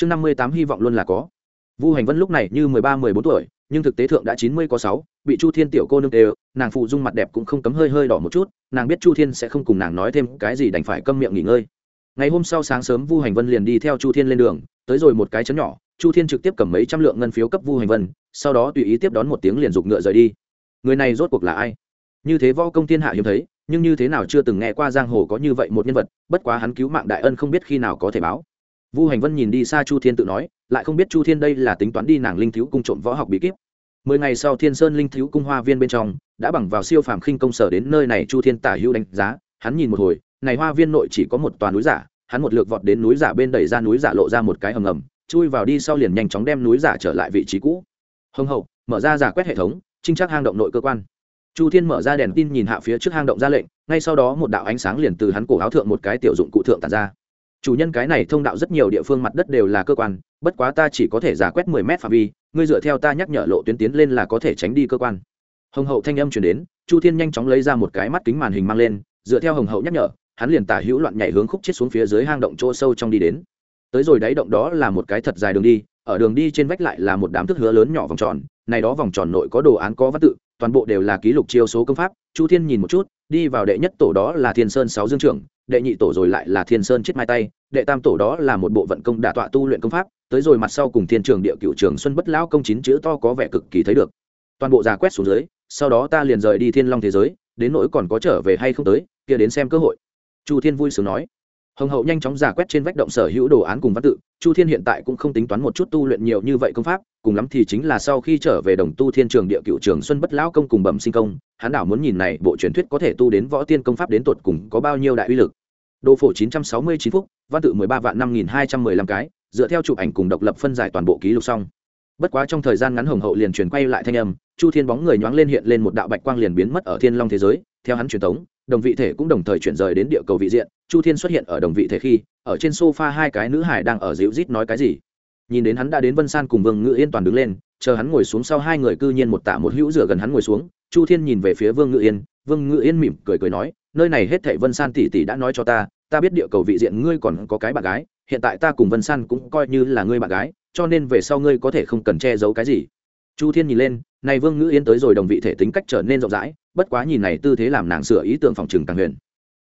chương năm mươi tám hy vọng luôn là có. Vu hành vân lúc này như mười ba, mười bốn tuổi, nhưng thực tế thượng đã chín mươi có sáu, bị chu thiên tiểu cô nương đều, nàng phụ dung mặt đẹp cũng không cấm hơi hơi đỏ một chút, nàng biết chu thiên sẽ không cùng nàng nói thêm cái gì đành phải câm miệng nghỉ ngơi. Ngày hôm sau sáng sớm vu hành vân liền đi theo chu thiên lên đường, tới rồi một cái chấn nhỏ, chu thiên trực tiếp cầm mấy trăm lượng ngân phiếu cấp vu hành vân, sau đó tùy ý tiếp đón một tiếng liền giục ngựa rời đi. Người này rốt cuộc là ai? Như thế võ công thiên hạ hiếm thấy, nhưng như thế nào chưa từng nghe qua giang hồ có như vậy một nhân vật, bất quá hắn cứu mạng đại ân không biết khi nào có thể báo vu hành vân nhìn đi xa chu thiên tự nói, lại không biết chu thiên đây là tính toán đi nàng linh thiếu cung trộm võ học bí kíp. Mười ngày sau thiên sơn linh thiếu cung hoa viên bên trong, đã bằng vào siêu phàm khinh công sở đến nơi này chu thiên tả hữu đánh giá, hắn nhìn một hồi, này hoa viên nội chỉ có một toàn núi giả, hắn một lượt vọt đến núi giả bên đẩy ra núi giả lộ ra một cái hầm ngầm, chui vào đi sau liền nhanh chóng đem núi giả trở lại vị trí cũ. Hưng hậu, mở ra giả quét hệ thống, trinh chắc hang động nội cơ quan. Chu thiên mở ra đèn tin nhìn hạ phía trước hang động ra lệnh, ngay sau đó một đạo ánh sáng liền từ hắn cổ áo thượng một cái tiểu dụng cụ thượng tàn ra chủ nhân cái này thông đạo rất nhiều địa phương mặt đất đều là cơ quan, bất quá ta chỉ có thể giả quét mười mét phạm vi, ngươi dựa theo ta nhắc nhở lộ tuyến tiến lên là có thể tránh đi cơ quan. Hồng hậu thanh âm chuyển đến, chu thiên nhanh chóng lấy ra một cái mắt kính màn hình mang lên, dựa theo hồng hậu nhắc nhở, hắn liền tả hữu loạn nhảy hướng khúc chết xuống phía dưới hang động chỗ sâu trong đi đến. Tới rồi đáy động đó là một cái thật dài đường đi, ở đường đi trên vách lại là một đám thức hứa lớn nhỏ vòng tròn, này đó vòng tròn nội có đồ án có văn tự, toàn bộ đều là ký lục chiêu số công pháp, chu thiên nhìn một chút, đi vào đệ nhất tổ đó là thiên sơn sáu dương trưởng, đệ nhị tổ rồi lại là thiên sơn chết mai tay đệ tam tổ đó là một bộ vận công đả tọa tu luyện công pháp, tới rồi mặt sau cùng thiên trường địa cựu trường xuân bất lão công chín chữ to có vẻ cực kỳ thấy được. Toàn bộ giả quét xuống dưới, sau đó ta liền rời đi thiên long thế giới, đến nỗi còn có trở về hay không tới, kia đến xem cơ hội. Chu thiên vui sướng nói. Hồng hậu nhanh chóng giả quét trên vách động sở hữu đồ án cùng văn tự, chu thiên hiện tại cũng không tính toán một chút tu luyện nhiều như vậy công pháp, cùng lắm thì chính là sau khi trở về đồng tu thiên trường địa cựu trường xuân bất lão công cùng bẩm sinh công, hắn đảo muốn nhìn này bộ truyền thuyết có thể tu đến võ tiên công pháp đến tột cùng có bao nhiêu đại uy lực đô phổ chín trăm sáu mươi chín phút, văn tự mười ba vạn năm nghìn hai trăm mười lăm cái, dựa theo chụp ảnh cùng độc lập phân giải toàn bộ ký lục xong. Bất quá trong thời gian ngắn hồng hậu liền truyền quay lại thanh âm, chu thiên bóng người nhoáng lên hiện lên một đạo bạch quang liền biến mất ở thiên long thế giới, theo hắn truyền thống đồng vị thể cũng đồng thời chuyển rời đến địa cầu vị diện, chu thiên xuất hiện ở đồng vị thể khi, ở trên sofa hai cái nữ hải đang ở dịu rít nói cái gì. Nhìn đến hắn đã đến vân san cùng vương ngự yên toàn đứng lên, chờ hắn ngồi xuống sau hai người cư nhiên một tạ một hữu rửa gần hắn ngồi xuống, chu thiên nhìn về phía vương ngự yên, vương ngự yên mỉm cười cười nói, nơi này hết thảy vân san tỷ tỷ đã nói cho ta ta biết địa cầu vị diện ngươi còn có cái bạn gái, hiện tại ta cùng vân san cũng coi như là ngươi bạn gái, cho nên về sau ngươi có thể không cần che giấu cái gì. Chu thiên nhìn lên, này vương ngữ yên tới rồi đồng vị thể tính cách trở nên rộng rãi, bất quá nhìn này tư thế làm nàng sửa ý tưởng phòng trừng càng huyền.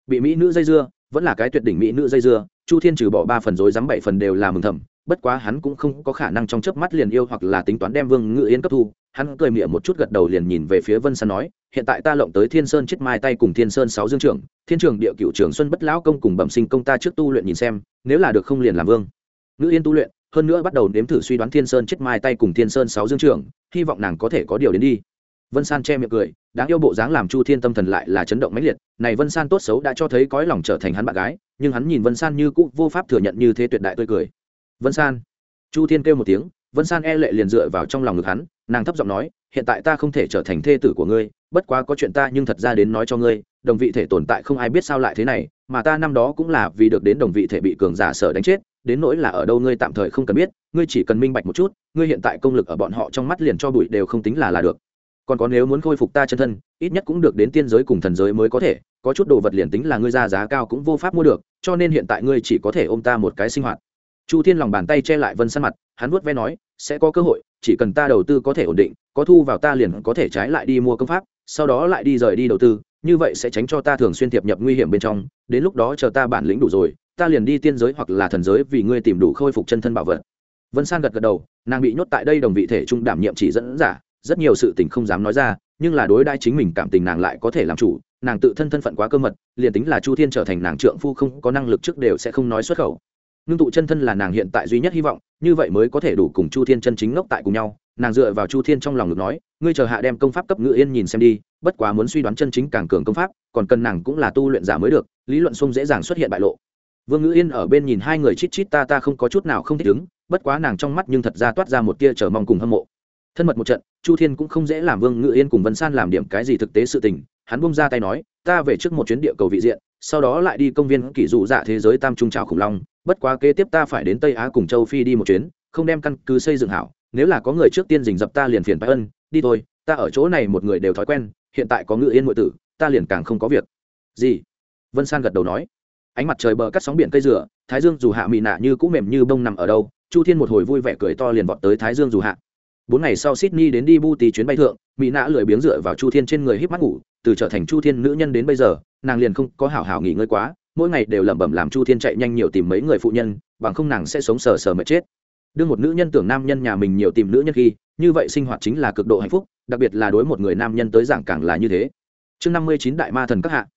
Bị mỹ nữ dây dưa, vẫn là cái tuyệt đỉnh mỹ nữ dây dưa, chu thiên trừ bỏ ba phần rối rắm bảy phần đều là mừng thầm, bất quá hắn cũng không có khả năng trong chớp mắt liền yêu hoặc là tính toán đem vương ngữ yên cấp thu, hắn cười mỉa một chút gật đầu liền nhìn về phía vân san nói hiện tại ta lộng tới thiên sơn chết mai tay cùng thiên sơn sáu dương trưởng, thiên trường địa cựu Trường xuân bất lão công cùng bẩm sinh công ta trước tu luyện nhìn xem, nếu là được không liền làm vương. Ngữ yên tu luyện, hơn nữa bắt đầu nếm thử suy đoán thiên sơn chết mai tay cùng thiên sơn sáu dương trưởng, hy vọng nàng có thể có điều đến đi. Vân san che miệng cười, đáng yêu bộ dáng làm chu thiên tâm thần lại là chấn động mãnh liệt, này vân san tốt xấu đã cho thấy cõi lòng trở thành hắn bạn gái, nhưng hắn nhìn vân san như cũ vô pháp thừa nhận như thế tuyệt đại tươi cười. Vân san, chu thiên kêu một tiếng, vân san e lệ liền dựa vào trong lòng ngực hắn, nàng thấp giọng nói, hiện tại ta không thể trở thành thê tử của ngươi bất quá có chuyện ta nhưng thật ra đến nói cho ngươi, đồng vị thể tồn tại không ai biết sao lại thế này, mà ta năm đó cũng là vì được đến đồng vị thể bị cường giả sở đánh chết, đến nỗi là ở đâu ngươi tạm thời không cần biết, ngươi chỉ cần minh bạch một chút, ngươi hiện tại công lực ở bọn họ trong mắt liền cho bụi đều không tính là là được. Còn có nếu muốn khôi phục ta chân thân, ít nhất cũng được đến tiên giới cùng thần giới mới có thể, có chút đồ vật liền tính là ngươi ra giá cao cũng vô pháp mua được, cho nên hiện tại ngươi chỉ có thể ôm ta một cái sinh hoạt. Chu thiên lòng bàn tay che lại vân săn mặt, hắn vuốt ve nói, sẽ có cơ hội, chỉ cần ta đầu tư có thể ổn định, có thu vào ta liền có thể trái lại đi mua công pháp sau đó lại đi rời đi đầu tư, như vậy sẽ tránh cho ta thường xuyên thiệp nhập nguy hiểm bên trong, đến lúc đó chờ ta bản lĩnh đủ rồi, ta liền đi tiên giới hoặc là thần giới vì ngươi tìm đủ khôi phục chân thân bảo vật. Vân san gật gật đầu, nàng bị nhốt tại đây đồng vị thể trung đảm nhiệm chỉ dẫn giả, rất nhiều sự tình không dám nói ra, nhưng là đối đãi chính mình cảm tình nàng lại có thể làm chủ, nàng tự thân thân phận quá cơ mật, liền tính là chu thiên trở thành nàng trượng phu không có năng lực trước đều sẽ không nói xuất khẩu. Ngưng tụ chân thân là nàng hiện tại duy nhất hy vọng, như vậy mới có thể đủ cùng chu thiên chân chính ngốc tại cùng nhau nàng dựa vào chu thiên trong lòng ngực nói, ngươi chờ hạ đem công pháp cấp ngự yên nhìn xem đi, bất quá muốn suy đoán chân chính càng cường công pháp, còn cần nàng cũng là tu luyện giả mới được, lý luận xung dễ dàng xuất hiện bại lộ. Vương ngữ yên ở bên nhìn hai người chít chít ta ta không có chút nào không thích ứng, bất quá nàng trong mắt nhưng thật ra toát ra một tia chờ mong cùng hâm mộ. Thân mật một trận, chu thiên cũng không dễ làm vương ngữ yên cùng vân san làm điểm cái gì thực tế sự tình, hắn bung ra tay nói, ta về trước một chuyến địa cầu vị diện, sau đó lại đi công viên kỷ dụ dạ thế giới tam trung trào khủng long, bất quá kế tiếp ta phải đến tây á cùng châu phi đi một chuyến, không đem căn cứ xây dựng hảo nếu là có người trước tiên dình dập ta liền phiền bái ân, đi thôi, ta ở chỗ này một người đều thói quen, hiện tại có ngự yên ngụy tử, ta liền càng không có việc. Gì? Vân san gật đầu nói. Ánh mặt trời bờ cắt sóng biển cây rửa thái dương dù hạ mị nạ như cũng mềm như bông nằm ở đâu, chu thiên một hồi vui vẻ cười to liền vọt tới thái dương dù hạ. Bốn ngày sau sydney đến đi bu tì chuyến bay thượng mỹ nạ lười biếng dựa vào chu thiên trên người híp mắt ngủ, từ trở thành chu thiên nữ nhân đến bây giờ, nàng liền không có hảo hảo nghỉ ngơi quá, mỗi ngày đều lẩm bẩm làm chu thiên chạy nhanh nhiều tìm mấy người phụ nhân, bằng không nàng sẽ sống sờ sờ mà chết đương một nữ nhân tưởng nam nhân nhà mình nhiều tìm nữ nhân khi, như vậy sinh hoạt chính là cực độ hạnh phúc, đặc biệt là đối một người nam nhân tới giảng càng là như thế. Chương năm mươi chín đại ma thần các hạ.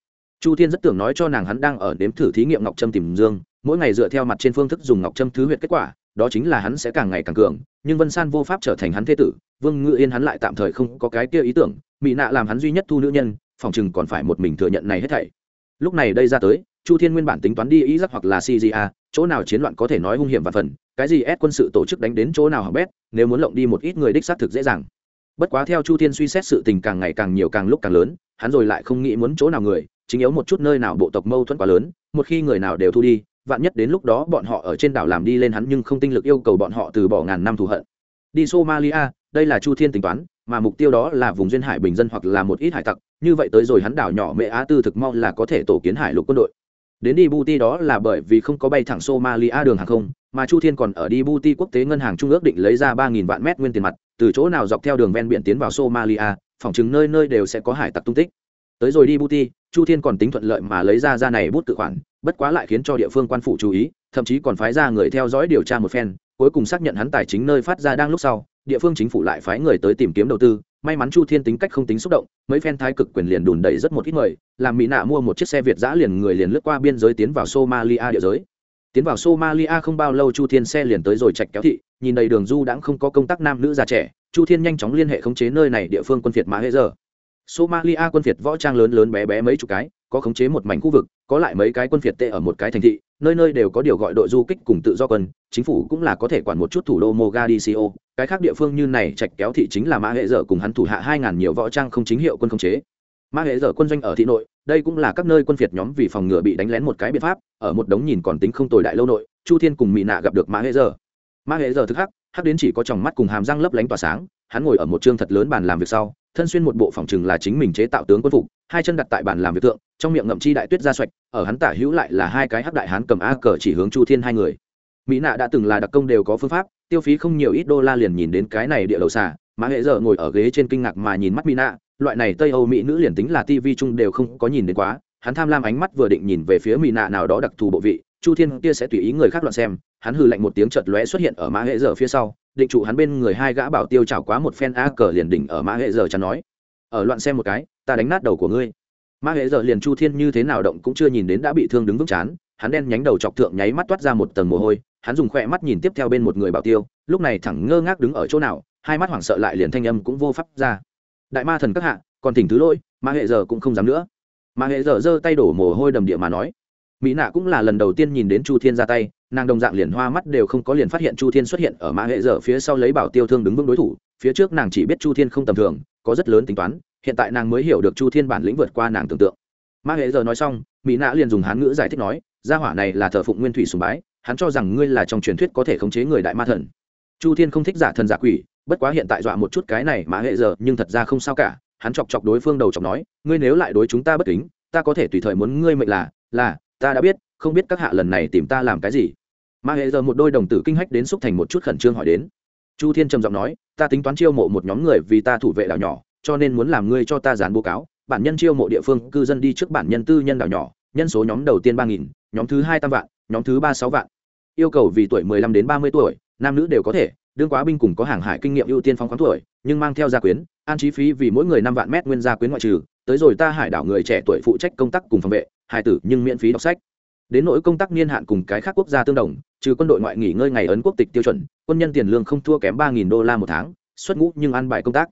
Chu thiên rất tưởng nói cho nàng hắn đang ở nếm thử thí nghiệm ngọc trâm tìm dương, mỗi ngày dựa theo mặt trên phương thức dùng ngọc trâm thứ huyệt kết quả, đó chính là hắn sẽ càng ngày càng cường, nhưng vân san vô pháp trở thành hắn thế tử, vương ngự yên hắn lại tạm thời không có cái kia ý tưởng mỹ nạ làm hắn duy nhất thu nữ nhân, phòng chừng còn phải một mình thừa nhận này hết thảy. Lúc này đây ra tới, chu thiên nguyên bản tính toán đi ý giác hoặc là cga chỗ nào chiến loạn có thể nói hung hiểm và phần cái gì ép quân sự tổ chức đánh đến chỗ nào hỏng bét nếu muốn lộng đi một ít người đích xác thực dễ dàng. Bất quá theo chu thiên suy xét sự tình càng ngày càng nhiều càng lúc càng lớn hắn rồi lại không nghĩ muốn chỗ nào người chính yếu một chút nơi nào bộ tộc mâu thuẫn quá lớn một khi người nào đều thu đi vạn nhất đến lúc đó bọn họ ở trên đảo làm đi lên hắn nhưng không tinh lực yêu cầu bọn họ từ bỏ ngàn năm thù hận. Đi somalia đây là chu thiên tính toán mà mục tiêu đó là vùng duyên hải bình dân hoặc là một ít hải tặc như vậy tới rồi hắn đảo nhỏ mẹ á tư thực mau là có thể tổ kiến hải lục quân đội. Đến đi Buti đó là bởi vì không có bay thẳng Somalia đường hàng không, mà Chu Thiên còn ở đi Buti quốc tế ngân hàng trung ước định lấy ra 3000 vạn mét nguyên tiền mặt, từ chỗ nào dọc theo đường ven biển tiến vào Somalia, phòng chứng nơi nơi đều sẽ có hải tặc tung tích. Tới rồi đi Buti, Chu Thiên còn tính thuận lợi mà lấy ra ra này bút tự khoản, bất quá lại khiến cho địa phương quan phủ chú ý, thậm chí còn phái ra người theo dõi điều tra một phen, cuối cùng xác nhận hắn tài chính nơi phát ra đang lúc sau, địa phương chính phủ lại phái người tới tìm kiếm đầu tư, may mắn chu thiên tính cách không tính xúc động mấy phen thái cực quyền liền đùn đẩy rất một ít người làm mỹ nạ mua một chiếc xe việt giã liền người liền lướt qua biên giới tiến vào somalia địa giới tiến vào somalia không bao lâu chu thiên xe liền tới rồi chạch kéo thị, nhìn đầy đường du đãng không có công tác nam nữ già trẻ, chu thiên nhanh chóng liên hệ khống chế nơi này địa phương quân phiệt mã hễ giờ. Somalia quân phiệt võ trang lớn lớn bé bé mấy chục cái, có khống chế một mảnh khu vực, có lại mấy cái quân phiệt tệ ở một cái thành thị, nơi nơi đều có điều gọi đội du kích cùng tự do quân, chính phủ cũng là có thể quản một chút thủ đô mogadiscio cái khác địa phương như này, trạch kéo thị chính là mã hệ dở cùng hắn thủ hạ hai ngàn nhiều võ trang không chính hiệu quân khống chế. Mã hệ dở quân doanh ở thị nội đây cũng là các nơi quân phiệt nhóm vì phòng ngừa bị đánh lén một cái biện pháp, ở một đống nhìn còn tính không tồi đại lâu nội, chu thiên cùng mỹ nạ gặp được mã hệ dở mã hệ dở thức hắc hắc đến chỉ có tròng mắt cùng hàm răng lấp lánh tỏa sáng, hắn ngồi ở một chương thật lớn bàn làm việc sau, thân xuyên một bộ phòng chừng là chính mình chế tạo tướng quân phục, hai chân đặt tại bàn làm việc tượng trong miệng ngậm chi đại tuyết ra xoạch, ở hắn tả hữu lại là hai cái hắc đại hán cầm a cờ chỉ hướng chu thiên hai người. Mỹ nạ đã từng là đặc công đều có phương pháp, tiêu phí không nhiều ít đô la liền nhìn đến cái này địa đầu xà mà hệ giờ ngồi ở ghế trên kinh ngạc mà nhìn mắt mỹ nạ loại này tây âu mỹ nữ liền tính là tv chung đều không có nhìn đến quá. Hắn tham lam ánh mắt vừa định nhìn về phía mỹ nạ nào đó đặc thù bộ vị, chu thiên kia sẽ tùy ý người khác loạn xem. Hắn hừ lạnh một tiếng chợt lóe xuất hiện ở mã hệ giờ phía sau, định trụ hắn bên người hai gã bảo tiêu chảo quá một phen a cờ liền đỉnh ở mã hệ giờ chắn nói. Ở loạn xem một cái, ta đánh nát đầu của ngươi. Mã hệ giờ liền chu thiên như thế nào động cũng chưa nhìn đến đã bị thương đứng vững chán, hắn đen nhánh đầu chọc thượng nháy mắt toát ra một tầng mồ hôi, hắn dùng khỏe mắt nhìn tiếp theo bên một người bảo tiêu, lúc này thẳng ngơ ngác đứng ở chỗ nào, hai mắt hoảng sợ lại liền thanh âm cũng vô pháp ra đại ma thần các hạ, còn thỉnh thứ lỗi mà hệ giờ cũng không dám nữa. Mà hệ giờ giơ tay đổ mồ hôi đầm địa mà nói. Mỹ nạ cũng là lần đầu tiên nhìn đến chu thiên ra tay, nàng đồng dạng liền hoa mắt đều không có liền phát hiện chu thiên xuất hiện ở mã hệ giờ phía sau lấy bảo tiêu thương đứng vững đối thủ, phía trước nàng chỉ biết chu thiên không tầm thường, có rất lớn tính toán, hiện tại nàng mới hiểu được chu thiên bản lĩnh vượt qua nàng tưởng tượng. Mã hệ giờ nói xong, mỹ nạ liền dùng hán ngữ giải thích nói, gia hỏa này là thờ phụng nguyên thủy sùng bái, hắn cho rằng ngươi là trong truyền thuyết có thể khống chế người đại ma thần. Chu thiên không thích giả thần giả quỷ bất quá hiện tại dọa một chút cái này mà hệ giờ, nhưng thật ra không sao cả. Hắn chọc chọc đối phương đầu chọc nói, ngươi nếu lại đối chúng ta bất kính, ta có thể tùy thời muốn ngươi mệnh là là, ta đã biết, không biết các hạ lần này tìm ta làm cái gì. Mà hệ giờ một đôi đồng tử kinh hách đến xúc thành một chút khẩn trương hỏi đến. Chu thiên trầm giọng nói, ta tính toán chiêu mộ một nhóm người vì ta thủ vệ đảo nhỏ, cho nên muốn làm ngươi cho ta dán bố cáo. Bản nhân chiêu mộ địa phương, cư dân đi trước bản nhân tư nhân đảo nhỏ, nhân số nhóm đầu tiên ba nghìn, nhóm thứ hai tam vạn, nhóm thứ ba sáu vạn. Yêu cầu vì tuổi mười lăm đến ba mươi tuổi, nam nữ đều có thể đương quá binh cùng có hàng hải kinh nghiệm ưu tiên phong khoáng tuổi, nhưng mang theo gia quyến, an trí phí vì mỗi người năm vạn mét nguyên gia quyến ngoại trừ, tới rồi ta hải đảo người trẻ tuổi phụ trách công tác cùng phòng vệ, hải tử nhưng miễn phí đọc sách. Đến nỗi công tác niên hạn cùng cái khác quốc gia tương đồng, trừ quân đội ngoại nghỉ ngơi ngày ấn quốc tịch tiêu chuẩn, quân nhân tiền lương không thua kém ba nghìn đô la một tháng, xuất ngũ nhưng ăn bài công tác.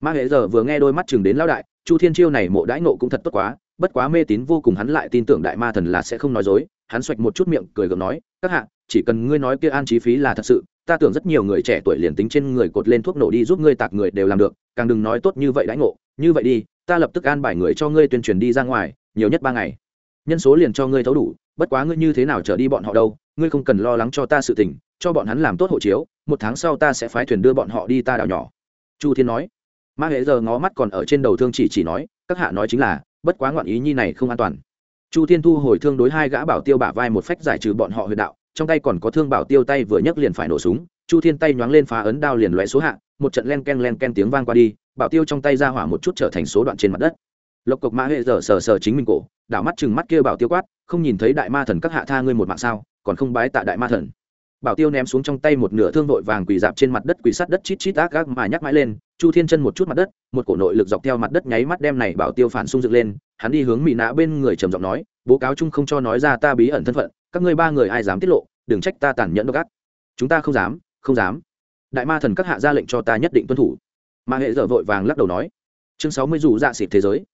Ma hệ giờ vừa nghe đôi mắt chừng đến lão đại, chu thiên chiêu này mộ đãi nộ cũng thật tốt quá, bất quá mê tín vô cùng hắn lại tin tưởng đại ma thần là sẽ không nói dối, hắn xoạch một chút miệng cười gượng nói, các hạ, chỉ cần ngươi nói kia an chi phí là thật sự ta tưởng rất nhiều người trẻ tuổi liền tính trên người cột lên thuốc nổ đi giúp ngươi tạc người đều làm được, càng đừng nói tốt như vậy đãi ngộ. Như vậy đi, ta lập tức an bài người cho ngươi tuyên truyền đi ra ngoài, nhiều nhất ba ngày. Nhân số liền cho ngươi thấu đủ, bất quá ngươi như thế nào trở đi bọn họ đâu, ngươi không cần lo lắng cho ta sự tình, cho bọn hắn làm tốt hộ chiếu, một tháng sau ta sẽ phái thuyền đưa bọn họ đi ta đảo nhỏ. Chu thiên nói. Ma hệ giờ ngó mắt còn ở trên đầu thương chỉ chỉ nói, các hạ nói chính là, bất quá ngoạn ý nhi này không an toàn. Chu thiên thu hồi thương đối hai gã bảo tiêu bả vai một phách giải trừ bọn họ huyệt đạo trong tay còn có thương bảo tiêu tay vừa nhấc liền phải nổ súng, chu thiên tay nhoáng lên phá ấn đao liền loại số hạ, một trận len ken len ken tiếng vang qua đi, bảo tiêu trong tay ra hỏa một chút trở thành số đoạn trên mặt đất. Lộc cộc mã hệ giờ sờ sờ chính mình cổ, đảo mắt chừng mắt kia bảo tiêu quát, không nhìn thấy đại ma thần các hạ tha ngươi một mạng sao, còn không bái tạ đại ma thần. Bảo tiêu ném xuống trong tay một nửa thương vội vàng quỳ dạp trên mặt đất quỳ sắt đất chít chít ác gác mà nhắc mãi lên, chu thiên chân một chút mặt đất, một cổ nội lực dọc theo mặt đất nháy mắt đem này bảo tiêu phản xung dựng lên, hắn đi hướng mỹ nã bên người trầm giọng nói bố cáo chung không cho nói ra ta bí ẩn thân phận, các ngươi ba người ai dám tiết lộ, đừng trách ta tàn nhẫn độc ác. Chúng ta không dám không dám. Đại ma thần các hạ ra lệnh cho ta nhất định tuân thủ. Mà hệ dở vội vàng lắc đầu nói. Chương sáu mươi dù dạ xịt thế giới.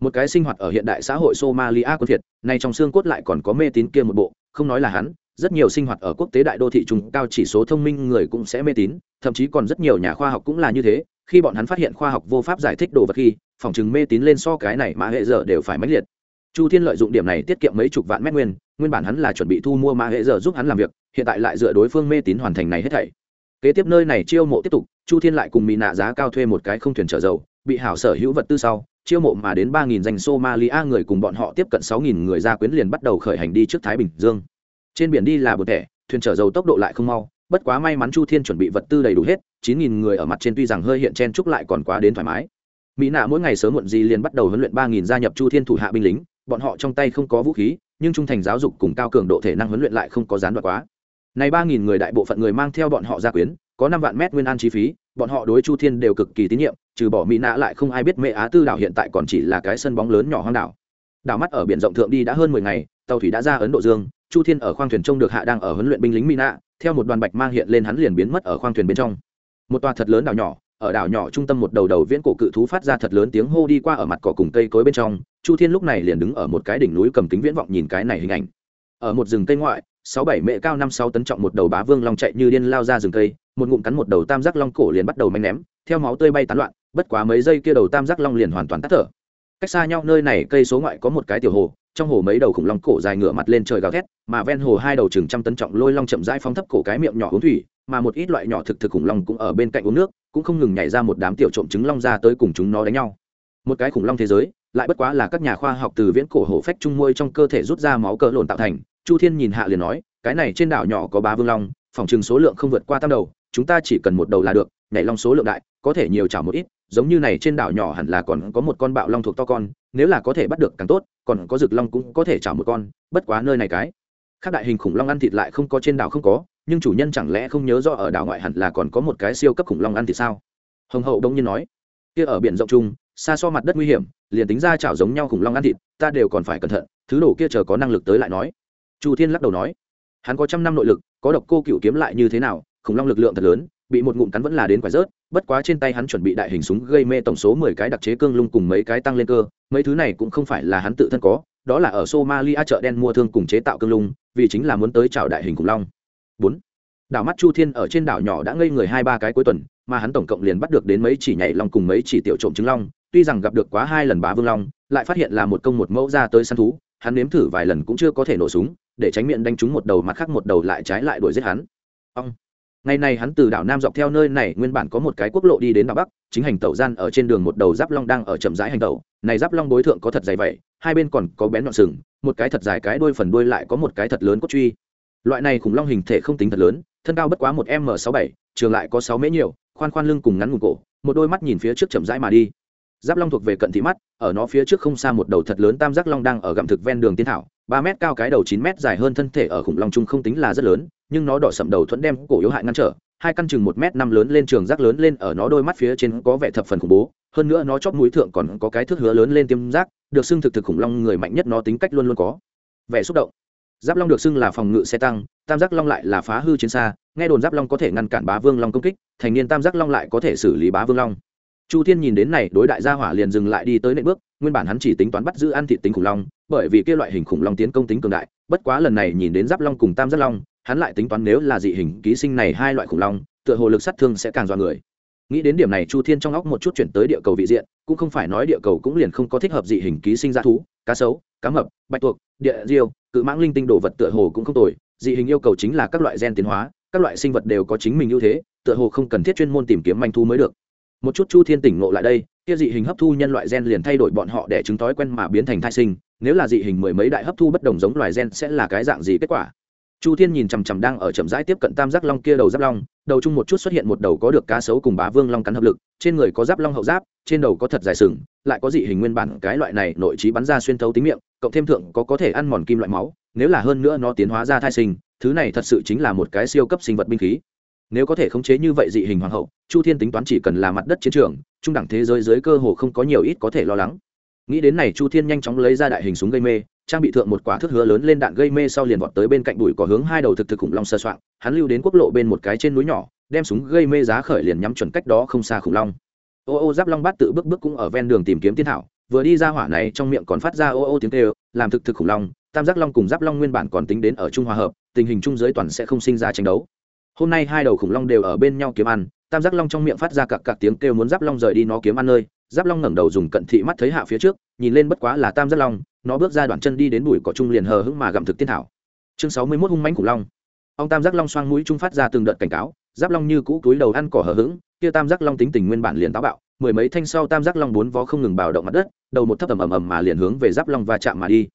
Một cái sinh hoạt ở hiện đại xã hội somalia quân thiệt nay trong xương cốt lại còn có mê tín kia một bộ, không nói là hắn, rất nhiều sinh hoạt ở quốc tế đại đô thị trung cao chỉ số thông minh người cũng sẽ mê tín, thậm chí còn rất nhiều nhà khoa học cũng là như thế, khi bọn hắn phát hiện khoa học vô pháp giải thích đồ vật khi, phòng chừng mê tín lên so cái này mà hệ dở đều phải mãnh liệt chu thiên lợi dụng điểm này tiết kiệm mấy chục vạn mét nguyên nguyên bản hắn là chuẩn bị thu mua ma hệ giờ giúp hắn làm việc, hiện tại lại dựa đối phương mê tín hoàn thành này hết thảy. Kế tiếp nơi này chiêu mộ tiếp tục, chu thiên lại cùng mỹ nạ giá cao thuê một cái không thuyền chở dầu, bị hảo sở hữu vật tư sau, chiêu mộ mà đến ba nghìn danh somalia người cùng bọn họ tiếp cận sáu nghìn người ra quyến liền bắt đầu khởi hành đi trước thái bình dương. Trên biển đi là bờ thẻ thuyền chở dầu tốc độ lại không mau, bất quá may mắn chu thiên chuẩn bị vật tư đầy đủ hết, chín nghìn người ở mặt trên tuy rằng hơi hiện chen trúc lại còn quá đến thoải mái. Mỹ nạ mỗi ngày sớm muộn gì liền bắt đầu huấn luyện ba nghìn gia nhập chu thiên thủ hạ binh lính bọn họ trong tay không có vũ khí, nhưng trung thành giáo dục cùng cao cường độ thể năng huấn luyện lại không có gián đoạn quá. Này ba nghìn người đại bộ phận người mang theo bọn họ ra quyến, có năm vạn mét nguyên an chi phí, bọn họ đối chu thiên đều cực kỳ tín nhiệm, trừ bỏ mỹ nạ lại không ai biết mẹ á tư đảo hiện tại còn chỉ là cái sân bóng lớn nhỏ hoang đảo. Đảo mắt ở biển rộng thượng đi đã hơn mười ngày, tàu thủy đã ra ấn độ dương, chu thiên ở khoang thuyền trông được hạ đang ở huấn luyện binh lính mỹ nạ, theo một đoàn bạch mang hiện lên hắn liền biến mất ở khoang thuyền bên trong. Một tòa thật lớn đảo nhỏ ở đảo nhỏ trung tâm một đầu đầu viễn cổ cự thú phát ra thật lớn tiếng hô đi qua ở mặt cỏ cùng cây cối bên trong, chu thiên lúc này liền đứng ở một cái đỉnh núi cầm kính viễn vọng nhìn cái này hình ảnh. Ở một rừng cây ngoại, sáu bảy mệ cao năm sáu tấn trọng một đầu bá vương long chạy như điên lao ra rừng cây, một ngụm cắn một đầu tam giác long cổ liền bắt đầu manh ném, theo máu tươi bay tán loạn, bất quá mấy giây kia đầu tam giác long liền hoàn toàn tắt thở. Cách xa nhau nơi này, cây số ngoại có một cái tiểu hồ, trong hồ mấy đầu khủng long cổ dài ngửa mặt lên trời gào thét, mà ven hồ hai đầu chừng trăm tấn trọng lôi long chậm rãi phóng thấp cổ cái miệng nhỏ uống thủy mà một ít loại nhỏ thực thực khủng long cũng ở bên cạnh uống nước, cũng không ngừng nhảy ra một đám tiểu trộm trứng long ra tới cùng chúng nó đánh nhau. Một cái khủng long thế giới, lại bất quá là các nhà khoa học từ viễn cổ hổ phách trung môi trong cơ thể rút ra máu cỡ lộn tạo thành, chu thiên nhìn hạ liền nói, cái này trên đảo nhỏ có ba vương long, phòng chừng số lượng không vượt qua tam đầu, chúng ta chỉ cần một đầu là được, nhảy long số lượng đại, có thể nhiều chảo một ít, giống như này trên đảo nhỏ hẳn là còn có một con bạo long thuộc to con, nếu là có thể bắt được càng tốt, còn có rực long cũng có thể chảo một con, bất quá nơi này cái. Khác đại hình khủng long ăn thịt lại không có trên đảo không có nhưng chủ nhân chẳng lẽ không nhớ rõ ở đảo ngoại hẳn là còn có một cái siêu cấp khủng long ăn thì sao? Hồng hậu đông nhiên nói, kia ở biển rộng chung, xa so mặt đất nguy hiểm, liền tính ra chảo giống nhau khủng long ăn thịt, ta đều còn phải cẩn thận, thứ đồ kia chờ có năng lực tới lại nói. Chu thiên lắc đầu nói, hắn có trăm năm nội lực, có độc cô cựu kiếm lại như thế nào, khủng long lực lượng thật lớn, bị một ngụm cắn vẫn là đến quả rớt, bất quá trên tay hắn chuẩn bị đại hình súng gây mê tổng số mười cái đặc chế cương lung cùng mấy cái tăng lên cơ, mấy thứ này cũng không phải là hắn tự thân có, đó là ở somalia chợ đen mua thương cùng chế tạo cương lung, vì chính là muốn tới chảo đại hình khủng long bốn. Đảo mắt chu thiên ở trên đảo nhỏ đã ngây người hai ba cái cuối tuần, mà hắn tổng cộng liền bắt được đến mấy chỉ nhảy long cùng mấy chỉ tiểu trộm trứng long, tuy rằng gặp được quá hai lần bá vương long, lại phát hiện là một công một mẫu ra tới săn thú, hắn nếm thử vài lần cũng chưa có thể nổ súng, để tránh miệng đánh trúng một đầu mặt khác một đầu lại trái lại đuổi giết hắn. Ông ngày này hắn từ đảo nam dọc theo nơi này, nguyên bản có một cái quốc lộ đi đến đảo bắc, chính hành tẩu gian ở trên đường một đầu giáp long đang ở chậm rãi hành tẩu. Này giáp long đối thượng có thật dày vậy, hai bên còn có bén nhọn sừng, một cái thật dài, cái đuôi phần đuôi lại có một cái thật lớn cốt truy loại này khủng long hình thể không tính thật lớn, thân cao bất quá một m sáu bảy, trường lại có sáu mễ nhiều, khoan khoan lưng cùng ngắn ngùng cổ, một đôi mắt nhìn phía trước chậm rãi mà đi. Giáp long thuộc về cận thị mắt, ở nó phía trước không xa một đầu thật lớn tam giác long đang ở gặm thực ven đường tiên thảo, ba mét cao cái đầu chín mét dài hơn thân thể ở khủng long trung không tính là rất lớn, nhưng nó đỏ sậm đầu thuẫn đem cổ yếu hại ngăn trở, hai căn chừng một mét năm lớn lên trường rác lớn lên ở nó đôi mắt phía trên có vẻ thập phần khủng bố, hơn nữa nó chóp mũi thượng còn có cái thước hứa lớn lên tiêm rác được xưng thực thực khủng long người mạnh nhất nó tính cách luôn luôn có. Vẻ xúc động giáp long được xưng là phòng ngự xe tăng, tam giác long lại là phá hư chiến xa, nghe đồn giáp long có thể ngăn cản bá vương long công kích, thành niên tam giác long lại có thể xử lý bá vương long. Chu thiên nhìn đến này, đối đại gia hỏa liền dừng lại đi tới nệm bước, nguyên bản hắn chỉ tính toán bắt giữ ăn thị tính khủng long, bởi vì kia loại hình khủng long tiến công tính cường đại, bất quá lần này nhìn đến giáp long cùng tam giác long, hắn lại tính toán nếu là dị hình ký sinh này hai loại khủng long, tựa hồ lực sát thương sẽ càng dọa người nghĩ đến điểm này chu thiên trong óc một chút chuyển tới địa cầu vị diện, cũng không phải nói địa cầu cũng liền không có thích hợp dị hình ký sinh ra thú, cá sấu, cá mập, bạch tuộc, địa diêu, cự mãng linh tinh đồ vật tựa hồ cũng không tồi. Dị hình yêu cầu chính là các loại gen tiến hóa, các loại sinh vật đều có chính mình ưu thế, tựa hồ không cần thiết chuyên môn tìm kiếm manh thu mới được. Một chút chu thiên tỉnh ngộ lại đây, kia dị hình hấp thu nhân loại gen liền thay đổi bọn họ để chứng thói quen mà biến thành thai sinh, nếu là dị hình mười mấy đại hấp thu bất đồng giống loài gen sẽ là cái dạng gì kết quả? Chu thiên nhìn chằm chằm đang ở chậm rãi tiếp cận tam giác long kia đầu giáp long, đầu chung một chút xuất hiện một đầu có được cá sấu cùng bá vương long cắn hợp lực, trên người có giáp long hậu giáp, trên đầu có thật dài sừng, lại có dị hình nguyên bản cái loại này nội trí bắn ra xuyên thấu tính miệng, cộng thêm thượng có có thể ăn mòn kim loại máu, nếu là hơn nữa nó tiến hóa ra thai sinh, thứ này thật sự chính là một cái siêu cấp sinh vật binh khí. Nếu có thể khống chế như vậy dị hình hoàng hậu, chu thiên tính toán chỉ cần là mặt đất chiến trường, trung đẳng thế giới dưới cơ hồ không có nhiều ít có thể lo lắng nghĩ đến này chu thiên nhanh chóng lấy ra đại hình súng gây mê, trang bị thượng một quả thước hứa lớn lên đạn gây mê sau liền vọt tới bên cạnh bụi có hướng hai đầu thực thực khủng long sơ soạn, hắn lưu đến quốc lộ bên một cái trên núi nhỏ, đem súng gây mê giá khởi liền nhắm chuẩn cách đó không xa khủng long. Ô ô giáp long bát tự bước bước cũng ở ven đường tìm kiếm tiên thảo vừa đi ra hỏa này trong miệng còn phát ra ô ô tiếng kêu, làm thực thực khủng long, tam giác long cùng giáp long nguyên bản còn tính đến ở trung hòa hợp, tình hình trung giới toàn sẽ không sinh ra tranh đấu. Hôm nay hai đầu khủng long đều ở bên nhau kiếm ăn, tam giác long trong miệng phát ra cặc cặc tiếng kêu muốn giáp long rời đi nó kiếm ăn nơi giáp long ngẩng đầu dùng cận thị mắt thấy hạ phía trước, nhìn lên bất quá là tam giác long, nó bước ra đoạn chân đi đến bụi cỏ trung liền hờ hững mà gặm thực tiên thảo. Chương sáu mươi mốt hung mánh khủng long. Ông tam giác long xoang mũi trung phát ra từng đợt cảnh cáo, giáp long như cũ túi đầu ăn cỏ hờ hững, kia tam giác long tính tình nguyên bản liền táo bạo, mười mấy thanh sau tam giác long bốn vó không ngừng bào động mặt đất, đầu một thấp ầm ầm ầm mà liền hướng về giáp long và chạm mà đi.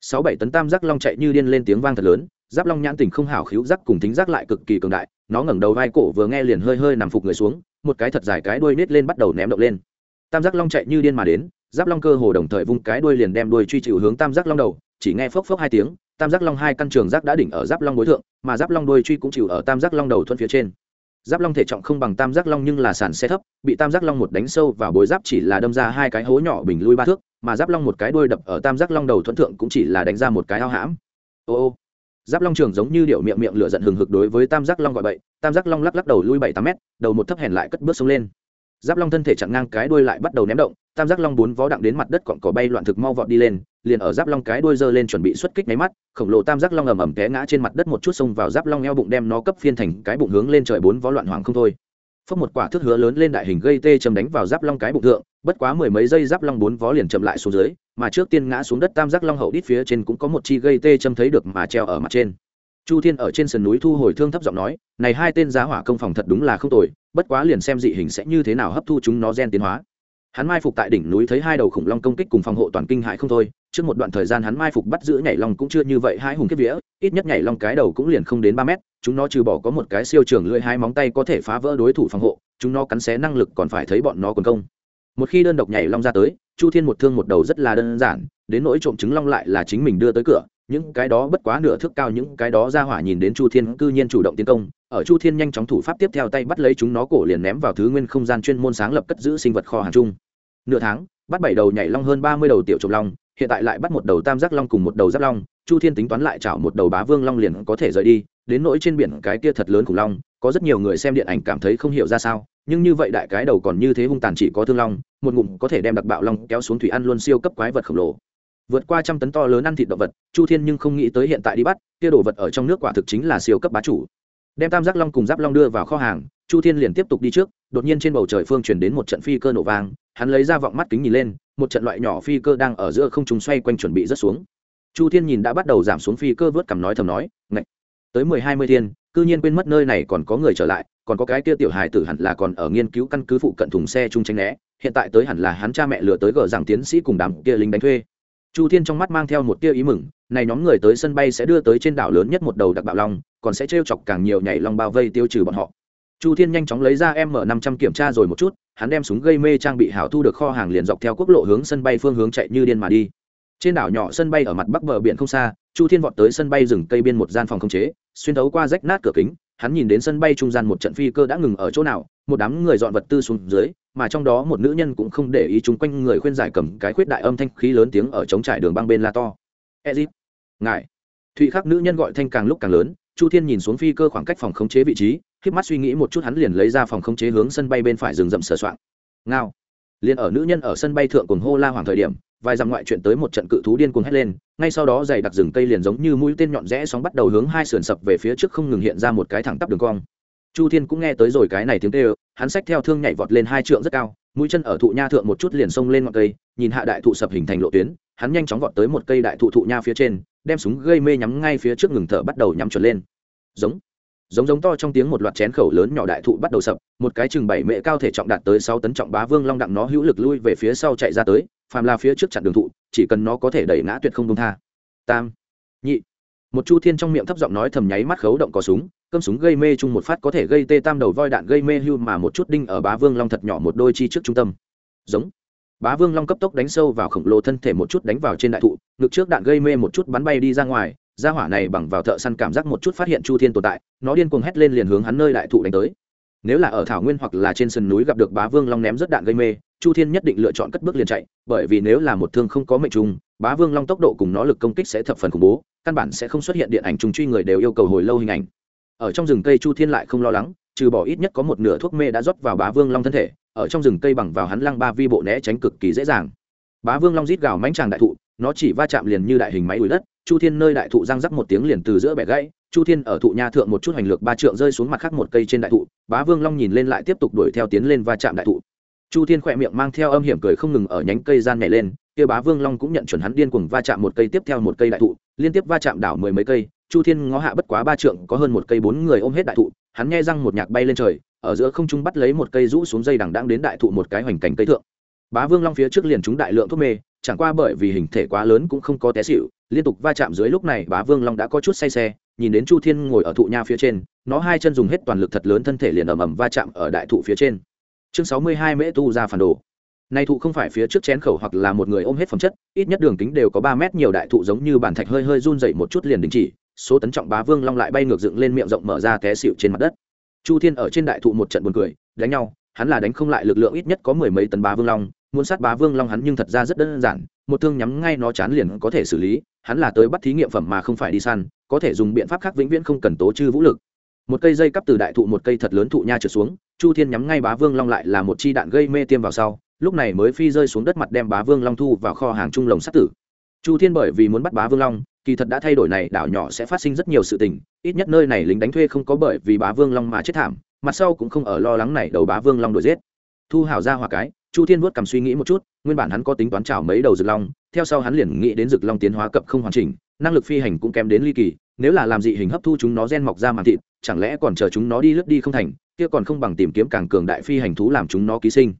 Sáu bảy tấn tam giác long chạy như điên lên tiếng vang thật lớn, giáp long nhãn tình không hảo khíu giác cùng tính giác lại cực kỳ cường đại, nó ngẩng đầu vai cổ vừa nghe liền hơi hơi nằm phục người xuống, một cái thật dài cái đuôi nết lên bắt đầu ném động lên tam giác long chạy như điên mà đến, giáp long cơ hồ đồng thời vung cái đuôi liền đem đuôi truy chịu hướng tam giác long đầu, chỉ nghe phốc phốc hai tiếng, tam giác long hai căn trường giác đã đỉnh ở giáp long đối thượng, mà giáp long đuôi truy cũng chịu ở tam giác long đầu thuận phía trên. Giáp long thể trọng không bằng tam giác long nhưng là sàn xe thấp, bị tam giác long một đánh sâu và bối giáp chỉ là đâm ra hai cái hố nhỏ bình lui ba thước, mà giáp long một cái đuôi đập ở tam giác long đầu thuận thượng cũng chỉ là đánh ra một cái ao hãm. Ô ô. Giáp long trường giống như điệu miệng miệng lửa giận hừng hực đối với tam giác long gọi bậy, tam giác long lắc lắc đầu lui bảy tám mét, đầu một thấp hèn lại cất bước xuống lên giáp long thân thể chặn ngang cái đuôi lại bắt đầu ném động, tam giác long bốn vó đặng đến mặt đất cọn cỏ bay loạn thực mau vọt đi lên, liền ở giáp long cái đuôi giơ lên chuẩn bị xuất kích máy mắt, khổng lồ tam giác long ầm ầm té ngã trên mặt đất một chút xông vào giáp long eo bụng đem nó cấp phiên thành cái bụng hướng lên trời bốn vó loạn hoàng không thôi. Phất một quả thước hứa lớn lên đại hình gây tê chầm đánh vào giáp long cái bụng thượng, bất quá mười mấy giây giáp long bốn vó liền chậm lại xuống dưới, mà trước tiên ngã xuống đất tam giác long hậu đít phía trên cũng có một chi gây tê châm thấy được mà treo ở mặt trên chu thiên ở trên sườn núi thu hồi thương thấp giọng nói, này hai tên giá hỏa công phòng thật đúng là không tồi, bất quá liền xem dị hình sẽ như thế nào hấp thu chúng nó gen tiến hóa. Hắn mai phục tại đỉnh núi thấy hai đầu khủng long công kích cùng phòng hộ toàn kinh hại không thôi, trước một đoạn thời gian hắn mai phục bắt giữ nhảy long cũng chưa như vậy hai hùng kiếp vía, ít nhất nhảy long cái đầu cũng liền không đến ba mét, chúng nó trừ bỏ có một cái siêu trường lưỡi hai móng tay có thể phá vỡ đối thủ phòng hộ, chúng nó cắn xé năng lực còn phải thấy bọn nó còn công. Một khi đơn độc nhảy long ra tới, chu thiên một thương một đầu rất là đơn giản, đến nỗi trộm trứng long lại là chính mình đưa tới cửa những cái đó bất quá nửa thước cao, những cái đó ra hỏa nhìn đến chu thiên cư nhiên chủ động tiến công. Ở chu thiên nhanh chóng thủ pháp tiếp theo tay bắt lấy chúng nó cổ liền ném vào thứ nguyên không gian chuyên môn sáng lập cất giữ sinh vật kho hàng chung. Nửa tháng, bắt bảy đầu nhảy long hơn ba mươi đầu tiểu trộm long, hiện tại lại bắt một đầu tam giác long cùng một đầu giáp long. Chu thiên tính toán lại chảo một đầu bá vương long liền có thể rời đi. Đến nỗi trên biển cái kia thật lớn khủng long, có rất nhiều người xem điện ảnh cảm thấy không hiểu ra sao, nhưng như vậy đại cái đầu còn như thế hung tàn chỉ có thương long, một ngụm có thể đem đặc bạo long kéo xuống thủy ăn luôn siêu cấp quái vật khổng lồ vượt qua trăm tấn to lớn ăn thịt động vật, chu thiên nhưng không nghĩ tới hiện tại đi bắt, kia đồ vật ở trong nước quả thực chính là siêu cấp bá chủ. Đem tam giác long cùng giáp long đưa vào kho hàng, chu thiên liền tiếp tục đi trước, đột nhiên trên bầu trời phương chuyển đến một trận phi cơ nổ vang, hắn lấy ra vọng mắt kính nhìn lên, một trận loại nhỏ phi cơ đang ở giữa không trùng xoay quanh chuẩn bị rớt xuống. Chu thiên nhìn đã bắt đầu giảm xuống phi cơ vớt cằm nói thầm nói, ngạch, tới mười hai mươi thiên, cư nhiên quên mất nơi này còn có người trở lại, còn có cái kia tiểu hài tử hẳn là còn ở nghiên cứu căn cứ phụ cận thùng xe chung tranh né, hiện tại tới hẳn là hắn cha mẹ lừa tới gờ rằng tiến sĩ cùng đám kia lính đánh thuê chu thiên trong mắt mang theo một tia ý mừng, này nhóm người tới sân bay sẽ đưa tới trên đảo lớn nhất một đầu đặc bạo long, còn sẽ trêu chọc càng nhiều nhảy long bao vây tiêu trừ bọn họ. Chu thiên nhanh chóng lấy ra m năm trăm kiểm tra rồi một chút, hắn đem súng gây mê trang bị hảo thu được kho hàng liền dọc theo quốc lộ hướng sân bay phương hướng chạy như điên mà đi. Trên đảo nhỏ sân bay ở mặt bắc bờ biển không xa, chu thiên vọt tới sân bay rừng cây biên một gian phòng không chế, xuyên thấu qua rách nát cửa kính hắn nhìn đến sân bay trung gian một trận phi cơ đã ngừng ở chỗ nào, một đám người dọn vật tư xuống dưới, mà trong đó một nữ nhân cũng không để ý chung quanh người khuyên giải cầm cái khuyết đại âm thanh khí lớn tiếng ở chống trải đường băng bên la to. Ezip, ngài. Thụy khắc nữ nhân gọi thanh càng lúc càng lớn, chu thiên nhìn xuống phi cơ khoảng cách phòng khống chế vị trí khiếp mắt suy nghĩ một chút hắn liền lấy ra phòng khống chế hướng sân bay bên phải rừng rậm sửa soạn ngao. Liền ở nữ nhân ở sân bay thượng cùng hô la hoàng thời điểm, vài dặm ngoại chuyện tới một trận cự thú điên cuồng hét lên ngay sau đó dày đặc rừng cây liền giống như mũi tên nhọn rẽ sóng bắt đầu hướng hai sườn sập về phía trước không ngừng hiện ra một cái thẳng tắp đường cong. Chu thiên cũng nghe tới rồi cái này tiếng tê ơ hắn xách theo thương nhảy vọt lên hai trượng rất cao, mũi chân ở thụ nha thượng một chút liền xông lên ngọn cây, nhìn hạ đại thụ sập hình thành lộ tuyến, hắn nhanh chóng vọt tới một cây đại thụ thụ nha phía trên, đem súng gây mê nhắm ngay phía trước ngừng thở bắt đầu nhắm chuẩn lên. Giống giống giống to trong tiếng một loạt chén khẩu lớn nhỏ đại thụ bắt đầu sập, một cái chừng bảy mệ cao thể trọng đạt tới sáu tấn trọng bá vương long đặng nó hữu lực lui về phía sau chạy ra tới, phàm là phía trước chặn đường thụ, chỉ cần nó có thể đẩy ngã tuyệt không đông tha. Tam, nhị. Một chu thiên trong miệng thấp giọng nói thầm nháy mắt khấu động có súng, cơm súng gây mê chung một phát có thể gây tê tam đầu voi đạn gây mê hưu mà một chút đinh ở bá vương long thật nhỏ một đôi chi trước trung tâm. Giống. Bá vương long cấp tốc đánh sâu vào khổng lồ thân thể một chút đánh vào trên đại thụ, ngực trước đạn gây mê một chút bắn bay đi ra ngoài gia hỏa này bằng vào thợ săn cảm giác một chút phát hiện chu thiên tồn tại, nó điên cuồng hét lên liền hướng hắn nơi đại thụ đánh tới. Nếu là ở thảo nguyên hoặc là trên sườn núi gặp được bá vương long ném rất đạn gây mê, chu thiên nhất định lựa chọn cất bước liền chạy, bởi vì nếu là một thương không có mệnh trùng, bá vương long tốc độ cùng nó lực công kích sẽ thập phần khủng bố, căn bản sẽ không xuất hiện điện ảnh trùng truy người đều yêu cầu hồi lâu hình ảnh. Ở trong rừng cây chu thiên lại không lo lắng, trừ bỏ ít nhất có một nửa thuốc mê đã rót vào bá vương long thân thể, ở trong rừng cây bằng vào hắn lăng ba vi bộ né tránh cực kỳ dễ dàng. Bá vương long rít gào mánh tràng đại thụ, nó chỉ va chạm liền như đại hình máy đuổi đất chu thiên nơi đại thụ răng rắc một tiếng liền từ giữa bẻ gãy, chu thiên ở thụ nha thượng một chút hành lược ba trượng rơi xuống mặt khác một cây trên đại thụ, bá vương long nhìn lên lại tiếp tục đuổi theo tiến lên va chạm đại thụ. Chu thiên khỏe miệng mang theo âm hiểm cười không ngừng ở nhánh cây gian nhảy lên, kia bá vương long cũng nhận chuẩn hắn điên cuồng va chạm một cây tiếp theo một cây đại thụ, liên tiếp va chạm đảo mười mấy cây, chu thiên ngó hạ bất quá ba trượng, có hơn một cây bốn người ôm hết đại thụ, hắn nghe răng một nhạc bay lên trời, ở giữa không trung bắt lấy một cây rũ xuống dây đằng đang đến đại thụ một cái hoành cảnh cây thượng. Bá vương long phía trước liền chúng đại lượng thuốc mê, chẳng qua bởi vì hình thể quá lớn cũng không có té xịu liên tục va chạm dưới lúc này, bá vương long đã có chút say xe, nhìn đến chu thiên ngồi ở thụ nha phía trên, nó hai chân dùng hết toàn lực thật lớn thân thể liền ầm ầm va chạm ở đại thụ phía trên. Chương sáu mươi hai mễ tu ra phản đồ. Nay thụ không phải phía trước chén khẩu hoặc là một người ôm hết phẩm chất, ít nhất đường kính đều có ba mét, nhiều đại thụ giống như bản thạch hơi hơi run dậy một chút liền đình chỉ, số tấn trọng bá vương long lại bay ngược dựng lên miệng rộng mở ra té xịu trên mặt đất. Chu thiên ở trên đại thụ một trận buồn cười, đánh nhau, hắn là đánh không lại lực lượng ít nhất có mười mấy tấn bá vương long, muốn sát bá vương long hắn nhưng thật ra rất đơn giản một thương nhắm ngay nó chán liền có thể xử lý, hắn là tới bắt thí nghiệm phẩm mà không phải đi săn, có thể dùng biện pháp khác vĩnh viễn không cần tố chư vũ lực. Một cây dây cắp từ đại thụ một cây thật lớn thụ nha trượt xuống, chu thiên nhắm ngay bá vương long lại là một chi đạn gây mê tiêm vào sau, lúc này mới phi rơi xuống đất mặt đem bá vương long thu vào kho hàng trung lồng sát tử. Chu thiên bởi vì muốn bắt bá vương long, kỳ thật đã thay đổi này, đảo nhỏ sẽ phát sinh rất nhiều sự tình, ít nhất nơi này lính đánh thuê không có bởi vì bá vương long mà chết thảm, mặt sau cũng không ở lo lắng này đầu bá vương long đuổi giết. Thu hảo ra hỏa cái chu thiên vuốt cầm suy nghĩ một chút, nguyên bản hắn có tính toán chảo mấy đầu rực long, theo sau hắn liền nghĩ đến rực long tiến hóa cập không hoàn chỉnh, năng lực phi hành cũng kém đến ly kỳ, nếu là làm dị hình hấp thu chúng nó gen mọc ra màng thịt, chẳng lẽ còn chờ chúng nó đi lướt đi không thành, kia còn không bằng tìm kiếm càng cường đại phi hành thú làm chúng nó ký sinh.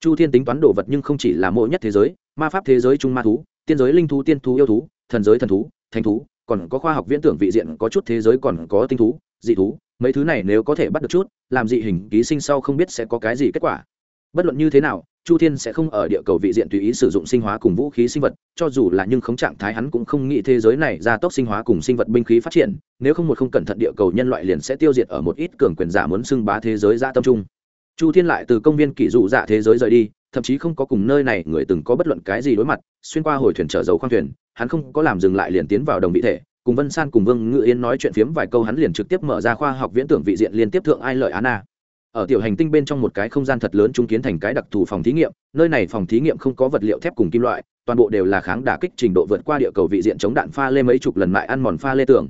Chu thiên tính toán đồ vật nhưng không chỉ là mỗi nhất thế giới, ma pháp thế giới trung ma thú, tiên giới linh thú, tiên thú yêu thú, thần giới thần thú thanh thú, còn có khoa học viễn tưởng vị diện có chút thế giới còn có tinh thú, dị thú, mấy thứ này nếu có thể bắt được chút, làm dị hình ký sinh sau không biết sẽ có cái gì kết quả. Bất luận như thế nào chu thiên sẽ không ở địa cầu vị diện tùy ý sử dụng sinh hóa cùng vũ khí sinh vật, cho dù là nhưng không trạng thái hắn cũng không nghĩ thế giới này ra tốc sinh hóa cùng sinh vật binh khí phát triển, nếu không một không cẩn thận địa cầu nhân loại liền sẽ tiêu diệt ở một ít cường quyền giả muốn xưng bá thế giới ra tâm trung. Chu thiên lại từ công viên kỷ dụ dạ thế giới rời đi, thậm chí không có cùng nơi này người từng có bất luận cái gì đối mặt, xuyên qua hồi thuyền chở dầu khoang thuyền, hắn không có làm dừng lại liền tiến vào đồng vị thể, cùng vân san cùng vương ngự yên nói chuyện phiếm vài câu hắn liền trực tiếp mở ra khoa học viễn tưởng vị diện liên tiếp thượng ai lợi á na ở tiểu hành tinh bên trong một cái không gian thật lớn trung kiến thành cái đặc thù phòng thí nghiệm, nơi này phòng thí nghiệm không có vật liệu thép cùng kim loại, toàn bộ đều là kháng đả kích trình độ vượt qua địa cầu vị diện chống đạn pha lê mấy chục lần lại ăn mòn pha lê tường.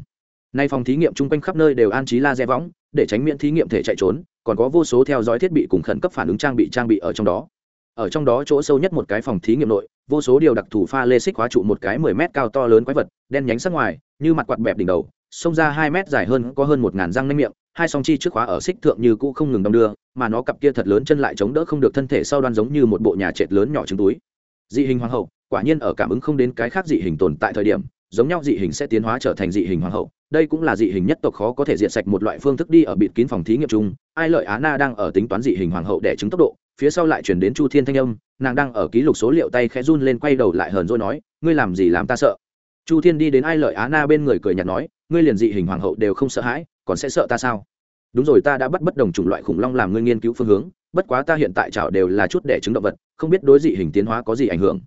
Nay phòng thí nghiệm chung quanh khắp nơi đều an trí laser võng, để tránh miễn thí nghiệm thể chạy trốn, còn có vô số theo dõi thiết bị cùng khẩn cấp phản ứng trang bị trang bị ở trong đó. Ở trong đó chỗ sâu nhất một cái phòng thí nghiệm nội, vô số điều đặc thù pha lê xích hóa trụ một cái mười mét cao to lớn quái vật, đen nhánh sắc ngoài, như mặt quạt bẹp đỉnh đầu, xông ra hai mét dài hơn, có hơn một ngàn răng nanh miệng hai song chi trước khóa ở xích thượng như cũ không ngừng đong đưa, mà nó cặp kia thật lớn chân lại chống đỡ không được thân thể sau đoan giống như một bộ nhà trệt lớn nhỏ trứng túi. Dị hình hoàng hậu, quả nhiên ở cảm ứng không đến cái khác dị hình tồn tại thời điểm, giống nhau dị hình sẽ tiến hóa trở thành dị hình hoàng hậu. Đây cũng là dị hình nhất tộc khó có thể diệt sạch một loại phương thức đi ở bịt kín phòng thí nghiệm chung. Ai lợi á na đang ở tính toán dị hình hoàng hậu để chứng tốc độ, phía sau lại chuyển đến chu thiên thanh âm, nàng đang ở ký lục số liệu tay khẽ run lên quay đầu lại hờn rồi nói, ngươi làm gì làm ta sợ? Chu thiên đi đến ai lợi á na bên người cười nhạt nói ngươi liền dị hình hoàng hậu đều không sợ hãi, còn sẽ sợ ta sao? Đúng rồi, ta đã bắt bất đồng chủng loại khủng long làm ngươi nghiên cứu phương hướng, bất quá ta hiện tại chảo đều là chút đẻ trứng động vật, không biết đối dị hình tiến hóa có gì ảnh hưởng.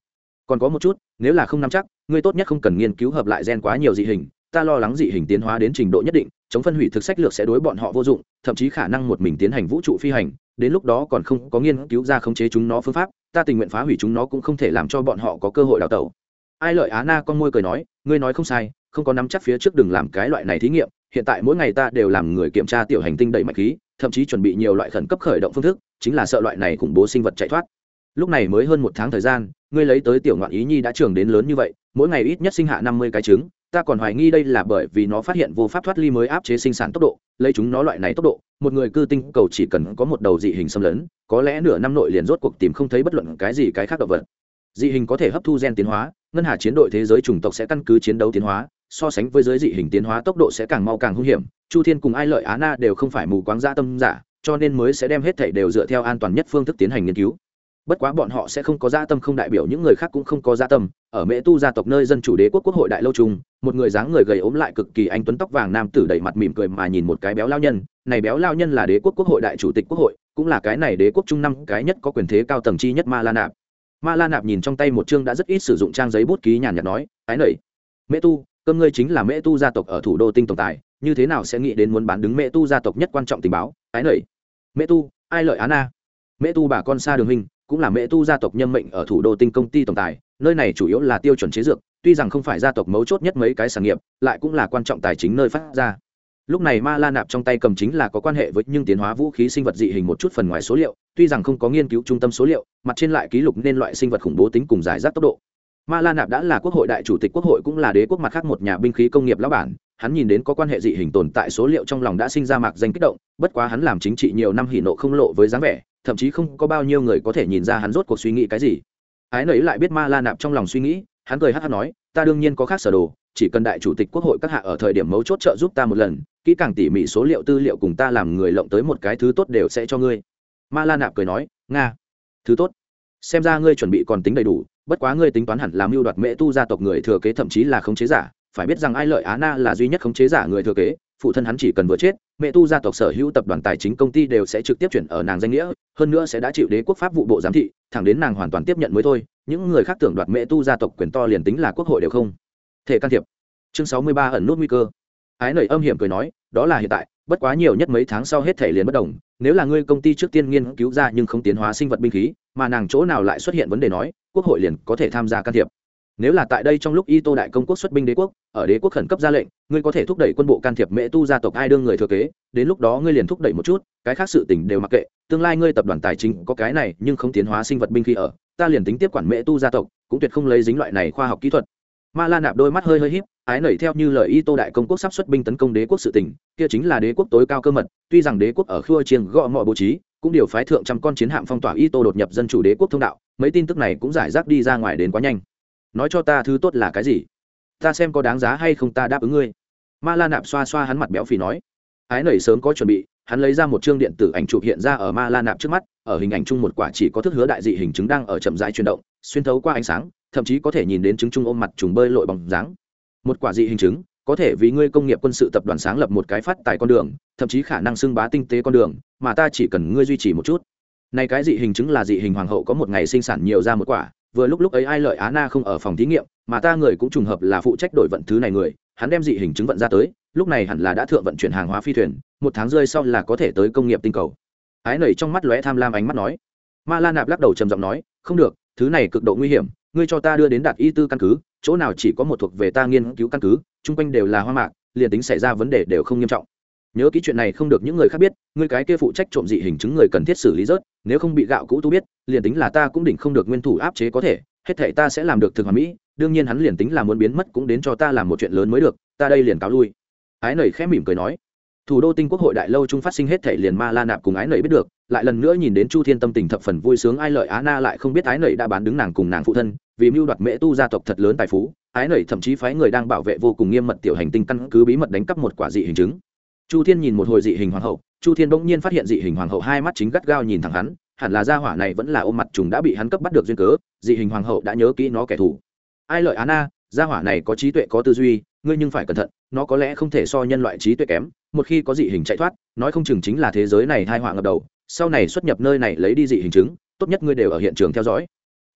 Còn có một chút, nếu là không nắm chắc, ngươi tốt nhất không cần nghiên cứu hợp lại gen quá nhiều dị hình, ta lo lắng dị hình tiến hóa đến trình độ nhất định, chống phân hủy thực sách lược sẽ đối bọn họ vô dụng, thậm chí khả năng một mình tiến hành vũ trụ phi hành, đến lúc đó còn không có nghiên cứu ra khống chế chúng nó phương pháp, ta tình nguyện phá hủy chúng nó cũng không thể làm cho bọn họ có cơ hội đào tẩu. Ai lợi á na con môi cười nói, ngươi nói không sai không có nắm chắc phía trước đừng làm cái loại này thí nghiệm, hiện tại mỗi ngày ta đều làm người kiểm tra tiểu hành tinh đầy mạch khí, thậm chí chuẩn bị nhiều loại khẩn cấp khởi động phương thức, chính là sợ loại này khủng bố sinh vật chạy thoát. Lúc này mới hơn một tháng thời gian, ngươi lấy tới tiểu ngoạn ý nhi đã trưởng đến lớn như vậy, mỗi ngày ít nhất sinh hạ năm mươi cái trứng, ta còn hoài nghi đây là bởi vì nó phát hiện vô pháp thoát ly mới áp chế sinh sản tốc độ, lấy chúng nó loại này tốc độ, một người cư tinh cầu chỉ cần có một đầu dị hình xâm lấn, có lẽ nửa năm nội liền rốt cuộc tìm không thấy bất luận cái gì cái khác động vật. Dị hình có thể hấp thu gen tiến hóa, ngân hà chiến đội thế giới chủng tộc sẽ căn cứ chiến đấu tiến hóa so sánh với giới dị hình tiến hóa tốc độ sẽ càng mau càng hung hiểm chu thiên cùng ai lợi á na đều không phải mù quáng gia tâm giả cho nên mới sẽ đem hết thảy đều dựa theo an toàn nhất phương thức tiến hành nghiên cứu. Bất quá bọn họ sẽ không có gia tâm không đại biểu những người khác cũng không có gia tâm ở mễ tu gia tộc nơi dân chủ đế quốc quốc hội đại lâu trung một người dáng người gầy ốm lại cực kỳ anh tuấn tóc vàng nam tử đầy mặt mỉm cười mà nhìn một cái béo lao nhân này béo lao nhân là đế quốc quốc hội đại chủ tịch quốc hội cũng là cái này đế quốc trung năm cái nhất có quyền thế cao tầng chi nhất ma la nạp. Ma la nạp nhìn trong tay một chương đã rất ít sử dụng trang giấy bút ký nhàn nhạt nói ái nầy, mễ tu cơm ngươi chính là mễ tu gia tộc ở thủ đô tinh tổng tài, như thế nào sẽ nghĩ đến muốn bán đứng mễ tu gia tộc nhất quan trọng tình báo, ái nầy. Mễ tu, ai lợi á na mễ tu bà con xa đường hình cũng là mễ tu gia tộc nhâm mệnh ở thủ đô tinh công ty tổng tài, nơi này chủ yếu là tiêu chuẩn chế dược, tuy rằng không phải gia tộc mấu chốt nhất mấy cái sản nghiệp, lại cũng là quan trọng tài chính nơi phát ra. Lúc này ma la nạp trong tay cầm chính là có quan hệ với nhưng tiến hóa vũ khí sinh vật dị hình một chút phần ngoài số liệu, tuy rằng không có nghiên cứu trung tâm số liệu, mặt trên lại ký lục nên loại sinh vật khủng bố tính cùng giải rác tốc độ ma la nạp đã là quốc hội đại chủ tịch quốc hội cũng là đế quốc mặt khác một nhà binh khí công nghiệp lão bản, hắn nhìn đến có quan hệ dị hình tồn tại số liệu trong lòng đã sinh ra mạc danh kích động, bất quá hắn làm chính trị nhiều năm hỉ nộ không lộ với dáng vẻ, thậm chí không có bao nhiêu người có thể nhìn ra hắn rốt cuộc suy nghĩ cái gì. Ái nấy lại biết ma la nạp trong lòng suy nghĩ, hắn cười hát hát nói, ta đương nhiên có khác sở đồ, chỉ cần đại chủ tịch quốc hội các hạ ở thời điểm mấu chốt trợ giúp ta một lần, kỹ càng tỉ mỉ số liệu tư liệu cùng ta làm người lộng tới một cái thứ tốt đều sẽ cho ngươi. Ma la nạp cười nói, nga, thứ tốt. Xem ra ngươi chuẩn bị còn tính đầy đủ bất quá ngươi tính toán hẳn làm mưu đoạt mễ tu gia tộc người thừa kế thậm chí là khống chế giả, phải biết rằng ai lợi á na là duy nhất khống chế giả người thừa kế, phụ thân hắn chỉ cần vừa chết mẹ tu gia tộc sở hữu tập đoàn tài chính công ty đều sẽ trực tiếp chuyển ở nàng danh nghĩa, hơn nữa sẽ đã chịu đế quốc pháp vụ bộ giám thị, thẳng đến nàng hoàn toàn tiếp nhận mới thôi, những người khác tưởng đoạt mẹ tu gia tộc quyền to liền tính là quốc hội đều không thể can thiệp. Chương sáu mươi ba ẩn nút nguy cơ. Ái nảy âm hiểm cười nói đó là hiện tại, bất quá nhiều nhất mấy tháng sau hết thể liền bất đồng, nếu là ngươi công ty trước tiên nghiên cứu ra nhưng không tiến hóa sinh vật binh khí, mà nàng chỗ nào lại xuất hiện vấn đề nói, quốc hội liền có thể tham gia can thiệp. Nếu là tại đây trong lúc y tô đại công quốc xuất binh đế quốc, ở đế quốc khẩn cấp ra lệnh, ngươi có thể thúc đẩy quân bộ can thiệp mễ tu gia tộc ai đương người thừa kế, đến lúc đó ngươi liền thúc đẩy một chút, cái khác sự tình đều mặc kệ, tương lai ngươi tập đoàn tài chính có cái này nhưng không tiến hóa sinh vật binh khi ở, ta liền tính tiếp quản mễ tu gia tộc, cũng tuyệt không lấy dính loại này khoa học kỹ thuật. Ma la nạp đôi mắt hơi hơi híp ái nảy theo như lời y tô đại công quốc sắp xuất binh tấn công đế quốc sự tỉnh kia chính là đế quốc tối cao cơ mật, tuy rằng đế quốc ở khua chiêng gõ mọi bố trí, cũng điều phái thượng trăm con chiến hạm phong tỏa y tô đột nhập dân chủ đế quốc thông đạo, mấy tin tức này cũng giải rác đi ra ngoài đến quá nhanh. Nói cho ta thứ tốt là cái gì? Ta xem có đáng giá hay không ta đáp ứng ngươi. Ma la nạp xoa xoa hắn mặt béo phì nói. Ái nảy sớm có chuẩn bị, hắn lấy ra một chương điện tử ảnh chụp hiện ra ở ma la nạp trước mắt, ở hình ảnh chung một quả chỉ có thức hứa đại dị hình chứng đang ở chậm rãi chuyển động, xuyên thấu qua ánh sáng, thậm chí có thể nhìn đến chứng chung ôm mặt trùng bơi lội bằng dáng một quả dị hình chứng, có thể vì ngươi công nghiệp quân sự tập đoàn sáng lập một cái phát tài con đường, thậm chí khả năng xưng bá tinh tế con đường, mà ta chỉ cần ngươi duy trì một chút. Nay cái dị hình chứng là dị hình hoàng hậu có một ngày sinh sản nhiều ra một quả, vừa lúc lúc ấy ai lợi á na không ở phòng thí nghiệm, mà ta người cũng trùng hợp là phụ trách đổi vận thứ này người, hắn đem dị hình chứng vận ra tới, lúc này hẳn là đã thượng vận chuyển hàng hóa phi thuyền, một tháng rơi sau là có thể tới công nghiệp tinh cầu. Ái nảy trong mắt lóe tham lam ánh mắt nói. Ma la nạp lắc đầu trầm giọng nói, không được, thứ này cực độ nguy hiểm ngươi cho ta đưa đến đạt y tư căn cứ, chỗ nào chỉ có một thuộc về ta nghiên cứu căn cứ, chung quanh đều là hoa mạc, liền tính xảy ra vấn đề đều không nghiêm trọng. Nhớ ký chuyện này không được những người khác biết người cái kia phụ trách trộm dị hình chứng người cần thiết xử lý rớt, nếu không bị gạo cũ tu biết, liền tính là ta cũng đỉnh không được nguyên thủ áp chế có thể, hết thể ta sẽ làm được thực hoàn mỹ, đương nhiên hắn liền tính là muốn biến mất cũng đến cho ta làm một chuyện lớn mới được, ta đây liền cáo lui. Ái nầy khẽ mỉm cười nói thủ đô tinh quốc hội đại lâu trung phát sinh hết thể liền ma la nạp cùng ái nầy biết được, lại lần nữa nhìn đến chu thiên tâm tình thập phần vui sướng ai lợi á na lại không biết ái nầy đã bán đứng nàng cùng nàng phụ thân, vì mưu đoạt mễ tu gia tộc thật lớn tài phú, ái nầy thậm chí phái người đang bảo vệ vô cùng nghiêm mật tiểu hành tinh căn cứ bí mật đánh cắp một quả dị hình chứng. Chu thiên nhìn một hồi dị hình hoàng hậu, chu thiên bỗng nhiên phát hiện dị hình hoàng hậu hai mắt chính gắt gao nhìn thẳng hắn, hẳn là gia hỏa này vẫn là ôm mặt trùng đã bị hắn cấp bắt được duyên cớ, dị hình hoàng hậu đã nhớ kỹ nó kẻ thù. Ai lợi á na, gia hỏa này có trí tuệ có tư duy, ngươi nhưng phải cẩn thận, nó có lẽ không thể so nhân loại trí tuệ kém một khi có dị hình chạy thoát, nói không chừng chính là thế giới này hai họa ngập đầu, sau này xuất nhập nơi này lấy đi dị hình chứng, tốt nhất ngươi đều ở hiện trường theo dõi.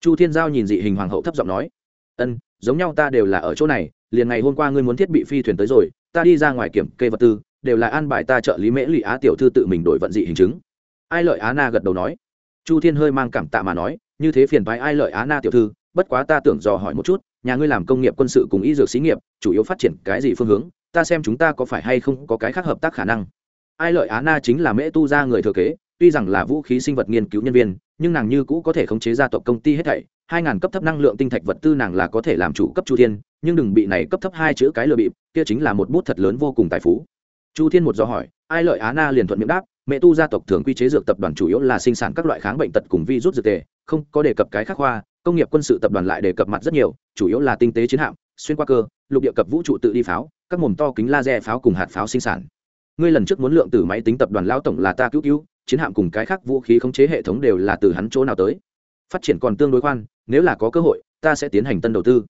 Chu thiên giao nhìn dị hình hoàng hậu thấp giọng nói, ân, giống nhau ta đều là ở chỗ này, liền ngày hôm qua ngươi muốn thiết bị phi thuyền tới rồi, ta đi ra ngoài kiểm kê vật tư, đều là an bài ta trợ lý mễ lụy á tiểu thư tự mình đổi vận dị hình chứng. Ai lợi á na gật đầu nói. Chu thiên hơi mang cảm tạ mà nói, như thế phiền phái ai lợi á na tiểu thư, bất quá ta tưởng dò hỏi một chút, nhà ngươi làm công nghiệp quân sự cùng y dược xí nghiệp, chủ yếu phát triển cái gì phương hướng? Ta xem chúng ta có phải hay không có cái khác hợp tác khả năng. Ai lợi á na chính là mễ tu gia người thừa kế, tuy rằng là vũ khí sinh vật nghiên cứu nhân viên, nhưng nàng như cũ có thể khống chế gia tộc công ty hết thảy. Hai ngàn cấp thấp năng lượng tinh thạch vật tư nàng là có thể làm chủ cấp chu thiên, nhưng đừng bị này cấp thấp hai chữ cái lừa bịp, kia chính là một bút thật lớn vô cùng tài phú. Chu thiên một do hỏi, ai lợi á na liền thuận miệng đáp mẹ tu gia tộc thường quy chế dược tập đoàn chủ yếu là sinh sản các loại kháng bệnh tật cùng vi rút dược tề, không có đề cập cái khác khoa, công nghiệp quân sự tập đoàn lại đề cập mặt rất nhiều, chủ yếu là tinh tế chiến hạm, xuyên qua cơ lục địa cập vũ trụ tự đi pháo, các mồm to kính laser pháo cùng hạt pháo sinh sản. Ngươi lần trước muốn lượng từ máy tính tập đoàn lao tổng là ta cứu cứu, chiến hạm cùng cái khác vũ khí khống chế hệ thống đều là từ hắn chỗ nào tới. Phát triển còn tương đối khoan, nếu là có cơ hội, ta sẽ tiến hành tân đầu tư.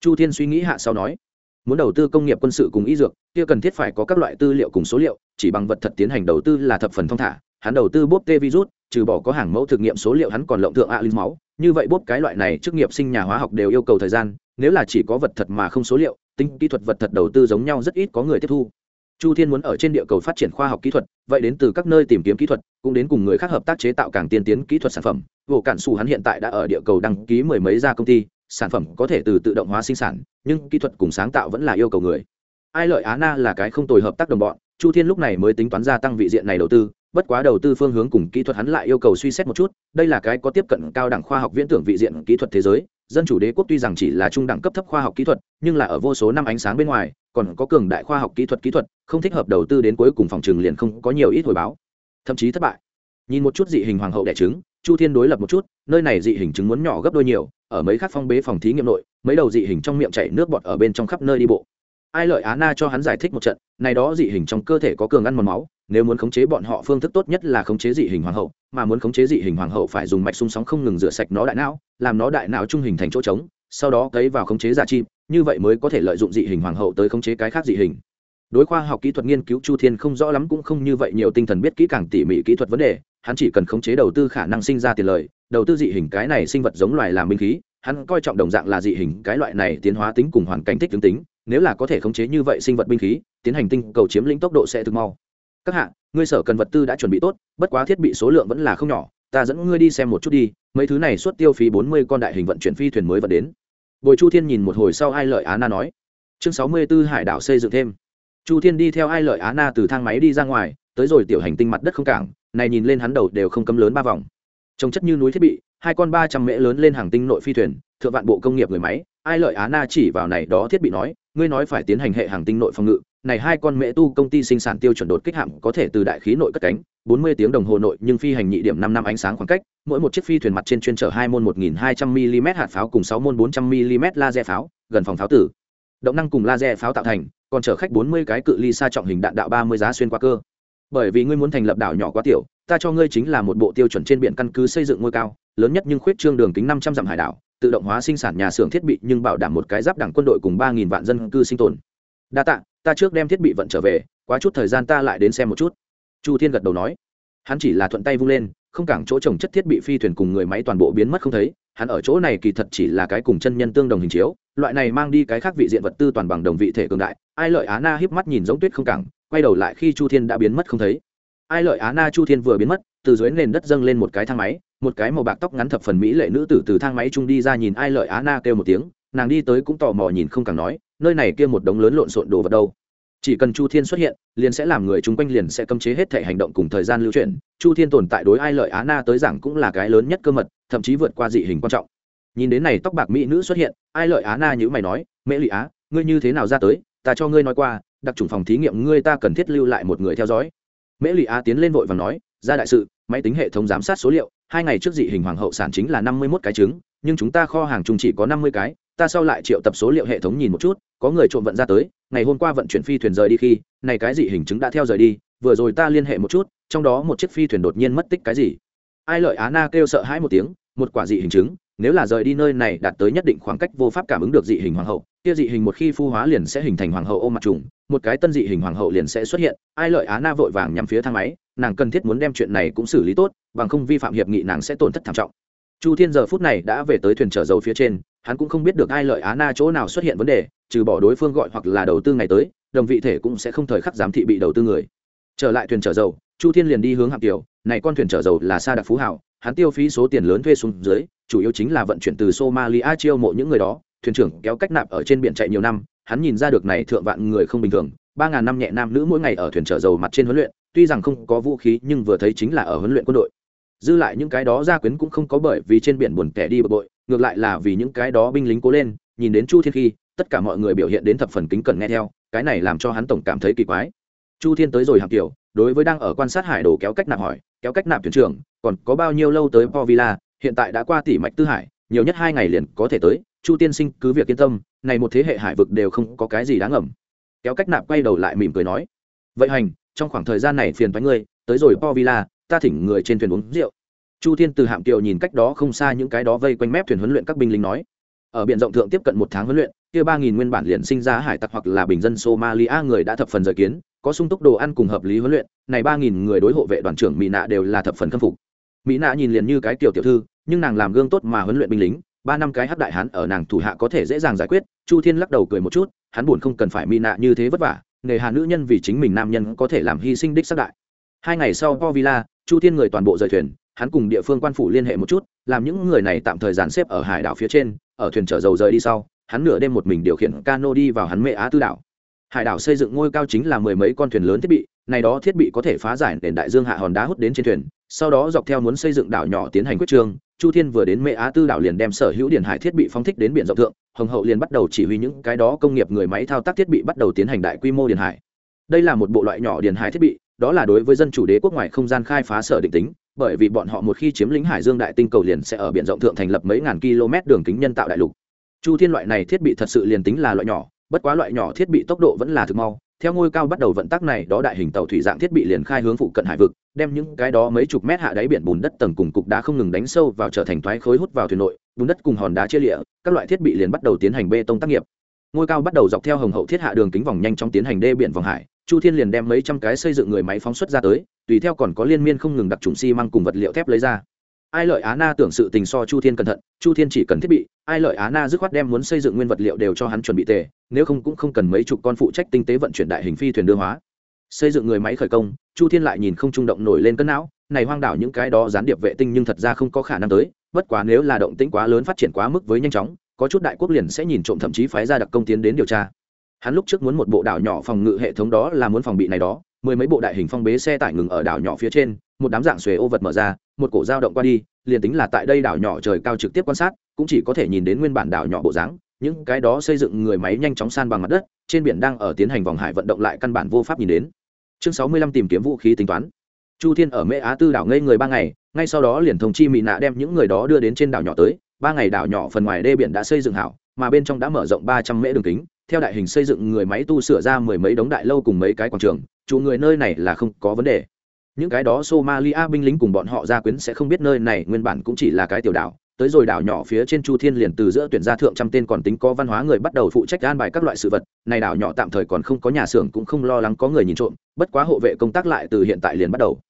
Chu thiên suy nghĩ hạ sau nói. Muốn đầu tư công nghiệp quân sự cùng y dược, kia cần thiết phải có các loại tư liệu cùng số liệu, chỉ bằng vật thật tiến hành đầu tư là thập phần thông thả. Hắn đầu tư bốp tê virus, trừ bỏ có hàng mẫu thực nghiệm số liệu hắn còn lộng thượng ạ linh máu. Như vậy bốp cái loại này, chức nghiệp sinh nhà hóa học đều yêu cầu thời gian, nếu là chỉ có vật thật mà không số liệu tính kỹ thuật vật thật đầu tư giống nhau rất ít có người tiếp thu. Chu thiên muốn ở trên địa cầu phát triển khoa học kỹ thuật, vậy đến từ các nơi tìm kiếm kỹ thuật, cũng đến cùng người khác hợp tác chế tạo càng tiên tiến kỹ thuật sản phẩm. Gỗ cản xù hắn hiện tại đã ở địa cầu đăng ký mười mấy gia công ty, sản phẩm có thể từ tự động hóa sinh sản, nhưng kỹ thuật cùng sáng tạo vẫn là yêu cầu người. Ai lợi á na là cái không tồi hợp tác đồng bọn, chu thiên lúc này mới tính toán gia tăng vị diện này đầu tư, bất quá đầu tư phương hướng cùng kỹ thuật hắn lại yêu cầu suy xét một chút, đây là cái có tiếp cận cao đẳng khoa học viễn tưởng vị diện kỹ thuật thế giới dân chủ đế quốc tuy rằng chỉ là trung đẳng cấp thấp khoa học kỹ thuật, nhưng là ở vô số năm ánh sáng bên ngoài, còn có cường đại khoa học kỹ thuật kỹ thuật, không thích hợp đầu tư đến cuối cùng phòng trường liền không có nhiều ít hồi báo. Thậm chí thất bại. Nhìn một chút dị hình hoàng hậu đẻ trứng, chu thiên đối lập một chút, nơi này dị hình trứng muốn nhỏ gấp đôi nhiều, ở mấy khắc phong bế phòng thí nghiệm nội, mấy đầu dị hình trong miệng chảy nước bọt ở bên trong khắp nơi đi bộ. Ai lợi á na cho hắn giải thích một trận, này đó dị hình trong cơ thể có cường ăn mòn máu nếu muốn khống chế bọn họ, phương thức tốt nhất là khống chế dị hình hoàng hậu, mà muốn khống chế dị hình hoàng hậu phải dùng mạch sung sóng không ngừng rửa sạch nó đại não, làm nó đại não trung hình thành chỗ trống, sau đó cấy vào khống chế giả chim như vậy mới có thể lợi dụng dị hình hoàng hậu tới khống chế cái khác dị hình. Đối khoa học kỹ thuật nghiên cứu chu thiên không rõ lắm cũng không như vậy nhiều tinh thần biết kỹ càng tỉ mỉ kỹ thuật vấn đề, hắn chỉ cần khống chế đầu tư khả năng sinh ra tiền lời, đầu tư dị hình cái này sinh vật giống loài làm binh khí, hắn coi trọng đồng dạng là dị hình cái loại này tiến hóa tính cùng hoàn cảnh thích tướng tính, nếu là có thể khống chế như vậy sinh vật binh khí, tiến hành tinh cầu chiếm lĩnh tốc độ sẽ thực mau các hạ, ngươi sở cần vật tư đã chuẩn bị tốt, bất quá thiết bị số lượng vẫn là không nhỏ, ta dẫn ngươi đi xem một chút đi, mấy thứ này suốt tiêu phí bốn mươi con đại hình vận chuyển phi thuyền mới vận đến. Bồi chu thiên nhìn một hồi sau ai lợi á na nói, chương sáu mươi b ố hải đảo xây dựng thêm. Chu thiên đi theo ai lợi á na từ thang máy đi ra ngoài, tới rồi tiểu hành tinh mặt đất không cảng, này nhìn lên hắn đầu đều không cấm lớn ba vòng. Trông chất như núi thiết bị, hai con ba trăm mễ lớn lên hàng tinh nội phi thuyền, thượng vạn bộ công nghiệp người máy, ai lợi á na chỉ vào này đó thiết bị nói, ngươi nói phải tiến hành hệ hàng tinh nội phòng ngự này hai con mễ tu công ty sinh sản tiêu chuẩn đột kích hạm có thể từ đại khí nội cất cánh, bốn mươi tiếng đồng hồ nội nhưng phi hành nhị điểm năm năm ánh sáng khoảng cách, mỗi một chiếc phi thuyền mặt trên chuyên chở hai môn một nghìn hai trăm mm hạt pháo cùng sáu môn bốn trăm mm laser pháo, gần phòng pháo tử. Động năng cùng laser pháo tạo thành, còn chở khách bốn mươi cái cự ly xa trọng hình đạn đạo ba mươi giá xuyên qua cơ. Bởi vì ngươi muốn thành lập đảo nhỏ quá tiểu, ta cho ngươi chính là một bộ tiêu chuẩn trên biển căn cứ xây dựng ngôi cao, lớn nhất nhưng khuyết trương đường kính năm trăm dặm hải đảo, tự động hóa sinh sản nhà xưởng thiết bị nhưng bảo đảm một cái giáp đảng quân đội cùng 3000 vạn dân cư sinh tồn đa tạ, ta trước đem thiết bị vận trở về, quá chút thời gian ta lại đến xem một chút. Chu thiên gật đầu nói. Hắn chỉ là thuận tay vung lên, không cảng chỗ trồng chất thiết bị phi thuyền cùng người máy toàn bộ biến mất không thấy. Hắn ở chỗ này kỳ thật chỉ là cái cùng chân nhân tương đồng hình chiếu, loại này mang đi cái khác vị diện vật tư toàn bằng đồng vị thể cường đại. Ai lợi á na híp mắt nhìn giống tuyết không cảng quay đầu lại khi chu thiên đã biến mất không thấy. Ai lợi á na chu thiên vừa biến mất, từ dưới nền đất dâng lên một cái thang máy, một cái màu bạc tóc ngắn thập phần mỹ lệ nữ tử từ thang máy trung đi ra nhìn ai lợi á na kêu một tiếng nàng đi tới cũng tò mò nhìn không càng nói, nơi này kia một đống lớn lộn xộn đồ vật đâu. Chỉ cần chu thiên xuất hiện, liền sẽ làm người chung quanh liền sẽ cấm chế hết thể hành động cùng thời gian lưu chuyển chu thiên tồn tại đối ai lợi á na tới giảng cũng là cái lớn nhất cơ mật, thậm chí vượt qua dị hình quan trọng. Nhìn đến này tóc bạc mỹ nữ xuất hiện, ai lợi á na như mày nói, mễ lụy á, ngươi như thế nào ra tới? Ta cho ngươi nói qua, đặc trùng phòng thí nghiệm ngươi ta cần thiết lưu lại một người theo dõi. Mễ lụy á tiến lên vội và nói, ra đại sự, máy tính hệ thống giám sát số liệu, hai ngày trước dị hình hoàng hậu sản chính là năm mươi một cái trứng, nhưng chúng ta kho hàng chung chỉ có năm mươi cái ta sau lại triệu tập số liệu hệ thống nhìn một chút, có người trộm vận ra tới, ngày hôm qua vận chuyển phi thuyền rời đi khi, này cái gì hình chứng đã theo rời đi, vừa rồi ta liên hệ một chút, trong đó một chiếc phi thuyền đột nhiên mất tích cái gì. Ai lợi á na kêu sợ hãi một tiếng, một quả dị hình chứng, nếu là rời đi nơi này đạt tới nhất định khoảng cách vô pháp cảm ứng được dị hình hoàng hậu, kia dị hình một khi phu hóa liền sẽ hình thành hoàng hậu ôm mặt trùng, một cái tân dị hình hoàng hậu liền sẽ xuất hiện, ai lợi á na vội vàng nhắm phía thang máy, nàng cần thiết muốn đem chuyện này cũng xử lý tốt, bằng không vi phạm hiệp nghị nàng sẽ tổn thất thảm trọng. Chu thiên giờ phút này đã về tới thuyền chở dầu phía trên hắn cũng không biết được ai lợi á na chỗ nào xuất hiện vấn đề, trừ bỏ đối phương gọi hoặc là đầu tư ngày tới, đồng vị thể cũng sẽ không thời khắc giám thị bị đầu tư người. Trở lại thuyền chở dầu, chu thiên liền đi hướng hạm tiểu, này con thuyền chở dầu là sa đặc phú hảo, hắn tiêu phí số tiền lớn thuê xuống dưới, chủ yếu chính là vận chuyển từ somalia chiêu mộ những người đó, thuyền trưởng kéo cách nạp ở trên biển chạy nhiều năm, hắn nhìn ra được này thượng vạn người không bình thường, ba ngàn năm nhẹ nam nữ mỗi ngày ở thuyền chở dầu mặt trên huấn luyện, tuy rằng không có vũ khí nhưng vừa thấy chính là ở huấn luyện quân đội. Dư lại những cái đó gia quyến cũng không có bởi vì trên biển buồn kẻ đi bực bội ngược lại là vì những cái đó binh lính cố lên, nhìn đến chu thiên khi, tất cả mọi người biểu hiện đến thập phần kính cẩn nghe theo, cái này làm cho hắn tổng cảm thấy kỳ quái. Chu thiên tới rồi hàm kiểu đối với đang ở quan sát hải đồ kéo cách nạp hỏi, kéo cách nạp thuyền trưởng, còn có bao nhiêu lâu tới po villa? Hiện tại đã qua tỷ mạch tư hải, nhiều nhất hai ngày liền có thể tới. Chu tiên sinh, cứ việc yên tâm, này một thế hệ hải vực đều không có cái gì đáng ẩm kéo cách nạp quay đầu lại mỉm cười nói, vậy hành, trong khoảng thời gian này phiền thoái ngươi, tới rồi po villa, ta thỉnh người trên thuyền uống rượu chu thiên từ hạm kiều nhìn cách đó không xa những cái đó vây quanh mép thuyền huấn luyện các binh lính nói, ở biển rộng thượng tiếp cận một tháng huấn luyện, kia ba nghìn nguyên bản liền sinh ra hải tặc hoặc là bình dân somalia người đã thập phần rời kiến, có sung túc đồ ăn cùng hợp lý huấn luyện, này ba nghìn người đối hộ vệ đoàn trưởng mỹ nạ đều là thập phần khâm phục. Mỹ nạ nhìn liền như cái tiểu tiểu thư, nhưng nàng làm gương tốt mà huấn luyện binh lính, ba năm cái hắc đại hán ở nàng thủ hạ có thể dễ dàng giải quyết, chu thiên lắc đầu cười một chút, hắn buồn không cần phải mỹ nạ như thế vất vả, nghề hà nữ nhân vì chính mình nam nhân có thể làm hy sinh đích xác đại. Hai ngày sau po villa chu thiên người toàn bộ rời thuyền hắn cùng địa phương quan phủ liên hệ một chút, làm những người này tạm thời dàn xếp ở hải đảo phía trên, ở thuyền chở dầu rời đi sau, hắn nửa đêm một mình điều khiển cano đi vào hắn mệ á tư đảo. Hải đảo xây dựng ngôi cao chính là mười mấy con thuyền lớn thiết bị, này đó thiết bị có thể phá giải nền đại dương hạ hòn đá hút đến trên thuyền, sau đó dọc theo muốn xây dựng đảo nhỏ tiến hành quyết trương chu thiên vừa đến mệ á tư đảo liền đem sở hữu điện hải thiết bị phóng thích đến biển rộng thượng, hồng hậu liền bắt đầu chỉ huy những cái đó công nghiệp người máy thao tác thiết bị bắt đầu tiến hành đại quy mô điện hải. Đây là một bộ loại nhỏ điện hải thiết bị, đó là đối với dân chủ đế quốc ngoài không gian khai phá sở định tính bởi vì bọn họ một khi chiếm lĩnh hải dương đại tinh cầu liền sẽ ở biển rộng thượng thành lập mấy ngàn km đường kính nhân tạo đại lục. Chu thiên loại này thiết bị thật sự liền tính là loại nhỏ, bất quá loại nhỏ thiết bị tốc độ vẫn là thực mau. Theo ngôi cao bắt đầu vận tắc này, đó đại hình tàu thủy dạng thiết bị liền khai hướng phụ cận hải vực, đem những cái đó mấy chục mét hạ đáy biển bùn đất tầng cùng cục đá không ngừng đánh sâu vào trở thành thoái khối hút vào thuyền nội, bùn đất cùng hòn đá chia lịa các loại thiết bị liền bắt đầu tiến hành bê tông tác nghiệp. Ngôi cao bắt đầu dọc theo hồng hậu thiết hạ đường kính vòng nhanh trong tiến hành đê biển vòng hải, chu thiên liền đem mấy trăm cái xây dựng người máy phóng xuất ra tới tùy theo còn có liên miên không ngừng đặc trùng măng cùng vật liệu thép lấy ra. Ai lợi á na tưởng sự tình so chu thiên cẩn thận, chu thiên chỉ cần thiết bị, ai lợi á na dứt khoát đem muốn xây dựng nguyên vật liệu đều cho hắn chuẩn bị tề, nếu không cũng không cần mấy chục con phụ trách tinh tế vận chuyển đại hình phi thuyền đưa hóa. Xây dựng người máy khởi công, chu thiên lại nhìn không trung động nổi lên cân não, này hoang đảo những cái đó gián điệp vệ tinh nhưng thật ra không có khả năng tới, bất quá nếu là động tĩnh quá lớn phát triển quá mức với nhanh chóng, có chút đại quốc liền sẽ nhìn trộm thậm chí phái ra đặc công tiến đến điều tra. Hắn lúc trước muốn một bộ đảo nhỏ phòng ngự hệ thống đó là muốn phòng bị này đó mười mấy bộ đại hình phong bế xe tải ngừng ở đảo nhỏ phía trên, một đám dạng xuề ô vật mở ra, một cổ dao động qua đi, liền tính là tại đây đảo nhỏ trời cao trực tiếp quan sát, cũng chỉ có thể nhìn đến nguyên bản đảo nhỏ bộ dáng, những cái đó xây dựng người máy nhanh chóng san bằng mặt đất, trên biển đang ở tiến hành vòng hải vận động lại căn bản vô pháp nhìn đến. Chương sáu mươi lăm tìm kiếm vũ khí tính toán. Chu thiên ở mễ á tư đảo ngây người ba ngày, ngay sau đó liền thông chi mỹ nạ đem những người đó đưa đến trên đảo nhỏ tới, ba ngày đảo nhỏ phần ngoài đê biển đã xây dựng hảo, mà bên trong đã mở rộng ba trăm mễ đường kính theo đại hình xây dựng người máy tu sửa ra mười mấy đống đại lâu cùng mấy cái quảng trường, chủ người nơi này là không có vấn đề. Những cái đó somalia binh lính cùng bọn họ gia quyến sẽ không biết nơi này nguyên bản cũng chỉ là cái tiểu đảo. Tới rồi đảo nhỏ phía trên chu thiên liền từ giữa tuyển gia thượng trăm tên còn tính có văn hóa người bắt đầu phụ trách an bài các loại sự vật. Này đảo nhỏ tạm thời còn không có nhà xưởng cũng không lo lắng có người nhìn trộm, bất quá hộ vệ công tác lại từ hiện tại liền bắt đầu.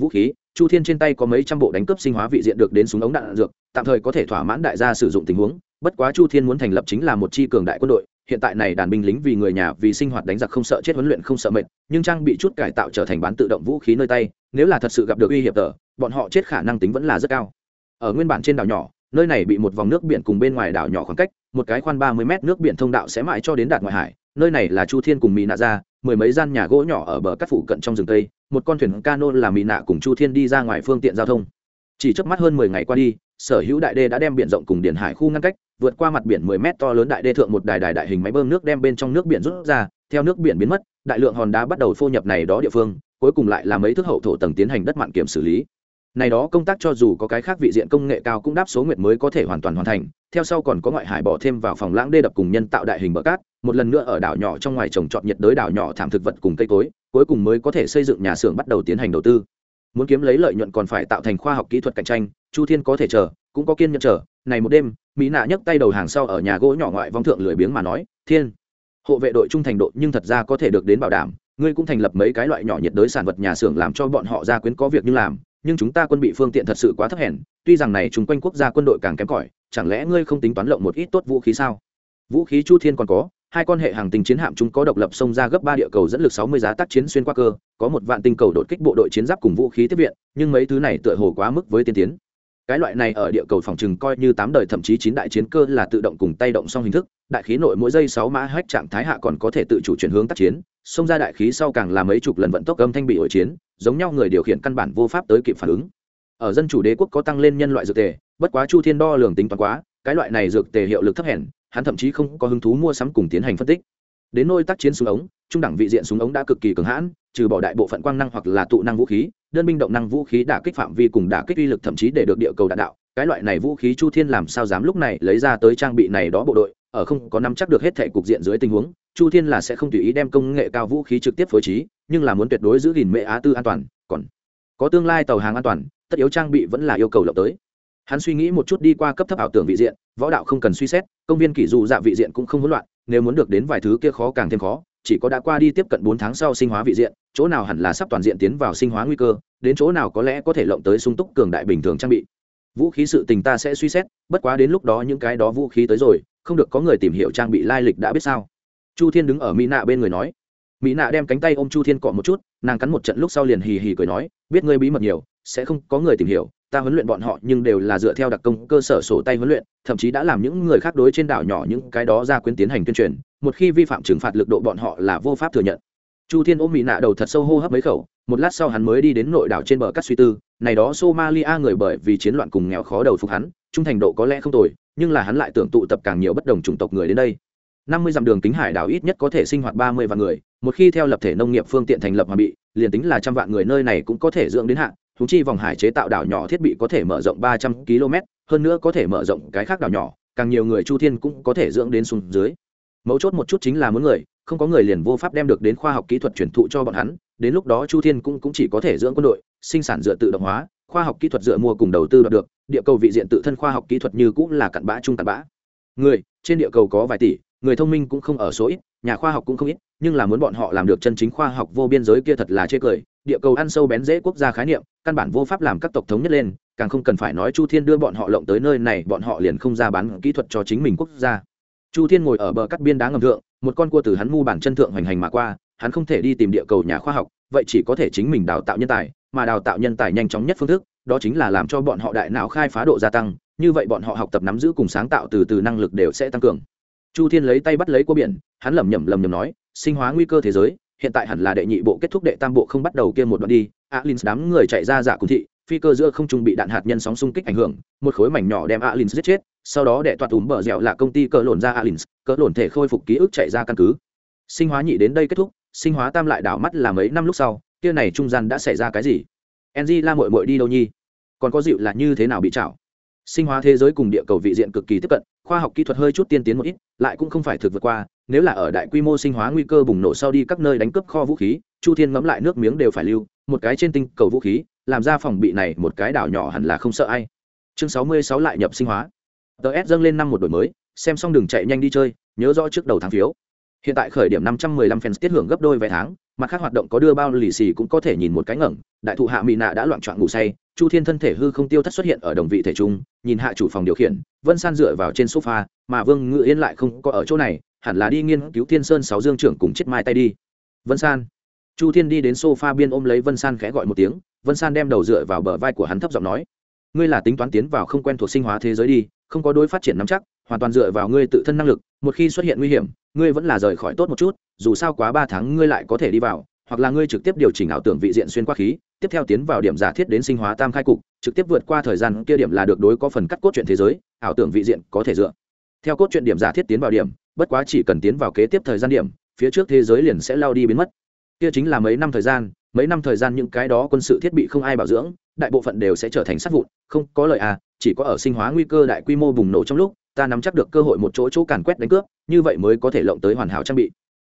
Vũ khí, chu thiên trên tay có mấy trăm bộ đánh cướp sinh hóa vị diện được đến súng ống đạn dược, tạm thời có thể thỏa mãn đại gia sử dụng tình huống. Bất quá chu thiên muốn thành lập chính là một chi cường đại quân đội hiện tại này đàn binh lính vì người nhà, vì sinh hoạt đánh giặc không sợ chết huấn luyện, không sợ mệt, nhưng trang bị chút cải tạo trở thành bán tự động vũ khí nơi tay, nếu là thật sự gặp được uy hiểm tờ, bọn họ chết khả năng tính vẫn là rất cao. Ở nguyên bản trên đảo nhỏ, nơi này bị một vòng nước biển cùng bên ngoài đảo nhỏ khoảng cách, một cái khoan ba mươi mét nước biển thông đạo sẽ mãi cho đến đạt ngoại hải. Nơi này là chu thiên cùng mỹ nạ ra, mười mấy gian nhà gỗ nhỏ ở bờ cắt phủ cận trong rừng tây, một con thuyền cano là mỹ nạ cùng chu thiên đi ra ngoài phương tiện giao thông. Chỉ trước mắt hơn mười ngày qua đi, sở hữu đại đê đã đem biển rộng cùng điển hải khu ngăn cách vượt qua mặt biển 10 mét to lớn đại đê thượng một đài đài đại hình máy bơm nước đem bên trong nước biển rút ra, theo nước biển biến mất, đại lượng hòn đá bắt đầu phô nhập này đó địa phương, cuối cùng lại là mấy thước hậu thổ tầng tiến hành đất mặn kiểm xử lý. Này đó công tác cho dù có cái khác vị diện công nghệ cao cũng đáp số nguyệt mới có thể hoàn toàn hoàn thành, theo sau còn có ngoại hải bỏ thêm vào phòng lãng đê đập cùng nhân tạo đại hình bờ cát, một lần nữa ở đảo nhỏ trong ngoài trồng trọt nhiệt đới đảo nhỏ thảm thực vật cùng cây cối, cuối cùng mới có thể xây dựng nhà xưởng bắt đầu tiến hành đầu tư muốn kiếm lấy lợi nhuận còn phải tạo thành khoa học kỹ thuật cạnh tranh, chu thiên có thể chờ, cũng có kiên nhẫn chờ. Này một đêm, mỹ nạ nhấc tay đầu hàng sau ở nhà gỗ nhỏ ngoại vong thượng lười biếng mà nói, thiên, hộ vệ đội trung thành độ nhưng thật ra có thể được đến bảo đảm, ngươi cũng thành lập mấy cái loại nhỏ nhiệt đới sản vật nhà xưởng làm cho bọn họ ra quyến có việc như làm, nhưng chúng ta quân bị phương tiện thật sự quá thấp hèn, tuy rằng này chúng quanh quốc gia quân đội càng kém cỏi, chẳng lẽ ngươi không tính toán lộng một ít tốt vũ khí sao? Vũ khí chu thiên còn có hai con hệ hàng tinh chiến hạm chúng có độc lập xông ra gấp ba địa cầu dẫn lực sáu mươi giá tác chiến xuyên qua cơ, có một vạn tinh cầu đột kích bộ đội chiến giáp cùng vũ khí tiếp viện, nhưng mấy thứ này tựa hồ quá mức với tiên tiến. Cái loại này ở địa cầu phòng trừng coi như tám đời thậm chí chín đại chiến cơ là tự động cùng tay động song hình thức, đại khí nội mỗi giây sáu mã hách trạng thái hạ còn có thể tự chủ chuyển hướng tác chiến, xông ra đại khí sau càng là mấy chục lần vận tốc âm thanh bị hội chiến, giống nhau người điều khiển căn bản vô pháp tới kịp phản ứng. Ở dân chủ đế quốc có tăng lên nhân loại dược tề, bất quá chu thiên đo lường tính toán quá, cái loại này dược tề hiệu lực thấp hèn hắn thậm chí không có hứng thú mua sắm cùng tiến hành phân tích. Đến nôi tác chiến súng ống, trung đẳng vị diện súng ống đã cực kỳ cường hãn, trừ bỏ đại bộ phận quang năng hoặc là tụ năng vũ khí, đơn binh động năng vũ khí đả kích phạm vi cùng đả kích uy lực thậm chí để được địa cầu đạn đạo. Cái loại này vũ khí chu thiên làm sao dám lúc này lấy ra tới trang bị này đó bộ đội, ở không có nắm chắc được hết thể cục diện dưới tình huống, chu thiên là sẽ không tùy ý đem công nghệ cao vũ khí trực tiếp phối trí, nhưng là muốn tuyệt đối giữ gìn mệ á tư an toàn. Còn có tương lai tàu hàng an toàn, tất yếu trang bị vẫn là yêu cầu lộng tới hắn suy nghĩ một chút đi qua cấp thấp ảo tưởng vị diện, võ đạo không cần suy xét, công viên kỷ dù dạ vị diện cũng không hỗn loạn, nếu muốn được đến vài thứ kia khó càng thêm khó, chỉ có đã qua đi tiếp cận bốn tháng sau sinh hóa vị diện, chỗ nào hẳn là sắp toàn diện tiến vào sinh hóa nguy cơ, đến chỗ nào có lẽ có thể lộng tới sung túc cường đại bình thường trang bị. Vũ khí sự tình ta sẽ suy xét, bất quá đến lúc đó những cái đó vũ khí tới rồi, không được có người tìm hiểu trang bị lai lịch đã biết sao. Chu thiên đứng ở mỹ nạ bên người nói. Mỹ nạ đem cánh tay ôm chu thiên cọ một chút, nàng cắn một trận lúc sau liền hì hì cười nói, biết ngươi bí mật nhiều, sẽ không có người tìm hiểu ta huấn luyện bọn họ nhưng đều là dựa theo đặc công cơ sở sổ tay huấn luyện, thậm chí đã làm những người khác đối trên đảo nhỏ những cái đó ra quyến tiến hành tuyên truyền, một khi vi phạm trừng phạt lực độ bọn họ là vô pháp thừa nhận. Chu thiên ôm mỹ nạ đầu thật sâu hô hấp mấy khẩu, một lát sau hắn mới đi đến nội đảo trên bờ cắt suy tư, này đó somalia người bởi vì chiến loạn cùng nghèo khó đầu phục hắn, trung thành độ có lẽ không tồi, nhưng là hắn lại tưởng tụ tập càng nhiều bất đồng chủng tộc người đến đây. Năm mươi dặm đường kính hải đảo ít nhất có thể sinh hoạt ba mươi vạn người, một khi theo lập thể nông nghiệp phương tiện thành lập hòa bị, liền tính là trăm vạn người nơi này cũng có thể dưỡng đến hạn thú chi vòng hải chế tạo đảo nhỏ thiết bị có thể mở rộng ba trăm km hơn nữa có thể mở rộng cái khác đảo nhỏ càng nhiều người chu thiên cũng có thể dưỡng đến xuống dưới. Mấu chốt một chút chính là muốn người không có người liền vô pháp đem được đến khoa học kỹ thuật truyền thụ cho bọn hắn đến lúc đó chu thiên cũng, cũng chỉ có thể dưỡng quân đội sinh sản dựa tự động hóa khoa học kỹ thuật dựa mua cùng đầu tư đoạt được địa cầu vị diện tự thân khoa học kỹ thuật như cũng là cặn bã chung cặn bã. Người trên địa cầu có vài tỷ người thông minh cũng không ở số ít nhà khoa học cũng không ít nhưng là muốn bọn họ làm được chân chính khoa học vô biên giới kia thật là chê cười địa cầu ăn sâu bén dễ quốc gia khái niệm, căn bản vô pháp làm các tộc thống nhất lên, càng không cần phải nói chu thiên đưa bọn họ lộng tới nơi này, bọn họ liền không ra bán kỹ thuật cho chính mình quốc gia. Chu thiên ngồi ở bờ cắt biên đá ngầm thượng, một con cua từ hắn mu bản chân thượng hoành hành mà qua, hắn không thể đi tìm địa cầu nhà khoa học, vậy chỉ có thể chính mình đào tạo nhân tài, mà đào tạo nhân tài nhanh chóng nhất phương thức, đó chính là làm cho bọn họ đại não khai phá độ gia tăng, như vậy bọn họ học tập nắm giữ cùng sáng tạo từ từ năng lực đều sẽ tăng cường. Chu thiên lấy tay bắt lấy cua biển, hắn lẩm nhẩm lẩm nhẩm nói, sinh hóa nguy cơ thế giới hiện tại hẳn là đệ nhị bộ kết thúc đệ tam bộ không bắt đầu kia một đoạn đi. Alin đám người chạy ra dạ giả cùng thị, phi cơ giữa không trung bị đạn hạt nhân sóng xung kích ảnh hưởng, một khối mảnh nhỏ đem alin giết chết, sau đó đệ toạt túm bờ dẻo là công ty cỡ lộn ra alin cỡ lộn thể khôi phục ký ức chạy ra căn cứ. Sinh hóa nhị đến đây kết thúc, sinh hóa tam lại đảo mắt là mấy năm lúc sau, kia này trung gian đã xảy ra cái gì? Enzy la mội mội đi đâu nhi? Còn có dịu là như thế nào bị chảo sinh hóa thế giới cùng địa cầu vị diện cực kỳ tiếp cận, khoa học kỹ thuật hơi chút tiên tiến một ít, lại cũng không phải thực vượt qua nếu là ở đại quy mô sinh hóa nguy cơ bùng nổ sau đi các nơi đánh cướp kho vũ khí, chu thiên ngẫm lại nước miếng đều phải lưu, một cái trên tinh cầu vũ khí, làm ra phòng bị này một cái đảo nhỏ hẳn là không sợ ai. Chương sáu mươi sáu lại nhập sinh hóa. Tờ s dâng lên năm một đổi mới, xem xong đừng chạy nhanh đi chơi, nhớ rõ trước đầu tháng phiếu. Hiện tại khởi điểm năm trăm mười lăm fans tiết hưởng gấp đôi vé tháng, mặt khác hoạt động có đưa bao lì xì cũng có thể nhìn một cái ngẩng, đại thụ hạ mỹ nạ đã loạn trọn ngủ say, chu thiên thân thể hư không tiêu thất xuất hiện ở đồng vị thể trung, nhìn hạ chủ phòng điều khiển, vân san dựa vào trên sofa, mà vương ngự yên lại không có ở chỗ này hẳn là đi nghiên cứu thiên sơn sáu dương trưởng cùng chết mai tay đi. Vân san. Chu thiên đi đến sofa biên ôm lấy vân san khẽ gọi một tiếng. Vân san đem đầu dựa vào bờ vai của hắn thấp giọng nói, ngươi là tính toán tiến vào không quen thuộc sinh hóa thế giới đi, không có đối phát triển nắm chắc, hoàn toàn dựa vào ngươi tự thân năng lực, một khi xuất hiện nguy hiểm, ngươi vẫn là rời khỏi tốt một chút, dù sao quá ba tháng ngươi lại có thể đi vào, hoặc là ngươi trực tiếp điều chỉnh ảo tưởng vị diện xuyên qua khí, tiếp theo tiến vào điểm giả thiết đến sinh hóa tam khai cục, trực tiếp vượt qua thời gian kia điểm là được đối có phần cắt cốt truyện thế giới, ảo tưởng vị diện có thể dựa. Theo cốt truyện điểm giả thiết tiến vào điểm bất quá chỉ cần tiến vào kế tiếp thời gian điểm, phía trước thế giới liền sẽ lao đi biến mất. Kia chính là mấy năm thời gian, mấy năm thời gian những cái đó quân sự thiết bị không ai bảo dưỡng, đại bộ phận đều sẽ trở thành sát vụn, không có lợi à chỉ có ở sinh hóa nguy cơ đại quy mô bùng nổ trong lúc, ta nắm chắc được cơ hội một chỗ chỗ càn quét đánh cướp, như vậy mới có thể lộng tới hoàn hảo trang bị.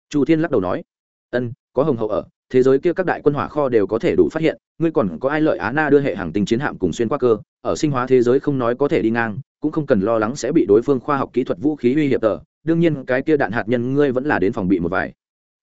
Chu thiên lắc đầu nói. Ân, có hồng hậu ở, thế giới kia các đại quân hỏa kho đều có thể đủ phát hiện, ngươi còn có ai lợi á na đưa hệ hàng tinh chiến hạm cùng xuyên qua cơ, ở sinh hóa thế giới không nói có thể đi ngang, cũng không cần lo lắng sẽ bị đối phương khoa học kỹ thuật vũ khí uy hiểm tờ đương nhiên cái kia đạn hạt nhân ngươi vẫn là đến phòng bị một vài.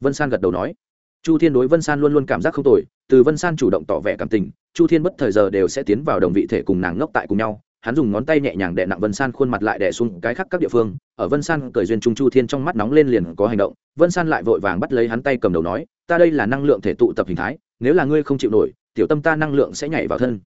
Vân san gật đầu nói. Chu thiên đối vân san luôn luôn cảm giác không tồi, từ vân san chủ động tỏ vẻ cảm tình, chu thiên bất thời giờ đều sẽ tiến vào đồng vị thể cùng nàng ngốc tại cùng nhau. Hắn dùng ngón tay nhẹ nhàng đè nặng vân san khuôn mặt lại đè xuống cái khác các địa phương. Ở vân san cởi duyên trung chu thiên trong mắt nóng lên liền có hành động. Vân san lại vội vàng bắt lấy hắn tay cầm đầu nói, ta đây là năng lượng thể tụ tập hình thái, nếu là ngươi không chịu nổi, tiểu tâm ta năng lượng sẽ nhảy vào thân.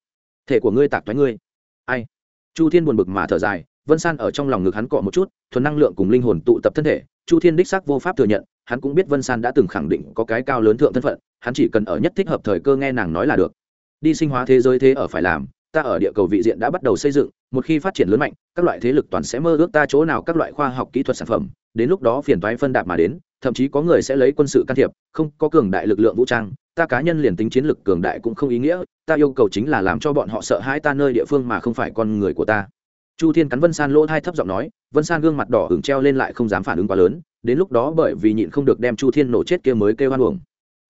Thể của ngươi tạc thoái ngươi. Ai? Chu thiên buồn bực mà thở dài vân san ở trong lòng ngực hắn cọ một chút, thuần năng lượng cùng linh hồn tụ tập thân thể, chu thiên đích xác vô pháp thừa nhận, hắn cũng biết vân san đã từng khẳng định có cái cao lớn thượng thân phận, hắn chỉ cần ở nhất thích hợp thời cơ nghe nàng nói là được. Đi sinh hóa thế giới thế ở phải làm, ta ở địa cầu vị diện đã bắt đầu xây dựng, một khi phát triển lớn mạnh, các loại thế lực toàn sẽ mơ ước ta chỗ nào các loại khoa học kỹ thuật sản phẩm, đến lúc đó phiền toái phân đạp mà đến, thậm chí có người sẽ lấy quân sự can thiệp, không, có cường đại lực lượng vũ trang, ta cá nhân liền tính chiến lực cường đại cũng không ý nghĩa, ta yêu cầu chính là làm cho bọn họ sợ hãi ta nơi địa phương mà không phải con người của ta chu thiên cắn vân san lỗ thai thấp giọng nói, vân san gương mặt đỏ hửng treo lên lại không dám phản ứng quá lớn, đến lúc đó bởi vì nhịn không được đem chu thiên nổ chết kia mới kêu hoan uổng.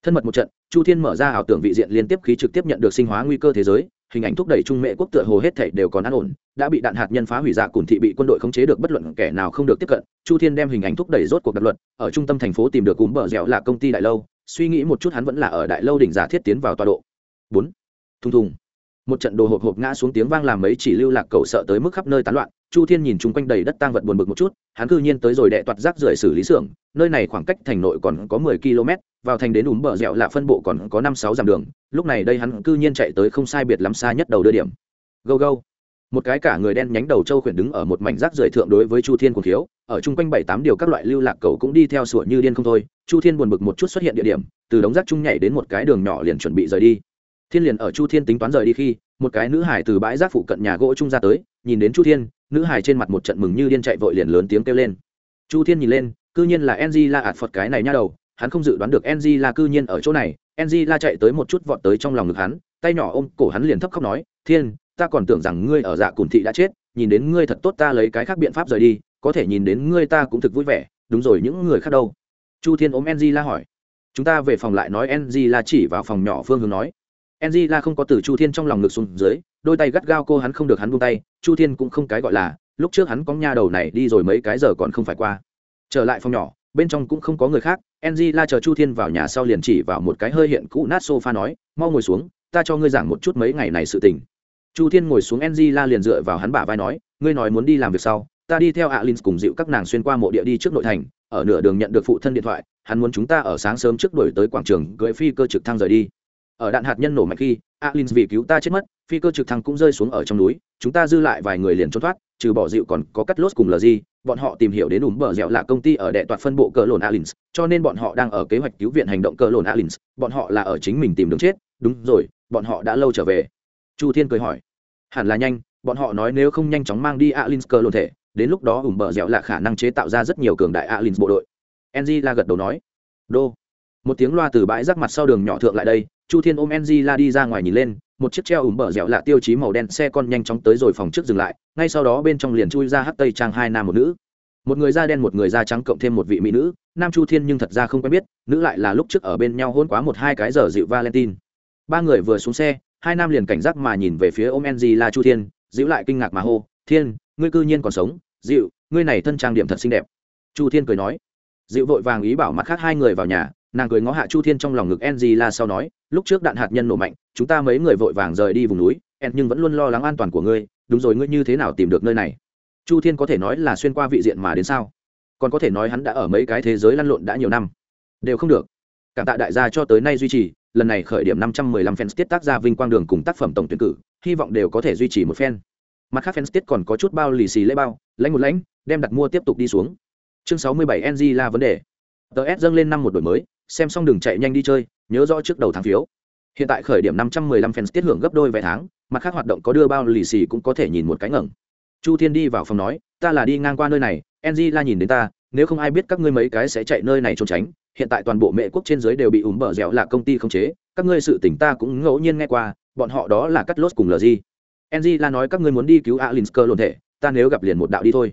Thân mật một trận, chu thiên mở ra ảo tưởng vị diện liên tiếp khí trực tiếp nhận được sinh hóa nguy cơ thế giới, hình ảnh thúc đẩy trung mệ quốc tựa hồ hết thảy đều còn an ổn, đã bị đạn hạt nhân phá hủy dạ cùng thị bị quân đội khống chế được bất luận kẻ nào không được tiếp cận, chu thiên đem hình ảnh thúc đẩy rốt cuộc đặt luật, ở trung tâm thành phố tìm được cúm bờ dẻo là công ty đại lâu, suy nghĩ một chút hắn vẫn là ở đại lâu đỉnh giả thiết tiến vào tọa độ. Bốn. Thùng thùng một trận đồ hộp hộp ngã xuống tiếng vang làm mấy chỉ lưu lạc cầu sợ tới mức khắp nơi tán loạn, chu thiên nhìn chung quanh đầy đất tang vật buồn bực một chút, hắn cư nhiên tới rồi đệ toạt rác rưởi xử lý xưởng, nơi này khoảng cách thành nội còn có mười km, vào thành đến đúng bờ dẻo là phân bộ còn có năm sáu dặm đường, lúc này đây hắn cư nhiên chạy tới không sai biệt lắm xa nhất đầu đưa điểm. Go go một cái cả người đen nhánh đầu trâu khuyển đứng ở một mảnh rác rưởi thượng đối với chu thiên cùng thiếu ở chung quanh bảy tám điều các loại lưu lạc cầu cũng đi theo sủa như điên không thôi, chu thiên buồn bực một chút xuất hiện địa điểm, từ đống rác chung nhảy đến một cái đường nhỏ liền chuẩn bị rời đi thiên liền ở chu thiên tính toán rời đi khi, một cái nữ hải từ bãi rác phụ cận nhà gỗ trung ra tới, nhìn đến chu thiên, nữ hải trên mặt một trận mừng như điên chạy vội liền lớn tiếng kêu lên. Chu thiên nhìn lên, cư nhiên là enzy la ạt phật cái này nha đầu, hắn không dự đoán được enzy la cư nhiên ở chỗ này. Enzy la chạy tới một chút vọt tới trong lòng ngực hắn, tay nhỏ ôm cổ hắn liền thấp khóc nói, thiên, ta còn tưởng rằng ngươi ở dạ cùn thị đã chết, nhìn đến ngươi thật tốt ta lấy cái khác biện pháp rời đi, có thể nhìn đến ngươi ta cũng thực vui vẻ, đúng rồi những người khác đâu? Chu thiên ôm enzy la hỏi. Chúng ta về phòng lại nói enzy la chỉ vào phòng nhỏ phương hướng nói ng không có từ chu thiên trong lòng ngực xuống dưới, đôi tay gắt gao cô hắn không được hắn buông tay, chu thiên cũng không cái gọi là, lúc trước hắn có nha đầu này đi rồi mấy cái giờ còn không phải qua. Trở lại phòng nhỏ, bên trong cũng không có người khác ng chờ chu thiên vào nhà sau liền chỉ vào một cái hơi hiện cũ nát sofa nói, mau ngồi xuống, ta cho ngươi giảng một chút mấy ngày này sự tình. Chu thiên ngồi xuống ng liền dựa vào hắn bả vai nói, ngươi nói muốn đi làm việc sau, ta đi theo alin cùng dịu các nàng xuyên qua mộ địa đi trước nội thành, ở nửa đường nhận được phụ thân điện thoại, hắn muốn chúng ta ở sáng sớm trước đuổi tới quảng trường, cưỡi phi cơ trực thăng rời đi ở đạn hạt nhân nổ mạnh khi, alin vì cứu ta chết mất, phi cơ trực thăng cũng rơi xuống ở trong núi, chúng ta dư lại vài người liền trốn thoát, trừ bỏ dịu còn có cắt lốt cùng lờ gì bọn họ tìm hiểu đến ủng bờ dẻo là công ty ở đệ toạt phân bộ cờ lồn alins, cho nên bọn họ đang ở kế hoạch cứu viện hành động cờ lồn alins, bọn họ là ở chính mình tìm đường chết, đúng rồi, bọn họ đã lâu trở về. Chu thiên cười hỏi, hẳn là nhanh, bọn họ nói nếu không nhanh chóng mang đi alins cờ lồn thể, đến lúc đó ủng bờ dẻo là khả năng chế tạo ra rất nhiều cường đại alins bộ đội. Enzy la gật đầu nói, đô một tiếng loa từ bãi rác mặt sau đường nhỏ thượng lại đây, chu thiên ôm ng la đi ra ngoài nhìn lên, một chiếc treo ủng bờ dẻo lạ tiêu chí màu đen xe con nhanh chóng tới rồi phòng trước dừng lại, ngay sau đó bên trong liền chui ra hắt tây trang hai nam một nữ. Một người da đen một người da trắng cộng thêm một vị mỹ nữ, nam chu thiên nhưng thật ra không quen biết, nữ lại là lúc trước ở bên nhau hôn quá một hai cái giờ dịu valentine. Ba người vừa xuống xe, hai nam liền cảnh giác mà nhìn về phía ôm ng la chu thiên, dịu lại kinh ngạc mà hô, thiên, ngươi cư nhiên còn sống, dịu, ngươi này thân trang điểm thật xinh đẹp. Chu thiên cười nói. Dịu vội vàng ý bảo mặt khác hai người vào nhà nàng cười ngó hạ chu thiên trong lòng ngực ng la sau nói, lúc trước đạn hạt nhân nổ mạnh, chúng ta mấy người vội vàng rời đi vùng núi, en, nhưng vẫn luôn lo lắng an toàn của ngươi, đúng rồi, ngươi như thế nào tìm được nơi này? Chu thiên có thể nói là xuyên qua vị diện mà đến sao? Còn có thể nói hắn đã ở mấy cái thế giới lăn lộn đã nhiều năm. Đều không được. Cảm tạ đại gia cho tới nay duy trì, lần này khởi điểm năm trăm mười lăm fans tiết tác ra vinh quang đường cùng tác phẩm tổng tuyển cử, hy vọng đều có thể duy trì một fan. Mặt khác fans tiết còn có chút bao lì xì lễ bao, lãnh một lãnh, đem đặt mua tiếp tục đi xuống. Chương sáu mươi bảy ng là vấn đề. Tờ s dâng lên năm một đổi mới xem xong đừng chạy nhanh đi chơi, nhớ rõ trước đầu tháng phiếu. Hiện tại khởi điểm năm trăm mười lăm fans tiết hưởng gấp đôi vé tháng, mặt khác hoạt động có đưa bao lì xì cũng có thể nhìn một cái ngẩng. Chu thiên đi vào phòng nói, ta là đi ngang qua nơi này ng la nhìn đến ta, nếu không ai biết các ngươi mấy cái sẽ chạy nơi này trốn tránh, hiện tại toàn bộ mệ quốc trên giới đều bị ủng bờ dẻo là công ty không chế, các ngươi sự tỉnh ta cũng ngẫu nhiên nghe qua, bọn họ đó là cắt lốt cùng lg ng la nói, các ngươi muốn đi cứu alinsker lộn thể, ta nếu gặp liền một đạo đi thôi.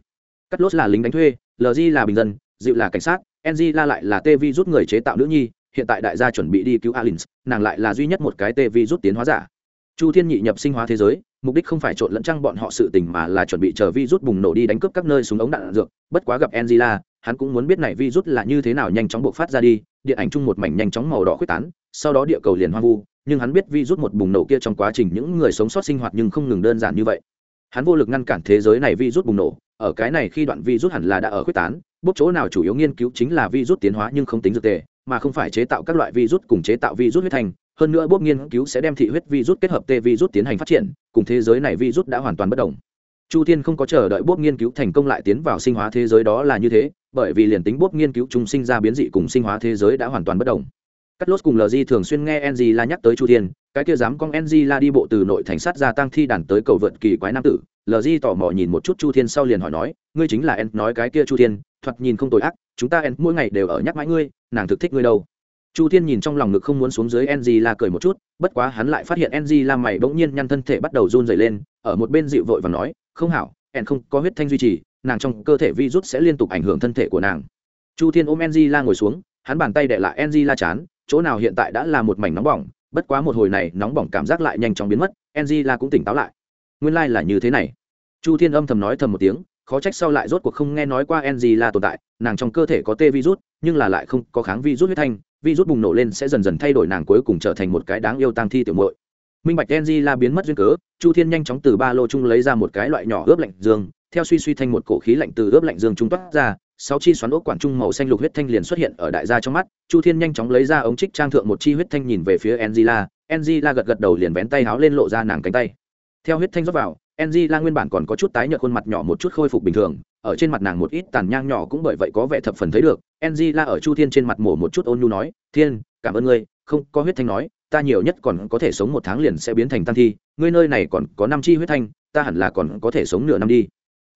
Cắt lốt là lính đánh thuê lg là bình dân, dịu là cảnh sát ng la lại là tê vi rút người chế tạo nữ nhi hiện tại đại gia chuẩn bị đi cứu alins nàng lại là duy nhất một cái tê vi rút tiến hóa giả. Chu thiên nhị nhập sinh hóa thế giới mục đích không phải trộn lẫn trăng bọn họ sự tình mà là chuẩn bị chờ vi rút bùng nổ đi đánh cướp các nơi súng ống đạn, đạn dược bất quá gặp angela hắn cũng muốn biết này vi rút là như thế nào nhanh chóng bộc phát ra đi điện ảnh chung một mảnh nhanh chóng màu đỏ quyết tán sau đó địa cầu liền hoang vu nhưng hắn biết vi rút một bùng nổ kia trong quá trình những người sống sót sinh hoạt nhưng không ngừng đơn giản như vậy. Hắn vô lực ngăn cản thế giới này vi rút bùng nổ ở cái này khi đoạn vi rút hẳn là đã ở quyết tán bốc chỗ nào chủ yếu nghiên cứu chính là vi rút tiến hóa nhưng không tính dược tề, mà không phải chế tạo các loại virus cùng chế tạo virus huyết thành hơn nữa bốc nghiên cứu sẽ đem thị huyết virus kết hợp tê virus tiến hành phát triển, cùng thế giới này virus đã hoàn toàn bất đồng. Chu thiên không có chờ đợi bốc nghiên cứu thành công lại tiến vào sinh hóa thế giới đó là như thế, bởi vì liền tính bốc nghiên cứu trùng sinh ra biến dị cùng sinh hóa thế giới đã hoàn toàn bất đồng. Cắt lốt cùng lg thường xuyên nghe ng la nhắc tới chu thiên, cái kia dám con ng la đi bộ từ nội thành sát ra tăng thi đàn tới cầu vượt kỳ quái nam tử. Lg tò mò nhìn một chút chu thiên sau liền hỏi nói ngươi chính là en, nói cái kia chu thiên, thoạt nhìn không tội ác, chúng ta en, mỗi ngày đều ở nhắc mãi ngươi, nàng thực thích ngươi đâu. Chu thiên nhìn trong lòng ngực không muốn xuống dưới ng la cười một chút, bất quá hắn lại phát hiện ng la mày bỗng nhiên nhăn thân thể bắt đầu run dày lên, ở một bên dịu vội và nói, không hảo, en không có huyết thanh duy trì, nàng trong cơ thể virus sẽ liên tục ảnh hưởng thân thể của nàng. Chu thiên ôm enzy la ngồi xuống, hắn bàn tay đệ lại enzy la chán, chỗ nào hiện tại đã là một mảnh nóng bỏng, bất quá một hồi này nóng bỏng cảm giác lại nhanh chóng biến mất enzy la cũng tỉnh táo lại. Nguyên lai、like、là như thế này. Chu thiên âm thầm nói thầm một tiếng khó trách sau lại rốt cuộc không nghe nói qua enzy là tồn tại, nàng trong cơ thể có tê virus, nhưng là lại không có kháng virus huyết thanh, virus bùng nổ lên sẽ dần dần thay đổi nàng cuối cùng trở thành một cái đáng yêu tăng thi tiểu muội. Minh bạch enzy là biến mất duyên cớ, chu thiên nhanh chóng từ ba lô chung lấy ra một cái loại nhỏ ướp lạnh dương, theo suy suy thanh một cổ khí lạnh từ ướp lạnh dương trung toát ra, sáu chi xoắn ốc quản trung màu xanh lục huyết thanh liền xuất hiện ở đại gia trong mắt, chu thiên nhanh chóng lấy ra ống trích trang thượng một chi huyết thanh nhìn về phía angela angela gật gật đầu liền vén tay háo lên lộ ra nàng cánh tay. Theo huyết thanh rót vào angela nguyên bản còn có chút tái nhợt khuôn mặt nhỏ một chút khôi phục bình thường, ở trên mặt nàng một ít tàn nhang nhỏ cũng bởi vậy có vẻ thập phần thấy được. Angela ở chu thiên trên mặt mổ một chút ôn nhu nói, thiên, cảm ơn ngươi, không, có huyết thanh nói, ta nhiều nhất còn có thể sống một tháng liền sẽ biến thành tăng thi, ngươi nơi này còn có năm chi huyết thanh, ta hẳn là còn có thể sống nửa năm đi.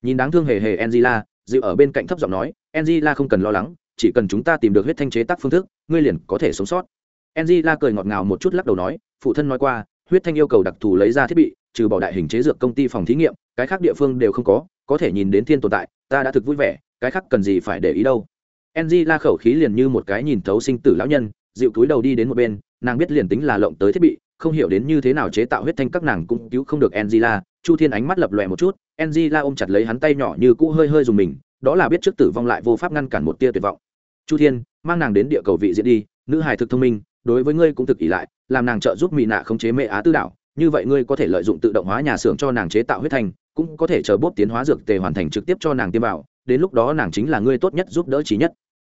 Nhìn đáng thương hề hề angela dịu ở bên cạnh thấp giọng nói angela không cần lo lắng, chỉ cần chúng ta tìm được huyết thanh chế tác phương thức, ngươi liền có thể sống sót. Angela cười ngọt ngào một chút lắc đầu nói, phụ thân nói qua, huyết thanh yêu cầu đặc thù lấy ra thiết bị trừ bỏ đại hình chế dược công ty phòng thí nghiệm, cái khác địa phương đều không có có thể nhìn đến thiên tồn tại, ta đã thực vui vẻ, cái khác cần gì phải để ý đâu. Angela khẩu khí liền như một cái nhìn thấu sinh tử lão nhân, dịu túi đầu đi đến một bên, nàng biết liền tính là lộng tới thiết bị, không hiểu đến như thế nào chế tạo huyết thanh các nàng cũng cứu không được angela chu thiên ánh mắt lập lòe một chút angela ôm chặt lấy hắn tay nhỏ như cũ hơi hơi dùng mình, đó là biết trước tử vong lại vô pháp ngăn cản một tia tuyệt vọng. Chu thiên, mang nàng đến địa cầu vị diện đi, nữ hài thực thông minh, đối với ngươi cũng thực ỷ lại, làm nàng trợ giúp mỹ nạ khống chế mẹ á tư đảo như vậy ngươi có thể lợi dụng tự động hóa nhà xưởng cho nàng chế tạo huyết thanh, cũng có thể chờ bốp tiến hóa dược tề hoàn thành trực tiếp cho nàng tiêm vào, đến lúc đó nàng chính là ngươi tốt nhất giúp đỡ trí nhất.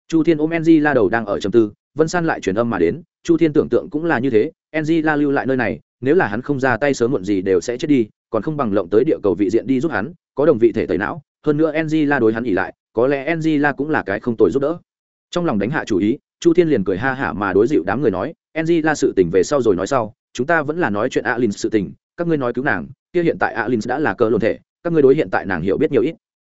Chu thiên ôm enzy la đầu đang ở trầm tư, vân san lại truyền âm mà đến, chu thiên tưởng tượng cũng là như thế, enzy la lưu lại nơi này, nếu là hắn không ra tay sớm muộn gì đều sẽ chết đi, còn không bằng lộng tới địa cầu vị diện đi giúp hắn, có đồng vị thể tẩy não, hơn nữa enzy la đối hắn ỉ lại, có lẽ enzy la cũng là cái không tồi giúp đỡ. Trong lòng đánh hạ chủ ý, chu thiên liền cười ha hả mà đối dịu đám người nói, enzy la sự tình về sau rồi nói sau chúng ta vẫn là nói chuyện alin sự tình, các ngươi nói cứu nàng, kia hiện tại alin đã là cơ lồn thể, các ngươi đối hiện tại nàng hiểu biết nhiều ít.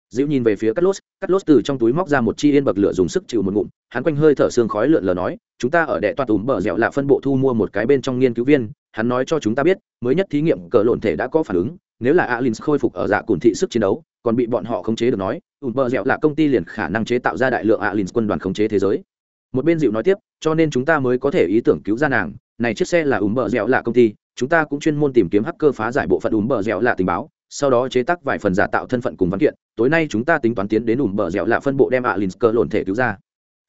Dịu nhìn về phía cắt lốt cắt lốt từ trong túi móc ra một chi yên bậc lửa dùng sức chịu một ngụm, hắn quanh hơi thở xương khói lượn lờ nói, chúng ta ở đệ toa túm bờ dẻo là phân bộ thu mua một cái bên trong nghiên cứu viên, hắn nói cho chúng ta biết, mới nhất thí nghiệm cờ lộn thể đã có phản ứng, nếu là alin khôi phục ở dạ cùn thị sức chiến đấu, còn bị bọn họ khống chế được nói ùn bờ dẻo là công ty liền khả năng chế tạo ra đại lượng alin quân đoàn khống chế thế giới. Một bên dịu nói tiếp, cho nên chúng ta mới có thể ý tưởng cứu ra nàng này chiếc xe là ùn bờ dẻo là công ty, chúng ta cũng chuyên môn tìm kiếm hacker phá giải bộ phận ùn bờ dẻo là tình báo, sau đó chế tác vài phần giả tạo thân phận cùng văn kiện. Tối nay chúng ta tính toán tiến đến ùm bờ dẻo lạ phân bộ đem ạ lìn cơ lộn thể cứu ra.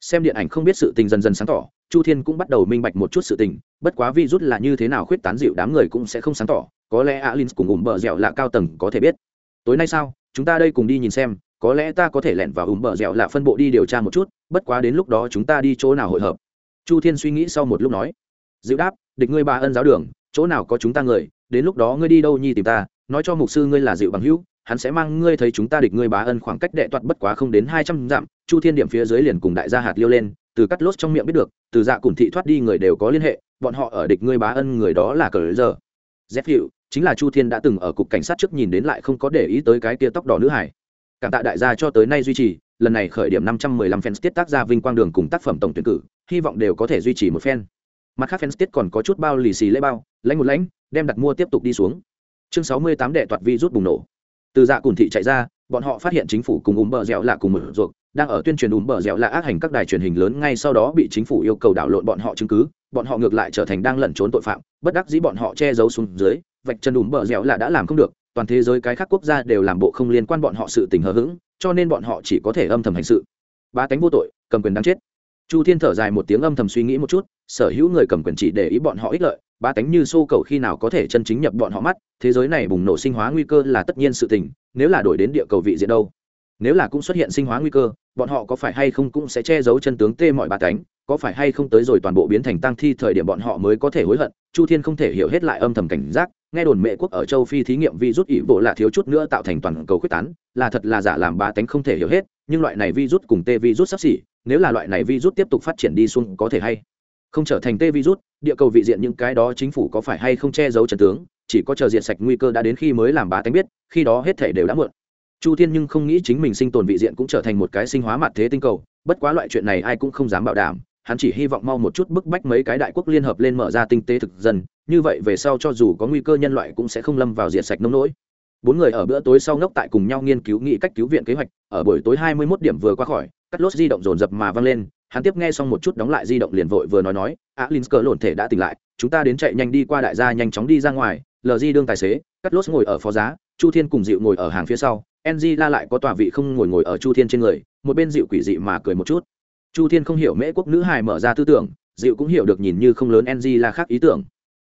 Xem điện ảnh không biết sự tình dần dần sáng tỏ, chu thiên cũng bắt đầu minh bạch một chút sự tình, bất quá vi rút là như thế nào khuyết tán dịu đám người cũng sẽ không sáng tỏ, có lẽ ạ lìn cùng ùm bờ dẻo lạ cao tầng có thể biết. Tối nay sao, chúng ta đây cùng đi nhìn xem, có lẽ ta có thể lẻn vào ùm bờ dẻo lạ phân bộ đi điều tra một chút, bất quá đến lúc đó chúng ta đi chỗ nào hội hợp. Chu thiên suy nghĩ sau một lúc nói dịu đáp, địch ngươi ba ân giáo đường, chỗ nào có chúng ta người, đến lúc đó ngươi đi đâu nhi tìm ta, nói cho mục sư ngươi là dịu bằng hữu, hắn sẽ mang ngươi thấy chúng ta địch ngươi bá ân khoảng cách đệ toạt bất quá không đến hai trăm dặm, chu thiên điểm phía dưới liền cùng đại gia hạt liêu lên, từ cắt lốt trong miệng biết được, từ dạ cùng thị thoát đi người đều có liên hệ, bọn họ ở địch ngươi bá ân người đó là cờ giờ. Dép hiệu, chính là chu thiên đã từng ở cục cảnh sát trước nhìn đến lại không có để ý tới cái tia tóc đỏ nữ hải. Cảm tạ đại gia cho tới nay duy trì, lần này khởi điểm năm trăm mười lăm fans tiết tác gia vinh quang đường cùng tác phẩm tổng tuyển cử, hy vọng đều có thể duy trì một fan mặt khác fans tiết còn có chút bao lì xì lễ bao, lãnh một lãnh, đem đặt mua tiếp tục đi xuống. Chương sáu mươi tám đệ toạt vi rút bùng nổ. Từ dạ cùn thị chạy ra, bọn họ phát hiện chính phủ cùng ùm bờ dẻo lạ cùng một ruột, đang ở tuyên truyền ùm bờ dẻo lạ ác hành các đài truyền hình lớn ngay sau đó bị chính phủ yêu cầu đảo lộn bọn họ chứng cứ, bọn họ ngược lại trở thành đang lẩn trốn tội phạm, bất đắc dĩ bọn họ che giấu xuống dưới, vạch chân ùm bờ dẻo lạ đã làm không được, toàn thế giới cái khác quốc gia đều làm bộ không liên quan bọn họ sự tình hờ hững, cho nên bọn họ chỉ có thể âm thầm hành sự. Ba cánh vô tội, cầm quyền đáng chết chu thiên thở dài một tiếng âm thầm suy nghĩ một chút, sở hữu người cầm quyền chỉ để ý bọn họ ích lợi, ba tánh như xô cầu khi nào có thể chân chính nhập bọn họ mắt, thế giới này bùng nổ sinh hóa nguy cơ là tất nhiên sự tình, nếu là đổi đến địa cầu vị diện đâu? Nếu là cũng xuất hiện sinh hóa nguy cơ, bọn họ có phải hay không cũng sẽ che giấu chân tướng tê mọi ba cánh có phải hay không tới rồi toàn bộ biến thành tăng thi thời điểm bọn họ mới có thể hối hận? Chu thiên không thể hiểu hết lại âm thầm cảnh giác, nghe đồn mệ quốc ở châu phi thí nghiệm vi rút ỷ bộ là thiếu chút nữa tạo thành toàn cầu quyết tán, là thật là giả làm ba tánh không thể hiểu hết, nhưng loại này vi rút cùng tê vi rút sắp xỉ nếu là loại này virus tiếp tục phát triển đi xuống có thể hay không trở thành tê virus, địa cầu vị diện những cái đó chính phủ có phải hay không che giấu trần tướng, chỉ có chờ diện sạch nguy cơ đã đến khi mới làm bá tánh biết, khi đó hết thể đều đã muộn. Chu thiên nhưng không nghĩ chính mình sinh tồn vị diện cũng trở thành một cái sinh hóa mặt thế tinh cầu, bất quá loại chuyện này ai cũng không dám bảo đảm, hắn chỉ hy vọng mau một chút bức bách mấy cái đại quốc liên hợp lên mở ra tinh tế thực dân, như vậy về sau cho dù có nguy cơ nhân loại cũng sẽ không lâm vào diện sạch nông nỗi. Bốn người ở bữa tối sau ngốc tại cùng nhau nghiên cứu nghị cách cứu viện kế hoạch, ở buổi tối hai mươi 21 điểm vừa qua khỏi cắt lốt di động dồn dập mà văng lên, hắn tiếp nghe xong một chút đóng lại di động liền vội vừa nói nói á alin cờ lộn thể đã tỉnh lại, chúng ta đến chạy nhanh đi qua đại gia nhanh chóng đi ra ngoài lờ di đương tài xế, cắt lốt ngồi ở phó giá, chu thiên cùng dịu ngồi ở hàng phía sau ng la lại có tòa vị không ngồi ngồi ở chu thiên trên người, một bên dịu quỷ dị mà cười một chút. Chu thiên không hiểu mễ quốc nữ hài mở ra tư tưởng dịu cũng hiểu được nhìn như không lớn ng la khác ý tưởng.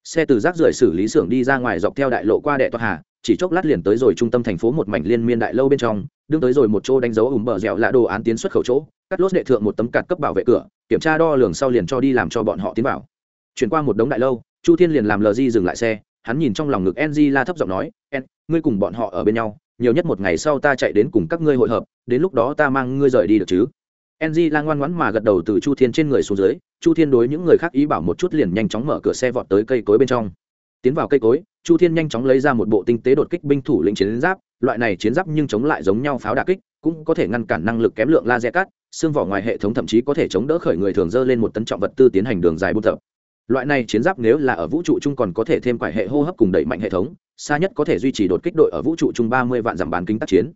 Xe từ rác rưởi xử lý xưởng đi ra ngoài dọc theo đại lộ qua đệ toa hà, chỉ chốc lát liền tới rồi trung tâm thành phố một mảnh liên miên đại lâu bên trong đương tới rồi một chỗ đánh dấu ủng bờ dẻo lạ đồ án tiến xuất khẩu chỗ, cắt lốt đệ thượng một tấm cạt cấp bảo vệ cửa, kiểm tra đo lường sau liền cho đi làm cho bọn họ tiến vào. Chuyển qua một đống đại lâu, chu thiên liền làm lờ di dừng lại xe, hắn nhìn trong lòng ngực ng la thấp giọng nói en ngươi cùng bọn họ ở bên nhau, nhiều nhất một ngày sau ta chạy đến cùng các ngươi hội hợp, đến lúc đó ta mang ngươi rời đi được chứ? Ng la ngoan ngoãn mà gật đầu từ chu thiên trên người xuống dưới, chu thiên đối những người khác ý bảo một chút liền nhanh chóng mở cửa xe vọt tới cây cối bên trong. Tiến vào cây cối, chu thiên nhanh chóng lấy ra một bộ tinh tế đột kích binh thủ lĩnh chiến giáp loại này chiến giáp nhưng chống lại giống nhau pháo đà kích, cũng có thể ngăn cản năng lực kém lượng laser cắt, xương vỏ ngoài hệ thống thậm chí có thể chống đỡ khởi người thường dơ lên một tấn trọng vật tư tiến hành đường dài buôn tập. Loại này chiến giáp nếu là ở vũ trụ chung còn có thể thêm quải hệ hô hấp cùng đẩy mạnh hệ thống, xa nhất có thể duy trì đột kích đội ở vũ trụ chung ba mươi vạn dặm bán kính tác chiến.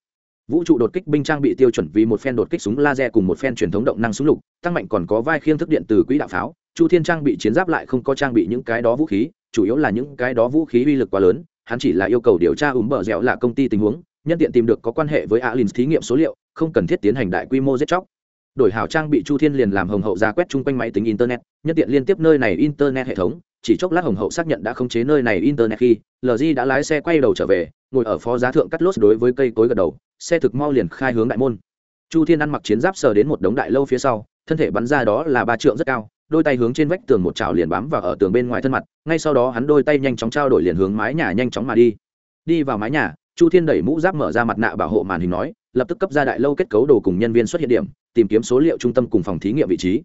Vũ trụ đột kích binh trang bị tiêu chuẩn vì một phen đột kích súng laser cùng một phen truyền thống động năng súng lục, tăng mạnh còn có vai khiêng thức điện từ quỹ đạo pháo. Chu thiên trang bị chiến giáp lại không có trang bị những cái đó vũ khí, chủ yếu là những cái đó vũ khí uy lực quá lớn hắn chỉ là yêu cầu điều tra ủng bờ dẻo là công ty tình huống, nhân tiện tìm được có quan hệ với alin thí nghiệm số liệu, không cần thiết tiến hành đại quy mô giết chóc. Đổi hảo trang bị chu thiên liền làm hồng hậu ra quét chung quanh máy tính internet, nhân tiện liên tiếp nơi này internet hệ thống, chỉ chốc lát hồng hậu xác nhận đã khống chế nơi này internet khi lg đã lái xe quay đầu trở về, ngồi ở phó giá thượng cắt lốt đối với cây cối gật đầu, xe thực mau liền khai hướng đại môn. Chu thiên ăn mặc chiến giáp sờ đến một đống đại lâu phía sau, thân thể bắn ra đó là ba trượng rất cao đôi tay hướng trên vách tường một chảo liền bám vào ở tường bên ngoài thân mặt, ngay sau đó hắn đôi tay nhanh chóng trao đổi liền hướng mái nhà nhanh chóng mà đi. Đi vào mái nhà, chu thiên đẩy mũ giáp mở ra mặt nạ bảo hộ màn hình nói, lập tức cấp ra đại lâu kết cấu đồ cùng nhân viên xuất hiện điểm, tìm kiếm số liệu trung tâm cùng phòng thí nghiệm vị trí.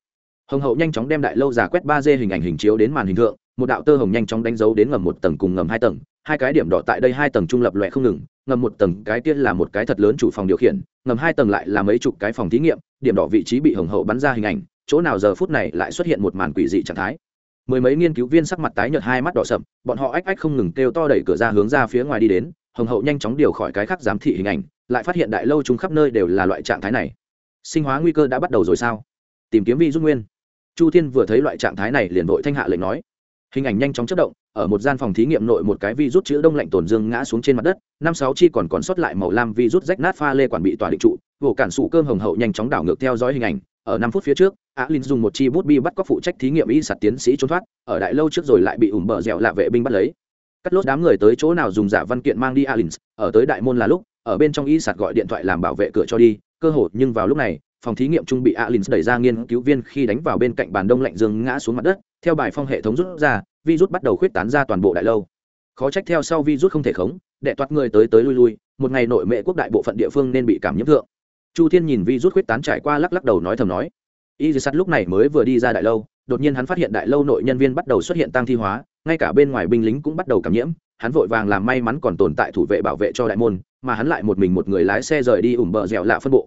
Hồng hậu nhanh chóng đem đại lâu giả quét ba d hình ảnh hình chiếu đến màn hình thượng, một đạo tơ hồng nhanh chóng đánh dấu đến ngầm một tầng cùng ngầm hai tầng, hai cái điểm đỏ tại đây hai tầng trung lập loẹ không ngừng, ngầm một tầng cái tiên là một cái thật lớn chủ phòng điều khiển, ngầm hai tầng lại là mấy chục cái phòng thí nghiệm, điểm đỏ vị trí bị hồng hậu bắn ra hình ảnh chỗ nào giờ phút này lại xuất hiện một màn quỷ dị trạng thái? Mười mấy nghiên cứu viên sắc mặt tái nhợt, hai mắt đỏ sậm, bọn họ ách ách không ngừng kêu to đẩy cửa ra hướng ra phía ngoài đi đến, hồng hậu nhanh chóng điều khỏi cái khác giám thị hình ảnh, lại phát hiện đại lâu chúng khắp nơi đều là loại trạng thái này. Sinh hóa nguy cơ đã bắt đầu rồi sao? Tìm kiếm vi rút nguyên. Chu thiên vừa thấy loại trạng thái này liền vội thanh hạ lệnh nói. Hình ảnh nhanh chóng chất động, ở một gian phòng thí nghiệm nội một cái vi rút chữ đông lạnh tổn dương ngã xuống trên mặt đất, năm sáu chi còn còn sót lại màu lam vi rút rách nát pha lê quản bị tòa định trụ vỗ cản sụ cơm hồng hậu nhanh chóng đảo ngược theo dõi hình ảnh ở năm phút phía trước, á linh dùng một chi bút bi bắt cóc phụ trách thí nghiệm y sạt tiến sĩ trốn thoát, ở đại lâu trước rồi lại bị ủng bờ dẻo lạ vệ binh bắt lấy. Cắt lốt đám người tới chỗ nào dùng giả văn kiện mang đi alin ở tới đại môn là lúc, ở bên trong y sạt gọi điện thoại làm bảo vệ cửa cho đi, cơ hội, nhưng vào lúc này, phòng thí nghiệm trung bị alin đẩy ra nghiên cứu viên khi đánh vào bên cạnh bàn đông lạnh dương ngã xuống mặt đất, theo bài phong hệ thống rút ra, virus bắt đầu khuyết tán ra toàn bộ đại lâu. Khó trách theo sau virus không thể khống, đệ toát người tới tới lui lui, một ngày nội mệ quốc đại bộ phận địa phương nên bị cảm nhiễm thượng chu thiên nhìn Vi Rút khuyết tán trải qua lắc lắc đầu nói thầm nói, y sắt lúc này mới vừa đi ra đại lâu, đột nhiên hắn phát hiện đại lâu nội nhân viên bắt đầu xuất hiện tăng thi hóa, ngay cả bên ngoài binh lính cũng bắt đầu cảm nhiễm, hắn vội vàng làm may mắn còn tồn tại thủ vệ bảo vệ cho đại môn, mà hắn lại một mình một người lái xe rời đi ủng bờ dẻo lạ phân bộ.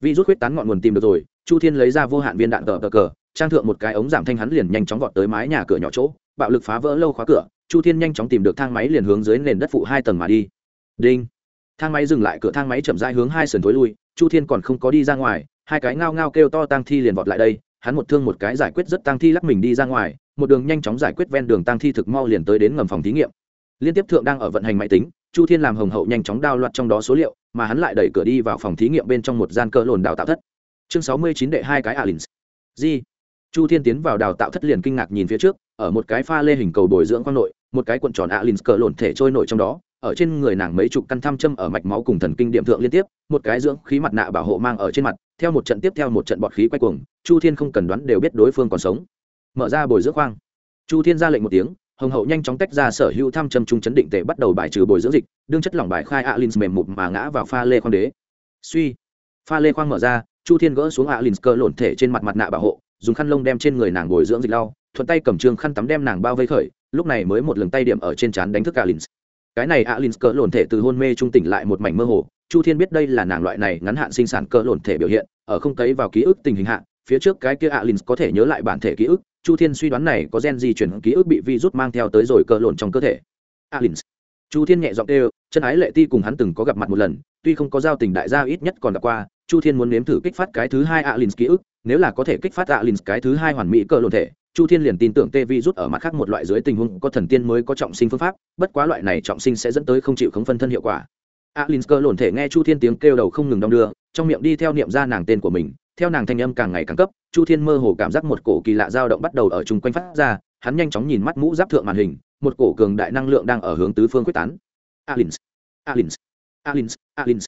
Vi rút khuyết tán ngọn nguồn tìm được rồi, chu thiên lấy ra vô hạn viên đạn cờ cờ cờ, trang thượng một cái ống giảm thanh hắn liền nhanh chóng vọt tới mái nhà cửa nhỏ chỗ, bạo lực phá vỡ lâu khóa cửa, chu thiên nhanh chóng tìm được thang máy liền hướng dưới nền đất phụ hai tầng mà đi. Đinh. Thang máy dừng lại, cửa thang máy chậm rãi hướng hai sườn thối lui chu thiên còn không có đi ra ngoài, hai cái ngao ngao kêu to tang thi liền vọt lại đây, hắn một thương một cái giải quyết rất tang thi lắc mình đi ra ngoài, một đường nhanh chóng giải quyết ven đường tang thi thực mau liền tới đến ngầm phòng thí nghiệm. Liên tiếp thượng đang ở vận hành máy tính, chu thiên làm hồng hậu nhanh chóng đao loạt trong đó số liệu, mà hắn lại đẩy cửa đi vào phòng thí nghiệm bên trong một gian cơ lồn đào tạo thất. Chương sáu mươi chín đệ hai cái alins. Di. Chu thiên tiến vào đào tạo thất liền kinh ngạc nhìn phía trước, ở một cái pha lê hình cầu bồi dưỡng khoang nội một cái cuộn tròn ạ lìn cờ lộn thể trôi nổi trong đó, ở trên người nàng mấy chục căn tham châm ở mạch máu cùng thần kinh điểm thượng liên tiếp, một cái dưỡng khí mặt nạ bảo hộ mang ở trên mặt, theo một trận tiếp theo một trận bọt khí quay cuồng, chu thiên không cần đoán đều biết đối phương còn sống. Mở ra bồi dưỡng khoang. Chu thiên ra lệnh một tiếng, hồng hậu nhanh chóng tách ra sở hữu tham châm trung chấn định tệ bắt đầu bài trừ bồi dưỡng dịch, đương chất lỏng bài khai alin mềm mụt mà ngã vào pha lê khoang đế. Suy. Pha lê khoang mở ra, chu thiên gỡ xuống alin cơ lộn thể trên mặt mặt nạ bảo hộ, dùng khăn lông đem trên người nàng bồi dưỡng dịch lau, thuận tay cầm trương khăn tắm đem nàng bao vây khởi lúc này mới một lần tay điểm ở trên trán đánh thức alin cái này alin cỡ lồn thể từ hôn mê trung tỉnh lại một mảnh mơ hồ. Chu thiên biết đây là nàng loại này ngắn hạn sinh sản cỡ lồn thể biểu hiện, ở không thấy vào ký ức tình hình hạn phía trước cái kia alin có thể nhớ lại bản thể ký ức, chu thiên suy đoán này có gen di chuyển ký ức bị virus mang theo tới rồi cỡ lồn trong cơ thể. Alin chu thiên nhẹ giọng kêu, chân ái lệ ti cùng hắn từng có gặp mặt một lần, tuy không có giao tình đại gia ít nhất còn đã qua, chu thiên muốn nếm thử kích phát cái thứ hai alin ký ức, nếu là có thể kích phát alin cái thứ hai hoàn mỹ cỡ lồn thể chu thiên liền tin tưởng tê vi rút ở mặt khác một loại dưới tình huống có thần tiên mới có trọng sinh phương pháp, bất quá loại này trọng sinh sẽ dẫn tới không chịu khống phân thân hiệu quả. Alinsker cơ thể nghe chu thiên tiếng kêu đầu không ngừng đong đưa, trong miệng đi theo niệm ra nàng tên của mình, theo nàng thanh âm càng ngày càng cấp, chu thiên mơ hồ cảm giác một cổ kỳ lạ dao động bắt đầu ở chung quanh phát ra, hắn nhanh chóng nhìn mắt mũ giáp thượng màn hình, một cổ cường đại năng lượng đang ở hướng tứ phương quyết tán. Alins alins alins alins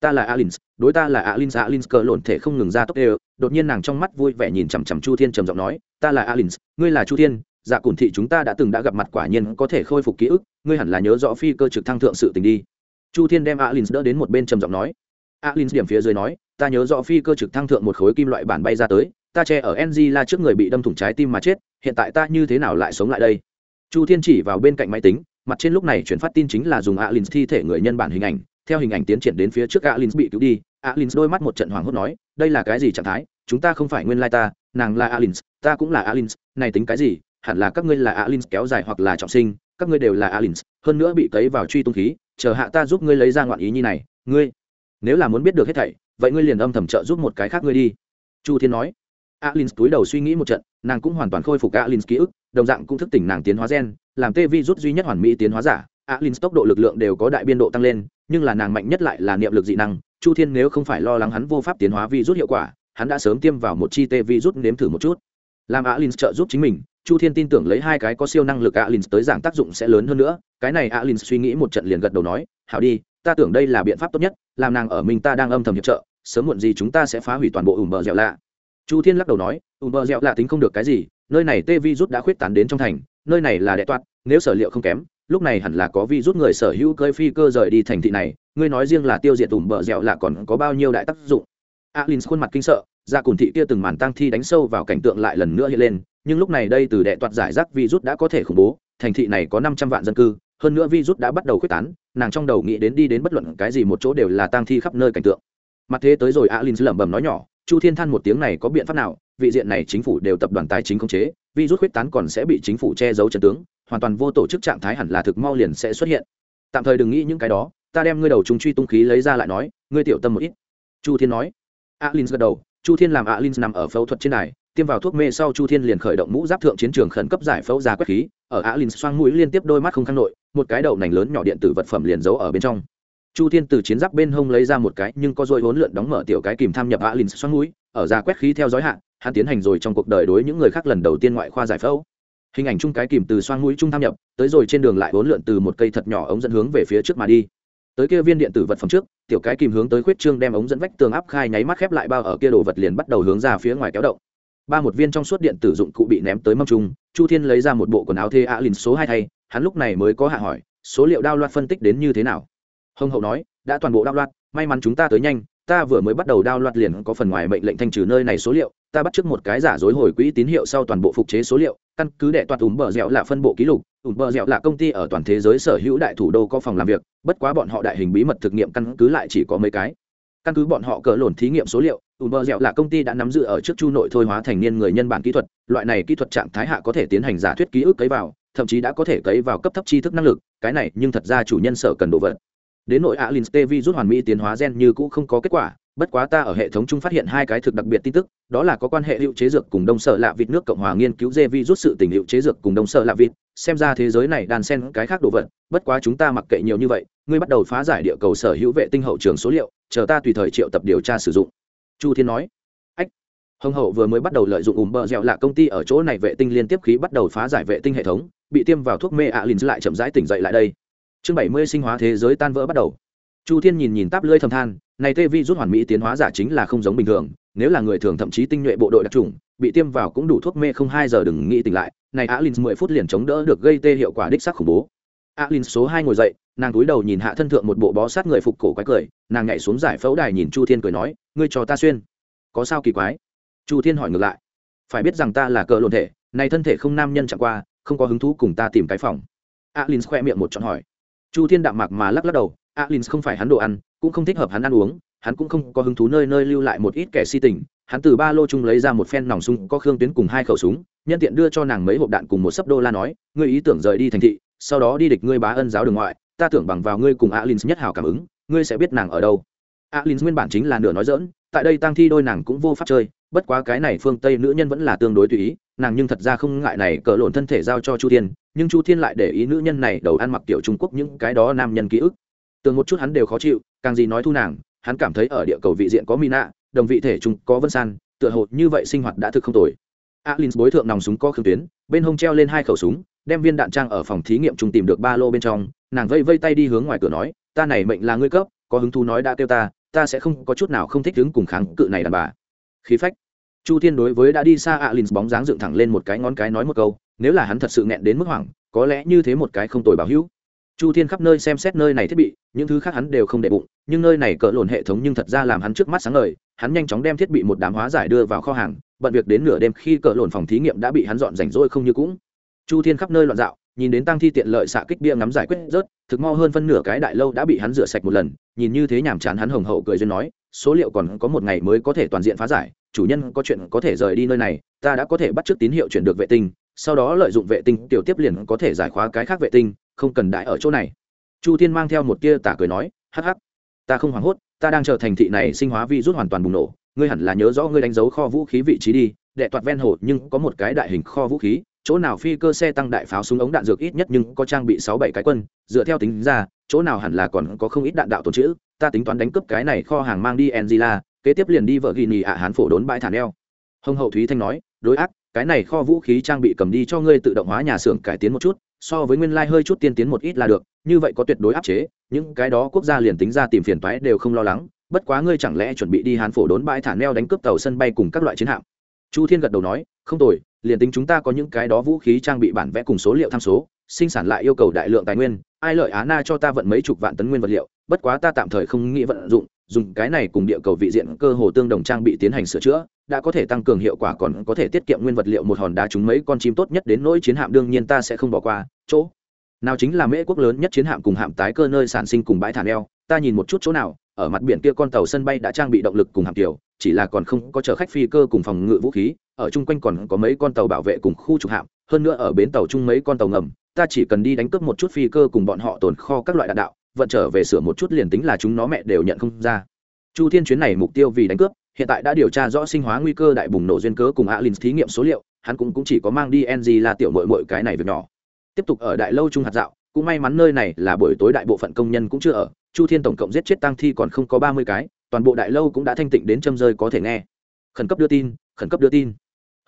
ta là alins, đối ta là alins alins cờ lộn thể không ngừng ra tốc đều. Đột nhiên nàng trong mắt vui vẻ nhìn chằm chằm chu thiên trầm giọng nói, ta là alins, ngươi là chu thiên dạ cùn thị chúng ta đã từng đã gặp mặt quả nhiên có thể khôi phục ký ức, ngươi hẳn là nhớ rõ phi cơ trực thăng thượng sự tình đi. Chu thiên đem alins đỡ đến một bên trầm giọng nói. Alins điểm phía dưới nói, ta nhớ rõ phi cơ trực thăng thượng một khối kim loại bản bay ra tới, ta che ở ng là trước người bị đâm thủng trái tim mà chết, hiện tại ta như thế nào lại sống lại đây? Chu thiên chỉ vào bên cạnh máy tính, mặt trên lúc này chuyển phát tin chính là dùng alin thi thể người nhân bản hình ảnh theo hình ảnh tiến triển đến phía trước alin bị cứu đi alin đôi mắt một trận hoảng hốt nói, đây là cái gì trạng thái? Chúng ta không phải nguyên lai ta, nàng là alin ta cũng là alin này tính cái gì? Hẳn là các ngươi là alin kéo dài hoặc là trọng sinh, các ngươi đều là alin hơn nữa bị cấy vào truy tung khí, chờ hạ ta giúp ngươi lấy ra ngoạn ý như này, ngươi, nếu là muốn biết được hết thảy, vậy ngươi liền âm thầm trợ giúp một cái khác ngươi đi. Chu thiên nói. Alin túi đầu suy nghĩ một trận, nàng cũng hoàn toàn khôi phục alin ký ức, đồng dạng cũng thức tỉnh nàng tiến hóa gen, làm tê vi rút duy nhất hoàn mỹ tiến hóa giả alin tốc độ lực lượng đều có đại biên độ tăng lên nhưng là nàng mạnh nhất lại là niệm lực dị năng, chu thiên nếu không phải lo lắng hắn vô pháp tiến hóa vi rút hiệu quả, hắn đã sớm tiêm vào một chi tê vi rút nếm thử một chút. Làm alin trợ giúp chính mình, chu thiên tin tưởng lấy hai cái có siêu năng lực alin tới giảng tác dụng sẽ lớn hơn nữa, cái này alin suy nghĩ một trận liền gật đầu nói, hảo đi, ta tưởng đây là biện pháp tốt nhất, làm nàng ở mình ta đang âm thầm hiệp trợ, sớm muộn gì chúng ta sẽ phá hủy toàn bộ ủng bờ dẻo lạ. Chu thiên lắc đầu nói ủng bờ dẻo lạ tính không được cái gì, nơi này tê vi rút đã khuyết tán đến trong thành, nơi này là đệ toát nếu sở liệu không kém lúc này hẳn là có vi rút người sở hữu cơi phi cơ rời đi thành thị này, ngươi nói riêng là tiêu diệt ủng bờ dẻo lạ còn có bao nhiêu đại tác dụng? Alin khuôn mặt kinh sợ ra cùng thị kia từng màn tăng thi đánh sâu vào cảnh tượng lại lần nữa hiện lên, nhưng lúc này đây từ đệ toạt giải rác virus đã có thể khủng bố, thành thị này có năm trăm vạn dân cư, hơn nữa virus đã bắt đầu khuếch tán, nàng trong đầu nghĩ đến đi đến bất luận cái gì một chỗ đều là tang thi khắp nơi cảnh tượng. Mặt thế tới rồi alin lẩm bẩm nói nhỏ, chu thiên than một tiếng này có biện pháp nào? Vị diện này chính phủ đều tập đoàn tài chính khống chế virus khuếch tán còn sẽ bị chính phủ che giấu trận tướng hoàn toàn vô tổ chức trạng thái hẳn là thực mau liền sẽ xuất hiện. Tạm thời đừng nghĩ những cái đó, ta đem ngươi đầu chúng truy tung khí lấy ra lại nói, ngươi tiểu tâm một ít. Chu thiên nói. Alin gật đầu, chu thiên làm alin nằm ở phẫu thuật trên này, tiêm vào thuốc mê sau chu thiên liền khởi động mũ giáp thượng chiến trường khẩn cấp giải phẫu ra quét khí, ở alin xoang mũi liên tiếp đôi mắt không khăn nội, một cái đầu nành lớn nhỏ điện tử vật phẩm liền giấu ở bên trong. Chu thiên từ chiến giáp bên hông lấy ra một cái, nhưng có dôi vốn lượn đóng mở tiểu cái kìm tham nhập alin xoang mũi, ở ra quét khí theo dõi hạn hắn tiến hành rồi trong cuộc đời đối những người khác lần đầu tiên ngoại khoa giải phẫu hình ảnh chung cái kìm từ xoang mũi trung tham nhập, tới rồi trên đường lại vốn lượn từ một cây thật nhỏ ống dẫn hướng về phía trước mà đi. Tới kia viên điện tử vật phẩm trước, tiểu cái kìm hướng tới khuyết trương đem ống dẫn vách tường áp khai nháy mắt khép lại bao ở kia đồ vật liền bắt đầu hướng ra phía ngoài kéo động. Ba một viên trong suốt điện tử dụng cụ bị ném tới mâm trung, chu thiên lấy ra một bộ quần áo thê á lìn số hai thay, hắn lúc này mới có hạ hỏi, số liệu đao loạt phân tích đến như thế nào? Hồng hậu nói, đã toàn bộ đao loạt, may mắn chúng ta tới nhanh ta vừa mới bắt đầu đao loạt liền có phần ngoài mệnh lệnh thanh trừ nơi này số liệu, ta bắt trước một cái giả dối hồi quỹ tín hiệu sau toàn bộ phục chế số liệu, căn cứ đệ toạt ủng bờ dẻo là phân bộ ký lục ủng bờ dẻo là công ty ở toàn thế giới sở hữu đại thủ đô có phòng làm việc, bất quá bọn họ đại hình bí mật thực nghiệm căn cứ lại chỉ có mấy cái. Căn cứ bọn họ cỡ lồn thí nghiệm số liệu ủng bờ dẻo là công ty đã nắm giữ ở trước chu nội thôi hóa thành niên người nhân bản kỹ thuật, loại này kỹ thuật trạng thái hạ có thể tiến hành giả thuyết ký ức cấy vào, thậm chí đã có thể cấy vào cấp thấp tri thức năng lực, cái này nhưng thật ra chủ nhân sở cần đồ vật đến nội alin stevi rút hoàn mỹ tiến hóa gen như cũ không có kết quả, bất quá ta ở hệ thống chung phát hiện hai cái thực đặc biệt tin tức, đó là có quan hệ hữu chế dược cùng đông sở lạ vịt nước cộng hòa nghiên cứu dê vi rút sự tình hữu chế dược cùng đông sở lạ vịt, xem ra thế giới này đàn sen cái khác đồ vật, bất quá chúng ta mặc kệ nhiều như vậy, ngươi bắt đầu phá giải địa cầu sở hữu vệ tinh hậu trường số liệu, chờ ta tùy thời triệu tập điều tra sử dụng. Chu thiên nói. Ách hồng hậu vừa mới bắt đầu lợi dụng ùm bờ dẻo lạ công ty ở chỗ này vệ tinh liên tiếp khí bắt đầu phá giải vệ tinh hệ thống, bị tiêm vào thuốc mê ạ à lìn lại chậm rãi tỉnh dậy lại đây chương bảy mươi sinh hóa thế giới tan vỡ bắt đầu. Chu thiên nhìn nhìn táp lưỡi thầm than, này tê vi rút hoàn mỹ tiến hóa giả chính là không giống bình thường, nếu là người thường thậm chí tinh nhuệ bộ đội đặc trùng bị tiêm vào cũng đủ thuốc mê không hai giờ đừng nghĩ tỉnh lại, này alin mười phút liền chống đỡ được gây tê hiệu quả đích sắc khủng bố. Alin số hai ngồi dậy, nàng cúi đầu nhìn hạ thân thượng một bộ bó sát người phục cổ quái cười, nàng nhảy xuống giải phẫu đài nhìn chu thiên cười nói, ngươi cho ta xuyên. Có sao kỳ quái? Chu thiên hỏi ngược lại. Phải biết rằng ta là cờ lộn thể, này thân thể không nam nhân chẳng qua, không có hứng thú cùng ta tìm cái phòng. Alin khoe miệng một chọn hỏi chu thiên đạm mạc mà lắc lắc đầu alin không phải hắn đồ ăn, cũng không thích hợp hắn ăn uống, hắn cũng không có hứng thú nơi nơi lưu lại một ít kẻ si tình. Hắn từ ba lô chung lấy ra một phen nòng súng, có khương tuyến cùng hai khẩu súng, nhân tiện đưa cho nàng mấy hộp đạn cùng một sấp đô la nói, ngươi ý tưởng rời đi thành thị, sau đó đi địch ngươi bá ân giáo đường ngoại, ta tưởng bằng vào ngươi cùng alin nhất hào cảm ứng, ngươi sẽ biết nàng ở đâu. Alin nguyên bản chính là nửa nói dỡn tại đây tăng thi đôi nàng cũng vô pháp chơi bất quá cái này phương tây nữ nhân vẫn là tương đối tùy ý, nàng nhưng thật ra không ngại này cỡ lộn thân thể giao cho chu thiên, nhưng chu thiên lại để ý nữ nhân này đầu ăn mặc kiểu trung quốc những cái đó nam nhân ký ức. Tưởng một chút hắn đều khó chịu, càng gì nói thu nàng, hắn cảm thấy ở địa cầu vị diện có mina, đồng vị thể chúng có vân san, tựa hồ như vậy sinh hoạt đã thực không tồi. Alin bối thượng nòng súng có khương tuyến, bên hông treo lên hai khẩu súng, đem viên đạn trang ở phòng thí nghiệm trung tìm được ba lô bên trong, nàng vây vây tay đi hướng ngoài cửa nói, ta này mệnh là ngươi cấp, có hứng thú nói đã kêu ta ta sẽ không có chút nào không thích đứng cùng kháng cự này đàn bà khí phách. Chu thiên đối với đã đi xa alin bóng dáng dựng thẳng lên một cái ngón cái nói một câu, nếu là hắn thật sự nghẹn đến mức hoảng, có lẽ như thế một cái không tồi bảo hữu. Chu thiên khắp nơi xem xét nơi này thiết bị, những thứ khác hắn đều không để bụng, nhưng nơi này cỡ lộn hệ thống nhưng thật ra làm hắn trước mắt sáng lời hắn nhanh chóng đem thiết bị một đám hóa giải đưa vào kho hàng, bận việc đến nửa đêm khi cỡ lộn phòng thí nghiệm đã bị hắn dọn rảnh rỗi không như cũng. Chu thiên khắp nơi loạn dạo, nhìn đến tăng thi tiện lợi xạ kích bia ngắm giải quyết rớt, thực mo hơn phân nửa cái đại lâu đã bị hắn rửa sạch một lần, nhìn như thế nhàm chán hắn hồng hậu cười duyên nói số liệu còn có một ngày mới có thể toàn diện phá giải, chủ nhân có chuyện có thể rời đi nơi này, ta đã có thể bắt t r ư ớ c tín hiệu chuyển được vệ tinh, sau đó lợi dụng vệ tinh, tiểu tiếp liền có thể giải khóa cái khác vệ tinh, không cần đại ở chỗ này. Chu thiên mang theo một tia tả cười nói, hắc hắc, ta không hoảng hốt, ta đang chờ thành thị này sinh hóa vi rút hoàn toàn bùng nổ, ngươi hẳn là nhớ rõ ngươi đánh dấu kho vũ khí vị trí đi, đệ toạt ven hồ nhưng có một cái đại hình kho vũ khí, chỗ nào phi cơ xe tăng đại pháo súng ống đạn dược ít nhất nhưng có trang bị sáu bảy cái quân, dựa theo tính ra, chỗ nào hẳn là còn có không ít đạn đạo tồn chữ ta tính toán đánh cướp cái này kho hàng mang đi angela, kế tiếp liền đi vợ ghi nhì ạ hán phổ đốn bãi thả neo. Hồng hậu thúy thanh nói, đối ác, cái này kho vũ khí trang bị cầm đi cho ngươi tự động hóa nhà xưởng cải tiến một chút, so với nguyên lai hơi chút tiên tiến một ít là được, như vậy có tuyệt đối áp chế, những cái đó quốc gia liền tính ra tìm phiền toái đều không lo lắng, bất quá ngươi chẳng lẽ chuẩn bị đi hán phổ đốn bãi thả neo đánh cướp tàu sân bay cùng các loại chiến hạm? Chu thiên gật đầu nói, không tồi, liền tính chúng ta có những cái đó vũ khí trang bị bản vẽ cùng số liệu tham số sinh sản lại yêu cầu đại lượng tài nguyên, ai lợi á na cho ta vận mấy chục vạn tấn nguyên vật liệu, bất quá ta tạm thời không nghĩ vận dụng, dùng cái này cùng địa cầu vị diện cơ hồ tương đồng trang bị tiến hành sửa chữa, đã có thể tăng cường hiệu quả còn có thể tiết kiệm nguyên vật liệu một hòn đá trúng mấy con chim tốt nhất đến nỗi chiến hạm đương nhiên ta sẽ không bỏ qua, chỗ. Nào chính là mễ quốc lớn nhất chiến hạm cùng hạm tái cơ nơi sản sinh cùng bãi thả neo, ta nhìn một chút chỗ nào, ở mặt biển kia con tàu sân bay đã trang bị động lực cùng hạm tiểu chỉ là còn không có chở khách phi cơ cùng phòng ngự vũ khí, ở chung quanh còn có mấy con tàu bảo vệ cùng khu trục hạm, hơn nữa ở bến tàu chung mấy con tàu ngầm ta chỉ cần đi đánh cướp một chút phi cơ cùng bọn họ tồn kho các loại đạn đạo vận trở về sửa một chút liền tính là chúng nó mẹ đều nhận không ra. Chu thiên chuyến này mục tiêu vì đánh cướp hiện tại đã điều tra rõ sinh hóa nguy cơ đại bùng nổ duyên cớ cùng alin thí nghiệm số liệu hắn cũng, cũng chỉ có mang đi ng là tiểu mội mội cái này việc nhỏ. Tiếp tục ở đại lâu trung hạt dạo cũng may mắn nơi này là buổi tối đại bộ phận công nhân cũng chưa ở chu thiên tổng cộng giết chết tăng thi còn không có ba mươi cái toàn bộ đại lâu cũng đã thanh tịnh đến châm rơi có thể nghe. Khẩn cấp đưa tin khẩn cấp đưa tin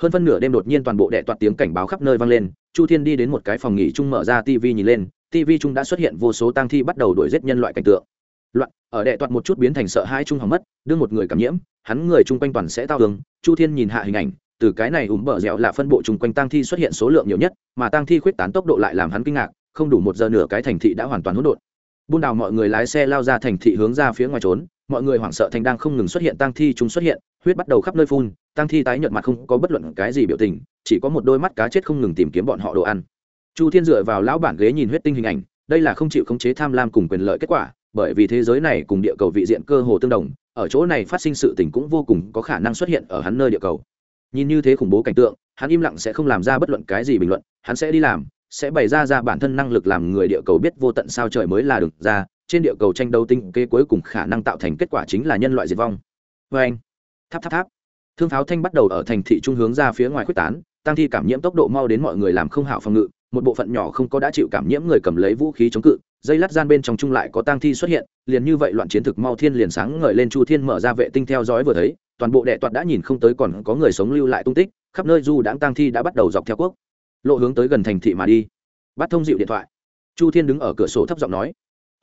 hơn phân nửa đêm đột nhiên toàn bộ đệ toạt tiếng cảnh báo khắp nơi vang lên, chu thiên đi đến một cái phòng nghỉ chung mở ra tv nhìn lên tv chung đã xuất hiện vô số tang thi bắt đầu đuổi giết nhân loại cảnh tượng. Loạn, ở đệ toạt một chút biến thành sợ hai chung hỏng mất đương một người cảm nhiễm, hắn người chung quanh toàn sẽ tao hướng chu thiên nhìn hạ hình ảnh, từ cái này ủm bở dẻo là phân bộ chung quanh tang thi xuất hiện số lượng nhiều nhất, mà tang thi khuyết tán tốc độ lại làm hắn kinh ngạc, không đủ một giờ nửa cái thành thị đã hoàn toàn hỗn độn. Buôn đào mọi người lái xe lao ra thành thị hướng ra phía ngoài trốn, mọi người hoảng sợ thành đang không ngừng xuất hiện tang thi chúng xuất hiện, huyết bắt đầu khắp nơi phun Tăng thi tái nhợt mặt không có bất luận cái gì biểu tình, chỉ có một đôi mắt cá chết không ngừng tìm kiếm bọn họ đồ ăn. Chu thiên dựa vào lão bản ghế nhìn huyết tinh hình ảnh, đây là không chịu khống chế tham lam cùng quyền lợi kết quả, bởi vì thế giới này cùng địa cầu vị diện cơ hồ tương đồng, ở chỗ này phát sinh sự tình cũng vô cùng có khả năng xuất hiện ở hắn nơi địa cầu. Nhìn như thế khủng bố cảnh tượng, hắn im lặng sẽ không làm ra bất luận cái gì bình luận, hắn sẽ đi làm, sẽ bày ra ra bản thân năng lực làm người địa cầu biết vô tận sao trời mới là được ra, trên địa cầu tranh đấu tinh kế cuối cùng khả năng tạo thành kết quả chính là nhân loại diệt vong. Vê anh. Tháp tháp tháp thương pháo thanh bắt đầu ở thành thị trung hướng ra phía ngoài quyết tán, tăng thi cảm nhiễm tốc độ mau đến mọi người làm không hảo phòng ngự, một bộ phận nhỏ không có đã chịu cảm nhiễm người cầm lấy vũ khí chống cự, dây lát gian bên trong chung lại có tăng thi xuất hiện, liền như vậy loạn chiến thực mau thiên liền sáng ngời lên chu thiên mở ra vệ tinh theo dõi vừa thấy, toàn bộ đệ toạt đã nhìn không tới còn có người sống lưu lại tung tích, khắp nơi du đãng tăng thi đã bắt đầu dọc theo quốc, lộ hướng tới gần thành thị mà đi. Bắt thông dịu điện thoại. Chu thiên đứng ở cửa sổ thấp giọng nói.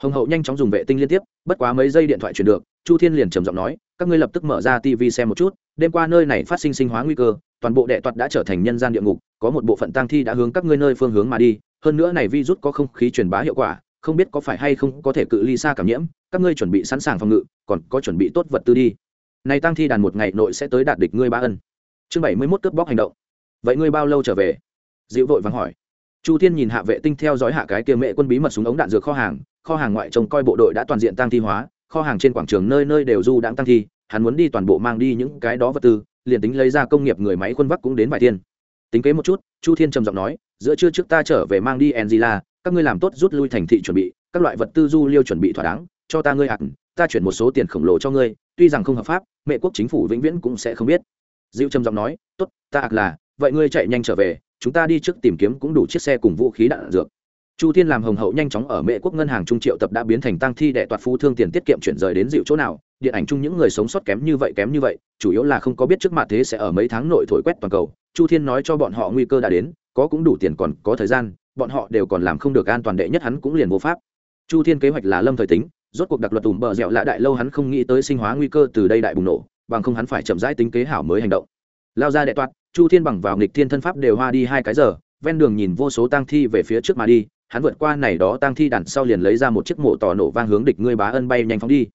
Hồng hậu nhanh chóng dùng vệ tinh liên tiếp, bất quá mấy giây điện thoại chuyển được, chu thiên liền trầm giọng nói các ngươi lập tức mở ra tv xem một chút, đêm qua nơi này phát sinh sinh hóa nguy cơ, toàn bộ đệ toạt đã trở thành nhân gian địa ngục, có một bộ phận tang thi đã hướng các ngươi nơi phương hướng mà đi, hơn nữa này virus có không khí truyền bá hiệu quả, không biết có phải hay không có thể cự ly xa cảm nhiễm, các ngươi chuẩn bị sẵn sàng phòng ngự, còn có chuẩn bị tốt vật tư đi. Này tăng thi đàn một ngày nội sẽ tới đạt địch ngươi ba ân. Chương bảy mươi mốt cướp bóc hành động. Vậy ngươi bao lâu trở về? Dịu vội vắng hỏi. Chu thiên nhìn hạ vệ tinh theo dõi hạ cái kia mẹ quân bí mật súng ống đạn dược kho hàng kho hàng ngoại trông coi bộ đội đã toàn diện tăng thi hóa kho hàng trên quảng trường nơi nơi đều du đãng tăng thi, hắn muốn đi toàn bộ mang đi những cái đó vật tư, liền tính lấy ra công nghiệp người máy quân vắc cũng đến vài thiên. Tính kế một chút, chu thiên trầm giọng nói, giữa trưa trước ta trở về mang đi angela, các ngươi làm tốt rút lui thành thị chuẩn bị, các loại vật tư du liêu chuẩn bị thỏa đáng, cho ta ngươi hẳn ta chuyển một số tiền khổng lồ cho ngươi, tuy rằng không hợp pháp, mẹ quốc chính phủ vĩnh viễn cũng sẽ không biết. Dịu trầm giọng nói, tốt, ta ạc là, vậy ngươi chạy nhanh trở về, chúng ta đi trước tìm kiếm cũng đủ chiếc xe cùng vũ khí đạn dược chu thiên làm hồng hậu nhanh chóng ở mễ quốc ngân hàng trung triệu tập đã biến thành tăng thi đệ toạt phú thương tiền tiết kiệm chuyển rời đến dịu chỗ nào. Điện ảnh chung những người sống sót kém như vậy, kém như vậy, chủ yếu là không có biết trước mặt thế sẽ ở mấy tháng nội thổi quét toàn cầu. Chu thiên nói cho bọn họ nguy cơ đã đến, có cũng đủ tiền còn có thời gian, bọn họ đều còn làm không được an toàn đệ nhất hắn cũng liền vô pháp. Chu thiên kế hoạch là lâm thời tính, rốt cuộc đặc luật tùm bờ dẻo lạ đại lâu hắn không nghĩ tới sinh hóa nguy cơ từ đây đại bùng nổ, bằng không hắn phải chậm rãi tính kế hảo mới hành động. Lao ra đệ toạt, chu thiên bằng vào nghịch thiên thân pháp đều hoa đi hai cái giờ, ven đường nhìn vô số tang thi về phía trước mà đi hắn vượt qua này đó tang thi đàn sau liền lấy ra một chiếc mộ tỏ nổ vang hướng địch ngươi bá ân bay nhanh phóng đi.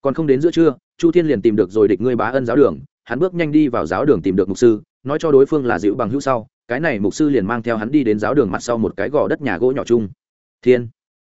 Còn không đến giữa trưa, chu thiên liền tìm được rồi địch ngươi bá ân giáo đường, hắn bước nhanh đi vào giáo đường tìm được mục sư, nói cho đối phương là dịu bằng hữu sau, cái này mục sư liền mang theo hắn đi đến giáo đường mặt sau một cái gò đất nhà gỗ nhỏ chung. Thiên.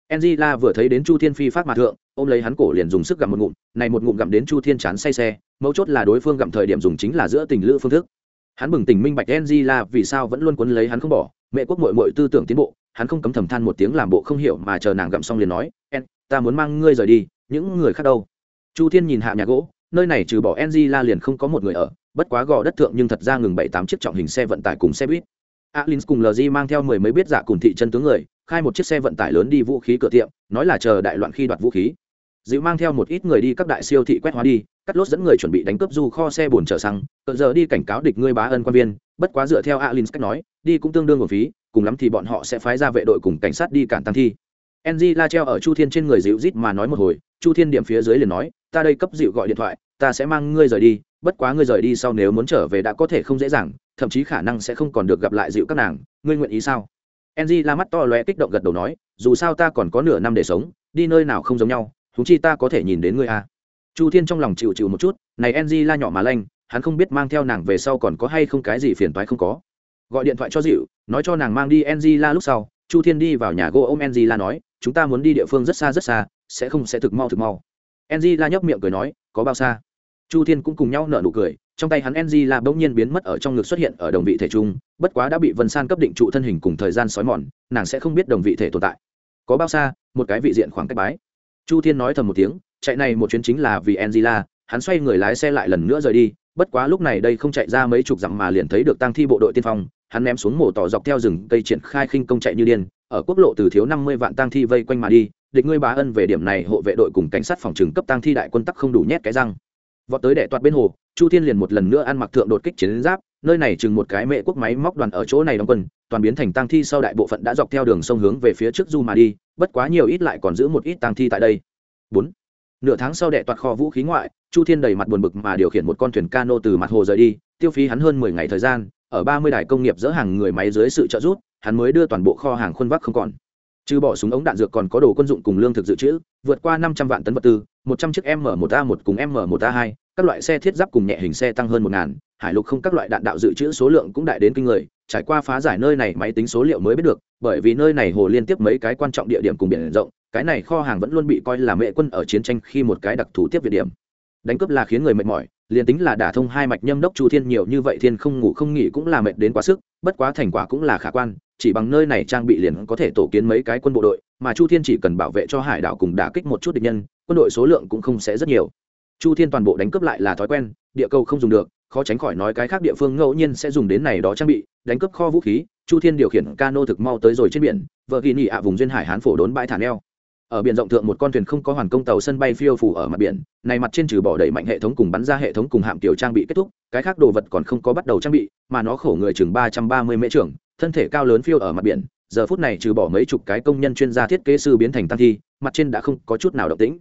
Angela vừa thấy đến chu thiên phi phát mặt thượng, ôm lấy hắn cổ liền dùng sức gặm một ngụm, này một ngụm gặm đến chu thiên chán say xe, mấu chốt là đối phương gặm thời điểm dùng chính là giữa tình lữ phương thức. Hắn bừng tỉnh minh bạch angela vì sao vẫn luôn quấn lấy hắn không bỏ mẹ quốc mội mội tư tưởng tiến bộ, hắn không cấm thầm than một tiếng làm bộ không hiểu mà chờ nàng gặm xong liền nói, en, ta muốn mang ngươi rời đi, những người khác đâu? Chu thiên nhìn hạ nhà gỗ, nơi này trừ bỏ angela liền không có một người ở, bất quá gò đất thượng nhưng thật ra ngừng bảy tám chiếc trọng hình xe vận tải cùng xe buýt. Alin cùng lg mang theo mười mấy biết giả cùng thị chân tướng người, khai một chiếc xe vận tải lớn đi vũ khí cửa tiệm, nói là chờ đại loạn khi đoạt vũ khí. Dịu mang theo một ít người đi các đại siêu thị quét hóa đi cắt lốt dẫn người chuẩn bị đánh cướp du kho xe bồn chở xăng cỡ giờ đi cảnh cáo địch ngươi bá ân quan viên, bất quá dựa theo alin cách nói, đi cũng tương đương một phí, cùng lắm thì bọn họ sẽ phái ra vệ đội cùng cảnh sát đi cản tăng thi ng la treo ở chu thiên trên người dịu rít mà nói một hồi, chu thiên điểm phía dưới liền nói, ta đây cấp dịu gọi điện thoại, ta sẽ mang ngươi rời đi, bất quá ngươi rời đi sau nếu muốn trở về đã có thể không dễ dàng, thậm chí khả năng sẽ không còn được gặp lại dịu các nàng, ngươi nguyện ý sao ng la mắt to lóe kích động gật đầu nói, dù sao ta còn có nửa năm để sống, đi nơi nào không giống nhau chúng chi ta có thể nhìn đến ngươi à chu thiên trong lòng chịu chịu một chút, này enzy la nhỏ mà lanh, hắn không biết mang theo nàng về sau còn có hay không cái gì phiền toái không có. Gọi điện thoại cho dịu nói cho nàng mang đi enzy la lúc sau, chu thiên đi vào nhà gỗ ôm enzy la nói, chúng ta muốn đi địa phương rất xa rất xa, sẽ không sẽ thực mau thực mau. Enzy la nhấp miệng cười nói, có bao xa? Chu thiên cũng cùng nhau nở nụ cười, trong tay hắn enzy la bỗng nhiên biến mất ở trong ngực xuất hiện ở đồng vị thể trung bất quá đã bị vân san cấp định trụ thân hình cùng thời gian sói mòn, nàng sẽ không biết đồng vị thể tồn tại. Có bao xa, một cái vị diện khoảng cách bái. Chu thiên nói thầm một tiếng chạy này một chuyến chính là vì angela, hắn xoay người lái xe lại lần nữa rời đi, bất quá lúc này đây không chạy ra mấy chục dặm mà liền thấy được tăng thi bộ đội tiên phong, hắn ném xuống mổ tỏ dọc theo rừng cây triển khai khinh công chạy như điên, ở quốc lộ từ thiếu năm mươi vạn tăng thi vây quanh mà đi, địch ngươi bá ân về điểm này hộ vệ đội cùng cảnh sát phòng trừng cấp tăng thi đại quân tắc không đủ nhét cái răng. Vọt tới đệ toạt bên hồ, chu thiên liền một lần nữa ăn mặc thượng đột kích chiến giáp, nơi này chừng một cái mẹ quốc máy móc đoàn ở chỗ này đóng quân, toàn biến thành tăng thi sau đại bộ phận đã dọc theo đường sông hướng về phía trước du mà đi, bất quá nhiều ít lại còn giữ một ít tăng thi tại đây. Bốn nửa tháng sau đệ toạt kho vũ khí ngoại, chu thiên đầy mặt buồn bực mà điều khiển một con thuyền cano từ mặt hồ rời đi, tiêu phí hắn hơn mười ngày thời gian, ở ba mươi đài công nghiệp dỡ hàng người máy dưới sự trợ giúp, hắn mới đưa toàn bộ kho hàng khuôn vác không còn. Trừ bỏ súng ống đạn dược còn có đồ quân dụng cùng lương thực dự trữ, vượt qua năm trăm vạn tấn vật tư, một trăm chiếc m một a một cùng m một a hai, các loại xe thiết giáp cùng nhẹ hình xe tăng hơn một ngàn, hải lục không các loại đạn đạo dự trữ số lượng cũng đại đến kinh người, trải qua phá giải nơi này máy tính số liệu mới biết được, bởi vì nơi này hồ liên tiếp mấy cái quan trọng địa điểm cùng biển rộng cái này kho hàng vẫn luôn bị coi là mệ quân ở chiến tranh khi một cái đặc thù tiếp việt điểm. Đánh cướp là khiến người mệt mỏi, liền tính là đả thông hai mạch nhâm đốc chu thiên nhiều như vậy thiên không ngủ không nghỉ cũng là mệt đến quá sức, bất quá thành quả cũng là khả quan, chỉ bằng nơi này trang bị liền có thể tổ kiến mấy cái quân bộ đội, mà chu thiên chỉ cần bảo vệ cho hải đảo cùng đả kích một chút địch nhân, quân đội số lượng cũng không sẽ rất nhiều. Chu thiên toàn bộ đánh cướp lại là thói quen, địa cầu không dùng được, khó tránh khỏi nói cái khác địa phương ngẫu nhiên sẽ dùng đến này đó trang bị, đánh cướp kho vũ khí, chu thiên điều khiển cano thực mau tới rồi trên biển vợ ghi nhị ạ vùng duyên hải hán phổ đốn bãi thả neo ở biển rộng thượng một con thuyền không có hoàn công tàu sân bay phiêu phủ ở mặt biển, này mặt trên trừ bỏ đẩy mạnh hệ thống cùng bắn ra hệ thống cùng hạm tiểu trang bị kết thúc, cái khác đồ vật còn không có bắt đầu trang bị, mà nó khổ người chừng ba trăm ba mươi mễ trưởng, thân thể cao lớn phiêu ở mặt biển, giờ phút này trừ bỏ mấy chục cái công nhân chuyên gia thiết kế sư biến thành tăng thi, mặt trên đã không có chút nào động tĩnh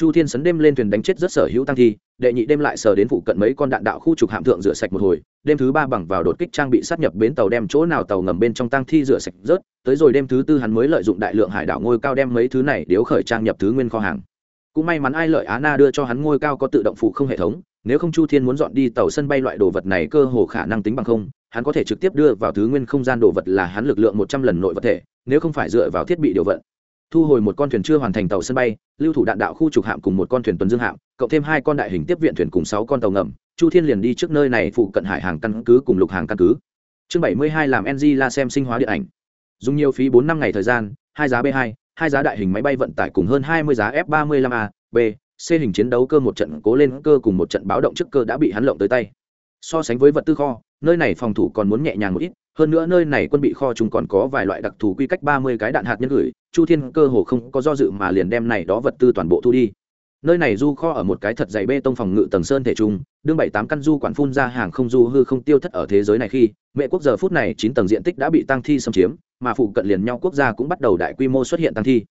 chu thiên sấn đêm lên thuyền đánh chết rất sở hữu tăng thi, đệ nhị đêm lại sờ đến phụ cận mấy con đạn đạo khu trục hạm thượng rửa sạch một hồi, đêm thứ ba bằng vào đột kích trang bị sát nhập bến tàu đem chỗ nào tàu ngầm bên trong tăng thi rửa sạch rớt, tới rồi đêm thứ tư hắn mới lợi dụng đại lượng hải đảo ngôi cao đem mấy thứ này điếu khởi trang nhập thứ nguyên kho hàng. Cũng may mắn ai lợi á na đưa cho hắn ngôi cao có tự động phụ không hệ thống, nếu không chu thiên muốn dọn đi tàu sân bay loại đồ vật này cơ hồ khả năng tính bằng không, hắn có thể trực tiếp đưa vào thứ nguyên không gian đồ vật là hắn lực lượng một trăm lần nội vật thể, nếu không phải dựa vào thiết bị điều vận thu hồi một con thuyền chưa hoàn thành tàu sân bay, lưu thủ đạn đạo khu trục hạm cùng một con thuyền tuần dương hạm, cộng thêm hai con đại hình tiếp viện thuyền cùng sáu con tàu ngầm. Chu thiên liền đi trước nơi này phụ cận hải hàng căn cứ cùng lục hàng căn cứ. Chương bảy mươi hai làm ng la xem sinh hóa điện ảnh. Dùng nhiều phí bốn năm ngày thời gian, hai giá b hai hai giá đại hình máy bay vận tải cùng hơn hai mươi giá f 35 a, b, c hình chiến đấu cơ một trận cố lên cơ cùng một trận báo động trước cơ đã bị hắn lộng tới tay. So sánh với vật tư kho nơi này phòng thủ còn muốn nhẹ nhàng một ít, hơn nữa nơi này quân bị kho chúng còn có vài loại đặc thù quy cách ba mươi cái đạn hạt nhân gửi, chu thiên cơ hồ không có do dự mà liền đem này đó vật tư toàn bộ thu đi. Nơi này du kho ở một cái thật dày bê tông phòng ngự tầng sơn thể trung, đương bảy tám căn du quản phun ra hàng không du hư không tiêu thất ở thế giới này khi, mẹ quốc giờ phút này chín tầng diện tích đã bị tăng thi xâm chiếm, mà phụ cận liền nhau quốc gia cũng bắt đầu đại quy mô xuất hiện tăng thi.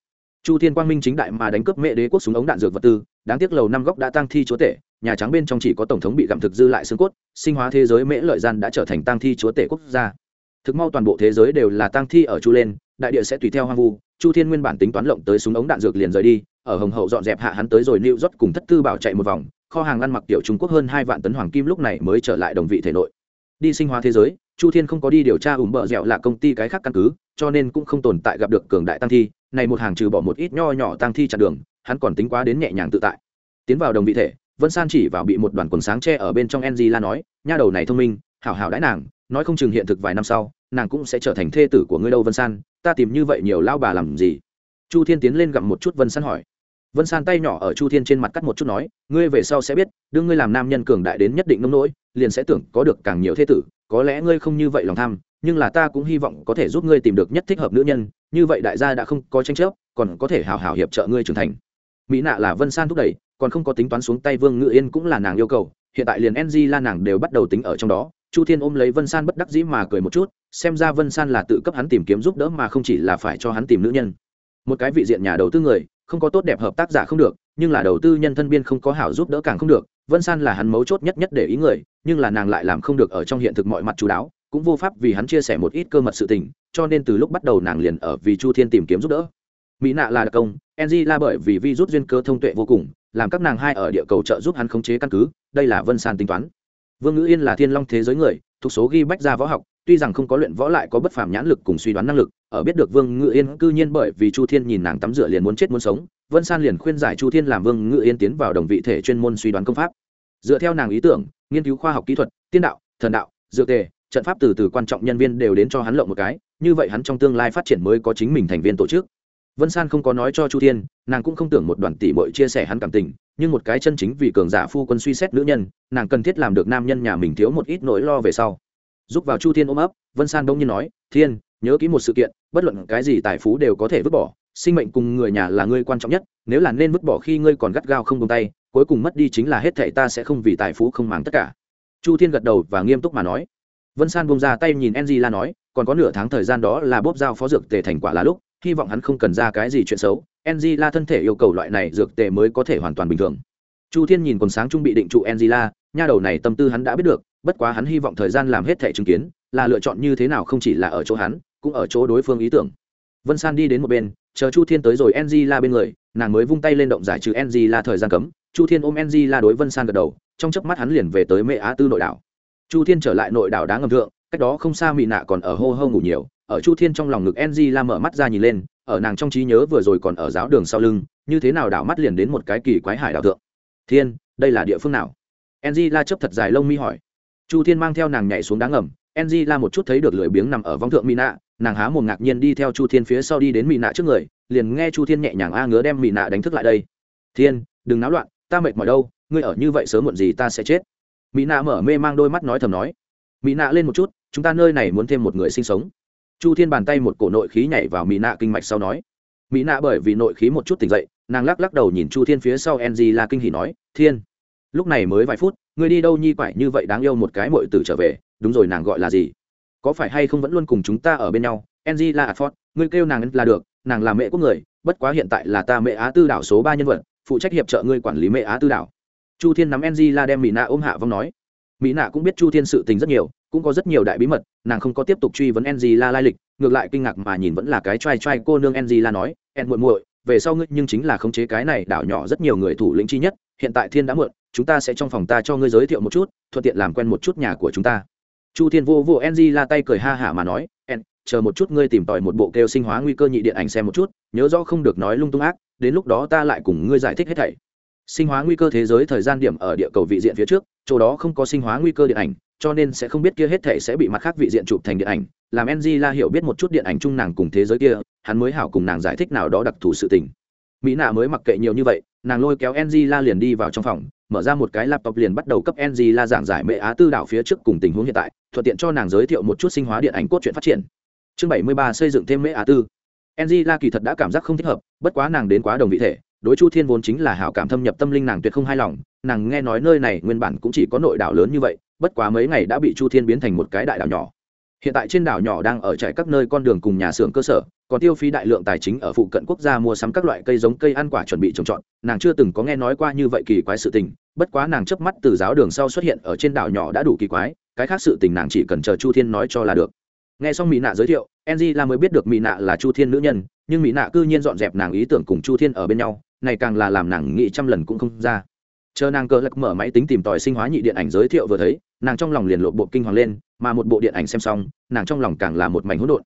Chu thiên quang minh chính đại mà đánh cướp mẹ đế quốc súng ống đạn dược vật tư, đáng tiếc lầu năm góc đã tăng thi chúa tể nhà trắng bên trong chỉ có tổng thống bị gặm thực dư lại xương cốt, sinh hóa thế giới mễ lợi gian đã trở thành tăng thi chúa tể quốc gia. Thực mau toàn bộ thế giới đều là tăng thi ở chu lên, đại địa sẽ tùy theo hoang vu, chu thiên nguyên bản tính toán lộng tới súng ống đạn dược liền rời đi, ở hồng hậu dọn dẹp hạ hắn tới rồi lưu rót cùng thất tư bảo chạy một vòng, kho hàng ăn mặc tiểu trung quốc hơn hai vạn tấn hoàng kim lúc này mới trở lại đồng vị thể nội. Đi sinh hóa thế giới, chu thiên không có đi điều tra ủng bợ dẻo là công ty cái khác căn cứ, cho nên cũng không tồn tại gặp được cường đại tăng thi, này một hàng trừ bỏ một ít nho nhỏ tăng thi chặn đường, hắn còn tính quá đến nhẹ nhàng tự tại. Tiến vào đồng vị thể vân san chỉ vào bị một đoàn quần sáng che ở bên trong enzy la nói, nha đầu này thông minh, hảo hảo đãi nàng, nói không chừng hiện thực vài năm sau, nàng cũng sẽ trở thành thê tử của ngươi đâu vân san, ta tìm như vậy nhiều lao bà làm gì? Chu thiên tiến lên gặp một chút vân san hỏi. Vân san tay nhỏ ở chu thiên trên mặt cắt một chút nói, ngươi về sau sẽ biết đương ngươi làm nam nhân cường đại đến nhất định nông nỗi, liền sẽ tưởng có được càng nhiều thế tử, có lẽ ngươi không như vậy lòng tham, nhưng là ta cũng hy vọng có thể giúp ngươi tìm được nhất thích hợp nữ nhân, như vậy đại gia đã không có tranh chấp, còn có thể hào hào hiệp trợ ngươi trưởng thành. Mỹ nạ là vân san thúc đẩy còn không có tính toán xuống tay vương ngự yên cũng là nàng yêu cầu, hiện tại liền ng la nàng đều bắt đầu tính ở trong đó. Chu thiên ôm lấy vân san bất đắc dĩ mà cười một chút, xem ra vân san là tự cấp hắn tìm kiếm giúp đỡ mà không chỉ là phải cho hắn tìm nữ nhân. Một cái vị diện nhà đầu tư người, không có tốt đẹp hợp tác giả không được, nhưng là đầu tư nhân thân biên không có hảo giúp đỡ càng không được. Vân san là hắn mấu chốt nhất nhất để ý người, nhưng là nàng lại làm không được ở trong hiện thực mọi mặt chú đáo, cũng vô pháp vì hắn chia sẻ một ít cơ mật sự tình, cho nên từ lúc bắt đầu nàng liền ở vì chu thiên tìm kiếm giúp đỡ. Mỹ nạ là đặc công ng la bởi vì vi rút duyên cơ thông tuệ vô cùng làm các nàng hai ở địa cầu trợ giúp hắn khống chế căn cứ, đây là vân san tính toán. Vương ngữ yên là thiên long thế giới người, thuộc số ghi bách ra võ học, tuy rằng không có luyện võ lại có bất phàm nhãn lực cùng suy đoán năng lực, ở biết được vương ngự yên cư nhiên bởi vì chu thiên nhìn nàng tắm rửa liền muốn chết muốn sống, vân san liền khuyên giải chu thiên làm vương ngự yên tiến vào đồng vị thể chuyên môn suy đoán công pháp. Dựa theo nàng ý tưởng, nghiên cứu khoa học kỹ thuật, tiên đạo, thần đạo, dược tề, trận pháp từ từ quan trọng nhân viên đều đến cho hắn lộng một cái, như vậy hắn trong tương lai phát triển mới có chính mình thành viên tổ chức vân san không có nói cho chu thiên, nàng cũng không tưởng một đoàn tỷ bội chia sẻ hắn cảm tình, nhưng một cái chân chính vì cường giả phu quân suy xét nữ nhân, nàng cần thiết làm được nam nhân nhà mình thiếu một ít nỗi lo về sau. Giúp vào chu thiên ôm ấp, vân san đông nhiên nói, thiên, nhớ kỹ một sự kiện, bất luận cái gì tài phú đều có thể vứt bỏ, sinh mệnh cùng người nhà là ngươi quan trọng nhất, nếu là nên vứt bỏ khi ngươi còn gắt gao không tung tay, cuối cùng mất đi chính là hết thệ ta sẽ không vì tài phú không màng tất cả. Chu thiên gật đầu và nghiêm túc mà nói. Vân san bông ra tay nhìn ng la nói, còn có nửa tháng thời gian đó là bóp giao phó dược tề thành quả là lúc hy vọng hắn không cần ra cái gì chuyện xấu. Ng la thân thể yêu cầu loại này dược tề mới có thể hoàn toàn bình thường. Chu thiên nhìn còn sáng trung bị định trụ ng la, nha đầu này tâm tư hắn đã biết được, bất quá hắn hy vọng thời gian làm hết thẻ chứng kiến, là lựa chọn như thế nào không chỉ là ở chỗ hắn, cũng ở chỗ đối phương ý tưởng. Vân san đi đến một bên, chờ chu thiên tới rồi ng la bên người, nàng mới vung tay lên động giải trừ ng la thời gian cấm. Chu thiên ôm ng la đối vân san gật đầu, trong chớp mắt hắn liền về tới mẹ á tư nội đảo. Chu thiên trở lại nội đảo đá ngầm thượng, cách đó không xa mị nạ còn ở hô hô ngủ nhiều ở chu thiên trong lòng ngực ng la mở mắt ra nhìn lên, ở nàng trong trí nhớ vừa rồi còn ở giáo đường sau lưng, như thế nào đảo mắt liền đến một cái kỳ quái hải đảo thượng. Thiên, đây là địa phương nào? Ng la chấp thật dài lông mi hỏi. Chu thiên mang theo nàng nhảy xuống đá ngầm ng la một chút thấy được lưỡi biếng nằm ở vong thượng mỹ nạ nàng há một ngạc nhiên đi theo chu thiên phía sau đi đến mỹ nạ trước người, liền nghe chu thiên nhẹ nhàng a ngứa đem mỹ nạ đánh thức lại đây. Thiên, đừng náo loạn, ta mệt mỏi đâu, ngươi ở như vậy sớm muộn gì ta sẽ chết. Mỹ nạ mở mê mang đôi mắt nói thầm nói. Mỹ nạ lên một chút, chúng ta nơi này muốn thêm một người sinh sống chu thiên bàn tay một cổ nội khí nhảy vào mỹ nạ kinh mạch sau nói. Mỹ nạ bởi vì nội khí một chút tỉnh dậy, nàng lắc lắc đầu nhìn chu thiên phía sau ng là kinh hỉ nói, thiên, lúc này mới vài phút, ngươi đi đâu nhi quải như vậy đáng yêu một cái mội tử trở về, đúng rồi nàng gọi là gì? Có phải hay không vẫn luôn cùng chúng ta ở bên nhau? Ng là ford, ngươi kêu nàng là được, nàng là mẹ quốc người, bất quá hiện tại là ta mẹ á tư đảo số ba nhân vật, phụ trách hiệp trợ ngươi quản lý mẹ á tư đảo. Chu thiên nắm ng là đem mỹ nạ ôm hạ vong nói mỹ nạ cũng biết chu thiên sự tình rất nhiều, cũng có rất nhiều đại bí mật, nàng không có tiếp tục truy vấn ng la lai lịch, ngược lại kinh ngạc mà nhìn vẫn là cái t r a i t r a i cô nương ng la nói en muội muội, về sau ngươi nhưng chính là khống chế cái này đảo nhỏ rất nhiều người thủ lĩnh chi nhất, hiện tại thiên đã mượn chúng ta sẽ trong phòng ta cho ngươi giới thiệu một chút, thuận tiện làm quen một chút nhà của chúng ta. Chu thiên vô vô ng la tay cười ha hả mà nói en chờ một chút ngươi tìm tòi một bộ kêu sinh hóa nguy cơ nhị điện ảnh xem một chút, nhớ rõ không được nói lung tung ác, đến lúc đó ta lại cùng ngươi giải thích hết thảy sinh hóa nguy cơ thế giới thời gian điểm ở địa cầu vị diện phía trước, chỗ đó không có sinh hóa nguy cơ điện ảnh, cho nên sẽ không biết kia hết thể sẽ bị mặt khác vị diện chụp thành điện ảnh. Làm ng la hiểu biết một chút điện ảnh chung nàng cùng thế giới kia, hắn mới hảo cùng nàng giải thích nào đó đặc thù sự tình. Mỹ nạ mới mặc kệ nhiều như vậy, nàng lôi kéo ng la liền đi vào trong phòng, mở ra một cái laptop liền bắt đầu cấp ng la giảng giải mệ á tư đảo phía trước cùng tình huống hiện tại, thuận tiện cho nàng giới thiệu một chút sinh hóa điện ảnh cốt truyện phát triển. Chương bảy mươi ba xây dựng thêm mệ á tư. Ng la kỳ thật đã cảm giác không thích hợp, bất quá nàng đến quá đồng vị thể đối chu thiên vốn chính là hảo cảm thâm nhập tâm linh nàng tuyệt không hài lòng, nàng nghe nói nơi này nguyên bản cũng chỉ có nội đảo lớn như vậy, bất quá mấy ngày đã bị chu thiên biến thành một cái đại đảo nhỏ. Hiện tại trên đảo nhỏ đang ở trải các nơi con đường cùng nhà xưởng cơ sở, còn tiêu phí đại lượng tài chính ở phụ cận quốc gia mua sắm các loại cây giống cây ăn quả chuẩn bị trồng trọt, nàng chưa từng có nghe nói qua như vậy kỳ quái sự tình, bất quá nàng chớp mắt từ giáo đường sau xuất hiện ở trên đảo nhỏ đã đủ kỳ quái, cái khác sự tình nàng chỉ cần chờ chu thiên nói cho là được. Nghe xong mỹ nạ giới thiệu enzy là mới biết được mỹ nạ là chu thiên nữ nhân, nhưng mỹ nạ cư nhiên dọn dẹp nàng ý tưởng cùng chu thiên ở bên nhau này càng là làm nàng nghĩ trăm lần cũng không ra. Chờ nàng cờ lật mở máy tính tìm tòi sinh hóa nhị điện ảnh giới thiệu vừa thấy, nàng trong lòng liền lộ bộ kinh hoàng lên, mà một bộ điện ảnh xem xong, nàng trong lòng càng là một mảnh hỗn độn.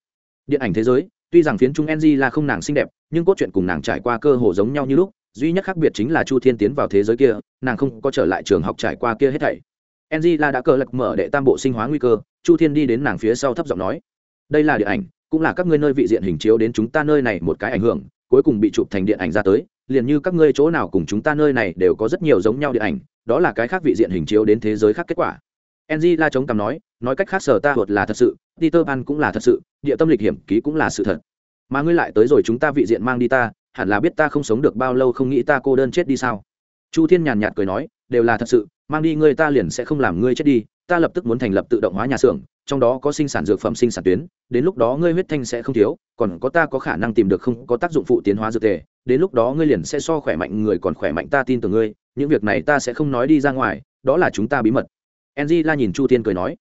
Điện ảnh thế giới, tuy rằng phiến trung ng là không nàng xinh đẹp, nhưng cốt truyện cùng nàng trải qua cơ hồ giống nhau như lúc, duy nhất khác biệt chính là chu thiên tiến vào thế giới kia, nàng không có trở lại trường học trải qua kia hết thảy. Ng là đã cờ lật mở đệ tam bộ sinh hóa nguy cơ, chu thiên đi đến nàng phía sau thấp giọng nói, đây là điện ảnh, cũng là các ngươi nơi vị diện hình chiếu đến chúng ta nơi này một cái ảnh hưởng, cuối cùng bị chụp thành điện ảnh ra tới liền như các ngươi chỗ nào cùng chúng ta nơi này đều có rất nhiều giống nhau điện ảnh, đó là cái khác vị diện hình chiếu đến thế giới khác kết quả. Ng la chống cằm nói nói cách khác sở ta thuật là thật sự, peter pan cũng là thật sự, địa tâm lịch hiểm, ký cũng là sự thật. Mà ngươi lại tới rồi chúng ta vị diện mang đi ta, hẳn là biết ta không sống được bao lâu không nghĩ ta cô đơn chết đi sao? Chu thiên nhàn nhạt cười nói, đều là thật sự, mang đi ngươi ta liền sẽ không làm ngươi chết đi, ta lập tức muốn thành lập tự động hóa nhà xưởng trong đó có sinh sản dược phẩm sinh sản tuyến, đến lúc đó ngươi huyết thanh sẽ không thiếu, còn có ta có khả năng tìm được không có tác dụng phụ tiến hóa dược tề đến lúc đó ngươi liền sẽ so khỏe mạnh người còn khỏe mạnh ta tin tưởng ngươi, những việc này ta sẽ không nói đi ra ngoài, đó là chúng ta bí mật. Enzy la nhìn chu tiên cười nói.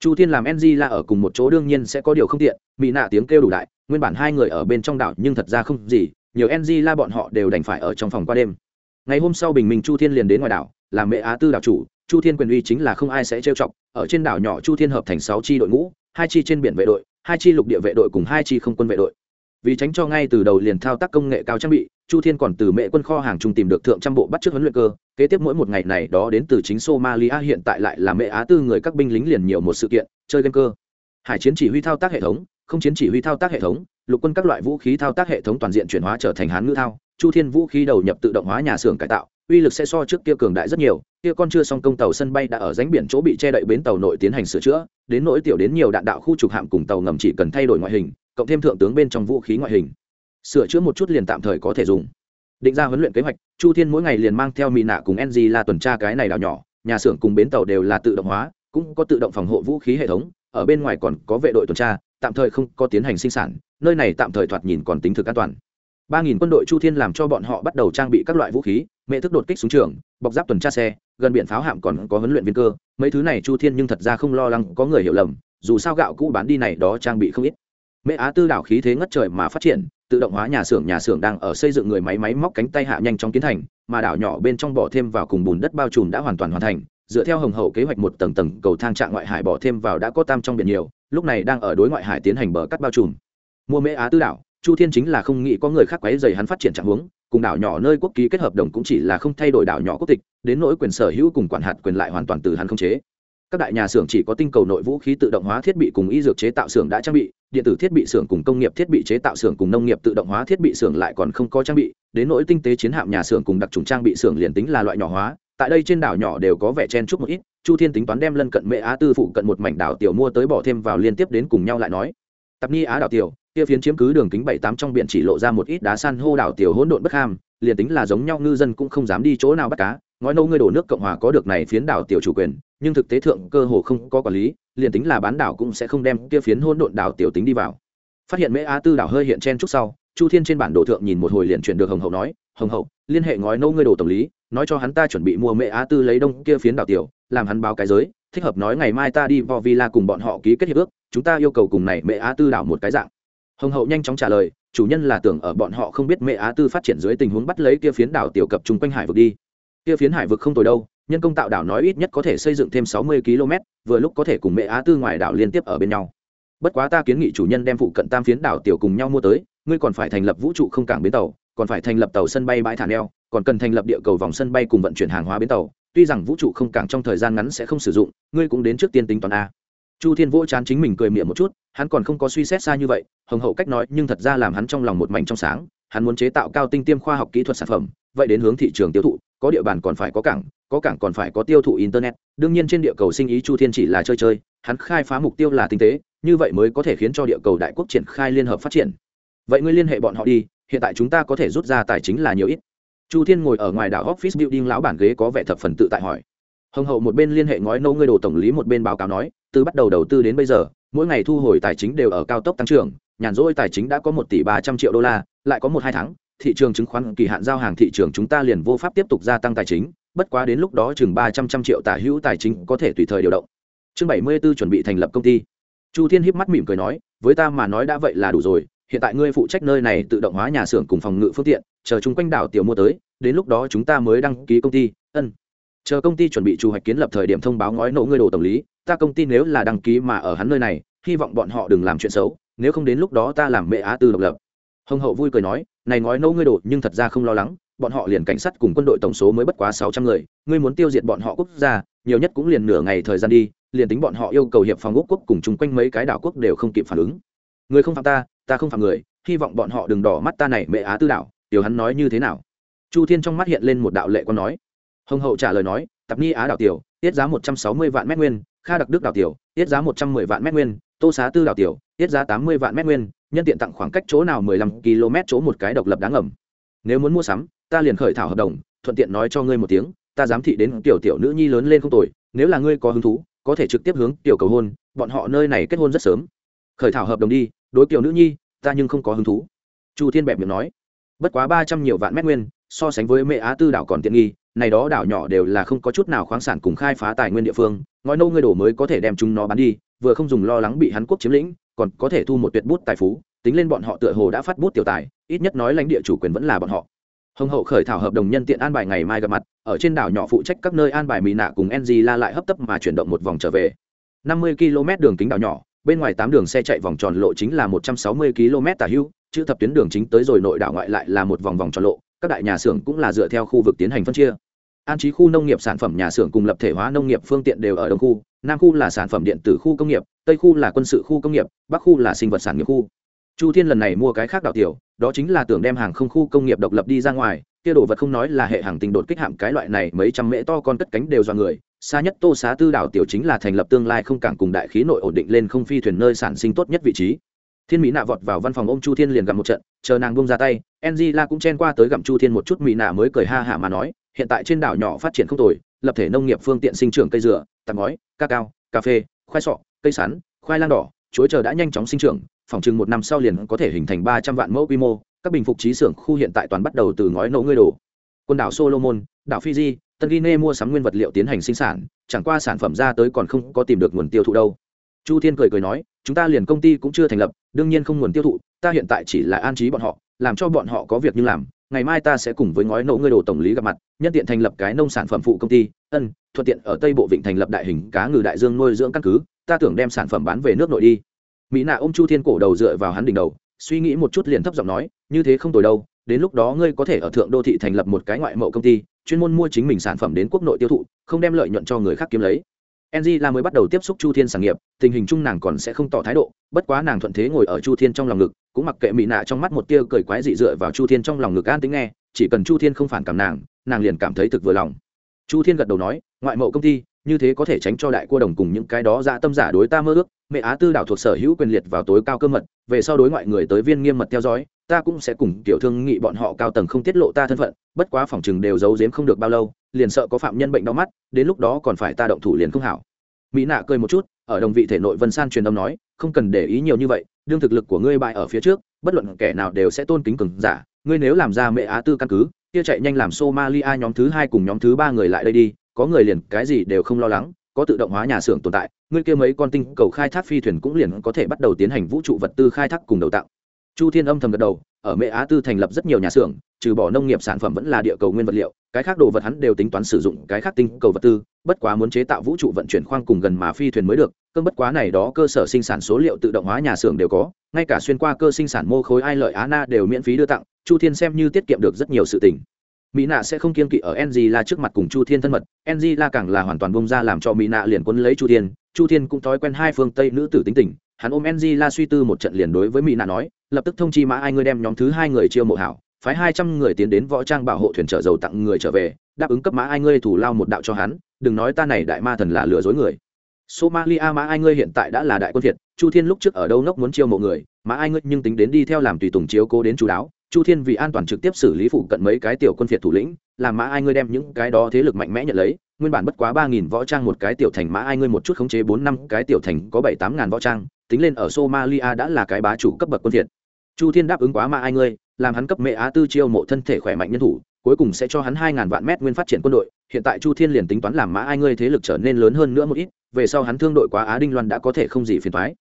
Chu tiên làm enzy la ở cùng một chỗ đương nhiên sẽ có điều không tiện mỹ nạ tiếng kêu đủ đại, nguyên bản hai người ở bên trong đảo nhưng thật ra không gì, nhiều enzy la bọn họ đều đành phải ở trong phòng qua đêm. Ngày hôm sau bình minh chu thiên liền đến ngoài đảo làm mẹ á tư đảo chủ chu thiên quyền uy chính là không ai sẽ trêu chọc, ở trên đảo nhỏ chu thiên hợp thành sáu chi đội ngũ, hai chi trên biển vệ đội, hai chi lục địa vệ đội cùng hai chi không quân vệ đội. Vì tránh cho ngay từ đầu liền thao tác công nghệ cao trang bị, chu thiên còn từ mệ quân kho hàng trung tìm được thượng trăm bộ bắt chước huấn luyện cơ, kế tiếp mỗi một ngày này đó đến từ chính somalia hiện tại lại là mệ á tư người các binh lính liền nhiều một sự kiện, chơi game cơ. Hải chiến chỉ huy thao tác hệ thống, không chiến chỉ huy thao tác hệ thống, lục quân các loại vũ khí thao tác hệ thống toàn diện chuyển hóa trở thành hán ngữ thao, chu thiên vũ khí đầu nhập tự động hóa nhà xưởng cải tạo uy lực sẽ so trước kia cường đại rất nhiều, kia con chưa xong công tàu sân bay đã ở ránh biển chỗ bị che đậy bến tàu nội tiến hành sửa chữa, đến nỗi tiểu đến nhiều đạn đạo khu trục hạm cùng tàu ngầm chỉ cần thay đổi ngoại hình, cộng thêm thượng tướng bên trong vũ khí ngoại hình. Sửa chữa một chút liền tạm thời có thể dùng. Định ra huấn luyện kế hoạch, chu thiên mỗi ngày liền mang theo mỹ nạ cùng ng là tuần tra cái này đảo nhỏ, nhà xưởng cùng bến tàu đều là tự động hóa, cũng có tự động phòng hộ vũ khí hệ thống, ở bên ngoài còn có vệ đội tuần tra, tạm thời không có tiến hành sinh sản, nơi này tạm thời thoạt nhìn còn tính thực an toàn ba nghìn quân đội chu thiên làm cho bọn họ bắt đầu trang bị các loại vũ khí, mẹ thức đột kích súng trường, bọc giáp tuần tra xe, gần biển pháo hạm còn có huấn luyện viên cơ. Mấy thứ này chu thiên nhưng thật ra không lo lắng, có người hiểu lầm, dù sao gạo cũ bán đi này đó trang bị không ít. Mẹ á tư đảo khí thế ngất trời mà phát triển, tự động hóa nhà xưởng nhà xưởng đang ở xây dựng người máy máy móc cánh tay hạ nhanh trong tiến thành, mà đảo nhỏ bên trong bỏ thêm vào cùng bùn đất bao trùm đã hoàn toàn hoàn thành. Dựa theo hồng hậu kế hoạch một tầng tầng cầu thang trạng ngoại hải bỏ thêm vào đã có tam trong biển nhiều, lúc này đang ở đối ngoại hải tiến hành bờ cắt bao trùm. Mua mễ á tư đảo chu thiên chính là không nghĩ có người khác quấy dày hắn phát triển trạng huống, cùng đảo nhỏ nơi quốc ký kết hợp đồng cũng chỉ là không thay đổi đảo nhỏ quốc tịch, đến nỗi quyền sở hữu cùng quản hạt quyền lại hoàn toàn từ hắn không chế. Các đại nhà xưởng chỉ có tinh cầu nội vũ khí tự động hóa thiết bị cùng y dược chế tạo xưởng đã trang bị, điện tử thiết bị xưởng cùng công nghiệp thiết bị chế tạo xưởng cùng nông nghiệp tự động hóa thiết bị xưởng lại còn không có trang bị, đến nỗi tinh tế chiến hạm nhà xưởng cùng đặc trùng trang bị xưởng liền tính là loại nhỏ hóa, tại đây trên đảo nhỏ đều có vẻ chen chúc một ít, chu thiên tính toán đem lân cận mễ á tư phụ cận một mảnh đảo tiểu mua tới bỏ thêm vào liên tiếp đến cùng nhau lại nói. Tập ni á đảo tiểu kia phiến chiếm cứ đường kính bảy tám trong biển chỉ lộ ra một ít đá san hô đảo tiểu hỗn độn bất ham, liền tính là giống nhau ngư dân cũng không dám đi chỗ nào bắt cá. Ngói nâu ngươi đổ nước cộng hòa có được này phiến đảo tiểu chủ quyền, nhưng thực tế thượng cơ hồ không có quản lý, liền tính là bán đảo cũng sẽ không đem kia phiến hỗn độn đảo tiểu tính đi vào. Phát hiện mễ á tư đảo hơi hiện chen chút sau, chu thiên trên bản đồ thượng nhìn một hồi liền chuyển được hồng hậu nói, hồng hậu, liên hệ ngói nâu ngươi đồ tổng lý, nói cho hắn ta chuẩn bị mua mễ á tư lấy đông kia phiến đảo tiểu, làm hắn báo cái giới, thích hợp nói ngày mai ta đi vào villa cùng bọn họ ký kết hiệp ước, chúng ta yêu cầu cùng này mễ á tư đảo một cái dạng hồng hậu nhanh chóng trả lời, chủ nhân là tưởng ở bọn họ không biết mẹ á tư phát triển dưới tình huống bắt lấy kia phiến đảo tiểu cập chung quanh hải vực đi. Kia phiến hải vực không tồi đâu, nhân công tạo đảo nói ít nhất có thể xây dựng thêm sáu mươi km, vừa lúc có thể cùng mẹ á tư ngoài đảo liên tiếp ở bên nhau. Bất quá ta kiến nghị chủ nhân đem phụ cận tam phiến đảo tiểu cùng nhau mua tới, ngươi còn phải thành lập vũ trụ không cảng bến tàu, còn phải thành lập tàu sân bay bãi thả neo, còn cần thành lập địa cầu vòng sân bay cùng vận chuyển hàng hóa bến tàu. Tuy rằng vũ trụ không cảng trong thời gian ngắn sẽ không sử dụng, ngươi cũng đến trước tiên tính toán a chu thiên vỗ chán chính mình cười miệng một chút, hắn còn không có suy xét xa như vậy, hồng hậu cách nói, nhưng thật ra làm hắn trong lòng một mảnh trong sáng, hắn muốn chế tạo cao tinh tiêm khoa học kỹ thuật sản phẩm, vậy đến hướng thị trường tiêu thụ, có địa bàn còn phải có cảng có cảng còn phải có tiêu thụ internet, đương nhiên trên địa cầu sinh ý chu thiên chỉ là chơi chơi, hắn khai phá mục tiêu là tinh tế, như vậy mới có thể khiến cho địa cầu đại quốc triển khai liên hợp phát triển. Vậy ngươi liên hệ bọn họ đi, hiện tại chúng ta có thể rút ra tài chính là nhiều ít. Chu thiên ngồi ở ngoài đảo office building lão bản ghế có vẻ thập phần tự tại hỏi. Hồng hậu một bên liên hệ ngói nâu ngươi đồ tổng lý một bên báo cáo nói từ bắt đầu đầu tư đến bây giờ, mỗi ngày thu hồi tài chính đều ở cao tốc tăng trưởng, nhàn rỗi tài chính đã có một tỷ ba trăm triệu đô la, lại có một hai tháng, thị trường chứng khoán kỳ hạn giao hàng thị trường chúng ta liền vô pháp tiếp tục gia tăng tài chính, bất quá đến lúc đó chừng ba trăm trăm triệu tả hữu tài chính có thể tùy thời điều động. Chương bảy mươi b ố chuẩn bị thành lập công ty. Chu thiên hiếp mắt mỉm cười nói, với ta mà nói đã vậy là đủ rồi, hiện tại ngươi phụ trách nơi này tự động hóa nhà xưởng cùng phòng ngự phương tiện, chờ chúng quanh đảo tiểu mua tới, đến lúc đó chúng ta mới đăng ký công ty, ân. Chờ công ty chuẩn bị chủ hoạch kiến lập thời điểm thông báo ngói nổ ngươi đồ tổng lý ta công ty nếu là đăng ký mà ở hắn nơi này, hy vọng bọn họ đừng làm chuyện xấu, nếu không đến lúc đó ta làm mẹ á tư độc lập. Hồng hậu vui cười nói, này nói nâu ngươi đồ, nhưng thật ra không lo lắng, bọn họ liền cảnh sát cùng quân đội tổng số mới bất quá sáu trăm người, ngươi muốn tiêu diệt bọn họ quốc gia, nhiều nhất cũng liền nửa ngày thời gian đi, liền tính bọn họ yêu cầu hiệp phòng úc quốc cùng chung quanh mấy cái đảo quốc đều không kịp phản ứng. Người không phạm ta ta không phạm người, hy vọng bọn họ đừng đỏ mắt ta này mẹ á tư đảo. Điều hắn nói như thế nào? Chu thiên trong mắt hiện lên một đạo lệ quan nói. Hồng hậu trả lời nói, tập ni á đảo tiểu, tiết giá một trăm sáu mươi vạn mét nguyên kha đặc đức đào tiểu, tiết giá một trăm mười vạn mét nguyên, tô xá tư đào tiểu, tiết giá tám mươi vạn mét nguyên, nhân tiện tặng khoảng cách chỗ nào mười lăm km chỗ một cái độc lập đáng ẩm nếu muốn mua sắm, ta liền khởi thảo hợp đồng, thuận tiện nói cho ngươi một tiếng, ta giám thị đến tiểu tiểu nữ nhi lớn lên không tuổi. nếu là ngươi có hứng thú, có thể trực tiếp hướng tiểu cầu hôn, bọn họ nơi này kết hôn rất sớm. Khởi thảo hợp đồng đi, đối tiểu nữ nhi, ta nhưng không có hứng thú. Chu thiên bẹp miệng nói. Bất quá ba trăm nhiều vạn mét nguyên so sánh với mẹ á tư đảo còn tiện nghi, này đó đảo nhỏ đều là không có chút nào khoáng sản cùng khai phá tài nguyên địa phương, ngói nâu ngươi đổ mới có thể đem chúng nó bán đi, vừa không dùng lo lắng bị hắn quốc chiếm lĩnh, còn có thể thu một tuyệt bút tài phú, tính lên bọn họ tựa hồ đã phát bút tiểu tài, ít nhất nói lãnh địa chủ quyền vẫn là bọn họ. Hồng hậu khởi thảo hợp đồng nhân tiện an bài ngày mai gặp mặt, ở trên đảo nhỏ phụ trách các nơi an bài mỹ nạ cùng ng la lại hấp tấp mà chuyển động một vòng trở về. Năm mươi km đường kính đảo nhỏ, bên ngoài tám đường xe chạy vòng tròn lộ chính là một trăm sáu mươi km tả hưu, chữ thập tuyến đường chính tới rồi nội đảo ngoại lại là một vòng vòng tròn lộ các đại nhà xưởng cũng là dựa theo khu vực tiến hành phân chia. An trí khu nông nghiệp sản phẩm nhà xưởng cùng lập thể hóa nông nghiệp phương tiện đều ở đông khu, nam khu là sản phẩm điện tử khu công nghiệp, tây khu là quân sự khu công nghiệp, bắc khu là sinh vật sản nghiệp khu. Chu thiên lần này mua cái khác đảo tiểu, đó chính là tưởng đem hàng không khu công nghiệp độc lập đi ra ngoài, kia đồ vật không nói là hệ hàng tình đột kích hạm cái loại này mấy trăm mễ to con cất cánh đều do người. Xa nhất tô xá tư đảo tiểu chính là thành lập tương lai không cảng cùng đại khí nội ổn định lên không phi thuyền nơi sản sinh tốt nhất vị trí. Thiên mỹ nạ vọt vào văn phòng ôm chu thiên liền gặp một trận, chờ nàng bông ra tay angela cũng chen qua tới gặm chu thiên một chút, mỹ nạ mới cười ha hả mà nói, hiện tại trên đảo nhỏ phát triển không tồi, lập thể nông nghiệp phương tiện sinh trưởng cây dừa, tạp ngói, ca cao, cà phê, khoai sọ, cây sắn, khoai lang đỏ, chuối chờ đã nhanh chóng sinh trưởng phòng chừng một năm sau liền có thể hình thành ba trăm vạn mẫu quy mô, các bình phục trí xưởng khu hiện tại toàn bắt đầu từ ngói nổ ngươi đổ. Quần đảo solomon, đảo fiji, tân guinea mua sắm nguyên vật liệu tiến hành sinh sản, chẳng qua sản phẩm ra tới còn không có tìm được nguồn tiêu thụ đâu. Chu thiên cười cười nói, chúng ta liền công ty cũng chưa thành lập, đương nhiên không nguồn tiêu thụ, ta hiện tại chỉ là an trí bọn họ làm cho bọn họ có việc như làm ngày mai ta sẽ cùng với ngói nổ ngươi đồ tổng lý gặp mặt nhân tiện thành lập cái nông sản phẩm phụ công ty ân thuận tiện ở tây bộ vịnh thành lập đại hình cá ngừ đại dương nuôi dưỡng căn cứ ta tưởng đem sản phẩm bán về nước nội đi. Mỹ nạ ôm chu thiên cổ đầu dựa vào hắn đỉnh đầu suy nghĩ một chút liền thấp giọng nói như thế không tồi đâu đến lúc đó ngươi có thể ở thượng đô thị thành lập một cái ngoại mậu công ty chuyên môn mua chính mình sản phẩm đến quốc nội tiêu thụ không đem lợi nhuận cho người khác kiếm lấy. Enji là mới bắt đầu tiếp xúc Chu Thiên sản nghiệp, tình hình chung nàng còn sẽ không tỏ thái độ, bất quá nàng thuận thế ngồi ở Chu Thiên trong lòng ngực, cũng mặc kệ mỹ nạ trong mắt một tia cười quái dị dựa vào Chu Thiên trong lòng ngực an tính nghe, chỉ cần Chu Thiên không phản cảm nàng, nàng liền cảm thấy thực vừa lòng. Chu Thiên gật đầu nói, ngoại mậu công ty, như thế có thể tránh cho đại cua đồng cùng những cái đó dạ tâm giả đối ta mơ ước, mẹ Á Tư đảo thuộc sở hữu quyền liệt vào tối cao cơ mật, về sau đối ngoại người tới viên nghiêm mật theo dõi, ta cũng sẽ cùng tiểu thương nghị bọn họ cao tầng không tiết lộ ta thân phận, bất quá phòng chừng đều giấu giếm không được bao lâu, liền sợ có phạm nhân bệnh đau mắt, đến lúc đó còn phải ta động thủ liền không hảo mỹ nạ cười một chút ở đồng vị thể nội vân san truyền âm nói không cần để ý nhiều như vậy đương thực lực của ngươi bại ở phía trước, bất luận kẻ nào đều sẽ tôn kính cường giả. Ngươi nếu làm ra mẹ á tư căn cứ, kia chạy nhanh làm somalia nhóm thứ hai cùng nhóm thứ ba người lại đây đi, có người liền cái gì đều không lo lắng, có tự động hóa nhà xưởng tồn tại, ngươi kia mấy con tinh cầu khai thác phi thuyền cũng liền có thể bắt đầu tiến hành vũ trụ vật tư khai thác cùng đầu tạo. Chu thiên âm thầm gật đầu ở mẹ á tư thành lập rất nhiều nhà xưởng, trừ bỏ nông nghiệp sản phẩm vẫn là địa cầu nguyên vật liệu, cái khác đồ vật hắn đều tính toán sử dụng cái khác tinh cầu vật tư, bất quá muốn chế tạo vũ trụ vận chuyển khoang cùng gần mà phi thuyền mới được, cơn bất quá này đó cơ sở sinh sản số liệu tự động hóa nhà xưởng đều có, ngay cả xuyên qua cơ sinh sản mô khối ai lợi á na đều miễn phí đưa tặng, chu thiên xem như tiết kiệm được rất nhiều sự tình. Mỹ nạ sẽ không kiên kỵ ở ng la trước mặt cùng chu thiên thân mật ng la càng là hoàn toàn bông ra làm cho mỹ nạ liền quân lấy chu thiên chu thiên cũng thói quen hai phương tây nữ tử tính tình hắn ôm enzy la suy tư một trận liền đối với mỹ nạ nói, lập tức thông chi mã ai ngươi đem nhóm thứ hai người chiêu mộ hảo, phái hai trăm người tiến đến võ trang bảo hộ thuyền chở dầu tặng người trở về, đáp ứng cấp mã ai ngươi thủ lao một đạo cho hắn, đừng nói ta này đại ma thần là lừa dối người. Somalia mã ai ngươi hiện tại đã là đại quân thiệt, chu thiên lúc trước ở đâu nốc muốn chiêu mộ người, mã ai ngươi nhưng tính đến đi theo làm tùy tùng chiếu cố đến chú đáo, chu thiên vì an toàn trực tiếp xử lý phụ cận mấy cái tiểu quân phiệt thủ lĩnh, làm mã ai ngươi đem những cái đó thế lực mạnh mẽ nhận lấy, nguyên bản bất quá ba nghìn võ trang một cái tiểu thành mã ai ngươi một chút khống chế bốn năm cái tiểu thành có bảy tám ngàn võ trang tính lên ở somalia đã là cái bá chủ cấp bậc quân phiệt. Chu thiên đáp ứng quá mà ai ngươi, làm hắn cấp mẹ á tư chiêu mộ thân thể khỏe mạnh nhân thủ, cuối cùng sẽ cho hắn hai ngàn vạn mét nguyên phát triển quân đội. Hiện tại chu thiên liền tính toán làm mã ai ngươi thế lực trở nên lớn hơn nữa một ít, về sau hắn thương đội quá á đinh loan đã có thể không gì phiền thoái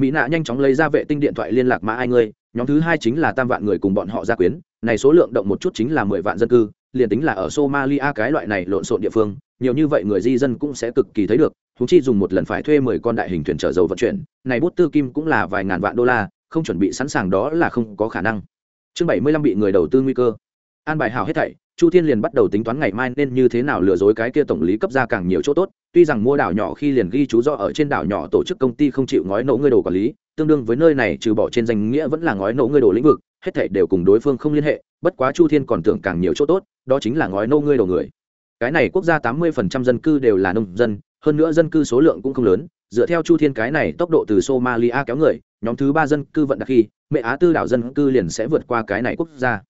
mỹ nạ nhanh chóng lấy ra vệ tinh điện thoại liên lạc mã ai ngươi, nhóm thứ hai chính là tam vạn người cùng bọn họ gia quyến, này số lượng động một chút chính là mười vạn dân cư, liền tính là ở somalia cái loại này lộn xộn địa phương, nhiều như vậy người di dân cũng sẽ cực kỳ thấy được thú chi dùng một lần phải thuê mười con đại hình thuyền chở dầu vận chuyển, này bút tư kim cũng là vài ngàn vạn đô la, không chuẩn bị sẵn sàng đó là không có khả năng. Chương bảy mươi lăm bị người đầu tư nguy cơ. An bài hảo hết thảy, chu thiên liền bắt đầu tính toán ngày mai nên như thế nào lừa dối cái kia tổng lý cấp ra càng nhiều chỗ tốt, tuy rằng mua đảo nhỏ khi liền ghi chú rõ ở trên đảo nhỏ tổ chức công ty không chịu ngói nổ ngươi đồ quản lý, tương đương với nơi này trừ bỏ trên danh nghĩa vẫn là ngói nổ ngươi đồ lĩnh vực, hết thảy đều cùng đối phương không liên hệ, bất quá chu thiên còn tưởng càng nhiều chỗ tốt, đó chính là ngói nô ngươi đồ người. Cái này quốc gia tám mươi phần trăm dân cư đều là nông dân hơn nữa dân cư số lượng cũng không lớn, dựa theo chu thiên cái này tốc độ từ somalia kéo người, nhóm thứ ba dân cư vận đặc khi, mẹ á tư đảo dân cư liền sẽ vượt qua cái này quốc gia.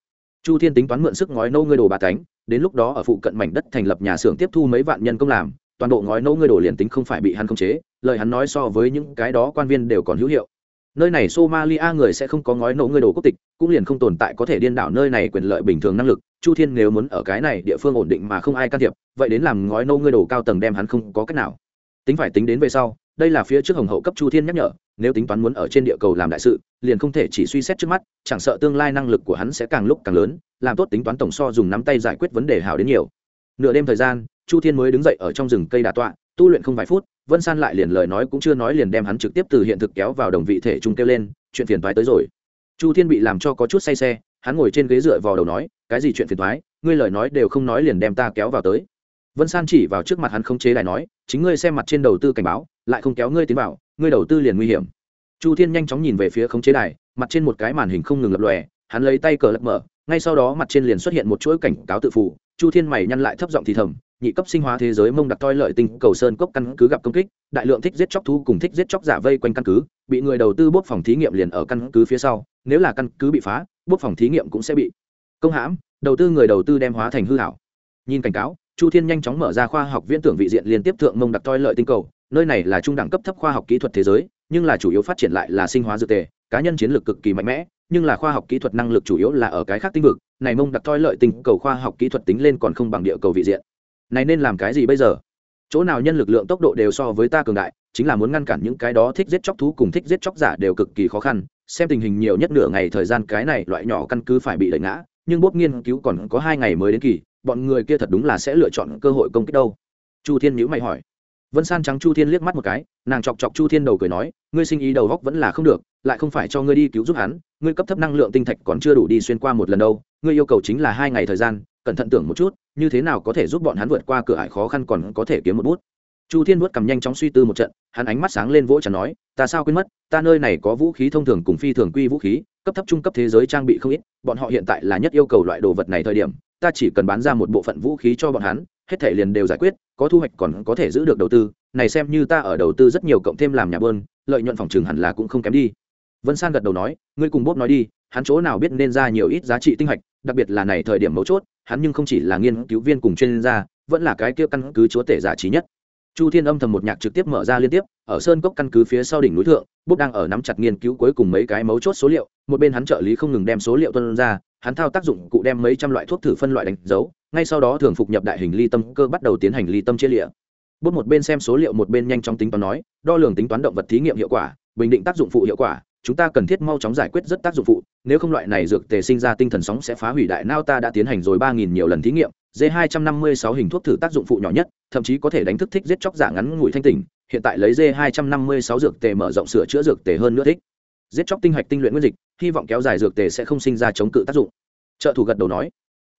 Chu thiên tính toán mượn sức ngói nô ngươi đồ bà tánh, đến lúc đó ở phụ cận mảnh đất thành lập nhà xưởng tiếp thu mấy vạn nhân công làm, toàn bộ ngói nô ngươi đồ liền tính không phải bị hắn khống chế, lời hắn nói so với những cái đó quan viên đều còn hữu hiệu nơi này somalia người sẽ không có ngói nổ ngươi đồ quốc tịch, cũng liền không tồn tại có thể điên đảo nơi này quyền lợi bình thường năng lực. Chu thiên nếu muốn ở cái này địa phương ổn định mà không ai can thiệp, vậy đến làm ngói nô ngươi đồ cao tầng đem hắn không có cách nào. Tính phải tính đến về sau, đây là phía trước hồng hậu cấp chu thiên nhắc nhở, nếu tính toán muốn ở trên địa cầu làm đại sự, liền không thể chỉ suy xét trước mắt, chẳng sợ tương lai năng lực của hắn sẽ càng lúc càng lớn, làm tốt tính toán tổng so dùng nắm tay giải quyết vấn đề hào đến nhiều. Nửa đêm thời gian, chu thiên mới đứng dậy ở trong rừng cây đà tọa tu luyện không vài phút, vân san lại liền lời nói cũng chưa nói liền đem hắn trực tiếp từ hiện thực kéo vào đồng vị thể trung kêu lên, chuyện phiền thoái tới rồi. Chu thiên bị làm cho có chút say xe, hắn ngồi trên ghế dựa vào đầu nói, cái gì chuyện phiền thoái ngươi lời nói đều không nói liền đem ta kéo vào tới. Vân san chỉ vào trước mặt hắn không chế đài nói, chính ngươi xem mặt trên đầu tư cảnh báo, lại không kéo ngươi tiến vào, ngươi đầu tư liền nguy hiểm. Chu thiên nhanh chóng nhìn về phía khống chế đài, mặt trên một cái màn hình không ngừng lập lòe, hắn lấy tay cờ lật mở, ngay sau đó mặt trên liền xuất hiện một chuỗi cảnh cáo tự phụ, chu thiên mày nhăn lại thấp giọng thì thầm nhị cấp sinh hóa thế giới mông đặc toi lợi tinh cầu sơn cốc căn cứ gặp công kích, đại lượng thích giết chóc thú cùng thích giết chóc giả vây quanh căn cứ, bị người đầu tư bốc phòng thí nghiệm liền ở căn cứ phía sau, nếu là căn cứ bị phá bốc phòng thí nghiệm cũng sẽ bị công hãm, đầu tư người đầu tư đem hóa thành hư hảo. Nhìn cảnh cáo, chu thiên nhanh chóng mở ra khoa học viễn tưởng vị diện liên tiếp thượng mông đặc toi lợi tinh cầu, nơi này là trung đẳng cấp thấp khoa học kỹ thuật thế giới, nhưng là chủ yếu phát triển lại là sinh hóa dược tề, cá nhân chiến lược cực kỳ mạnh mẽ, nhưng là khoa học kỹ thuật năng lực chủ yếu là ở cái khác tinh vực, này mông đặc toi lợi tinh cầu khoa học kỹ thuật tính lên còn không bằng địa cầu vị diện này nên làm cái gì bây giờ? Chỗ nào nhân lực lượng tốc độ đều so với ta cường đại, chính là muốn ngăn cản những cái đó thích giết chóc thú cùng thích giết chóc giả đều cực kỳ khó khăn. Xem tình hình nhiều nhất nửa ngày thời gian cái này loại nhỏ căn cứ phải bị đẩy ngã, nhưng bốt nghiên cứu còn có hai ngày mới đến kỳ, bọn người kia thật đúng là sẽ lựa chọn cơ hội công kích đâu. Chu thiên nhữ mày hỏi. Vân san trắng chu thiên liếc mắt một cái, nàng chọc chọc chu thiên đầu cười nói, ngươi sinh ý đầu góc vẫn là không được, lại không phải cho ngươi đi cứu giúp hắn, ngươi cấp thấp năng lượng tinh thạch còn chưa đủ đi xuyên qua một lần đâu, ngươi yêu cầu chính là hai ngày thời gian cẩn thận tưởng một chút, như thế nào có thể giúp bọn hắn vượt qua cửa ải khó khăn còn có thể kiếm một bút. Chu thiên vuốt cầm nhanh chóng suy tư một trận, hắn ánh mắt sáng lên vỗ chẳng nói, ta sao quên mất, ta nơi này có vũ khí thông thường cùng phi thường quy vũ khí, cấp thấp trung cấp thế giới trang bị không ít, bọn họ hiện tại là nhất yêu cầu loại đồ vật này thời điểm, ta chỉ cần bán ra một bộ phận vũ khí cho bọn hắn, hết thể liền đều giải quyết, có thu hoạch còn có thể giữ được đầu tư, này xem như ta ở đầu tư rất nhiều cộng thêm làm nhà bơn, lợi nhuận phòng trường hẳn là cũng không kém đi. Vân san gật đầu nói, ngươi cùng bốp nói đi, hắn chỗ nào biết nên ra nhiều ít giá trị tinh hạch đặc biệt là này thời điểm mấu chốt, hắn nhưng không chỉ là nghiên cứu viên cùng chuyên gia, vẫn là cái kia căn cứ chúa tể giả trí nhất. Chu thiên âm thầm một nhạc trực tiếp mở ra liên tiếp, ở sơn cốc căn cứ phía sau đỉnh núi thượng bút đang ở nắm chặt nghiên cứu cuối cùng mấy cái mấu chốt số liệu, một bên hắn trợ lý không ngừng đem số liệu tuân ra, hắn thao tác dụng cụ đem mấy trăm loại thuốc thử phân loại đánh dấu, ngay sau đó thường phục nhập đại hình ly tâm cơ bắt đầu tiến hành ly tâm chia lịa. Bút một bên xem số liệu, một bên nhanh chóng tính toán nói, đo lường tính toán động vật thí nghiệm hiệu quả, bình định tác dụng phụ hiệu quả chúng ta cần thiết mau chóng giải quyết rất tác dụng phụ, nếu không loại này dược tề sinh ra tinh thần sóng sẽ phá hủy đại nao ta đã tiến hành rồi ba nghìn nhiều lần thí nghiệm d hai trăm năm mươi sáu hình thuốc thử tác dụng phụ nhỏ nhất, thậm chí có thể đánh thức thích giết chóc giả ngắn ngủi thanh tỉnh, hiện tại lấy d hai trăm năm mươi sáu dược tề mở rộng sửa chữa dược tề hơn nữa thích. Giết chóc tinh hạch tinh luyện nguyên dịch, hy vọng kéo dài dược tề sẽ không sinh ra chống cự tác dụng. Trợ thủ gật đầu nói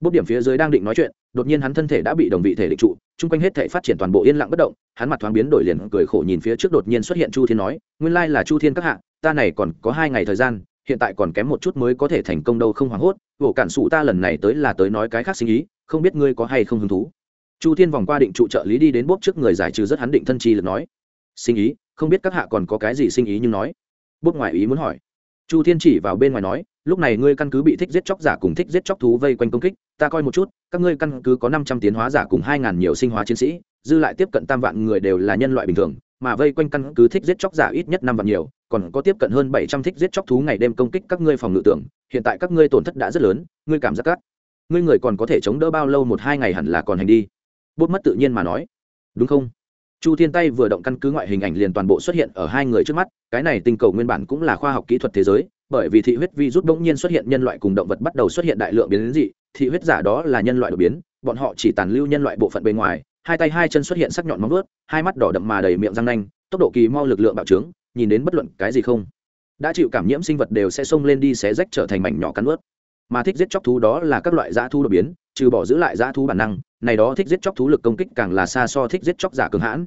bốc điểm phía dưới đang định nói chuyện, đột nhiên hắn thân thể đã bị đồng vị thể định trụ, chung quanh hết thể phát triển toàn bộ yên lặng bất động, hắn mặt thoáng biến đổi liền cười khổ nhìn phía trước đột nhiên xuất hiện chu thiên nói, nguyên lai là chu thiên các hạ, ta này còn có hai ngày thời gian, hiện tại còn kém một chút mới có thể thành công đâu không hoảng hốt vỗ cản sụ ta lần này tới là tới nói cái khác sinh ý, không biết ngươi có hay không hứng thú? Chu thiên vòng qua định trụ trợ lý đi đến bốt trước người giải trừ rất hắn định thân chi lực nói, sinh ý, không biết các hạ còn có cái gì sinh ý nhưng nói. Bốt ngoài ý muốn hỏi. Chu thiên chỉ vào bên ngoài nói lúc này ngươi căn cứ bị thích giết chóc giả cùng thích giết chóc thú vây quanh công kích, ta coi một chút, các ngươi căn cứ có năm trăm tiến hóa giả cùng hai ngàn nhiều sinh hóa chiến sĩ, dư lại tiếp cận tam vạn người đều là nhân loại bình thường, mà vây quanh căn cứ thích giết chóc giả ít nhất năm vạn nhiều, còn có tiếp cận hơn bảy trăm thích giết chóc thú ngày đêm công kích các ngươi phòng ngự tưởng, hiện tại các ngươi tổn thất đã rất lớn, ngươi cảm giác cắt ngươi người còn có thể chống đỡ bao lâu một hai ngày hẳn là còn hành đi. Bút mất tự nhiên mà nói. Đúng không? Chu thiên tay vừa động căn cứ ngoại hình ảnh liền toàn bộ xuất hiện ở hai người trước mắt, cái này tinh cầu nguyên bản cũng là khoa học kỹ thuật thế giới bởi vì thị huyết vi rút bỗng nhiên xuất hiện nhân loại cùng động vật bắt đầu xuất hiện đại lượng biến dị, thị huyết giả đó là nhân loại đột biến, bọn họ chỉ tàn lưu nhân loại bộ phận bên ngoài, hai tay hai chân xuất hiện sắc nhọn móng vuốt, hai mắt đỏ đậm mà đầy miệng răng nanh, tốc độ kỳ mau lực lượng bạo trướng, nhìn đến bất luận cái gì không. Đã chịu cảm nhiễm sinh vật đều sẽ xông lên đi xé rách trở thành mảnh nhỏ cắn ướt. Mà thích giết chóc thú đó là các loại dã thú đột biến, trừ bỏ giữ lại dã thú bản năng, này đó thích giết chóc thú lực công kích càng là xa so thích giết chóc giả cường hãn.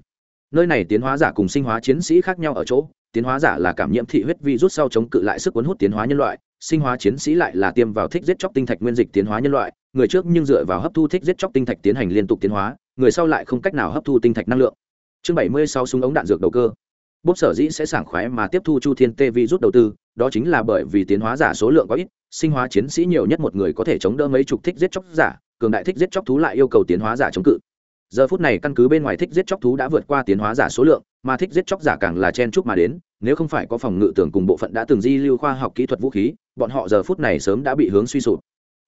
Nơi này tiến hóa giả cùng sinh hóa chiến sĩ khác nhau ở chỗ tiến hóa giả là cảm nhiễm thị huyết vi rút sau chống cự lại sức cuốn hút tiến hóa nhân loại, sinh hóa chiến sĩ lại là tiêm vào thích giết chóc tinh thạch nguyên dịch tiến hóa nhân loại, người trước nhưng dựa vào hấp thu thích giết chóc tinh thạch tiến hành liên tục tiến hóa, người sau lại không cách nào hấp thu tinh thạch năng lượng. Chương bảy mươi sau súng ống đạn dược đầu cơ. Bốp sở dĩ sẽ sảng khoái mà tiếp thu chu thiên tê vi rút đầu tư, đó chính là bởi vì tiến hóa giả số lượng có ít, sinh hóa chiến sĩ nhiều nhất một người có thể chống đỡ mấy chục thích giết chóc giả, cường đại thích giết chóc thú lại yêu cầu tiến hóa giả chống cự. Giờ phút này căn cứ bên ngoài thích giết chóc thú đã vượt qua tiến hóa giả số lượng mà thích giết chóc giả càng là chen chúc mà đến, nếu không phải có phòng ngự tưởng cùng bộ phận đã từng di lưu khoa học kỹ thuật vũ khí, bọn họ giờ phút này sớm đã bị hướng suy sụp.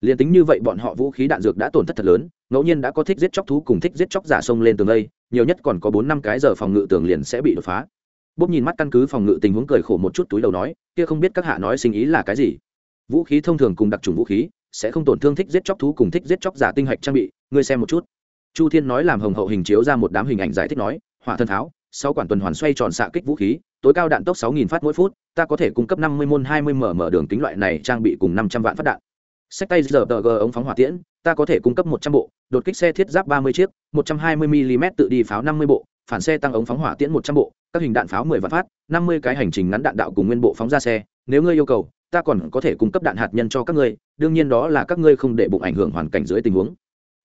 Liền tính như vậy bọn họ vũ khí đạn dược đã tổn thất thật lớn, ngẫu nhiên đã có thích giết chóc thú cùng thích giết chóc giả sông lên tường đây, nhiều nhất còn có bốn năm cái giờ phòng ngự tường liền sẽ bị đột phá. Bốp nhìn mắt căn cứ phòng ngự tình huống cười khổ một chút túi đầu nói, kia không biết các hạ nói sinh ý là cái gì. Vũ khí thông thường cùng đặc trùng vũ khí, sẽ không tổn thương thích giết chóc thú cùng thích giết chóc giả tinh hạch trang bị, ngươi xem một chút. Chu thiên nói làm hồng hậu hình chiếu ra một đám hình ảnh giải thích nói, hỏa thân tháo sáu quản tuần hoàn xoay tròn xạ kích vũ khí tối cao đạn tốc 6.000 phát mỗi phút, ta có thể cung cấp 50 môn 20 mm đường kính loại này trang bị cùng 500 vạn phát đạn. Sách tay RPG ống phóng hỏa tiễn, ta có thể cung cấp 100 bộ, đột kích xe thiết giáp 30 chiếc, 120 mm tự đi pháo 50 bộ, phản xe tăng ống phóng hỏa tiễn 100 bộ, các hình đạn pháo 10 vạn phát, 50 cái hành trình ngắn đạn đạo cùng nguyên bộ phóng ra xe, nếu ngươi yêu cầu, ta còn có thể cung cấp đạn hạt nhân cho các ngươi, đương nhiên đó là các ngươi không để bụng ảnh hưởng hoàn cảnh dưới tình huống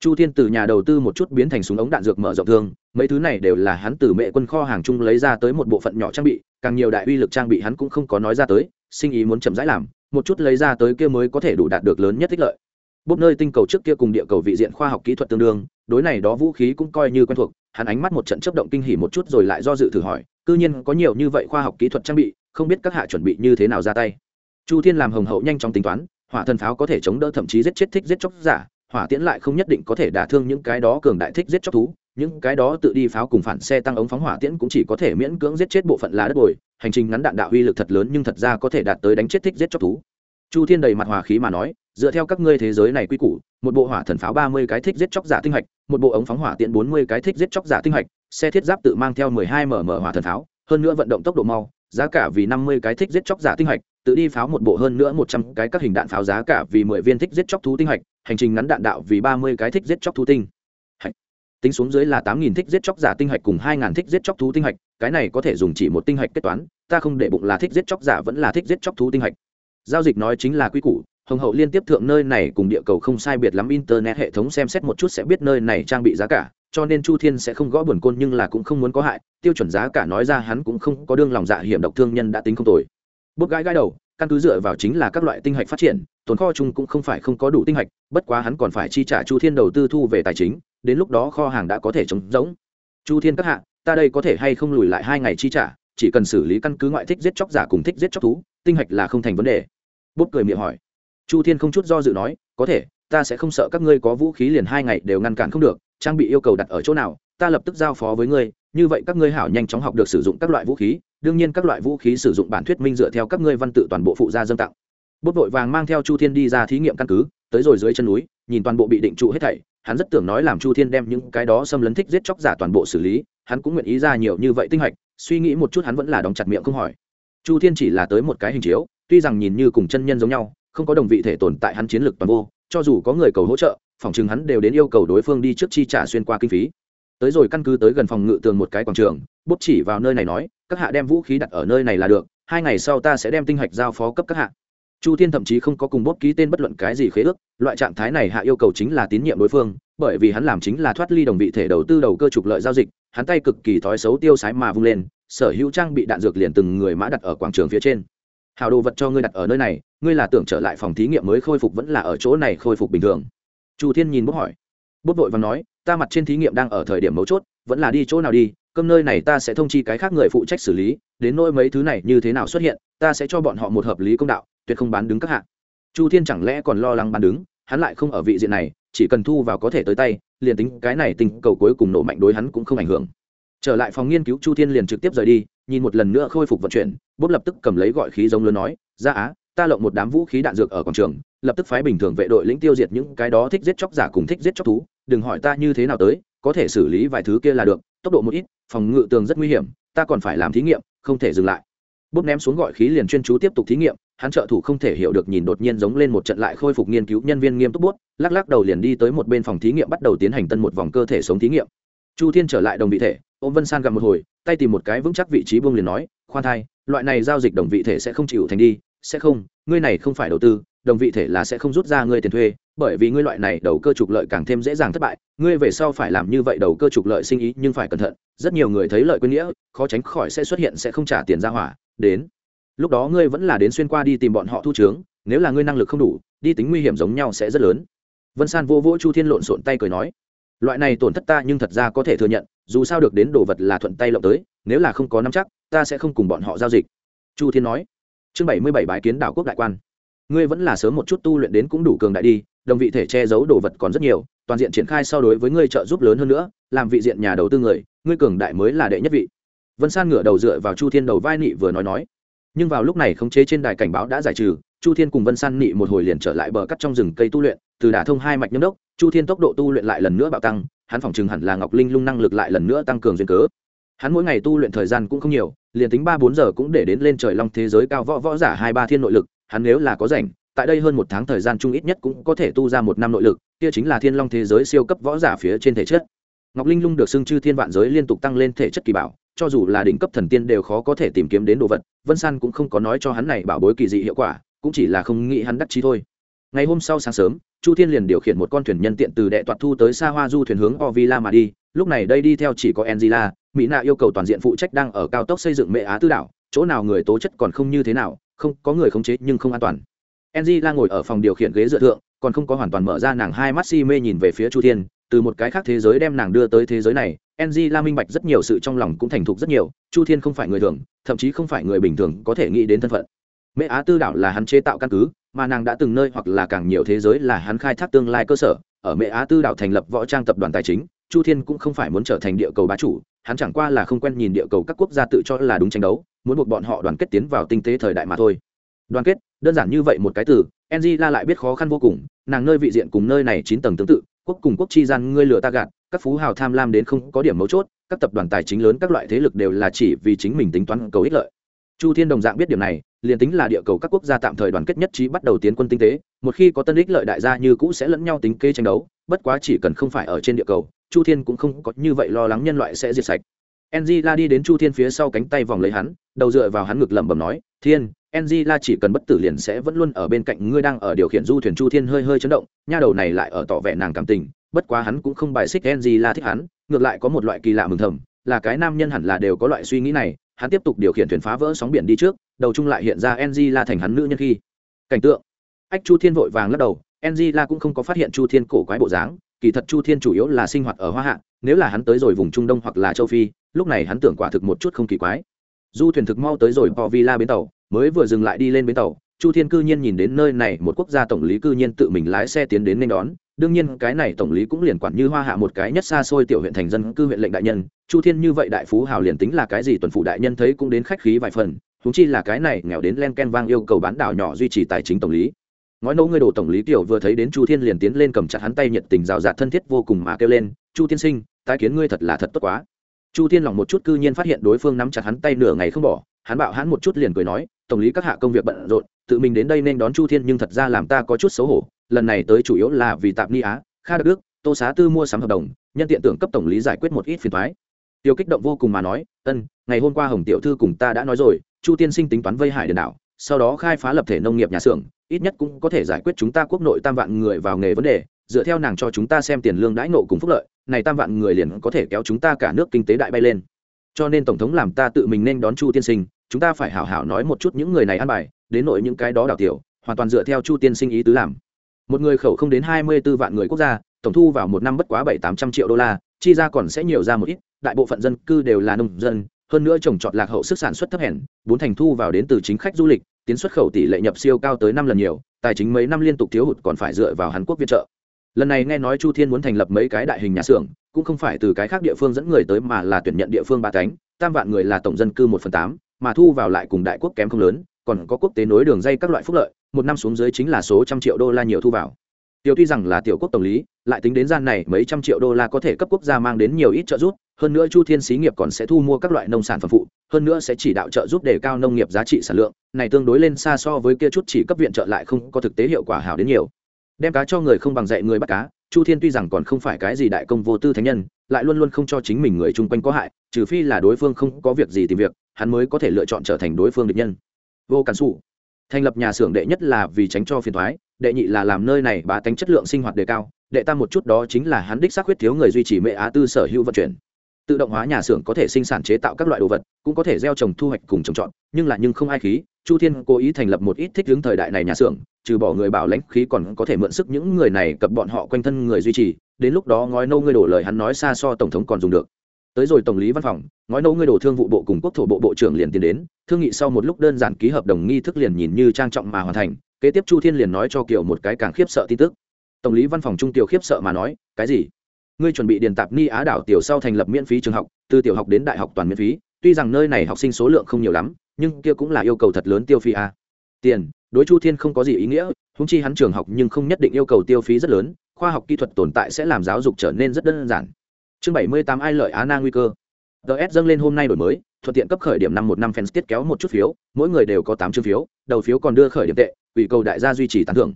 chu thiên từ nhà đầu tư một chút biến thành súng ống đạn dược mở rộng thương, mấy thứ này đều là hắn từ mẹ quân kho hàng chung lấy ra tới một bộ phận nhỏ trang bị, càng nhiều đại uy lực trang bị hắn cũng không có nói ra tới, sinh ý muốn chậm rãi làm, một chút lấy ra tới kia mới có thể đủ đạt được lớn nhất tích lợi. Bốc nơi tinh cầu trước kia cùng địa cầu vị diện khoa học kỹ thuật tương đương, đối này đó vũ khí cũng coi như quen thuộc, hắn ánh mắt một trận chấp động kinh hỉ một chút rồi lại do dự thử hỏi, cư nhiên có nhiều như vậy khoa học kỹ thuật trang bị, không biết các hạ chuẩn bị như thế nào ra tay. Chu thiên làm hồng hậu nhanh chóng tính toán, hỏa thần pháo có thể chống đỡ thậm chí giết chết thích giết chóc giả hỏa tiễn lại không nhất định có thể đả thương những cái đó cường đại thích giết chóc thú, những cái đó tự đi pháo cùng phản xe tăng ống phóng hỏa tiễn cũng chỉ có thể miễn cưỡng giết chết bộ phận lá đất bồi, hành trình ngắn đạn đạo uy lực thật lớn nhưng thật ra có thể đạt tới đánh chết thích giết chóc thú. Chu thiên đầy mặt hòa khí mà nói, dựa theo các ngươi thế giới này quy củ, một bộ hỏa thần pháo ba mươi cái thích giết chóc giả tinh hạch, một bộ ống phóng hỏa tiễn bốn mươi cái thích giết chóc giả tinh hạch, xe thiết giáp tự mang theo mười hai mm hỏa thần pháo, hơn nữa vận động tốc độ mau, giá cả vì năm mươi cái thích giết chóc giả tinh hạch, tự đi pháo một bộ hơn nữa một trăm cái các hình đạn pháo giá cả vì mười viên thích giết chóc thú tinh hạch hành trình ngắn đạn đạo vì ba mươi cái thích giết chóc thú tinh. Hạch. Tính xuống dưới là tám nghìn thích giết chóc giả tinh hạch cùng hai ngàn thích giết chóc thú tinh hạch, cái này có thể dùng chỉ một tinh hạch kết toán, ta không để bụng là thích giết chóc giả vẫn là thích giết chóc thú tinh hạch. Giao dịch nói chính là quy củ, hồng hậu liên tiếp thượng nơi này cùng địa cầu không sai biệt lắm internet hệ thống xem xét một chút sẽ biết nơi này trang bị giá cả, cho nên chu thiên sẽ không gõ buồn côn nhưng là cũng không muốn có hại, tiêu chuẩn giá cả nói ra hắn cũng không có đương lòng dạ hiểm độc thương nhân đã tính không tồi. Bốc gái gái đầu căn cứ dựa vào chính là các loại tinh hạch phát triển, tồn kho chung cũng không phải không có đủ tinh hạch, bất quá hắn còn phải chi trả chu thiên đầu tư thu về tài chính, đến lúc đó kho hàng đã có thể trống rỗng. Chu thiên các hạ, ta đây có thể hay không lùi lại hai ngày chi trả, chỉ cần xử lý căn cứ ngoại thích giết chóc giả cùng thích giết chóc thú, tinh hạch là không thành vấn đề. Bút cười miệng hỏi. Chu thiên không chút do dự nói, có thể, ta sẽ không sợ các ngươi có vũ khí liền hai ngày đều ngăn cản không được, trang bị yêu cầu đặt ở chỗ nào, ta lập tức giao phó với ngươi, như vậy các ngươi hảo nhanh chóng học được sử dụng các loại vũ khí đương nhiên các loại vũ khí sử dụng bản thuyết minh dựa theo các ngươi văn tự toàn bộ phụ gia dân tặng. Bút vội vàng mang theo chu thiên đi ra thí nghiệm căn cứ, tới rồi dưới chân núi, nhìn toàn bộ bị định trụ hết thảy, hắn rất tưởng nói làm chu thiên đem những cái đó xâm lấn thích giết chóc giả toàn bộ xử lý, hắn cũng nguyện ý ra nhiều như vậy tinh hạch, suy nghĩ một chút hắn vẫn là đóng chặt miệng không hỏi. Chu thiên chỉ là tới một cái hình chiếu, tuy rằng nhìn như cùng chân nhân giống nhau, không có đồng vị thể tồn tại hắn chiến lược toàn vô, cho dù có người cầu hỗ trợ phỏng chừng hắn đều đến yêu cầu đối phương đi trước chi trả xuyên qua kinh phí tới rồi căn cứ tới gần phòng ngự tường một cái quảng trường, bút chỉ vào nơi này nói, các hạ đem vũ khí đặt ở nơi này là được, hai ngày sau ta sẽ đem tinh hạch giao phó cấp các hạ. Chu thiên thậm chí không có cùng bút ký tên bất luận cái gì khế ước, loại trạng thái này hạ yêu cầu chính là tín nhiệm đối phương, bởi vì hắn làm chính là thoát ly đồng vị thể đầu tư đầu cơ trục lợi giao dịch, hắn tay cực kỳ thói xấu tiêu sái mà vung lên, sở hữu trang bị đạn dược liền từng người mã đặt ở quảng trường phía trên. Hào đồ vật cho ngươi đặt ở nơi này, ngươi là tưởng trở lại phòng thí nghiệm mới khôi phục vẫn là ở chỗ này khôi phục bình thường. Chu thiên nhìn bút hỏi bút vội và nói, ta mặt trên thí nghiệm đang ở thời điểm mấu chốt, vẫn là đi chỗ nào đi, cơm nơi này ta sẽ thông chi cái khác người phụ trách xử lý, đến nỗi mấy thứ này như thế nào xuất hiện, ta sẽ cho bọn họ một hợp lý công đạo, tuyệt không bán đứng các hạng chu thiên chẳng lẽ còn lo lắng bán đứng, hắn lại không ở vị diện này, chỉ cần thu vào có thể tới tay, liền tính cái này tình cầu cuối cùng nổ mạnh đối hắn cũng không ảnh hưởng. Trở lại phòng nghiên cứu, chu thiên liền trực tiếp rời đi, nhìn một lần nữa khôi phục vận chuyển bốp lập tức cầm lấy gọi khí giống lớn nói, ra á, ta lộng một đám vũ khí đạn dược ở quảng trường, lập tức phái bình thường vệ đội lĩnh tiêu diệt những cái đó thích giết chóc giả cùng thích giết chóc thú đừng hỏi ta như thế nào tới, có thể xử lý vài thứ kia là được, tốc độ một ít, phòng ngự tường rất nguy hiểm, ta còn phải làm thí nghiệm, không thể dừng lại. Bốp ném xuống gọi khí liền chuyên chú tiếp tục thí nghiệm, hắn trợ thủ không thể hiểu được nhìn đột nhiên giống lên một trận lại khôi phục nghiên cứu, nhân viên nghiêm túc bút, lắc lắc đầu liền đi tới một bên phòng thí nghiệm bắt đầu tiến hành tân một vòng cơ thể sống thí nghiệm. Chu thiên trở lại đồng vị thể, ôm vân san gặp một hồi, tay tìm một cái vững chắc vị trí buông liền nói, khoan thai, loại này giao dịch đồng vị thể sẽ không chịu thành đi, sẽ không, ngươi này không phải đầu tư, đồng vị thể là sẽ không rút ra ngươi tiền thuê bởi vì ngươi loại này đầu cơ trục lợi càng thêm dễ dàng thất bại, ngươi về sau phải làm như vậy đầu cơ trục lợi sinh ý nhưng phải cẩn thận, rất nhiều người thấy lợi quên nghĩa, khó tránh khỏi sẽ xuất hiện sẽ không trả tiền ra hỏa, đến. Lúc đó ngươi vẫn là đến xuyên qua đi tìm bọn họ thu trướng, nếu là ngươi năng lực không đủ, đi tính nguy hiểm giống nhau sẽ rất lớn. Vân san vô vỗ chu thiên lộn xộn tay cười nói, loại này tổn thất ta nhưng thật ra có thể thừa nhận, dù sao được đến đồ vật là thuận tay lộng tới, nếu là không có nắm chắc, ta sẽ không cùng bọn họ giao dịch. Chu thiên nói. Chương bảy mươi bảy bái kiến đảo quốc đại quan. Ngươi vẫn là sớm một chút tu luyện đến cũng đủ cường đại đi đồng vị thể che giấu đồ vật còn rất nhiều, toàn diện triển khai so đối với ngươi trợ giúp lớn hơn nữa, làm vị diện nhà đầu tư người, ngươi cường đại mới là đệ nhất vị. Vân san ngửa đầu dựa vào chu thiên đầu vai nị vừa nói nói. Nhưng vào lúc này khống chế trên đài cảnh báo đã giải trừ, chu thiên cùng vân san nị một hồi liền trở lại bờ cắt trong rừng cây tu luyện, từ đả thông hai mạch nhâm đốc, chu thiên tốc độ tu luyện lại lần nữa bạo tăng, hắn phỏng chừng hẳn là ngọc linh lung năng lực lại lần nữa tăng cường duyên cớ. Hắn mỗi ngày tu luyện thời gian cũng không nhiều, liền tính ba bốn giờ cũng để đến lên trời long thế giới cao võ võ giả hai ba thiên nội lực, hắn nếu là có rảnh tại đây hơn một tháng thời gian chung ít nhất cũng có thể tu ra một năm nội lực, kia chính là thiên long thế giới siêu cấp võ giả phía trên thể chất. Ngọc linh lung được xưng chư thiên vạn giới liên tục tăng lên thể chất kỳ bảo, cho dù là đỉnh cấp thần tiên đều khó có thể tìm kiếm đến đồ vật, vân san cũng không có nói cho hắn này bảo bối kỳ dị hiệu quả, cũng chỉ là không nghĩ hắn đắc chí thôi. Ngày hôm sau sáng sớm, chu thiên liền điều khiển một con thuyền nhân tiện từ đệ toạt thu tới xa hoa du thuyền hướng ovila mà đi, lúc này đây đi theo chỉ có angela, mỹ nạ yêu cầu toàn diện phụ trách đang ở cao tốc xây dựng mệ á tư đảo, chỗ nào người tố chất còn không như thế nào, không, có người khống chế nhưng không an toàn angela ngồi ở phòng điều khiển ghế dựa thượng còn không có hoàn toàn mở ra nàng hai mắt si mê nhìn về phía chu thiên từ một cái khác thế giới đem nàng đưa tới thế giới này Enji minh bạch rất nhiều sự trong lòng cũng thành thục rất nhiều, Chu Thiên không phải người thường, thậm chí không phải người bình thường có thể nghĩ đến thân phận. Mễ Á Tư đảo là hắn chế tạo căn cứ, mà nàng đã từng nơi hoặc là càng nhiều thế giới là hắn khai thác tương lai cơ sở, ở Mễ Á Tư đảo thành lập võ trang tập đoàn tài chính, Chu Thiên cũng không phải muốn trở thành địa cầu bá chủ, hắn chẳng qua là không quen nhìn địa cầu các quốc gia tự cho là đúng tranh đấu, muốn buộc bọn họ đoàn kết tiến vào tinh tế thời đại mà thôi. Đoàn kết, đơn giản như vậy một cái từ, Enji lại biết khó khăn vô cùng, nàng nơi vị diện cùng nơi này chín tầng tương tự, quốc cùng quốc chi gian ngươi lừa ta gạt, các phú hào tham lam đến không có điểm mấu chốt các tập đoàn tài chính lớn các loại thế lực đều là chỉ vì chính mình tính toán cầu ích lợi. Chu thiên đồng dạng biết điểm này liền tính là địa cầu các quốc gia tạm thời đoàn kết nhất trí bắt đầu tiến quân tinh tế một khi có tân ích lợi đại gia như cũ sẽ lẫn nhau tính kê tranh đấu bất quá chỉ cần không phải ở trên địa cầu chu thiên cũng không có như vậy lo lắng nhân loại sẽ diệt sạch. Angela đi đến Chu Thiên phía sau cánh tay vòng lấy hắn, đầu dựa vào hắn ngực lẩm bẩm nói, "Thiên, Angela chỉ cần bất tử liền sẽ vẫn luôn ở bên cạnh ngươi đang ở điều khiển du thuyền Chu Thiên hơi hơi chấn động, nha đầu này lại ở tỏ vẻ nàng cảm tình, bất quá hắn cũng không bài xích Angela thích hắn, ngược lại có một loại kỳ lạ mừng thầm, là cái nam nhân hẳn là đều có loại suy nghĩ này, hắn tiếp tục điều khiển thuyền phá vỡ sóng biển đi trước, đầu chung lại hiện ra Angela thành hắn nữ nhân khi. Cảnh tượng. Ách Chu Thiên vội vàng lắc đầu, Angela cũng không có phát hiện Chu Thiên cổ quái bộ dáng, kỳ thật Chu Thiên chủ yếu là sinh hoạt ở Hoa Hạ, nếu là hắn tới rồi vùng Trung Đông hoặc là châu Phi, lúc này hắn tưởng quả thực một chút không kỳ quái. Du thuyền thực mau tới rồi Po Villa bến tàu, mới vừa dừng lại đi lên bến tàu, Chu Thiên cư nhiên nhìn đến nơi này một quốc gia tổng lý cư nhiên tự mình lái xe tiến đến nên đón, đương nhiên cái này tổng lý cũng liền quản như hoa hạ một cái nhất xa xôi tiểu huyện thành dân cư huyện lệnh đại nhân. Chu thiên như vậy đại phú hào liền tính là cái gì tuần phụ đại nhân thấy cũng đến khách khí vài phần húng chi là cái này nghèo đến len ken vang yêu cầu bán đảo nhỏ duy trì tài chính tổng lý. Ngói nấu ngươi đồ tổng lý tiểu vừa thấy đến chu thiên liền tiến lên cầm chặt hắn tay nhiệt tình rào rạt thân thiết vô cùng mà kêu lên chu tiên sinh tái kiến ngươi thật là thật tốt quá chu thiên lòng một chút cư nhiên phát hiện đối phương nắm chặt hắn tay nửa ngày không bỏ, hắn bạo hắn một chút liền cười nói, tổng lý các hạ công việc bận rộn, tự mình đến đây nên đón chu thiên nhưng thật ra làm ta có chút xấu hổ, lần này tới chủ yếu là vì tạp ni á, kha đức đức, tô xá tư mua sắm hợp đồng, nhân tiện tưởng cấp tổng lý giải quyết một ít phiền thoái tiêu kích động vô cùng mà nói, ân, ngày hôm qua hồng tiểu thư cùng ta đã nói rồi, chu tiên sinh tính toán vây hải đền đảo, sau đó khai phá lập thể nông nghiệp nhà xưởng, ít nhất cũng có thể giải quyết chúng ta quốc nội tam vạn người vào nghề vấn đề, dựa theo nàng cho chúng ta xem tiền lương đãi nộ cùng phúc lợi này tam vạn người liền có thể kéo chúng ta cả nước kinh tế đại bay lên. Cho nên tổng thống làm ta tự mình nên đón chu tiên sinh, chúng ta phải hảo hảo nói một chút những người này ăn bài, đến nội những cái đó đào tiểu, hoàn toàn dựa theo chu tiên sinh ý tứ làm. Một người khẩu không đến hai mươi 24 vạn người quốc gia, tổng thu vào một năm bất quá bảy tám trăm triệu đô la, chi ra còn sẽ nhiều ra một ít, đại bộ phận dân cư đều là nông dân, hơn nữa trồng trọt lạc hậu sức sản xuất thấp hèn, bốn thành thu vào đến từ chính khách du lịch, tiến xuất khẩu tỷ lệ nhập siêu cao tới năm lần nhiều, tài chính mấy năm liên tục thiếu hụt còn phải dựa vào hàn quốc viện trợ lần này nghe nói chu thiên muốn thành lập mấy cái đại hình nhà xưởng, cũng không phải từ cái khác địa phương dẫn người tới mà là tuyển nhận địa phương ba cánh, tam vạn người là tổng dân cư một phần tám, mà thu vào lại cùng đại quốc kém không lớn, còn có quốc tế nối đường dây các loại phúc lợi, một năm xuống dưới chính là số trăm triệu đô la nhiều thu vào. Tiểu tuy rằng là tiểu quốc tổng lý, lại tính đến gian này mấy trăm triệu đô la có thể cấp quốc gia mang đến nhiều ít trợ giúp, hơn nữa chu thiên xí nghiệp còn sẽ thu mua các loại nông sản phẩm phụ, hơn nữa sẽ chỉ đạo trợ giúp đề cao nông nghiệp giá trị sản lượng, này tương đối lên xa so với kia chút chỉ cấp viện trợ lại không có thực tế hiệu quả hảo đến nhiều đem cá cho người không bằng dạy người bắt cá, chu thiên tuy rằng còn không phải cái gì đại công vô tư thánh nhân, lại luôn luôn không cho chính mình người chung quanh có hại, trừ phi là đối phương không có việc gì tìm việc, hắn mới có thể lựa chọn trở thành đối phương địch nhân. Vô cản xù thành lập nhà xưởng đệ nhất là vì tránh cho phiền thoái đệ nhị là làm nơi này bá tánh chất lượng sinh hoạt đề cao, đệ tam một chút đó chính là hắn đích xác huyết thiếu người duy trì mệ á tư sở hữu vận chuyển. Tự động hóa nhà xưởng có thể sinh sản chế tạo các loại đồ vật, cũng có thể gieo trồng thu hoạch cùng trồng trọt, nhưng là nhưng không ai khí chu thiên cố ý thành lập một ít thích hướng thời đại này nhà xưởng, trừ bỏ người bảo lãnh khí còn có thể mượn sức những người này cập bọn họ quanh thân người duy trì, đến lúc đó ngói nâu ngươi đổ lời hắn nói xa so tổng thống còn dùng được. Tới rồi tổng lý văn phòng, ngói nâu ngươi đổ thương vụ bộ cùng quốc thổ bộ bộ trưởng liền tiến đến, thương nghị sau một lúc đơn giản ký hợp đồng nghi thức liền nhìn như trang trọng mà hoàn thành, kế tiếp chu thiên liền nói cho kiều một cái càng khiếp sợ tin tức. Tổng lý văn phòng trung tiểu khiếp sợ mà nói, cái gì? Ngươi chuẩn bị điền tạp ni á đảo tiểu sau thành lập miễn phí trường học, từ tiểu học đến đại học toàn miễn phí, tuy rằng nơi này học sinh số lượng không nhiều lắm nhưng kia cũng là yêu cầu thật lớn tiêu phí a tiền, đối chu thiên không có gì ý nghĩa húng chi hắn trường học nhưng không nhất định yêu cầu tiêu phí rất lớn, khoa học kỹ thuật tồn tại sẽ làm giáo dục trở nên rất đơn giản. Chương bảy mươi tám ai lợi á na nguy cơ. Ts dâng lên hôm nay đổi mới, thuận tiện cấp khởi điểm năm một năm fans tiết kéo một chút phiếu, mỗi người đều có tám chương phiếu, đầu phiếu còn đưa khởi điểm tệ, ủy cầu đại gia duy trì tán thưởng.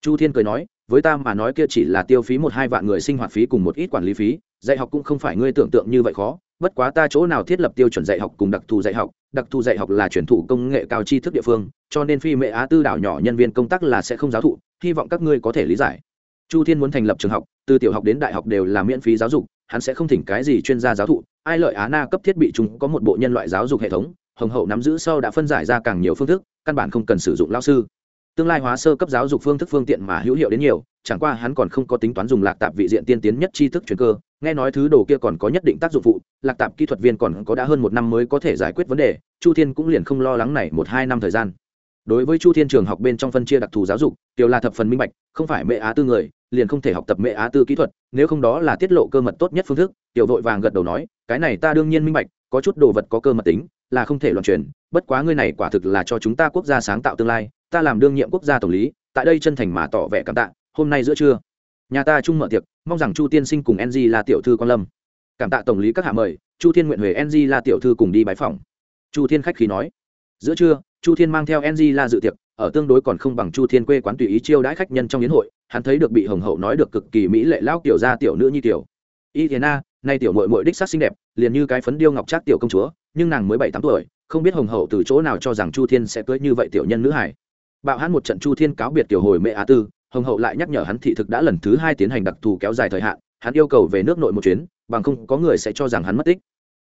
Chu thiên cười nói, với ta mà nói kia chỉ là tiêu phí một hai vạn người sinh hoạt phí cùng một ít quản lý phí, dạy học cũng không phải ngươi tưởng tượng như vậy khó bất quá ta chỗ nào thiết lập tiêu chuẩn dạy học cùng đặc thù dạy học, đặc thù dạy học là truyền thụ công nghệ cao tri thức địa phương, cho nên phi mệ á tư đảo nhỏ nhân viên công tác là sẽ không giáo thụ, hy vọng các ngươi có thể lý giải. Chu thiên muốn thành lập trường học, từ tiểu học đến đại học đều là miễn phí giáo dục, hắn sẽ không thỉnh cái gì chuyên gia giáo thụ, ai lợi á na cấp thiết bị chúng có một bộ nhân loại giáo dục hệ thống, hồng hậu nắm giữ sau đã phân giải ra càng nhiều phương thức, căn bản không cần sử dụng lao sư tương lai hóa sơ cấp giáo dục phương thức phương tiện mà hữu hiệu đến nhiều, chẳng qua hắn còn không có tính toán dùng lạc tạp vị diện tiên tiến nhất tri thức truyền cơ, nghe nói thứ đồ kia còn có nhất định tác dụng phụ, lạc tạp kỹ thuật viên còn có đã hơn một năm mới có thể giải quyết vấn đề, chu thiên cũng liền không lo lắng này một hai năm thời gian. Đối với chu thiên trường học bên trong phân chia đặc thù giáo dục, tiểu là thập phần minh bạch, không phải mẹ á tư người, liền không thể học tập mẹ á tư kỹ thuật, nếu không đó là tiết lộ cơ mật tốt nhất phương thức, tiểu vội vàng gật đầu nói, cái này ta đương nhiên minh bạch có chút đồ vật có cơ mật tính, là không thể loạn truyền, bất quá ngươi này quả thực là cho chúng ta quốc gia sáng tạo tương lai, ta làm đương nhiệm quốc gia tổng lý, tại đây chân thành mà tỏ vẻ cảm tạ, hôm nay giữa trưa, nhà ta chung mở tiệc, mong rằng chu tiên sinh cùng ng là tiểu thư quan lâm. Cảm tạ tổng lý các hạ mời, chu thiên nguyện huệ ng là tiểu thư cùng đi bái phòng chu thiên khách khí nói. Giữa trưa, chu thiên mang theo ng là dự tiệc, ở tương đối còn không bằng chu thiên quê quán tùy ý chiêu đãi khách nhân trong yến hội, hắn thấy được bị hồng hậu nói được cực kỳ mỹ lệ lao tiểu gia tiểu nữ nhi tiểu. Y thế na nay tiểu mội mội đích sắc xinh đẹp, liền như cái phấn điêu ngọc trác tiểu công chúa, nhưng nàng mới bảy tám tuổi, không biết hồng hậu từ chỗ nào cho rằng chu thiên sẽ cưới như vậy tiểu nhân nữ hải bạo hắn một trận chu thiên cáo biệt tiểu hồi mẹ á tư, hồng hậu lại nhắc nhở hắn thị thực đã lần thứ hai tiến hành đặc thù kéo dài thời hạn, hắn yêu cầu về nước nội một chuyến, bằng không có người sẽ cho rằng hắn mất tích.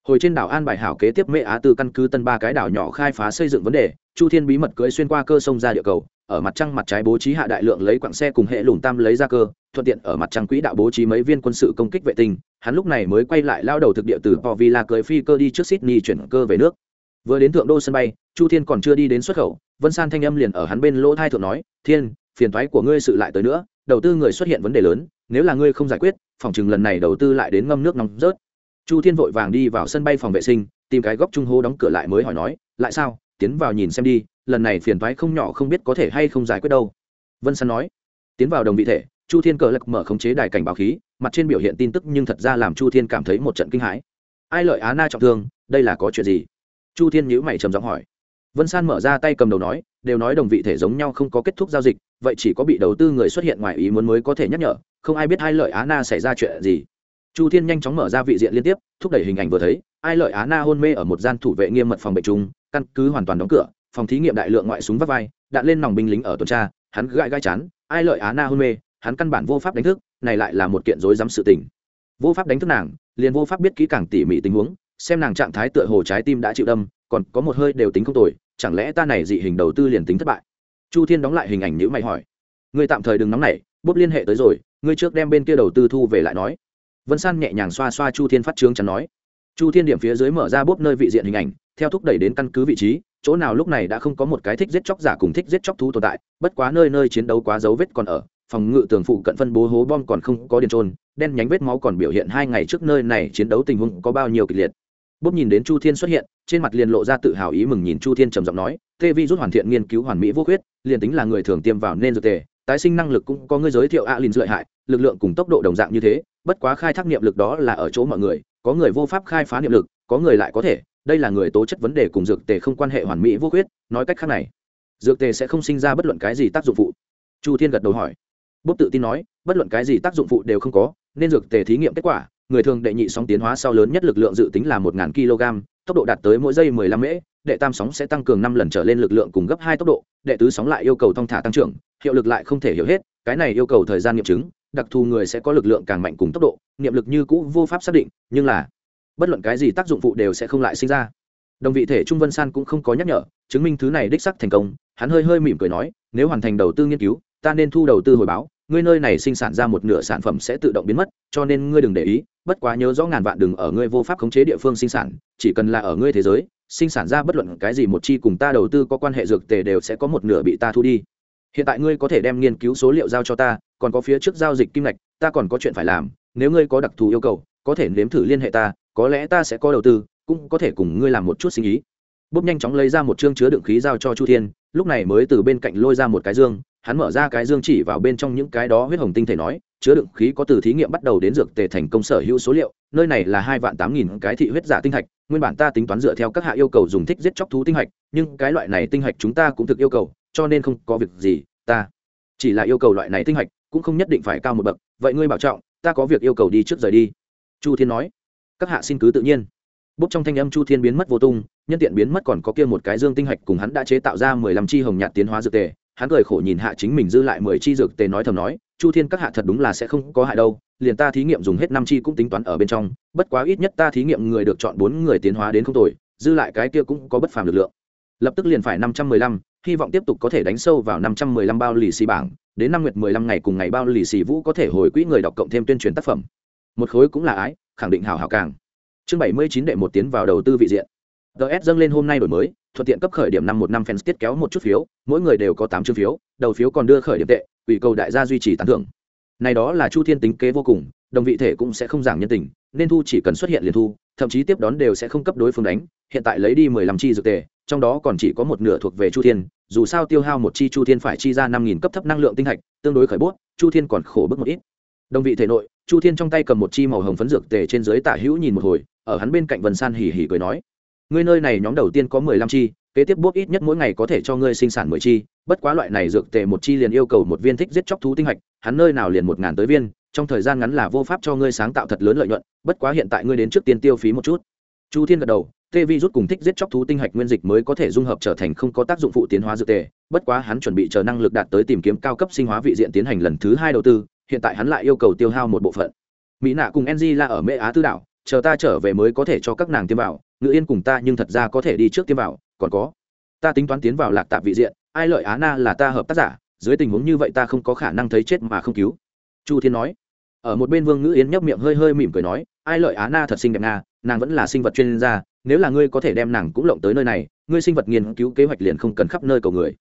Hồi trên đảo an bài hảo kế tiếp mẹ á tư căn cứ tân ba cái đảo nhỏ khai phá xây dựng vấn đề, chu thiên bí mật cưới xuyên qua cơ sông ra địa cầu ở mặt trăng mặt trái bố trí hạ đại lượng lấy quặng xe cùng hệ lùn tam lấy ra cơ, thuận tiện ở mặt trăng quỹ đạo bố trí mấy viên quân sự công kích vệ tinh. Hắn lúc này mới quay lại lao đầu thực địa từ povilla cưới phi cơ đi trước sydney chuyển cơ về nước. Vừa đến thượng đô sân bay, chu thiên còn chưa đi đến xuất khẩu, vân san thanh âm liền ở hắn bên lỗ thai thượng nói, thiên, phiền thoái của ngươi sự lại tới nữa, đầu tư người xuất hiện vấn đề lớn, nếu là ngươi không giải quyết, phòng chừng lần này đầu tư lại đến ngâm nước nóng rớt. Chu thiên vội vàng đi vào sân bay phòng vệ sinh, tìm cái góc trung hô đóng cửa lại mới hỏi nói, lại sao? Tiến vào nhìn xem đi lần này phiền thoái không nhỏ không biết có thể hay không giải quyết đâu. Vân san nói, tiến vào đồng vị thể, chu thiên cờ lạc mở khống chế đài cảnh báo khí, mặt trên biểu hiện tin tức nhưng thật ra làm chu thiên cảm thấy một trận kinh hãi. Ai lợi á na trọng thương, đây là có chuyện gì? Chu thiên nhữ mày trầm giọng hỏi. Vân san mở ra tay cầm đầu nói, đều nói đồng vị thể giống nhau không có kết thúc giao dịch, vậy chỉ có bị đầu tư người xuất hiện ngoài ý muốn mới có thể nhắc nhở, không ai biết hai lợi á na xảy ra chuyện gì. Chu thiên nhanh chóng mở ra vị diện liên tiếp, thúc đẩy hình ảnh vừa thấy, ai lợi á na hôn mê ở một gian thủ vệ nghiêm mật phòng bệnh chung, căn cứ hoàn toàn đóng cửa phòng thí nghiệm đại lượng ngoại súng vắt vai, đạn lên nòng binh lính ở tuần tra, hắn gãi gãi chán, ai lợi á na hôn mê, hắn căn bản vô pháp đánh thức, này lại là một kiện rối rắm sự tình. Vô pháp đánh thức nàng, liền vô pháp biết kỹ càng tỉ mỉ tình huống, xem nàng trạng thái tựa hồ trái tim đã chịu đâm, còn có một hơi đều tính không tồi, chẳng lẽ ta này dị hình đầu tư liền tính thất bại? Chu thiên đóng lại hình ảnh nhữ mày hỏi. Ngươi tạm thời đừng nóng nảy bốp liên hệ tới rồi, ngươi trước đem bên kia đầu tư thu về lại nói. Vân san nhẹ nhàng xoa xoa chu thiên phát trướng chắn nói. Chu thiên điểm phía dưới mở ra bốp nơi vị diện hình ảnh, theo thúc đẩy đến căn cứ vị trí chỗ nào lúc này đã không có một cái thích giết chóc giả cùng thích giết chóc thú tồn tại, bất quá nơi nơi chiến đấu quá dấu vết còn ở, phòng ngự tường phụ cận phân bố hố bom còn không có điền trôn, đen nhánh vết máu còn biểu hiện hai ngày trước nơi này chiến đấu tình huống có bao nhiêu kịch liệt. Bốp nhìn đến chu thiên xuất hiện, trên mặt liền lộ ra tự hào ý mừng nhìn chu thiên trầm giọng nói, tê vi rút hoàn thiện nghiên cứu hoàn mỹ vô khuyết, liền tính là người thường tiêm vào nên dược tề, tái sinh năng lực cũng có người giới thiệu a lin lợi hại, lực lượng cùng tốc độ đồng dạng như thế, bất quá khai thác niệm lực đó là ở chỗ mọi người, có người vô pháp khai phá niệm lực, có người lại có thể đây là người tố chất vấn đề cùng dược tề không quan hệ hoàn mỹ vô khuyết, nói cách khác này, dược tề sẽ không sinh ra bất luận cái gì tác dụng phụ. Chu thiên gật đầu hỏi. Bốp tự tin nói, bất luận cái gì tác dụng phụ đều không có, nên dược tề thí nghiệm kết quả, người thường đệ nhị sóng tiến hóa sau lớn nhất lực lượng dự tính là một kg, tốc độ đạt tới mỗi giây 15 mễ, đệ tam sóng sẽ tăng cường năm lần trở lên lực lượng cùng gấp hai tốc độ, đệ tứ sóng lại yêu cầu thong thả tăng trưởng, hiệu lực lại không thể hiểu hết, cái này yêu cầu thời gian nghiệm chứng, đặc thù người sẽ có lực lượng càng mạnh cùng tốc độ niệm lực như cũ vô pháp xác định, nhưng là bất luận cái gì tác dụng phụ đều sẽ không lại sinh ra. Đồng vị thể trung vân san cũng không có nhắc nhở, chứng minh thứ này đích sắc thành công. Hắn hơi hơi mỉm cười nói, nếu hoàn thành đầu tư nghiên cứu, ta nên thu đầu tư hồi báo. Ngươi nơi này sinh sản ra một nửa sản phẩm sẽ tự động biến mất, cho nên ngươi đừng để ý. Bất quá nhớ rõ ngàn vạn đừng ở ngươi vô pháp khống chế địa phương sinh sản, chỉ cần là ở ngươi thế giới, sinh sản ra bất luận cái gì một chi cùng ta đầu tư có quan hệ dược tề đều sẽ có một nửa bị ta thu đi. Hiện tại ngươi có thể đem nghiên cứu số liệu giao cho ta, còn có phía trước giao dịch kim ngạch, ta còn có chuyện phải làm. Nếu ngươi có đặc thù yêu cầu, có thể nếm thử liên hệ ta có lẽ ta sẽ có đầu tư, cũng có thể cùng ngươi làm một chút sinh ý. Bốp nhanh chóng lấy ra một chương chứa đựng khí giao cho chu thiên, lúc này mới từ bên cạnh lôi ra một cái dương, hắn mở ra cái dương chỉ vào bên trong những cái đó huyết hồng tinh thể nói, chứa đựng khí có từ thí nghiệm bắt đầu đến dược tề thành công sở hữu số liệu, nơi này là hai vạn tám nghìn cái thị huyết giả tinh hạch, nguyên bản ta tính toán dựa theo các hạ yêu cầu dùng thích giết chóc thú tinh hạch, nhưng cái loại này tinh hạch chúng ta cũng thực yêu cầu, cho nên không có việc gì, ta chỉ là yêu cầu loại này tinh hạch, cũng không nhất định phải cao một bậc, vậy ngươi bảo trọng, ta có việc yêu cầu đi trước rời đi. Chu thiên nói các hạ xin cứ tự nhiên. Bốc trong thanh âm chu thiên biến mất vô tung, nhân tiện biến mất còn có kia một cái dương tinh hạch cùng hắn đã chế tạo ra mười lăm chi hồng nhạt tiến hóa dược tề. Hắn cười khổ nhìn hạ chính mình dư lại mười chi dược tề nói thầm nói, chu thiên, các hạ thật đúng là sẽ không có hại đâu, liền ta thí nghiệm dùng hết năm chi cũng tính toán ở bên trong, bất quá ít nhất ta thí nghiệm người được chọn bốn người tiến hóa đến không tồi, dư lại cái kia cũng có bất phàm lực lượng. Lập tức liền phải năm trăm mười lăm, hy vọng tiếp tục có thể đánh sâu vào năm trăm mười lăm bao lì xì bảng, đến năm nguyệt mười lăm ngày cùng ngày bao lì xì vũ có thể hồi quỹ người đọc cộng thêm tuyên truyền tác phẩm một khối cũng là ái, khẳng định hào hào càng. Chương bảy mươi chín đệ một tiến vào đầu tư vị diện. Ts dâng lên hôm nay đổi mới, thuận tiện cấp khởi điểm năm một năm fans tiết kéo một chút phiếu, mỗi người đều có tám chương phiếu, đầu phiếu còn đưa khởi điểm tệ, ủy cầu đại gia duy trì tán thưởng. Này đó là chu thiên tính kế vô cùng, đồng vị thể cũng sẽ không giảng nhân tình, nên thu chỉ cần xuất hiện liền thu, thậm chí tiếp đón đều sẽ không cấp đối phương đánh, hiện tại lấy đi mười lăm chi dược tề, trong đó còn chỉ có một nửa thuộc về chu thiên, dù sao tiêu hao một chi chu thiên phải chi ra năm nghìn cấp thấp năng lượng tinh thạch tương đối khởi bút, chu thiên còn khổ bức một ít. Đồng vị thể nội chu thiên trong tay cầm một chi màu hồng phấn dược tề trên dưới tả hữu nhìn một hồi, ở hắn bên cạnh vần san hỉ hỉ cười nói, ngươi nơi này nhóm đầu tiên có mười lăm chi, kế tiếp bút ít nhất mỗi ngày có thể cho ngươi sinh sản mười chi, bất quá loại này dược tề một chi liền yêu cầu một viên thích giết chóc thú tinh hạch, hắn nơi nào liền một ngàn tới viên, trong thời gian ngắn là vô pháp cho ngươi sáng tạo thật lớn lợi nhuận, bất quá hiện tại ngươi đến trước tiên tiêu phí một chút. Chu thiên gật đầu tê vi rút cùng thích giết chóc thú tinh hạch nguyên dịch mới có thể dung hợp trở thành không có tác dụng phụ tiến hóa dược tề, bất quá hắn chuẩn bị chờ năng lực đạt tới tìm kiếm cao cấp sinh hóa vị diện tiến hành lần thứ hai đầu tư hiện tại hắn lại yêu cầu tiêu hao một bộ phận. Mỹ nạ cùng ng là ở mễ á tư đảo, chờ ta trở về mới có thể cho các nàng tiêm vào, ngự yên cùng ta nhưng thật ra có thể đi trước tiêm vào, còn có. Ta tính toán tiến vào lạc tạp vị diện, ai lợi á na là ta hợp tác giả, dưới tình huống như vậy ta không có khả năng thấy chết mà không cứu. Chu thiên nói. Ở một bên vương ngữ yến nhấp miệng hơi hơi mỉm cười nói, ai lợi á na thật xinh đẹp nga, nàng vẫn là sinh vật chuyên gia, nếu là ngươi có thể đem nàng cũng lộng tới nơi này, ngươi sinh vật nghiên cứu kế hoạch liền không cần khắp nơi cầu người.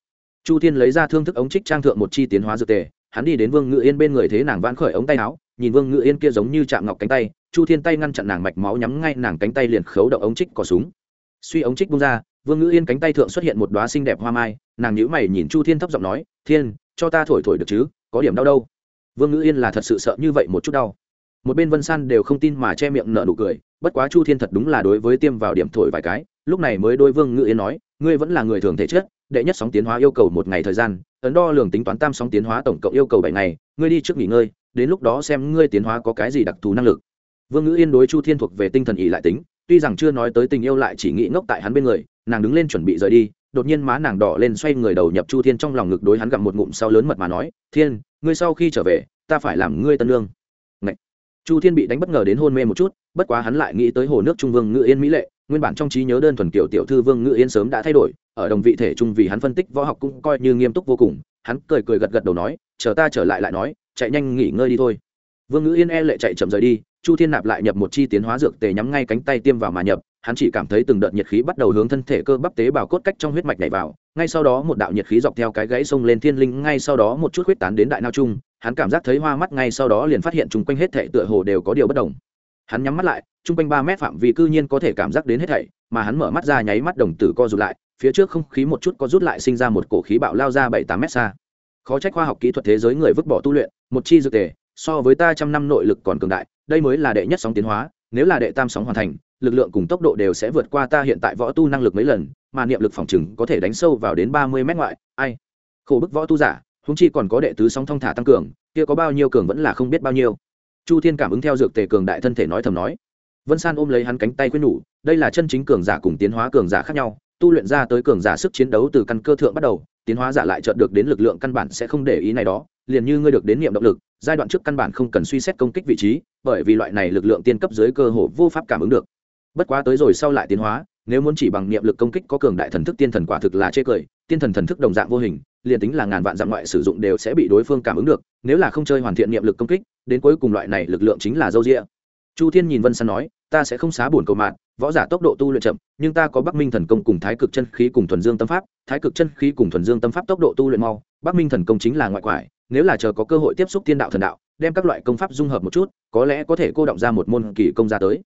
Chu thiên lấy ra thương thức ống trích trang thượng một chi tiến hóa dược tề hắn đi đến vương ngự yên bên người thế nàng vãn khởi ống tay áo, nhìn vương ngự yên kia giống như chạm ngọc cánh tay, chu thiên tay ngăn chặn nàng mạch máu nhắm ngay nàng cánh tay liền khấu động ống trích cò súng. Suy ống trích bung ra, vương ngự yên cánh tay thượng xuất hiện một đoá xinh đẹp hoa mai, nàng nhíu mày nhìn chu thiên thấp giọng nói, thiên, cho ta thổi thổi được chứ, có điểm đau đâu. Vương ngự yên là thật sự sợ như vậy một chút đau. Một bên vân san đều không tin mà che miệng nở nụ cười, bất quá chu thiên thật đúng là đối với tiêm vào điểm thổi vài cái, lúc này mới đôi vương ngự yên nói, ngươi vẫn là người thường thể chất, đệ nhất sóng tiến hóa yêu cầu một ngày thời gian ấn đo lường tính toán tam sóng tiến hóa tổng cộng yêu cầu bảy ngày, ngươi đi trước nghỉ ngơi, đến lúc đó xem ngươi tiến hóa có cái gì đặc thù năng lực vương ngữ yên đối chu thiên thuộc về tinh thần ỉ lại tính, tuy rằng chưa nói tới tình yêu lại chỉ nghĩ ngốc tại hắn bên người, nàng đứng lên chuẩn bị rời đi, đột nhiên má nàng đỏ lên xoay người đầu nhập chu thiên trong lòng ngực đối hắn gặm một ngụm sau lớn mật mà nói, thiên, ngươi sau khi trở về, ta phải làm ngươi tân lương Ngậy. chu thiên bị đánh bất ngờ đến hôn mê một chút, bất quá hắn lại nghĩ tới hồ nước trung vương ngự yên mỹ lệ, nguyên bản trong trí nhớ đơn thuần kiểu tiểu thư vương ngự yên sớm đã thay đổi ở đồng vị thể trung vì hắn phân tích võ học cũng coi như nghiêm túc vô cùng, hắn cười cười gật gật đầu nói, chờ ta trở lại lại nói, chạy nhanh nghỉ ngơi đi thôi. Vương ngữ yên e lệ chạy chậm rời đi, chu thiên nạp lại nhập một chi tiến hóa dược tề nhắm ngay cánh tay tiêm vào mà nhập, hắn chỉ cảm thấy từng đợt nhiệt khí bắt đầu hướng thân thể cơ bắp tế bào cốt cách trong huyết mạch nhảy vào, ngay sau đó một đạo nhiệt khí dọc theo cái gãy sông lên thiên linh, ngay sau đó một chút huyết tán đến đại nao trung, hắn cảm giác thấy hoa mắt, ngay sau đó liền phát hiện chung quanh hết thảy tựa hồ đều có điều bất đồng. Hắn nhắm mắt lại, chung quanh ba mét phạm vi cư nhiên có thể cảm giác đến hết thảy, mà hắn mở mắt ra nháy mắt đồng tử co rụt lại phía trước không khí một chút có rút lại sinh ra một cổ khí bạo lao ra bảy tám mét xa. Khó trách khoa học kỹ thuật thế giới người vứt bỏ tu luyện, một chi dược tề, so với ta trăm năm nội lực còn cường đại, đây mới là đệ nhất sóng tiến hóa, nếu là đệ tam sóng hoàn thành, lực lượng cùng tốc độ đều sẽ vượt qua ta hiện tại võ tu năng lực mấy lần, mà niệm lực phòng chừng có thể đánh sâu vào đến ba mươi mét ngoại, ai? Khổ bức võ tu giả húng chi còn có đệ tứ sóng thong thả tăng cường, kia có bao nhiêu cường vẫn là không biết bao nhiêu. Chu thiên cảm ứng theo dược tề cường đại thân thể nói thầm nói. Vân san ôm lấy hắn cánh tay quyết nhủ, đây là chân chính cường giả cùng tiến hóa cường giả khác nhau tu luyện ra tới cường giả sức chiến đấu từ căn cơ thượng bắt đầu, tiến hóa giả lại chợt được đến lực lượng căn bản sẽ không để ý này đó, liền như ngươi được đến niệm động lực, giai đoạn trước căn bản không cần suy xét công kích vị trí, bởi vì loại này lực lượng tiên cấp dưới cơ hồ vô pháp cảm ứng được. Bất quá tới rồi sau lại tiến hóa, nếu muốn chỉ bằng niệm lực công kích có cường đại thần thức tiên thần quả thực là chê cười, tiên thần thần thức đồng dạng vô hình, liền tính là ngàn vạn dạng ngoại sử dụng đều sẽ bị đối phương cảm ứng được, nếu là không chơi hoàn thiện niệm lực công kích, đến cuối cùng loại này lực lượng chính là dâu rịa chu thiên nhìn vân san nói, ta sẽ không xá buồn cầu mạn võ giả tốc độ tu luyện chậm, nhưng ta có bắc minh thần công cùng thái cực chân khí cùng thuần dương tâm pháp, thái cực chân khí cùng thuần dương tâm pháp tốc độ tu luyện mau, bắc minh thần công chính là ngoại quải, nếu là chờ có cơ hội tiếp xúc tiên đạo thần đạo, đem các loại công pháp dung hợp một chút, có lẽ có thể cô động ra một môn kỳ công ra tới.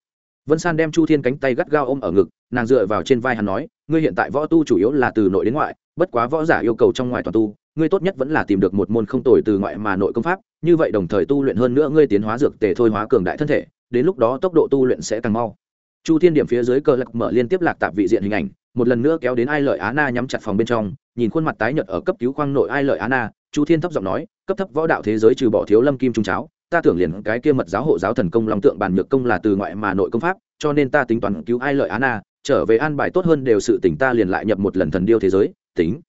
Vân san đem chu thiên cánh tay gắt gao ôm ở ngực, nàng dựa vào trên vai hắn nói, ngươi hiện tại võ tu chủ yếu là từ nội đến ngoại, bất quá võ giả yêu cầu trong ngoài toàn tu, ngươi tốt nhất vẫn là tìm được một môn không tồi từ ngoại mà nội công pháp, như vậy đồng thời tu luyện hơn nữa ngươi tiến hóa dược tề thôi hóa cường đại thân thể, đến lúc đó tốc độ tu luyện sẽ càng mau chu thiên điểm phía dưới cờ lạc mở liên tiếp lạc tạp vị diện hình ảnh, một lần nữa kéo đến ai lợi á na nhắm chặt phòng bên trong, nhìn khuôn mặt tái nhợt ở cấp cứu khoang nội ai lợi á na, chu thiên thấp giọng nói, cấp thấp võ đạo thế giới trừ bỏ thiếu lâm kim trung cháo, ta tưởng liền cái kia mật giáo hộ giáo thần công long tượng bản nhược công là từ ngoại mà nội công pháp, cho nên ta tính toán cứu ai lợi á na, trở về an bài tốt hơn đều sự tỉnh ta liền lại nhập một lần thần điêu thế giới, tính.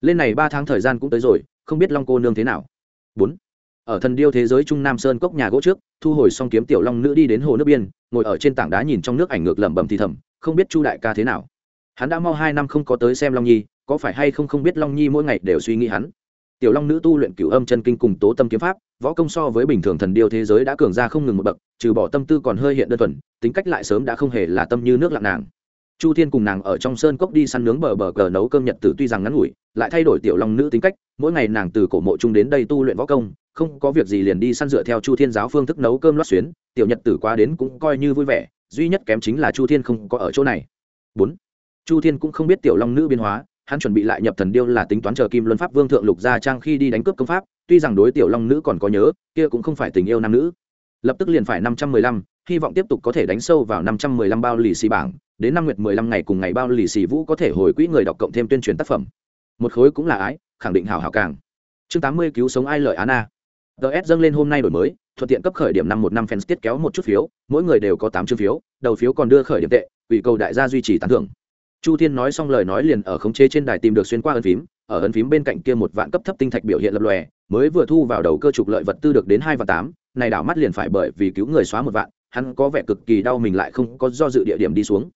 Lên này ba tháng thời gian cũng tới rồi, không biết long cô nương thế nào. Bốn. Ở thần điêu thế giới trung nam sơn cốc nhà gỗ trước, thu hồi xong kiếm tiểu long nữ đi đến hồ nước biên ngồi ở trên tảng đá nhìn trong nước ảnh ngược lẩm bẩm thì thầm, không biết chu đại ca thế nào. Hắn đã mau hai năm không có tới xem long nhi, có phải hay không không biết long nhi mỗi ngày đều suy nghĩ hắn. Tiểu long nữ tu luyện cửu âm chân kinh cùng tố tâm kiếm pháp, võ công so với bình thường thần điêu thế giới đã cường ra không ngừng một bậc, trừ bỏ tâm tư còn hơi hiện đơn thuần, tính cách lại sớm đã không hề là tâm như nước lặng nàng. Chu thiên cùng nàng ở trong sơn cốc đi săn nướng bờ bờ cờ nấu cơm nhật tử tuy rằng ngắn ngủi, lại thay đổi tiểu long nữ tính cách, mỗi ngày nàng từ cổ mộ chung đến đây tu luyện võ công không có việc gì liền đi săn dựa theo chu thiên giáo phương thức nấu cơm lót xuyến, tiểu nhật tử qua đến cũng coi như vui vẻ, duy nhất kém chính là chu thiên không có ở chỗ này. Bốn, chu thiên cũng không biết tiểu long nữ biến hóa, hắn chuẩn bị lại nhập thần điêu là tính toán chờ kim luân pháp vương thượng lục gia trang khi đi đánh cướp công pháp, tuy rằng đối tiểu long nữ còn có nhớ, kia cũng không phải tình yêu nam nữ. Lập tức liền phải năm trăm mười lăm, hy vọng tiếp tục có thể đánh sâu vào năm trăm mười lăm bao lì xì bảng, đến năm nguyệt mười lăm ngày cùng ngày bao lì xì vũ có thể hồi quỹ người đọc cộng thêm tuyên truyền tác phẩm. Một khối cũng là ái, khẳng định hảo hảo càng. Chương tám mươi cứu sống ai lợi á na ts dâng lên hôm nay đổi mới, thuận tiện cấp khởi điểm năm một năm fans tiết kéo một chút phiếu, mỗi người đều có tám chương phiếu, đầu phiếu còn đưa khởi điểm tệ, ủy cầu đại gia duy trì tán thưởng. Chu thiên nói xong lời nói liền ở khống chế trên đài tìm được xuyên qua ấn phím, ở ấn phím bên cạnh kia một vạn cấp thấp tinh thạch biểu hiện lập lòe, mới vừa thu vào đầu cơ trục lợi vật tư được đến hai và tám, này đảo mắt liền phải bởi vì cứu người xóa một vạn, hắn có vẻ cực kỳ đau mình lại không có do dự địa điểm đi xuống.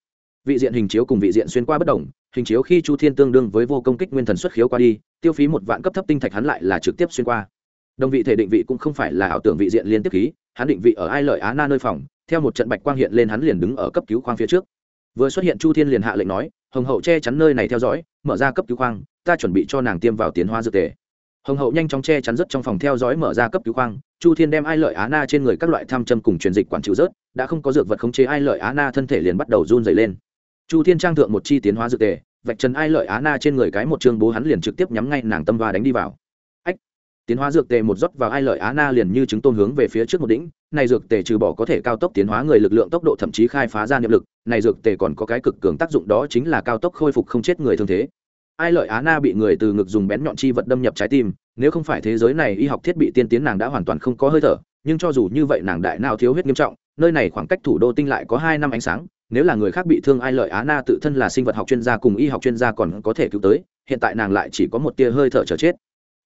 Vị diện hình chiếu cùng vị diện xuyên qua bất đồng, hình chiếu khi chu thiên tương đương với vô công kích nguyên thần xuất khiếu qua đi, tiêu phí một vạn cấp thấp tinh thạch hắn lại là trực tiếp xuyên qua đồng vị thể định vị cũng không phải là ảo tưởng vị diện liên tiếp khí hắn định vị ở ai lợi á na nơi phòng, theo một trận bạch quang hiện lên hắn liền đứng ở cấp cứu khoang phía trước. Vừa xuất hiện chu thiên liền hạ lệnh nói, hồng hậu che chắn nơi này theo dõi, mở ra cấp cứu khoang, ta chuẩn bị cho nàng tiêm vào tiến hóa dược tề. Hồng hậu nhanh chóng che chắn rất trong phòng theo dõi mở ra cấp cứu khoang, chu thiên đem ai lợi á na trên người các loại tham châm cùng truyền dịch quản chịu rớt, đã không có dược vật khống chế ai lợi á na thân thể liền bắt đầu run dày lên. Chu thiên trang thượng một chi tiến hóa dược tề, vạch trần ai lợi á na trên người cái một chương bố hắn liền trực tiếp nhắm ngay nàng tâm và đánh đi vào tiến hóa dược tề một rót vào ai lợi á na liền như chứng tôn hướng về phía trước một đỉnh, này dược tề trừ bỏ có thể cao tốc tiến hóa người lực lượng tốc độ thậm chí khai phá ra niệm lực, này dược tề còn có cái cực cường tác dụng đó chính là cao tốc khôi phục không chết người thương thế. Ai lợi á na bị người từ ngực dùng bén nhọn chi vật đâm nhập trái tim, nếu không phải thế giới này y học thiết bị tiên tiến nàng đã hoàn toàn không có hơi thở, nhưng cho dù như vậy nàng đại nào thiếu huyết nghiêm trọng, nơi này khoảng cách thủ đô tinh lại có hai năm ánh sáng, nếu là người khác bị thương ai lợi á na tự thân là sinh vật học chuyên gia cùng y học chuyên gia còn có thể cứu tới, hiện tại nàng lại chỉ có một tia hơi thở chờ chết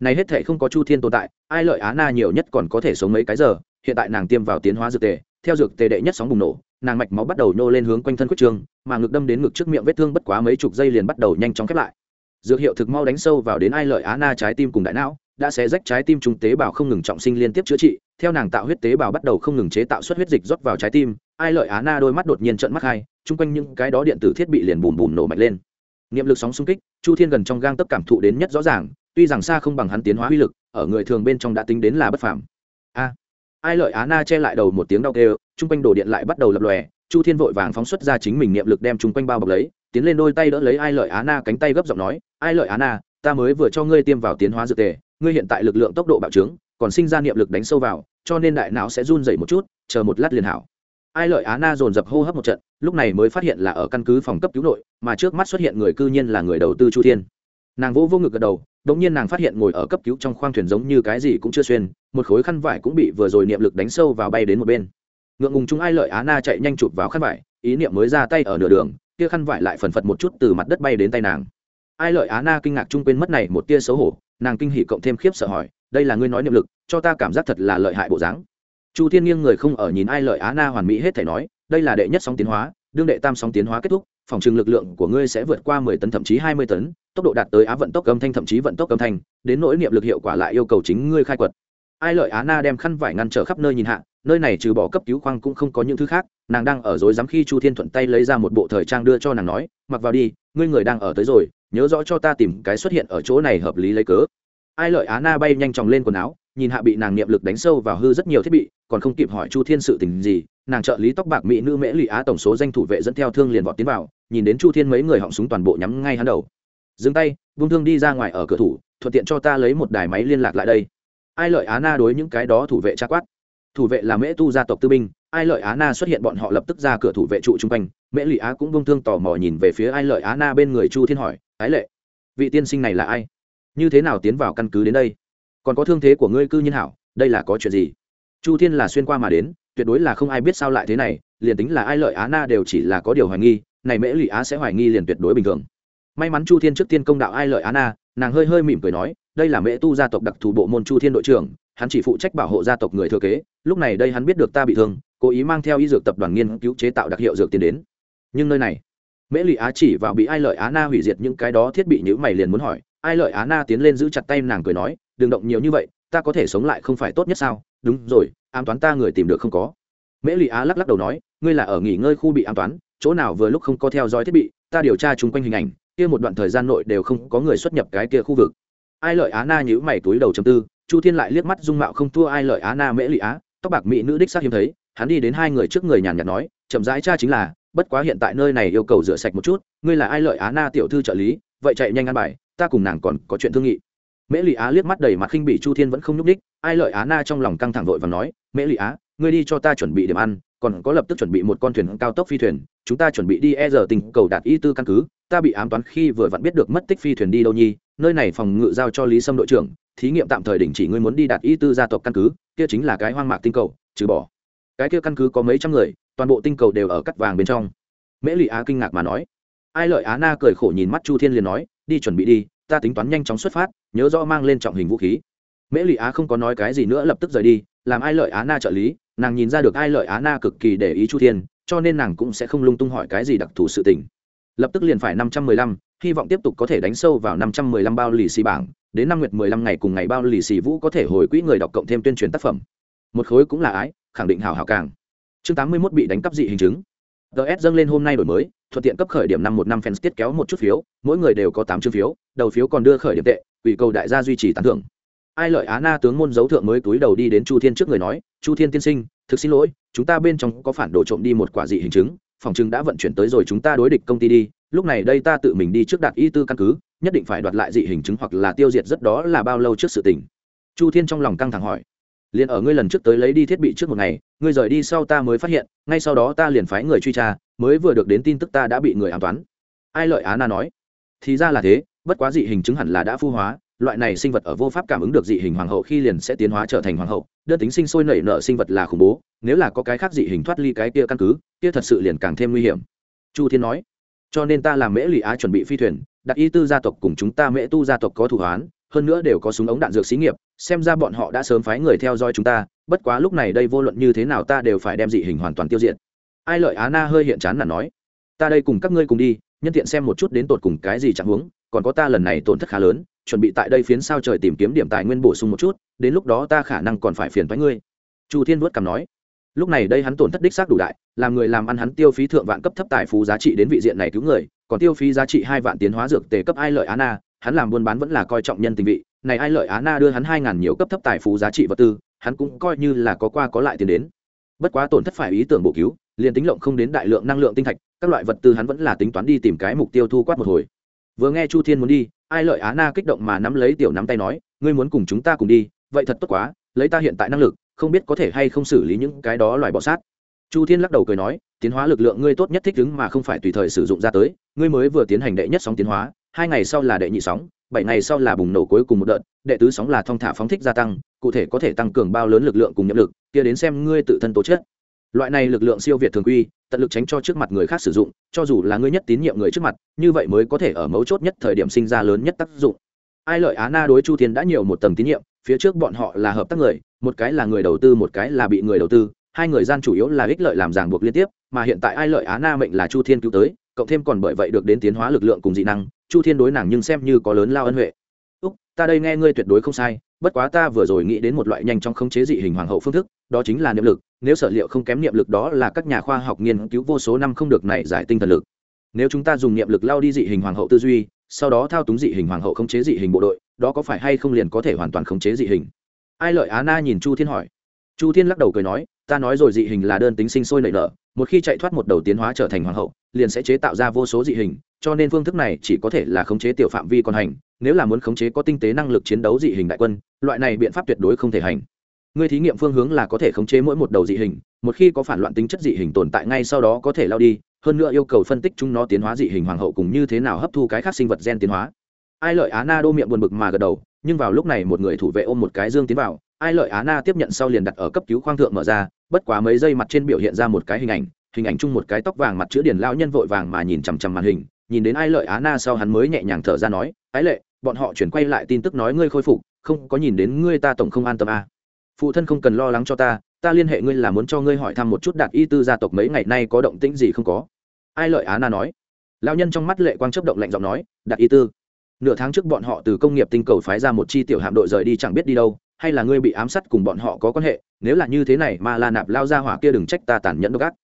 này hết thể không có chu thiên tồn tại, ai lợi á na nhiều nhất còn có thể sống mấy cái giờ, hiện tại nàng tiêm vào tiến hóa dược tề, theo dược tề đệ nhất sóng bùng nổ, nàng mạch máu bắt đầu nô lên hướng quanh thân quyết trường, mà ngực đâm đến ngực trước miệng vết thương bất quá mấy chục giây liền bắt đầu nhanh chóng khép lại. Dược hiệu thực mau đánh sâu vào đến ai lợi á na trái tim cùng đại não, đã xé rách trái tim trung tế bào không ngừng trọng sinh liên tiếp chữa trị, theo nàng tạo huyết tế bào bắt đầu không ngừng chế tạo xuất huyết dịch rót vào trái tim, ai lợi á na đôi mắt đột nhiên trận mắt hai, chung quanh những cái đó điện tử thiết bị liền bùm bùm nổ mạnh lên. Niệm lực sóng xung kích, chu thiên gần trong gang tấp cảm thụ đến nhất rõ ràng tuy rằng xa không bằng hắn tiến hóa uy lực, ở người thường bên trong đã tính đến là bất phàm. A, ai lợi á na che lại đầu một tiếng đau kêu, chung quanh đồ điện lại bắt đầu lập lòe, chu thiên vội vàng phóng xuất ra chính mình niệm lực đem chung quanh bao bọc lấy, tiến lên đôi tay đỡ lấy ai lợi á na cánh tay gấp giọng nói, ai lợi á na, ta mới vừa cho ngươi tiêm vào tiến hóa dược tề, ngươi hiện tại lực lượng tốc độ bạo trướng, còn sinh ra niệm lực đánh sâu vào, cho nên đại não sẽ run rẩy một chút, chờ một lát liền hảo. Ai lợi á na dồn dập hô hấp một trận, lúc này mới phát hiện là ở căn cứ phòng cấp cứu nội, mà trước mắt xuất hiện người cư nhiên là người đầu tư chu thiên. Nàng vỗ vô ngực gật đầu đ ỗ n g nhiên nàng phát hiện ngồi ở cấp cứu trong khoang thuyền giống như cái gì cũng chưa xuyên, một khối khăn vải cũng bị vừa rồi niệm lực đánh sâu vào bay đến một bên. Ngượng ngùng chúng ai lợi á na chạy nhanh chụp vào khăn vải, ý niệm mới ra tay ở nửa đường, kia khăn vải lại phần phật một chút từ mặt đất bay đến tay nàng. Ai lợi á na kinh ngạc chung quên mất này một tia xấu hổ, nàng kinh hỉ cộng thêm khiếp sợ hỏi, đây là ngươi nói niệm lực, cho ta cảm giác thật là lợi hại bộ dáng. Chu thiên nghiêng người không ở nhìn ai lợi á na hoàn mỹ hết thể nói, đây là đệ nhất sóng tiến hóa, đương đệ tam sóng tiến hóa kết thúc phòng trừng lực lượng của ngươi sẽ vượt qua mười tấn, thậm chí hai mươi tấn, tốc độ đạt tới á vận tốc âm thanh, thậm chí vận tốc âm thanh. Đến nỗi niệm lực hiệu quả lại yêu cầu chính ngươi khai quật. Ai lợi á na đem khăn vải ngăn trở khắp nơi nhìn hạ, nơi này trừ bỏ cấp cứu khoang cũng không có những thứ khác. Nàng đang ở rối dám khi chu thiên thuận tay lấy ra một bộ thời trang đưa cho nàng nói, mặc vào đi, ngươi người đang ở tới rồi, nhớ rõ cho ta tìm cái xuất hiện ở chỗ này hợp lý lấy cớ. Ai lợi á na bay nhanh chóng lên quần áo, nhìn hạ bị nàng niệm lực đánh sâu vào hư rất nhiều thiết bị, còn không kịp hỏi chu thiên sự tình gì, nàng trợ lý tóc bạc mỹ nữ mễ lụy á tổng số danh thủ vệ dẫn theo thương liền vọt tiến vào nhìn đến chu thiên mấy người họng súng toàn bộ nhắm ngay hắn đầu. Dừng tay, vung thương đi ra ngoài ở cửa thủ, thuận tiện cho ta lấy một đài máy liên lạc lại đây. Ai lợi á na đối những cái đó thủ vệ tra quát? Thủ vệ là mễ tu gia tộc tư binh, ai lợi á na xuất hiện bọn họ lập tức ra cửa thủ vệ trụ chung quanh. Mễ lụy á cũng vung thương tò mò nhìn về phía ai lợi á na bên người chu thiên hỏi, ái lệ, vị tiên sinh này là ai? Như thế nào tiến vào căn cứ đến đây? Còn có thương thế của ngươi cư nhiên hảo, đây là có chuyện gì? Chu thiên là xuyên qua mà đến, tuyệt đối là không ai biết sao lại thế này, liền tính là ai lợi á na đều chỉ là có điều hoài nghi này mễ lụy á sẽ hoài nghi liền tuyệt đối bình thường. May mắn chu thiên trước tiên công đạo ai lợi á na nàng hơi hơi mỉm cười nói, đây là mễ tu gia tộc đặc thù bộ môn chu thiên đội trưởng, hắn chỉ phụ trách bảo hộ gia tộc người thừa kế, lúc này đây hắn biết được ta bị thương, cố ý mang theo y dược tập đoàn nghiên cứu chế tạo đặc hiệu dược tiến đến. Nhưng nơi này, mễ lụy á chỉ vào bị ai lợi á na hủy diệt những cái đó thiết bị nhữ mày liền muốn hỏi, ai lợi á na tiến lên giữ chặt tay nàng cười nói, đừng động nhiều như vậy, ta có thể sống lại không phải tốt nhất sao? Đúng rồi, ám toán ta người tìm được không có. Mễ lụy á lắc lắc đầu nói ngươi là ở nghỉ ngơi khu bị an toán, chỗ nào vừa lúc không có theo dõi thiết bị, ta điều tra chung quanh hình ảnh, kia một đoạn thời gian nội đều không có người xuất nhập cái kia khu vực. Ai lợi á na nhữ mày túi đầu chầm tư, chu thiên lại liếc mắt dung mạo không thua ai lợi á na mễ lụy á, tóc bạc mỹ nữ đích xác hiếm thấy, hắn đi đến hai người trước người nhàn nhạt nói, chậm rãi cha chính là, bất quá hiện tại nơi này yêu cầu rửa sạch một chút, ngươi là ai lợi á na tiểu thư trợ lý, vậy chạy nhanh ăn bài, ta cùng nàng còn có chuyện thương nghị. Mễ lụy á liếc mắt đầy mặt khinh bị chu thiên vẫn không nhúc đích ai lợi á na trong lòng căng thẳng vội và nói, mễ lụy á, ngươi đi cho ta chuẩn bị điểm ăn còn có lập tức chuẩn bị một con thuyền cao tốc phi thuyền, chúng ta chuẩn bị đi e giờ tình cầu đạt y tư căn cứ, ta bị ám toán khi vừa vặn biết được mất tích phi thuyền đi đâu nhi, nơi này phòng ngự giao cho lý sâm đội trưởng, thí nghiệm tạm thời đình chỉ ngươi muốn đi đạt y tư gia tộc căn cứ, kia chính là cái hoang mạc tinh cầu, trừ bỏ. Cái kia căn cứ có mấy trăm người, toàn bộ tinh cầu đều ở cắt vàng bên trong. Mễ lụy á kinh ngạc mà nói. Ai lợi á na cười khổ nhìn mắt chu thiên liền nói, đi chuẩn bị đi, ta tính toán nhanh chóng xuất phát, nhớ rõ mang lên trọng hình vũ khí. Mễ lụy á không có nói cái gì nữa lập tức rời đi, làm ai lợi á na trợ lý nàng nhìn ra được ai lợi á na cực kỳ để ý chu thiên, cho nên nàng cũng sẽ không lung tung hỏi cái gì đặc thù sự tình. Lập tức liền phải năm trăm mười lăm, hy vọng tiếp tục có thể đánh sâu vào năm trăm mười lăm bao lì xì bảng, đến năm nguyệt mười lăm ngày cùng ngày bao lì xì vũ có thể hồi quỹ người đọc cộng thêm tuyên truyền tác phẩm. Một khối cũng là ái, khẳng định hào hào càng. Chương tám mươi mốt bị đánh cắp dị hình chứng. Ts dâng lên hôm nay đổi mới, thuận tiện cấp khởi điểm năm một năm fans tiết kéo một chút phiếu, mỗi người đều có tám chương phiếu, đầu phiếu còn đưa khởi điểm tệ, ủy cầu đại gia duy trì tán thưởng ai lợi á na tướng môn dấu thượng mới túi đầu đi đến chu thiên trước người nói, chu thiên tiên sinh, thực xin lỗi, chúng ta bên trong có phản đồ trộm đi một quả dị hình chứng, phòng chứng đã vận chuyển tới rồi chúng ta đối địch công ty đi, lúc này đây ta tự mình đi trước đạt y tư căn cứ, nhất định phải đoạt lại dị hình chứng hoặc là tiêu diệt rất đó là bao lâu trước sự tình. Chu thiên trong lòng căng thẳng hỏi liền ở ngươi lần trước tới lấy đi thiết bị trước một ngày, ngươi rời đi sau ta mới phát hiện, ngay sau đó ta liền phái người truy tra, mới vừa được đến tin tức ta đã bị người an toán. Ai lợi á na nói, thì ra là thế, bất quá dị hình chứng hẳn là đã phu hóa loại này sinh vật ở vô pháp cảm ứng được dị hình hoàng hậu khi liền sẽ tiến hóa trở thành hoàng hậu đơn tính sinh sôi nảy nở sinh vật là khủng bố, nếu là có cái khác dị hình thoát ly cái kia căn cứ, kia thật sự liền càng thêm nguy hiểm. Chu thiên nói, cho nên ta làm mễ lụy á chuẩn bị phi thuyền, đặt y tư gia tộc cùng chúng ta mễ tu gia tộc có thủ hoán, hơn nữa đều có súng ống đạn dược xí nghiệp, xem ra bọn họ đã sớm phái người theo dõi chúng ta, bất quá lúc này đây vô luận như thế nào ta đều phải đem dị hình hoàn toàn tiêu diệt. Ai lợi á na hơi hiện chán là nói, ta đây cùng các ngươi cùng đi, nhân tiện xem một chút đến tột cùng cái gì chẳng huống còn có ta lần này tổn thất khá lớn, chuẩn bị tại đây phiến sao trời tìm kiếm điểm tài nguyên bổ sung một chút, đến lúc đó ta khả năng còn phải phiền thoái ngươi. Chu thiên vuốt cằm nói. Lúc này đây hắn tổn thất đích xác đủ đại, làm người làm ăn hắn tiêu phí thượng vạn cấp thấp tài phú giá trị đến vị diện này cứu người, còn tiêu phí giá trị hai vạn tiến hóa dược tề cấp ai lợi á na, hắn làm buôn bán vẫn là coi trọng nhân tình vị, này ai lợi á na đưa hắn hai ngàn nhiều cấp thấp tài phú giá trị vật tư, hắn cũng coi như là có qua có lại tiền đến. Bất quá tổn thất phải ý tưởng bổ cứu, liền tính lộng không đến đại lượng năng lượng tinh thạch, các loại vật tư hắn vẫn là tính toán đi tìm cái mục tiêu thu quát một hồi vừa nghe chu thiên muốn đi, ai lợi á na kích động mà nắm lấy tiểu nắm tay nói, ngươi muốn cùng chúng ta cùng đi, vậy thật tốt quá, lấy ta hiện tại năng lực, không biết có thể hay không xử lý những cái đó loài bọ sát. Chu thiên lắc đầu cười nói, tiến hóa lực lượng ngươi tốt nhất thích ứng mà không phải tùy thời sử dụng ra tới, ngươi mới vừa tiến hành đệ nhất sóng tiến hóa, hai ngày sau là đệ nhị sóng, bảy ngày sau là bùng nổ cuối cùng một đợt, đệ tứ sóng là thong thả phóng thích gia tăng, cụ thể có thể tăng cường bao lớn lực lượng cùng nhập lực, kia đến xem ngươi tự thân tố chất loại này lực lượng siêu việt thường quy, tận lực tránh cho trước mặt người khác sử dụng, cho dù là ngươi nhất tín nhiệm người trước mặt, như vậy mới có thể ở mấu chốt nhất thời điểm sinh ra lớn nhất tác dụng. Ai lợi á na đối chu thiên đã nhiều một tầng tín nhiệm, phía trước bọn họ là hợp tác người, một cái là người đầu tư, một cái là bị người đầu tư, hai người gian chủ yếu là ích lợi làm ràng buộc liên tiếp, mà hiện tại ai lợi á na mệnh là chu thiên cứu tới, cộng thêm còn bởi vậy được đến tiến hóa lực lượng cùng dị năng, chu thiên đối nàng nhưng xem như có lớn lao ân huệ. Úc, ta đây nghe ngươi tuyệt đối không sai, bất quá ta vừa rồi nghĩ đến một loại nhanh trong khống chế dị hình hoàng hậu phương thức, đó chính là niệm lực nếu sở liệu không kém niệm lực đó là các nhà khoa học nghiên cứu vô số năm không được này giải tinh thần lực. Nếu chúng ta dùng niệm lực lao đi dị hình hoàng hậu tư duy, sau đó thao túng dị hình hoàng hậu khống chế dị hình bộ đội, đó có phải hay không liền có thể hoàn toàn khống chế dị hình? Ai lợi á na nhìn chu thiên hỏi. Chu thiên lắc đầu cười nói, ta nói rồi dị hình là đơn tính sinh sôi nảy nở, một khi chạy thoát một đầu tiến hóa trở thành hoàng hậu, liền sẽ chế tạo ra vô số dị hình, cho nên phương thức này chỉ có thể là khống chế tiểu phạm vi còn hành, nếu là muốn khống chế có tinh tế năng lực chiến đấu dị hình đại quân, loại này biện pháp tuyệt đối không thể hành ngươi thí nghiệm phương hướng là có thể khống chế mỗi một đầu dị hình, một khi có phản loạn tính chất dị hình tồn tại ngay sau đó có thể lao đi, hơn nữa yêu cầu phân tích chúng nó tiến hóa dị hình hoàng hậu cùng như thế nào hấp thu cái khác sinh vật gen tiến hóa ai lợi á na đô miệng buồn bực mà gật đầu, nhưng vào lúc này một người thủ vệ ôm một cái dương tiến vào, ai lợi á na tiếp nhận sau liền đặt ở cấp cứu khoang thượng mở ra, bất quá mấy giây mặt trên biểu hiện ra một cái hình ảnh hình ảnh chung một cái tóc vàng mặt chữ điển lão nhân vội vàng mà nhìn chằm chằm màn hình, nhìn đến ai lợi á na sau hắn mới nhẹ nhàng thở ra nói, ái lệ, bọn họ chuyển quay lại tin tức nói ngươi khôi phục, không có nhìn đến ngươi ta tổng không an tâm à phụ thân không cần lo lắng cho ta ta liên hệ ngươi là muốn cho ngươi hỏi thăm một chút đạt y tư gia tộc mấy ngày nay có động tĩnh gì không có. Ai lợi á na nói. Lão nhân trong mắt lệ quang chấp động lạnh giọng nói, đạt y tư, nửa tháng trước bọn họ từ công nghiệp tinh cầu phái ra một chi tiểu hạm đội rời đi chẳng biết đi đâu, hay là ngươi bị ám sát cùng bọn họ có quan hệ, nếu là như thế này mà la nạp lao ra hỏa kia đừng trách ta tàn nhẫn độc ác.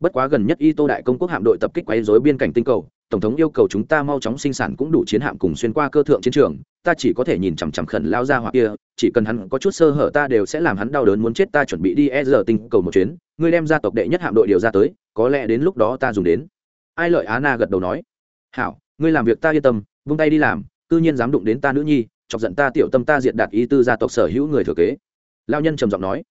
Bất quá gần nhất y tô đại công quốc hạm đội tập kích quấy rối biên cảnh tinh cầu tổng thống yêu cầu chúng ta mau chóng sinh sản cũng đủ chiến hạm cùng xuyên qua cơ thượng chiến trường, ta chỉ có thể nhìn chằm chằm khẩn lao ra hỏa kia, chỉ cần hắn có chút sơ hở ta đều sẽ làm hắn đau đớn muốn chết ta chuẩn bị đi e giờ tinh cầu một chuyến, ngươi đem ra tộc đệ nhất hạm đội điều ra tới, có lẽ đến lúc đó ta dùng đến. Ai lợi á na gật đầu nói. Hảo, ngươi làm việc ta yên tâm, vung tay đi làm tư nhiên dám đụng đến ta nữ nhi, chọc giận ta tiểu tâm ta diện đạt ý tư gia tộc sở hữu người thừa kế. Lao nhân trầm giọng nói.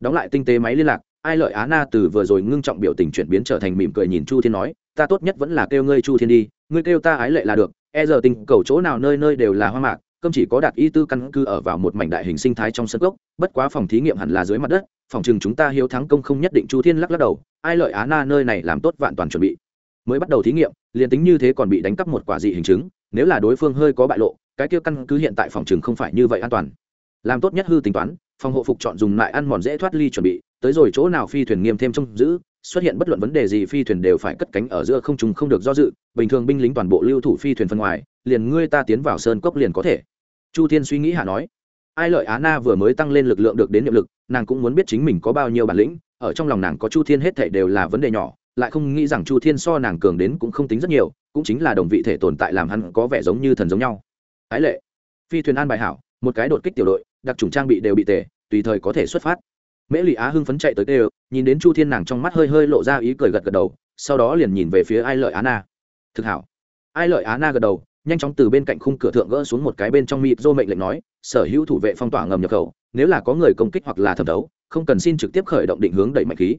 Đóng lại tinh tế máy liên lạc, ai lợi á na từ vừa rồi ngưng trọng biểu tình chuyển biến trở thành mỉm cười nhìn chu thiên nói ta tốt nhất vẫn là kêu ngươi chu thiên đi, ngươi kêu ta ái lệ là được e giờ tình cầu chỗ nào nơi nơi đều là hoa mạc, cơm chỉ có đạt y tư căn cư ở vào một mảnh đại hình sinh thái trong sân gốc bất quá phòng thí nghiệm hẳn là dưới mặt đất, phòng chừng chúng ta hiếu thắng công không nhất định chu thiên lắc lắc đầu, ai lợi á na nơi này làm tốt vạn toàn chuẩn bị. Mới bắt đầu thí nghiệm, liền tính như thế còn bị đánh cắp một quả dị hình chứng, nếu là đối phương hơi có bại lộ, cái kia căn cứ hiện tại phòng chừng không phải như vậy an toàn. Làm tốt nhất hư tính toán, phòng hộ phục chọn dùng lại ăn mòn dễ thoát ly chuẩn bị, tới rồi chỗ nào phi thuyền nghiêm thêm trông giữ xuất hiện bất luận vấn đề gì, phi thuyền đều phải cất cánh ở giữa không trùng không được do dự. Bình thường binh lính toàn bộ lưu thủ phi thuyền phân ngoài, liền ngươi ta tiến vào sơn cốc liền có thể. Chu thiên suy nghĩ hạ nói, ai lợi á na vừa mới tăng lên lực lượng được đến nhiệm lực, nàng cũng muốn biết chính mình có bao nhiêu bản lĩnh. Ở trong lòng nàng có chu thiên hết thảy đều là vấn đề nhỏ, lại không nghĩ rằng chu thiên so nàng cường đến cũng không tính rất nhiều, cũng chính là đồng vị thể tồn tại làm hắn có vẻ giống như thần giống nhau. Ái lệ, phi thuyền an bài hảo, một cái đột kích tiểu đội, đặc trùng trang bị đều bị tề, tùy thời có thể xuất phát mễ lụy á hưng phấn chạy tới tê nhìn đến chu thiên nàng trong mắt hơi hơi lộ ra ý cười gật gật đầu, sau đó liền nhìn về phía ai lợi á na. Thực hảo. Ai lợi á na gật đầu, nhanh chóng từ bên cạnh khung cửa thượng gỡ xuống một cái bên trong mịp dô mệnh lệnh nói, sở hữu thủ vệ phong tỏa ngầm nhập khẩu, nếu là có người công kích hoặc là thẩm đấu không cần xin trực tiếp khởi động định hướng đẩy mạnh khí.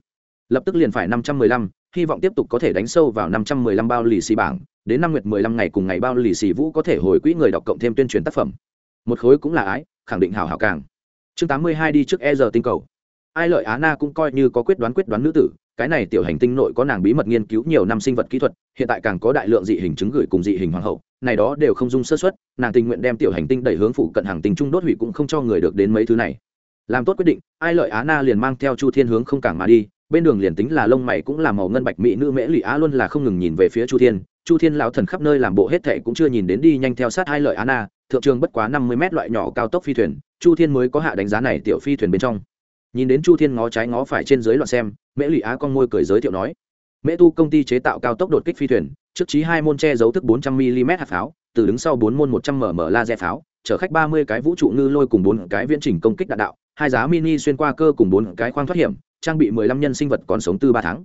Lập tức liền phải năm trăm mười lăm, hy vọng tiếp tục có thể đánh sâu vào năm trăm mười lăm bao lì xì bảng, đến năm nguyệt mười lăm ngày cùng ngày bao lì xì vũ có thể hồi quỹ người đọc cộng thêm tuyên truyền tác phẩm. Một khối cũng là ái, khẳng định hào hảo càng. Chương tám mươi hai đi trước e giờ tinh cầu ai lợi á na cũng coi như có quyết đoán quyết đoán nữ tử, cái này tiểu hành tinh nội có nàng bí mật nghiên cứu nhiều năm sinh vật kỹ thuật, hiện tại càng có đại lượng dị hình chứng gửi cùng dị hình hoàng hậu, này đó đều không dung sơ xuất nàng tình nguyện đem tiểu hành tinh đẩy hướng phụ cận hàng tinh trung đốt hủy cũng không cho người được đến mấy thứ này. Làm tốt quyết định, ai lợi á na liền mang theo chu thiên hướng không cảng mà đi, bên đường liền tính là lông mày cũng là màu ngân bạch mỹ nữ mễ lụy á luôn là không ngừng nhìn về phía chu thiên chu thiên lão thần khắp nơi làm bộ hết thệ cũng chưa nhìn đến đi nhanh theo sát hai lợi á na, thượng trường bất quá năm mươi mét loại nhỏ cao tốc phi thuyền, chu thiên mới có hạ đánh giá này tiểu phi thuyền bên trong nhìn đến chu thiên ngó trái ngó phải trên dưới loạn xem, mễ lụy á con môi cười giới thiệu nói, mễ tu công ty chế tạo cao tốc đột kích phi thuyền, trước trí hai môn che giấu thức bốn trăm mm hạt pháo, từ đứng sau bốn môn một trăm mm laser pháo, chở khách ba mươi cái vũ trụ ngư lôi cùng bốn cái viễn trình công kích đạn đạo, hai giá mini xuyên qua cơ cùng bốn cái khoang thoát hiểm, trang bị mười lăm nhân sinh vật còn sống từ ba tháng.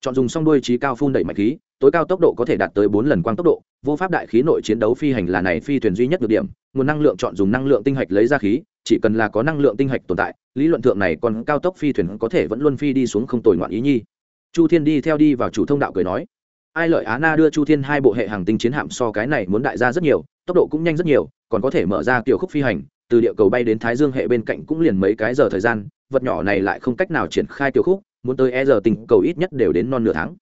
Chọn dùng xong đuôi trí cao phun đẩy mạnh khí, tối cao tốc độ có thể đạt tới bốn lần quang tốc độ, vô pháp đại khí nội chiến đấu phi hành là này phi thuyền duy nhất được điểm, nguồn năng lượng chọn dùng năng lượng tinh hạch lấy ra khí chỉ cần là có năng lượng tinh hạch tồn tại, lý luận thượng này còn cao tốc phi thuyền có thể vẫn luôn phi đi xuống không tồi ngoạn ý nhi. Chu thiên đi theo đi vào chủ thông đạo cười nói, ai lợi á na đưa chu thiên hai bộ hệ hàng tinh chiến hạm so cái này muốn đại ra rất nhiều, tốc độ cũng nhanh rất nhiều, còn có thể mở ra kiểu khúc phi hành, từ địa cầu bay đến thái dương hệ bên cạnh cũng liền mấy cái giờ thời gian, vật nhỏ này lại không cách nào triển khai kiểu khúc, muốn tới e giờ tình cầu ít nhất đều đến non nửa tháng.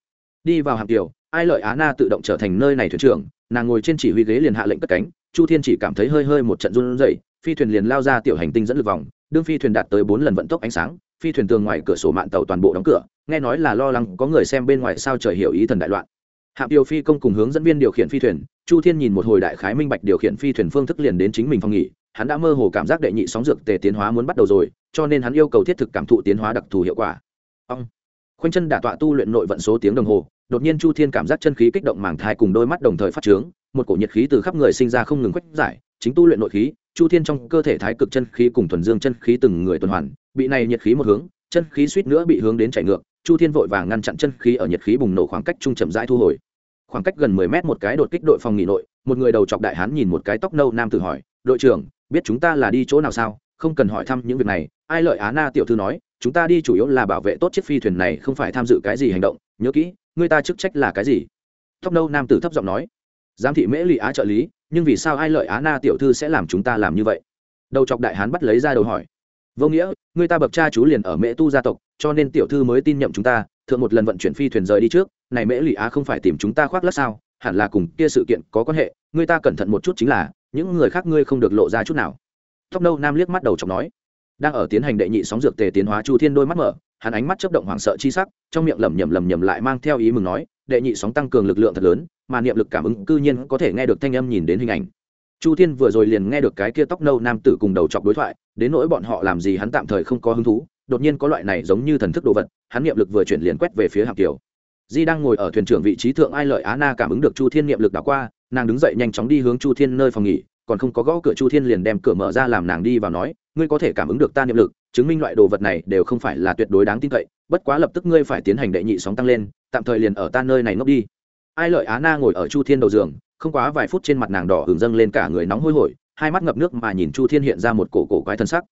Đi vào hạm tiểu, ai lợi á na tự động trở thành nơi này thuyền trưởng, nàng ngồi trên chỉ huy ghế liền hạ lệnh cất cánh, chu thiên chỉ cảm thấy hơi hơi một trận run rẩy phi thuyền liền lao ra tiểu hành tinh dẫn lực vòng, đương phi thuyền đạt tới bốn lần vận tốc ánh sáng, phi thuyền tường ngoài cửa sổ mạng tàu toàn bộ đóng cửa, nghe nói là lo lắng có người xem bên ngoài sao trời hiểu ý thần đại loạn. Hạm điều phi công cùng hướng dẫn viên điều khiển phi thuyền, chu thiên nhìn một hồi đại khái minh bạch điều khiển phi thuyền phương thức liền đến chính mình phòng nghỉ, hắn đã mơ hồ cảm giác đệ nhị sóng dược tề tiến hóa muốn bắt đầu rồi, cho nên hắn yêu cầu thiết thực cảm thụ tiến hóa đặc thù hiệu quả. Ông khoanh chân đả tọa tu luyện nội vận số tiếng đồng hồ, đột nhiên chu thiên cảm giác chân khí kích động màng thai cùng đôi mắt đồng thời phát trướng, một cổ nhiệt khí từ khắp người sinh ra không ngừng khuếch giải, chính tu luyện nội khí chu thiên trong cơ thể thái cực chân khí cùng thuần dương chân khí từng người tuần hoàn, bị này nhiệt khí một hướng, chân khí suýt nữa bị hướng đến chảy ngược, chu thiên vội vàng ngăn chặn chân khí ở nhiệt khí bùng nổ khoảng cách trung chậm rãi thu hồi. Khoảng cách gần mười mét một cái đột kích đội phòng nghỉ nội, một người đầu chọc đại hán nhìn một cái tóc nâu nam tự hỏi, đội trưởng, biết chúng ta là đi chỗ nào sao? Không cần hỏi thăm những việc này. Ai lợi á na tiểu thư nói, chúng ta đi chủ yếu là bảo vệ tốt chiếc phi thuyền này, không phải tham dự cái gì hành động. Nhớ kỹ, người ta chức trách là cái gì? Tóc nâu nam tử thấp giọng nói giám thị mễ lụy á trợ lý, nhưng vì sao ai lợi á na tiểu thư sẽ làm chúng ta làm như vậy? Đầu chọc đại hán bắt lấy ra đầu hỏi. Vô nghĩa, người ta bậc cha chú liền ở mễ tu gia tộc, cho nên tiểu thư mới tin nhậm chúng ta, thượng một lần vận chuyển phi thuyền rời đi trước, này mễ lụy á không phải tìm chúng ta khoác lắc sao, hẳn là cùng kia sự kiện có quan hệ, người ta cẩn thận một chút chính là, những người khác ngươi không được lộ ra chút nào. Tóc nâu nam liếc mắt đầu chọc nói. Đang ở tiến hành đệ nhị sóng dược tề tiến hóa chu thiên đôi mắt mở, hắn ánh mắt chấp động hoảng sợ chi sắc, trong miệng lẩm nhẩm lẩm nhẩm lại mang theo ý mừng nói, đệ nhị sóng tăng cường lực lượng thật lớn mà niệm lực cảm ứng cư nhiên có thể nghe được thanh âm nhìn đến hình ảnh. Chu thiên vừa rồi liền nghe được cái kia tóc nâu nam tử cùng đầu chọc đối thoại, đến nỗi bọn họ làm gì hắn tạm thời không có hứng thú, đột nhiên có loại này giống như thần thức đồ vật, hắn niệm lực vừa chuyển liền quét về phía hạm kiều. Di đang ngồi ở thuyền trưởng vị trí thượng ai lợi á na cảm ứng được chu thiên niệm lực đảo qua, nàng đứng dậy nhanh chóng đi hướng chu thiên nơi phòng nghỉ, còn không có gõ cửa chu thiên liền đem cửa mở ra làm nàng đi vào nói, ngươi có thể cảm ứng được ta niệm lực, chứng minh loại đồ vật này đều không phải là tuyệt đối đáng tin cậy, bất quá lập tức ngươi phải tiến hành đệ nhị sóng tăng lên, tạm thời liền ở ta nơi này ngốc đi ai lợi á na ngồi ở chu thiên đầu giường, không quá vài phút trên mặt nàng đỏ hưởng dâng lên cả người nóng hôi hổi, hai mắt ngập nước mà nhìn chu thiên hiện ra một cổ cổ quái thân sắc.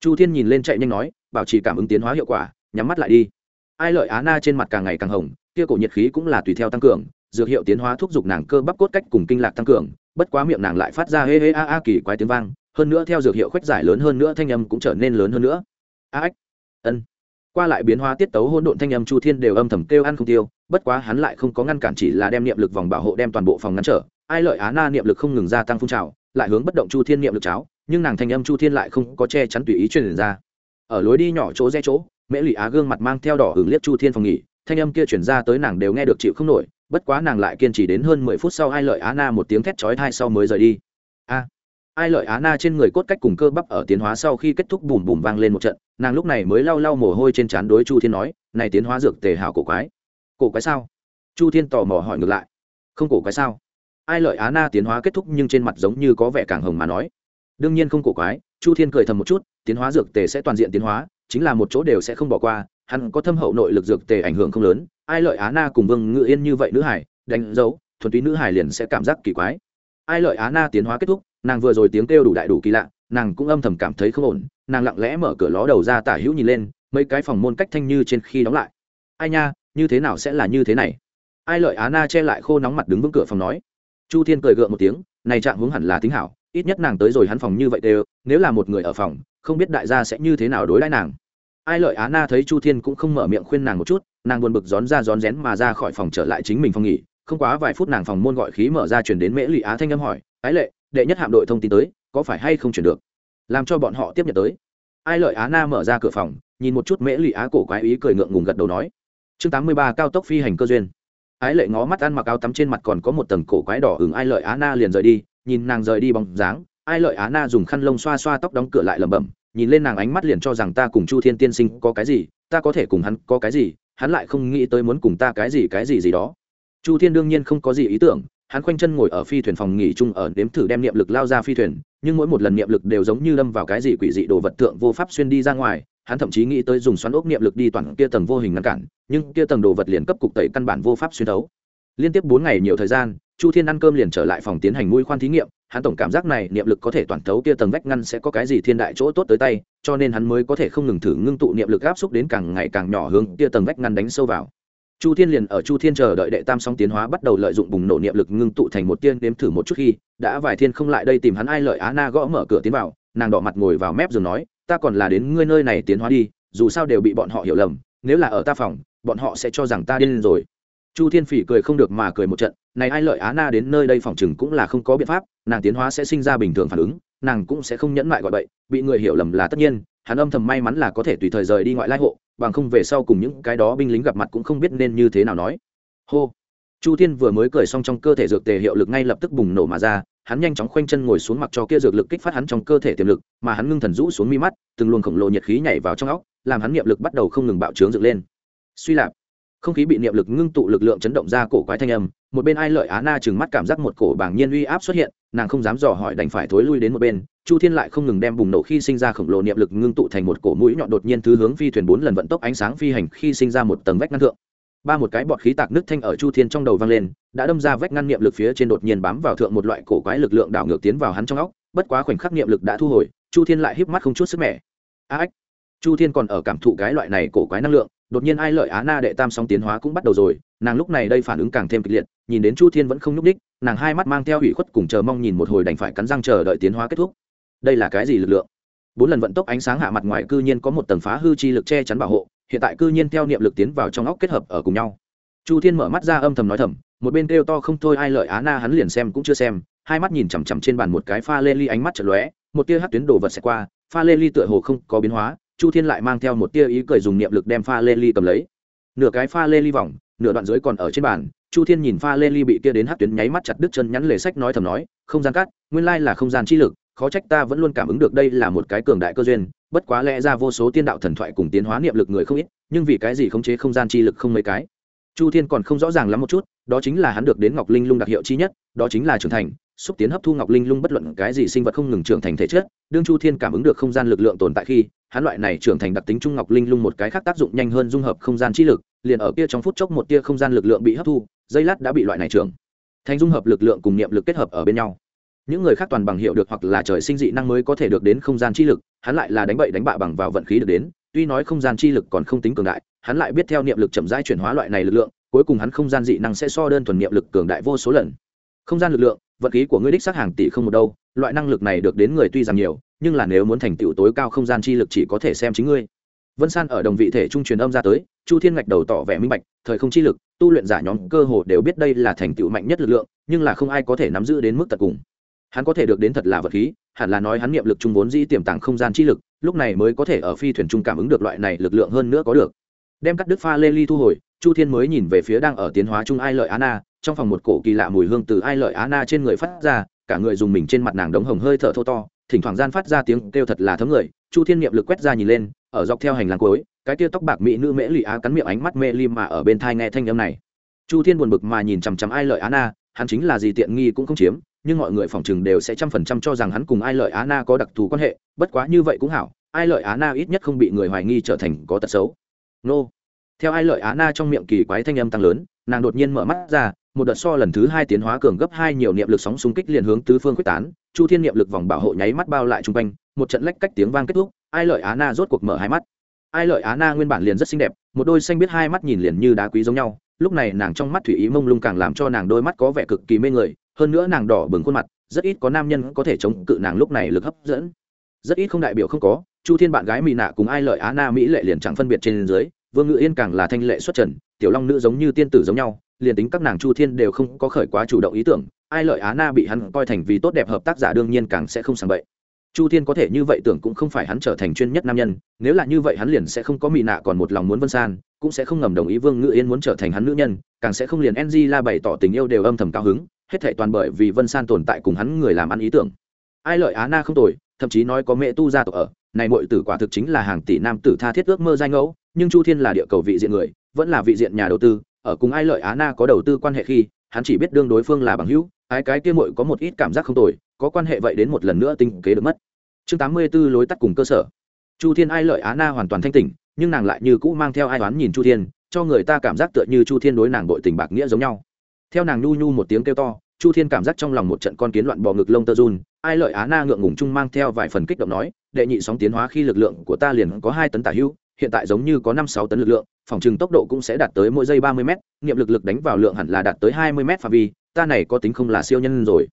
Chu thiên nhìn lên chạy nhanh nói, bảo trì cảm ứng tiến hóa hiệu quả, nhắm mắt lại đi. Ai lợi á na trên mặt càng ngày càng hồng, kia cổ nhiệt khí cũng là tùy theo tăng cường, dược hiệu tiến hóa thúc giục nàng cơ bắp cốt cách cùng kinh lạc tăng cường, bất quá miệng nàng lại phát ra hê hê a a kỳ quái tiếng vang, hơn nữa theo dược hiệu khuếch giải lớn hơn nữa, thanh âm cũng trở nên lớn hơn nữa. A ếch ân qua lại biến hóa tiết tấu hỗn độn thanh âm chu thiên đều âm thầm kêu ăn không tiêu, bất quá hắn lại không có ngăn cản chỉ là đem niệm lực vòng bảo hộ đem toàn bộ phòng ngăn trở. Ai lợi á na niệm lực không ngừng gia tăng phun trào, lại hướng bất động chu thiên niệm lực cháo, nhưng nàng thanh âm chu thiên lại không có che chắn tùy ý truyền ra. Ở lối đi nhỏ chỗ rẽ chỗ, mễ lụy á gương mặt mang theo đỏ hưởng liếc chu thiên phòng nghỉ, thanh âm kia chuyển ra tới nàng đều nghe được chịu không nổi, bất quá nàng lại kiên trì đến hơn mười phút sau ai lợi á na một tiếng thét chói thai sau mới rời đi. A! Ai lợi á na trên người cốt cách cùng cơ bắp ở tiến hóa sau khi kết thúc bùm bùm vang lên một trận nàng lúc này mới lau lau mồ hôi trên trán đối chu thiên nói, này tiến hóa dược tề hảo cổ quái. Cổ quái sao? Chu thiên tò mò hỏi ngược lại. Không cổ quái sao? Ai lợi á na tiến hóa kết thúc nhưng trên mặt giống như có vẻ càng hồng mà nói. Đương nhiên không cổ quái. Chu thiên cười thầm một chút, tiến hóa dược tề sẽ toàn diện tiến hóa, chính là một chỗ đều sẽ không bỏ qua, hắn có thâm hậu nội lực dược tề ảnh hưởng không lớn, ai lợi á na cùng vương ngự yên như vậy nữ hải, đánh dấu, thuần túy nữ hải liền sẽ cảm giác kỳ quái. Ai lợi á na tiến hóa kết thúc, nàng vừa rồi tiếng kêu đủ đại đủ kỳ lạ, nàng cũng âm thầm cảm thấy không ổn nàng lặng lẽ mở cửa ló đầu ra tả hữu nhìn lên, mấy cái phòng môn cách thanh như trên khi đóng lại. Ai nha, như thế nào sẽ là như thế này? Ai lợi á na che lại khô nóng mặt đứng vững cửa phòng nói. Chu thiên cười gượng một tiếng, này trạng hướng hẳn là tính hảo, ít nhất nàng tới rồi hắn phòng như vậy đều, nếu là một người ở phòng, không biết đại gia sẽ như thế nào đối đãi nàng. Ai lợi á na thấy chu thiên cũng không mở miệng khuyên nàng một chút, nàng buồn bực rón ra rón rén mà ra khỏi phòng trở lại chính mình phòng nghỉ. Không quá vài phút nàng phòng môn gọi khí mở ra chuyển đến mễ lụy á thanh âm hỏi, ái lệ, đệ nhất hạm đội thông tin tới, có phải hay không chuyển được? Làm cho bọn họ tiếp nhận tới. Ai lợi á na mở ra cửa phòng, nhìn một chút mễ lụy á cổ quái ý cười ngượng ngùng gật đầu nói, chương tám mươi ba cao tốc phi hành cơ duyên. Ái lệ ngó mắt ăn mặc áo tắm trên mặt còn có một tầng cổ quái đỏ hừng ai lợi á na liền rời đi, nhìn nàng rời đi bóng dáng, ai lợi á na dùng khăn lông xoa xoa tóc đóng cửa lại lẩm bẩm, nhìn lên nàng ánh mắt liền cho rằng ta cùng chu thiên tiên sinh có cái gì, ta có thể cùng hắn có cái gì, hắn lại không nghĩ tới muốn cùng ta cái gì cái gì gì đó. Chu thiên đương nhiên không có gì ý tưởng hắn khoanh chân ngồi ở phi thuyền phòng nghỉ chung ở nếm thử đem niệm lực lao ra phi thuyền, nhưng mỗi một lần niệm lực đều giống như đâm vào cái gì quỷ dị đồ vật tượng vô pháp xuyên đi ra ngoài, hắn thậm chí nghĩ tới dùng xoắn ốc niệm lực đi toàn kia tầng vô hình ngăn cản, nhưng kia tầng đồ vật liền cấp cục tẩy căn bản vô pháp xuyên thấu. Liên tiếp bốn ngày nhiều thời gian, chu thiên ăn cơm liền trở lại phòng tiến hành nuôi khoan thí nghiệm, hắn tổng cảm giác này niệm lực có thể toàn thấu kia tầng vách ngăn sẽ có cái gì thiên đại chỗ tốt tới tay, cho nên hắn mới có thể không ngừng thử ngưng tụ niệm lực áp xúc đến càng ngày càng nhỏ hướng kia tầng vách ngăn đánh sâu vào chu thiên liền ở chu thiên chờ đợi đệ tam song tiến hóa bắt đầu lợi dụng bùng nổ niệm lực ngưng tụ thành một tiên đếm thử một chút khi, đã vài thiên không lại đây tìm hắn ai lợi á na gõ mở cửa tiến vào, nàng đỏ mặt ngồi vào mép giường nói, ta còn là đến ngươi nơi này tiến hóa đi, dù sao đều bị bọn họ hiểu lầm, nếu là ở ta phòng, bọn họ sẽ cho rằng ta điên rồi. Chu thiên phỉ cười không được mà cười một trận, này ai lợi á na đến nơi đây phòng chừng cũng là không có biện pháp, nàng tiến hóa sẽ sinh ra bình thường phản ứng, nàng cũng sẽ không nhẫn mại gọi bậy, bị người hiểu lầm là tất nhiên hắn âm thầm may mắn là có thể tùy thời rời đi ngoại lai hộ, bằng không về sau cùng những cái đó binh lính gặp mặt cũng không biết nên như thế nào nói. Hô. Chu thiên vừa mới cười xong trong cơ thể dược tề hiệu lực ngay lập tức bùng nổ mà ra, hắn nhanh chóng khoanh chân ngồi xuống mặc cho kia dược lực kích phát hắn trong cơ thể tiềm lực, mà hắn ngưng thần rũ xuống mi mắt, từng luồng khổng lồ nhiệt khí nhảy vào trong óc, làm hắn niệm lực bắt đầu không ngừng bạo trướng dựng lên. Suy lạp. Không khí bị niệm lực ngưng tụ lực lượng chấn động ra cổ quái thanh âm, một bên ai lợi á na chừng mắt cảm giác một cổ bảng nhiên uy áp xuất hiện, nàng không dám dò hỏi đành phải thối lui đến một bên chu thiên lại không ngừng đem bùng nổ khi sinh ra khổng lồ niệm lực ngưng tụ thành một cổ mũi nhọn đột nhiên thứ hướng phi thuyền bốn lần vận tốc ánh sáng phi hành khi sinh ra một tầng vách ngăn thượng. Ba một cái bọt khí tạc nước thanh ở chu thiên trong đầu vang lên, đã đâm ra vách ngăn niệm lực phía trên đột nhiên bám vào thượng một loại cổ quái lực lượng đảo ngược tiến vào hắn trong óc, bất quá khoảnh khắc niệm lực đã thu hồi, chu thiên lại híp mắt không chút sức mẻ. A ếch chu thiên còn ở cảm thụ cái loại này cổ quái năng lượng, đột nhiên ai lợi á na đệ tam sóng tiến hóa cũng bắt đầu rồi, nàng lúc này đây phản ứng càng thêm kịch liệt, nhìn đến chu thiên vẫn không nhúc đích nàng hai mắt mang theo ủy khuất cùng chờ mong nhìn một hồi đành phải cắn răng chờ đợi tiến hóa kết thúc đây là cái gì lực lượng? Bốn lần vận tốc ánh sáng hạ mặt ngoài cư nhiên có một tầng phá hư chi lực che chắn bảo hộ, hiện tại cư nhiên theo niệm lực tiến vào trong óc kết hợp ở cùng nhau. Chu thiên mở mắt ra âm thầm nói thầm, một bên kêu to không thôi ai lợi á na hắn liền xem cũng chưa xem, hai mắt nhìn chằm chằm trên bàn một cái pha lê ly ánh mắt chật lóe, một tia hát tuyến đồ vật xẹt qua, pha lê ly tựa hồ không có biến hóa, chu thiên lại mang theo một tia ý cười dùng niệm lực đem pha lê ly cầm lấy. Nửa cái pha lê ly vòng, nửa đoạn dưới còn ở trên bàn, chu thiên nhìn pha lê ly bị kia đến hát tuyến nháy mắt chặt đứt chân nhắn lề sách nói thầm nói, không gian cắt, nguyên lai là không gian chi lực khó trách ta vẫn luôn cảm ứng được đây là một cái cường đại cơ duyên, bất quá lẽ ra vô số tiên đạo thần thoại cùng tiến hóa niệm lực người không ít, nhưng vì cái gì khống chế không gian chi lực không mấy cái? Chu thiên còn không rõ ràng lắm một chút, đó chính là hắn được đến ngọc linh lung đặc hiệu chi nhất, đó chính là trưởng thành, xúc tiến hấp thu ngọc linh lung bất luận cái gì sinh vật không ngừng trưởng thành thể chất, đương chu thiên cảm ứng được không gian lực lượng tồn tại khi, hắn loại này trưởng thành đặc tính trung ngọc linh lung một cái khác tác dụng nhanh hơn dung hợp không gian chi lực, liền ở kia trong phút chốc một tia không gian lực lượng bị hấp thu dây lát đã bị loại này trưởng thành dung hợp lực lượng cùng niệm lực kết hợp ở bên nhau những người khác toàn bằng hiệu được hoặc là trời sinh dị năng mới có thể được đến không gian chi lực, hắn lại là đánh bậy đánh bạ bằng vào vận khí được đến, tuy nói không gian chi lực còn không tính cường đại, hắn lại biết theo niệm lực chậm rãi chuyển hóa loại này lực lượng, cuối cùng hắn không gian dị năng sẽ so đơn thuần niệm lực cường đại vô số lần. Không gian lực lượng, vận khí của ngươi đích xác hàng tỷ không một đâu, loại năng lực này được đến người tuy rằng nhiều, nhưng là nếu muốn thành tựu tối cao không gian chi lực chỉ có thể xem chính ngươi. Vân san ở đồng vị thể trung truyền âm ra tới, chu thiên ngạch đầu tỏ vẻ minh bạch, thời không chi lực, tu luyện giả nhóm cơ hồ đều biết đây là thành tựu mạnh nhất lực lượng, nhưng là không ai có thể nắm giữ đến mức tận cùng hắn có thể được đến thật là vật khí, hẳn là nói hắn niệm lực trung vốn dĩ tiềm tàng không gian chi lực, lúc này mới có thể ở phi thuyền trung cảm ứng được loại này lực lượng hơn nữa có được. Đem cắt đứt pha lê ly thu hồi, chu thiên mới nhìn về phía đang ở tiến hóa trung ai lợi á na, trong phòng một cổ kỳ lạ mùi hương từ ai lợi á na trên người phát ra, cả người dùng mình trên mặt nàng đống hồng hơi thở thô to, thỉnh thoảng gian phát ra tiếng kêu thật là thấm người, chu thiên niệm lực quét ra nhìn lên, ở dọc theo hành lang cuối, cái tia tóc bạc mỹ nữ mễ lụy á cắn miệng ánh mắt mê lim mà ở bên thai nghe thanh âm này. Chu thiên buồn bực mà nhìn chằm chằm ai lợi á na, hắn chính là gì tiện nghi cũng không chiếm nhưng mọi người phỏng chừng đều sẽ trăm phần trăm cho rằng hắn cùng ai lợi á na có đặc thù quan hệ, bất quá như vậy cũng hảo, ai lợi á na ít nhất không bị người hoài nghi trở thành có tật xấu. Nô. Theo ai lợi á na trong miệng kỳ quái thanh âm tăng lớn, nàng đột nhiên mở mắt ra, một đợt so lần thứ hai tiến hóa cường gấp hai nhiều niệm lực sóng xung kích liền hướng tứ phương quyết tán, chu thiên niệm lực vòng bảo hộ nháy mắt bao lại chung quanh, một trận lách cách tiếng vang kết thúc, ai lợi á na rốt cuộc mở hai mắt. Ai lợi á na nguyên bản liền rất xinh đẹp, một đôi xanh biết hai mắt nhìn liền như đá quý giống nhau, lúc này nàng trong mắt thủy ý mông lung càng làm cho nàng đôi mắt có vẻ cực kỳ mê người hơn nữa nàng đỏ bừng khuôn mặt, rất ít có nam nhân có thể chống cự nàng lúc này lực hấp dẫn. Rất ít không đại biểu không có, chu thiên bạn gái mỹ nạ cùng ai lợi á na mỹ lệ liền chẳng phân biệt trên dưới, vương ngự yên càng là thanh lệ xuất trần, tiểu long nữ giống như tiên tử giống nhau, liền tính các nàng chu thiên đều không có khởi quá chủ động ý tưởng, ai lợi á na bị hắn coi thành vì tốt đẹp hợp tác giả đương nhiên càng sẽ không sàng bậy. Chu thiên có thể như vậy tưởng cũng không phải hắn trở thành chuyên nhất nam nhân, nếu là như vậy hắn liền sẽ không có mỹ nạ còn một lòng muốn vân san, cũng sẽ không ngầm đồng ý vương ngự yên muốn trở thành hắn nữ nhân, càng sẽ không liền ng la bày tỏ tình yêu đều âm thầm cao hứng hết thảy toàn bởi vì vân san tồn tại cùng hắn người làm ăn ý tưởng. Ai lợi á na không tồi, thậm chí nói có mẹ tu gia tộc ở, này muội tử quả thực chính là hàng tỷ nam tử tha thiết ước mơ danh ngẫu, nhưng chu thiên là địa cầu vị diện người, vẫn là vị diện nhà đầu tư, ở cùng ai lợi á na có đầu tư quan hệ khi, hắn chỉ biết đương đối phương là bằng hữu ai cái kia muội có một ít cảm giác không tồi, có quan hệ vậy đến một lần nữa tinh kế được mất. Chương tám mươi 84 lối tắt cùng cơ sở. Chu thiên ai lợi á na hoàn toàn thanh tỉnh, nhưng nàng lại như cũ mang theo ai đoán nhìn chu thiên, cho người ta cảm giác tựa như chu thiên đối nàng bội tình bạc nghĩa giống nhau theo nàng nhu nhu một tiếng kêu to, chu thiên cảm giác trong lòng một trận con kiến loạn bò ngực lông tơ run, ai lợi á na ngượng ngùng chung mang theo vài phần kích động nói, đệ nhị sóng tiến hóa khi lực lượng của ta liền có hai tấn tả hữu hiện tại giống như có năm sáu tấn lực lượng, phòng trừng tốc độ cũng sẽ đạt tới mỗi giây ba mươi m niệm lực lực đánh vào lượng hẳn là đạt tới hai mươi m phạm vi, ta này có tính không là siêu nhân rồi.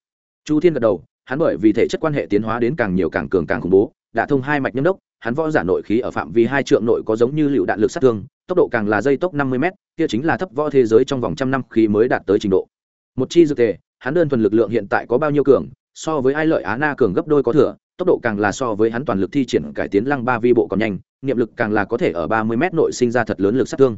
Chu thiên gật đầu, hắn bởi vì thể chất quan hệ tiến hóa đến càng nhiều càng cường càng khủng bố, đã thông hai mạch nhâm đốc, hắn võ giả nội khí ở phạm vi hai trượng nội có giống như lựu đạn lực sát thương tốc độ càng là dây tốc năm mươi m kia chính là thấp võ thế giới trong vòng trăm năm khí mới đạt tới trình độ. Một chi dược tề hắn đơn thuần lực lượng hiện tại có bao nhiêu cường, so với ai lợi á na cường gấp đôi có thừa, tốc độ càng là so với hắn toàn lực thi triển cải tiến lăng ba vi bộ còn nhanh, niệm lực càng là có thể ở ba mươi m nội sinh ra thật lớn lực sát thương.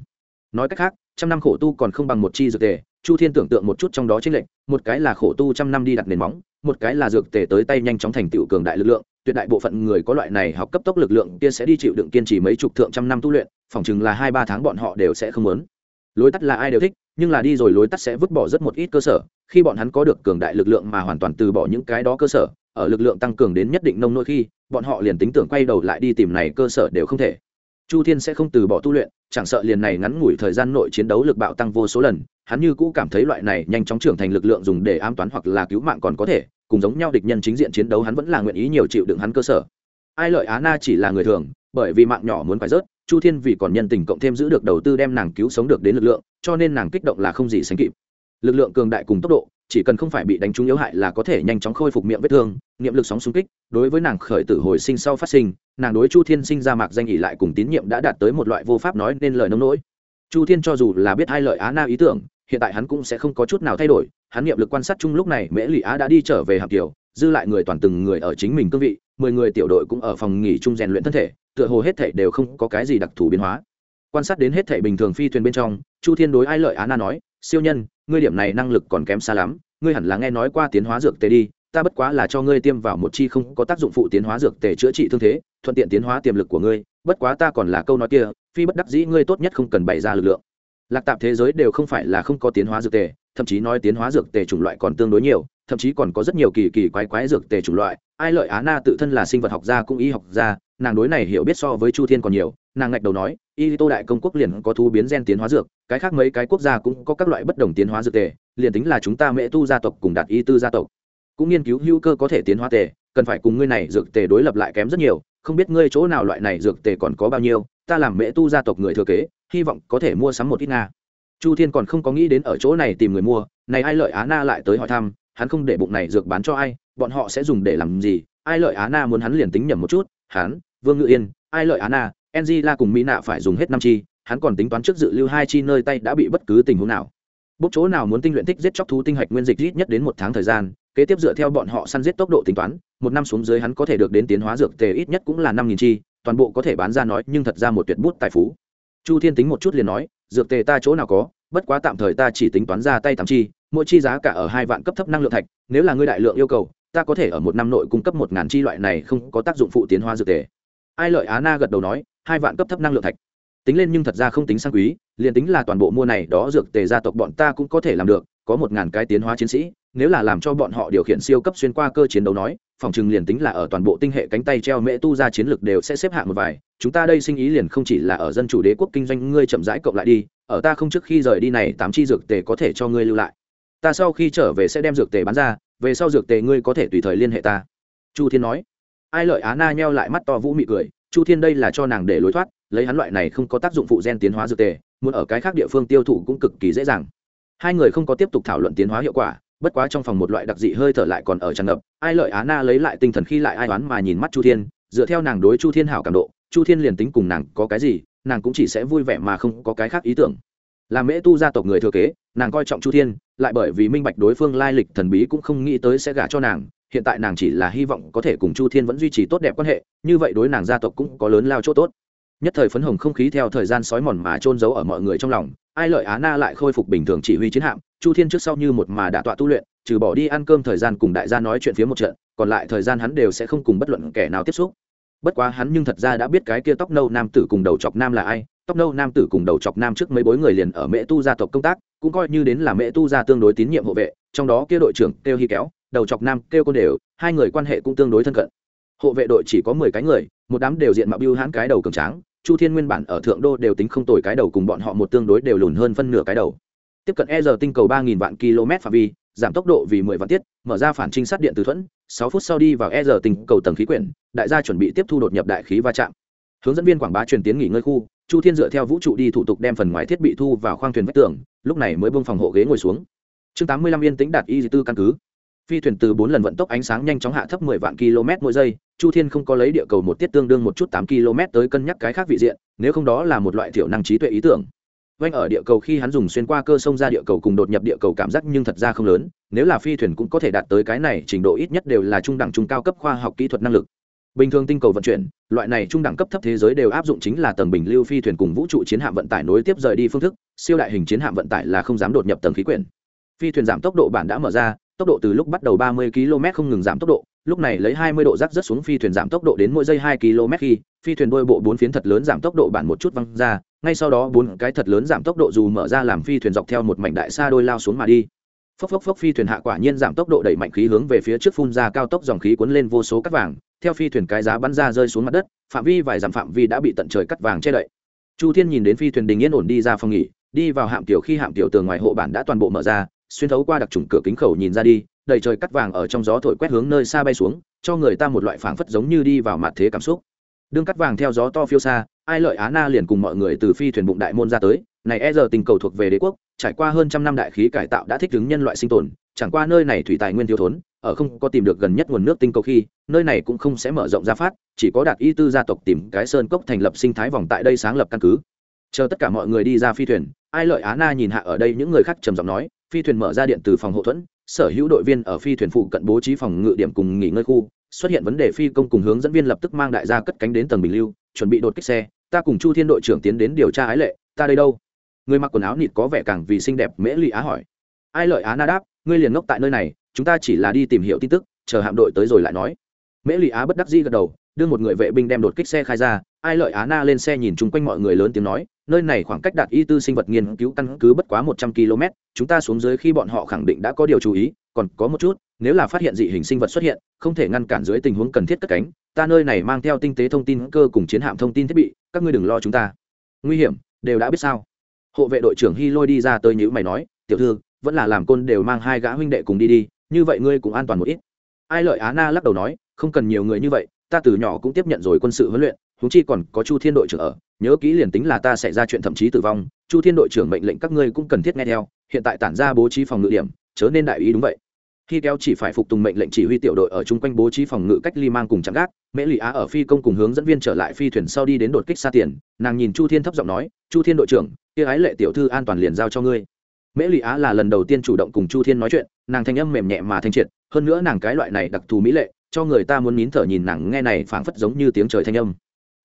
Nói cách khác, trăm năm khổ tu còn không bằng một chi dược tề chu thiên tưởng tượng một chút trong đó chính lệnh một cái là khổ tu trăm năm đi đặt nền móng, một cái là dược tề tới tay nhanh chóng thành tựu cường đại lực lượng, tuyệt đại bộ phận người có loại này học cấp tốc lực lượng kia sẽ đi chịu đựng kiên trì mấy chục thượng trăm năm tu luyện phỏng chừng là hai ba tháng bọn họ đều sẽ không muốn. Lối tắt là ai đều thích, nhưng là đi rồi lối tắt sẽ vứt bỏ rất một ít cơ sở. Khi bọn hắn có được cường đại lực lượng mà hoàn toàn từ bỏ những cái đó cơ sở, ở lực lượng tăng cường đến nhất định nông nỗi khi, bọn họ liền tính tưởng quay đầu lại đi tìm này cơ sở đều không thể. Chu thiên sẽ không từ bỏ tu luyện, chẳng sợ liền này ngắn ngủi thời gian nội chiến đấu lực bạo tăng vô số lần, hắn như cũ cảm thấy loại này nhanh chóng trưởng thành lực lượng dùng để ám toán hoặc là cứu mạng còn có thể, cùng giống nhau địch nhân chính diện chiến đấu hắn vẫn là nguyện ý nhiều chịu đựng hắn cơ sở. Ai lợi á na chỉ là người thường, bởi vì mạng nhỏ muốn phải rớt chu thiên vì còn nhân tình cộng thêm giữ được đầu tư đem nàng cứu sống được đến lực lượng, cho nên nàng kích động là không gì sánh kịp. Lực lượng cường đại cùng tốc độ, chỉ cần không phải bị đánh trúng yếu hại là có thể nhanh chóng khôi phục miệng vết thương, niệm lực sóng xung kích, đối với nàng khởi tử hồi sinh sau phát sinh, nàng đối chu thiên sinh ra mạc danh ỉ lại cùng tín nhiệm đã đạt tới một loại vô pháp nói nên lời nông nỗi. Chu thiên cho dù là biết hai lợi á na ý tưởng, hiện tại hắn cũng sẽ không có chút nào thay đổi, hắn niệm lực quan sát chung lúc này, mễ lụy á đã đi trở về hạm kiều dư lại người toàn từng người ở chính mình cương vị mười người tiểu đội cũng ở phòng nghỉ chung rèn luyện thân thể, tựa hồ hết thể đều không có cái gì đặc thù biến hóa. Quan sát đến hết thể bình thường phi thuyền bên trong, chu thiên đối ai lợi á na nói, siêu nhân, ngươi điểm này năng lực còn kém xa lắm, ngươi hẳn là nghe nói qua tiến hóa dược tề đi, ta bất quá là cho ngươi tiêm vào một chi không có tác dụng phụ tiến hóa dược tề chữa trị thương thế, thuận tiện tiến hóa tiềm lực của ngươi, bất quá ta còn là câu nói kia, phi bất đắc dĩ ngươi tốt nhất không cần bày ra lực lượng. Lạc tạp thế giới đều không phải là không có tiến hóa dược tề, thậm chí nói tiến hóa dược tề chủng loại còn tương đối nhiều, thậm chí còn có rất nhiều kỳ kỳ quái quái dược tề chủng loại ai lợi á na tự thân là sinh vật học gia cũng y học gia, nàng đối này hiểu biết so với chu thiên còn nhiều, nàng ngạch đầu nói, y tô đại công quốc liền có thu biến gen tiến hóa dược, cái khác mấy cái quốc gia cũng có các loại bất đồng tiến hóa dược tề, liền tính là chúng ta mễ tu gia tộc cùng đạt y tư gia tộc cũng nghiên cứu hữu cơ có thể tiến hóa tề, cần phải cùng ngươi này dược tề đối lập lại kém rất nhiều, không biết ngươi chỗ nào loại này dược tề còn có bao nhiêu, ta làm mễ tu gia tộc người thừa kế, hy vọng có thể mua sắm một ít nga. Chu thiên còn không có nghĩ đến ở chỗ này tìm người mua, này ai lợi á na lại tới hỏi thăm, hắn không để bụng này dược bán cho ai bọn họ sẽ dùng để làm gì? Ai lợi á na muốn hắn liền tính nhầm một chút, hắn, vương ngự yên, ai lợi á na ng la cùng mỹ nạ phải dùng hết năm chi, hắn còn tính toán trước dự lưu hai chi nơi tay đã bị bất cứ tình huống nào. Bốc chỗ nào muốn tinh luyện thích giết chóc thú tinh hạch nguyên dịch ít nhất đến một tháng thời gian, kế tiếp dựa theo bọn họ săn giết tốc độ tính toán, một năm xuống dưới hắn có thể được đến tiến hóa dược tề ít nhất cũng là năm nghìn chi, toàn bộ có thể bán ra nói, nhưng thật ra một tuyệt bút tài phú. Chu thiên tính một chút liền nói, dược tề ta chỗ nào có, bất quá tạm thời ta chỉ tính toán ra tay tám chi, mỗi chi giá cả ở hai vạn cấp thấp năng lượng thạch, nếu là ngươi đại lượng yêu cầu ta có thể ở một năm nội cung cấp một ngàn chi loại này không có tác dụng phụ tiến hóa dược tề. Ai lợi á na gật đầu nói, hai vạn cấp thấp năng lượng thạch. Tính lên nhưng thật ra không tính sang quý, liền tính là toàn bộ mua này đó dược tề gia tộc bọn ta cũng có thể làm được, có một ngàn cái tiến hóa chiến sĩ, nếu là làm cho bọn họ điều khiển siêu cấp xuyên qua cơ chiến đấu nói, phòng chừng liền tính là ở toàn bộ tinh hệ cánh tay treo mễ tu ra chiến lược đều sẽ xếp hạng một vài, chúng ta đây sinh ý liền không chỉ là ở dân chủ đế quốc kinh doanh ngươi chậm rãi cộng lại đi, ở ta không trước khi rời đi này tám chi dược tề có thể cho ngươi lưu lại ta sau khi trở về sẽ đem dược tề bán ra, về sau dược tề ngươi có thể tùy thời liên hệ ta. Chu thiên nói. Ai lợi á na nheo lại mắt to vũ mị cười, chu thiên đây là cho nàng để lối thoát, lấy hắn loại này không có tác dụng phụ gen tiến hóa dược tề, muốn ở cái khác địa phương tiêu thụ cũng cực kỳ dễ dàng. Hai người không có tiếp tục thảo luận tiến hóa hiệu quả, bất quá trong phòng một loại đặc dị hơi thở lại còn ở tràn ngập, ai lợi á na lấy lại tinh thần khi lại ai đoán mà nhìn mắt chu thiên, dựa theo nàng đối chu thiên hảo cảm độ, chu thiên liền tính cùng nàng có cái gì, nàng cũng chỉ sẽ vui vẻ mà không có cái khác ý tưởng là mễ tu gia tộc người thừa kế, nàng coi trọng chu thiên, lại bởi vì minh bạch đối phương lai lịch thần bí cũng không nghĩ tới sẽ gả cho nàng, hiện tại nàng chỉ là hy vọng có thể cùng chu thiên vẫn duy trì tốt đẹp quan hệ, như vậy đối nàng gia tộc cũng có lớn lao chỗ tốt. Nhất thời phấn hồng không khí theo thời gian sói mòn mà trôn giấu ở mọi người trong lòng, ai lợi á na lại khôi phục bình thường chỉ huy chiến hạm, chu thiên trước sau như một mà đã tọa tu luyện, trừ bỏ đi ăn cơm thời gian cùng đại gia nói chuyện phía một trận, còn lại thời gian hắn đều sẽ không cùng bất luận kẻ nào tiếp xúc. Bất quá hắn nhưng thật ra đã biết cái kia tóc nâu nam tử cùng đầu chọc nam là ai tóc nâu nam tử cùng đầu chọc nam trước mấy bối người liền ở mễ tu gia tộc công tác, cũng coi như đến là mễ tu gia tương đối tín nhiệm hộ vệ, trong đó kia đội trưởng kêu hy kéo, đầu chọc nam, kêu côn đều, hai người quan hệ cũng tương đối thân cận. Hộ vệ đội chỉ có mười cái người, một đám đều diện mạo biêu hãn cái đầu cường tráng, chu thiên nguyên bản ở thượng đô đều tính không tồi cái đầu cùng bọn họ một tương đối đều lùn hơn phân nửa cái đầu. Tiếp cận e giờ tinh cầu ba nghìn vạn km phạm vi, giảm tốc độ vì mười vạn tiết, mở ra phản trinh sát điện từ thuẫn, sáu phút sau đi vào e giờ tinh cầu tầng khí quyển, đại gia chuẩn bị tiếp thu đột nhập đại khí va chạm. Hướng dẫn viên quảng bá truyền tiến nghỉ ngơi khu chu thiên dựa theo vũ trụ đi thủ tục đem phần ngoài thiết bị thu vào khoang thuyền vách tường, lúc này mới bông phòng hộ ghế ngồi xuống. Chương tám mươi lăm yên tĩnh đạt y tư căn cứ. Phi thuyền từ bốn lần vận tốc ánh sáng nhanh chóng hạ thấp mười vạn km mỗi giây, chu thiên không có lấy địa cầu một tiết tương đương một chút tám km tới cân nhắc cái khác vị diện, nếu không đó là một loại thiểu năng trí tuệ ý tưởng. Vanh ở địa cầu khi hắn dùng xuyên qua cơ sông ra địa cầu cùng đột nhập địa cầu cảm giác nhưng thật ra không lớn, nếu là phi thuyền cũng có thể đạt tới cái này, trình độ ít nhất đều là trung đẳng trung cao cấp khoa học kỹ thuật năng lực bình thường tinh cầu vận chuyển, loại này trung đẳng cấp thấp thế giới đều áp dụng chính là tầng bình lưu phi thuyền cùng vũ trụ chiến hạm vận tải nối tiếp rời đi phương thức, siêu đại hình chiến hạm vận tải là không dám đột nhập tầng khí quyển. Phi thuyền giảm tốc độ bản đã mở ra, tốc độ từ lúc bắt đầu 30 km không ngừng giảm tốc độ, lúc này lấy 20 độ rác rất xuống phi thuyền giảm tốc độ đến mỗi giây 2 km khi, phi thuyền đôi bộ bốn phiến thật lớn giảm tốc độ bản một chút văng ra, ngay sau đó bốn cái thật lớn giảm tốc độ dù mở ra làm phi thuyền dọc theo một mảnh đại xa đôi lao xuống mà đi phốc phốc phốc phi thuyền hạ quả nhiên giảm tốc độ đẩy mạnh khí hướng về phía trước phun ra cao tốc dòng khí cuốn lên vô số cắt vàng. Theo phi thuyền cái giá bắn ra rơi xuống mặt đất, phạm vi vài dặm phạm vi đã bị tận trời cắt vàng che đậy. Chu thiên nhìn đến phi thuyền đình yên ổn đi ra phòng nghỉ, đi vào hạm tiểu khi hạm tiểu tường ngoài hộ bản đã toàn bộ mở ra, xuyên thấu qua đặc trùng cửa kính khẩu nhìn ra đi, đầy trời cắt vàng ở trong gió thổi quét hướng nơi xa bay xuống, cho người ta một loại phảng phất giống như đi vào mặt thế cảm xúc. Đương cắt vàng theo gió to phiêu xa, ai lợi á na liền cùng mọi người từ phi thuyền bụng đại môn ra tới này e giờ tình cầu thuộc về đế quốc, trải qua hơn trăm năm đại khí cải tạo đã thích ứng nhân loại sinh tồn, chẳng qua nơi này thủy tài nguyên thiếu thốn, ở không có tìm được gần nhất nguồn nước tinh cầu khi, nơi này cũng không sẽ mở rộng ra phát, chỉ có đạt y tư gia tộc tìm cái sơn cốc thành lập sinh thái vòng tại đây sáng lập căn cứ. Chờ tất cả mọi người đi ra phi thuyền, ai lợi á na nhìn hạ ở đây những người khác trầm giọng nói, phi thuyền mở ra điện từ phòng hậu thuẫn, sở hữu đội viên ở phi thuyền phụ cận bố trí phòng ngự điểm cùng nghỉ ngơi khu, xuất hiện vấn đề phi công cùng hướng dẫn viên lập tức mang đại gia cất cánh đến tầng bình lưu, chuẩn bị đột kích xe, ta cùng chu thiên đội trưởng tiến đến điều tra ái lệ, ta đây đâu? Người mặc quần áo nịt có vẻ càng vì xinh đẹp mễ lụy á hỏi. Ai lợi á na đáp, ngươi liền ngốc tại nơi này, chúng ta chỉ là đi tìm hiểu tin tức, chờ hạm đội tới rồi lại nói. Mễ lụy á bất đắc dĩ gật đầu, đưa một người vệ binh đem đột kích xe khai ra, ai lợi á na lên xe nhìn chung quanh mọi người lớn tiếng nói, nơi này khoảng cách đạt y tư sinh vật nghiên cứu căn cứ bất quá một trăm km chúng ta xuống dưới khi bọn họ khẳng định đã có điều chú ý, còn có một chút, nếu là phát hiện dị hình sinh vật xuất hiện, không thể ngăn cản dưới tình huống cần thiết cất cánh, ta nơi này mang theo tinh tế thông tin cơ cùng chiến hạm thông tin thiết bị, các ngươi đừng lo chúng ta. Nguy hiểm, đều đã biết sao? Hộ vệ đội trưởng hy lôi đi ra tới nhữ mày nói, tiểu thư, vẫn là làm côn đều mang hai gã huynh đệ cùng đi đi, như vậy ngươi cũng an toàn một ít. Ai lợi á na lắc đầu nói, không cần nhiều người như vậy, ta từ nhỏ cũng tiếp nhận rồi quân sự huấn luyện húng chi còn có chu thiên đội trưởng ở, nhớ kỹ liền tính là ta sẽ ra chuyện thậm chí tử vong, chu thiên đội trưởng mệnh lệnh các ngươi cũng cần thiết nghe theo, hiện tại tản ra bố trí phòng ngự điểm, chớ nên đại ý đúng vậy khi kéo chỉ phải phục tùng mệnh lệnh chỉ huy tiểu đội ở chung quanh bố trí phòng ngự cách ly mang cùng chạm gác, mễ lụy á ở phi công cùng hướng dẫn viên trở lại phi thuyền sau đi đến đột kích xa tiền, nàng nhìn chu thiên thấp giọng nói, chu thiên đội trưởng, kia ái lệ tiểu thư an toàn liền giao cho ngươi. Mễ lụy á là lần đầu tiên chủ động cùng chu thiên nói chuyện, nàng thanh âm mềm nhẹ mà thanh triệt, hơn nữa nàng cái loại này đặc thù mỹ lệ, cho người ta muốn nín thở nhìn nàng nghe này phảng phất giống như tiếng trời thanh âm.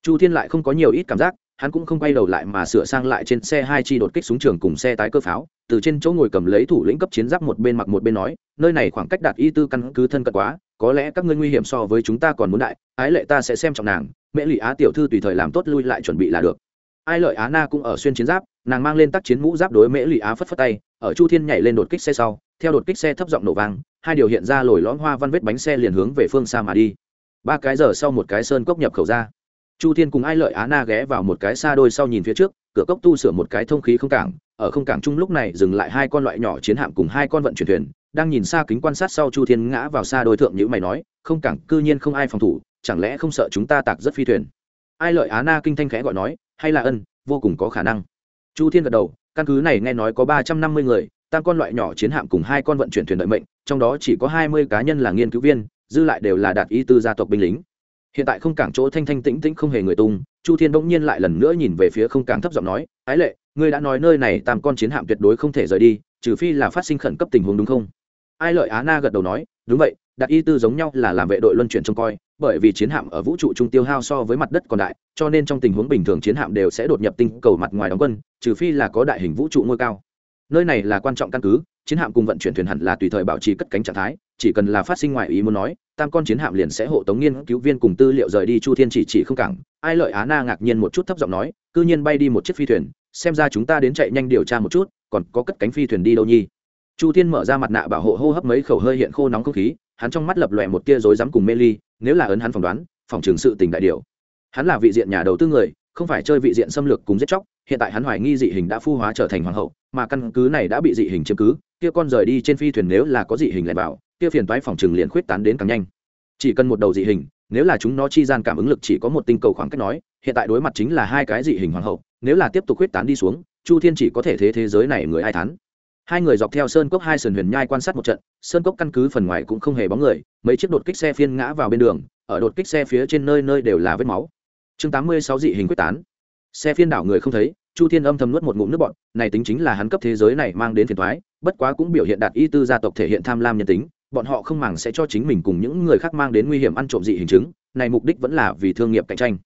Chu thiên lại không có nhiều ít cảm giác hắn cũng không quay đầu lại mà sửa sang lại trên xe hai chi đột kích súng trường cùng xe tái cơ pháo, từ trên chỗ ngồi cầm lấy thủ lĩnh cấp chiến giáp một bên mặc một bên nói, nơi này khoảng cách đạt y tư căn cứ thân cận quá, có lẽ các ngươi nguy hiểm so với chúng ta còn muốn đại, ái lệ ta sẽ xem trọng nàng, mẹ lụy á tiểu thư tùy thời làm tốt lui lại chuẩn bị là được. Ai lợi á na cũng ở xuyên chiến giáp, nàng mang lên tác chiến mũ giáp đối mễ lụy á phất phất tay, ở chu thiên nhảy lên đột kích xe sau, theo đột kích xe thấp giọng nổ vang, hai điều hiện ra lồi lõm hoa văn vết bánh xe liền hướng về phương xa mà đi. Ba cái giờ sau một cái sơn cốc nhập khẩu ra chu thiên cùng ai lợi á na ghé vào một cái xa đôi sau nhìn phía trước, cửa cốc tu sửa một cái thông khí không cảng, ở không cảng chung lúc này dừng lại hai con loại nhỏ chiến hạm cùng hai con vận chuyển thuyền, đang nhìn xa kính quan sát sau chu thiên ngã vào xa đôi thượng như mày nói, không cảng, cư nhiên không ai phòng thủ, chẳng lẽ không sợ chúng ta tạc rất phi thuyền? Ai lợi á na kinh thanh khẽ gọi nói, hay là ân, vô cùng có khả năng. Chu thiên gật đầu, căn cứ này nghe nói có ba trăm năm mươi người tam con loại nhỏ chiến hạm cùng hai con vận chuyển thuyền đợi mệnh, trong đó chỉ có hai mươi cá nhân là nghiên cứu viên, dư lại đều là đạt y tư gia tộc binh lính hiện tại không cảng chỗ thanh thanh tĩnh tĩnh không hề người tung, chu thiên bỗng nhiên lại lần nữa nhìn về phía không cảng thấp giọng nói, ái lệ, ngươi đã nói nơi này tam con chiến hạm tuyệt đối không thể rời đi, trừ phi là phát sinh khẩn cấp tình huống đúng không? Ai lợi á na gật đầu nói, đúng vậy đặt y tư giống nhau là làm vệ đội luân chuyển trông coi, bởi vì chiến hạm ở vũ trụ trung tiêu hao so với mặt đất còn đại, cho nên trong tình huống bình thường chiến hạm đều sẽ đột nhập tinh cầu mặt ngoài đóng quân, trừ phi là có đại hình vũ trụ ngôi cao. Nơi này là quan trọng căn cứ chiến hạm cùng vận chuyển thuyền hẳn là tùy thời bảo trì cất cánh trạng thái, chỉ cần là phát sinh ngoài ý muốn nói, tam con chiến hạm liền sẽ hộ tống nghiên cứu viên cùng tư liệu rời đi chu thiên chỉ chỉ không cảng. Ai lợi á na ngạc nhiên một chút thấp giọng nói, cư nhiên bay đi một chiếc phi thuyền, xem ra chúng ta đến chạy nhanh điều tra một chút, còn có cất cánh phi thuyền đi đâu nhi? Chu thiên mở ra mặt nạ bảo hộ hô hấp mấy khẩu hơi hiện khô nóng không khí, hắn trong mắt lập lòe một tia rối rắm cùng mê ly, nếu là ấn hắn phỏng đoán, phòng trường sự tình đại điều. Hắn là vị diện nhà đầu tư người, không phải chơi vị diện xâm lược cùng giết chóc, hiện tại hắn hoài nghi dị hình đã phu hóa trở thành hoàng hậu, mà căn cứ này đã bị dị hình chiếm cứ kia con rời đi trên phi thuyền nếu là có dị hình lại vào kia phiền toái phòng trừng liền khuyết tán đến càng nhanh. Chỉ cần một đầu dị hình, nếu là chúng nó chi gian cảm ứng lực chỉ có một tinh cầu khoảng cách nói, hiện tại đối mặt chính là hai cái dị hình hoàng hậu, nếu là tiếp tục khuyết tán đi xuống, chu thiên chỉ có thể thế thế giới này người ai thắn hai người dọc theo sơn cốc hai sườn huyền nhai quan sát một trận, sơn cốc căn cứ phần ngoài cũng không hề bóng người, mấy chiếc đột kích xe phiên ngã vào bên đường, ở đột kích xe phía trên nơi nơi đều là vết máu. Chương tám mươi sáu dị hình quyết tán. Xe phiên đảo người không thấy chu thiên âm thầm nuốt một ngụm nước bọn này tính chính là hắn cấp thế giới này mang đến phiền thoái bất quá cũng biểu hiện đạt y tư gia tộc thể hiện tham lam nhân tính, bọn họ không màng sẽ cho chính mình cùng những người khác mang đến nguy hiểm ăn trộm dị hình chứng, này mục đích vẫn là vì thương nghiệp cạnh tranh.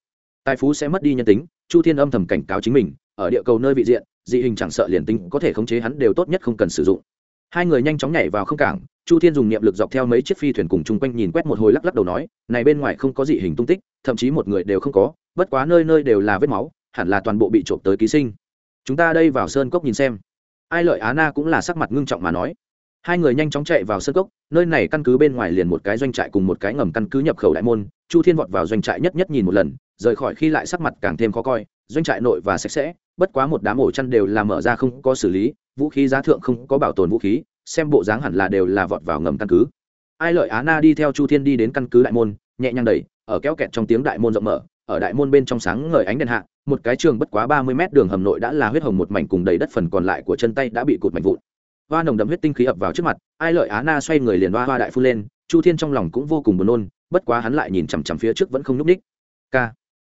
Tài phú sẽ mất đi nhân tính, chu thiên âm thầm cảnh cáo chính mình, ở địa cầu nơi vị diện, dị hình chẳng sợ liền tính có thể khống chế hắn đều tốt nhất không cần sử dụng. Hai người nhanh chóng nhảy vào không cảng, chu thiên dùng niệm lực dọc theo mấy chiếc phi thuyền cùng chung quanh nhìn quét một hồi lắc lắc đầu nói, này bên ngoài không có dị hình tung tích, thậm chí một người đều không có, bất quá nơi nơi đều là vết máu hẳn là toàn bộ bị trộm tới ký sinh. Chúng ta đây vào sơn cốc nhìn xem. Ai lợi á na cũng là sắc mặt ngưng trọng mà nói. Hai người nhanh chóng chạy vào sơn cốc, nơi này căn cứ bên ngoài liền một cái doanh trại cùng một cái ngầm căn cứ nhập khẩu đại môn, chu thiên vọt vào doanh trại nhất nhất nhìn một lần, rời khỏi khi lại sắc mặt càng thêm khó coi, doanh trại nội và sạch sẽ, bất quá một đám ổ chăn đều là mở ra không có xử lý, vũ khí giá thượng không có bảo tồn vũ khí, xem bộ dáng hẳn là đều là vọt vào ngầm căn cứ. Ai lợi á na đi theo chu thiên đi đến căn cứ đại môn, nhẹ nhàng đẩy, ở kéo kẹt trong tiếng đại môn rộng mở, ở đại môn bên trong sáng ngời ánh đèn hạ một cái trường bất quá ba mươi mét đường hầm nội đã là huyết hồng một mảnh cùng đầy đất phần còn lại của chân tay đã bị cụt mảnh vụn. Hoa nồng đậm huyết tinh khí ập vào trước mặt, ai lợi á na xoay người liền hoa hoa đại phun lên, chu thiên trong lòng cũng vô cùng buồn nôn, bất quá hắn lại nhìn chằm chằm phía trước vẫn không nhúc ních k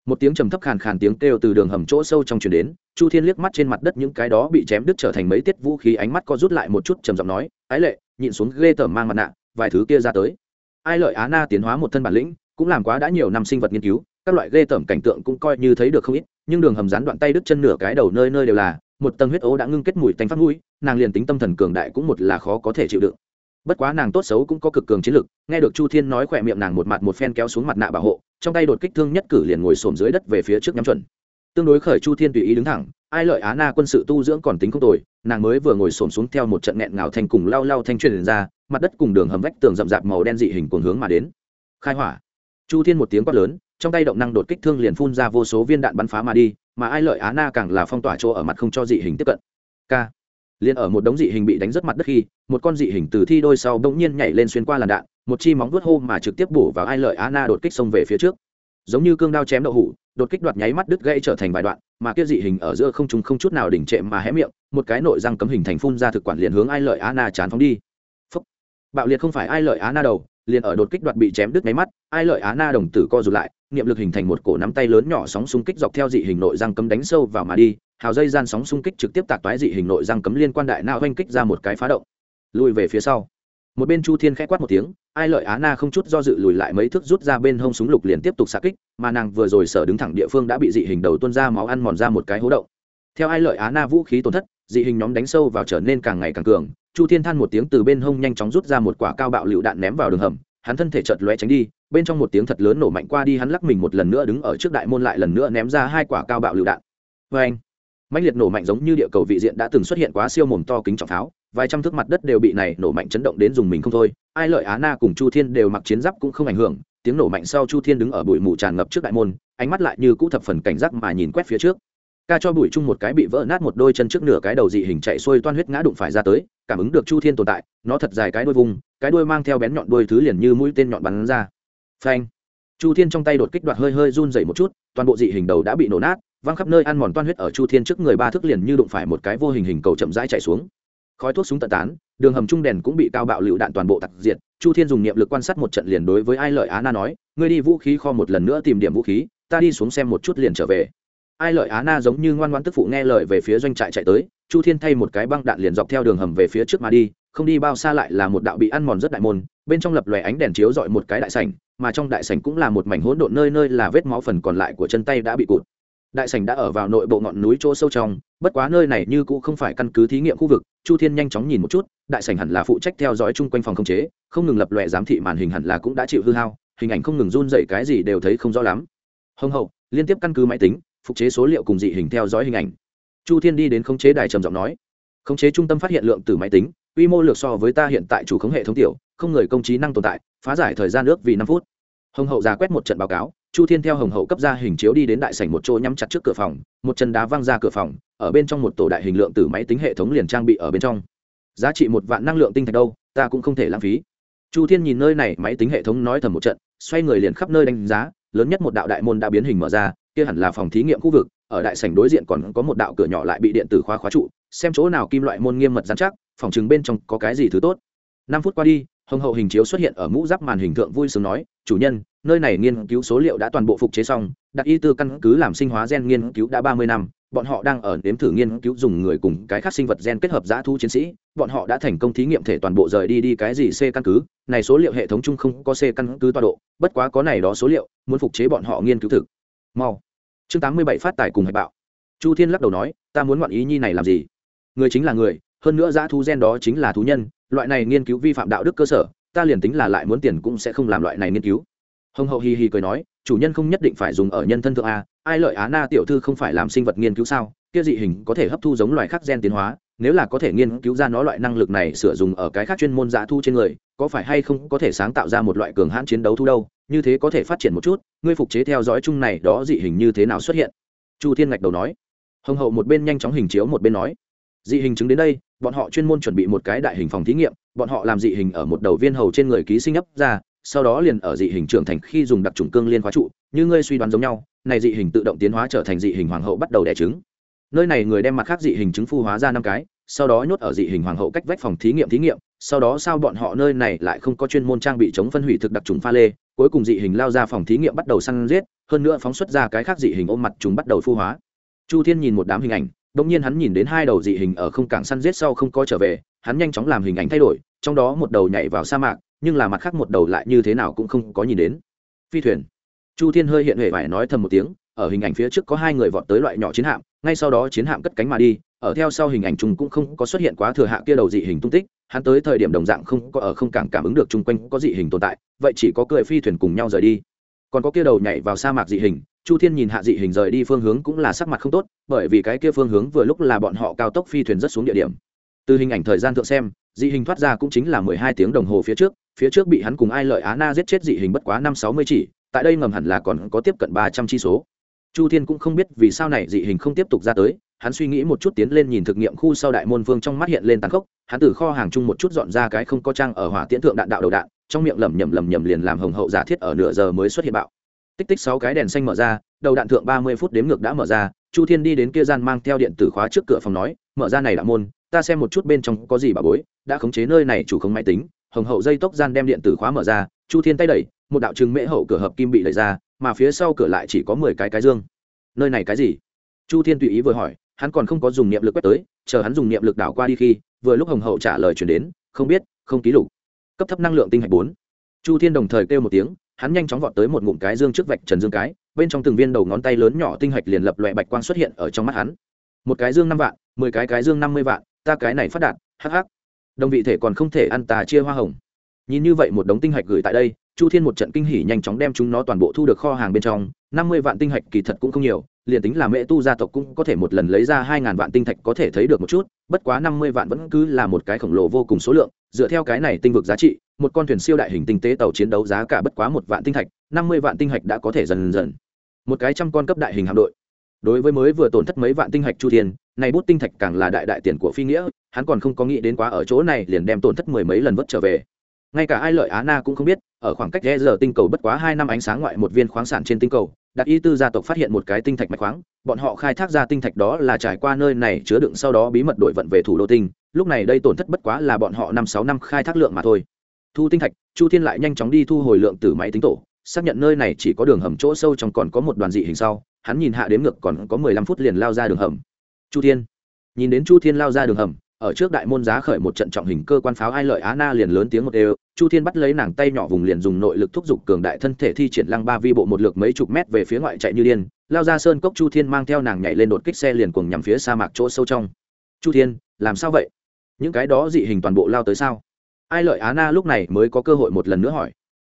một tiếng trầm thấp khàn khàn tiếng kêu từ đường hầm chỗ sâu trong truyền đến, chu thiên liếc mắt trên mặt đất những cái đó bị chém đứt trở thành mấy tiết vũ khí ánh mắt co rút lại một chút trầm giọng nói, ái lệ, nhịn xuống ghê tởm mang mặt nạ, vài thứ kia ra tới. Ai lợi á na tiến hóa một thân bản lĩnh, cũng làm quá đã nhiều năm sinh vật nghiên cứu các loại ghê tởm cảnh tượng cũng coi như thấy được không ít, nhưng đường hầm rán đoạn tay đứt chân nửa cái đầu nơi nơi đều là, một tầng huyết ố đã ngưng kết mùi tanh phát mũi, nàng liền tính tâm thần cường đại cũng một là khó có thể chịu đựng. Bất quá nàng tốt xấu cũng có cực cường chiến lực, nghe được chu thiên nói khỏe miệng nàng một mặt một phen kéo xuống mặt nạ bảo hộ, trong tay đột kích thương nhất cử liền ngồi xổm dưới đất về phía trước nhắm chuẩn. Tương đối khởi chu thiên tùy ý đứng thẳng, ai lợi á na quân sự tu dưỡng còn tính không tồi, nàng mới vừa ngồi xổm xuống theo một trận nghẹn ngào thành cùng lao lao thanh truyền ra, mặt đất cùng đường hầm vách tường rậm rạp màu đen dị hình cuồng hướng mà đến. Khai hỏa. Chu thiên một tiếng quát lớn trong tay động năng đột kích thương liền phun ra vô số viên đạn bắn phá mà đi, mà ai lợi á na càng là phong tỏa chỗ ở mặt không cho dị hình tiếp cận. K. Liền ở một đống dị hình bị đánh rất mặt đất khi, một con dị hình từ thi đôi sau bỗng nhiên nhảy lên xuyên qua làn đạn, một chi móng vuốt hô mà trực tiếp bổ vào ai lợi á na đột kích xông về phía trước. Giống như cương đao chém đậu hủ, đột kích đoạt nháy mắt đứt gãy trở thành vài đoạn, mà kia dị hình ở giữa không trung không chút nào đỉnh trệ mà hé miệng, một cái nội răng cấm hình thành phun ra thực quản liền hướng ai lợi á na chán phóng đi. Phúc. bạo liệt không phải ai lợi á na đầu liền ở đột kích đoạt bị chém đứt máy mắt, ai lợi á na đồng tử co rụt lại, niệm lực hình thành một cổ nắm tay lớn nhỏ sóng xung kích dọc theo dị hình nội răng cấm đánh sâu vào mà đi, hào dây gian sóng xung kích trực tiếp tạc toái dị hình nội răng cấm liên quan đại na oanh kích ra một cái phá động. Lùi về phía sau. Một bên chu thiên khẽ quát một tiếng, ai lợi á na không chút do dự lùi lại mấy thước rút ra bên hông súng lục liền tiếp tục xạ kích, mà nàng vừa rồi sở đứng thẳng địa phương đã bị dị hình đầu tuôn ra máu ăn mòn ra một cái hố động. Theo ai lợi á na vũ khí tổn thất dị hình nhóm đánh sâu vào trở nên càng ngày càng cường. Chu thiên than một tiếng từ bên hông nhanh chóng rút ra một quả cao bạo lựu đạn ném vào đường hầm. Hắn thân thể chợt lóe tránh đi, bên trong một tiếng thật lớn nổ mạnh qua đi, hắn lắc mình một lần nữa đứng ở trước đại môn lại lần nữa ném ra hai quả cao bạo lựu đạn. Vê anh mạnh liệt nổ mạnh giống như địa cầu vị diện đã từng xuất hiện quá siêu mồm to kính trọng pháo. Vài trăm thước mặt đất đều bị này nổ mạnh chấn động đến dùng mình không thôi. Ai lợi á na cùng chu thiên đều mặc chiến giáp cũng không ảnh hưởng. Tiếng nổ mạnh sau chu thiên đứng ở bụi mù tràn ngập trước đại môn, ánh mắt lại như cũ thập phần cảnh giác mà nhìn quét phía trước ca cho bụi chung một cái bị vỡ nát một đôi chân trước nửa cái đầu dị hình chạy xuôi toan huyết ngã đụng phải ra tới, cảm ứng được chu thiên tồn tại, nó thật dài cái đôi vùng, cái đuôi mang theo bén nhọn đuôi thứ liền như mũi tên nhọn bắn ra. Phanh! Chu thiên trong tay đột kích đoạt hơi hơi run dày một chút, toàn bộ dị hình đầu đã bị nổ nát, văng khắp nơi ăn mòn toan huyết ở chu thiên trước người ba thước liền như đụng phải một cái vô hình hình cầu chậm rãi chạy xuống. Khói thuốc súng tận tán, đường hầm trung đèn cũng bị cao bạo lựu đạn toàn bộ tặc diệt, chu thiên dùng niệm lực quan sát một trận liền đối với ai lợi á na nói, ngươi đi vũ khí kho một lần nữa tìm điểm vũ khí, ta đi xuống xem một chút liền trở về ai lợi á na giống như ngoan ngoan tức phụ nghe lời về phía doanh trại chạy tới, chu thiên thay một cái băng đạn liền dọc theo đường hầm về phía trước mà đi, không đi bao xa lại là một đạo bị ăn mòn rất đại môn, bên trong lập lòe ánh đèn chiếu dọi một cái đại sảnh, mà trong đại sảnh cũng là một mảnh hỗn độn nơi nơi là vết máu phần còn lại của chân tay đã bị cụt. Đại sảnh đã ở vào nội bộ ngọn núi chỗ sâu trong, bất quá nơi này như cũng không phải căn cứ thí nghiệm khu vực, chu thiên nhanh chóng nhìn một chút, đại sảnh hẳn là phụ trách theo dõi chung quanh phòng không chế, không ngừng lập lòe giám thị màn hình hẳn là cũng đã chịu hư hao, hình ảnh không ngừng run dậy cái gì đều thấy không rõ lắm. Hồng hậu, liên tiếp căn cứ máy tính phục chế số liệu cùng dị hình theo dõi hình ảnh. Chu thiên đi đến khống chế đài trầm giọng nói, khống chế trung tâm phát hiện lượng từ máy tính, quy mô lược so với ta hiện tại chủ khống hệ thống tiểu, không người công trí năng tồn tại, phá giải thời gian nước vì năm phút. Hồng hậu ra quét một trận báo cáo, chu thiên theo hồng hậu cấp ra hình chiếu đi đến đại sảnh một chỗ nhắm chặt trước cửa phòng, một chân đá văng ra cửa phòng, ở bên trong một tổ đại hình lượng từ máy tính hệ thống liền trang bị ở bên trong. Giá trị một vạn năng lượng tinh thạch đâu, ta cũng không thể lãng phí. Chu thiên nhìn nơi này, máy tính hệ thống nói thầm một trận, xoay người liền khắp nơi đánh giá, lớn nhất một đạo đại môn đã biến hình mở ra kia hẳn là phòng thí nghiệm khu vực, ở đại sảnh đối diện còn có một đạo cửa nhỏ lại bị điện tử khóa khóa trụ, xem chỗ nào kim loại môn nghiêm mật dán chắc, phòng chứng bên trong có cái gì thứ tốt. Năm phút qua đi, hồng hậu hình chiếu xuất hiện ở mũ giáp màn hình thượng vui sướng nói, chủ nhân, nơi này nghiên cứu số liệu đã toàn bộ phục chế xong đặc y tư căn cứ làm sinh hóa gen nghiên cứu đã ba mươi năm, bọn họ đang ở nếm thử nghiên cứu dùng người cùng cái khác sinh vật gen kết hợp giã thu chiến sĩ, bọn họ đã thành công thí nghiệm thể toàn bộ rời đi đi cái gì c căn cứ, này số liệu hệ thống chung không có c căn cứ toa độ, bất quá có này đó số liệu, muốn phục chế bọn họ nghiên cứu thực mau. Chương tám mươi bảy phát tài cùng hạch bạo. Chu thiên lắc đầu nói, ta muốn ngoạn ý nhi này làm gì? Người chính là người, hơn nữa giã thú gen đó chính là thú nhân, loại này nghiên cứu vi phạm đạo đức cơ sở, ta liền tính là lại muốn tiền cũng sẽ không làm loại này nghiên cứu. Hồng hậu hì hì cười nói, chủ nhân không nhất định phải dùng ở nhân thân thượng a, ai lợi á na tiểu thư không phải làm sinh vật nghiên cứu sao? Kia dị hình có thể hấp thu giống loài khác gen tiến hóa nếu là có thể nghiên cứu ra nó loại năng lực này sửa dùng ở cái khác chuyên môn dã thu trên người, có phải hay không có thể sáng tạo ra một loại cường hãn chiến đấu thu đâu? Như thế có thể phát triển một chút, ngươi phục chế theo dõi chung này đó dị hình như thế nào xuất hiện? Chu thiên ngạch đầu nói. Hồng hậu một bên nhanh chóng hình chiếu một bên nói. Dị hình chứng đến đây, bọn họ chuyên môn chuẩn bị một cái đại hình phòng thí nghiệm, bọn họ làm dị hình ở một đầu viên hầu trên người ký sinh ấp ra, sau đó liền ở dị hình trưởng thành khi dùng đặc trùng cương liên khóa trụ, như ngươi suy đoán giống nhau, này dị hình tự động tiến hóa trở thành dị hình hoàng hậu bắt đầu đẻ trứng nơi này người đem mặt khác dị hình chứng phu hóa ra năm cái sau đó nhốt ở dị hình hoàng hậu cách vách phòng thí nghiệm thí nghiệm sau đó sao bọn họ nơi này lại không có chuyên môn trang bị chống phân hủy thực đặc trùng pha lê cuối cùng dị hình lao ra phòng thí nghiệm bắt đầu săn giết hơn nữa phóng xuất ra cái khác dị hình ôm mặt chúng bắt đầu phu hóa chu thiên nhìn một đám hình ảnh Đông nhiên hắn nhìn đến hai đầu dị hình ở không cảng săn giết sau không có trở về, hắn nhanh chóng làm hình ảnh thay đổi, trong đó một đầu nhảy vào sa mạc, nhưng là mặt khác một đầu lại như thế nào cũng không có nhìn đến. Phi thuyền. Chu Thiên hơi hiện huệ phải nói thầm một tiếng, ở hình ảnh phía trước có hai người vọt tới loại nhỏ chiến hạm, ngay sau đó chiến hạm cất cánh mà đi, ở theo sau hình ảnh chúng cũng không có xuất hiện quá thừa hạ kia đầu dị hình tung tích, hắn tới thời điểm đồng dạng không có ở không cảng cảm ứng được chung quanh có dị hình tồn tại, vậy chỉ có cười phi thuyền cùng nhau rời đi. Còn có kia đầu nhảy vào sa mạc dị hình, chu thiên nhìn hạ dị hình rời đi phương hướng cũng là sắc mặt không tốt bởi vì cái kia phương hướng vừa lúc là bọn họ cao tốc phi thuyền rất xuống địa điểm từ hình ảnh thời gian thượng xem dị hình thoát ra cũng chính là mười hai tiếng đồng hồ phía trước phía trước bị hắn cùng ai lợi á na giết chết dị hình bất quá năm sáu mươi chỉ tại đây ngầm hẳn là còn có tiếp cận ba trăm chi số chu thiên cũng không biết vì sao này dị hình không tiếp tục ra tới, hắn suy nghĩ một chút tiến lên nhìn thực nghiệm khu sau đại môn vương trong mắt hiện lên tàn khốc, hắn từ kho hàng chung một chút dọn ra cái không có trang ở hỏa tiễn thượng đạn đạo đầu đạn, trong miệng lẩm nhẩm lẩm nhẩm liền làm hồng hậu giả thiết ở nửa giờ mới xuất hiện bạo. Tích tích sáu cái đèn xanh mở ra, đầu đạn thượng ba mươi phút đếm ngược đã mở ra, chu thiên đi đến kia gian mang theo điện tử khóa trước cửa phòng nói, mở ra này đã môn, ta xem một chút bên trong có gì bà bối, đã khống chế nơi này chủ không máy tính. Hồng hậu dây tốc gian đem điện tử khóa mở ra, chu thiên tay đẩy một đạo trừng mễ hậu cửa hợp kim bị đẩy ra, mà phía sau cửa lại chỉ có mười cái cái dương. Nơi này cái gì? Chu thiên tùy ý vừa hỏi, hắn còn không có dùng niệm lực quét tới, chờ hắn dùng niệm lực đảo qua đi khi, vừa lúc hồng hậu trả lời chuyển đến, không biết, không ký lục. Cấp thấp năng lượng tinh hạch bốn. Chu thiên đồng thời kêu một tiếng, hắn nhanh chóng vọt tới một ngụm cái dương trước vạch trần dương cái, bên trong từng viên đầu ngón tay lớn nhỏ tinh hạch liền lập loại bạch quang xuất hiện ở trong mắt hắn. Một cái dương năm vạn, mười cái cái dương năm mươi vạn, ta cái này phát đạt, hắc hắc. Đồng vị thể còn không thể ăn tà chia hoa hồng. Nhìn như vậy một đống tinh hạch gửi tại đây chu thiên một trận kinh hỉ nhanh chóng đem chúng nó toàn bộ thu được kho hàng bên trong, năm mươi vạn tinh hạch kỳ thật cũng không nhiều, liền tính là mẹ tu gia tộc cũng có thể một lần lấy ra hai ngàn vạn tinh thạch có thể thấy được một chút, bất quá năm mươi vạn vẫn cứ là một cái khổng lồ vô cùng số lượng, dựa theo cái này tinh vực giá trị, một con thuyền siêu đại hình tinh tế tàu chiến đấu giá cả bất quá một vạn tinh thạch, năm mươi vạn tinh hạch đã có thể dần dần. Một cái trăm con cấp đại hình hạm đội. Đối với mới vừa tổn thất mấy vạn tinh hạch chu thiên, này bút tinh thạch càng là đại đại tiền của phi nghĩa, hắn còn không có nghĩ đến quá ở chỗ này liền đem tổn thất mười mấy lần vất trở về. Ngay cả ai lợi á na cũng không biết ở khoảng cách e giờ tinh cầu bất quá hai năm ánh sáng ngoại một viên khoáng sản trên tinh cầu đặc y tư gia tộc phát hiện một cái tinh thạch mạch khoáng, bọn họ khai thác ra tinh thạch đó là trải qua nơi này chứa đựng sau đó bí mật đổi vận về thủ đô tinh, lúc này đây tổn thất bất quá là bọn họ năm sáu năm khai thác lượng mà thôi. Thu tinh thạch, chu thiên lại nhanh chóng đi thu hồi lượng từ máy tính tổ, xác nhận nơi này chỉ có đường hầm chỗ sâu trong còn có một đoàn dị hình sau, hắn nhìn hạ đếm ngược còn có mười lăm phút liền lao ra đường hầm. Chu thiên, nhìn đến chu thiên lao ra đường hầm, ở trước đại môn giá khởi một trận trọng hình cơ quan pháo ai lợi á na liền lớn tiếng một đều chu thiên bắt lấy nàng tay nhỏ vùng liền dùng nội lực thúc giục cường đại thân thể thi triển lăng ba vi bộ một lượt mấy chục mét về phía ngoại chạy như điên, lao ra sơn cốc chu thiên mang theo nàng nhảy lên đột kích xe liền cùng nhằm phía sa mạc chỗ sâu trong. Chu thiên, làm sao vậy? Những cái đó dị hình toàn bộ lao tới sao? Ai lợi á na lúc này mới có cơ hội một lần nữa hỏi.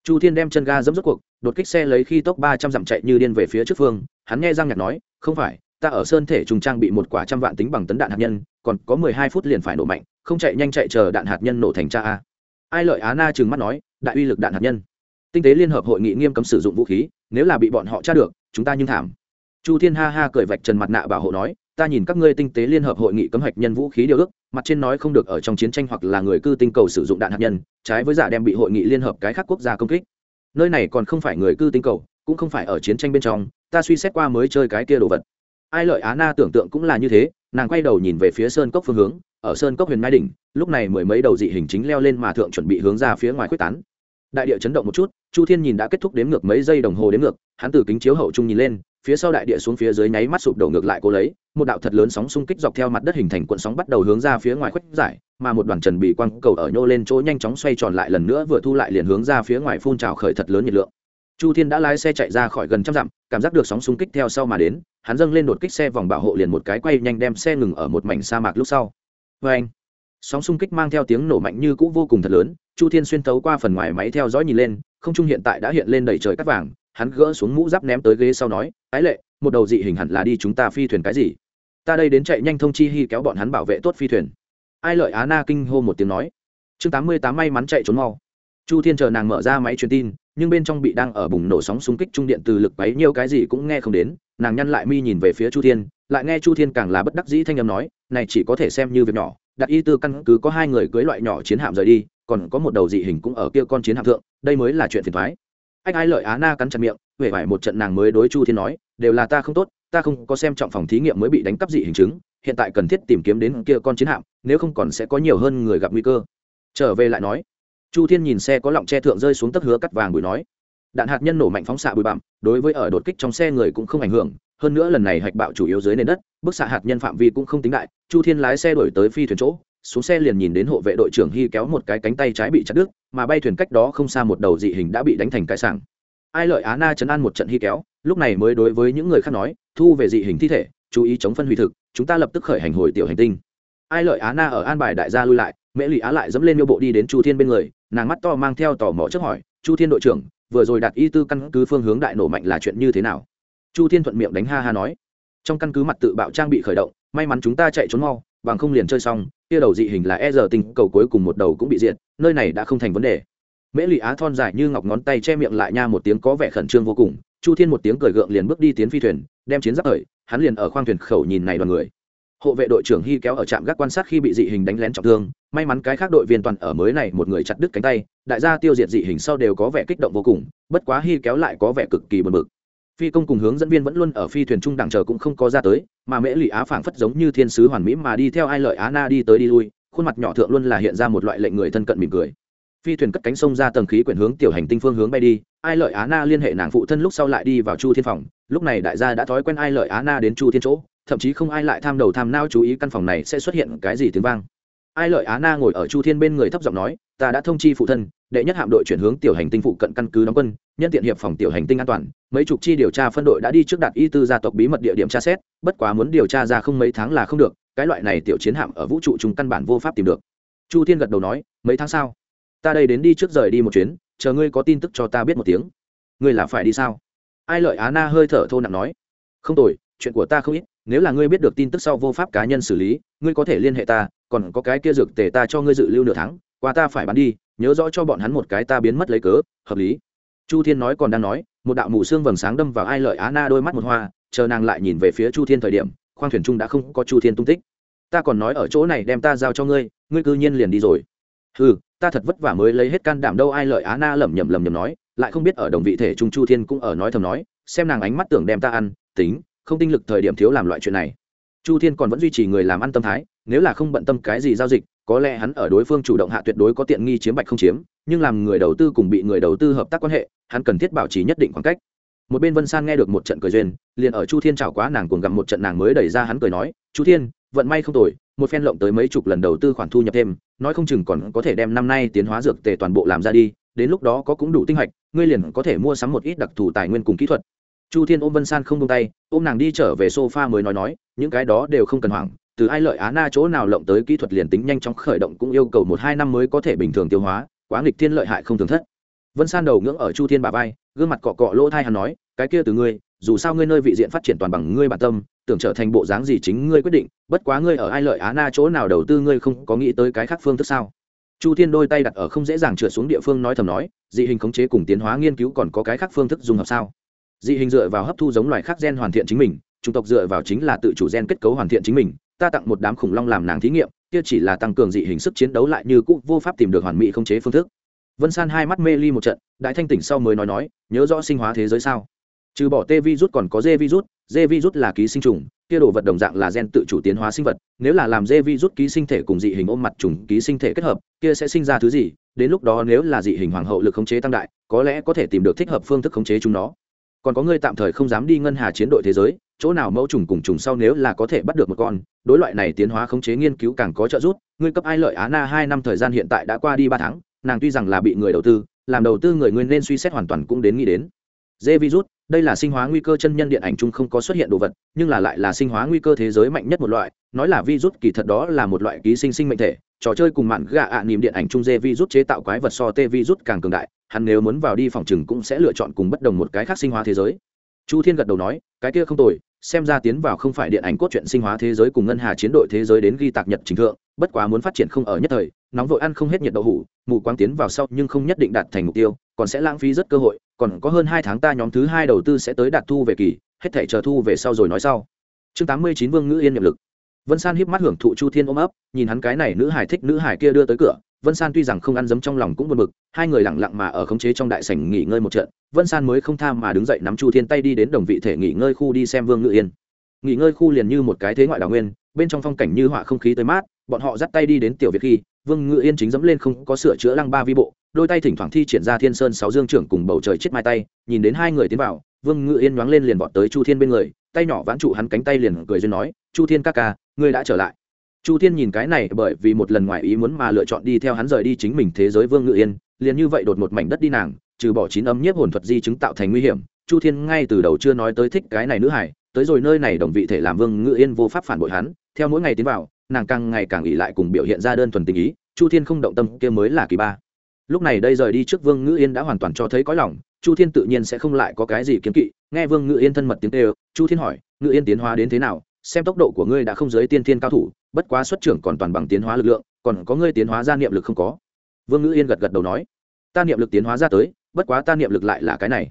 Chu thiên đem chân ga dẫm rốt cuộc, đột kích xe lấy khi tốc ba trăm dặm chạy như điên về phía trước phương, hắn nghe răng nhạc nói, không phải, ta ở sơn thể trùng trang bị một quả trăm vạn tính bằng tấn đạn hạt nhân, còn có mười hai phút liền phải nổ mạnh, không chạy nhanh chạy chờ đạn hạt nhân nổ thành cha a ai lợi á na trừng mắt nói, đại uy lực đạn hạt nhân. Tinh tế liên hợp hội nghị nghiêm cấm sử dụng vũ khí, nếu là bị bọn họ tra được, chúng ta nhưng thảm. Chu thiên ha ha cười vạch trần mặt nạ bảo hộ nói, ta nhìn các ngươi tinh tế liên hợp hội nghị cấm hạch nhân vũ khí điều ước, mặt trên nói không được ở trong chiến tranh hoặc là người cư tinh cầu sử dụng đạn hạt nhân, trái với giả đem bị hội nghị liên hợp cái khác quốc gia công kích. Nơi này còn không phải người cư tinh cầu, cũng không phải ở chiến tranh bên trong, ta suy xét qua mới chơi cái kia đồ vật. Ai lợi á na tưởng tượng cũng là như thế, nàng quay đầu nhìn về phía sơn cốc phương hướng ở sơn cốc huyền mai đỉnh, lúc này mười mấy đầu dị hình chính leo lên mà thượng chuẩn bị hướng ra phía ngoài quyết tán. Đại địa chấn động một chút, chu thiên nhìn đã kết thúc đếm ngược mấy giây đồng hồ đếm ngược, hắn từ kính chiếu hậu trung nhìn lên, phía sau đại địa xuống phía dưới nháy mắt sụp đổ ngược lại cô lấy, một đạo thật lớn sóng xung kích dọc theo mặt đất hình thành cuộn sóng bắt đầu hướng ra phía ngoài khuếch giải, mà một đoàn trần bị quăng cầu ở nhô lên chỗ nhanh chóng xoay tròn lại lần nữa vừa thu lại liền hướng ra phía ngoài phun trào khởi thật lớn nhiệt lượng. Chu thiên đã lái xe chạy ra khỏi gần trăm dặm, cảm giác được sóng xung kích theo sau mà đến, hắn dâng lên đột kích xe vòng bảo hộ liền một cái quay nhanh đem xe ngừng ở một mảnh sa mạc lúc sau vê anh, sóng xung kích mang theo tiếng nổ mạnh như cũ vô cùng thật lớn, chu thiên xuyên tấu qua phần ngoài máy theo dõi nhìn lên, không trung hiện tại đã hiện lên đầy trời cắt vàng, hắn gỡ xuống mũ giáp ném tới ghế sau nói, ái lệ, một đầu dị hình hẳn là đi chúng ta phi thuyền cái gì? Ta đây đến chạy nhanh thông chi hy kéo bọn hắn bảo vệ tốt phi thuyền. Ai lợi á na kinh hô một tiếng nói. Chương tám mươi tám may mắn chạy trốn mau. Chu thiên chờ nàng mở ra máy truyền tin, nhưng bên trong bị đang ở bùng nổ sóng xung kích trung điện từ lực bấy nhiêu cái gì cũng nghe không đến, nàng nhăn lại mi nhìn về phía chu thiên lại nghe chu thiên càng là bất đắc dĩ thanh âm nói, này chỉ có thể xem như việc nhỏ, đặt y tư căn cứ có hai người cưới loại nhỏ chiến hạm rời đi, còn có một đầu dị hình cũng ở kia con chiến hạm thượng, đây mới là chuyện phiền thoái anh ai lợi á na cắn chặt miệng huệ vải một trận nàng mới đối chu thiên nói, đều là ta không tốt, ta không có xem trọng phòng thí nghiệm mới bị đánh cắp dị hình chứng, hiện tại cần thiết tìm kiếm đến kia con chiến hạm, nếu không còn sẽ có nhiều hơn người gặp nguy cơ. Trở về lại nói, chu thiên nhìn xe có lọng che thượng rơi xuống tấc hứa cắt vàng bùi nói đạn hạt nhân nổ mạnh phóng xạ bụi bặm, đối với ở đột kích trong xe người cũng không ảnh hưởng, hơn nữa lần này hạch bạo chủ yếu dưới nền đất, bức xạ hạt nhân phạm vi cũng không tính đại, chu thiên lái xe đổi tới phi thuyền chỗ, xuống xe liền nhìn đến hộ vệ đội trưởng hy kéo một cái cánh tay trái bị chặt đứt, mà bay thuyền cách đó không xa một đầu dị hình đã bị đánh thành cái sảng. Ai lợi á na chấn an một trận hy kéo, lúc này mới đối với những người khác nói, thu về dị hình thi thể, chú ý chống phân hủy thực, chúng ta lập tức khởi hành hồi tiểu hành tinh. Ai lợi á na ở an bài đại gia lui lại, mễ lụy á lại dẫm lên miêu bộ đi đến chu thiên bên người, nàng mắt to mang theo tò mò trước hỏi, chu thiên đội trưởng vừa rồi đặt y tư căn cứ phương hướng đại nổ mạnh là chuyện như thế nào? Chu thiên thuận miệng đánh ha ha nói. Trong căn cứ mặt tự bạo trang bị khởi động, may mắn chúng ta chạy trốn mau, bằng không liền chơi xong, kia đầu dị hình là e giờ tình, cầu cuối cùng một đầu cũng bị diệt, nơi này đã không thành vấn đề. Mễ lụy á thon dài như ngọc ngón tay che miệng lại nha một tiếng có vẻ khẩn trương vô cùng, chu thiên một tiếng cười gượng liền bước đi tiến phi thuyền, đem chiến giáp thời hắn liền ở khoang thuyền khẩu nhìn này đoàn người hộ vệ đội trưởng hy kéo ở trạm gác quan sát khi bị dị hình đánh lén trọng thương. May mắn cái khác đội viên toàn ở mới này một người chặt đứt cánh tay, đại gia tiêu diệt dị hình sau đều có vẻ kích động vô cùng, bất quá hy kéo lại có vẻ cực kỳ bật mực phi công cùng hướng dẫn viên vẫn luôn ở phi thuyền trung đẳng chờ cũng không có ra tới, mà mễ lụy á phảng phất giống như thiên sứ hoàn mỹ mà đi theo ai lợi á na đi tới đi lui, khuôn mặt nhỏ thượng luôn là hiện ra một loại lệnh người thân cận mỉm cười. Phi thuyền cất cánh sông ra tầng khí quyển hướng tiểu hành tinh phương hướng bay đi, ai lợi á na liên hệ nàng phụ thân lúc sau lại đi vào chu thiên phòng, lúc này đại gia đã thói quen ai lợi á na đến chu thiên chỗ thậm chí không ai lại tham đầu tham nao chú ý căn phòng này sẽ xuất hiện cái gì tiếng vang. Ai lợi á na ngồi ở chu thiên bên người thấp giọng nói, ta đã thông chi phụ thân, đệ nhất hạm đội chuyển hướng tiểu hành tinh phụ cận căn cứ đóng quân, nhân tiện hiệp phòng tiểu hành tinh an toàn, mấy chục chi điều tra phân đội đã đi trước đạt y tư gia tộc bí mật địa điểm tra xét, bất quá muốn điều tra ra không mấy tháng là không được, cái loại này tiểu chiến hạm ở vũ trụ chúng căn bản vô pháp tìm được. Chu thiên gật đầu nói, mấy tháng sau, ta đây đến đi trước rời đi một chuyến, chờ ngươi có tin tức cho ta biết một tiếng. Ngươi là phải đi sao? Ai lợi á na hơi thở thô nặng nói, không tồi, chuyện của ta không ít nếu là ngươi biết được tin tức sau vô pháp cá nhân xử lý, ngươi có thể liên hệ ta, còn có cái kia dược tề ta cho ngươi dự lưu nửa tháng, qua ta phải bán đi, nhớ rõ cho bọn hắn một cái ta biến mất lấy cớ, hợp lý. Chu thiên nói còn đang nói, một đạo mù xương vầng sáng đâm vào ai lợi á na đôi mắt một hoa, chờ nàng lại nhìn về phía chu thiên thời điểm, khoang thuyền trung đã không có chu thiên tung tích. Ta còn nói ở chỗ này đem ta giao cho ngươi ngươi cư nhiên liền đi rồi. Ừ ta thật vất vả mới lấy hết can đảm đâu, ai lợi á na lẩm nhẩm lẩm nhẩm nói, lại không biết ở đồng vị thể trung chu thiên cũng ở nói thầm nói, xem nàng ánh mắt tưởng đem ta ăn, tính không tinh lực thời điểm thiếu làm loại chuyện này. Chu thiên còn vẫn duy trì người làm ăn tâm thái, nếu là không bận tâm cái gì giao dịch, có lẽ hắn ở đối phương chủ động hạ tuyệt đối có tiện nghi chiếm bạch không chiếm, nhưng làm người đầu tư cùng bị người đầu tư hợp tác quan hệ, hắn cần thiết bảo trì nhất định khoảng cách. Một bên vân san nghe được một trận cười duyên, liền ở chu thiên chào quá nàng cùng gặp một trận nàng mới đẩy ra hắn cười nói, chu thiên, vận may không tồi, một phen lộng tới mấy chục lần đầu tư khoản thu nhập thêm, nói không chừng còn có thể đem năm nay tiến hóa dược tề toàn bộ làm ra đi, đến lúc đó có cũng đủ tinh hạch, ngươi liền có thể mua sắm một ít đặc thù tài nguyên cùng kỹ thuật chu thiên ôm vân san không tung tay, ôm nàng đi trở về sofa mới nói nói, những cái đó đều không cần hoảng, từ ai lợi á na chỗ nào lộng tới kỹ thuật liền tính nhanh chóng khởi động cũng yêu cầu một hai năm mới có thể bình thường tiêu hóa, quá nghịch thiên lợi hại không thường thất. Vân san đầu ngưỡng ở chu thiên bà vai, gương mặt cọ cọ lỗ thai hắn nói, cái kia từ ngươi, dù sao ngươi nơi vị diện phát triển toàn bằng ngươi bản tâm, tưởng trở thành bộ dáng gì chính ngươi quyết định, bất quá ngươi ở ai lợi á na chỗ nào đầu tư ngươi không có nghĩ tới cái khác phương thức sao? Chu thiên đôi tay đặt ở không dễ dàng trượt xuống địa phương nói thầm nói, dị hình khống chế cùng tiến hóa nghiên cứu còn có cái khác phương thức dùng hợp sao? Dị hình dựa vào hấp thu giống loài khác gen hoàn thiện chính mình, chủng tộc dựa vào chính là tự chủ gen kết cấu hoàn thiện chính mình, ta tặng một đám khủng long làm nàng thí nghiệm, kia chỉ là tăng cường dị hình sức chiến đấu lại như cũ, vô pháp tìm được hoàn mỹ không chế phương thức. Vân san hai mắt mê ly một trận, đại thanh tỉnh sau mới nói nói, nhớ rõ sinh hóa thế giới sao? Trừ bỏ t virus còn có d virus d virus là ký sinh trùng, kia đồ vật đồng dạng là gen tự chủ tiến hóa sinh vật, nếu là làm d virus ký sinh thể cùng dị hình ôm mặt trùng ký sinh thể kết hợp, kia sẽ sinh ra thứ gì? Đến lúc đó nếu là dị hình hoàng hậu lực khống chế tăng đại, có lẽ có thể tìm được thích hợp phương thức khống chế chúng nó còn có người tạm thời không dám đi ngân hà chiến đội thế giới, chỗ nào mẫu trùng cùng trùng sau nếu là có thể bắt được một con, đối loại này tiến hóa khống chế nghiên cứu càng có trợ giúp, ngươi cấp ai lợi á na hai năm thời gian hiện tại đã qua đi ba tháng, nàng tuy rằng là bị người đầu tư, làm đầu tư người nguyên nên suy xét hoàn toàn cũng đến nghĩ đến. Dê virus, đây là sinh hóa nguy cơ chân nhân điện ảnh chung không có xuất hiện đồ vật, nhưng là lại là sinh hóa nguy cơ thế giới mạnh nhất một loại nói là virus kỳ thật đó là một loại ký sinh sinh mệnh thể trò chơi cùng mạn gạ ạ à, niềm điện ảnh trung dê virus chế tạo quái vật so tê virus càng cường đại hắn nếu muốn vào đi phòng chừng cũng sẽ lựa chọn cùng bất đồng một cái khác sinh hóa thế giới. Chu thiên gật đầu nói cái kia không tồi xem ra tiến vào không phải điện ảnh cốt truyện sinh hóa thế giới cùng ngân hà chiến đội thế giới đến ghi tạc nhật trình thượng bất quá muốn phát triển không ở nhất thời nóng vội ăn không hết nhiệt đậu hủ mù quáng tiến vào sau nhưng không nhất định đạt thành mục tiêu còn sẽ lãng phí rất cơ hội còn có hơn hai tháng ta nhóm thứ hai đầu tư sẽ tới đạt thu về kỳ hết thể chờ thu về sau rồi nói sau. Chương tám mươi chín vương ngữ yên nhập lực vân san híp mắt hưởng thụ chu thiên ôm ấp, nhìn hắn cái này nữ hải thích nữ hải kia đưa tới cửa, vân san tuy rằng không ăn dấm trong lòng cũng buồn bực, hai người lặng lặng mà ở khống chế trong đại sảnh nghỉ ngơi một trận, vân san mới không tham mà đứng dậy nắm chu thiên tay đi đến đồng vị thể nghỉ ngơi khu đi xem vương ngự yên. Nghỉ ngơi khu liền như một cái thế ngoại đào nguyên, bên trong phong cảnh như họa không khí tới mát, bọn họ dắt tay đi đến tiểu việt khi, vương ngự yên chính dẫm lên không có sửa chữa lăng ba vi bộ, đôi tay thỉnh thoảng thi triển ra thiên sơn sáu dương trưởng cùng bầu trời chết mai tay, nhìn đến hai người tiến vào, vương ngự yên nhoáng lên liền vọt tới chu thiên bên người, tay nhỏ vãn trụ hắn cánh tay liền cười duyên nói, chu thiên ca ca ngươi đã trở lại. Chu thiên nhìn cái này bởi vì một lần ngoài ý muốn mà lựa chọn đi theo hắn rời đi chính mình thế giới vương ngự yên, liền như vậy đột một mảnh đất đi nàng, trừ bỏ chín âm nhiếp hồn thuật di chứng tạo thành nguy hiểm, chu thiên ngay từ đầu chưa nói tới thích cái này nữ hải tới rồi nơi này đồng vị thể làm vương ngự yên vô pháp phản bội hắn, theo mỗi ngày tiến vào, nàng càng ngày càng ỉ lại cùng biểu hiện ra đơn thuần tình ý, chu thiên không động tâm, kia mới là kỳ ba. Lúc này đây rời đi trước vương ngự yên đã hoàn toàn cho thấy có lòng, chu thiên tự nhiên sẽ không lại có cái gì kiếm kỵ, nghe vương ngự yên thân mật tiếng kêu, chu thiên hỏi, ngự yên tiến hóa đến thế nào? Xem tốc độ của ngươi đã không giới tiên thiên cao thủ, bất quá xuất trưởng còn toàn bằng tiến hóa lực lượng, còn có ngươi tiến hóa ra niệm lực không có. Vương ngữ yên gật gật đầu nói, ta niệm lực tiến hóa ra tới, bất quá ta niệm lực lại là cái này.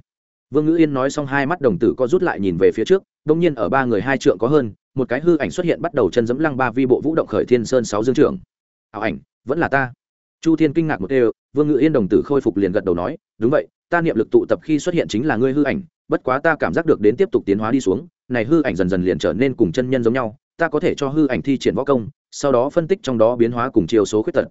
Vương ngữ yên nói xong hai mắt đồng tử co rút lại nhìn về phía trước, đông nhiên ở ba người hai trượng có hơn, một cái hư ảnh xuất hiện bắt đầu chân dẫm lăng ba vi bộ vũ động khởi thiên sơn sáu dương trưởng. Ảo ảnh, vẫn là ta. Chu thiên kinh ngạc một đều, vương ngữ yên đồng tử khôi phục liền gật đầu nói, đúng vậy, ta niệm lực tụ tập khi xuất hiện chính là ngươi hư ảnh, bất quá ta cảm giác được đến tiếp tục tiến hóa đi xuống này hư ảnh dần dần liền trở nên cùng chân nhân giống nhau, ta có thể cho hư ảnh thi triển võ công, sau đó phân tích trong đó biến hóa cùng chiều số khuyết tật.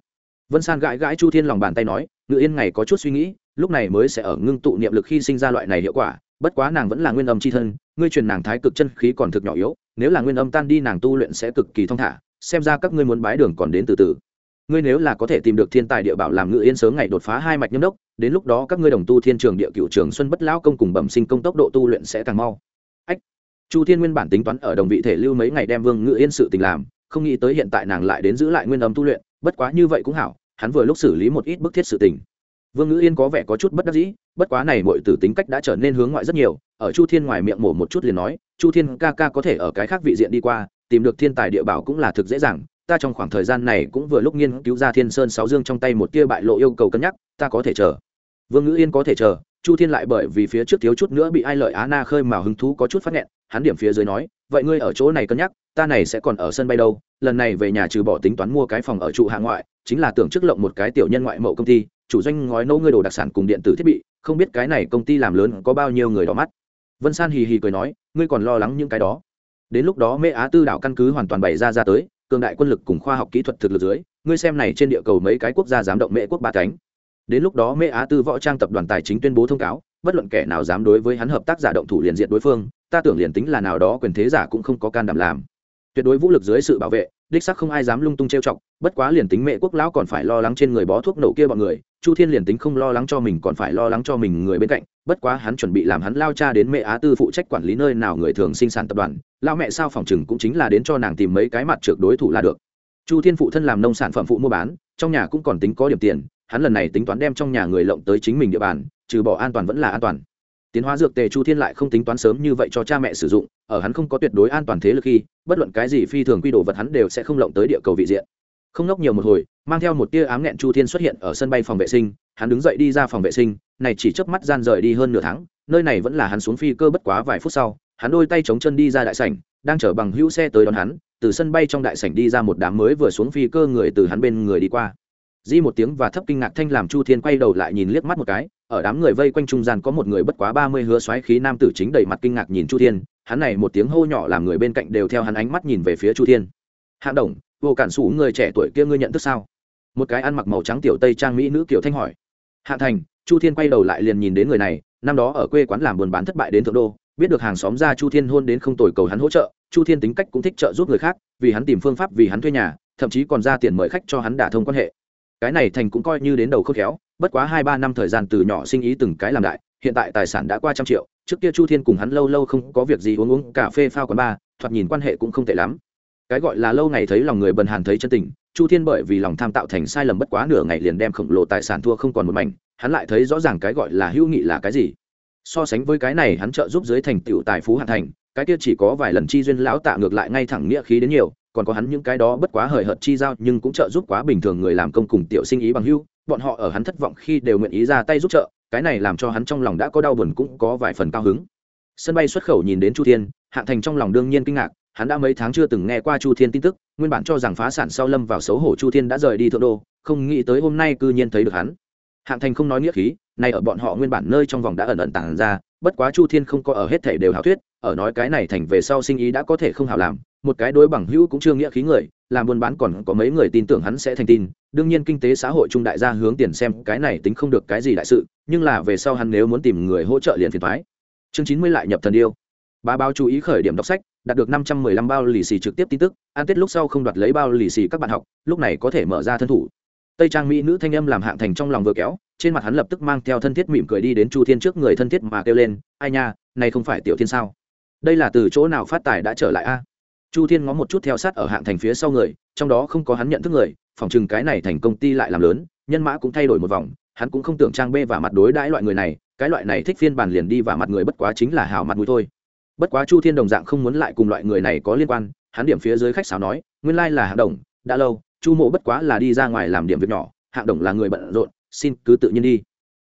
Vân san gãi gãi chu thiên lòng bàn tay nói, ngự yên ngày có chút suy nghĩ, lúc này mới sẽ ở ngưng tụ niệm lực khi sinh ra loại này hiệu quả, bất quá nàng vẫn là nguyên âm c h i thân, ngươi truyền nàng thái cực chân khí còn thực nhỏ yếu, nếu là nguyên âm tan đi nàng tu luyện sẽ cực kỳ thong thả, xem ra các ngươi muốn bái đường còn đến từ từ. Ngươi nếu là có thể tìm được thiên tài địa bảo làm ngự yên sớm ngày đột phá hai mạch nhâm đốc, đến lúc đó các ngươi đồng tu thiên trường địa cựu trường xuân bất lão công cùng bẩm sinh công tốc độ tu luyện sẽ càng mau chu thiên nguyên bản tính toán ở đồng vị thể lưu mấy ngày đem vương ngự yên sự tình làm, không nghĩ tới hiện tại nàng lại đến giữ lại nguyên âm tu luyện, bất quá như vậy cũng hảo, hắn vừa lúc xử lý một ít bức thiết sự tình. Vương ngữ yên có vẻ có chút bất đắc dĩ, bất quá này mọi tử tính cách đã trở nên hướng ngoại rất nhiều, ở chu thiên ngoài miệng mổ một chút liền nói, chu thiên ca ca có thể ở cái khác vị diện đi qua, tìm được thiên tài địa bảo cũng là thực dễ dàng, ta trong khoảng thời gian này cũng vừa lúc nghiên cứu ra thiên sơn sáu dương trong tay một tia bại lộ yêu cầu cân nhắc, ta có thể chờ. Vương ngữ yên có thể chờ, chu thiên lại bởi vì phía trước thiếu chút nữa bị ai lợi á na khơi mà hứng thú có chút phát nghẹn hắn điểm phía dưới nói, vậy ngươi ở chỗ này cân nhắc, ta này sẽ còn ở sân bay đâu, lần này về nhà trừ bỏ tính toán mua cái phòng ở trụ hạ ngoại, chính là tưởng chức lộng một cái tiểu nhân ngoại mậu công ty, chủ doanh ngói nấu ngươi đồ đặc sản cùng điện tử thiết bị, không biết cái này công ty làm lớn có bao nhiêu người đỏ mắt. Vân san hì hì cười nói, ngươi còn lo lắng những cái đó. Đến lúc đó mê á tư đảo căn cứ hoàn toàn bày ra ra tới, cường đại quân lực cùng khoa học kỹ thuật thực lực dưới, ngươi xem này trên địa cầu mấy cái quốc gia dám động mễ quốc ba cánh. Đến lúc đó mê á tư võ trang tập đoàn tài chính tuyên bố thông cáo bất luận kẻ nào dám đối với hắn hợp tác giả động thủ liền diện đối phương, ta tưởng liền tính là nào đó quyền thế giả cũng không có can đảm làm. Tuyệt đối vũ lực dưới sự bảo vệ, đích sắc không ai dám lung tung trêu chọc, bất quá liền tính mẹ quốc lão còn phải lo lắng trên người bó thuốc nổ kia bọn người, chu thiên liền tính không lo lắng cho mình còn phải lo lắng cho mình người bên cạnh, bất quá hắn chuẩn bị làm hắn lao cha đến mẹ á tư phụ trách quản lý nơi nào người thường sinh sản tập đoàn lao mẹ sao phòng chừng cũng chính là đến cho nàng tìm mấy cái mặt trượt đối thủ là được. Chu thiên phụ thân làm nông sản phẩm phụ mua bán, trong nhà cũng còn tính có điểm tiền, hắn lần này tính toán đem trong nhà người lộng tới chính mình địa bàn trừ bỏ an toàn vẫn là an toàn. Tiến hóa dược tề chu thiên lại không tính toán sớm như vậy cho cha mẹ sử dụng, ở hắn không có tuyệt đối an toàn thế lực khi, bất luận cái gì phi thường quy đồ vật hắn đều sẽ không lộng tới địa cầu vị diện. Không nốc nhiều một hồi, mang theo một tia ám nghẹn chu thiên xuất hiện ở sân bay phòng vệ sinh, hắn đứng dậy đi ra phòng vệ sinh, này chỉ chớp mắt gian rời đi hơn nửa tháng, nơi này vẫn là hắn xuống phi cơ bất quá vài phút sau, hắn đôi tay chống chân đi ra đại sảnh, đang chở bằng hữu xe tới đón hắn, từ sân bay trong đại sảnh đi ra một đám mới vừa xuống phi cơ người từ hắn bên người đi qua. Di một tiếng và thấp kinh ngạc thanh làm chu thiên quay đầu lại nhìn liếc mắt một cái ở đám người vây quanh trung gian có một người bất quá ba mươi hứa xoáy khí nam tử chính đầy mặt kinh ngạc nhìn chu thiên. Hắn này một tiếng hô nhỏ làm người bên cạnh đều theo hắn ánh mắt nhìn về phía chu thiên. Hạng đồng, vô cản sủ người trẻ tuổi kia ngươi nhận thức sao? Một cái ăn mặc màu trắng tiểu tây trang mỹ nữ kiểu thanh hỏi. Hạ thành. Chu thiên quay đầu lại liền nhìn đến người này, năm đó ở quê quán làm buôn bán thất bại đến thượng đô, biết được hàng xóm ra chu thiên hôn đến không tồi cầu hắn hỗ trợ, chu thiên tính cách cũng thích trợ giúp người khác, vì hắn tìm phương pháp, vì hắn thuê nhà, thậm chí còn ra tiền mời khách cho hắn đả thông quan hệ. Cái này thành cũng coi như đến đầu khôn khéo bất quá hai ba năm thời gian từ nhỏ sinh ý từng cái làm đại, hiện tại tài sản đã qua trăm triệu, trước kia chu thiên cùng hắn lâu lâu không có việc gì uống uống cà phê phao quán bar, thoạt nhìn quan hệ cũng không tệ lắm. Cái gọi là lâu ngày thấy lòng người bần hàn thấy chân tình, chu thiên bởi vì lòng tham tạo thành sai lầm bất quá nửa ngày liền đem khổng lồ tài sản thua không còn một mảnh, hắn lại thấy rõ ràng cái gọi là hữu nghị là cái gì. So sánh với cái này hắn trợ giúp dưới thành tựu tài phú hạ thành, cái kia chỉ có vài lần chi duyên lão tạ ngược lại ngay thẳng nghĩa khí đến nhiều còn có hắn những cái đó bất quá hời hợt chi giao nhưng cũng trợ giúp quá bình thường người làm công cùng tiểu sinh ý bằng hưu, bọn họ ở hắn thất vọng khi đều nguyện ý ra tay giúp trợ, cái này làm cho hắn trong lòng đã có đau buồn cũng có vài phần cao hứng. Sân bay xuất khẩu nhìn đến chu thiên hạng thành trong lòng đương nhiên kinh ngạc, hắn đã mấy tháng chưa từng nghe qua chu thiên tin tức, nguyên bản cho rằng phá sản sau lâm vào xấu hổ chu thiên đã rời đi thượng đô, không nghĩ tới hôm nay cư nhiên thấy được hắn. Hạng thành không nói nghĩa khí, nay ở bọn họ nguyên bản nơi trong vòng đã ẩn ẩn tàng ra, bất quá chu thiên không có ở hết thể đều hảo thuyết, ở nói cái này thành về sau sinh ý đã có thể không hảo làm một cái đối bằng hữu cũng chưa nghĩa khí người, làm buôn bán còn có mấy người tin tưởng hắn sẽ thành tin. Đương nhiên kinh tế xã hội trung đại gia hướng tiền xem, cái này tính không được cái gì đại sự, nhưng là về sau hắn nếu muốn tìm người hỗ trợ liền phiền thoái chương chín mươi lại nhập thần yêu bá báo chú ý khởi điểm đọc sách, đạt được năm trăm mười lăm bao lì xì trực tiếp tin tức an tết lúc sau không đoạt lấy bao lì xì các bạn học, lúc này có thể mở ra thân thủ. Tây trang mỹ nữ thanh âm làm hạng thành trong lòng vừa kéo, trên mặt hắn lập tức mang theo thân thiết mỉm cười đi đến chu thiên trước người thân thiết mà kêu lên, ai nha, này không phải tiểu thiên sao? Đây là từ chỗ nào phát tài đã trở lại a? Chu thiên ngó một chút theo sát ở hạng thành phía sau người, trong đó không có hắn nhận thức người, phòng chừng cái này thành công ty lại làm lớn, nhân mã cũng thay đổi một vòng, hắn cũng không tưởng trang bê và mặt đối đãi loại người này, cái loại này thích phiên bản liền đi và mặt người bất quá chính là hào mặt mũi thôi. Bất quá chu thiên đồng dạng không muốn lại cùng loại người này có liên quan, hắn điểm phía dưới khách sáo nói, nguyên lai là hạng đồng, đã lâu, chu mộ bất quá là đi ra ngoài làm điểm việc nhỏ, hạng đồng là người bận rộn, xin cứ tự nhiên đi.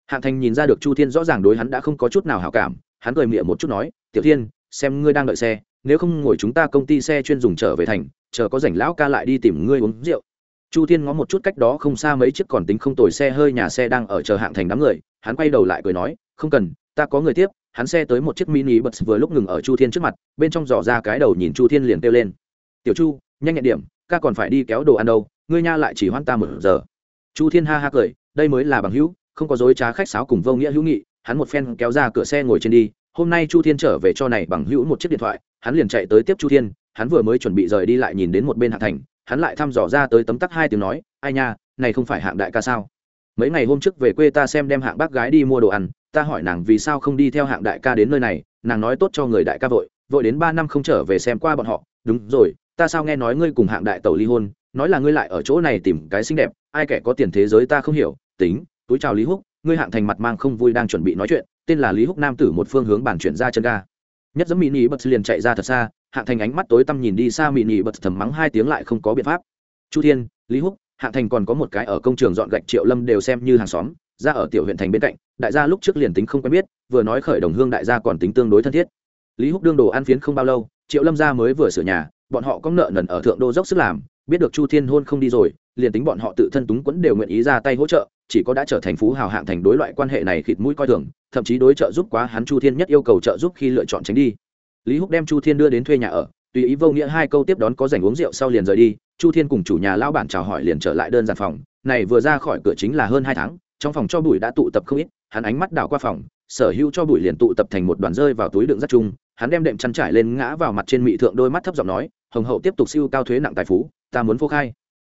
Hạng thành nhìn ra được chu thiên rõ ràng đối hắn đã không có chút nào hảo cảm, hắn cười miệng một chút nói, tiểu thiên, xem ngươi đang đợi xe nếu không ngồi chúng ta công ty xe chuyên dùng trở về thành, chờ có rảnh lão ca lại đi tìm ngươi uống rượu. Chu thiên ngó một chút cách đó không xa mấy chiếc còn tính không tồi xe hơi nhà xe đang ở chờ hạng thành đám người, hắn quay đầu lại cười nói, không cần, ta có người tiếp. Hắn xe tới một chiếc mini bật vừa lúc ngừng ở chu thiên trước mặt, bên trong dò ra cái đầu nhìn chu thiên liền kêu lên, tiểu chu, nhanh nhẹn điểm, ca còn phải đi kéo đồ ăn đâu, ngươi nha lại chỉ hoan ta một giờ. Chu thiên ha ha cười, đây mới là bằng hữu, không có dối trá khách sáo cùng vô nghĩa hữu nghị. Hắn một phen kéo ra cửa xe ngồi trên đi hôm nay chu thiên trở về cho này bằng hữu một chiếc điện thoại, hắn liền chạy tới tiếp chu thiên, hắn vừa mới chuẩn bị rời đi lại nhìn đến một bên hạ thành, hắn lại thăm dò ra tới tấm tắc hai tiếng nói, ai nha, này không phải hạng đại ca sao? Mấy ngày hôm trước về quê ta xem đem hạng bác gái đi mua đồ ăn, ta hỏi nàng vì sao không đi theo hạng đại ca đến nơi này, nàng nói tốt cho người đại ca vội vội đến ba năm không trở về xem qua bọn họ, đúng rồi, ta sao nghe nói ngươi cùng hạng đại tẩu ly hôn, nói là ngươi lại ở chỗ này tìm cái xinh đẹp, ai kẻ có tiền thế giới ta không hiểu, tính, túi chào lý húc, ngươi hạng thành mặt mang không vui đang chuẩn bị nói chuyện tên là lý húc nam tử một phương hướng bản chuyển ra chân ga. Nhất giấm mini bật liền chạy ra thật xa, hạng thành ánh mắt tối tăm nhìn đi xa mini bật thầm mắng hai tiếng lại không có biện pháp. Chu thiên, lý húc, hạng thành còn có một cái ở công trường dọn gạch triệu lâm đều xem như hàng xóm, ra ở tiểu huyện thành bên cạnh, đại gia lúc trước liền tính không quen biết, vừa nói khởi đồng hương đại gia còn tính tương đối thân thiết. Lý húc đương đồ ăn phiến không bao lâu, triệu lâm gia mới vừa sửa nhà, bọn họ có nợ nần ở thượng đô dốc sức làm, biết được chu thiên hôn không đi rồi, liền tính bọn họ tự thân túng quẫn đều nguyện ý ra tay hỗ trợ, chỉ có đã trở thành phú hào hạng thành đối loại quan hệ này khịt mũi coi thường thậm chí đối trợ giúp quá hắn chu thiên nhất yêu cầu trợ giúp khi lựa chọn tránh đi. Lý húc đem chu thiên đưa đến thuê nhà ở, tùy ý vô nghĩa hai câu tiếp đón có dành uống rượu sau liền rời đi, chu thiên cùng chủ nhà lao bản chào hỏi liền trở lại đơn giản phòng, này vừa ra khỏi cửa chính là hơn hai tháng, trong phòng cho bụi đã tụ tập không ít, hắn ánh mắt đảo qua phòng, sở hữu cho bụi liền tụ tập thành một đoàn rơi vào túi đựng rất chung, hắn đem đệm chăn trải lên ngã vào mặt trên mị thượng đôi mắt thấp giọng nói, hồng hậu tiếp tục siêu cao thuế nặng tài phú, ta muốn phô khai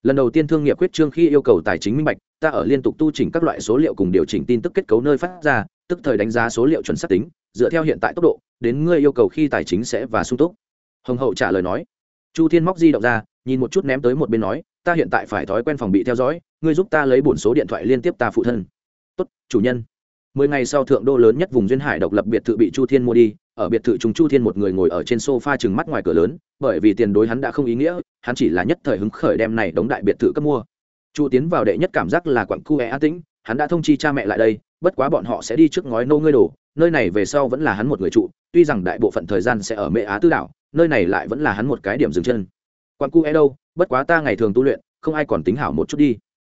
lần đầu tiên thương nghiệp quyết trương khi yêu cầu tài chính minh bạch, ta ở liên tục tu chỉnh các loại số liệu cùng điều chỉnh tin tức kết cấu nơi phát ra, tức thời đánh giá số liệu chuẩn xác tính, dựa theo hiện tại tốc độ, đến ngươi yêu cầu khi tài chính sẽ và sung túc. Hồng hậu trả lời nói. Chu thiên móc di động ra, nhìn một chút ném tới một bên nói, ta hiện tại phải thói quen phòng bị theo dõi, ngươi giúp ta lấy bổn số điện thoại liên tiếp ta phụ thân. Tốt, chủ nhân. Mười ngày sau thượng đô lớn nhất vùng duyên hải độc lập biệt thự bị chu thiên mua đi ở biệt thự chúng chu thiên một người ngồi ở trên sofa chừng mắt ngoài cửa lớn, bởi vì tiền đối hắn đã không ý nghĩa, hắn chỉ là nhất thời hứng khởi đem này đóng đại biệt thự cấp mua. Chu tiến vào đệ nhất cảm giác là quặng cu e é an tĩnh, hắn đã thông chi cha mẹ lại đây, bất quá bọn họ sẽ đi trước ngói nô ngươi đồ nơi này về sau vẫn là hắn một người trụ, tuy rằng đại bộ phận thời gian sẽ ở mệ á tư đảo, nơi này lại vẫn là hắn một cái điểm dừng chân. Quặng cu e đâu, bất quá ta ngày thường tu luyện, không ai còn tính hảo một chút đi.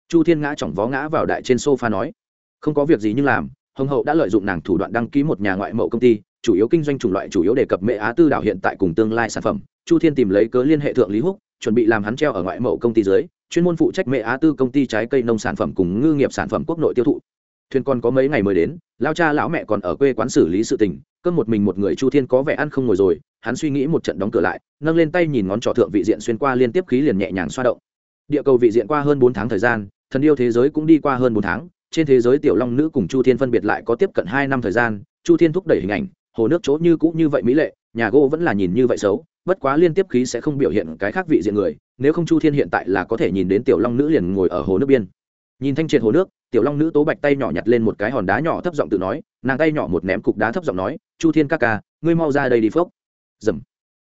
Chu thiên ngã chỏng vó ngã vào đại trên sofa nói, không có việc gì nhưng làm hồng hậu đã lợi dụng nàng thủ đoạn đăng ký một nhà ngoại mậu công ty, chủ yếu kinh doanh chủng loại chủ yếu đề cập mẹ á tư đảo hiện tại cùng tương lai sản phẩm. Chu thiên tìm lấy cớ liên hệ thượng lý húc, chuẩn bị làm hắn treo ở ngoại mậu công ty dưới, chuyên môn phụ trách mẹ á tư công ty trái cây nông sản phẩm cùng ngư nghiệp sản phẩm quốc nội tiêu thụ. Thuyền còn có mấy ngày mới đến, lao cha lão mẹ còn ở quê quán xử lý sự tình, cơm một mình một người chu thiên có vẻ ăn không ngồi rồi, hắn suy nghĩ một trận đóng cửa lại, nâng lên tay nhìn ngón trỏ thượng vị diện xuyên qua liên tiếp khí liền nhẹ nhàng xoa động. Địa cầu vị diện qua hơn bốn tháng thời gian, thần yêu thế giới cũng đi qua hơn bốn tháng trên thế giới tiểu long nữ cùng chu thiên phân biệt lại có tiếp cận hai năm thời gian, chu thiên thúc đẩy hình ảnh, hồ nước chỗ như cũ như vậy mỹ lệ, nhà gỗ vẫn là nhìn như vậy xấu, bất quá liên tiếp khí sẽ không biểu hiện cái khác vị diện người, nếu không chu thiên hiện tại là có thể nhìn đến tiểu long nữ liền ngồi ở hồ nước biên. Nhìn thanh triệt hồ nước, tiểu long nữ tố bạch tay nhỏ nhặt lên một cái hòn đá nhỏ thấp giọng tự nói, nàng tay nhỏ một ném cục đá thấp giọng nói, chu thiên ca ca, ngươi mau ra đây đi phốc. Dầm.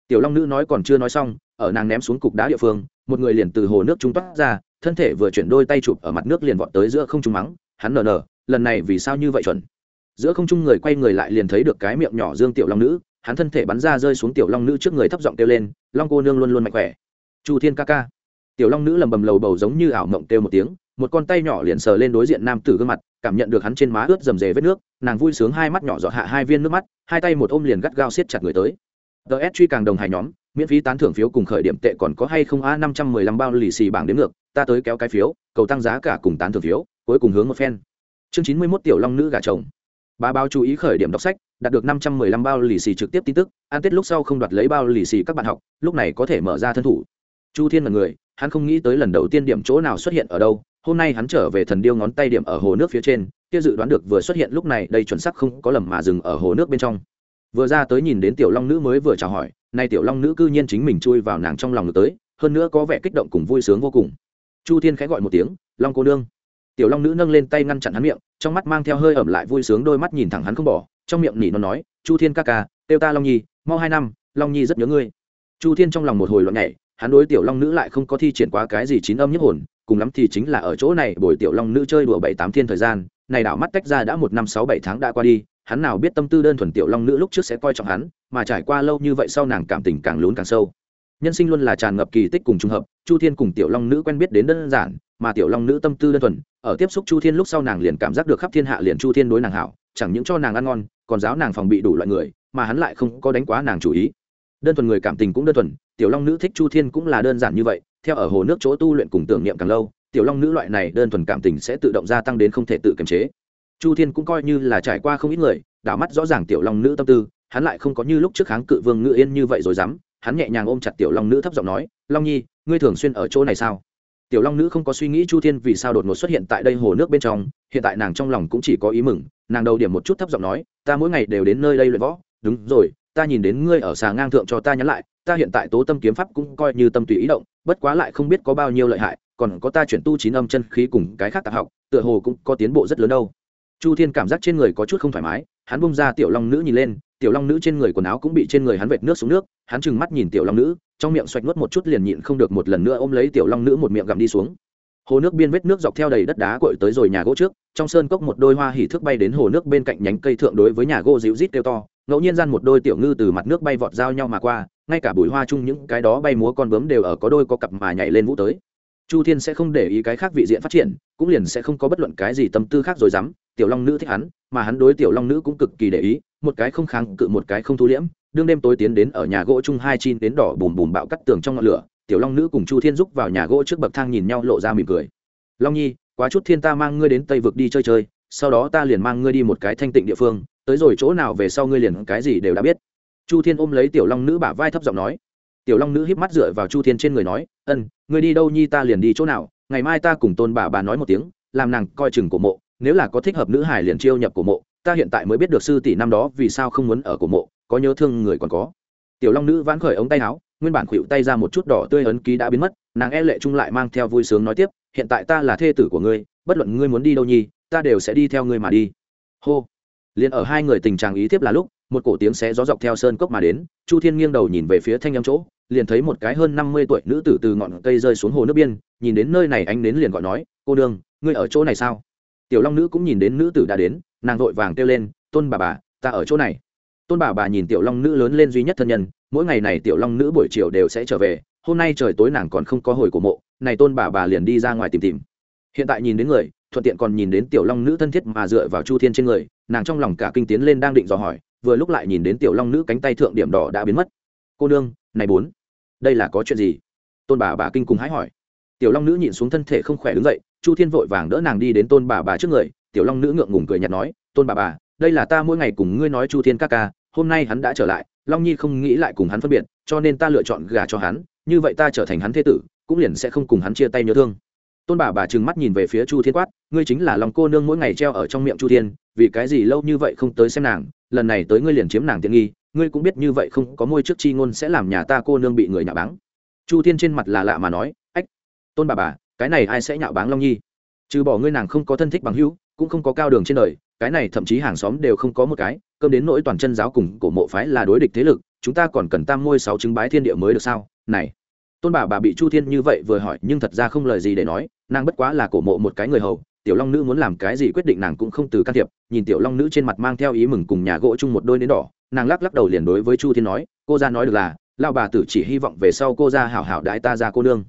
Tiểu long nữ nói còn chưa nói xong, ở nàng ném xuống cục đá địa phương, một người liền từ hồ nước trung toát ra, thân thể vừa chuyển đôi tay chụp ở mặt nước liền vọt tới giữa không trung mắng hắn nở nở, lần này vì sao như vậy chuẩn? Giữa không trung người quay người lại liền thấy được cái miệng nhỏ dương tiểu long nữ, hắn thân thể bắn ra rơi xuống tiểu long nữ trước người thấp giọng kêu lên, long cô nương luôn luôn mạnh khỏe. Chu thiên ca ca. Tiểu long nữ lầm bầm lầu bầu giống như ảo mộng kêu một tiếng, một con tay nhỏ liền sờ lên đối diện nam tử gương mặt, cảm nhận được hắn trên má ướt rầm rề vết nước, nàng vui sướng hai mắt nhỏ giọt hạ hai viên nước mắt, hai tay một ôm liền gắt gao siết chặt người tới. Ts truy càng đồng hài nhóm, miễn phí tán thưởng phiếu cùng khởi điểm tệ còn có hay không a năm trăm mười lăm bao lì xì bảng đến ngược, ta tới kéo cái phiếu, cầu tăng giá cả cùng tán thưởng phiếu cuối cùng hướng một phen. Chương chín mươi mốt tiểu long nữ gà chồng. Bà báo chú ý khởi điểm đọc sách, đạt được năm trăm mười lăm bao lì xì trực tiếp tin tức an tết lúc sau không đoạt lấy bao lì xì các bạn học, lúc này có thể mở ra thân thủ. Chu thiên là người, hắn không nghĩ tới lần đầu tiên điểm chỗ nào xuất hiện ở đâu, hôm nay hắn trở về thần điêu ngón tay điểm ở hồ nước phía trên, kia dự đoán được vừa xuất hiện lúc này, đây chuẩn xác không có lầm mà dừng ở hồ nước bên trong. Vừa ra tới nhìn đến tiểu long nữ mới vừa chào hỏi, nay tiểu long nữ cư nhiên chính mình chui vào nàng trong lòng được tới, hơn nữa có vẻ kích động cùng vui sướng vô cùng. Chu thiên khẽ gọi một tiếng, long cô nương tiểu long nữ nâng lên tay ngăn chặn hắn miệng, trong mắt mang theo hơi ẩm lại vui sướng đôi mắt nhìn thẳng hắn không bỏ, trong miệng nỉ nó nói, chu thiên ca ca têu ta long nhi, mau hai năm, long nhi rất nhớ ngươi. Chu thiên trong lòng một hồi loạn nhảy, hắn đối tiểu long nữ lại không có thi triển quá cái gì chín âm nhất hồn, cùng lắm thì chính là ở chỗ này bồi tiểu long nữ chơi đùa bảy tám thiên thời gian, này đảo mắt tách ra đã một năm sáu bảy tháng đã qua đi, hắn nào biết tâm tư đơn thuần tiểu long nữ lúc trước sẽ coi trọng hắn, mà trải qua lâu như vậy sau nàng cảm tình càng lún càng sâu nhân sinh luôn là tràn ngập kỳ tích cùng trùng hợp, chu thiên cùng tiểu long nữ quen biết đến đơn giản, mà tiểu long nữ tâm tư đơn thuần, ở tiếp xúc chu thiên lúc sau nàng liền cảm giác được khắp thiên hạ liền chu thiên đối nàng hảo, chẳng những cho nàng ăn ngon, còn giáo nàng phòng bị đủ loại người, mà hắn lại không có đánh quá nàng chủ ý. Đơn thuần người cảm tình cũng đơn thuần, tiểu long nữ thích chu thiên cũng là đơn giản như vậy, theo ở hồ nước chỗ tu luyện cùng tưởng niệm càng lâu, tiểu long nữ loại này đơn thuần cảm tình sẽ tự động gia tăng đến không thể tự kiềm chế. Chu thiên cũng coi như là trải qua không ít người, đảo mắt rõ ràng tiểu long nữ tâm tư, hắn lại không có như lúc trước kháng cự vương ngự yên như vậy rồi dám hắn nhẹ nhàng ôm chặt tiểu long nữ thấp giọng nói, long nhi, ngươi thường xuyên ở chỗ này sao? Tiểu long nữ không có suy nghĩ chu thiên vì sao đột ngột xuất hiện tại đây hồ nước bên trong, hiện tại nàng trong lòng cũng chỉ có ý mừng, nàng đầu điểm một chút thấp giọng nói, ta mỗi ngày đều đến nơi đây luyện võ, đúng rồi, ta nhìn đến ngươi ở xà ngang thượng cho ta nhắn lại, ta hiện tại tố tâm kiếm pháp cũng coi như tâm tùy ý động, bất quá lại không biết có bao nhiêu lợi hại, còn có ta chuyển tu chín âm chân khí cùng cái khác tạp học, tựa hồ cũng có tiến bộ rất lớn đâu chu thiên cảm giác trên người có chút không thoải mái, hắn bung ra tiểu long nữ nhìn lên, tiểu long nữ trên người quần áo cũng bị trên người hắn vệt nước xuống nước, hắn trừng mắt nhìn tiểu long nữ, trong miệng xoạch nuốt một chút liền nhịn không được một lần nữa ôm lấy tiểu long nữ một miệng gặm đi xuống. Hồ nước biên vết nước dọc theo đầy đất đá cội tới rồi nhà gỗ trước, trong sơn cốc một đôi hoa hỉ thước bay đến hồ nước bên cạnh nhánh cây thượng đối với nhà gỗ dịu rít kêu to, ngẫu nhiên gian một đôi tiểu ngư từ mặt nước bay vọt giao nhau mà qua, ngay cả bụi hoa chung những cái đó bay múa con bướm đều ở có đôi có cặp mà nhảy lên vũ tới. Chu thiên sẽ không để ý cái khác vị diện phát triển, cũng liền sẽ không có bất luận cái gì tâm tư khác rồi dám tiểu long nữ thích hắn, mà hắn đối tiểu long nữ cũng cực kỳ để ý, một cái không kháng cự một cái không thu liễm, đương đêm tối tiến đến ở nhà gỗ chung hai chin đến đỏ bùm bùm bạo cắt tường trong ngọn lửa, tiểu long nữ cùng chu thiên giúp vào nhà gỗ trước bậc thang nhìn nhau lộ ra mỉm cười. Long nhi, quá chút thiên ta mang ngươi đến tây vực đi chơi chơi, sau đó ta liền mang ngươi đi một cái thanh tịnh địa phương, tới rồi chỗ nào về sau ngươi liền cái gì đều đã biết. Chu thiên ôm lấy tiểu long nữ bả vai thấp giọng nói. Tiểu long nữ híp mắt dựa vào chu thiên trên người nói, ân, ngươi đi đâu nhi ta liền đi chỗ nào, ngày mai ta cùng tôn bà bà nói một tiếng, làm nàng coi chừng cổ mộ nếu là có thích hợp nữ hải liền chiêu nhập cổ mộ, ta hiện tại mới biết được sư tỷ năm đó vì sao không muốn ở cổ mộ, có nhớ thương người còn có. Tiểu long nữ vãn khởi ống tay áo, nguyên bản khuỵu tay ra một chút đỏ tươi ấn ký đã biến mất, nàng e lệ trung lại mang theo vui sướng nói tiếp, hiện tại ta là thê tử của ngươi, bất luận ngươi muốn đi đâu nhi, ta đều sẽ đi theo ngươi mà đi. Hô. Liền ở hai người tình trạng ý tiếp là lúc, một cổ tiếng xé gió dọc theo sơn cốc mà đến, chu thiên nghiêng đầu nhìn về phía thanh âm chỗ, liền thấy một cái hơn năm mươi tuổi nữ tử từ ngọn cây rơi xuống hồ nước biên, nhìn đến nơi này anh đến liền gọi nói, cô đương ngươi ở chỗ này sao? Tiểu long nữ cũng nhìn đến nữ tử đã đến, nàng vội vàng kêu lên, tôn bà bà, ta ở chỗ này. Tôn bà bà nhìn tiểu long nữ lớn lên duy nhất thân nhân, mỗi ngày này tiểu long nữ buổi chiều đều sẽ trở về, hôm nay trời tối nàng còn không có hồi của mộ, này tôn bà bà liền đi ra ngoài tìm tìm. Hiện tại nhìn đến người, thuận tiện còn nhìn đến tiểu long nữ thân thiết mà dựa vào chu thiên trên người, nàng trong lòng cả kinh tiến lên đang định dò hỏi, vừa lúc lại nhìn đến tiểu long nữ cánh tay thượng điểm đỏ đã biến mất. Cô nương, này bốn, đây là có chuyện gì? Tôn bà bà kinh cùng hái hỏi. Tiểu long nữ nhìn xuống thân thể không khỏe đứng dậy chu thiên vội vàng đỡ nàng đi đến tôn bà bà trước người, tiểu long nữ ngượng ngùng cười nhạt nói, tôn bà bà, đây là ta mỗi ngày cùng ngươi nói chu thiên ca ca, hôm nay hắn đã trở lại, long nhi không nghĩ lại cùng hắn phân biệt, cho nên ta lựa chọn gà cho hắn, như vậy ta trở thành hắn thế tử, cũng liền sẽ không cùng hắn chia tay nhớ thương. Tôn bà bà trừng mắt nhìn về phía chu thiên quát, ngươi chính là lòng cô nương mỗi ngày treo ở trong miệng chu thiên, vì cái gì lâu như vậy không tới xem nàng, lần này tới ngươi liền chiếm nàng tiện nghi, ngươi cũng biết như vậy không có môi trước chi ngôn sẽ làm nhà ta cô nương bị người nhạo báng. Chu thiên trên mặt là lạ mà nói, ách, tôn bà bà cái này ai sẽ nhạo báng long nhi? Trừ bỏ ngươi nàng không có thân thích bằng hữu, cũng không có cao đường trên đời, cái này thậm chí hàng xóm đều không có một cái, cơm đến nỗi toàn chân giáo cùng cổ mộ phái là đối địch thế lực, chúng ta còn cần tam môi sáu chứng bái thiên địa mới được sao? Này, tôn bà bà bị chu thiên như vậy vừa hỏi, nhưng thật ra không lời gì để nói, nàng bất quá là cổ mộ một cái người hầu, tiểu long nữ muốn làm cái gì quyết định nàng cũng không từ can thiệp, nhìn tiểu long nữ trên mặt mang theo ý mừng cùng nhà gỗ chung một đôi nến đỏ, nàng lắc lắc đầu liền đối với chu thiên nói, cô ra nói được là lao bà tử chỉ hy vọng về sau cô ra hảo hảo đãi ta ra cô nương.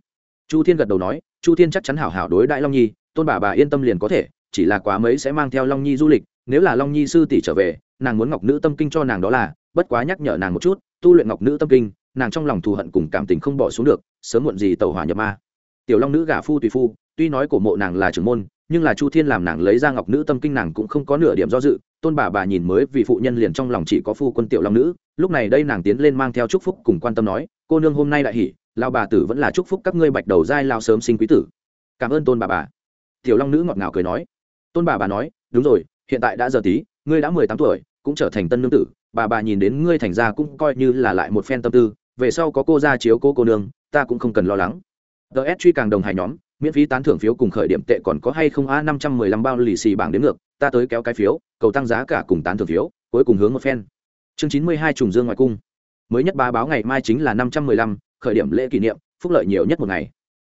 Chu thiên gật đầu nói chu thiên chắc chắn hảo hảo đối đại long nhi, tôn bà bà yên tâm liền có thể, chỉ là quá mấy sẽ mang theo long nhi du lịch, nếu là long nhi sư tỷ trở về, nàng muốn ngọc nữ tâm kinh cho nàng đó là, bất quá nhắc nhở nàng một chút, tu luyện ngọc nữ tâm kinh, nàng trong lòng thù hận cùng cảm tình không bỏ xuống được, sớm muộn gì tàu hỏa nhập ma tiểu long nữ gả phu tùy phu, tuy nói cổ mộ nàng là trưởng môn, nhưng là chu thiên làm nàng lấy ra ngọc nữ tâm kinh nàng cũng không có nửa điểm do dự, tôn bà bà nhìn mới vì phụ nhân liền trong lòng chỉ có phu quân tiểu long nữ, lúc này đây nàng tiến lên mang theo chúc phúc cùng quan tâm nói, cô nương hôm nay đại hỉ lao bà tử vẫn là chúc phúc các ngươi bạch đầu giai lao sớm sinh quý tử. Cảm ơn tôn bà bà. Tiểu long nữ ngọt ngào cười nói. Tôn bà bà nói, đúng rồi, hiện tại đã giờ tí, ngươi đã mười tám tuổi, cũng trở thành tân nương tử. Bà bà nhìn đến ngươi thành ra cũng coi như là lại một phen tâm tư, về sau có cô ra chiếu cô cô nương, ta cũng không cần lo lắng. Ts truy càng đồng hài nhóm, miễn phí tán thưởng phiếu cùng khởi điểm tệ còn có hay không a năm trăm mười lăm bao lì xì bảng đến ngược, ta tới kéo cái phiếu, cầu tăng giá cả cùng tán thưởng phiếu, cuối cùng hướng một phen. Chương chín mươi hai trùng dương ngoài cung. Mới nhất ba báo ngày mai chính là năm trăm mười lăm khởi điểm lễ kỷ niệm, phúc lợi nhiều nhất một ngày.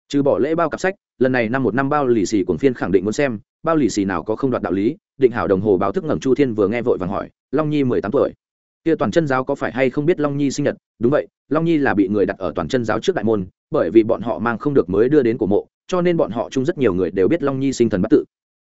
Trừ bỏ lễ bao cặp sách, lần này năm một năm bao lì xì cuồng phiên khẳng định muốn xem, bao lì xì nào có không đoạt đạo lý, định hảo đồng hồ báo thức ngẩng chu thiên vừa nghe vội vàng hỏi, long nhi mười tám tuổi. Kia toàn chân giáo có phải hay không biết long nhi sinh nhật? Đúng vậy, long nhi là bị người đặt ở toàn chân giáo trước đại môn, bởi vì bọn họ mang không được mới đưa đến cổ mộ, cho nên bọn họ chung rất nhiều người đều biết long nhi sinh thần bắt tự.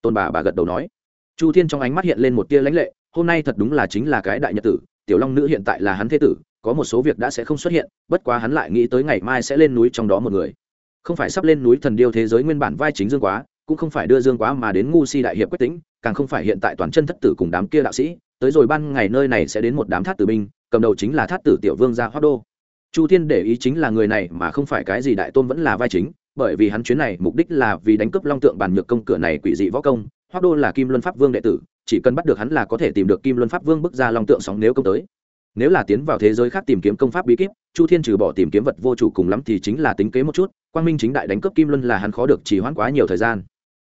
Tôn bà bà gật đầu nói. Chu thiên trong ánh mắt hiện lên một tia lãnh lệ, hôm nay thật đúng là chính là cái đại nhật tử tiểu long nữ hiện tại là hắn thế tử, có một số việc đã sẽ không xuất hiện, bất quá hắn lại nghĩ tới ngày mai sẽ lên núi trong đó một người. Không phải sắp lên núi thần điêu thế giới nguyên bản vai chính dương quá, cũng không phải đưa dương quá mà đến ngu si đại hiệp quyết tính càng không phải hiện tại toàn chân thất tử cùng đám kia đạo sĩ, tới rồi ban ngày nơi này sẽ đến một đám thát tử binh, cầm đầu chính là thát tử tiểu vương gia hoác đô. Chu thiên để ý chính là người này mà không phải cái gì đại tôn vẫn là vai chính, bởi vì hắn chuyến này mục đích là vì đánh cướp long tượng bàn nhược công cửa này quỷ dị võ công hoác đô là kim luân pháp vương đệ tử chỉ cần bắt được hắn là có thể tìm được kim luân pháp vương bước ra long tượng sóng nếu công tới. Nếu là tiến vào thế giới khác tìm kiếm công pháp bí kíp, chu thiên trừ bỏ tìm kiếm vật vô chủ cùng lắm thì chính là tính kế một chút, quang minh chính đại đánh cướp kim luân là hắn khó được chỉ hoãn quá nhiều thời gian.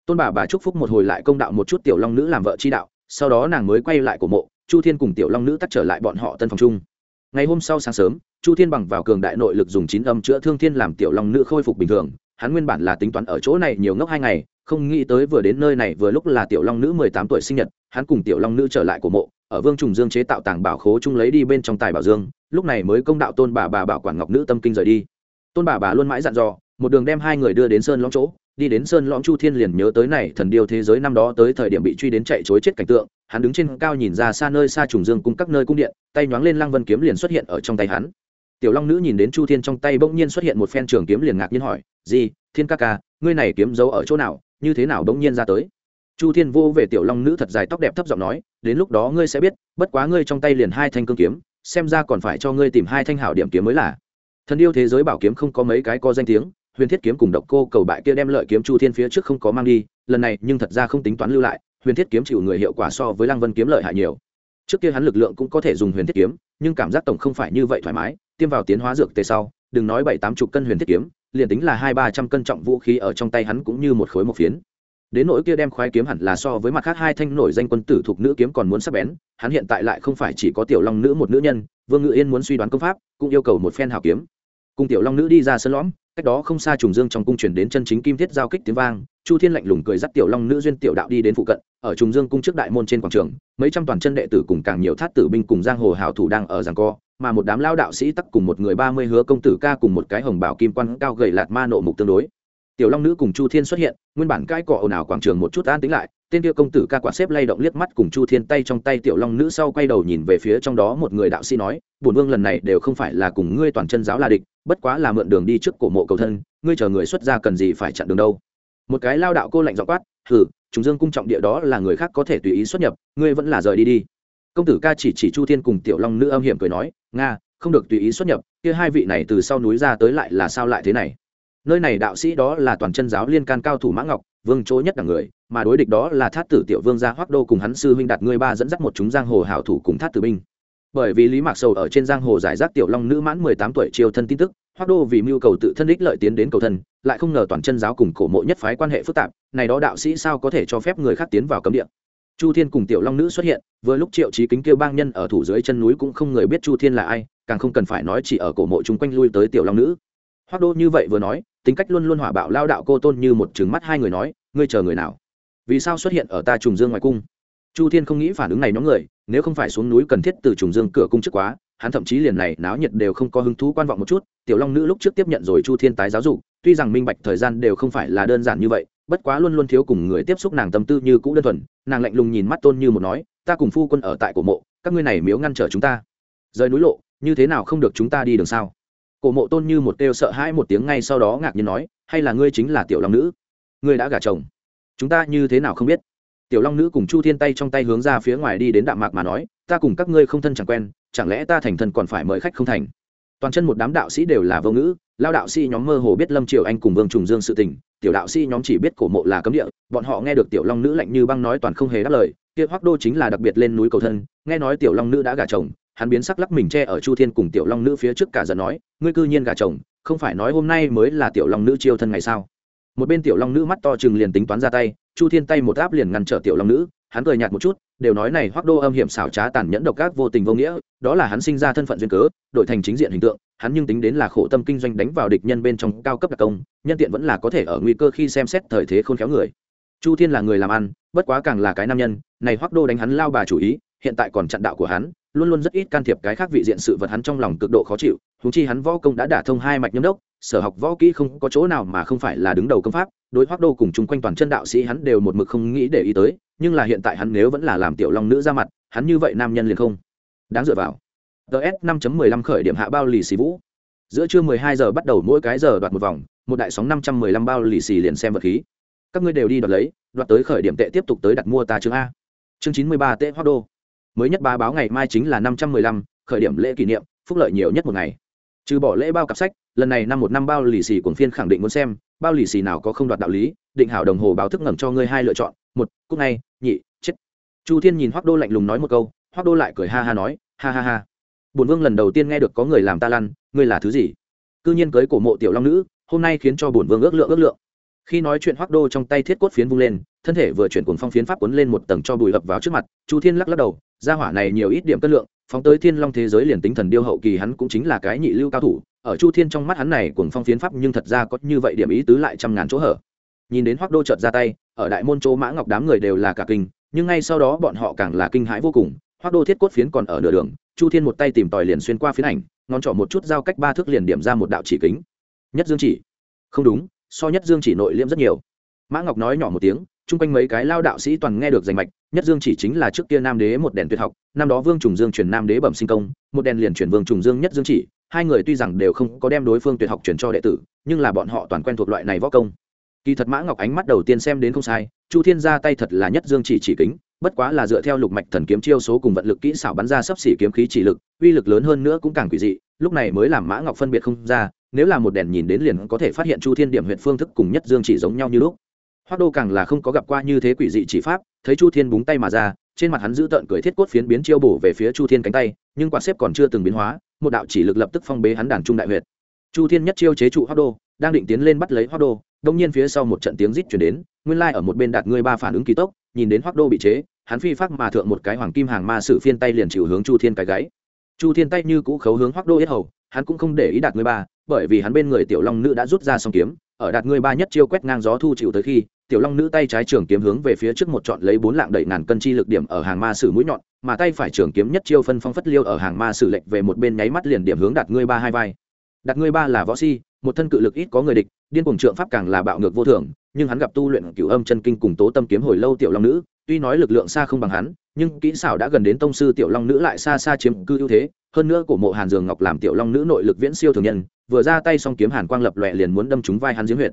Tôn bà bà chúc phúc một hồi lại công đạo một chút tiểu long nữ làm vợ chi đạo, sau đó nàng mới quay lại cổ mộ, chu thiên cùng tiểu long nữ tắt trở lại bọn họ tân phòng chung. Ngày hôm sau sáng sớm, chu thiên bằng vào cường đại nội lực dùng chín âm chữa thương thiên làm tiểu long nữ khôi phục bình thường hắn nguyên bản là tính toán ở chỗ này nhiều ngốc hai ngày, không nghĩ tới vừa đến nơi này vừa lúc là tiểu long nữ mười tám tuổi sinh nhật, hắn cùng tiểu long nữ trở lại của mộ, ở vương trùng dương chế tạo tàng bảo khố chung lấy đi bên trong tài bảo dương, lúc này mới công đạo tôn bà bà bảo quản ngọc nữ tâm kinh rời đi. Tôn bà bà luôn mãi dặn dò, một đường đem hai người đưa đến sơn lõm chỗ, đi đến sơn lõm chu thiên liền nhớ tới này thần điêu thế giới năm đó tới thời điểm bị truy đến chạy chối chết cảnh tượng, hắn đứng trên cao nhìn ra xa nơi xa trùng dương cung các nơi cung điện, tay nhoáng lên lăng vân kiếm liền xuất hiện ở trong tay hắn tiểu long nữ nhìn đến chu thiên trong tay bỗng nhiên xuất hiện một phen trường kiếm liền ngạc nhiên hỏi gì thiên ca ca, ngươi này kiếm giấu ở chỗ nào? Như thế nào bỗng nhiên ra tới? Chu thiên vô về tiểu long nữ thật dài tóc đẹp thấp giọng nói, đến lúc đó ngươi sẽ biết, bất quá ngươi trong tay liền hai thanh cương kiếm, xem ra còn phải cho ngươi tìm hai thanh hảo điểm kiếm mới là. Thần yêu thế giới bảo kiếm không có mấy cái có danh tiếng, huyền thiết kiếm cùng độc cô cầu bại kia đem lợi kiếm chu thiên phía trước không có mang đi, lần này nhưng thật ra không tính toán lưu lại, huyền thiết kiếm chịu người hiệu quả so với lăng vân kiếm lợi hại nhiều. Trước kia hắn lực lượng cũng có thể dùng huyền thiết kiếm, nhưng cảm giác tổng không phải như vậy thoải mái tiêm vào tiến hóa dược tề sau, đừng nói bảy tám chục cân huyền thiết kiếm, liền tính là hai ba trăm cân trọng vũ khí ở trong tay hắn cũng như một khối một phiến. Đến nỗi kia đem khoái kiếm hẳn là so với mặt khác hai thanh nổi danh quân tử thuộc nữ kiếm còn muốn sắc bén, hắn hiện tại lại không phải chỉ có tiểu long nữ một nữ nhân, vương ngự yên muốn suy đoán công pháp, cũng yêu cầu một phen hảo kiếm. Cùng tiểu long nữ đi ra sân lõm, cách đó không xa trùng dương trong cung chuyển đến chân chính kim thiết giao kích tiếng vang, chu thiên lạnh lùng cười dắt tiểu long nữ duyên tiểu đạo đi đến phụ cận, ở trùng dương cung trước đại môn trên quảng trường, mấy trăm toàn chân đệ tử cùng càng nhiều thát tử binh cùng giang hồ hảo thủ đang ở giảng co mà một đám lao đạo sĩ tắc cùng một người ba mươi hứa công tử ca cùng một cái hồng bảo kim quan cao gầy lạt ma nộ mục tương đối. Tiểu long nữ cùng chu thiên xuất hiện, nguyên bản cãi cọ ồn ào quảng trường một chút an tính lại, tên kia công tử ca quả xếp lay động liếc mắt cùng chu thiên tay trong tay tiểu long nữ sau quay đầu nhìn về phía trong đó một người đạo sĩ nói, bổn vương lần này đều không phải là cùng ngươi toàn chân giáo là địch, bất quá là mượn đường đi trước cổ mộ cầu thân, ngươi chờ người xuất ra cần gì phải chặn đường đâu? Một cái lao đạo cô lạnh dọ quát, hừ, chúng dương cung trọng địa đó là người khác có thể tùy ý xuất nhập, ngươi vẫn là rời đi đi công tử ca chỉ chỉ chu thiên cùng tiểu long nữ âm hiểm cười nói, nga, không được tùy ý xuất nhập, kia hai vị này từ sau núi ra tới lại là sao lại thế này? Nơi này đạo sĩ đó là toàn chân giáo liên can cao thủ mã ngọc, vương chỗ nhất đẳng người, mà đối địch đó là thát tử tiểu vương gia hoác đô cùng hắn sư huynh đạt ngươi ba dẫn dắt một chúng giang hồ hảo thủ cùng thát tử binh. Bởi vì lý mạc sầu ở trên giang hồ giải rác tiểu long nữ mãn mười tám tuổi chiêu thân tin tức hoác đô vì mưu cầu tự thân ích lợi tiến đến cầu thân, lại không ngờ toàn chân giáo cùng cổ mộ nhất phái quan hệ phức tạp, này đó đạo sĩ sao có thể cho phép người khác tiến vào cấm địa? Chu thiên cùng tiểu long nữ xuất hiện, vừa lúc triệu trí kính kêu bang nhân ở thủ dưới chân núi cũng không người biết chu thiên là ai, càng không cần phải nói chỉ ở cổ mộ chung quanh lui tới tiểu long nữ. Hoác đô như vậy vừa nói, tính cách luôn luôn hỏa bạo lao đạo cô tôn như một trứng mắt hai người nói, ngươi chờ người nào? Vì sao xuất hiện ở ta trùng dương ngoài cung? Chu thiên không nghĩ phản ứng này nhóm người, nếu không phải xuống núi cần thiết từ trùng dương cửa cung trước quá, hắn thậm chí liền này náo nhiệt đều không có hứng thú quan vọng một chút. Tiểu long nữ lúc trước tiếp nhận rồi chu thiên tái giáo dục, tuy rằng minh bạch thời gian đều không phải là đơn giản như vậy bất quá luôn luôn thiếu cùng người tiếp xúc nàng tâm tư như cũ đơn thuần, nàng lạnh lùng nhìn mắt tôn như một nói, ta cùng phu quân ở tại cổ mộ, các ngươi này miếu ngăn trở chúng ta. Rời núi lộ, như thế nào không được chúng ta đi đường sao? Cổ mộ tôn như một kêu sợ hãi một tiếng ngay sau đó ngạc nhiên nói, hay là ngươi chính là tiểu long nữ? Ngươi đã gả chồng. Chúng ta như thế nào không biết? Tiểu long nữ cùng chu thiên tay trong tay hướng ra phía ngoài đi đến đạm mạc mà nói, ta cùng các ngươi không thân chẳng quen, chẳng lẽ ta thành thân còn phải mời khách không thành? Toàn chân một đám đạo sĩ đều là vô ngữ, lao đạo sĩ nhóm mơ hồ biết lâm triều anh cùng vương trùng dương sự tình tiểu đạo sĩ nhóm chỉ biết cổ mộ là cấm địa, bọn họ nghe được tiểu long nữ lạnh như băng nói toàn không hề đáp lời, kia hoác đô chính là đặc biệt lên núi cầu thân, nghe nói tiểu long nữ đã gả chồng, hắn biến sắc lắc mình che ở chu thiên cùng tiểu long nữ phía trước cả giận nói, ngươi cư nhiên gả chồng, không phải nói hôm nay mới là tiểu long nữ chiêu thân ngày sao? Một bên tiểu long nữ mắt to chừng liền tính toán ra tay, chu thiên tay một áp liền ngăn trở tiểu long nữ hắn cười nhạt một chút, đều nói này hoác đô âm hiểm xảo trá tàn nhẫn độc ác vô tình vô nghĩa, đó là hắn sinh ra thân phận duyên cớ, đổi thành chính diện hình tượng, hắn nhưng tính đến là khổ tâm kinh doanh đánh vào địch nhân bên trong cao cấp đặc công, nhân tiện vẫn là có thể ở nguy cơ khi xem xét thời thế khôn khéo người. Chu thiên là người làm ăn, bất quá càng là cái nam nhân, này hoác đô đánh hắn lao bà chủ ý, hiện tại còn chặn đạo của hắn, luôn luôn rất ít can thiệp cái khác vị diện sự vật hắn trong lòng cực độ khó chịu húng chi hắn võ công đã đả thông hai mạch nhâm đốc sở học võ kỹ không có chỗ nào mà không phải là đứng đầu công pháp đối hoác đô cùng chung quanh toàn chân đạo sĩ hắn đều một mực không nghĩ để ý tới nhưng là hiện tại hắn nếu vẫn là làm tiểu long nữ ra mặt hắn như vậy nam nhân liền không đáng dựa vào. Ts 5.15 khởi điểm hạ bao lì xì vũ. Giữa trưa 12 giờ bắt đầu mỗi cái giờ đoạt một vòng một đại sóng 515 bao lì xì liền xem vật khí. Các ngươi đều đi đoạt lấy đoạt tới khởi điểm tệ tiếp tục tới đặt mua ta chương a. Chương 93 tệ hoác đô. Mới nhất ba báo ngày mai chính là 515, khởi điểm lễ kỷ niệm phúc lợi nhiều nhất một ngày trừ bỏ lễ bao cặp sách lần này năm một năm bao lì xì cuồng phiên khẳng định muốn xem bao lì xì nào có không đoạt đạo lý định hảo đồng hồ báo thức ngầm cho ngươi hai lựa chọn một cúc này, nhị chết. Chu thiên nhìn hoác đô lạnh lùng nói một câu hoác đô lại cười ha ha nói ha ha ha. Bổn vương lần đầu tiên nghe được có người làm ta lăn ngươi là thứ gì? Cư nhiên cưới cổ mộ tiểu long nữ hôm nay khiến cho bổn vương ước lượng ước lượng. Khi nói chuyện hoác đô trong tay thiết cốt phiến vung lên thân thể vừa chuyển cuồng phong phiến pháp cuốn lên một tầng cho bùi ập vào trước mặt chu thiên lắc lắc đầu ra hỏa này nhiều ít điểm cân lượng phóng tới thiên long thế giới liền tính thần điêu hậu kỳ hắn cũng chính là cái nhị lưu cao thủ, ở chu thiên trong mắt hắn này cuồng phong phiến pháp nhưng thật ra có như vậy điểm ý tứ lại trăm ngàn chỗ hở. Nhìn đến hoác đô chợt ra tay, ở đại môn chỗ mã ngọc đám người đều là cả kinh, nhưng ngay sau đó bọn họ càng là kinh hãi vô cùng hoác đô thiết cốt phiến còn ở nửa đường, chu thiên một tay tìm tòi liền xuyên qua phiến ảnh, ngón trỏ một chút giao cách ba thước liền điểm ra một đạo chỉ kính. Nhất dương chỉ. Không đúng, so nhất dương chỉ nội liễm rất nhiều. Mã ngọc nói nhỏ một tiếng chung quanh mấy cái lao đạo sĩ toàn nghe được danh mạch, nhất dương chỉ chính là trước kia nam đế một đèn tuyệt học, năm đó vương trùng dương chuyển nam đế bẩm sinh công, một đèn liền chuyển vương trùng dương nhất dương chỉ, hai người tuy rằng đều không có đem đối phương tuyệt học chuyển cho đệ tử, nhưng là bọn họ toàn quen thuộc loại này võ công. Kỳ thật mã ngọc ánh mắt đầu tiên xem đến không sai, chu thiên ra tay thật là nhất dương chỉ chỉ kính, bất quá là dựa theo lục mạch thần kiếm chiêu số cùng vận lực kỹ xảo bắn ra sấp xỉ kiếm khí chỉ lực, uy lực lớn hơn nữa cũng càng quỷ dị, lúc này mới làm mã ngọc phân biệt không ra, nếu là một đèn nhìn đến liền có thể phát hiện chu thiên điểm huyện phương thức cùng nhất dương chỉ giống nhau như lúc hoác đô càng là không có gặp qua như thế quỷ dị chỉ pháp, thấy chu thiên búng tay mà ra, trên mặt hắn giữ tợn cười thiết cốt phiến biến chiêu bổ về phía chu thiên cánh tay, nhưng quạt xếp còn chưa từng biến hóa, một đạo chỉ lực lập tức phong bế hắn đàn trung đại huyệt. Chu thiên nhất chiêu chế trụ hoác đô, đang định tiến lên bắt lấy hoác đô, đông nhiên phía sau một trận tiếng rít chuyển đến, nguyên lai ở một bên đạt ngươi ba phản ứng kỳ tốc, nhìn đến hoác đô bị chế, hắn phi phát mà thượng một cái hoàng kim hàng ma sử phiên tay liền chịu hướng chu thiên cái gáy. Chu thiên tay như cũ khấu hướng hoác đô yết hầu, hắn cũng không để ý đạt ngươi ba, bởi vì hắn bên người tiểu long nữ đã rút ra song kiếm, ở đạt ngươi ba nhất chiêu quét ngang gió thu chịu tới khi tiểu long nữ tay trái trường kiếm hướng về phía trước một chọn lấy bốn lạng đẩy ngàn cân chi lực điểm ở hàng ma sử mũi nhọn, mà tay phải trường kiếm nhất chiêu phân phong phất liêu ở hàng ma sử lệnh về một bên nháy mắt liền điểm hướng đạt ngươi ba hai vai. Đạt ngươi ba là võ si, một thân cự lực ít có người địch, điên cuồng trượng pháp càng là bạo ngược vô thường, nhưng hắn gặp tu luyện cửu âm chân kinh cùng tố tâm kiếm hồi lâu tiểu long nữ, tuy nói lực lượng xa không bằng hắn, nhưng kỹ xảo đã gần đến tông sư tiểu long nữ lại xa xa chiếm cư ưu thế, hơn nữa cổ mộ hàn dường ngọc làm tiểu long nữ nội lực viễn siêu thường nhân, vừa ra tay xong kiếm hàn quang lập lòe liền muốn đâm trúng vai hắn giếng huyệt.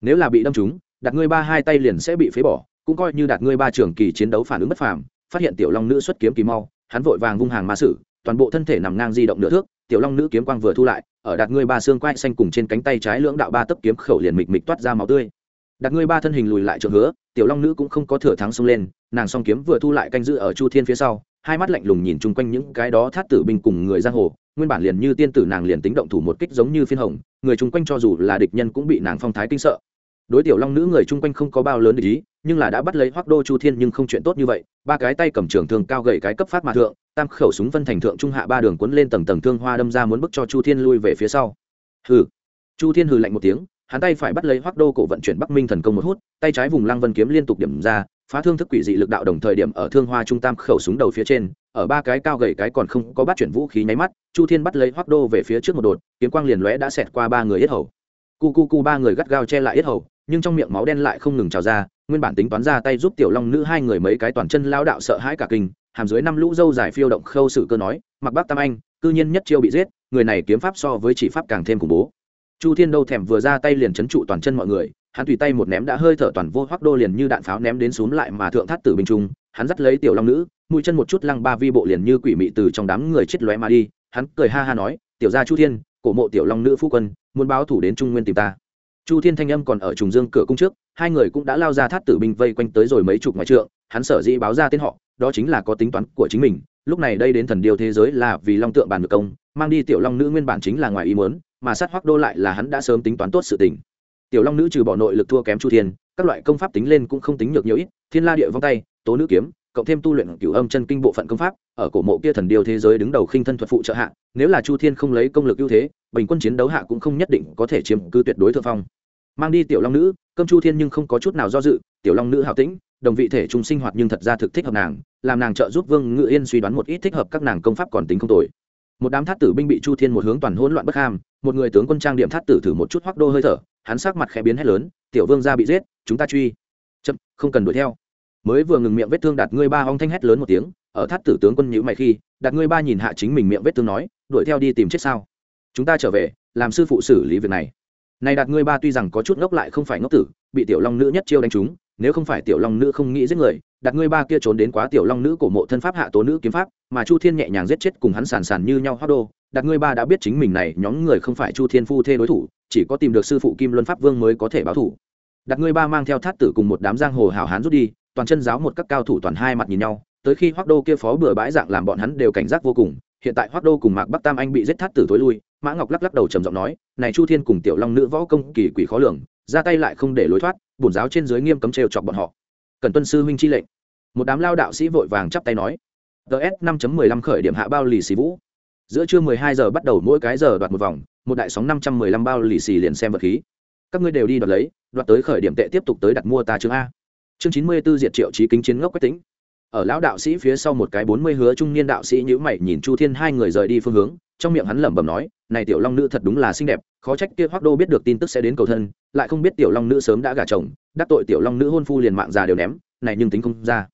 Nếu là bị đâm trúng đặt ngươi ba hai tay liền sẽ bị phế bỏ, cũng coi như đặt ngươi ba trường kỳ chiến đấu phản ứng bất phàm, phát hiện tiểu long nữ xuất kiếm kỳ mau, hắn vội vàng vung hàng ma sử, toàn bộ thân thể nằm ngang di động nửa thước, tiểu long nữ kiếm quang vừa thu lại, ở đặt ngươi ba xương quai xanh cùng trên cánh tay trái lưỡng đạo ba tấc kiếm khẩu liền mịch mịch toát ra máu tươi. Đặt ngươi ba thân hình lùi lại trượng hứa, tiểu long nữ cũng không có thừa thắng xông lên, nàng song kiếm vừa thu lại canh giữ ở chu thiên phía sau, hai mắt lạnh lùng nhìn chung quanh những cái đó thát tử binh cùng người giang hồ, nguyên bản liền như tiên tử nàng liền tính động thủ một kích giống như phiên hồng, người chung quanh cho dù là địch nhân cũng bị nàng phong thái kinh sợ đối tiểu long nữ người chung quanh không có bao lớn để ý, nhưng là đã bắt lấy hoác đô chu thiên nhưng không chuyện tốt như vậy, ba cái tay cầm trường thương cao gậy cái cấp phát mà thượng, tam khẩu súng phân thành thượng trung hạ ba đường cuốn lên tầng tầng thương hoa đâm ra muốn bức cho chu thiên lui về phía sau. Hừ. Chu thiên hừ lạnh một tiếng, hắn tay phải bắt lấy hoác đô cổ vận chuyển bắc minh thần công một hút, tay trái vùng lăng vân kiếm liên tục điểm ra, phá thương thức quỷ dị lực đạo đồng thời điểm ở thương hoa trung tam khẩu súng đầu phía trên, ở ba cái cao gậy cái còn không có bắt chuyển vũ khí nháy mắt, chu thiên bắt lấy hoác đô về phía trước một đột, kiếm quang liền lóe đã xẹt qua ba người yết hầu. Cu cu cu ba người gắt gao che lại yết hầu nhưng trong miệng máu đen lại không ngừng trào ra, nguyên bản tính toán ra tay giúp tiểu long nữ hai người mấy cái toàn chân lao đạo sợ hãi cả kinh, hàm dưới năm lũ dâu dài phiêu động khâu sự cơ nói, mặc bác tam anh, cư nhiên nhất chiêu bị giết, người này kiếm pháp so với chỉ pháp càng thêm khủng bố. Chu thiên đâu thèm vừa ra tay liền chấn trụ toàn chân mọi người, hắn tùy tay một ném đã hơi thở toàn vô hoác đô liền như đạn pháo ném đến xuống lại mà thượng thắt tử bình trung, hắn dắt lấy tiểu long nữ, mũi chân một chút lăng ba vi bộ liền như quỷ mị từ trong đám người chết lóe mà đi, hắn cười ha ha nói, tiểu gia chu thiên, cổ mộ tiểu long nữ phu quân, muốn báo thủ đến trung nguyên tìm ta chu thiên thanh âm còn ở trùng dương cửa cung trước, hai người cũng đã lao ra thắt tử binh vây quanh tới rồi mấy chục ngoại trượng, hắn sở dĩ báo ra tên họ, đó chính là có tính toán của chính mình, lúc này đây đến thần điều thế giới là vì long tượng bàn ngược công, mang đi tiểu long nữ nguyên bản chính là ngoài ý muốn, mà sát hoắc đô lại là hắn đã sớm tính toán tốt sự tình. Tiểu long nữ trừ bỏ nội lực thua kém chu thiên, các loại công pháp tính lên cũng không tính được nhiều ít, thiên la địa vong tay, tố nữ kiếm, cộng thêm tu luyện cửu âm chân kinh bộ phận công pháp, ở cổ mộ kia thần điều thế giới đứng đầu khinh thân thuật phụ trợ hạ nếu là chu thiên không lấy công lực ưu thế, bình quân chiến đấu hạ cũng không nhất định có thể chiếm cư tuyệt đối thượng phong. Mang đi tiểu long nữ, cơm chu thiên nhưng không có chút nào do dự, tiểu long nữ hào tĩnh, đồng vị thể trung sinh hoạt nhưng thật ra thực thích hợp nàng, làm nàng trợ giúp vương ngự yên suy đoán một ít thích hợp các nàng công pháp còn tính không tồi. Một đám thát tử binh bị chu thiên một hướng toàn hỗn loạn bất ham, một người tướng quân trang điểm thát tử thử một chút hoắc đô hơi thở, hắn sắc mặt khẽ biến hét lớn, tiểu vương gia bị giết, chúng ta truy. Chậm, không cần đuổi theo. Mới vừa ngừng miệng vết thương đạt ngươi ba hong thanh hét lớn một tiếng, ở thát tử tướng quân nhữ mày khi, đạt ngươi ba nhìn hạ chính mình miệng vết thương nói đuổi theo đi tìm chết sao? Chúng ta trở về, làm sư phụ xử lý việc này. Này đạt ngươi ba tuy rằng có chút ngốc lại không phải ngốc tử, bị tiểu long nữ nhất chiêu đánh trúng, nếu không phải tiểu long nữ không nghĩ giết người đặt ngươi ba kia trốn đến quá tiểu long nữ cổ mộ thân pháp hạ tố nữ kiếm pháp, mà chu thiên nhẹ nhàng giết chết cùng hắn sàn sàn như nhau hoa đô đặt ngươi ba đã biết chính mình này nhóm người không phải chu thiên phu thê đối thủ, chỉ có tìm được sư phụ kim luân pháp vương mới có thể báo thủ. Đặt ngươi ba mang theo thát tử cùng một đám giang hồ hào hán rút đi, toàn chân giáo một các cao thủ toàn hai mặt nhìn nhau, tới khi hoác đô kia phó bừa bãi dạng làm bọn hắn đều cảnh giác vô cùng hiện tại hoác đô cùng mạc bắc tam anh bị giết thát tử tối lui, mã ngọc lắc lắc đầu trầm giọng nói, này chu thiên cùng tiểu long nữ võ công kỳ quỷ khó lường, ra tay lại không để lối thoát, bổn giáo trên dưới nghiêm cấm trêu chọc bọn họ. Cần tuân sư huynh chi lệnh. Một đám lao đạo sĩ vội vàng chắp tay nói ts năm mười lăm khởi điểm hạ bao lì xì vũ. Giữa trưa mười hai giờ bắt đầu mỗi cái giờ đoạt một vòng, một đại sóng năm trăm mười lăm bao lì xì liền xem vật khí. Các ngươi đều đi đoạt lấy, đoạt tới khởi điểm tệ tiếp tục tới đặt mua ta chương a. Chương chín mươi 94 diệt triệu trí kính chiến ngốc quách tính ở lão đạo sĩ phía sau một cái bốn mươi hứa trung niên đạo sĩ nhữ mày nhìn chu thiên hai người rời đi phương hướng, trong miệng hắn lẩm bẩm nói, này tiểu long nữ thật đúng là xinh đẹp, khó trách kia hoác đô biết được tin tức sẽ đến cầu thân, lại không biết tiểu long nữ sớm đã gả chồng, đắc tội tiểu long nữ hôn phu liền mạng già đều ném, này nhưng tính không ra.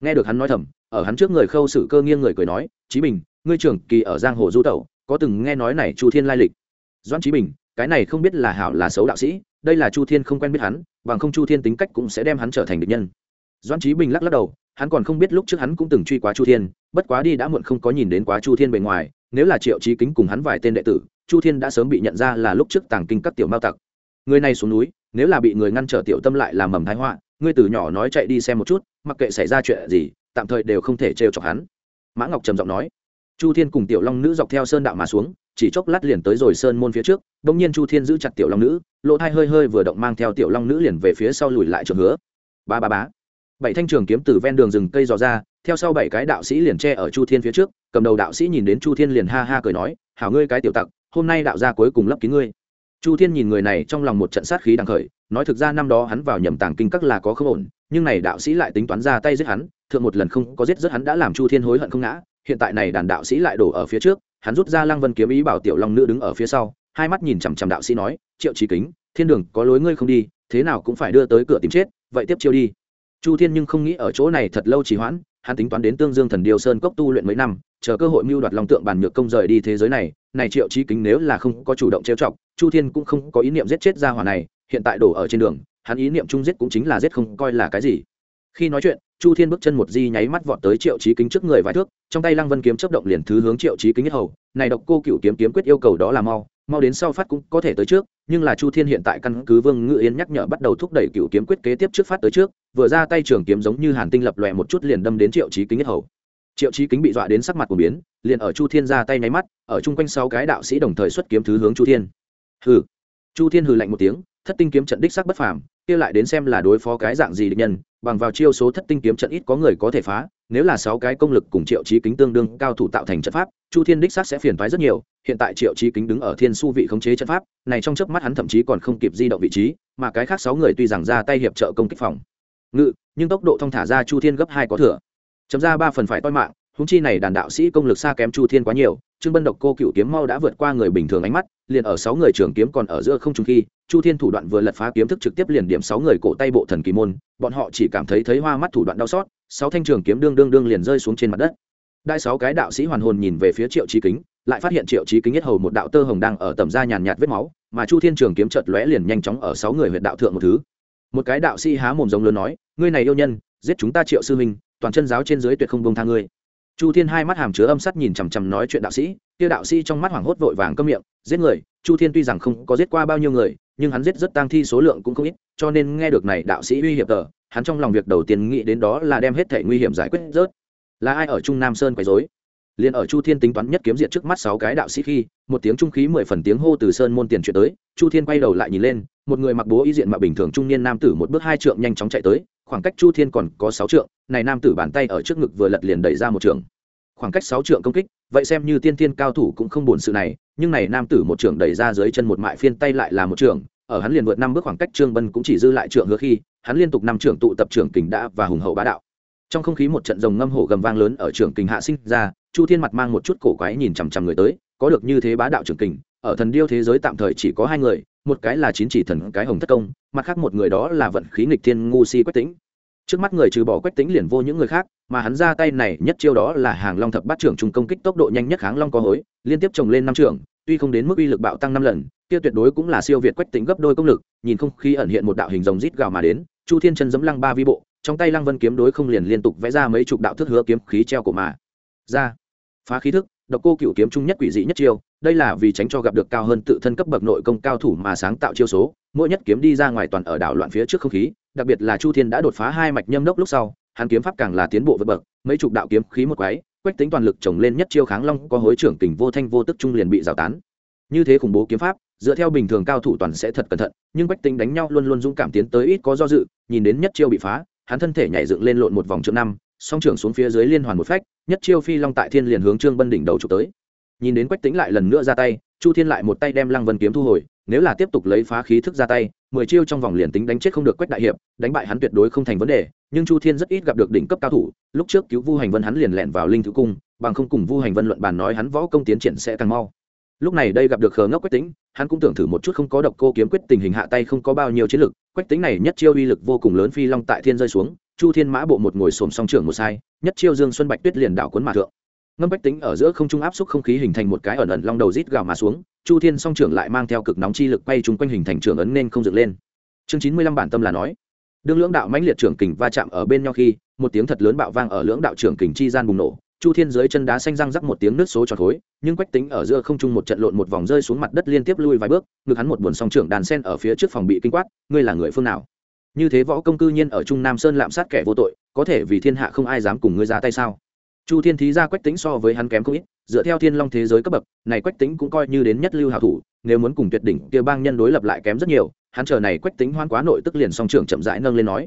Nghe được hắn nói thầm, ở hắn trước người khâu sự cơ nghiêng người cười nói, chí bình, ngươi trưởng kỳ ở giang hồ du tẩu, có từng nghe nói này chu thiên lai lịch? Doãn chí bình, cái này không biết là hảo là xấu đạo sĩ, đây là chu thiên không quen biết hắn, bằng không chu thiên tính cách cũng sẽ đem hắn trở thành địch nhân. Doãn chí bình lắc lắc đầu hắn còn không biết lúc trước hắn cũng từng truy quá chu thiên, bất quá đi đã muộn không có nhìn đến quá chu thiên bề ngoài, nếu là triệu trí kính cùng hắn vài tên đệ tử, chu thiên đã sớm bị nhận ra là lúc trước tàng kinh các tiểu mao tặc. Người này xuống núi, nếu là bị người ngăn trở tiểu tâm lại làm mầm thái họa, ngươi từ nhỏ nói chạy đi xem một chút, mặc kệ xảy ra chuyện gì, tạm thời đều không thể trêu chọc hắn. Mã ngọc trầm giọng nói. Chu thiên cùng tiểu long nữ dọc theo sơn đạo mà xuống, chỉ chốc lát liền tới rồi sơn môn phía trước đ ỗ n g nhiên chu thiên giữ chặt tiểu long nữ, lỗ thai hơi hơi vừa động mang theo tiểu long nữ liền về phía sau lùi lại trường hứa. Ba ba bá bảy thanh trường kiếm từ ven đường rừng cây dò ra, theo sau bảy cái đạo sĩ liền tre ở chu thiên phía trước, cầm đầu đạo sĩ nhìn đến chu thiên liền ha ha cười nói, hảo ngươi cái tiểu tặc, hôm nay đạo gia cuối cùng lấp kín ngươi. Chu thiên nhìn người này trong lòng một trận sát khí đằng khởi, nói thực ra năm đó hắn vào nhầm tàng kinh các là có không ổn, nhưng này đạo sĩ lại tính toán ra tay giết hắn, thượng một lần không có giết rất hắn đã làm chu thiên hối hận không ngã, hiện tại này đàn đạo sĩ lại đổ ở phía trước, hắn rút ra lăng vân kiếm ý bảo tiểu long nữ đứng ở phía sau, hai mắt nhìn chằm chằm đạo sĩ nói, triệu trí kính, thiên đường có lối ngươi không đi, thế nào cũng phải đưa tới cửa tìm chết, vậy tiếp chiêu đi chu thiên nhưng không nghĩ ở chỗ này thật lâu trì hoãn, hắn tính toán đến tương dương thần điều sơn cốc tu luyện mấy năm, chờ cơ hội mưu đoạt long tượng bàn nhược công rời đi thế giới này này triệu trí kính nếu là không có chủ động trêu chọc, chu thiên cũng không có ý niệm giết chết ra hỏa này, hiện tại đổ ở trên đường, hắn ý niệm chung giết cũng chính là giết không coi là cái gì. Khi nói chuyện, chu thiên bước chân một di nháy mắt vọt tới triệu trí kính trước người vài thước, trong tay lăng vân kiếm chấp động liền thứ hướng triệu trí kính nhất hầu, này độc cô cựu kiếm kiếm quyết yêu cầu đó là mau mau đến sau phát cũng có thể tới trước, nhưng là chu thiên hiện tại căn cứ vương ngự Yến nhắc nhở bắt đầu thúc đẩy cựu kiếm quyết kế tiếp trước phát tới trước, vừa ra tay trường kiếm giống như hàn tinh lập lòe một chút liền đâm đến triệu trí kính nhất hầu. Triệu trí kính bị dọa đến sắc mặt của biến, liền ở chu thiên ra tay nháy mắt, ở chung quanh sáu cái đạo sĩ đồng thời xuất kiếm thứ hướng chu thiên. Hừ. Chu thiên hừ lạnh một tiếng, thất tinh kiếm trận đích sắc bất phàm, kia lại đến xem là đối phó cái dạng gì địch nhân, bằng vào chiêu số thất tinh kiếm trận ít có người có thể phá nếu là sáu cái công lực cùng triệu chí kính tương đương cao thủ tạo thành trận pháp, chu thiên đích xác sẽ phiền thoái rất nhiều, hiện tại triệu chí kính đứng ở thiên su vị khống chế trận pháp, này trong chớp mắt hắn thậm chí còn không kịp di động vị trí, mà cái khác sáu người tuy rằng ra tay hiệp trợ công kích phòng. Ngự, nhưng tốc độ thông thả ra chu thiên gấp hai có thừa. Chấm ra ba phần phải toi mạng húng chi này đàn đạo sĩ công lực xa kém chu thiên quá nhiều trương bân độc cô cựu kiếm mau đã vượt qua người bình thường ánh mắt, liền ở sáu người trường kiếm còn ở giữa không trung khi, chu thiên thủ đoạn vừa lật phá kiếm thức trực tiếp liền điểm sáu người cổ tay bộ thần kỳ môn, bọn họ chỉ cảm thấy thấy hoa mắt thủ đoạn đau xót, sáu thanh trường kiếm đương đương đương liền rơi xuống trên mặt đất. Đại sáu cái đạo sĩ hoàn hồn nhìn về phía triệu trí kính, lại phát hiện triệu trí kính nhất hầu một đạo tơ hồng đang ở tầm da nhàn nhạt vết máu, mà chu thiên trường kiếm chợt lóe liền nhanh chóng ở sáu người huyện đạo thượng một thứ. Một cái đạo sĩ há mồm giống lớn nói, ngươi này yêu nhân, giết chúng ta triệu sư huynh, toàn chân giáo trên dưới tuyệt không bông tha ngươi chu thiên hai mắt hàm chứa âm sắt nhìn chằm chằm nói chuyện đạo sĩ, kia đạo sĩ trong mắt hoảng hốt vội vàng câm miệng, giết người, chu thiên tuy rằng không có giết qua bao nhiêu người, nhưng hắn giết rất tang thi số lượng cũng không ít, cho nên nghe được này đạo sĩ uy hiểm tờ, hắn trong lòng việc đầu tiên nghĩ đến đó là đem hết thể nguy hiểm giải quyết rớt. Là ai ở trung nam sơn quấy dối liền ở chu thiên tính toán nhất kiếm diện trước mắt sáu cái đạo sĩ khi, một tiếng trung khí mười phần tiếng hô từ sơn môn tiền chuyện tới, chu thiên quay đầu lại nhìn lên, một người mặc bố y diện mà bình thường trung niên nam tử một bước hai trượng nhanh chóng chạy tới khoảng cách chu thiên còn có sáu trượng, này nam tử bàn tay ở trước ngực vừa lật liền đẩy ra một trường khoảng cách sáu trượng công kích, vậy xem như tiên Thiên cao thủ cũng không buồn sự này, nhưng này nam tử một trường đẩy ra dưới chân một mại phiên tay lại là một trường ở hắn liền vượt năm bước khoảng cách trương bân cũng chỉ dư lại trượng hứa khi, hắn liên tục năm trưởng tụ tập trưởng kình đã và hùng hậu bá đạo. Trong không khí một trận rồng ngâm hổ gầm vang lớn ở trưởng kình hạ sinh ra, chu thiên mặt mang một chút cổ quái nhìn chằm chằm người tới, có được như thế bá đạo trưởng kình, ở thần điêu thế giới tạm thời chỉ có hai người một cái là chín chỉ thần, cái hồng thất công, mặt khác một người đó là vận khí nghịch thiên ngu si quách tĩnh. Trước mắt người trừ bỏ quách tĩnh liền vô những người khác, mà hắn ra tay này nhất chiêu đó là hàng long thập bát trưởng trung công kích tốc độ nhanh nhất kháng long có hối, liên tiếp trồng lên năm trưởng, tuy không đến mức uy lực bạo tăng năm lần, kia tuyệt đối cũng là siêu việt quách tĩnh gấp đôi công lực, nhìn không khí ẩn hiện một đạo hình rồng rít gào mà đến, chu thiên chân dẫm lăng ba vi bộ, trong tay lăng vân kiếm đối không liền liên tục vẽ ra mấy chục đạo thức hứa kiếm khí treo cổ mà ra. Phá khí thức độc cô cựu kiếm trung nhất quỷ dị nhất chiêu, đây là vì tránh cho gặp được cao hơn tự thân cấp bậc nội công cao thủ mà sáng tạo chiêu số, mỗi nhất kiếm đi ra ngoài toàn ở đảo loạn phía trước không khí, đặc biệt là chu thiên đã đột phá hai mạch nhâm đốc lúc sau, hắn kiếm pháp càng là tiến bộ vượt bậc, mấy chục đạo kiếm khí một quái, quách tính toàn lực trồng lên nhất chiêu kháng long, có hối trưởng tình vô thanh vô tức trung liền bị rào tán. Như thế khủng bố kiếm pháp, dựa theo bình thường cao thủ toàn sẽ thật cẩn thận, nhưng quách tính đánh nhau luôn luôn dũng cảm tiến tới ít có do dự, nhìn đến nhất chiêu bị phá, hắn thân thể nhảy dựng lên lộn một vòng trượng năm, song trưởng xuống phía dưới liên hoàn một phách nhất chiêu phi long tại thiên liền hướng trương bân đỉnh đầu trục tới. Nhìn đến quách tính lại lần nữa ra tay, chu thiên lại một tay đem lăng vân kiếm thu hồi, nếu là tiếp tục lấy phá khí thức ra tay, mười chiêu trong vòng liền tính đánh chết không được quách đại hiệp, đánh bại hắn tuyệt đối không thành vấn đề, nhưng chu thiên rất ít gặp được đỉnh cấp cao thủ, lúc trước cứu vu hành vân hắn liền lẹn vào linh thứ cung, bằng không cùng vu hành vân luận bàn nói hắn võ công tiến triển sẽ càng mau. Lúc này đây gặp được khờ ngốc quách tính hắn cũng tưởng thử một chút không có độc cô kiếm quyết tình hình hạ tay không có bao nhiêu chiến lực, quách tính này nhất chiêu uy lực vô cùng lớn phi long tại thiên rơi xuống chu thiên mã bộ một ngồi xổm song trưởng một sai, nhất chiêu dương xuân bạch tuyết liền đảo cuốn mà thượng. Ngâm bách tính ở giữa không trung áp xúc không khí hình thành một cái ẩn ẩn long đầu rít gào mà xuống, chu thiên song trưởng lại mang theo cực nóng chi lực quay chung quanh hình thành trưởng ấn nên không dựng lên. Chương chín mươi lăm bản tâm là nói. Đương lưỡng đạo mãnh liệt trưởng kình va chạm ở bên nhau khi, một tiếng thật lớn bạo vang ở lưỡng đạo trưởng kình chi gian bùng nổ, chu thiên dưới chân đá xanh răng rắc một tiếng nước số tròn khối, nhưng quách tính ở giữa không trung một trận lộn một vòng rơi xuống mặt đất liên tiếp lui vài bước, ngực hắn một buồn song trưởng đàn sen ở phía trước phòng bị kinh quát, ngươi là người phương nào? Như thế võ công cư nhiên ở trung nam sơn lạm sát kẻ vô tội, có thể vì thiên hạ không ai dám cùng ngươi ra tay sao? Chu thiên thí ra quách tính so với hắn kém không ít, dựa theo thiên long thế giới cấp bậc, này quách tính cũng coi như đến nhất lưu hảo thủ, nếu muốn cùng tuyệt đỉnh kia bang nhân đối lập lại kém rất nhiều, hắn chờ này quách tính hoan quá nội tức liền song trưởng chậm rãi nâng lên nói,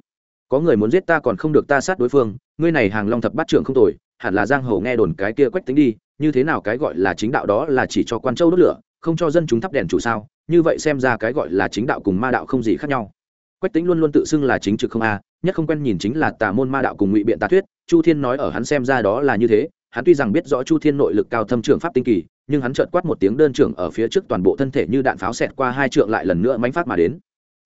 có người muốn giết ta còn không được ta sát đối phương, ngươi này hàng long thập bát trưởng không tồi, hẳn là giang hồ nghe đồn cái kia quách tính đi, như thế nào cái gọi là chính đạo đó là chỉ cho quan châu đốt lửa, không cho dân chúng thắp đèn chủ sao? Như vậy xem ra cái gọi là chính đạo cùng ma đạo không gì khác nhau quách tính luôn luôn tự xưng là chính trực không a, nhất không quen nhìn chính là tà môn ma đạo cùng ngụy biện tà thuyết, chu thiên nói ở hắn xem ra đó là như thế, hắn tuy rằng biết rõ chu thiên nội lực cao thâm trưởng pháp tinh kỳ, nhưng hắn chợt quát một tiếng đơn trưởng ở phía trước toàn bộ thân thể như đạn pháo xẹt qua hai trượng lại lần nữa mánh phát mà đến.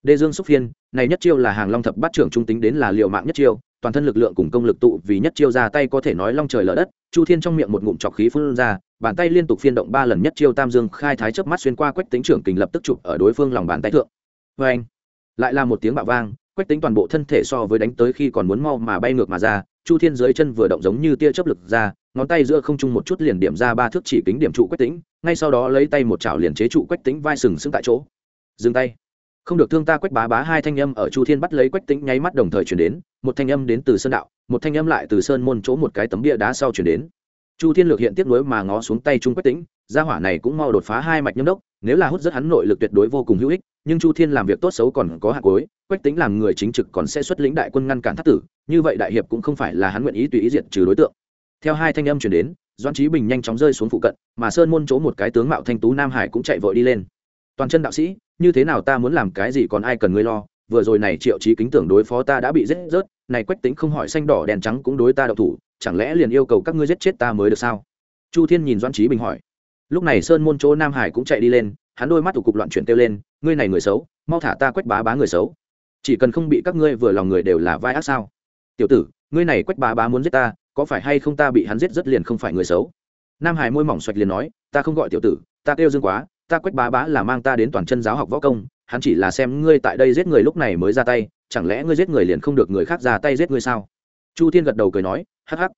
Đê dương xúc phiên, này nhất chiêu là hàng long thập bát trưởng trung tính đến là liệu mạng nhất chiêu, toàn thân lực lượng cùng công lực tụ vì nhất chiêu ra tay có thể nói long trời lở đất, chu thiên trong miệng một ngụm trọc khí phun ra, bàn tay liên tục phiên động ba lần nhất chiêu tam dương khai thái chớp mắt xuyên qua quách tính trưởng kình lập tức chụp ở đối phương lòng bàn tay thượng. Vê anh lại là một tiếng bạo vang, quách tính toàn bộ thân thể so với đánh tới khi còn muốn mau mà bay ngược mà ra, chu thiên dưới chân vừa động giống như tia chớp lực ra, ngón tay giữa không trung một chút liền điểm ra ba thước chỉ kính điểm trụ quách tính ngay sau đó lấy tay một chảo liền chế trụ quách tính vai sừng sững tại chỗ. Dừng tay. Không được thương ta quách bá bá, hai thanh âm ở chu thiên bắt lấy quách tính nháy mắt đồng thời chuyển đến, một thanh âm đến từ sơn đạo, một thanh âm lại từ sơn môn chỗ một cái tấm bia đá sau chuyển đến chu thiên lược hiện tiếp nối mà ngó xuống tay trung quách tĩnh, gia hỏa này cũng mau đột phá hai mạch nhâm đốc nếu là hút rất hắn nội lực tuyệt đối vô cùng hữu ích nhưng chu thiên làm việc tốt xấu còn có hạt cối quách tính làm người chính trực còn sẽ xuất lĩnh đại quân ngăn cản thất tử như vậy đại hiệp cũng không phải là hắn nguyện ý tùy ý diệt trừ đối tượng. Theo hai thanh âm chuyển đến doan trí bình nhanh chóng rơi xuống phụ cận mà sơn môn chỗ một cái tướng mạo thanh tú nam hải cũng chạy vội đi lên. Toàn chân đạo sĩ như thế nào ta muốn làm cái gì còn ai cần ngươi lo vừa rồi này triệu chí kính tưởng đối phó ta đã bị giết rớt này quách tính không hỏi xanh đỏ đèn trắng cũng đối ta đậu thủ chẳng lẽ liền yêu cầu các ngươi giết chết ta mới được sao? Chu thiên nhìn doan trí bình hỏi. Lúc này sơn môn chỗ nam hải cũng chạy đi lên, hắn đôi mắt thủ cục loạn chuyển kêu lên, ngươi này người xấu, mau thả ta quách bá bá người xấu. Chỉ cần không bị các ngươi vừa lòng người đều là vai ác sao? Tiểu tử, ngươi này quách bá bá muốn giết ta, có phải hay không ta bị hắn giết rất liền không phải người xấu? Nam hải môi mỏng xoạch liền nói, ta không gọi tiểu tử, ta kêu dương quá, ta quách bá bá là mang ta đến toàn chân giáo học võ công, hắn chỉ là xem ngươi tại đây giết người lúc này mới ra tay, chẳng lẽ ngươi giết người liền không được người khác ra tay giết ngươi sao? Chu thiên gật đầu cười nói, hắc hắc.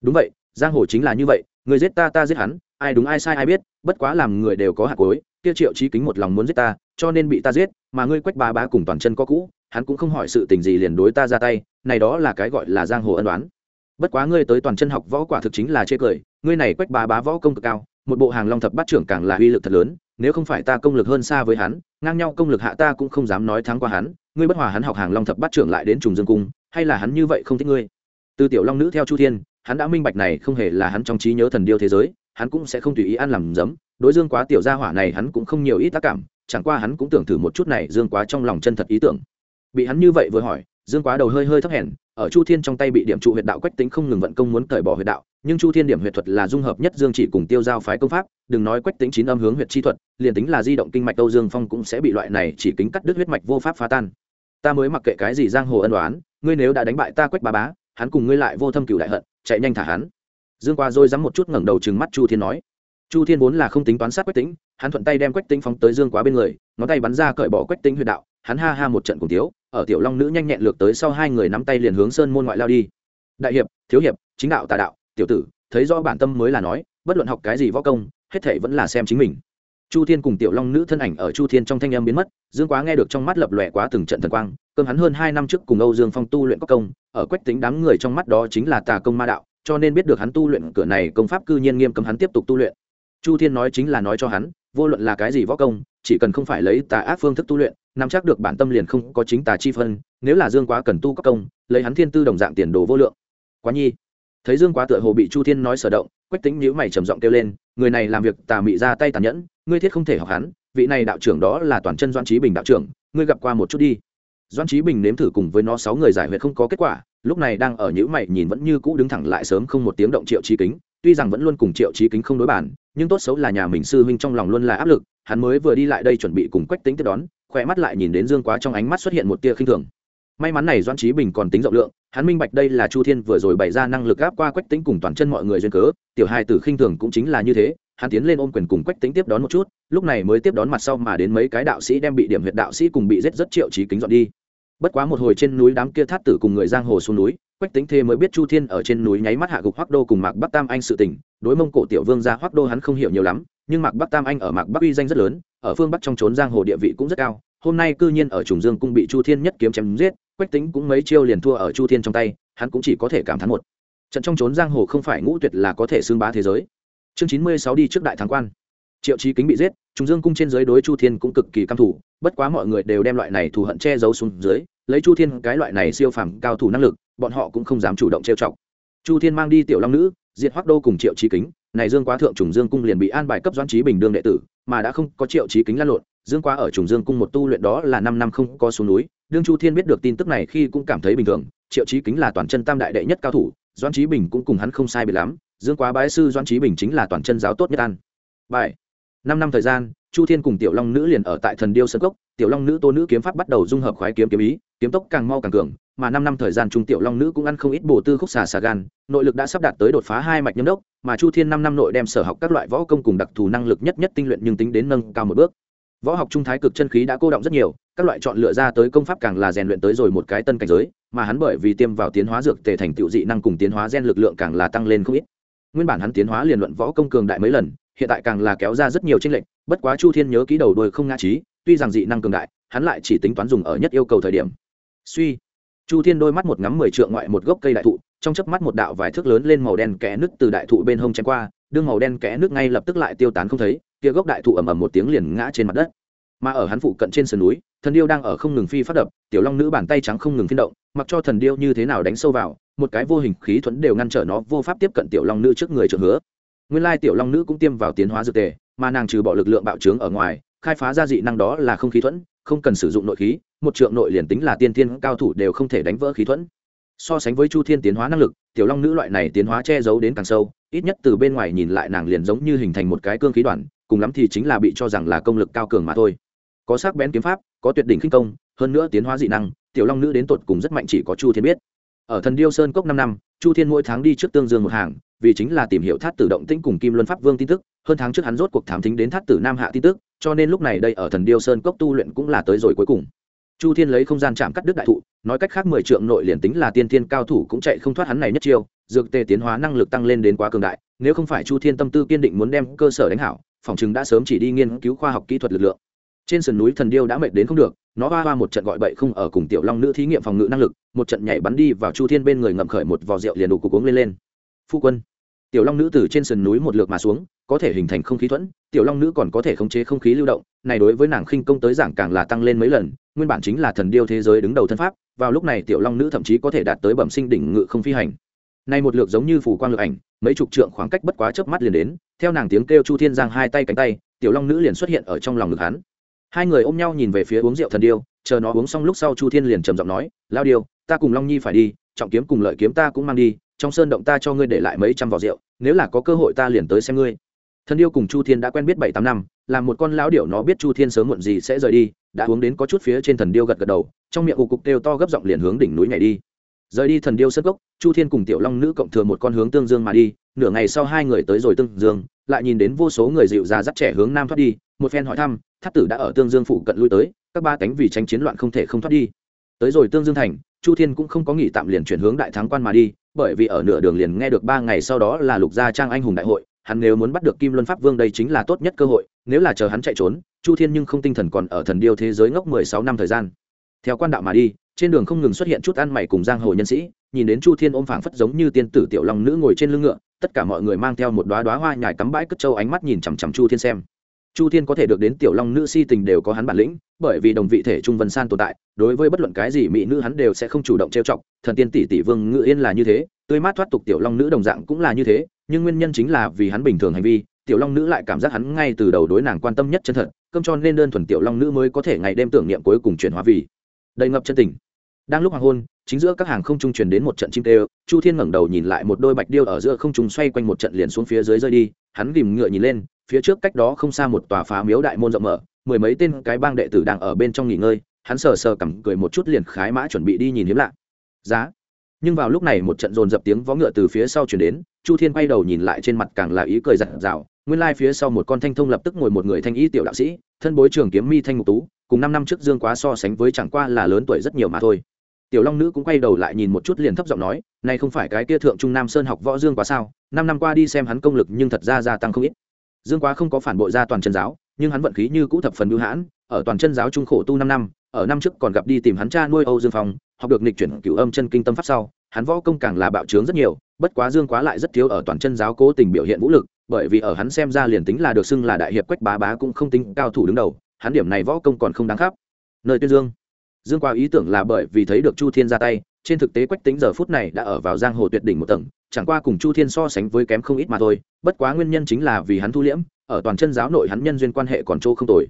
Đúng vậy, giang hồ chính là như vậy, người giết ta ta giết hắn, ai đúng ai sai ai biết, bất quá làm người đều có hạt cối tiêu triệu trí kính một lòng muốn giết ta, cho nên bị ta giết, mà ngươi quách bá bá cùng toàn chân có cũ, hắn cũng không hỏi sự tình gì liền đối ta ra tay, này đó là cái gọi là giang hồ ân đoán bất quá ngươi tới toàn chân học võ quả thực chính là chê cười, ngươi này quách bá bá võ công cực cao, một bộ hàng long thập bát trưởng càng là uy lực thật lớn, nếu không phải ta công lực hơn xa với hắn, ngang nhau công lực hạ ta cũng không dám nói thắng qua hắn, ngươi bất hòa hắn học hàng long thập bát trưởng lại đến trùng dương cung, hay là hắn như vậy không thích ngươi? Từ tiểu long nữ theo chu thiên, hắn đã minh bạch này không hề là hắn trong trí nhớ thần điêu thế giới, hắn cũng sẽ không tùy ý ăn làm giấm. Đối dương quá tiểu gia hỏa này hắn cũng không nhiều ít tác cảm, chẳng qua hắn cũng tưởng thử một chút này dương quá trong lòng chân thật ý tưởng. Bị hắn như vậy vừa hỏi, dương quá đầu hơi hơi thấp hèn, ở chu thiên trong tay bị điểm trụ huyệt đạo quách tính không ngừng vận công muốn cởi bỏ huyệt đạo, nhưng chu thiên điểm huyệt thuật là dung hợp nhất dương chỉ cùng tiêu giao phái công pháp, đừng nói quách tính chín âm hướng huyệt chi thuật, liền tính là di động kinh mạch âu dương phong cũng sẽ bị loại này chỉ kính cắt đứt huyết mạch vô pháp phá tan. Ta mới mặc kệ cái gì giang hồ ân đoán ngươi nếu đã đánh bại ta quách bá bá hắn cùng ngươi lại vô thâm cửu đại hận, chạy nhanh thả hắn. Dương qua rồi dám một chút ngẩng đầu trừng mắt chu thiên nói. Chu thiên vốn là không tính toán sát quách tính hắn thuận tay đem quách tính phóng tới dương quá bên người, ngón tay bắn ra cởi bỏ quách tính huyệt đạo, hắn ha ha một trận cùng tiếu ở tiểu long nữ nhanh nhẹn lược tới sau hai người nắm tay liền hướng sơn môn ngoại lao đi. Đại hiệp, thiếu hiệp, chính đạo tà đạo, tiểu tử, thấy rõ bản tâm mới là nói, bất luận học cái gì võ công, hết thể vẫn là xem chính mình. Chu thiên cùng tiểu long nữ thân ảnh ở chu thiên trong thanh âm biến mất, dương quá nghe được trong mắt lập lòe quá từng trận thần quang cơm hắn hơn hai năm trước cùng âu dương phong tu luyện có công, ở quách tính đám người trong mắt đó chính là tà công ma đạo, cho nên biết được hắn tu luyện cửa này công pháp cư nhiên nghiêm cấm hắn tiếp tục tu luyện. Chu thiên nói chính là nói cho hắn, vô luận là cái gì võ công, chỉ cần không phải lấy tà ác phương thức tu luyện, nắm chắc được bản tâm liền không có chính tà chi phân, nếu là dương quá cần tu các công, lấy hắn thiên tư đồng dạng tiền đồ vô lượng. Quá nhi. Thấy dương quá tựa hồ bị chu thiên nói sở động, quách tính nhíu mày trầm giọng kêu lên, người này làm việc tà mị ra tay tàn nhẫn, ngươi thiết không thể học hắn, vị này đạo trưởng đó là toàn chân doan trí bình đạo trưởng, ngươi gặp qua một chút đi doan trí bình nếm thử cùng với nó sáu người giải huyệt không có kết quả, lúc này đang ở nhữ mày nhìn vẫn như cũ đứng thẳng lại sớm không một tiếng động triệu trí kính, tuy rằng vẫn luôn cùng triệu trí kính không đối bản, nhưng tốt xấu là nhà mình sư huynh trong lòng luôn là áp lực, hắn mới vừa đi lại đây chuẩn bị cùng quách tính tiếp đón, khỏe mắt lại nhìn đến dương quá trong ánh mắt xuất hiện một tia khinh thường. May mắn này doan trí bình còn tính rộng lượng, hắn minh bạch đây là chu thiên vừa rồi bày ra năng lực áp qua quách tính cùng toàn chân mọi người duyên cớ, tiểu hai tử khinh thường cũng chính là như thế, hắn tiến lên ôm quyền cùng quách tính tiếp đón một chút, lúc này mới tiếp đón mặt sau mà đến mấy cái đạo sĩ đem bị điểm huyệt đạo sĩ cùng bị giết rất triệu trí kính dọn đi bất quá một hồi trên núi đám kia thát tử cùng người giang hồ xuống núi, quách tính thê mới biết chu thiên ở trên núi nháy mắt hạ gục hoác đô cùng mạc bắc tam anh sự tỉnh đối mông cổ tiểu vương ra hoác đô hắn không hiểu nhiều lắm, nhưng mạc bắc tam anh ở mạc bắc uy danh rất lớn, ở phương bắc trong trốn giang hồ địa vị cũng rất cao. Hôm nay cư nhiên ở trùng dương cung bị chu thiên nhất kiếm chém giết, quách tính cũng mấy chiêu liền thua ở chu thiên trong tay, hắn cũng chỉ có thể cảm thán một. Trận trong trốn giang hồ không phải ngũ tuyệt là có thể xương bá thế giới. Chương chín mươi sáu đi trước đại thắng quan. Triệu trí kính bị giết, trùng dương cung trên dưới đối chu thiên cũng cực kỳ căm thủ bất quá mọi người đều đem loại này thù hận che giấu xuống dưới, lấy chu thiên cái loại này siêu phàm cao thủ năng lực, bọn họ cũng không dám chủ động trêu chọc chu thiên mang đi tiểu long nữ, diệt hoác đô cùng triệu trí kính, này dương quá thượng trùng dương cung liền bị an bài cấp doãn trí bình đương đệ tử, mà đã không có triệu trí kính lăn lộn, dương quá ở trùng dương cung một tu luyện đó là năm năm không có xuống núi, đương chu thiên biết được tin tức này khi cũng cảm thấy bình thường, triệu trí kính là toàn chân tam đại đệ nhất cao thủ, doãn trí bình cũng cùng hắn không sai biệt lắm, dương quá bái sư doãn trí bình chính là toàn chân giáo tốt nhất an. bài năm năm thời gian chu thiên cùng tiểu long nữ liền ở tại thần điêu sơn cốc, tiểu long nữ tô nữ kiếm pháp bắt đầu dung hợp khoái kiếm kiếm ý, kiếm tốc càng mau càng cường, mà năm năm thời gian trung tiểu long nữ cũng ăn không ít bổ tư khúc xà xà gan, nội lực đã sắp đạt tới đột phá hai mạch nhâm đốc, mà chu thiên năm năm nội đem sở học các loại võ công cùng đặc thù năng lực nhất nhất tinh luyện nhưng tính đến nâng cao một bước. Võ học trung thái cực chân khí đã cô động rất nhiều, các loại chọn lựa ra tới công pháp càng là rèn luyện tới rồi một cái tân cảnh giới, mà hắn bởi vì tiêm vào tiến hóa dược tề thành tựu dị năng cùng tiến hóa gen lực lượng càng là tăng lên không ít. Nguyên bản hắn tiến hóa liền luận võ công cường đại mấy lần hiện tại càng là kéo ra rất nhiều tranh lệch, bất quá chu thiên nhớ ký đầu đuôi không ngã trí, tuy rằng dị năng cường đại, hắn lại chỉ tính toán dùng ở nhất yêu cầu thời điểm. Suy, chu thiên đôi mắt một ngắm mười trượng ngoại một gốc cây đại thụ, trong chớp mắt một đạo vài thước lớn lên màu đen kẽ nước từ đại thụ bên hông chém qua, đương màu đen kẽ nước ngay lập tức lại tiêu tán không thấy, kia gốc đại thụ ầm ầm một tiếng liền ngã trên mặt đất. Mà ở hắn phụ cận trên sườn núi, thần điêu đang ở không ngừng phi phát đập, tiểu long nữ bàn tay trắng không ngừng phiên động, mặc cho thần điêu như thế nào đánh sâu vào, một cái vô hình khí thuẫn đều ngăn trở nó vô pháp tiếp cận tiểu long nữ trước người trượng hứa nguyên lai tiểu long nữ cũng tiêm vào tiến hóa dược tề, mà nàng trừ bỏ lực lượng bạo trướng ở ngoài, khai phá ra dị năng đó là không khí thuẫn, không cần sử dụng nội khí, một trượng nội liền tính là tiên thiên cao thủ đều không thể đánh vỡ khí thuẫn. So sánh với chu thiên tiến hóa năng lực, tiểu long nữ loại này tiến hóa che giấu đến càng sâu, ít nhất từ bên ngoài nhìn lại nàng liền giống như hình thành một cái cương khí đoàn, cùng lắm thì chính là bị cho rằng là công lực cao cường mà thôi. Có sắc bén kiếm pháp, có tuyệt đỉnh khinh công, hơn nữa tiến hóa dị năng, tiểu long nữ đến tột cùng rất mạnh chỉ có chu thiên biết. Ở thần điêu sơn cốc năm năm chu thiên mỗi tháng đi trước tương dương một hàng, vì chính là tìm hiểu thát tử động tĩnh cùng kim luân pháp vương tin tức, hơn tháng trước hắn rốt cuộc thám thính đến thát tử nam hạ tin tức, cho nên lúc này đây ở thần điêu sơn cốc tu luyện cũng là tới rồi cuối cùng. Chu thiên lấy không gian chạm cắt đứt đại thụ, nói cách khác mười trượng nội liền tính là tiên thiên cao thủ cũng chạy không thoát hắn này nhất chiêu, dược tề tiến hóa năng lực tăng lên đến quá cường đại, nếu không phải chu thiên tâm tư kiên định muốn đem cơ sở đánh hảo, phòng chứng đã sớm chỉ đi nghiên cứu khoa học kỹ thuật lực lượng. Trên sườn núi thần điêu đã mệt đến không được nó hoa hoa một trận gọi bậy không ở cùng tiểu long nữ thí nghiệm phòng ngự năng lực, một trận nhảy bắn đi vào chu thiên bên người ngậm khởi một vò rượu liền đủ cục uống lên lên. Phu quân, tiểu long nữ từ trên sườn núi một lượt mà xuống, có thể hình thành không khí thuẫn, tiểu long nữ còn có thể khống chế không khí lưu động, này đối với nàng khinh công tới giảng càng là tăng lên mấy lần, nguyên bản chính là thần điêu thế giới đứng đầu thân pháp, vào lúc này tiểu long nữ thậm chí có thể đạt tới bẩm sinh đỉnh ngự không phi hành. Nay một lượt giống như phủ quang lực ảnh, mấy chục trượng khoảng cách bất quá chớp mắt liền đến, theo nàng tiếng kêu chu thiên giang hai tay cánh tay, tiểu long nữ liền xuất hiện ở trong lòng ngực hắn hai người ôm nhau nhìn về phía uống rượu thần điêu, chờ nó uống xong lúc sau chu thiên liền trầm giọng nói, lao điêu, ta cùng long nhi phải đi, trọng kiếm cùng lợi kiếm ta cũng mang đi, trong sơn động ta cho ngươi để lại mấy trăm vỏ rượu, nếu là có cơ hội ta liền tới xem ngươi. Thần điêu cùng chu thiên đã quen biết bảy tám năm, là một con lão điểu nó biết chu thiên sớm muộn gì sẽ rời đi, đã uống đến có chút phía trên thần điêu gật gật đầu, trong miệng cục cục kêu to gấp giọng liền hướng đỉnh núi nhảy đi. Rời đi thần điêu sân gốc chu thiên cùng tiểu long nữ cộng thừa một con hướng tương dương mà đi, nửa ngày sau hai người tới rồi tương dương lại nhìn đến vô số người dịu già dắt trẻ hướng nam thoát đi, một phen hỏi thăm thắt tử đã ở tương dương phụ cận lui tới, các ba cánh vì tranh chiến loạn không thể không thoát đi. Tới rồi tương dương thành, chu thiên cũng không có nghỉ tạm liền chuyển hướng đại thắng quan mà đi, bởi vì ở nửa đường liền nghe được ba ngày sau đó là lục gia trang anh hùng đại hội, hắn nếu muốn bắt được kim luân pháp vương đây chính là tốt nhất cơ hội, nếu là chờ hắn chạy trốn, chu thiên nhưng không tinh thần còn ở thần điêu thế giới ngốc mười sáu năm thời gian. Theo quan đạo mà đi, trên đường không ngừng xuất hiện chút ăn mày cùng giang hồ nhân sĩ, nhìn đến chu thiên ôm phảng phất giống như tiên tử tiểu long nữ ngồi trên lưng ngựa tất cả mọi người mang theo một đoá đoá hoa nhài cắm bãi cất trâu ánh mắt nhìn chằm chằm chu thiên xem. Chu thiên có thể được đến tiểu long nữ si tình đều có hắn bản lĩnh, bởi vì đồng vị thể trung vân san tồn tại, đối với bất luận cái gì mỹ nữ hắn đều sẽ không chủ động trêu chọc, thần tiên tỷ tỷ vương ngự yên là như thế, tươi mát thoát tục tiểu long nữ đồng dạng cũng là như thế, nhưng nguyên nhân chính là vì hắn bình thường hành vi, tiểu long nữ lại cảm giác hắn ngay từ đầu đối nàng quan tâm nhất chân thật, cơm cho nên đơn thuần tiểu long nữ mới có thể ngày đêm tưởng niệm cuối cùng chuyển hóa vì đầy ngập chân tình đang lúc hoàng hôn, chính giữa các hàng không trung truyền đến một trận chim tê chu thiên ngẩng đầu nhìn lại một đôi bạch điêu ở giữa không trung xoay quanh một trận liền xuống phía dưới rơi đi, hắn ghìm ngựa nhìn lên, phía trước cách đó không xa một tòa phá miếu đại môn rộng mở, mười mấy tên cái bang đệ tử đang ở bên trong nghỉ ngơi, hắn sờ sờ cằm cười một chút liền khái mã chuẩn bị đi nhìn hiếm lạ. Giá. Nhưng vào lúc này một trận dồn dập tiếng vó ngựa từ phía sau chuyển đến, chu thiên quay đầu nhìn lại trên mặt càng là ý cười giặt rào nguyên lai phía sau một con thanh thông lập tức ngồi một người thanh ý tiểu đạo sĩ, thân bối trường kiếm mi thanh ngục tú, cùng năm năm trước dương quá so sánh với chẳng qua là lớn tuổi rất nhiều mà thôi tiểu long nữ cũng quay đầu lại nhìn một chút liền thấp giọng nói, này không phải cái kia thượng trung nam sơn học võ dương quá sao? Năm năm qua đi xem hắn công lực nhưng thật ra gia tăng không ít. Dương quá không có phản bội ra toàn chân giáo, nhưng hắn vận khí như cũ thập phần bưu hãn, ở toàn chân giáo trung khổ tu năm năm, ở năm trước còn gặp đi tìm hắn cha nuôi âu dương phong, học được nịch chuyển cửu âm chân kinh tâm pháp sau, hắn võ công càng là bạo trướng rất nhiều, bất quá dương quá lại rất thiếu ở toàn chân giáo cố tình biểu hiện vũ lực, bởi vì ở hắn xem ra liền tính là được xưng là đại hiệp quách bá bá cũng không tính cao thủ đứng đầu, hắn điểm này võ công còn không đáng khắp. Nơi tuyên dương dương quá ý tưởng là bởi vì thấy được chu thiên ra tay, trên thực tế quách tính giờ phút này đã ở vào giang hồ tuyệt đỉnh một tầng, chẳng qua cùng chu thiên so sánh với kém không ít mà thôi, bất quá nguyên nhân chính là vì hắn thu liễm, ở toàn chân giáo nội hắn nhân duyên quan hệ còn chỗ không tồi.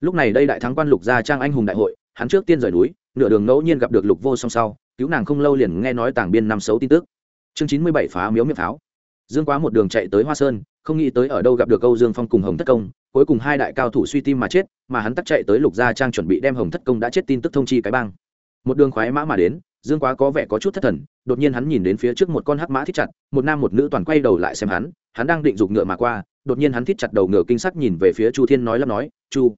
Lúc này đây đại thắng quan lục gia trang anh hùng đại hội, hắn trước tiên rời núi, nửa đường ngẫu nhiên gặp được lục vô song sau, cứu nàng không lâu liền nghe nói tàng biên năm xấu tin tức. Chương chín mươi bảy phá miếu miệng pháo. Dương quá một đường chạy tới hoa sơn, không nghĩ tới ở đâu gặp được câu dương phong cùng hồng thất công cuối cùng hai đại cao thủ suy tim mà chết, mà hắn tắt chạy tới lục gia trang chuẩn bị đem hồng thất công đã chết tin tức thông chi cái bang. Một đường khoái mã mà đến, dương quá có vẻ có chút thất thần, đột nhiên hắn nhìn đến phía trước một con hắc mã thích chặt, một nam một nữ toàn quay đầu lại xem hắn hắn đang định giục ngựa mà qua, đột nhiên hắn thích chặt đầu ngựa kinh sắc nhìn về phía chu thiên nói lắp nói, chu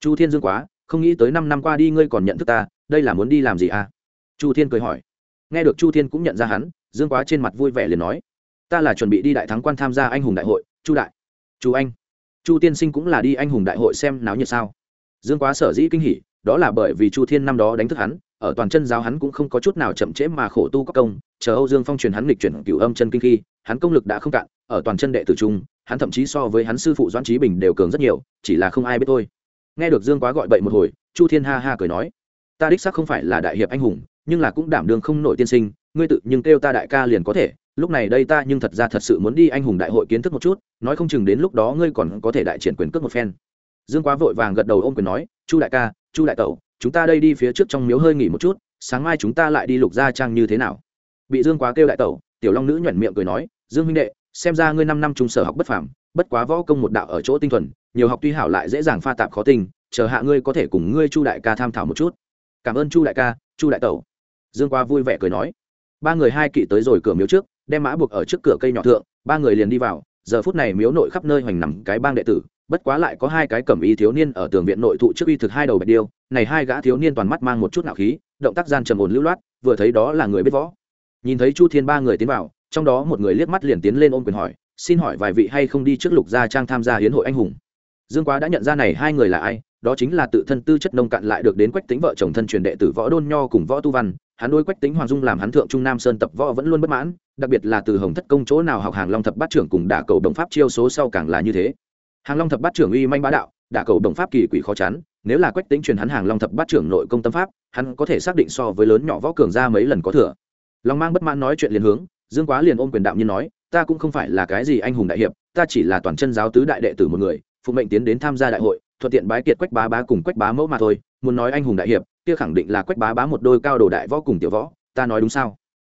chu thiên dương quá, không nghĩ tới năm năm qua đi ngươi còn nhận thức ta, đây là muốn đi làm gì à? Chu thiên cười hỏi. Nghe được chu thiên cũng nhận ra hắn, dương quá trên mặt vui vẻ liền nói, ta là chuẩn bị đi đại thắng quan tham gia anh hùng đại hội, chu đại, chu anh chu tiên sinh cũng là đi anh hùng đại hội xem náo nhiệt sao? Dương quá sở dĩ kinh hỉ, đó là bởi vì chu thiên năm đó đánh thức hắn, ở toàn chân giáo hắn cũng không có chút nào chậm trễ mà khổ tu có công, chờ âu dương phong truyền hắn lịch chuyển cửu âm chân kinh khi, hắn công lực đã không cạn, ở toàn chân đệ tử trung, hắn thậm chí so với hắn sư phụ doãn trí bình đều cường rất nhiều, chỉ là không ai biết thôi. Nghe được dương quá gọi bậy một hồi, chu thiên ha ha cười nói, ta đích xác không phải là đại hiệp anh hùng, nhưng là cũng đảm đương không nổi tiên sinh, ngươi tự nhưng kêu ta đại ca liền có thể lúc này đây ta nhưng thật ra thật sự muốn đi anh hùng đại hội kiến thức một chút, nói không chừng đến lúc đó ngươi còn có thể đại triển quyền cước một phen. Dương quá vội vàng gật đầu ôm quyền nói, chu đại ca, chu đại tẩu, chúng ta đây đi phía trước trong miếu hơi nghỉ một chút, sáng mai chúng ta lại đi lục gia trang như thế nào? Bị dương quá kêu đại tẩu, tiểu long nữ nhuẩn miệng cười nói, dương huynh đệ, xem ra ngươi năm năm trung sở học bất phàm, bất quá võ công một đạo ở chỗ tinh thuần, nhiều học tuy hảo lại dễ dàng pha tạp khó tình, chờ hạ ngươi có thể cùng ngươi chu đại ca tham thảo một chút. Cảm ơn chu đại ca, chu đại tẩu. Dương quá vui vẻ cười nói. Ba người hai kỵ tới rồi cửa miếu trước đem mã buộc ở trước cửa cây nhỏ thượng, ba người liền đi vào, giờ phút này miếu nội khắp nơi hoành nằm cái bang đệ tử, bất quá lại có hai cái cẩm y thiếu niên ở tường viện nội thụ trước uy thực hai đầu bạch điêu, này hai gã thiếu niên toàn mắt mang một chút nạo khí, động tác gian trầm ổn lưu loát, vừa thấy đó là người biết võ. Nhìn thấy chu thiên ba người tiến vào, trong đó một người liếc mắt liền tiến lên ôm quyền hỏi, xin hỏi vài vị hay không đi trước lục gia trang tham gia hiến hội anh hùng? Dương quá đã nhận ra này hai người là ai, đó chính là tự thân tư chất nông cạn lại được đến quách tính vợ chồng thân truyền đệ tử võ đôn nho cùng võ tu văn hắn đối quách tính hoàng dung làm hắn thượng trung nam sơn tập võ vẫn luôn bất mãn, đặc biệt là từ hồng thất công chỗ nào học hàng long thập bát trưởng cùng đả cầu đồng pháp chiêu số sau càng là như thế. Hàng long thập bát trưởng uy manh bá đạo, đả cầu đồng pháp kỳ quỷ khó chắn nếu là quách tính truyền hắn hàng long thập bát trưởng nội công tâm pháp, hắn có thể xác định so với lớn nhỏ võ cường ra mấy lần có thừa. Long mang bất mãn nói chuyện liền hướng, dương quá liền ôm quyền đạo như nói, ta cũng không phải là cái gì anh hùng đại hiệp, ta chỉ là toàn chân giáo tứ đại đệ tử một người, phụ mệnh tiến đến tham gia đại hội, thuận tiện bái kiệt quách bá bá cùng quách bá mẫu mà thôi, muốn nói anh hùng đại hiệp kia khẳng định là quách bá bá một đôi cao đồ đại võ cùng tiểu võ, ta nói đúng sao?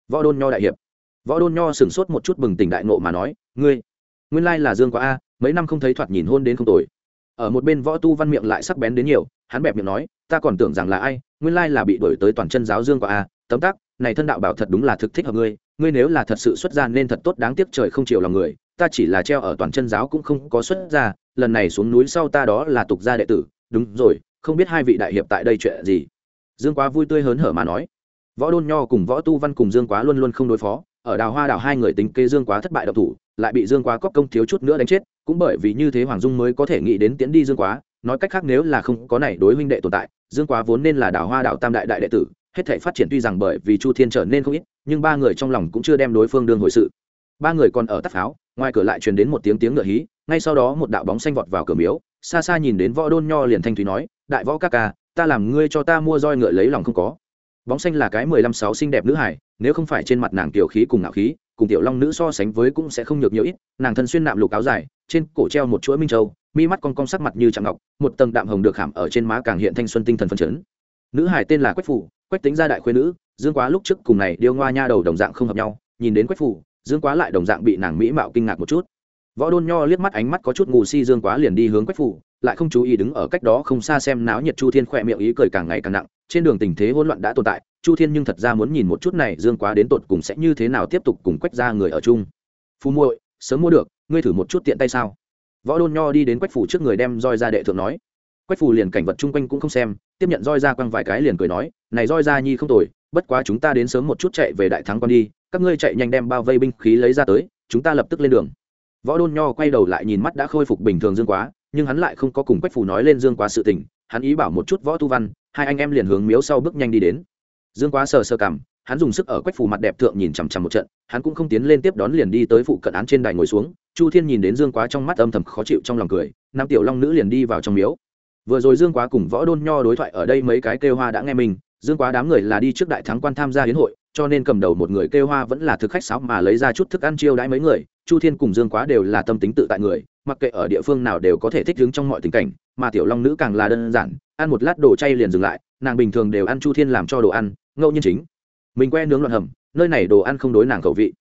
Võ đôn nho đại hiệp. Võ đôn nho sửng sốt một chút bừng tỉnh đại nộ mà nói, ngươi, nguyên lai là dương quá a, mấy năm không thấy thoạt nhìn hôn đến không tồi. Ở một bên võ tu văn miệng lại sắc bén đến nhiều, hắn bẹp miệng nói, ta còn tưởng rằng là ai, nguyên lai là bị đổi tới toàn chân giáo dương quá a, tấm tắc, này thân đạo bảo thật đúng là thực thích hợp ngươi ngươi nếu là thật sự xuất gia nên thật tốt đáng tiếc trời không chịu lòng người, ta chỉ là treo ở toàn chân giáo cũng không có xuất gia, lần này xuống núi sau ta đó là tục gia đệ tử, đúng rồi, không biết hai vị đại hiệp tại đây chuyện gì dương quá vui tươi hớn hở mà nói. Võ đôn nho cùng võ tu văn cùng dương quá luôn luôn không đối phó, ở đào hoa đào hai người tính kê dương quá thất bại độc thủ, lại bị dương quá cóp công thiếu chút nữa đánh chết, cũng bởi vì như thế hoàng dung mới có thể nghĩ đến tiến đi dương quá, nói cách khác nếu là không có này đối huynh đệ tồn tại, dương quá vốn nên là đào hoa đào tam đại đại đệ tử, hết thể phát triển tuy rằng bởi vì chu thiên trở nên không ít, nhưng ba người trong lòng cũng chưa đem đối phương đương hồi sự. Ba người còn ở tắt pháo, ngoài cửa lại truyền đến một tiếng tiếng ngựa hí, ngay sau đó một đạo bóng xanh vọt vào cửa miếu, xa xa nhìn đến võ đôn nho liền thanh thúy nói, đại võ ca ca ta làm ngươi cho ta mua roi ngựa lấy lòng không có. Bóng xanh là cái mười lăm sáu xinh đẹp nữ hải, nếu không phải trên mặt nàng tiểu khí cùng ngạo khí, cùng tiểu long nữ so sánh với cũng sẽ không nhược nhiều ít, nàng thân xuyên nạm lục áo dài, trên cổ treo một chuỗi minh châu, mi mắt con cong sắc mặt như trạng ngọc, một tầng đạm hồng được khảm ở trên má càng hiện thanh xuân tinh thần phân chấn. Nữ hải tên là quách phủ quách tính gia đại khuyên nữ, dương quá lúc trước cùng này điêu ngoa nha đầu đồng dạng không hợp nhau, nhìn đến quách phủ dương quá lại đồng dạng bị nàng mỹ mạo kinh ngạc một chút. Võ đôn nho liếc mắt ánh mắt có chút ngù si dương quá liền đi hướng quách phủ lại không chú ý đứng ở cách đó không xa xem náo nhiệt chu thiên khỏe miệng ý cười càng ngày càng nặng, trên đường tình thế hỗn loạn đã tồn tại, chu thiên nhưng thật ra muốn nhìn một chút này dương quá đến tột cùng sẽ như thế nào tiếp tục cùng quách ra người ở chung. Phu muội, sớm mua được, ngươi thử một chút tiện tay sao? Võ đôn nho đi đến quách phủ trước người đem roi ra đệ thượng nói. Quách phủ liền cảnh vật chung quanh cũng không xem, tiếp nhận roi ra quăng vài cái liền cười nói, này roi ra nhi không tồi, bất quá chúng ta đến sớm một chút chạy về đại thắng con đi, các ngươi chạy nhanh đem bao vây binh khí lấy ra tới, chúng ta lập tức lên đường. Võ đôn nho quay đầu lại nhìn mắt đã khôi phục bình thường dương quá nhưng hắn lại không có cùng quách phù nói lên dương quá sự tình, hắn ý bảo một chút võ tu văn, hai anh em liền hướng miếu sau bước nhanh đi đến. Dương quá sờ sờ cảm, hắn dùng sức ở quách phù mặt đẹp thượng nhìn chằm chằm một trận, hắn cũng không tiến lên tiếp đón liền đi tới phụ cận án trên đài ngồi xuống, chu thiên nhìn đến dương quá trong mắt âm thầm khó chịu trong lòng cười nam tiểu long nữ liền đi vào trong miếu. Vừa rồi dương quá cùng võ đôn nho đối thoại ở đây mấy cái kêu hoa đã nghe mình, dương quá đám người là đi trước đại thắng quan tham gia hiến hội, cho nên cầm đầu một người kêu hoa vẫn là thực khách sáo mà lấy ra chút thức ăn chiêu đãi mấy người, chu thiên cùng dương quá đều là tâm tính tự tại người mặc kệ ở địa phương nào đều có thể thích ứng trong mọi tình cảnh, mà tiểu long nữ càng là đơn giản, ăn một lát đồ chay liền dừng lại, nàng bình thường đều ăn chu thiên làm cho đồ ăn, ngẫu nhiên chính. Mình que nướng loạn hầm, nơi này đồ ăn không đối nàng khẩu vị.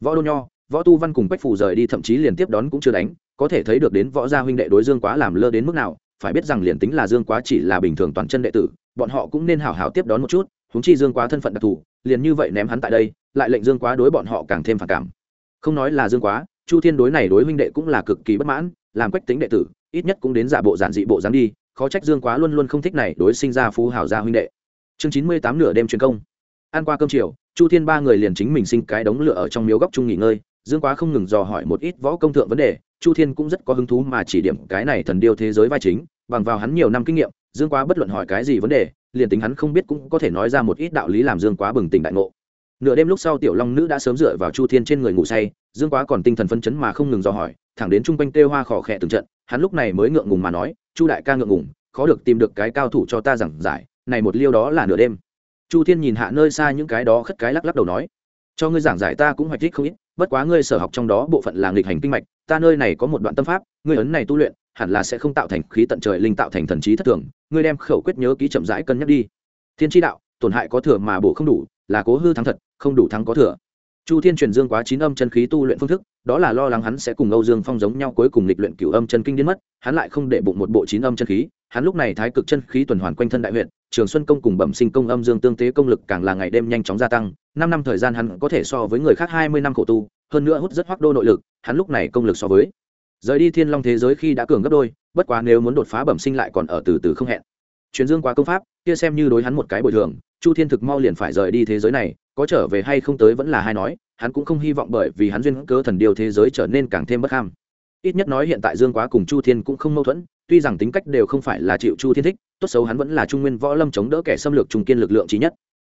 Võ đô nho, võ tu văn cùng quách phủ rời đi thậm chí liền tiếp đón cũng chưa đánh, có thể thấy được đến võ gia huynh đệ đối dương quá làm lơ đến mức nào, phải biết rằng liền tính là dương quá chỉ là bình thường toàn chân đệ tử, bọn họ cũng nên hào hào tiếp đón một chút húng chi dương quá thân phận đặc thù, liền như vậy ném hắn tại đây, lại lệnh dương quá đối bọn họ càng thêm phản cảm. Không nói là dương quá chu thiên đối này đối huynh đệ cũng là cực kỳ bất mãn, làm quách tính đệ tử, ít nhất cũng đến giả bộ giản dị bộ dáng đi, khó trách dương quá luôn luôn không thích này đối sinh ra phú hảo gia huynh đệ. Chương chín mươi tám nửa đêm truyền công. Ăn qua cơm chiều, chu thiên ba người liền chính mình sinh cái đống lửa ở trong miếu góc chung nghỉ ngơi, dương quá không ngừng dò hỏi một ít võ công thượng vấn đề, chu thiên cũng rất có hứng thú mà chỉ điểm cái này thần điêu thế giới vai chính, bằng vào hắn nhiều năm kinh nghiệm, dương quá bất luận hỏi cái gì vấn đề, liền tính hắn không biết cũng có thể nói ra một ít đạo lý làm dương quá bừng tỉnh đại ngộ nửa đêm lúc sau tiểu long nữ đã sớm dựa vào chu thiên trên người ngủ say, dương quá còn tinh thần phân chấn mà không ngừng dò hỏi, thẳng đến chung quanh tê hoa khỏ khẽ từng trận, hắn lúc này mới ngượng ngùng mà nói, chu đại ca ngượng ngùng, khó được tìm được cái cao thủ cho ta giảng giải, này một liêu đó là nửa đêm. Chu thiên nhìn hạ nơi xa những cái đó khất cái lắc lắc đầu nói, cho ngươi giảng giải ta cũng hoạch thích không ít, bất quá ngươi sở học trong đó bộ phận là nghịch hành kinh mạch, ta nơi này có một đoạn tâm pháp, ngươi ấn này tu luyện, hẳn là sẽ không tạo thành khí tận trời linh tạo thành thần trí thất thường, ngươi đem khẩu quyết nhớ ký chậm rãi cân nhắc đi. Thiên tri đạo, tổn hại có thừa mà bổ không đủ, là cố hư thắng thật không đủ thắng có thừa. Chu thiên truyền dương quá chín âm chân khí tu luyện phương thức, đó là lo lắng hắn sẽ cùng âu dương phong giống nhau cuối cùng lịch luyện cửu âm chân kinh đến mất, hắn lại không để bụng một bộ chín âm chân khí, hắn lúc này thái cực chân khí tuần hoàn quanh thân đại huyện trường xuân công cùng bẩm sinh công âm dương tương tế công lực càng là ngày đêm nhanh chóng gia tăng, năm năm thời gian hắn có thể so với người khác hai mươi năm khổ tu, hơn nữa hút rất hoác đô nội lực, hắn lúc này công lực so với. Rời đi thiên long thế giới khi đã cường gấp đôi, bất quá nếu muốn đột phá bẩm sinh lại còn ở từ từ không hẹn. Chuyến dương quá công pháp, kia xem như đối hắn một cái bồi thường, chu thiên thực mau liền phải rời đi thế giới này có trở về hay không tới vẫn là hai nói, hắn cũng không hy vọng bởi vì hắn duyên cớ thần điều thế giới trở nên càng thêm bất ham ít nhất nói hiện tại dương quá cùng chu thiên cũng không mâu thuẫn, tuy rằng tính cách đều không phải là chịu chu thiên thích, tốt xấu hắn vẫn là trung nguyên võ lâm chống đỡ kẻ xâm lược trung kiên lực lượng trí nhất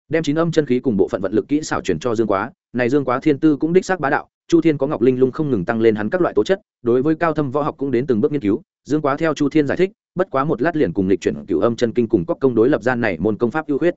đem chín âm chân khí cùng bộ phận vận lực kỹ xảo chuyển cho dương quá, này dương quá thiên tư cũng đích xác bá đạo, chu thiên có ngọc linh lung không ngừng tăng lên hắn các loại tố chất, đối với cao thâm võ học cũng đến từng bước nghiên cứu, dương quá theo chu thiên giải thích, bất quá một lát liền cùng lịch chuyển cửu âm chân kinh cùng cóc công đối lập gian này môn công pháp ưu huyết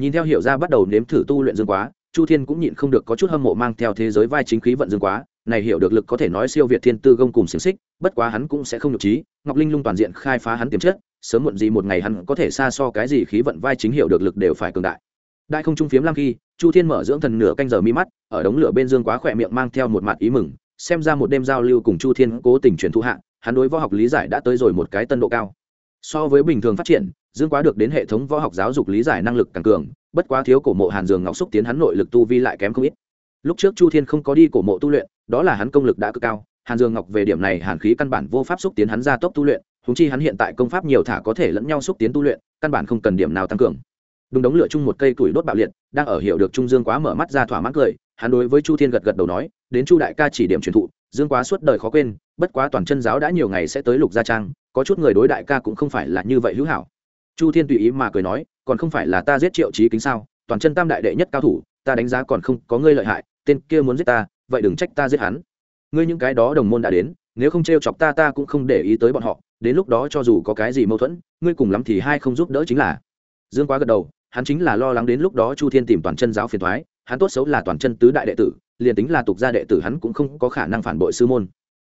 nhìn theo hiểu ra bắt đầu nếm thử tu luyện dương quá, chu thiên cũng nhịn không được có chút hâm mộ mang theo thế giới vai chính khí vận dương quá, này hiểu được lực có thể nói siêu việt thiên tư gông cùng xiềng xích, bất quá hắn cũng sẽ không nhục trí, ngọc linh lung toàn diện khai phá hắn tiềm chất, sớm muộn gì một ngày hắn có thể xa so cái gì khí vận vai chính hiểu được lực đều phải cường đại. Đại không trung phiếm lam khi, chu thiên mở dưỡng thần nửa canh giờ mi mắt, ở đống lửa bên dương quá khỏe miệng mang theo một mặt ý mừng, xem ra một đêm giao lưu cùng chu thiên cố tình truyền thu hạng hắn đối võ học lý giải đã tới rồi một cái tân độ cao. So với bình thường phát triển dương quá được đến hệ thống võ học giáo dục lý giải năng lực càng cường, bất quá thiếu cổ mộ hàn dương ngọc xúc tiến hắn nội lực tu vi lại kém không ít. Lúc trước chu thiên không có đi cổ mộ tu luyện, đó là hắn công lực đã cực cao, hàn dương ngọc về điểm này hàn khí căn bản vô pháp xúc tiến hắn ra tốc tu luyện húng chi hắn hiện tại công pháp nhiều thả có thể lẫn nhau xúc tiến tu luyện, căn bản không cần điểm nào tăng cường. Đúng đống lửa chung một cây tuổi đốt bạo liệt, đang ở hiểu được trung dương quá mở mắt ra thỏa mãn cười, hắn đối với chu thiên gật gật đầu nói, đến chu đại ca chỉ điểm truyền thụ, dương quá suốt đời khó quên, bất quá toàn chân giáo đã nhiều ngày sẽ tới lục gia trang, có chút người đối đại ca cũng không phải là như vậy hữu hảo chu thiên tùy ý mà cười nói, còn không phải là ta giết triệu trí kính sao? Toàn chân tam đại đệ nhất cao thủ, ta đánh giá còn không có ngươi lợi hại, tên kia muốn giết ta, vậy đừng trách ta giết hắn. Ngươi những cái đó đồng môn đã đến, nếu không t r e o chọc ta ta cũng không để ý tới bọn họ, đến lúc đó cho dù có cái gì mâu thuẫn, ngươi cùng lắm thì hai không giúp đỡ chính là. Dương quá gật đầu, hắn chính là lo lắng đến lúc đó chu thiên tìm toàn chân giáo phiền thoái hắn tốt xấu là toàn chân tứ đại đệ tử, liền tính là tục gia đệ tử hắn cũng không có khả năng phản bội sư môn.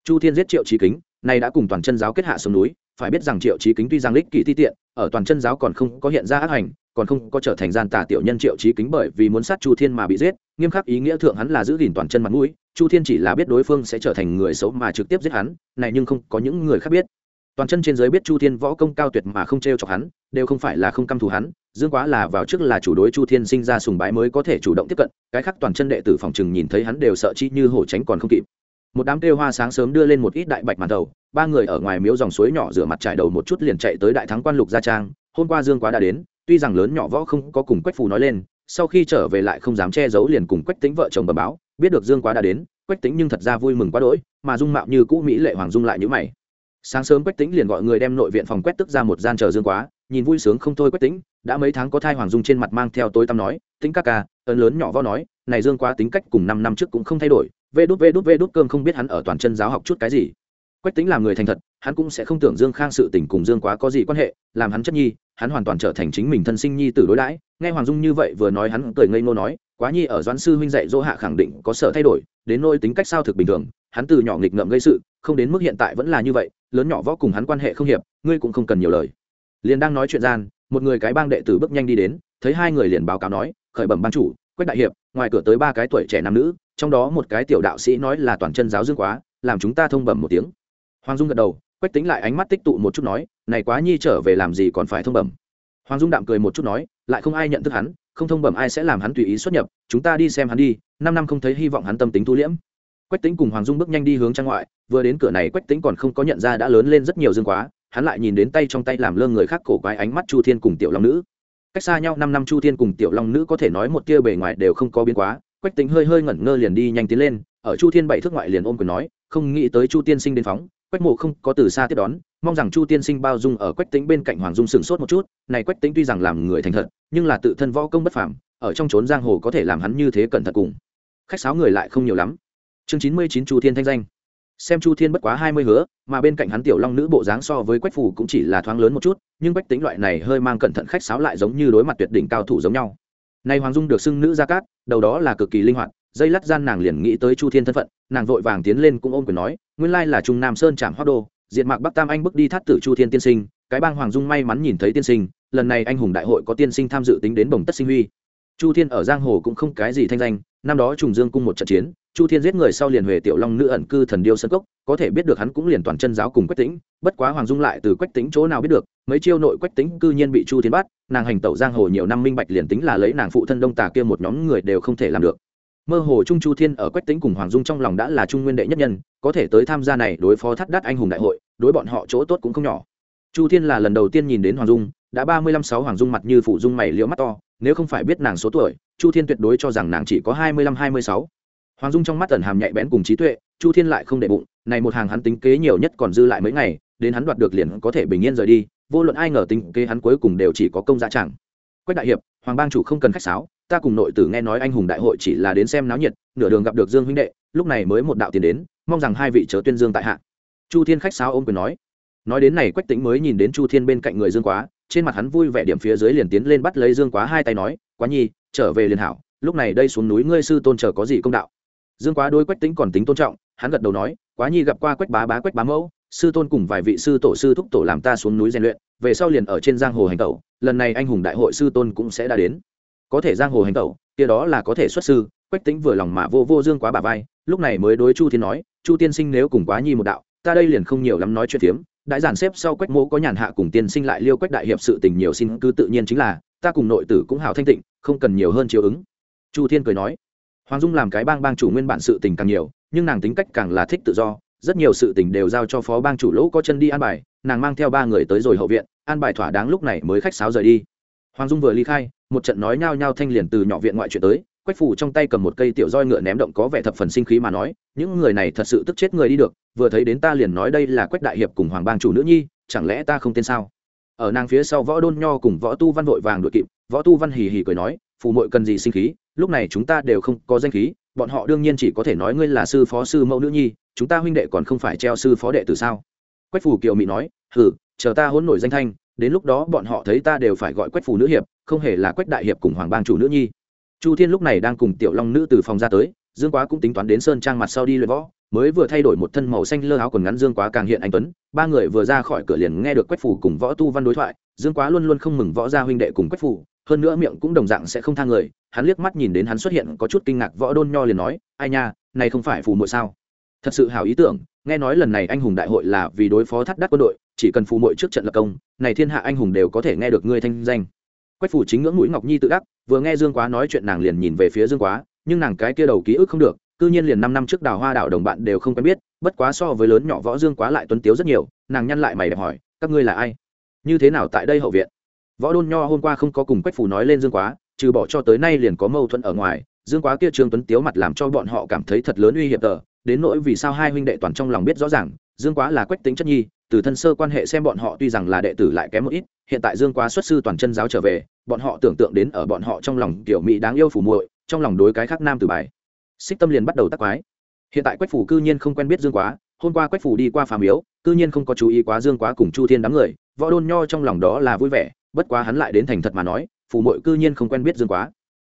Chu thiên giết triệu trí kính, nay đã cùng toàn chân giáo kết hạ xuống núi phải biết rằng triệu trí kính tuy rằng lích kỳ ti tiện, ở toàn chân giáo còn không có hiện ra ác hành, còn không có trở thành gian tà tiểu nhân triệu trí kính bởi vì muốn sát chu thiên mà bị giết, nghiêm khắc ý nghĩa thượng hắn là giữ gìn toàn chân mặt mũi, chu thiên chỉ là biết đối phương sẽ trở thành người xấu mà trực tiếp giết hắn, này nhưng không có những người khác biết. Toàn chân trên giới biết chu thiên võ công cao tuyệt mà không t r e o chọc hắn, đều không phải là không căm thù hắn, dương quá là vào trước là chủ đối chu thiên sinh ra sùng bái mới có thể chủ động tiếp cận, cái khác toàn chân đệ tử phòng chừng nhìn thấy hắn đều sợ chi như hổ tránh còn không kịp một đám kêu hoa sáng sớm đưa lên một ít đại bạch màn đầu, ba người ở ngoài miếu dòng suối nhỏ rửa mặt trải đầu một chút liền chạy tới đại thắng quan lục gia trang, hôm qua dương quá đã đến, tuy rằng lớn nhỏ võ không có cùng quách phù nói lên, sau khi trở về lại không dám che giấu liền cùng quách tính vợ chồng bờ báo, biết được dương quá đã đến, quách tính nhưng thật ra vui mừng quá đỗi, mà dung mạo như cũ mỹ lệ hoàng dung lại như mày. Sáng sớm quách tính liền gọi người đem nội viện phòng quét tức ra một gian chờ dương quá, nhìn vui sướng không thôi quách tính đã mấy tháng có thai hoàng dung trên mặt mang theo tối tăm nói tính ca ca, ấn lớn nhỏ võ nói, này dương quá tính cách cùng năm năm trước cũng không thay đổi vê đút vê đút vê đút cơm không biết hắn ở toàn chân giáo học chút cái gì. Quách tính làm người thành thật, hắn cũng sẽ không tưởng dương khang sự tình cùng dương quá có gì quan hệ, làm hắn chất nhi, hắn hoàn toàn trở thành chính mình thân sinh nhi tử đối đãi. Nghe hoàng dung như vậy vừa nói hắn cười ngây ngô nói, quá nhi ở doãn sư huynh dạy dỗ hạ khẳng định có sở thay đổi, đến nỗi tính cách sao thực bình thường, hắn từ nhỏ nghịch ngợm gây sự, không đến mức hiện tại vẫn là như vậy, lớn nhỏ võ cùng hắn quan hệ không hiệp, ngươi cũng không cần nhiều lời. Liền đang nói chuyện gian, một người cái bang đệ tử bước nhanh đi đến, thấy hai người liền báo cáo nói, khởi bẩm ban chủ, quách đại hiệp, ngoài cửa tới ba cái tuổi trẻ nam nữ trong đó một cái tiểu đạo sĩ nói là toàn chân giáo dương quá, làm chúng ta thông bẩm một tiếng. Hoàng dung gật đầu, quách tính lại ánh mắt tích tụ một chút nói, này quá nhi trở về làm gì còn phải thông bẩm. Hoàng dung đạm cười một chút nói, lại không ai nhận thức hắn, không thông bẩm ai sẽ làm hắn tùy ý xuất nhập, chúng ta đi xem hắn đi, năm năm không thấy hy vọng hắn tâm tính thu liễm. Quách tính cùng hoàng dung bước nhanh đi hướng trang ngoại, vừa đến cửa này quách tính còn không có nhận ra đã lớn lên rất nhiều dương quá, hắn lại nhìn đến tay trong tay làm lơ người khác cổ quái ánh mắt chu thiên cùng tiểu long nữ. Cách xa nhau năm năm chu thiên cùng tiểu long nữ có thể nói một tia bề ngoài đều không có biến quá quách tính hơi hơi ngẩn ngơ liền đi nhanh tiến lên, ở chu thiên bảy thước ngoại liền ôm quyền nói, không nghĩ tới chu tiên sinh đến phóng, quách mộ không có từ xa tiếp đón, mong rằng chu tiên sinh bao dung ở quách tính bên cạnh hoàng dung sửng sốt một chút, này quách tính tuy rằng làm người thành thật, nhưng là tự thân võ công bất phàm, ở trong trốn giang hồ có thể làm hắn như thế cẩn thận cùng. Khách sáo người lại không nhiều lắm. Chương chín mươi chín chu thiên thanh danh. Xem chu thiên bất quá hai mươi hứa, mà bên cạnh hắn tiểu long nữ bộ dáng so với quách phù cũng chỉ là thoáng lớn một chút, nhưng quách tính loại này hơi mang cẩn thận khách sáo lại giống như đối mặt tuyệt đỉnh cao thủ giống nhau này hoàng dung được xưng nữ gia cát đầu đó là cực kỳ linh hoạt dây lắt gian nàng liền nghĩ tới chu thiên thân phận nàng vội vàng tiến lên cũng ôm quyền nói nguyên lai là trung nam sơn trạm hoác đô diện mạc bắc tam anh bước đi thắt tử chu thiên tiên sinh cái bang hoàng dung may mắn nhìn thấy tiên sinh lần này anh hùng đại hội có tiên sinh tham dự tính đến bồng tất sinh huy. Chu thiên ở giang hồ cũng không cái gì thanh danh năm đó trùng dương cung một trận chiến chu thiên giết người sau liền huệ tiểu long nữ ẩn cư thần điêu sân cốc có thể biết được hắn cũng liền toàn chân giáo cùng quách tĩnh, bất quá hoàng dung lại từ quách tĩnh chỗ nào biết được mấy chiêu nội quách tĩnh cư nhiên bị chu thiên bắt nàng hành tẩu giang hồ nhiều năm minh bạch liền tính là lấy nàng phụ thân đông tà kia một nhóm người đều không thể làm được. Mơ hồ trung chu thiên ở quách tính cùng hoàng dung trong lòng đã là trung nguyên đệ nhất nhân, có thể tới tham gia này đối phó thắt đắt anh hùng đại hội, đối bọn họ chỗ tốt cũng không nhỏ. Chu thiên là lần đầu tiên nhìn đến hoàng dung, đã ba mươi lăm sáu hoàng dung mặt như phụ dung mày liễu mắt to, nếu không phải biết nàng số tuổi, chu thiên tuyệt đối cho rằng nàng chỉ có hai mươi lăm hai mươi sáu. Hoàng dung trong mắt tần hàm nhạy bén cùng trí tuệ, chu thiên lại không để bụng, này một hàng hắn tính kế nhiều nhất còn dư lại mấy ngày, đến hắn đoạt được liền có thể bình yên rời đi vô luận ai ngờ tính kế hắn cuối cùng đều chỉ có công dạ chẳng. Quách đại hiệp, hoàng bang chủ không cần khách sáo, ta cùng nội tử nghe nói anh hùng đại hội chỉ là đến xem náo nhiệt, nửa đường gặp được dương huynh đệ, lúc này mới một đạo tiền đến, mong rằng hai vị chớ tuyên dương tại hạ. Chu thiên khách sáo ôm quyền nói. Nói đến này, quách tính mới nhìn đến chu thiên bên cạnh người dương quá, trên mặt hắn vui vẻ điểm phía dưới liền tiến lên bắt lấy dương quá hai tay nói, quá nhi, trở về liền hảo, lúc này đây xuống núi ngươi sư tôn chờ có gì công đạo. Dương quá đôi quách tính còn tính tôn trọng, hắn gật đầu nói, quá nhi gặp qua quách bá bá, quách bá mẫu sư tôn cùng vài vị sư tổ sư thúc tổ làm ta xuống núi rèn luyện về sau liền ở trên giang hồ hành tẩu lần này anh hùng đại hội sư tôn cũng sẽ đã đến. Có thể giang hồ hành tẩu kia đó là có thể xuất sư quách tính vừa lòng mà vô vô dương quá bà vai lúc này mới đối chu thiên nói chu tiên sinh nếu cùng quá nhi một đạo ta đây liền không nhiều lắm nói chuyện tiếm, đại giản xếp sau quách mỗ có nhàn hạ cùng tiên sinh lại liêu quách đại hiệp sự tình nhiều xin cứ tự nhiên chính là ta cùng nội tử cũng hào thanh tịnh không cần nhiều hơn chiều ứng. Chu thiên cười nói. Hoàng dung làm cái bang bang chủ nguyên bản sự tình càng nhiều nhưng nàng tính cách càng là thích tự do rất nhiều sự tình đều giao cho phó bang chủ lỗ có chân đi an bài, nàng mang theo ba người tới rồi hậu viện, an bài thỏa đáng lúc này mới khách sáo rời đi. Hoàng dung vừa ly khai, một trận nói nhao nhao thanh liền từ nhỏ viện ngoại chuyện tới, quách phủ trong tay cầm một cây tiểu roi ngựa ném động có vẻ thập phần sinh khí mà nói, những người này thật sự tức chết người đi được, vừa thấy đến ta liền nói đây là quách đại hiệp cùng hoàng bang chủ nữ nhi, chẳng lẽ ta không tên sao? Ở nàng phía sau võ đôn nho cùng võ tu văn vội vàng đội kịp, võ tu văn hì hì cười nói, phù mội cần gì sinh khí, lúc này chúng ta đều không có danh khí, bọn họ đương nhiên chỉ có thể nói ngươi là sư phó sư mẫu nữ nhi chúng ta huynh đệ còn không phải treo sư phó đệ từ sao? Quách phủ kiều mỹ nói hử chờ ta hỗn nổi danh thanh, đến lúc đó bọn họ thấy ta đều phải gọi quách phủ nữ hiệp, không hề là quách đại hiệp cùng hoàng bang chủ nữ nhi. Chu thiên lúc này đang cùng tiểu long nữ từ phòng ra tới, dương quá cũng tính toán đến sơn trang mặt sau đi luyện võ, mới vừa thay đổi một thân màu xanh lơ áo quần ngắn dương quá càng hiện anh tuấn, ba người vừa ra khỏi cửa liền nghe được quách phủ cùng võ tu văn đối thoại, dương quá luôn luôn không mừng võ gia huynh đệ cùng quách phủ hơn nữa miệng cũng đồng dạng sẽ không thang người, hắn liếc mắt nhìn đến hắn xuất hiện có chút kinh ngạc võ đôn nho liền nói, ai nha, này không phải phù muội sao? Thật sự hảo ý tưởng, nghe nói lần này anh hùng đại hội là vì đối phó thắt đắt quân đội, chỉ cần phù muội trước trận lập công, này thiên hạ anh hùng đều có thể nghe được ngươi thanh danh. Quách phủ chính ngưỡng mũi ngọc nhi tự đắc, vừa nghe dương quá nói chuyện nàng liền nhìn về phía dương quá, nhưng nàng cái kia đầu ký ức không được, cư nhiên liền năm năm trước đào hoa đảo đồng bạn đều không quen biết, bất quá so với lớn nhỏ võ dương quá lại tuấn tiếu rất nhiều, nàng nhăn lại mày đẹp hỏi, các ngươi là ai? Như thế nào tại đây hậu viện? Võ đôn nho hôm qua không có cùng quách phủ nói lên dương quá, trừ bỏ cho tới nay liền có mâu thuẫn ở ngoài, dương quá kia trương tuấn tiếu mặt làm cho bọn họ cảm thấy thật lớn uy hiểm tờ đến nỗi vì sao hai huynh đệ toàn trong lòng biết rõ ràng, dương quá là quách tính chất nhi, từ thân sơ quan hệ xem bọn họ tuy rằng là đệ tử lại kém một ít, hiện tại dương quá xuất sư toàn chân giáo trở về, bọn họ tưởng tượng đến ở bọn họ trong lòng tiểu mỹ đáng yêu phủ muội, trong lòng đối cái khác nam từ bài. Xích tâm liền bắt đầu tắc quái. Hiện tại quách phủ cư nhiên không quen biết dương quá, hôm qua quách phủ đi qua phà miếu, cư nhiên không có chú ý quá dương quá cùng chu thiên đám người, võ đôn nho trong lòng đó là vui vẻ, bất quá hắn lại đến thành thật mà nói, phủ muội cư nhiên không quen biết dương quá.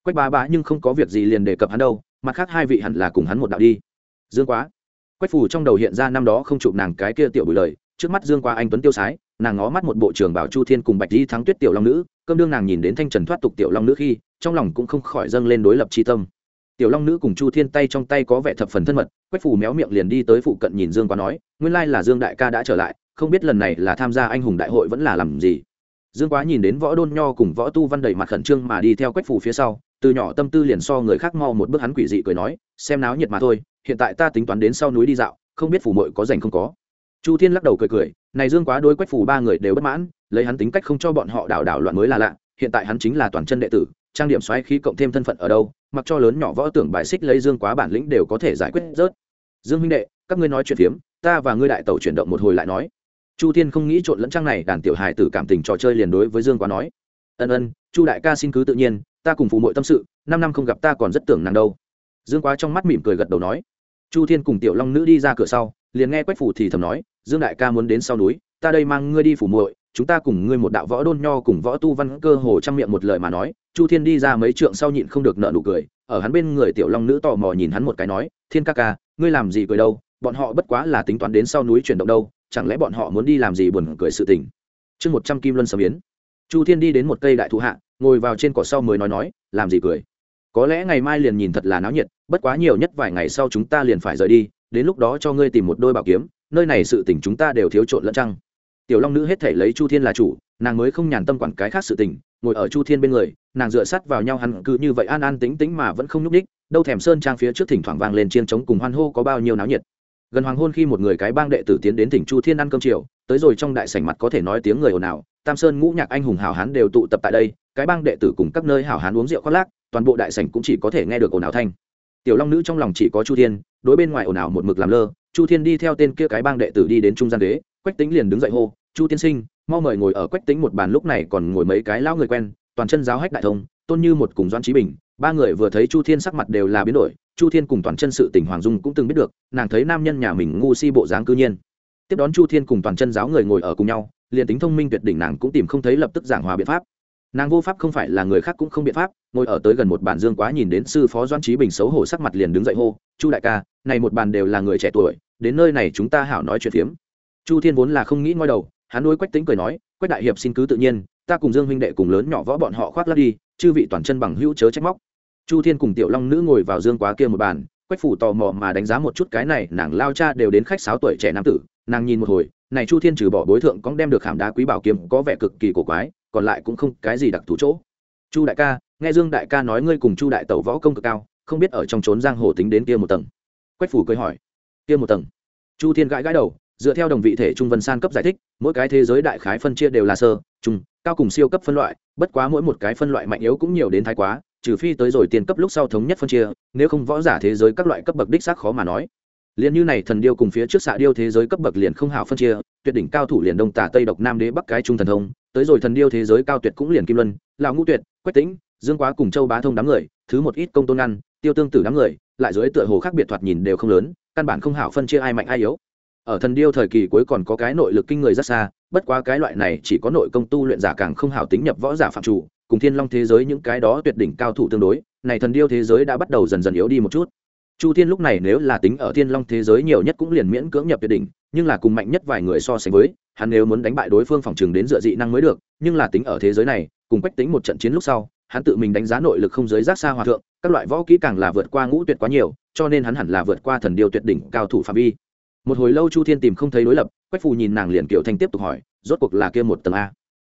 Quách ba bá nhưng không có việc gì liền đề cập hắn đâu, mặt khác hai vị hẳn là cùng hắn một đạo đi dương quá. Quách phủ trong đầu hiện ra năm đó không chụp nàng cái kia tiểu bùi lời, trước mắt dương quá anh tuấn tiêu sái, nàng ngó mắt một bộ trưởng bảo chu thiên cùng bạch di thắng tuyết tiểu long nữ, cơm đương nàng nhìn đến thanh trần thoát tục tiểu long nữ khi, trong lòng cũng không khỏi dâng lên đối lập c tâm. Tiểu long nữ cùng chu thiên tay trong tay có vẻ thập phần thân mật, quách phủ méo miệng liền đi tới phụ cận nhìn dương quá nói, nguyên lai là dương đại ca đã trở lại, không biết lần này là tham gia anh hùng đại hội vẫn là làm gì? Dương quá nhìn đến võ đôn nho cùng võ tu văn đầy mặt khẩn trương mà đi theo quách phủ phía sau, từ nhỏ tâm tư liền so người khác mau một bước hắn quỷ dị cười nói, xem náo nhiệt mà thôi hiện tại ta tính toán đến sau núi đi dạo, không biết phủ mội có dành không có. Chu thiên lắc đầu cười cười, này dương quá đối quách phủ ba người đều bất mãn, lấy hắn tính cách không cho bọn họ đảo đảo loạn mới là lạ, hiện tại hắn chính là toàn chân đệ tử, trang điểm xoáy khí cộng thêm thân phận ở đâu, mặc cho lớn nhỏ võ tưởng bài xích lấy dương quá bản lĩnh đều có thể giải quyết rớt. Dương huynh đệ, các ngươi nói chuyện phiếm, ta và ngươi đại tẩu chuyển động một hồi lại nói. Chu thiên không nghĩ trộn lẫn trang này, đàn tiểu hài tử cảm tình trò chơi liền đối với dương quá nói. Ân ân, chu đại ca xin cứ tự nhiên, ta cùng phụ mội tâm sự, năm năm không gặp ta còn rất tưởng nàng đâu. Dương quá trong mắt mỉm cười gật đầu nói chu thiên cùng tiểu long nữ đi ra cửa sau, liền nghe quách phủ thì thầm nói, dương đại ca muốn đến sau núi, ta đây mang ngươi đi phủ muội, chúng ta cùng ngươi một đạo võ đôn nho cùng võ tu văn cơ hồ trong miệng một lời mà nói. Chu thiên đi ra mấy trượng sau nhịn không được nợ nụ cười, ở hắn bên người tiểu long nữ tò mò nhìn hắn một cái nói, thiên ca ca, ngươi làm gì cười đâu? Bọn họ bất quá là tính toán đến sau núi chuyển động đâu, chẳng lẽ bọn họ muốn đi làm gì buồn cười sự tình? Chương một trăm kim luân sầm biến chu thiên đi đến một cây đại thụ hạ, ngồi vào trên cỏ sau mới nói nói, làm gì cười? Có lẽ ngày mai liền nhìn thật là náo nhiệt, bất quá nhiều nhất vài ngày sau chúng ta liền phải rời đi, đến lúc đó cho ngươi tìm một đôi bảo kiếm, nơi này sự tình chúng ta đều thiếu trộn lẫn trăng tiểu long nữ hết thể lấy chu thiên là chủ, nàng mới không nhàn tâm quản cái khác sự tình, ngồi ở chu thiên bên người, nàng dựa sát vào nhau hắn cứ như vậy an an tính tính mà vẫn không nhúc đích. đâu thèm sơn trang phía trước thỉnh thoảng vang lên chiên trống cùng hoan hô có bao nhiêu náo nhiệt gần hoàng hôn khi một người cái bang đệ tử tiến đến thỉnh chu thiên ăn cơm chiều, tới rồi trong đại sảnh mặt có thể nói tiếng người ồn ào, tam sơn, ngũ nhạc, anh hùng hào hán đều tụ tập tại đây, cái bang đệ tử cùng các nơi hào hán uống rượu khoác lác toàn bộ đại sảnh cũng chỉ có thể nghe được ồn ào thanh. Tiểu long nữ trong lòng chỉ có chu thiên, đối bên ngoài ồn ào một mực làm lơ. Chu thiên đi theo tên kia cái bang đệ tử đi đến trung gian ghế, quách tính liền đứng dậy hô, chu tiên sinh, mau mời ngồi ở quách tính một bàn lúc này còn ngồi mấy cái lão người quen, toàn chân giáo hách đại thông, tôn như một cùng doan trí bình. Ba người vừa thấy chu thiên sắc mặt đều là biến đổi, chu thiên cùng toàn chân sự tỉnh hoàng dung cũng từng biết được, nàng thấy nam nhân nhà mình ngu si bộ dáng cư nhiên. Tiếp đón chu thiên cùng toàn chân giáo người ngồi ở cùng nhau, liền tính thông minh tuyệt đỉnh nàng cũng tìm không thấy lập tức giảng hòa biện pháp nàng vô pháp không phải là người khác cũng không biện pháp, ngồi ở tới gần một bàn dương quá nhìn đến sư phó doan trí bình xấu hổ sắc mặt liền đứng dậy hô, chu đại ca, này một bàn đều là người trẻ tuổi, đến nơi này chúng ta hảo nói chuyện phiếm. Chu thiên vốn là không nghĩ ngoi đầu, hắn nuôi quách tính cười nói, quách đại hiệp xin cứ tự nhiên, ta cùng dương huynh đệ cùng lớn nhỏ võ bọn họ khoác lắp đi, chư vị toàn chân bằng hữu chớ trách móc. Chu thiên cùng tiểu long nữ ngồi vào dương quá kia một bàn, quách phủ tò mò mà đánh giá một chút cái này, nàng lao cha đều đến khách sáu tuổi trẻ nam tử, nàng nhìn một hồi, này chu thiên trừ bỏ bối thượng cũng đem được hàm đá quý bảo kiếm, có vẻ cực kỳ cổ quái còn lại cũng không cái gì đặc thù chỗ. Chu đại ca, nghe dương đại ca nói ngươi cùng chu đại tẩu võ công cực cao, không biết ở trong trốn giang hồ tính đến kia một tầng. Quách phủ cười hỏi, kia một tầng. Chu thiên gãi gãi đầu, dựa theo đồng vị thể trung vân san cấp giải thích, mỗi cái thế giới đại khái phân chia đều là sơ, trung, cao cùng siêu cấp phân loại, bất quá mỗi một cái phân loại mạnh yếu cũng nhiều đến thái quá, trừ phi tới rồi tiền cấp lúc sau thống nhất phân chia, nếu không võ giả thế giới các loại cấp bậc đích xác khó mà nói liền như này thần điêu cùng phía trước xạ điêu thế giới cấp bậc liền không hào phân chia, tuyệt đỉnh cao thủ liền đông tả tây độc nam đế bắc cái trung thần thông, tới rồi thần điêu thế giới cao tuyệt cũng liền kim luân, lão ngũ tuyệt, quách tĩnh, dương quá cùng châu bá thông đám người, thứ một ít công tôn ngăn tiêu tương tử đám người, lại dưới tựa hồ khác biệt thoạt nhìn đều không lớn, căn bản không hảo phân chia ai mạnh ai yếu. Ở thần điêu thời kỳ cuối còn có cái nội lực kinh người rất xa, bất quá cái loại này chỉ có nội công tu luyện giả càng không hảo tính nhập võ giả phạm chủ, cùng thiên long thế giới những cái đó tuyệt đỉnh cao thủ tương đối, này thần điêu thế giới đã bắt đầu dần dần yếu đi một chút chu thiên lúc này nếu là tính ở thiên long thế giới nhiều nhất cũng liền miễn cưỡng nhập tuyệt đỉnh, nhưng là cùng mạnh nhất vài người so sánh với, hắn nếu muốn đánh bại đối phương phòng trường đến dựa dị năng mới được, nhưng là tính ở thế giới này, cùng quách tính một trận chiến lúc sau, hắn tự mình đánh giá nội lực không giới giác xa hòa thượng, các loại võ kỹ càng là vượt qua ngũ tuyệt quá nhiều, cho nên hắn hẳn là vượt qua thần điều tuyệt đỉnh cao thủ phạm vi. Một hồi lâu chu thiên tìm không thấy đối lập, quách phù nhìn nàng liền kiểu thanh tiếp tục hỏi, rốt cuộc là kia một tầng a.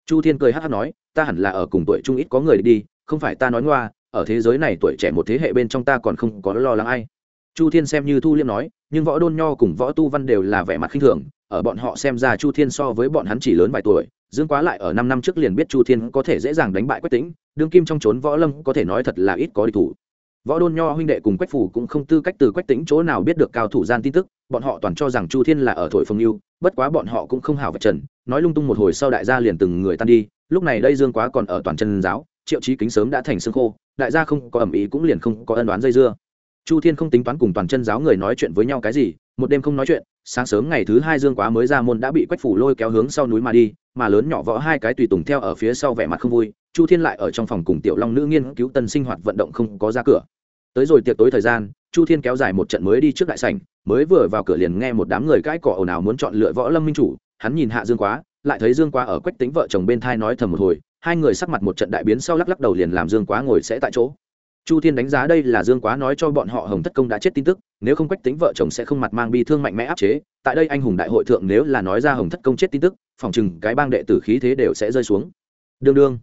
Chu thiên cười hát hát nói, ta hẳn là ở cùng tuổi trung ít có người đi, không phải ta nói ngoa ở thế giới này tuổi trẻ một thế hệ bên trong ta còn không có lo lắng ai. Chu thiên xem như thu liêm nói, nhưng võ đôn nho cùng võ tu văn đều là vẻ mặt khinh thường, ở bọn họ xem ra chu thiên so với bọn hắn chỉ lớn vài tuổi, dương quá lại ở năm năm trước liền biết chu thiên có thể dễ dàng đánh bại quách tĩnh, đương kim trong trốn võ lâm có thể nói thật là ít có địch thủ. Võ đôn nho huynh đệ cùng quách phủ cũng không tư cách từ quách tĩnh chỗ nào biết được cao thủ gian tin tức, bọn họ toàn cho rằng chu thiên là ở thổi phong lưu bất quá bọn họ cũng không hào vật trần, nói lung tung một hồi sau đại gia liền từng người tan đi, lúc này đây dương quá còn ở toàn chân giáo triệu chí kính sớm đã thành xương khô, đại gia không có ẩm ý cũng liền không có ân đoán dây dưa. Chu thiên không tính toán cùng toàn chân giáo người nói chuyện với nhau cái gì, một đêm không nói chuyện, sáng sớm ngày thứ hai dương quá mới ra môn đã bị quách phủ lôi kéo hướng sau núi mà đi, mà lớn nhỏ võ hai cái tùy tùng theo ở phía sau vẻ mặt không vui, chu thiên lại ở trong phòng cùng tiểu long nữ nghiên cứu tân sinh hoạt vận động không có ra cửa. Tới rồi tiệc tối thời gian, chu thiên kéo dài một trận mới đi trước đại sảnh, mới vừa vào cửa liền nghe một đám người cãi cọ ồn ào muốn chọn lựa võ lâm minh chủ, hắn nhìn hạ dương quá, lại thấy dương quá ở quách tính vợ chồng bên thai nói thầm một hồi hai người sắc mặt một trận đại biến sau lắc lắc đầu liền làm dương quá ngồi sẽ tại chỗ. Chu thiên đánh giá đây là dương quá nói cho bọn họ hồng thất công đã chết tin tức, nếu không quách tính vợ chồng sẽ không mặt mang bi thương mạnh mẽ áp chế, tại đây anh hùng đại hội thượng nếu là nói ra hồng thất công chết tin tức, phòng chừng cái bang đệ tử khí thế đều sẽ rơi xuống. Đương đương.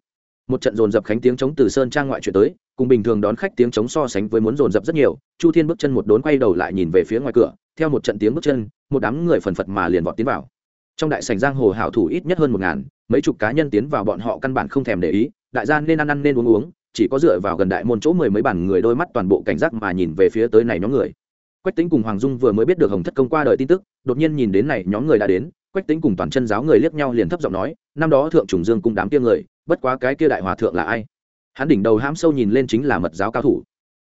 Một trận dồn dập khánh tiếng chống từ sơn trang ngoại chuyển tới, cùng bình thường đón khách tiếng chống so sánh với muốn dồn dập rất nhiều, chu thiên bước chân một đốn quay đầu lại nhìn về phía ngoài cửa, theo một trận tiếng bước chân, một đám người phần phật mà liền vọt tiến vào. Trong đại sảnh giang hồ hảo thủ ít nhất hơn một ngàn mấy chục cá nhân tiến vào bọn họ căn bản không thèm để ý, đại gia nên ăn ăn nên uống uống, chỉ có dựa vào gần đại môn chỗ mười mấy bản người đôi mắt toàn bộ cảnh giác mà nhìn về phía tới này nhóm người. Quách tính cùng hoàng dung vừa mới biết được hồng thất công qua đời tin tức, đột nhiên nhìn đến này nhóm người đã đến, quách tính cùng toàn chân giáo người liếc nhau liền thấp giọng nói, năm đó thượng trùng dương cùng đám kia người, bất quá cái kia đại hòa thượng là ai? Hắn đỉnh đầu hãm sâu nhìn lên chính là mật giáo cao thủ.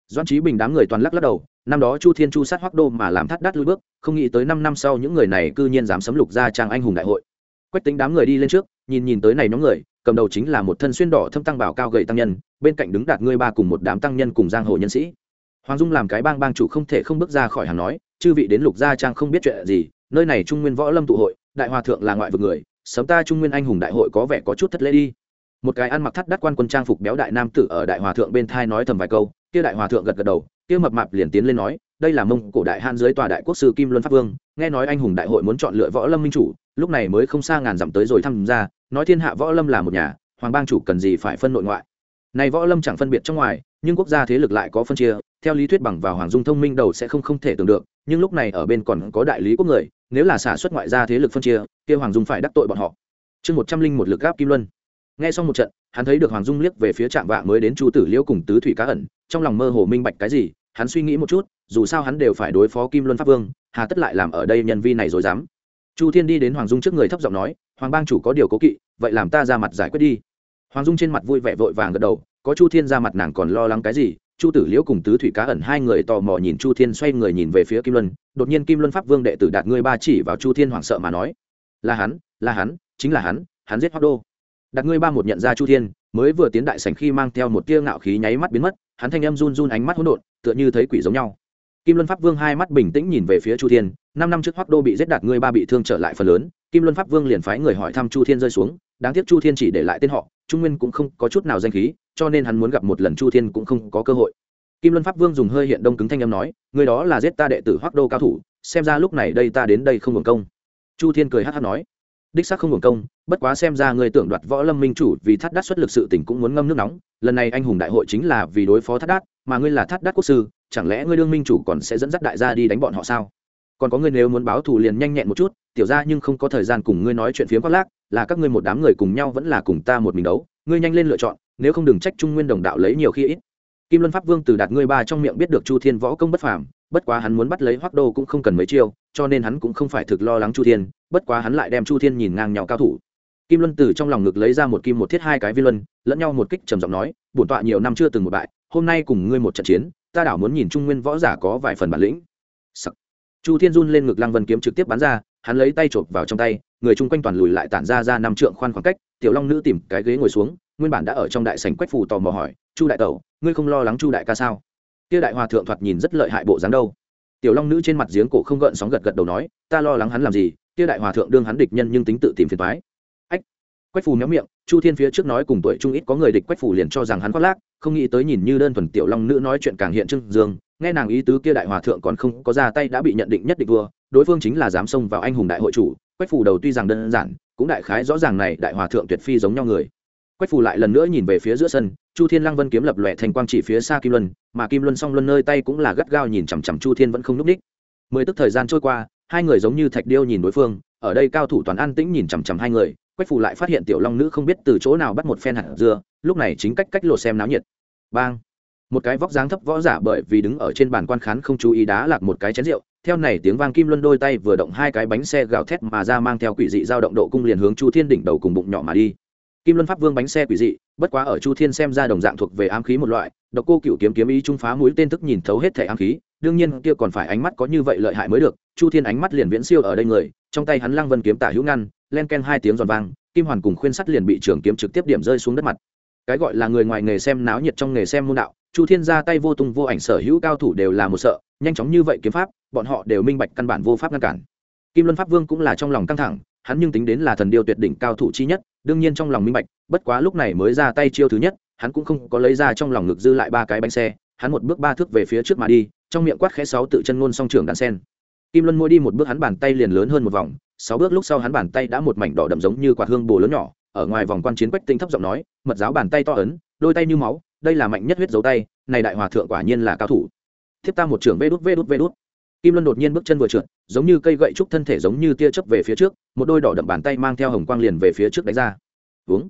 Doan trí bình đám người toàn lắc lắc đầu, năm đó chu thiên chu sát hoác đô mà làm thắt đắt lui bước, không nghĩ tới năm năm sau những người này cư nhiên dám sấm lục ra trang anh hùng đại hội. Quách tính đám người đi lên trước nhìn nhìn tới này nhóm người, cầm đầu chính là một thân xuyên đỏ thâm tăng bảo cao gầy tăng nhân, bên cạnh đứng đạt ngươi ba cùng một đám tăng nhân cùng giang hồ nhân sĩ. Hoàng dung làm cái bang bang chủ không thể không bước ra khỏi hàng nói, chư vị đến lục gia trang không biết chuyện gì, nơi này trung nguyên võ lâm tụ hội, đại hòa thượng là ngoại vực người, sớm ta trung nguyên anh hùng đại hội có vẻ có chút thất lễ đi. Một cái ăn mặc thắt đắt quan quân trang phục béo đại nam tử ở đại hòa thượng bên thai nói thầm vài câu, kia đại hòa thượng gật gật đầu, kia mập mạp liền tiến lên nói, đây là mông cổ đại han dưới tòa đại quốc sư kim luân pháp vương, nghe nói anh hùng đại hội muốn chọn lựa võ lâm minh chủ, lúc này mới không xa ngàn dặm tới rồi tham gia nói thiên hạ võ lâm là một nhà, hoàng bang chủ cần gì phải phân nội ngoại. Này võ lâm chẳng phân biệt trong ngoài, nhưng quốc gia thế lực lại có phân chia, theo lý thuyết bằng vào hoàng dung thông minh đầu sẽ không không thể tưởng được, nhưng lúc này ở bên còn có đại lý quốc người, nếu là xả xuất ngoại gia thế lực phân chia, kia hoàng dung phải đắc tội bọn họ. Chương một trăm linh một lực gáp kim luân. Nghe xong một trận, hắn thấy được hoàng dung liếc về phía trạm vạ mới đến chu tử liễu cùng tứ thủy cá ẩn, trong lòng mơ hồ minh bạch cái gì, hắn suy nghĩ một chút, dù sao hắn đều phải đối phó kim luân pháp vương, hà tất lại làm ở đây nhân vi này rồi dám. Chu thiên đi đến hoàng dung trước người thấp giọng nói hoàng bang chủ có điều cố kỵ, vậy làm ta ra mặt giải quyết đi. Hoàng dung trên mặt vui vẻ vội vàng gật đầu, có chu thiên ra mặt nàng còn lo lắng cái gì? Chu tử liễu cùng tứ thủy cá ẩn hai người tò mò nhìn chu thiên xoay người nhìn về phía kim luân, đột nhiên kim luân pháp vương đệ tử đạt ngươi ba chỉ vào chu thiên hoảng sợ mà nói, là hắn là hắn, chính là hắn hắn giết hoác đô. Đặt ngươi ba một nhận ra chu thiên, mới vừa tiến đại sảnh khi mang theo một tia ngạo khí nháy mắt biến mất, hắn thanh âm run run ánh mắt hỗn độn, tựa như thấy quỷ giống nhau. Kim luân pháp vương hai mắt bình tĩnh nhìn về phía chu thiên, năm năm trước hoác đô bị giết đạt ngươi ba bị thương trở lại phần lớn kim luân pháp vương liền phái người hỏi thăm chu thiên rơi xuống đáng tiếc chu thiên chỉ để lại tên họ trung nguyên cũng không có chút nào danh khí cho nên hắn muốn gặp một lần chu thiên cũng không có cơ hội. Kim luân pháp vương dùng hơi hiện đông cứng thanh âm nói người đó là giết ta đệ tử hoác đô cao thủ xem ra lúc này đây ta đến đây không hưởng công. Chu thiên cười hát hát nói đích xác không hưởng công bất quá xem ra người tưởng đoạt võ lâm minh chủ vì thắt Đát xuất lực sự tỉnh cũng muốn ngâm nước nóng lần này anh hùng đại hội chính là vì đối phó thắt Đát, mà ngươi là thắt Đát quốc sư chẳng lẽ ngươi đương minh chủ còn sẽ dẫn dắt đại gia đi đánh bọn họ sao? Còn có người nếu muốn báo thù liền nhanh nhẹn một chút, tiểu ra nhưng không có thời gian cùng ngươi nói chuyện phiếm khoác lác, là các ngươi một đám người cùng nhau vẫn là cùng ta một mình đấu, ngươi nhanh lên lựa chọn, nếu không đừng trách trung nguyên đồng đạo lấy nhiều khi ít. Kim luân pháp vương từ đạt ngươi ba trong miệng biết được chu thiên võ công bất phàm, bất quá hắn muốn bắt lấy hoác đô cũng không cần mấy chiêu, cho nên hắn cũng không phải thực lo lắng chu thiên, bất quá hắn lại đem chu thiên nhìn ngang nhau cao thủ. Kim luân từ trong lòng ngực lấy ra một kim một thiết hai cái vi luân, lẫn nhau một kích trầm giọng nói, bổn tọa nhiều năm chưa từng một bại, hôm nay cùng ngươi một trận chiến, ta đảo muốn nhìn trung nguyên võ giả có vài phần bản lĩnh. Sắc chu thiên run lên ngực lăng vân kiếm trực tiếp bắn ra, hắn lấy tay chộp vào trong tay, người chung quanh toàn lùi lại tản ra ra năm trượng khoan khoảng cách, tiểu long nữ tìm cái ghế ngồi xuống, nguyên bản đã ở trong đại sảnh quách phù tò mò hỏi, chu đại tẩu, ngươi không lo lắng chu đại ca sao? Kia đại hòa thượng thoạt nhìn rất lợi hại bộ dáng đâu. Tiểu long nữ trên mặt giếng cổ không gợn sóng gật gật đầu nói, ta lo lắng hắn làm gì, kia đại hòa thượng đương hắn địch nhân nhưng tính tự tìm phiền thoái ách, quách phù méo miệng, chu thiên phía trước nói cùng tuổi trung ít có người địch quách phù liền cho rằng hắn khoác lác, không nghĩ tới nhìn như đơn thuần tiểu long nữ nói chuyện càng hiện trưng dương nghe nàng ý tứ kia đại hòa thượng còn không có ra tay đã bị nhận định nhất định vua đối phương chính là dám xông vào anh hùng đại hội chủ, quách phù đầu tuy rằng đơn giản, cũng đại khái rõ ràng này đại hòa thượng tuyệt phi giống nhau người. Quách phù lại lần nữa nhìn về phía giữa sân, chu thiên lăng vân kiếm lập lòe thành quang chỉ phía xa kim luân, mà kim luân song luân nơi tay cũng là gắt gao nhìn chằm chằm chu thiên vẫn không núp ních mười tức thời gian trôi qua, hai người giống như thạch điêu nhìn đối phương, ở đây cao thủ toàn an tĩnh nhìn chằm chằm hai người, quách phù lại phát hiện tiểu long nữ không biết từ chỗ nào bắt một phen hạt dưa, lúc này chính cách cách lột xem náo nhiệt. Bang! Một cái vóc dáng thấp võ giả bởi vì đứng ở trên bàn quan khán không chú ý đá lạc một cái chén rượu, theo này tiếng vang kim luân đôi tay vừa động hai cái bánh xe gào thét mà ra mang theo quỷ dị dao động độ cung liền hướng chu thiên đỉnh đầu cùng bụng nhỏ mà đi. Kim luân pháp vương bánh xe quỷ dị, bất quá ở chu thiên xem ra đồng dạng thuộc về ám khí một loại, độc cô cựu kiếm kiếm ý trung phá mũi tên thức nhìn thấu hết thẻ ám khí, đương nhiên kia còn phải ánh mắt có như vậy lợi hại mới được, chu thiên ánh mắt liền viễn siêu ở đây người, trong tay hắn lăng vân kiếm tả hữu ngăn, len ken hai tiếng giòn vang, kim hoàn cùng khuyên sắt liền bị trường kiếm trực tiếp điểm rơi xuống đất mặt. Cái gọi là người ngoài nghề xem náo nhiệt trong nghề xem môn đạo chu thiên ra tay vô tung vô ảnh sở hữu cao thủ đều là một sợ, nhanh chóng như vậy kiếm pháp, bọn họ đều minh bạch căn bản vô pháp ngăn cản. Kim luân pháp vương cũng là trong lòng căng thẳng, hắn nhưng tính đến là thần điêu tuyệt đỉnh cao thủ chi nhất, đương nhiên trong lòng minh bạch, bất quá lúc này mới ra tay chiêu thứ nhất, hắn cũng không có lấy ra trong lòng ngực dư lại ba cái bánh xe, hắn một bước ba thước về phía trước mà đi, trong miệng quát khẽ sáu tự chân ngôn song trường đàn sen. Kim luân mỗi đi một bước hắn bàn tay liền lớn hơn một vòng, sáu bước lúc sau hắn bàn tay đã một mảnh đỏ đậm giống như quạt hương bồ lớn nhỏ, ở ngoài vòng quan chiến quách tinh thấp giọng nói, mật giáo bàn tay to ấn, đôi tay như máu đây là mạnh nhất huyết dấu tay, này đại hòa thượng quả nhiên là cao thủ. Thiếp ta một trưởng vê đút vê đút vê đút. Kim luân đột nhiên bước chân vừa trượt, giống như cây gậy trúc thân thể giống như tia chớp về phía trước, một đôi đỏ đậm bàn tay mang theo hồng quang liền về phía trước đánh ra. Uống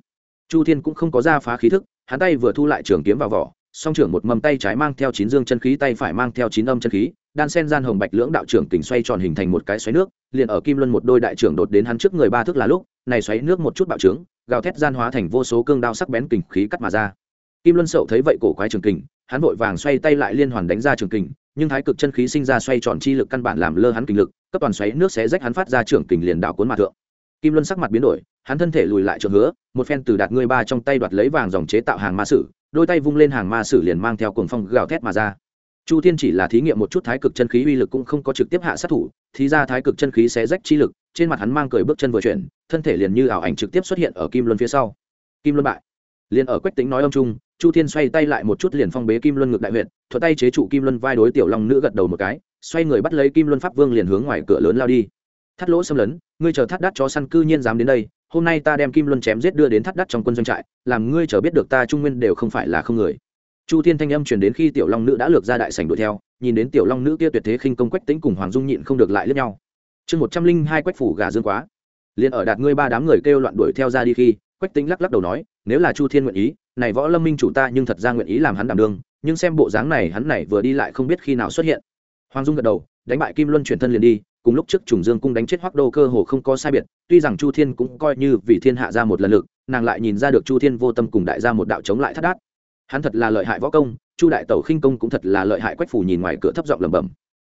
chu thiên cũng không có ra phá khí thức, hắn tay vừa thu lại trường kiếm vào vỏ, song trưởng một mầm tay trái mang theo chín dương chân khí, tay phải mang theo chín âm chân khí, đan sen gian hồng bạch lưỡng đạo trưởng kình xoay tròn hình thành một cái xoáy nước, liền ở kim luân một đôi đại trưởng đột đến hắn trước người ba thước là lúc, này xoáy nước một chút bạo trướng, gào thét gian hóa thành vô số cương đao sắc bén kình khí cắt mà ra kim luân sậu thấy vậy cổ quái trường kình, hắn vội vàng xoay tay lại liên hoàn đánh ra trường kình, nhưng thái cực chân khí sinh ra xoay tròn chi lực căn bản làm lơ hắn kình lực, cấp toàn xoáy nước xé rách hắn phát ra Trường kình liền đảo cuốn mà thượng. Kim luân sắc mặt biến đổi, hắn thân thể lùi lại trường hứa, một phen từ đạt ngươi ba trong tay đoạt lấy vàng dòng chế tạo hàng ma sử, đôi tay vung lên hàng ma sử liền mang theo cuồng phong gào thét mà ra. Chu thiên chỉ là thí nghiệm một chút thái cực chân khí uy lực cũng không có trực tiếp hạ sát thủ, thì ra thái cực chân khí xé rách chi lực, trên mặt hắn mang cười bước chân vừa chuyển, thân thể liền như ảo ảnh trực tiếp xuất hiện ở kim luân phía sau. Kim luân bại liền ở quách tính nói ông trung chu thiên xoay tay lại một chút liền phong bế kim luân ngược đại huyện thuật tay chế trụ kim luân vai đối tiểu long nữ gật đầu một cái, xoay người bắt lấy kim luân pháp vương liền hướng ngoài cửa lớn lao đi. Thắt lỗ xâm lấn, ngươi chờ thắt đắt chó săn cư nhiên dám đến đây, hôm nay ta đem kim luân chém giết đưa đến thắt đắt trong quân doanh trại, làm ngươi chờ biết được ta trung nguyên đều không phải là không người. Chu thiên thanh âm truyền đến khi tiểu long nữ đã lược ra đại sảnh đuổi theo, nhìn đến tiểu long nữ kia tuyệt thế khinh công quách tính cùng hoàng dung nhịn không được lại lướt nhau. Chương một trăm linh hai quách phủ gà dương quá. Liền ở đạt ngươi ba đám người kêu loạn đuổi theo ra đi khi quách tính lắc lắc đầu nói, nếu là chu thiên nguyện ý, này võ lâm minh chủ ta nhưng thật ra nguyện ý làm hắn đảm đương, nhưng xem bộ dáng này hắn này vừa đi lại không biết khi nào xuất hiện. Hoàng dung gật đầu, đánh bại kim luân chuyển thân liền đi, cùng lúc trước trùng dương cung đánh chết hoắc đô cơ hồ không có sai biệt, tuy rằng chu thiên cũng coi như vì thiên hạ ra một lần lực, nàng lại nhìn ra được chu thiên vô tâm cùng đại ra một đạo chống lại thắt đát. Hắn thật là lợi hại võ công, chu đại tẩu khinh công cũng thật là lợi hại quách phủ nhìn ngoài cửa thấp giọng lẩm bẩm.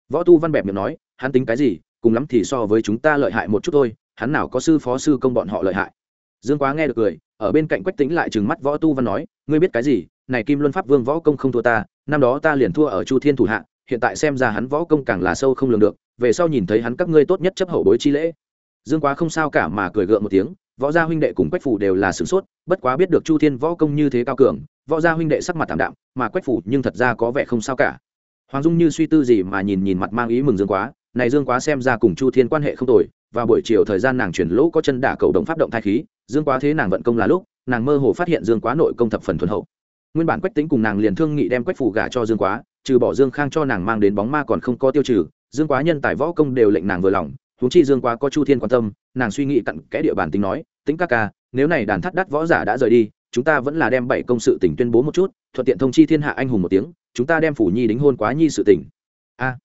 Võ tu văn bẹp miệng nói, hắn tính cái gì, cùng lắm thì so với chúng ta lợi hại một chút thôi, hắn nào có sư phó sư công bọn họ lợi hại dương quá nghe được cười, ở bên cạnh quách tính lại trừng mắt võ tu văn nói, ngươi biết cái gì? Này kim luân pháp vương võ công không thua ta, năm đó ta liền thua ở chu thiên thủ hạ, hiện tại xem ra hắn võ công càng là sâu không lường được, về sau nhìn thấy hắn các ngươi tốt nhất chấp hậu bối chi lễ. Dương quá không sao cả mà cười gượng một tiếng, võ gia huynh đệ cùng quách phủ đều là sửng sốt, bất quá biết được chu thiên võ công như thế cao cường, võ gia huynh đệ sắc mặt tạm đạm, mà quách phủ nhưng thật ra có vẻ không sao cả. Hoàng dung như suy tư gì mà nhìn nhìn mặt mang ý mừng dương quá, này dương quá xem ra cùng chu thiên quan hệ không tồi và buổi chiều thời gian nàng chuyển lỗ có chân đả cầu động pháp động thai khí, dương quá thế nàng vận công là lúc, nàng mơ hồ phát hiện dương quá nội công thập phần thuần hậu. Nguyên bản quách tính cùng nàng liền thương nghị đem quách phủ gả cho dương quá, trừ bỏ dương khang cho nàng mang đến bóng ma còn không có tiêu trừ, dương quá nhân tài võ công đều lệnh nàng vừa lòng, huống chi dương quá có chu thiên quan tâm, nàng suy nghĩ cặn kẽ địa bàn tính nói, tính các ca, nếu này đàn thắt đắt võ giả đã rời đi, chúng ta vẫn là đem bảy công sự tỉnh tuyên bố một chút, thuận tiện thông chi thiên hạ anh hùng một tiếng, chúng ta đem phủ nhi đính hôn quá nhi sự tỉnh a,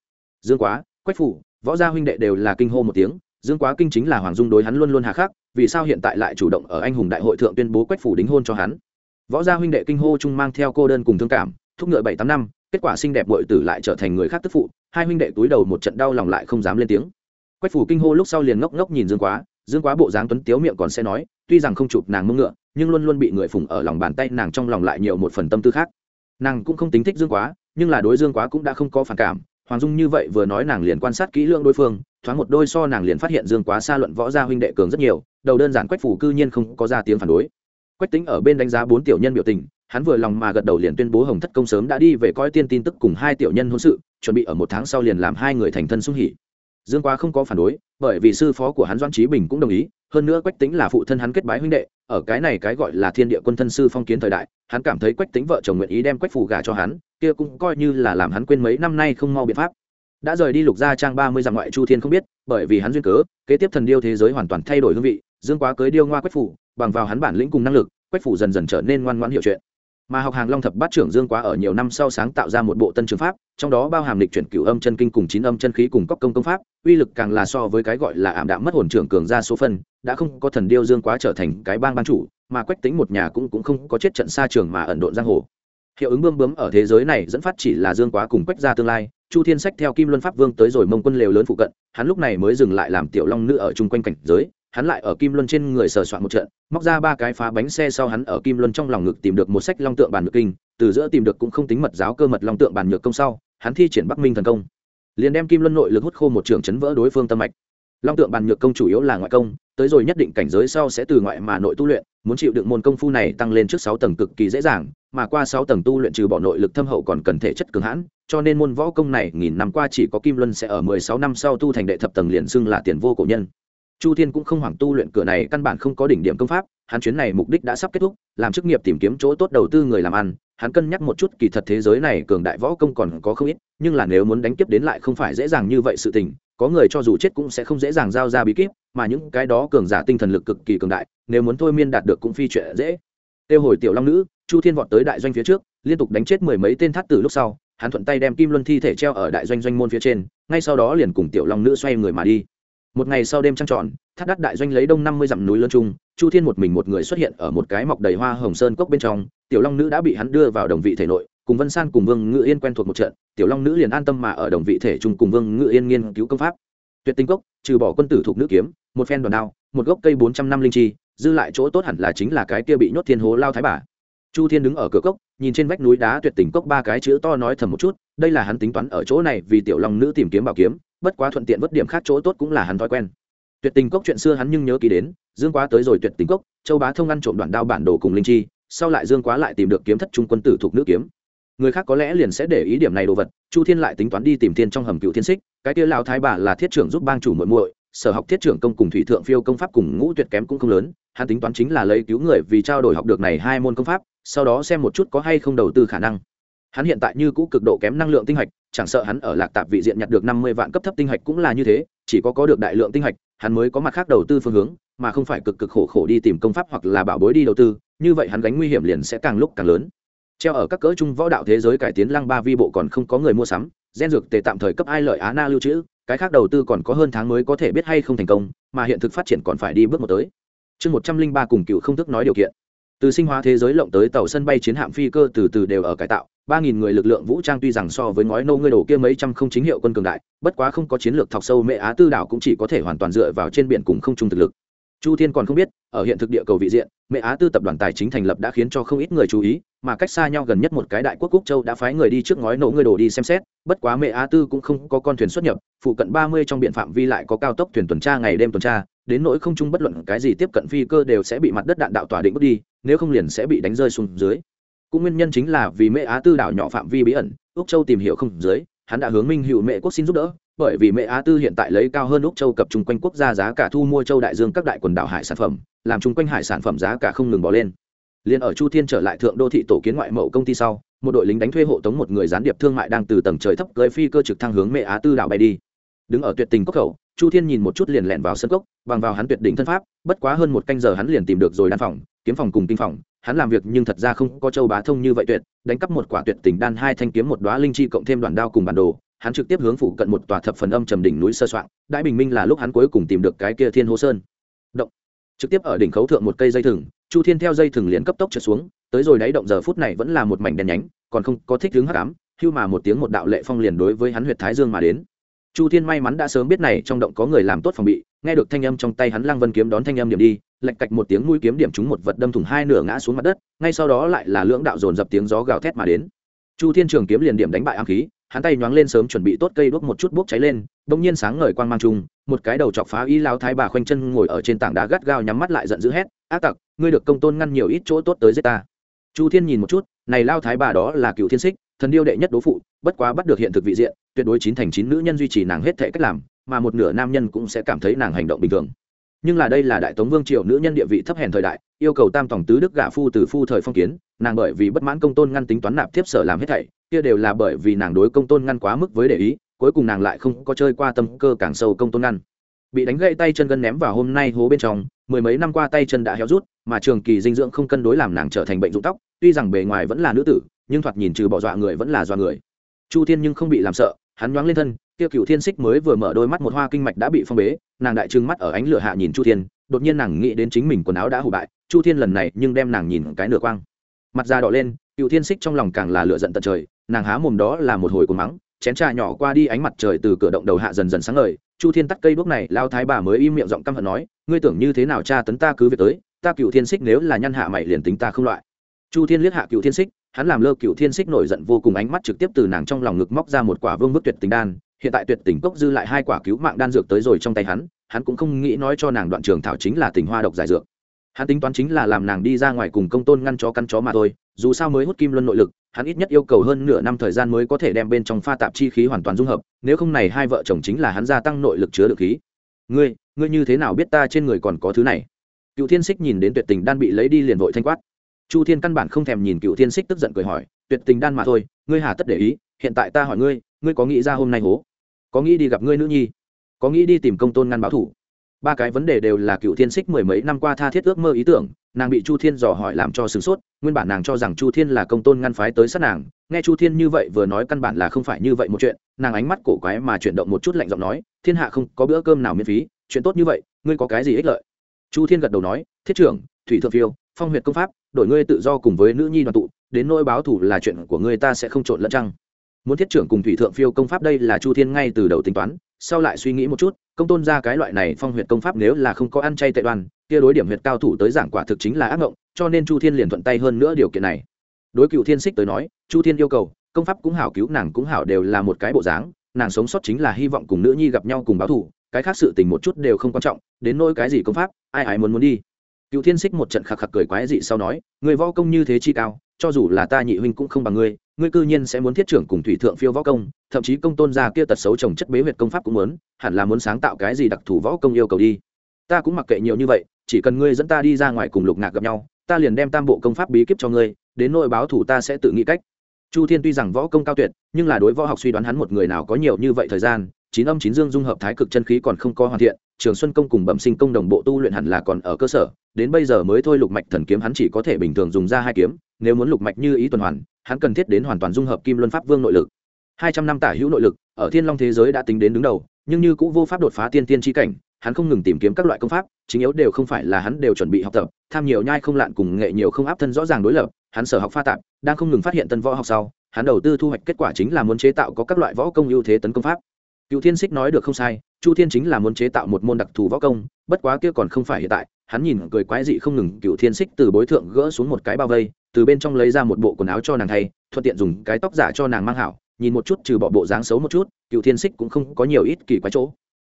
dương quá, quách phủ võ gia huynh đệ đều là kinh hô một tiếng dương quá kinh chính là hoàng dung đối hắn luôn luôn hà khắc, vì sao hiện tại lại chủ động ở anh hùng đại hội thượng tuyên bố quách phủ đính hôn cho hắn? Võ gia huynh đệ kinh hô chung mang theo cô đơn cùng thương cảm, thúc ngựa bảy tám năm, kết quả xinh đẹp bội tử lại trở thành người khác tức phụ, hai huynh đệ túi đầu một trận đau lòng lại không dám lên tiếng. Quách phủ kinh hô lúc sau liền ngốc ngốc nhìn dương quá dương quá bộ dáng tuấn tiếu miệng còn sẽ nói, tuy rằng không chụp nàng mông ngựa, nhưng luôn luôn bị người phụng ở lòng bàn tay nàng trong lòng lại nhiều một phần tâm tư khác. Nàng cũng không tính thích dương quá, nhưng là đối dương quá cũng đã không có phản cảm, hoàng dung như vậy vừa nói nàng liền quan sát kỹ lưỡng đối phương thoáng một đôi so nàng liền phát hiện dương quá xa luận võ gia huynh đệ cường rất nhiều, đầu đơn giản quách phủ cư nhiên không có ra tiếng phản đối. Quách tính ở bên đánh giá bốn tiểu nhân biểu tình, hắn vừa lòng mà gật đầu liền tuyên bố hồng thất công sớm đã đi về coi tiên tin tức cùng hai tiểu nhân hôn sự, chuẩn bị ở một tháng sau liền làm hai người thành thân sung hỉ. Dương quá không có phản đối, bởi vì sư phó của hắn doan trí bình cũng đồng ý, hơn nữa quách tính là phụ thân hắn kết bái huynh đệ, ở cái này cái gọi là thiên địa quân thân sư phong kiến thời đại, hắn cảm thấy quách tính vợ chồng nguyện ý đem quách phủ gả cho hắn, kia cũng coi như là làm hắn quên mấy năm nay không mau biện pháp đã rời đi lục gia trang ba mươi dặm ngoại chu thiên không biết, bởi vì hắn duyên cớ, kế tiếp thần điêu thế giới hoàn toàn thay đổi hương vị, dương quá cưới điêu ngoa quách phủ, bằng vào hắn bản lĩnh cùng năng lực, quách phủ dần dần trở nên ngoan ngoãn hiệu chuyện. Mà học hàng long thập bát trưởng dương quá ở nhiều năm sau sáng tạo ra một bộ tân trường pháp, trong đó bao hàm lịch chuyển cửu âm chân kinh cùng chín âm chân khí cùng cóc công công pháp, uy lực càng là so với cái gọi là ảm đạm mất hồn trưởng cường ra số phân, đã không có thần điêu dương quá trở thành cái bang ban chủ, mà quách tính một nhà cũng cũng không có chết trận xa trường mà ẩn độn giang hồ hiệu ứng bươm bướm ở thế giới này dẫn phát chỉ là dương quá cùng quách ra tương lai, chu thiên sách theo kim luân pháp vương tới rồi mông quân lều lớn phụ cận, hắn lúc này mới dừng lại làm tiểu long nữ ở chung quanh cảnh giới, hắn lại ở kim luân trên người sờ soạn một trận, móc ra ba cái phá bánh xe sau hắn ở kim luân trong lòng ngực tìm được một sách long tượng bàn ngược kinh, từ giữa tìm được cũng không tính mật giáo cơ mật long tượng bàn nhược công sau, hắn thi triển bắc minh thần công. Liền đem kim luân nội lực hút khô một trường chấn vỡ đối phương tâm mạch long tượng bàn nhược công chủ yếu là ngoại công, tới rồi nhất định cảnh giới sau sẽ từ ngoại mà nội tu luyện, muốn chịu đựng môn công phu này tăng lên trước sáu tầng cực kỳ dễ dàng, mà qua sáu tầng tu luyện trừ bỏ nội lực thâm hậu còn cần thể chất cường hãn, cho nên môn võ công này nghìn năm qua chỉ có kim luân sẽ ở mười sáu năm sau tu thành đệ thập tầng liền xưng là tiền vô cổ nhân. Chu thiên cũng không hoảng tu luyện cửa này căn bản không có đỉnh điểm công pháp, hắn chuyến này mục đích đã sắp kết thúc, làm chức nghiệp tìm kiếm chỗ tốt đầu tư người làm ăn, hắn cân nhắc một chút kỳ thật thế giới này cường đại võ công còn có không ít, nhưng là nếu muốn đánh kiếp đến lại không phải dễ dàng như vậy sự tình có người cho dù chết cũng sẽ không dễ dàng giao ra bí kíp, mà những cái đó cường giả tinh thần lực cực kỳ cường đại, nếu muốn thôi miên đạt được cũng phi chuyện dễ. Tiêu hồi tiểu long nữ, chu thiên vọt tới đại doanh phía trước, liên tục đánh chết mười mấy tên thắt tử lúc sau, hắn thuận tay đem kim luân thi thể treo ở đại doanh doanh môn phía trên, ngay sau đó liền cùng tiểu long nữ xoay người mà đi. Một ngày sau đêm trăng tròn, thắt đắt đại doanh lấy đông năm mươi dặm núi lớn trung chu thiên một mình một người xuất hiện ở một cái mọc đầy hoa hồng sơn cốc bên trong, tiểu long nữ đã bị hắn đưa vào đồng vị thể nội cùng vân san cùng vương ngự yên quen thuộc một trận, tiểu long nữ liền an tâm mà ở đồng vị thể chung cùng vương ngự yên nghiên cứu công pháp. Tuyệt tinh cốc, trừ bỏ quân tử thuộc nữ kiếm, một phen đòn đao, một gốc cây bốn trăm năm linh chi, dư lại chỗ tốt hẳn là chính là cái kia bị nhốt thiên hố lao thái bà. Chu thiên đứng ở cửa cốc, nhìn trên vách núi đá tuyệt tình cốc ba cái chữ to nói thầm một chút, đây là hắn tính toán ở chỗ này vì tiểu long nữ tìm kiếm bảo kiếm, bất quá thuận tiện vất điểm khác chỗ tốt cũng là hắn thói quen. Tuyệt tình cốc chuyện xưa hắn nhưng nhớ ký đến, dương quá tới rồi tuyệt tình cốc, châu bá thông ăn trộm đoạn đao bản đồ cùng linh chi, sau lại dương quá lại tìm được kiếm thất trung quân tử thuộc nữ kiếm người khác có lẽ liền sẽ để ý điểm này đồ vật, chu thiên lại tính toán đi tìm thiên trong hầm cựu thiên xích cái kia lao thái bà là thiết trưởng giúp bang chủ muội muội, sở học thiết trưởng công cùng thủy thượng phiêu công pháp cùng ngũ tuyệt kém cũng không lớn, hắn tính toán chính là lấy cứu người vì trao đổi học được này hai môn công pháp, sau đó xem một chút có hay không đầu tư khả năng. Hắn hiện tại như cũ cực độ kém năng lượng tinh hạch, chẳng sợ hắn ở lạc tạp vị diện nhặt được năm mươi vạn cấp thấp tinh hạch cũng là như thế, chỉ có có được đại lượng tinh hạch, hắn mới có mặt khác đầu tư phương hướng, mà không phải cực cực khổ khổ đi tìm công pháp hoặc là bảo bối đi đầu tư, như vậy hắn gánh nguy hiểm liền sẽ càng lúc càng lớn treo ở các cỡ chung võ đạo thế giới cải tiến lăng ba vi bộ còn không có người mua sắm, gen dược tề tạm thời cấp ai lợi á na lưu trữ, cái khác đầu tư còn có hơn tháng mới có thể biết hay không thành công, mà hiện thực phát triển còn phải đi bước một tới. Chương một trăm linh ba cùng cựu không thức nói điều kiện. Từ sinh hóa thế giới lộng tới tàu sân bay chiến hạm phi cơ từ từ đều ở cải tạo, ba nghìn người lực lượng vũ trang tuy rằng so với ngói nâu ngươi đổ kia mấy trăm không chính hiệu quân cường đại, bất quá không có chiến lược thọc sâu mẹ á tư đảo cũng chỉ có thể hoàn toàn dựa vào trên biển cùng không trung thực lực chu thiên còn không biết, ở hiện thực địa cầu vị diện, mẹ á tư tập đoàn tài chính thành lập đã khiến cho không ít người chú ý, mà cách xa nhau gần nhất một cái đại quốc quốc châu đã phái người đi trước ngói nổ người đổ đi xem xét, bất quá mẹ á tư cũng không có con thuyền xuất nhập, phụ cận ba mươi trong biện phạm vi lại có cao tốc thuyền tuần tra ngày đêm tuần tra, đến nỗi không trung bất luận cái gì tiếp cận phi cơ đều sẽ bị mặt đất đạn đạo tỏa định bước đi, nếu không liền sẽ bị đánh rơi xuống dưới. Cũng nguyên nhân chính là vì mẹ á tư đảo nhỏ phạm vi bí ẩn, úc châu tìm hiểu không dưới, hắn đã hướng minh hữu mẹ quốc xin giúp đỡ bởi vì mẹ á tư hiện tại lấy cao hơn úc châu cập chung quanh quốc gia giá cả thu mua châu đại dương các đại quần đảo hải sản phẩm, làm chung quanh hải sản phẩm giá cả không ngừng bỏ lên. Liền ở chu thiên trở lại thượng đô thị tổ kiến ngoại mậu công ty sau, một đội lính đánh thuê hộ tống một người gián điệp thương mại đang từ tầng trời thấp cưới phi cơ trực thăng hướng mẹ á tư đảo bay đi. Đứng ở tuyệt tình cốc khẩu, chu thiên nhìn một chút liền lẹn vào sân cốc, bằng vào hắn tuyệt đỉnh thân pháp, bất quá hơn một canh giờ hắn liền tìm được rồi đan phòng, kiếm phòng cùng kinh phòng, hắn làm việc nhưng thật ra không có châu bá thông như vậy tuyệt, đánh cắp một quả tuyệt tình đan, hai thanh kiếm một đoá linh chi cộng thêm đoàn đao cùng bản đồ hắn trực tiếp hướng phủ cận một tòa thập phần âm trầm đỉnh núi sơ soạn, đại bình minh là lúc hắn cuối cùng tìm được cái kia thiên hô sơn. Động. Trực tiếp ở đỉnh khấu thượng một cây dây thừng, chu thiên theo dây thừng liền cấp tốc trượt xuống, tới rồi đáy động giờ phút này vẫn là một mảnh đen nhánh, còn không có thích hướng hắc ám, hưu mà một tiếng một đạo lệ phong liền đối với hắn huyệt thái dương mà đến. Chu thiên may mắn đã sớm biết này, trong động có người làm tốt phòng bị, nghe được thanh âm trong tay hắn lăng vân kiếm đón thanh âm điểm đi lạch cạch một tiếng mũi kiếm điểm trúng một vật đâm thủng hai nửa ngã xuống mặt đất, ngay sau đó lại là lưỡng đạo dồn dập tiếng gió gào thét mà đến. Chu thiên trường kiếm liền điểm đánh bại ám khí hắn tay nhoáng lên sớm chuẩn bị tốt cây đuốc một chút bốc cháy lên bỗng nhiên sáng ngời quang mang trùng, một cái đầu chọc phá y lao thái bà khoanh chân ngồi ở trên tảng đá gắt gao nhắm mắt lại giận dữ hét ác tặc ngươi được công tôn ngăn nhiều ít chỗ tốt tới giết ta. Chu thiên nhìn một chút này lao thái bà đó là cựu thiên xích thần điêu đệ nhất đố phụ bất quá bắt được hiện thực vị diện tuyệt đối chín thành chín nữ nhân duy trì nàng hết thể cách làm mà một nửa nam nhân cũng sẽ cảm thấy nàng hành động bình thường nhưng là đây là đại tống vương triều nữ nhân địa vị thấp hèn thời đại, yêu cầu tam tổng tứ đức gả phu từ phu thời phong kiến, nàng bởi vì bất mãn công tôn ngăn tính toán nạp tiếp sở làm hết thảy, kia đều là bởi vì nàng đối công tôn ngăn quá mức với để ý, cuối cùng nàng lại không có chơi qua tâm cơ càng sâu công tôn ngăn. Bị đánh gãy tay chân gân ném vào hôm nay hố bên trong, mười mấy năm qua tay chân đã héo rút, mà trường kỳ dinh dưỡng không cân đối làm nàng trở thành bệnh rụng tóc, tuy rằng bề ngoài vẫn là nữ tử, nhưng thoạt nhìn trừ bỏ dọa người vẫn là dọa người. Chu thiên nhưng không bị làm sợ, hắn nhoáng lên thân kia cựu thiên xích mới vừa mở đôi mắt một hoa kinh mạch đã bị phong bế, nàng đại trừng mắt ở ánh lửa hạ nhìn chu thiên, đột nhiên nàng nghĩ đến chính mình quần áo đã hủ bại, chu thiên lần này nhưng đem nàng nhìn cái nửa quang. Mặt da đỏ lên cựu thiên xích trong lòng càng là lửa giận tận trời, nàng há mồm đó là một hồi cuồng mắng, chén trà nhỏ qua đi ánh mặt trời từ cửa động đầu hạ dần dần sáng ngời, chu thiên tắt cây đuốc này, lao thái bà mới im miệng giọng căm hận nói, ngươi tưởng như thế nào cha tấn ta cứ việc tới, ta cựu thiên xích nếu là nhăn hạ mày liền tính ta không loại. Chu thiên liếc hạ cựu thiên xích hắn làm lơ cựu thiên xích nổi giận vô cùng ánh mắt trực tiếp từ nàng trong lòng ngực móc ra một quả vương bức tuyệt tình đan hiện tại tuyệt tình cốc dư lại hai quả cứu mạng đan dược tới rồi trong tay hắn hắn cũng không nghĩ nói cho nàng đoạn trường thảo chính là tình hoa độc giải dược. Hắn tính toán chính là làm nàng đi ra ngoài cùng công tôn ngăn chó căn chó mà thôi, dù sao mới hút kim luân nội lực, hắn ít nhất yêu cầu hơn nửa năm thời gian mới có thể đem bên trong pha tạp chi khí hoàn toàn dung hợp, nếu không này hai vợ chồng chính là hắn gia tăng nội lực chứa được khí. Ngươi ngươi như thế nào biết ta trên người còn có thứ này? Cựu thiên xích nhìn đến tuyệt tình đan bị lấy đi liền vội thanh quát. Chu thiên căn bản không thèm nhìn cựu thiên xích tức giận cười hỏi, tuyệt tình đan mà thôi, ngươi hà tất để ý, hiện tại ta hỏi ngươi ngươi có nghĩ ra hôm nay hố? Có nghĩ đi gặp ngươi nữ nhi? Có nghĩ đi tìm công tôn ngăn báo thủ? Ba cái vấn đề đều là cựu thiên xích mười mấy năm qua tha thiết ước mơ ý tưởng, nàng bị chu thiên dò hỏi làm cho sửng sốt, nguyên bản nàng cho rằng chu thiên là công tôn ngăn phái tới sát nàng, nghe chu thiên như vậy vừa nói căn bản là không phải như vậy một chuyện, nàng ánh mắt cổ quái mà chuyển động một chút lạnh giọng nói, thiên hạ không có bữa cơm nào miễn phí, chuyện tốt như vậy, ngươi có cái gì ích lợi? Chu thiên gật đầu nói, thiết trưởng, thủy thượng phiêu, phong huyệt công pháp, đổi ngươi tự do cùng với nữ nhi đoàn tụ, đến nỗi báo thủ là chuyện của ngươi ta sẽ không trộn lẫn trăng muốn thiết trưởng cùng thủy thượng phiêu công pháp đây là chu thiên ngay từ đầu tính toán, sau lại suy nghĩ một chút, công tôn ra cái loại này phong huyệt công pháp nếu là không có ăn chay tệ đoàn, kia đối điểm huyệt cao thủ tới giảng quả thực chính là ác mộng cho nên chu thiên liền thuận tay hơn nữa điều kiện này. Đối cựu thiên xích tới nói, chu thiên yêu cầu, công pháp cũng hảo cứu nàng cũng hảo đều là một cái bộ dáng, nàng sống sót chính là hy vọng cùng nữ nhi gặp nhau cùng báo thủ cái khác sự tình một chút đều không quan trọng, đến nỗi cái gì công pháp, ai ai muốn muốn đi. Cựu thiên xích một trận khạc khạc cười quái dị sau nói, người võ công như thế chi cao, cho dù là ta nhị huynh cũng không bằng ngươi ngươi cư nhiên sẽ muốn thiết trưởng cùng thủy thượng phiêu võ công, thậm chí công tôn gia kia tật xấu trồng chất bế huyệt công pháp cũng muốn, hẳn là muốn sáng tạo cái gì đặc thù võ công yêu cầu đi. Ta cũng mặc kệ nhiều như vậy, chỉ cần ngươi dẫn ta đi ra ngoài cùng lục ngạc gặp nhau, ta liền đem tam bộ công pháp bí kíp cho ngươi, đến nội báo thủ ta sẽ tự nghĩ cách. Chu thiên tuy rằng võ công cao tuyệt, nhưng là đối võ học suy đoán hắn một người nào có nhiều như vậy thời gian, chín âm chín dương dung hợp thái cực chân khí còn không có hoàn thiện, trường xuân công cùng bẩm sinh công đồng bộ tu luyện hẳn là còn ở cơ sở, đến bây giờ mới thôi lục mạch thần kiếm hắn chỉ có thể bình thường dùng ra hai kiếm, nếu muốn lục mạch như ý tuần hoàn hắn cần thiết đến hoàn toàn dung hợp kim luân pháp vương nội lực. Hai trăm năm tả hữu nội lực, ở thiên long thế giới đã tính đến đứng đầu, nhưng như cũng vô pháp đột phá tiên tiên tri cảnh, hắn không ngừng tìm kiếm các loại công pháp, chính yếu đều không phải là hắn đều chuẩn bị học tập, tham nhiều nhai không lạn cùng nghệ nhiều không áp thân rõ ràng đối lập, hắn sở học pha tạp, đang không ngừng phát hiện tân võ học sau, hắn đầu tư thu hoạch kết quả chính là muốn chế tạo có các loại võ công ưu thế tấn công pháp. Cựu thiên xích nói được không sai, chu thiên chính là muốn chế tạo một môn đặc thù võ công, bất quá kia còn không phải hiện tại, hắn nhìn cười quái dị không ngừng cựu thiên xích từ bối thượng gỡ xuống một cái bao vây từ bên trong lấy ra một bộ quần áo cho nàng thay, thuận tiện dùng cái tóc giả cho nàng mang hảo, nhìn một chút trừ bỏ bộ dáng xấu một chút cựu thiên xích cũng không có nhiều ít kỳ quái chỗ.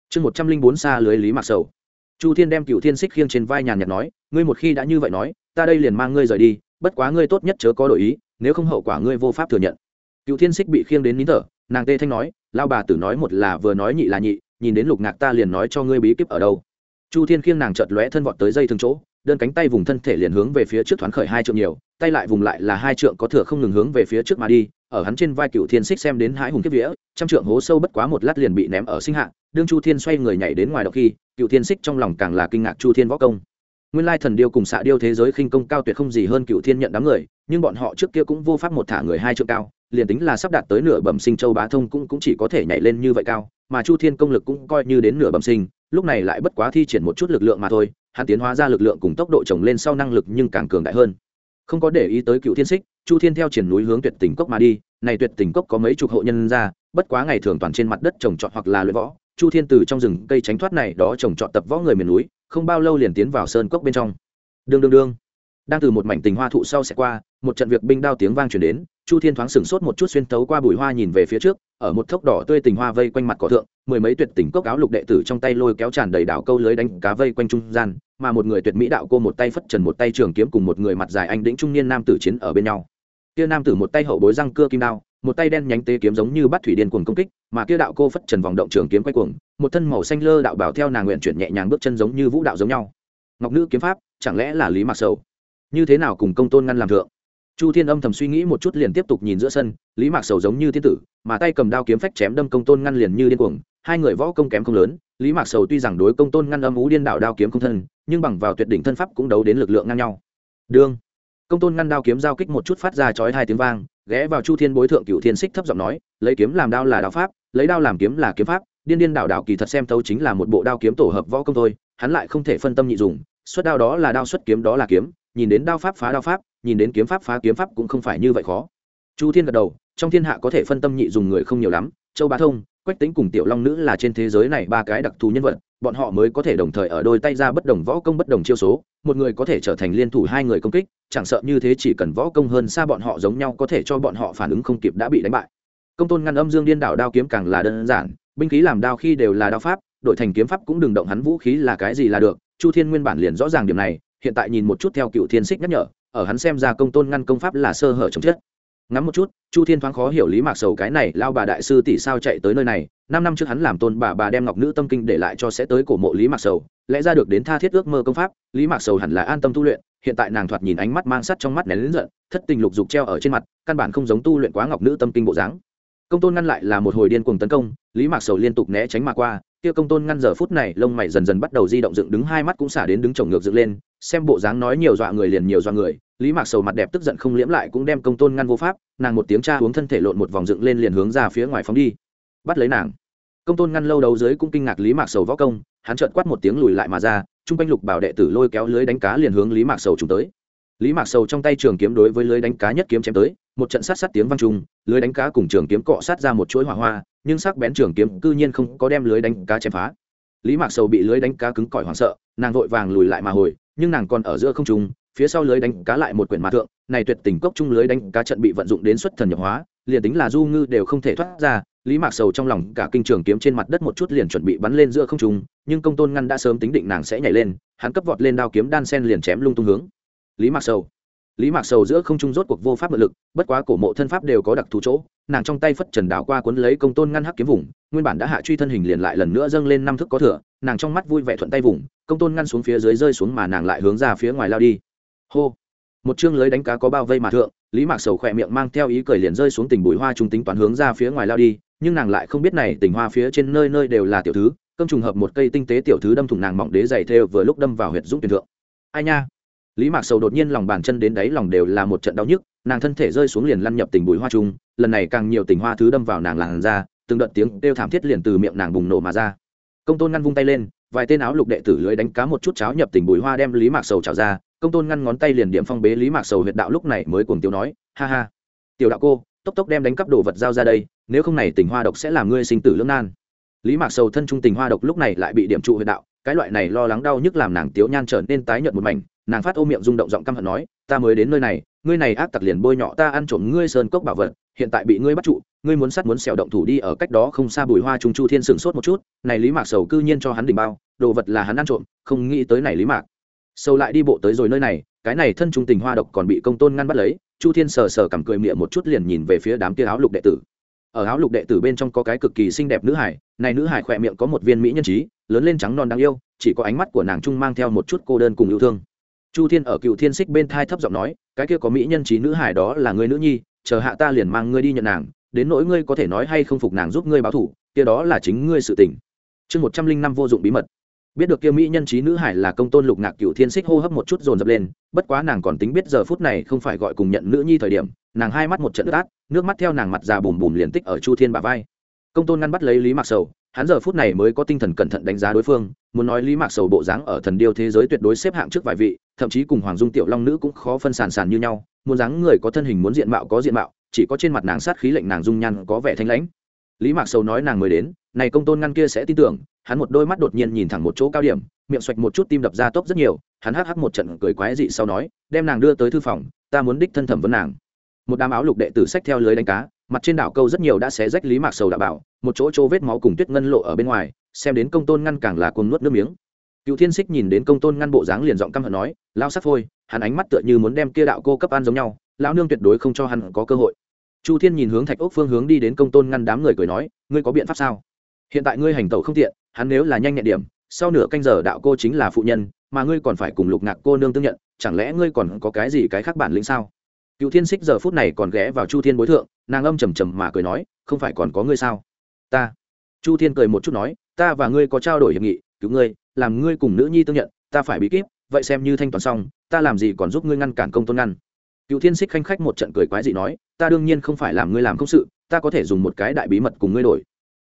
Chương một trăm linh bốn xa lưới lý mặc sầu. Chu thiên đem cựu thiên xích khiêng trên vai nhàn nhạt nói, ngươi một khi đã như vậy nói, ta đây liền mang ngươi rời đi, bất quá ngươi tốt nhất chớ có đổi ý, nếu không hậu quả ngươi vô pháp thừa nhận. Cựu thiên xích bị khiêng đến nín thở, nàng tê thanh nói lao bà tử nói một là vừa nói nhị là nhị, nhìn đến lục ngạc ta liền nói cho ngươi bí kíp ở đâu. Chu thiên khiêng nàng chợt lóe thân vọt tới dây thương chỗ đơn cánh tay vùng thân thể liền hướng về phía trước thoáng khởi hai trượng nhiều, tay lại vùng lại là hai trượng có thừa không ngừng hướng về phía trước mà đi, ở hắn trên vai cựu thiên xích xem đến hãi hùng kiếp vía, trăm trượng hố sâu bất quá một lát liền bị ném ở sinh hạ, đương chu thiên xoay người nhảy đến ngoài đ khi, cựu thiên xích trong lòng càng là kinh ngạc chu thiên võ công. Nguyên lai thần điêu cùng xạ điêu thế giới khinh công cao tuyệt không gì hơn cựu thiên nhận đám người, nhưng bọn họ trước kia cũng vô pháp một thả người hai trượng cao, liền tính là sắp đạt tới nửa bẩm sinh châu bá thông cũng cũng chỉ có thể nhảy lên như vậy cao, mà chu thiên công lực cũng coi như đến nửa bẩm sinh lúc này lại bất quá thi triển một chút lực lượng mà thôi, hắn tiến hóa ra lực lượng cùng tốc độ trồng lên sau năng lực nhưng càng cường đại hơn. Không có để ý tới cựu thiên xích, chu thiên theo triển núi hướng tuyệt tình cốc mà đi, này tuyệt tình cốc có mấy chục hộ nhân ra, bất quá ngày thường toàn trên mặt đất trồng trọt hoặc là luyện võ, chu thiên từ trong rừng cây tránh thoát này đó trồng trọt tập võ người miền núi, không bao lâu liền tiến vào sơn cốc bên trong. Đương đương đương. Đang từ một mảnh tình hoa thụ sau sẽ qua, một trận việc binh đao tiếng vang chuyển đến, chu thiên thoáng sửng sốt một chút xuyên tấu qua bụi hoa nhìn về phía trước, ở một thốc đỏ tươi tình hoa vây quanh mặt cỏ thượng mười mấy tuyệt tình cốc áo lục đệ tử trong tay lôi kéo tràn đầy đảo câu lưới đánh cá vây quanh trung gian, mà một người tuyệt mỹ đạo cô một tay phất trần một tay trường kiếm cùng một người mặt dài anh đĩnh trung niên nam tử chiến ở bên nhau. Kia nam tử một tay hậu bối răng cưa kim đao, một tay đen nhánh tế kiếm giống như bắt thủy điên cuồng công kích, mà kia đạo cô phất trần vòng động trường kiếm quay cuồng, một thân màu xanh lơ đạo bảo theo nàng nguyện chuyển nhẹ nhàng bước chân giống như vũ đạo giống nhau. Ngọc nữ kiếm pháp, chẳng lẽ là lý mạc sầu? Như thế nào cùng công tôn ngăn làm thượng? Chu thiên âm thầm suy nghĩ một chút liền tiếp tục nhìn giữa sân, lý mạc sầu giống như thiên tử, mà tay cầm đao kiếm phách chém đâm công tôn ngăn liền như điên cuồng hai người võ công kém không lớn, lý mạc sầu tuy rằng đối công tôn ngăn âm ú điên đạo đao kiếm không thân, nhưng bằng vào tuyệt đỉnh thân pháp cũng đấu đến lực lượng ngang nhau. Đương, công tôn ngăn đao kiếm giao kích một chút phát ra chói hai tiếng vang, ghé vào chu thiên bối thượng cựu thiên xích thấp giọng nói, lấy kiếm làm đao là đao pháp, lấy đao làm kiếm là kiếm pháp, điên điên đạo đạo kỳ thật xem thấu chính là một bộ đao kiếm tổ hợp võ công thôi, hắn lại không thể phân tâm nhị dùng, xuất đao đó là đao xuất kiếm đó là kiếm, nhìn đến đao pháp phá đao pháp, nhìn đến kiếm pháp phá kiếm pháp cũng không phải như vậy khó. Chu thiên gật đầu, trong thiên hạ có thể phân tâm nhị dùng người không nhiều lắm, châu bá thông quách tính cùng tiểu long nữ là trên thế giới này ba cái đặc thù nhân vật, bọn họ mới có thể đồng thời ở đôi tay ra bất đồng võ công bất đồng chiêu số, một người có thể trở thành liên thủ, hai người công kích, chẳng sợ như thế chỉ cần võ công hơn xa bọn họ giống nhau có thể cho bọn họ phản ứng không kịp đã bị đánh bại. Công tôn ngăn âm dương điên đảo đao kiếm càng là đơn giản, binh khí làm đao khi đều là đao pháp, đội thành kiếm pháp cũng đừng động hắn vũ khí là cái gì là được, chu thiên nguyên bản liền rõ ràng điểm này, hiện tại nhìn một chút theo cựu thiên xích nhắc nhở, ở hắn xem ra công tôn ngăn công pháp là sơ hở chồng chết ngắm một chút, chu thiên thoáng khó hiểu lý mạc sầu cái này lao bà đại sư tỷ sao chạy tới nơi này, năm năm trước hắn làm tôn bà bà đem ngọc nữ tâm kinh để lại cho sẽ tới cổ mộ lý mạc sầu, lẽ ra được đến tha thiết ước mơ công pháp, lý mạc sầu hẳn là an tâm tu luyện, hiện tại nàng thoạt nhìn ánh mắt mang sắt trong mắt nén lính giận, thất tình lục dục treo ở trên mặt, căn bản không giống tu luyện quá ngọc nữ tâm kinh bộ dáng. Công tôn ngăn lại là một hồi điên cuồng tấn công, lý mạc sầu liên tục né tránh mà qua, kia công tôn ngăn giờ phút này lông mày dần dần bắt đầu di động dựng đứng, hai mắt cũng xả đến đứng chồng ngược dựng lên, xem bộ dáng nói nhiều dọa người liền nhiều dọa người lý mạc sầu mặt đẹp tức giận không liễm lại cũng đem công tôn ngăn vô pháp, nàng một tiếng cha uống thân thể lộn một vòng dựng lên liền hướng ra phía ngoài phóng đi. Bắt lấy nàng. Công tôn ngăn lâu đầu dưới cũng kinh ngạc lý mạc sầu võ công, hắn trợn quát một tiếng lùi lại mà ra chung quanh lục bảo đệ tử lôi kéo lưới đánh cá liền hướng lý mạc sầu trùng tới. Lý mạc sầu trong tay trường kiếm đối với lưới đánh cá nhất kiếm chém tới, một trận sát sát tiếng vang trung lưới đánh cá cùng trường kiếm cọ sát ra một chuỗi hỏa hoa, nhưng sắc bén trường kiếm cư nhiên không có đem lưới đánh cá chém phá. Lý mạc sầu bị lưới đánh cá cứng cỏi hoảng sợ, nàng vội vàng lùi lại mà hồi, nhưng nàng còn ở giữa không trung phía sau lưới đánh cá lại một quyển mà thượng, này tuyệt tình cốc chung lưới đánh cá trận bị vận dụng đến xuất thần nhập hóa, liền tính là du ngư đều không thể thoát ra, lý mạc sầu trong lòng cả kinh trường kiếm trên mặt đất một chút liền chuẩn bị bắn lên giữa không trung, nhưng công tôn ngăn đã sớm tính định nàng sẽ nhảy lên, hắn cấp vọt lên đao kiếm đan sen liền chém lung tung hướng. Lý mạc sầu. Lý mạc sầu giữa không trung rốt cuộc vô pháp mượn lực, bất quá cổ mộ thân pháp đều có đặc thù chỗ, nàng trong tay phất trần đảo qua cuốn lấy công tôn ngăn hắc kiếm vùng, nguyên bản đã hạ truy thân hình liền lại lần nữa dâng lên năm thức có thừa, nàng trong mắt vui vẻ thuận tay vùng, công tôn ngăn xuống phía dưới rơi xuống mà nàng lại hướng ra phía ngoài lao đi hô. Một chương lưới đánh cá có bao vây mà thượng, lý mạc sầu khỏe miệng mang theo ý cười liền rơi xuống tình bùi hoa trung tính toán hướng ra phía ngoài lao đi, nhưng nàng lại không biết này tình hoa phía trên nơi nơi đều là tiểu thứ, cơm trùng hợp một cây tinh tế tiểu thứ đâm thủng nàng mỏng đế dày thêu vừa lúc đâm vào huyệt dũng tuyển thượng. Ai nha? Lý mạc sầu đột nhiên lòng bàn chân đến đáy lòng đều là một trận đau nhức, nàng thân thể rơi xuống liền lăn nhập tình bùi hoa trung, lần này càng nhiều tình hoa thứ đâm vào nàng làn ra từng đợt tiếng kêu thảm thiết liền từ miệng nàng bùng nổ mà ra. Công tôn ngăn vung tay lên, vài tên áo lục đệ tử lưới đánh cá một chút cháo nhập tình bùi hoa đem lý mạc sầu trào ra công tôn ngăn ngón tay liền điểm phong bế lý mạc sầu huyệt đạo lúc này mới cùng tiêu nói, ha ha, tiểu đạo cô, tốc tốc đem đánh cắp đồ vật giao ra đây, nếu không này tình hoa độc sẽ làm ngươi sinh tử lưỡng nan. Lý mạc sầu thân trung tình hoa độc lúc này lại bị điểm trụ huyệt đạo, cái loại này lo lắng đau nhức làm nàng tiếu nhan trở nên tái nhợt một mảnh, nàng phát ô miệng rung động giọng căm hận nói, ta mới đến nơi này, ngươi này ác tặc liền bôi nhọ ta ăn trộm ngươi sơn cốc bảo vật, hiện tại bị ngươi bắt trụ, ngươi muốn sát muốn xẻo động thủ đi ở cách đó không xa bùi hoa trung chu thiên sửng sốt một chút, này lý mạc sầu cư nhiên cho hắn đỉnh bao, đồ vật là hắn ăn trộm, không nghĩ tới này lý mạc sâu lại đi bộ tới rồi nơi này, cái này thân trung tình hoa độc còn bị công tôn ngăn bắt lấy, chu thiên sờ sờ cảm cười miệng một chút liền nhìn về phía đám kia áo lục đệ tử. Ở áo lục đệ tử bên trong có cái cực kỳ xinh đẹp nữ hải, này nữ hải khỏe miệng có một viên mỹ nhân trí, lớn lên trắng non đáng yêu, chỉ có ánh mắt của nàng trung mang theo một chút cô đơn cùng yêu thương. Chu thiên ở cựu thiên xích bên thai thấp giọng nói, cái kia có mỹ nhân trí nữ hải đó là người nữ nhi, chờ hạ ta liền mang ngươi đi nhận nàng, đến nỗi ngươi có thể nói hay không phục nàng giúp ngươi báo thủ, kia đó là chính ngươi sự tình. Chương một trăm linh năm vô dụng bí mật biết được kia mỹ nhân trí nữ hải là công tôn lục ngạc cựu thiên xích hô hấp một chút dồn dập lên, bất quá nàng còn tính biết giờ phút này không phải gọi cùng nhận nữ nhi thời điểm, nàng hai mắt một trận ướt át, nước mắt theo nàng mặt già bùm bùm liền tích ở chu thiên bà vai. Công tôn ngăn bắt lấy lý mạc sầu, hắn giờ phút này mới có tinh thần cẩn thận đánh giá đối phương, muốn nói lý mạc sầu bộ dáng ở thần điêu thế giới tuyệt đối xếp hạng trước vài vị, thậm chí cùng hoàng dung tiểu long nữ cũng khó phân sàn sàn như nhau, muốn dáng người có thân hình muốn diện mạo có diện mạo, chỉ có trên mặt nàng sát khí lệnh nàng dung nhan có vẻ thanh lãnh. Lý mạc sầu nói nàng mới đến, này công tôn ngăn kia sẽ tin tưởng hắn một đôi mắt đột nhiên nhìn thẳng một chỗ cao điểm, miệng xoạch một chút tim đập ra tốc rất nhiều, hắn hắc hắc một trận cười quái dị sau nói, đem nàng đưa tới thư phòng, ta muốn đích thân thẩm vấn nàng. Một đám áo lục đệ tử sách theo lưới đánh cá, mặt trên đảo câu rất nhiều đã xé rách lý mạc sầu đạo bảo, một chỗ chỗ vết máu cùng tuyết ngân lộ ở bên ngoài, xem đến công tôn ngăn càng là cuồng nuốt nước miếng. Cựu thiên xích nhìn đến công tôn ngăn bộ dáng liền giọng căm hận nói, lao sắc phôi, hắn ánh mắt tựa như muốn đem kia đạo cô cấp ăn giống nhau, lão nương tuyệt đối không cho hắn có cơ hội. Chu thiên nhìn hướng thạch ốc phương hướng đi đến công tôn ngăn đám người cười nói, ngươi có biện pháp sao? Hiện tại ngươi hành tẩu không tiện hắn nếu là nhanh nhẹn điểm, sau nửa canh giờ đạo cô chính là phụ nhân, mà ngươi còn phải cùng lục ngạc cô nương tương nhận, chẳng lẽ ngươi còn có cái gì cái khác bản lĩnh sao? Cựu thiên xích giờ phút này còn ghé vào chu thiên bối thượng, nàng âm trầm trầm mà cười nói, không phải còn có ngươi sao? Ta. Chu thiên cười một chút nói, ta và ngươi có trao đổi hiệp nghị, cứu ngươi, làm ngươi cùng nữ nhi tương nhận, ta phải bí kíp, vậy xem như thanh toán xong, ta làm gì còn giúp ngươi ngăn cản công tôn ngăn. Cựu thiên xích khanh khách một trận cười quái dị nói, ta đương nhiên không phải làm ngươi làm công sự, ta có thể dùng một cái đại bí mật cùng ngươi đổi.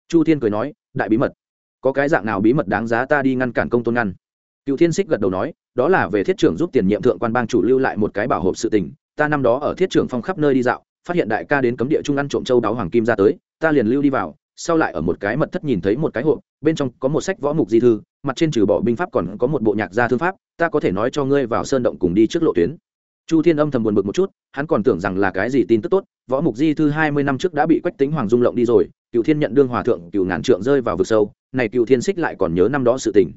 Chu thiên cười nói, đại bí mật có cái dạng nào bí mật đáng giá ta đi ngăn cản công tôn ngăn? Cựu thiên xích gật đầu nói, đó là về thiết trưởng giúp tiền nhiệm thượng quan bang chủ lưu lại một cái bảo hộp sự tình, ta năm đó ở thiết trưởng phong khắp nơi đi dạo, phát hiện đại ca đến cấm địa trung ăn trộm châu đáo hoàng kim ra tới, ta liền lưu đi vào, sau lại ở một cái mật thất nhìn thấy một cái hộp, bên trong có một sách võ mục di thư, mặt trên trừ bỏ binh pháp còn có một bộ nhạc gia thư pháp, ta có thể nói cho ngươi vào sơn động cùng đi trước lộ tuyến. Chu thiên âm thầm buồn bực một chút, hắn còn tưởng rằng là cái gì tin tức tốt, võ mục di thư hai mươi năm trước đã bị quách tính hoàng dung lộng đi rồi, cựu thiên nhận đương hòa thượng, cựu ngàn trượng rơi vào vực sâu này cựu thiên xích lại còn nhớ năm đó sự tình.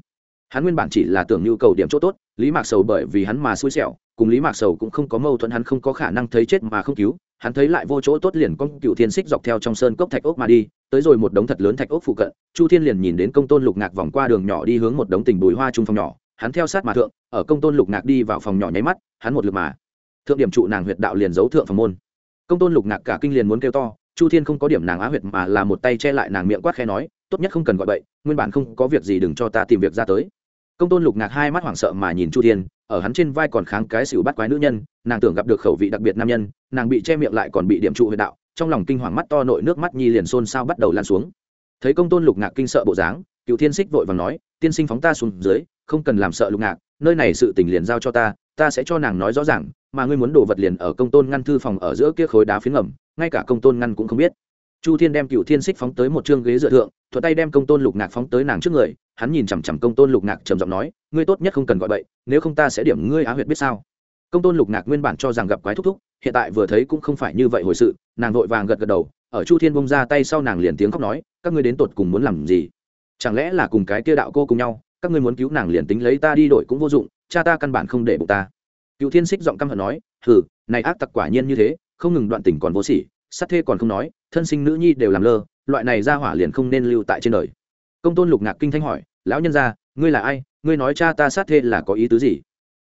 Hắn nguyên bản chỉ là tưởng nhu cầu điểm chỗ tốt, lý mạc sầu bởi vì hắn mà xui xẻo, cùng lý mạc sầu cũng không có mâu thuẫn, hắn không có khả năng thấy chết mà không cứu, hắn thấy lại vô chỗ tốt liền con cựu thiên xích dọc theo trong sơn cốc thạch ốc mà đi, tới rồi một đống thật lớn thạch ốc phụ cận, chu thiên liền nhìn đến công tôn lục ngạc vòng qua đường nhỏ đi hướng một đống tình bùi hoa trung phòng nhỏ, hắn theo sát mà thượng, ở công tôn lục ngạc đi vào phòng nhỏ nháy mắt, hắn một lượt mà thượng điểm trụ nàng huyệt đạo liền giấu thượng phòng môn. Công tôn lục ngạc cả kinh liền muốn kêu to chu thiên không có điểm nàng á huyệt mà là một tay che lại nàng miệng quát khe nói, tốt nhất không cần gọi bậy, nguyên bản không có việc gì đừng cho ta tìm việc ra tới. Công tôn lục ngạc hai mắt hoảng sợ mà nhìn chu thiên, ở hắn trên vai còn kháng cái xỉu bắt quái nữ nhân, nàng tưởng gặp được khẩu vị đặc biệt nam nhân, nàng bị che miệng lại còn bị điểm trụ huyệt đạo, trong lòng kinh hoàng mắt to nội nước mắt nhi liền xôn xao bắt đầu lan xuống. Thấy công tôn lục ngạc kinh sợ bộ dáng, cựu thiên xích vội và nói, tiên sinh phóng ta xuống dưới, không cần làm sợ lục ngạc, nơi này sự tình liền giao cho ta ta sẽ cho nàng nói rõ ràng, mà ngươi muốn đồ vật liền ở công tôn ngăn thư phòng ở giữa kia khối đá phiến ngầm, ngay cả công tôn ngăn cũng không biết. Chu thiên đem cựu thiên xích phóng tới một chương ghế dựa thượng thuật tay đem công tôn lục ngạc phóng tới nàng trước người, hắn nhìn chằm chằm công tôn lục ngạc trầm giọng nói, ngươi tốt nhất không cần gọi bậy, nếu không ta sẽ điểm ngươi á huyệt biết sao. Công tôn lục ngạc nguyên bản cho rằng gặp quái thúc thúc, hiện tại vừa thấy cũng không phải như vậy hồi sự, nàng vội vàng gật gật đầu, ở chu thiên bông ra tay sau nàng liền tiếng khóc nói, các ngươi đến tột cùng muốn làm gì? Chẳng lẽ là cùng cái kia đạo cô cùng nhau, các ngươi muốn cứu nàng liền tính lấy ta đi đổi cũng vô dụng cha ta căn bản không để bụng ta. Cựu thiên xích giọng căm hận nói, hừ, này ác tặc quả nhiên như thế, không ngừng đoạn tình còn vô sỉ, sát thê còn không nói, thân sinh nữ nhi đều làm lơ, loại này ra hỏa liền không nên lưu tại trên đời. Công tôn lục ngạc kinh thanh hỏi, lão nhân gia, ngươi là ai? Ngươi nói cha ta sát thê là có ý tứ gì?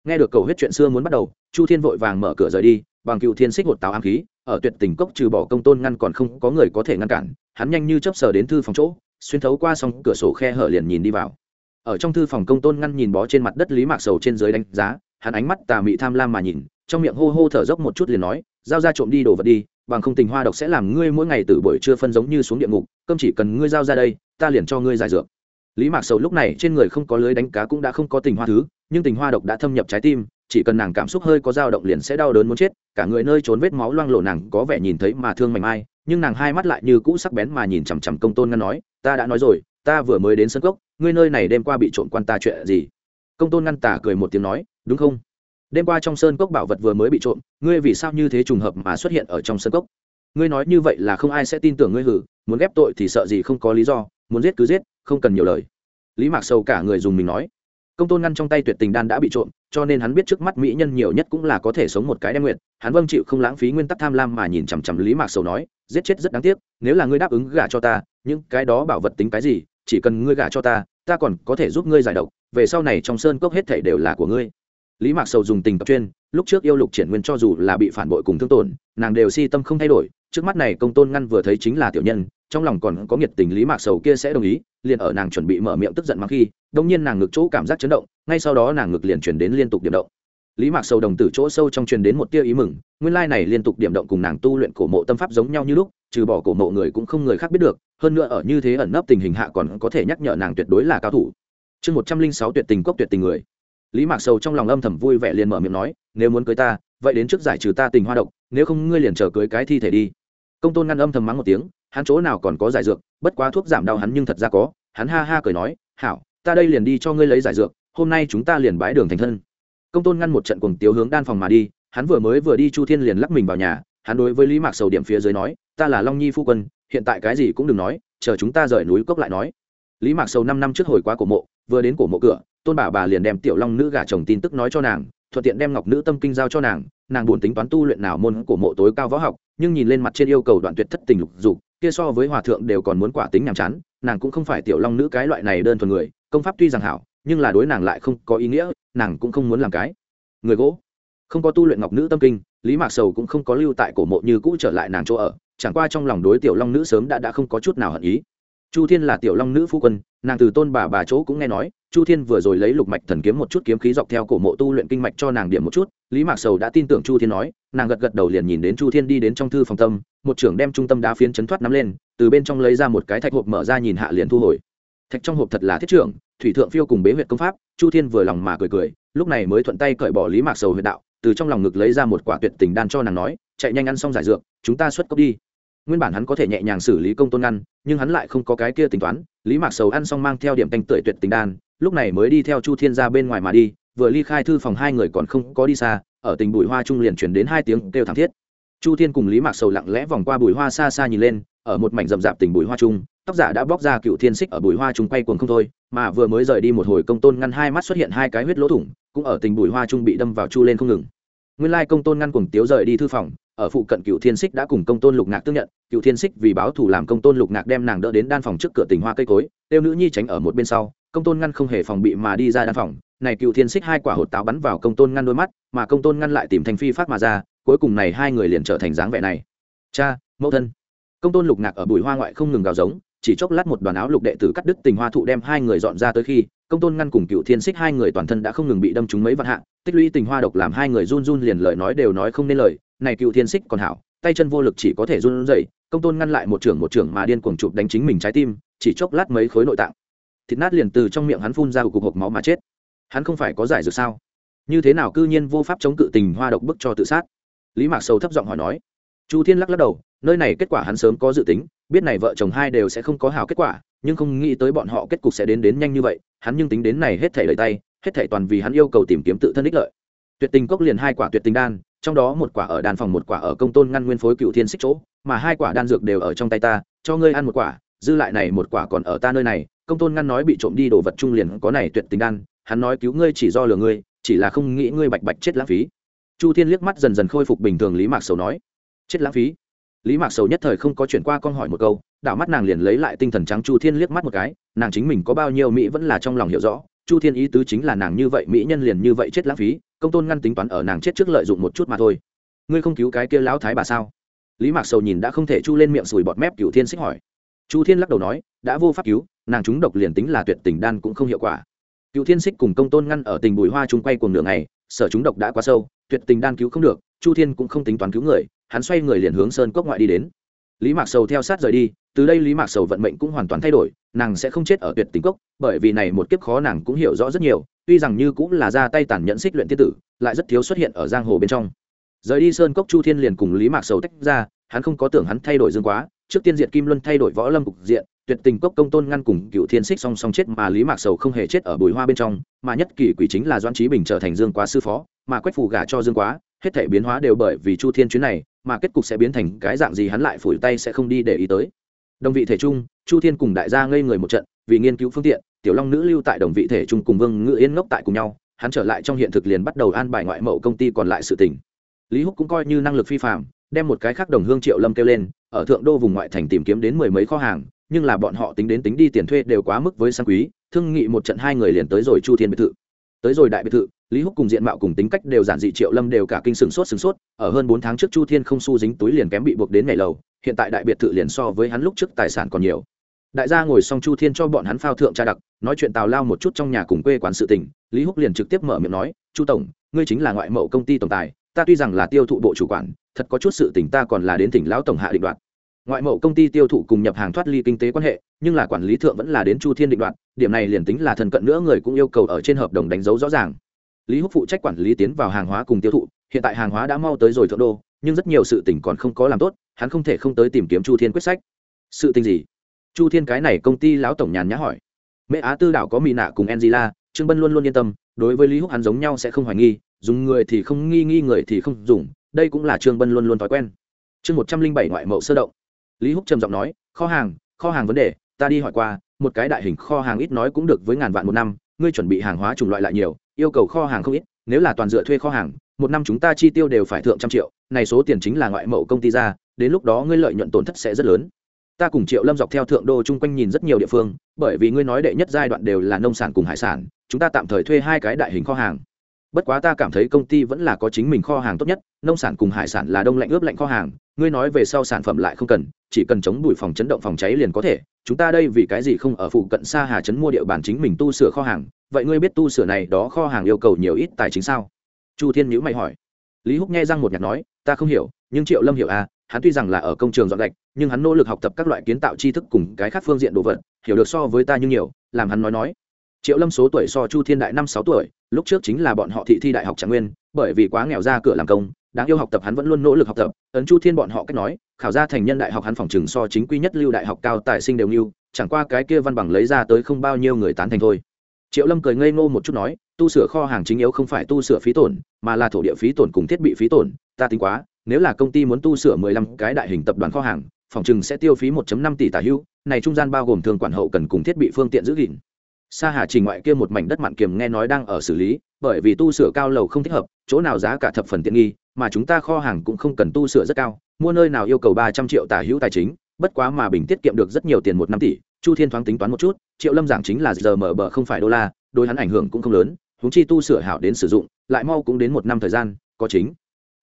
Nghe được cầu hết chuyện xưa muốn bắt đầu, chu thiên vội vàng mở cửa rời đi, bằng cựu thiên xích hột táo ám khí, ở tuyệt tình cốc trừ bỏ công tôn ngăn còn không có người có thể ngăn cản, hắn nhanh như chấp sờ đến thư phòng chỗ, xuyên thấu qua xong cửa sổ khe hở liền nhìn đi vào ở trong thư phòng công tôn ngăn nhìn bó trên mặt đất lý mạc sầu trên dưới đánh giá, hắn ánh mắt tà mị tham lam mà nhìn, trong miệng hô hô thở dốc một chút liền nói, giao ra trộm đi đồ vật đi, bằng không tình hoa độc sẽ làm ngươi mỗi ngày từ buổi trưa phân giống như xuống địa ngục, cơm chỉ cần ngươi giao ra đây, ta liền cho ngươi giải dược. Lý mạc sầu lúc này trên người không có lưới đánh cá cũng đã không có tình hoa thứ, nhưng tình hoa độc đã thâm nhập trái tim, chỉ cần nàng cảm xúc hơi có dao động liền sẽ đau đớn muốn chết, cả người nơi trốn vết máu loang lộ nàng có vẻ nhìn thấy mà thương mảnh mai, nhưng nàng hai mắt lại như cũ sắc bén mà nhìn chằm chằm công tôn ngăn nói, ta đã nói rồi, ta vừa mới đến sân cốc ngươi nơi này đêm qua bị trộm quan ta chuyện gì? Công tôn ngăn tả cười một tiếng nói, đúng không? Đêm qua trong sơn cốc bảo vật vừa mới bị trộm, ngươi vì sao như thế trùng hợp mà xuất hiện ở trong sơn cốc? Ngươi nói như vậy là không ai sẽ tin tưởng ngươi hử, muốn ghép tội thì sợ gì không có lý do, muốn giết cứ giết, không cần nhiều lời. Lý mạc sầu cả người dùng mình nói. Công tôn ngăn trong tay tuyệt tình đan đã bị trộm, cho nên hắn biết trước mắt mỹ nhân nhiều nhất cũng là có thể sống một cái đem nguyện hắn vâng chịu không lãng phí nguyên tắc tham lam mà nhìn chằm chằm lý mạc sầu nói, giết chết rất đáng tiếc, nếu là ngươi đáp ứng gả cho ta, những cái đó bảo vật tính cái gì chỉ cần ngươi gả cho ta ta còn có thể giúp ngươi giải độc, về sau này trong sơn cốc hết thể đều là của ngươi. Lý mạc sầu dùng tình tập chuyên, lúc trước yêu lục triển nguyên cho dù là bị phản bội cùng thương tổn, nàng đều si tâm không thay đổi, trước mắt này công tôn ngăn vừa thấy chính là tiểu nhân, trong lòng còn có nhiệt tình lý mạc sầu kia sẽ đồng ý, liền ở nàng chuẩn bị mở miệng tức giận mắng khi, đông nhiên nàng ngực chỗ cảm giác chấn động, ngay sau đó nàng ngực liền chuyển đến liên tục điểm động. Lý mạc sầu đồng tử chỗ sâu trong truyền đến một tia ý mừng, nguyên lai này liên tục điểm động cùng nàng tu luyện cổ mộ tâm pháp giống nhau như lúc, trừ bỏ cổ mộ người cũng không người khác biết được hơn nữa ở như thế ẩn nấp tình hình hạ còn có thể nhắc nhở nàng tuyệt đối là cao thủ. Chương một trăm linh sáu tuyệt tình cốc tuyệt tình người. Lý mạc sầu trong lòng âm thầm vui vẻ liền mở miệng nói, nếu muốn cưới ta, vậy đến trước giải trừ ta tình hoa độc, nếu không ngươi liền chờ cưới cái thi thể đi. Công tôn ngăn âm thầm mắng một tiếng, hắn chỗ nào còn có giải dược, bất quá thuốc giảm đau hắn nhưng thật ra có. Hắn ha ha cười nói, hảo, ta đây liền đi cho ngươi lấy giải dược, hôm nay chúng ta liền bái đường thành thân. Công tôn ngăn một trận cùng tiếu hướng đan phòng mà đi, hắn vừa mới vừa đi chu thiên liền lắc mình vào nhà, hắn đối với lý mạc sầu điểm phía dưới nói, ta là long nhi phu quân hiện tại cái gì cũng đừng nói, chờ chúng ta rời núi cốc lại nói. Lý mạc sầu năm năm trước hồi qua cổ mộ, vừa đến cổ mộ cửa, tôn bà bà liền đem tiểu long nữ gả chồng tin tức nói cho nàng, thuận tiện đem ngọc nữ tâm kinh giao cho nàng nàng buồn tính toán tu luyện nào môn cổ mộ tối cao võ học, nhưng nhìn lên mặt trên yêu cầu đoạn tuyệt thất tình lục dục, kia so với hòa thượng đều còn muốn quả tính nhàm chán, nàng cũng không phải tiểu long nữ cái loại này đơn thuần người, công pháp tuy rằng hảo, nhưng là đối nàng lại không có ý nghĩa, nàng cũng không muốn làm cái. Người gỗ. Không có tu luyện ngọc nữ tâm kinh, lý mạc sầu cũng không có lưu tại cổ mộ như cũ trở lại nàng chỗ ở chẳng qua trong lòng đối tiểu long nữ sớm đã đã không có chút nào hận ý. Chu thiên là tiểu long nữ phu quân, nàng từ tôn bà bà chỗ cũng nghe nói, chu thiên vừa rồi lấy lục mạch thần kiếm một chút kiếm khí dọc theo cổ mộ tu luyện kinh mạch cho nàng điểm một chút, lý mạc sầu đã tin tưởng chu thiên nói, nàng gật gật đầu liền nhìn đến chu thiên đi đến trong thư phòng tâm, một trưởng đem trung tâm đá phiến chấn thoát nắm lên, từ bên trong lấy ra một cái thạch hộp mở ra nhìn hạ liền thu hồi. Thạch trong hộp thật là thiết trưởng, thủy thượng phiêu cùng bế huyện công pháp, chu thiên vừa lòng mà cười cười, lúc này mới thuận tay cởi bỏ lý mạc sầu huyện đạo, từ trong lòng ngực lấy ra một quả tuyệt tình đan cho nàng nói, chạy nhanh ăn xong giải dược, chúng ta xuất cốc đi nguyên bản hắn có thể nhẹ nhàng xử lý công tôn ngăn, nhưng hắn lại không có cái kia tính toán. Lý mạc sầu ăn xong mang theo điểm canh tưởi tuyệt tình đan, lúc này mới đi theo chu thiên ra bên ngoài mà đi, vừa ly khai thư phòng hai người còn không có đi xa, ở tình bụi hoa trung liền chuyển đến hai tiếng kêu thảm thiết. Chu thiên cùng lý mạc sầu lặng lẽ vòng qua bụi hoa xa xa nhìn lên, ở một mảnh rậm rạp tình bụi hoa trung, tóc giả đã bóc ra cựu thiên xích ở bụi hoa trung quay cuồng không thôi, mà vừa mới rời đi một hồi công tôn ngăn hai mắt xuất hiện hai cái huyết lỗ thủng, cũng ở tình bụi hoa trung bị đâm vào chu lên không ngừng. Nguyên lai công tôn ngăn cuồng tiếu rời đi thư phòng ở phụ cận cựu thiên xích đã cùng công tôn lục ngạc tương nhận cựu thiên xích vì báo thù làm công tôn lục ngạc đem nàng đỡ đến đan phòng trước cửa tình hoa cây cối, tiêu nữ nhi tránh ở một bên sau, công tôn ngăn không hề phòng bị mà đi ra đan phòng. Này cựu thiên xích hai quả hột táo bắn vào công tôn ngăn đôi mắt, mà công tôn ngăn lại tìm thành phi phát mà ra, cuối cùng này hai người liền trở thành dáng vẻ này. Cha, mẫu thân. Công tôn lục ngạc ở bụi hoa ngoại không ngừng gào giống, chỉ chốc lát một đoàn áo lục đệ tử cắt đứt tình hoa thụ đem hai người dọn ra tới khi, công tôn ngăn cùng cựu thiên xích hai người toàn thân đã không ngừng bị đâm trúng mấy vạn hạ, tích lũy tình hoa độc làm hai người run run liền lời nói đều nói không nên lời này cựu thiên xích còn hảo, tay chân vô lực chỉ có thể run rẩy, công tôn ngăn lại một trưởng một trưởng mà điên cuồng chụp đánh chính mình trái tim, chỉ chốc lát mấy khối nội tạng. Thịt nát liền từ trong miệng hắn phun ra cục hộp máu mà chết. Hắn không phải có giải dược sao? Như thế nào cư nhiên vô pháp chống cự tình hoa độc bức cho tự sát? Lý mạc sầu thấp giọng hỏi nói. Chu thiên lắc lắc đầu, nơi này kết quả hắn sớm có dự tính, biết này vợ chồng hai đều sẽ không có hào kết quả, nhưng không nghĩ tới bọn họ kết cục sẽ đến đến nhanh như vậy, hắn nhưng tính đến này hết thể lời tay, hết thể toàn vì hắn yêu cầu tìm kiếm tự thân ích lợi. Tuyệt tình cốc liền hai quả tuyệt tình đan trong đó một quả ở đàn phòng một quả ở công tôn ngăn nguyên phối cựu thiên xích chỗ, mà hai quả đan dược đều ở trong tay ta, cho ngươi ăn một quả, dư lại này một quả còn ở ta nơi này, công tôn ngăn nói bị trộm đi đồ vật trung liền có này tuyệt tình đan, hắn nói cứu ngươi chỉ do lừa ngươi, chỉ là không nghĩ ngươi bạch bạch chết lãng phí. Chu thiên liếc mắt dần dần khôi phục bình thường lý mạc sầu nói, chết lãng phí. Lý mạc sầu nhất thời không có chuyển qua con hỏi một câu, đảo mắt nàng liền lấy lại tinh thần trắng chu thiên liếc mắt một cái, nàng chính mình có bao nhiêu mỹ vẫn là trong lòng hiểu rõ chu thiên ý tứ chính là nàng như vậy, mỹ nhân liền như vậy chết lãng phí, công tôn ngăn tính toán ở nàng chết trước lợi dụng một chút mà thôi. Ngươi không cứu cái kia lão thái bà sao? Lý mạc sầu nhìn đã không thể chu lên miệng sùi bọt mép cựu thiên xích hỏi. Chu thiên lắc đầu nói, đã vô pháp cứu, nàng chúng độc liền tính là tuyệt tình đan cũng không hiệu quả. Cựu thiên xích cùng công tôn ngăn ở tình bùi hoa chung quay cùng nửa ngày, sở chúng độc đã quá sâu, tuyệt tình đan cứu không được, chu thiên cũng không tính toán cứu người, hắn xoay người liền hướng sơn cốc ngoại đi đến. Lý mạc sầu theo sát rời đi từ đây lý mạc sầu vận mệnh cũng hoàn toàn thay đổi, nàng sẽ không chết ở tuyệt tình cốc, bởi vì này một kiếp khó nàng cũng hiểu rõ rất nhiều, tuy rằng như cũng là ra tay tàn nhẫn xích luyện tiên tử, lại rất thiếu xuất hiện ở giang hồ bên trong. Rời đi sơn cốc chu thiên liền cùng lý mạc sầu tách ra, hắn không có tưởng hắn thay đổi dương quá, trước tiên diện kim luân thay đổi võ lâm cục diện, tuyệt tình cốc công tôn ngăn cùng cựu thiên xích song song chết mà lý mạc sầu không hề chết ở bùi hoa bên trong, mà nhất kỳ quỷ chính là doan trí bình trở thành dương quá sư phó, mà quách phù gả cho dương quá, hết thể biến hóa đều bởi vì chu thiên chuyến này, mà kết cục sẽ biến thành cái dạng gì hắn lại phủi tay sẽ không đi để ý tới đồng vị thể trung chu thiên cùng đại gia ngây người một trận, vì nghiên cứu phương tiện, tiểu long nữ lưu tại đồng vị thể trung cùng vương ngự yên ngốc tại cùng nhau, hắn trở lại trong hiện thực liền bắt đầu an bài ngoại mậu công ty còn lại sự tình. Lý húc cũng coi như năng lực phi phạm đem một cái khác đồng hương triệu lâm kêu lên, ở thượng đô vùng ngoại thành tìm kiếm đến mười mấy kho hàng, nhưng là bọn họ tính đến tính đi tiền thuê đều quá mức với sang quý, thương nghị một trận hai người liền tới rồi chu thiên biệt thự. Tới rồi đại biệt thự lý húc cùng diện mạo cùng tính cách đều giản dị, triệu lâm đều cả kinh sừng sốt sừng sốt, ở hơn bốn tháng trước chu thiên không su dính túi liền kém bị buộc đến ngày lầu, hiện tại đại biệt thự liền so với hắn lúc trước tài sản còn nhiều. Đại gia ngồi xong chu thiên cho bọn hắn phao thượng trà đặc, nói chuyện tào lao một chút trong nhà cùng quê quán sự tình, lý húc liền trực tiếp mở miệng nói, chu tổng, ngươi chính là ngoại mậu công ty tổng tài, ta tuy rằng là tiêu thụ bộ chủ quản, thật có chút sự tình ta còn là đến tỉnh lão tổng hạ định đoạt. Ngoại mậu công ty tiêu thụ cùng nhập hàng thoát ly kinh tế quan hệ, nhưng là quản lý thượng vẫn là đến chu thiên định đoạt, điểm này liền tính là thần cận nữa người cũng yêu cầu ở trên hợp đồng đánh dấu rõ ràng lý húc phụ trách quản lý tiến vào hàng hóa cùng tiêu thụ, hiện tại hàng hóa đã mau tới rồi thượng đô, nhưng rất nhiều sự tình còn không có làm tốt, hắn không thể không tới tìm kiếm chu thiên quyết sách. Sự tình gì? Chu thiên cái này công ty lão tổng nhàn nhã hỏi. Mẹ á tư đảo có mỹ nạ cùng angela, trương bân luôn luôn yên tâm, đối với lý húc hắn giống nhau sẽ không hoài nghi, dùng người thì không nghi nghi người thì không dùng, đây cũng là trương bân luôn luôn thói quen. Chương một trăm linh bảy ngoại mẫu sơ động. Lý húc trầm giọng nói, kho hàng kho hàng vấn đề, ta đi hỏi qua, một cái đại hình kho hàng ít nói cũng được với ngàn vạn một năm, ngươi chuẩn bị hàng hóa chủng loại lại nhiều yêu cầu kho hàng không ít, nếu là toàn dựa thuê kho hàng, một năm chúng ta chi tiêu đều phải thượng trăm triệu, này số tiền chính là ngoại mậu công ty ra, đến lúc đó ngươi lợi nhuận tổn thất sẽ rất lớn. Ta cùng triệu lâm dọc theo thượng đô chung quanh nhìn rất nhiều địa phương, bởi vì ngươi nói đệ nhất giai đoạn đều là nông sản cùng hải sản, chúng ta tạm thời thuê hai cái đại hình kho hàng. Bất quá ta cảm thấy công ty vẫn là có chính mình kho hàng tốt nhất, nông sản cùng hải sản là đông lạnh ướp lạnh kho hàng ngươi nói về sau sản phẩm lại không cần, chỉ cần chống đùi phòng chấn động phòng cháy liền có thể. Chúng ta đây vì cái gì không ở phụ cận xa hà chấn mua địa bàn chính mình tu sửa kho hàng? Vậy ngươi biết tu sửa này đó kho hàng yêu cầu nhiều ít tài chính sao? Chu thiên nhữ mày hỏi. Lý húc nghe răng một nhạc nói, ta không hiểu, nhưng triệu lâm hiểu à hắn tuy rằng là ở công trường dọn gạch, nhưng hắn nỗ lực học tập các loại kiến tạo tri thức cùng cái khác phương diện đồ vật, hiểu được so với ta như nhiều, làm hắn nói nói. Triệu lâm số tuổi so chu thiên đại năm sáu tuổi, lúc trước chính là bọn họ thị thi đại học trạng nguyên, bởi vì quá nghèo ra cửa làm công đáng yêu học tập hắn vẫn luôn nỗ lực học tập, ấn chu thiên bọn họ cách nói, khảo ra thành nhân đại học hắn phòng chừng so chính quy nhất lưu đại học cao tài sinh đều lưu chẳng qua cái kia văn bằng lấy ra tới không bao nhiêu người tán thành thôi. Triệu lâm cười ngây ngô một chút nói, tu sửa kho hàng chính yếu không phải tu sửa phí tổn, mà là thổ địa phí tổn cùng thiết bị phí tổn, ta tính quá, nếu là công ty muốn tu sửa mười lăm cái đại hình tập đoàn kho hàng, phòng chừng sẽ tiêu phí 1 năm tỷ tả hữu này trung gian bao gồm thường quản hậu cần cùng thiết bị phương tiện giữ gìn. Sa hà trình ngoại kia một mảnh đất mặn kiềm nghe nói đang ở xử lý, bởi vì tu sửa cao lầu không thích hợp, chỗ nào giá cả thập phần tiện nghi mà chúng ta kho hàng cũng không cần tu sửa rất cao, mua nơi nào yêu cầu ba trăm triệu tả hữu tài chính, bất quá mà bình tiết kiệm được rất nhiều tiền một năm tỷ, chu thiên thoáng tính toán một chút, triệu lâm giảng chính là giờ mở bờ không phải đô la, đối hắn ảnh hưởng cũng không lớn, huống chi tu sửa hảo đến sử dụng, lại mau cũng đến một năm thời gian, có chính.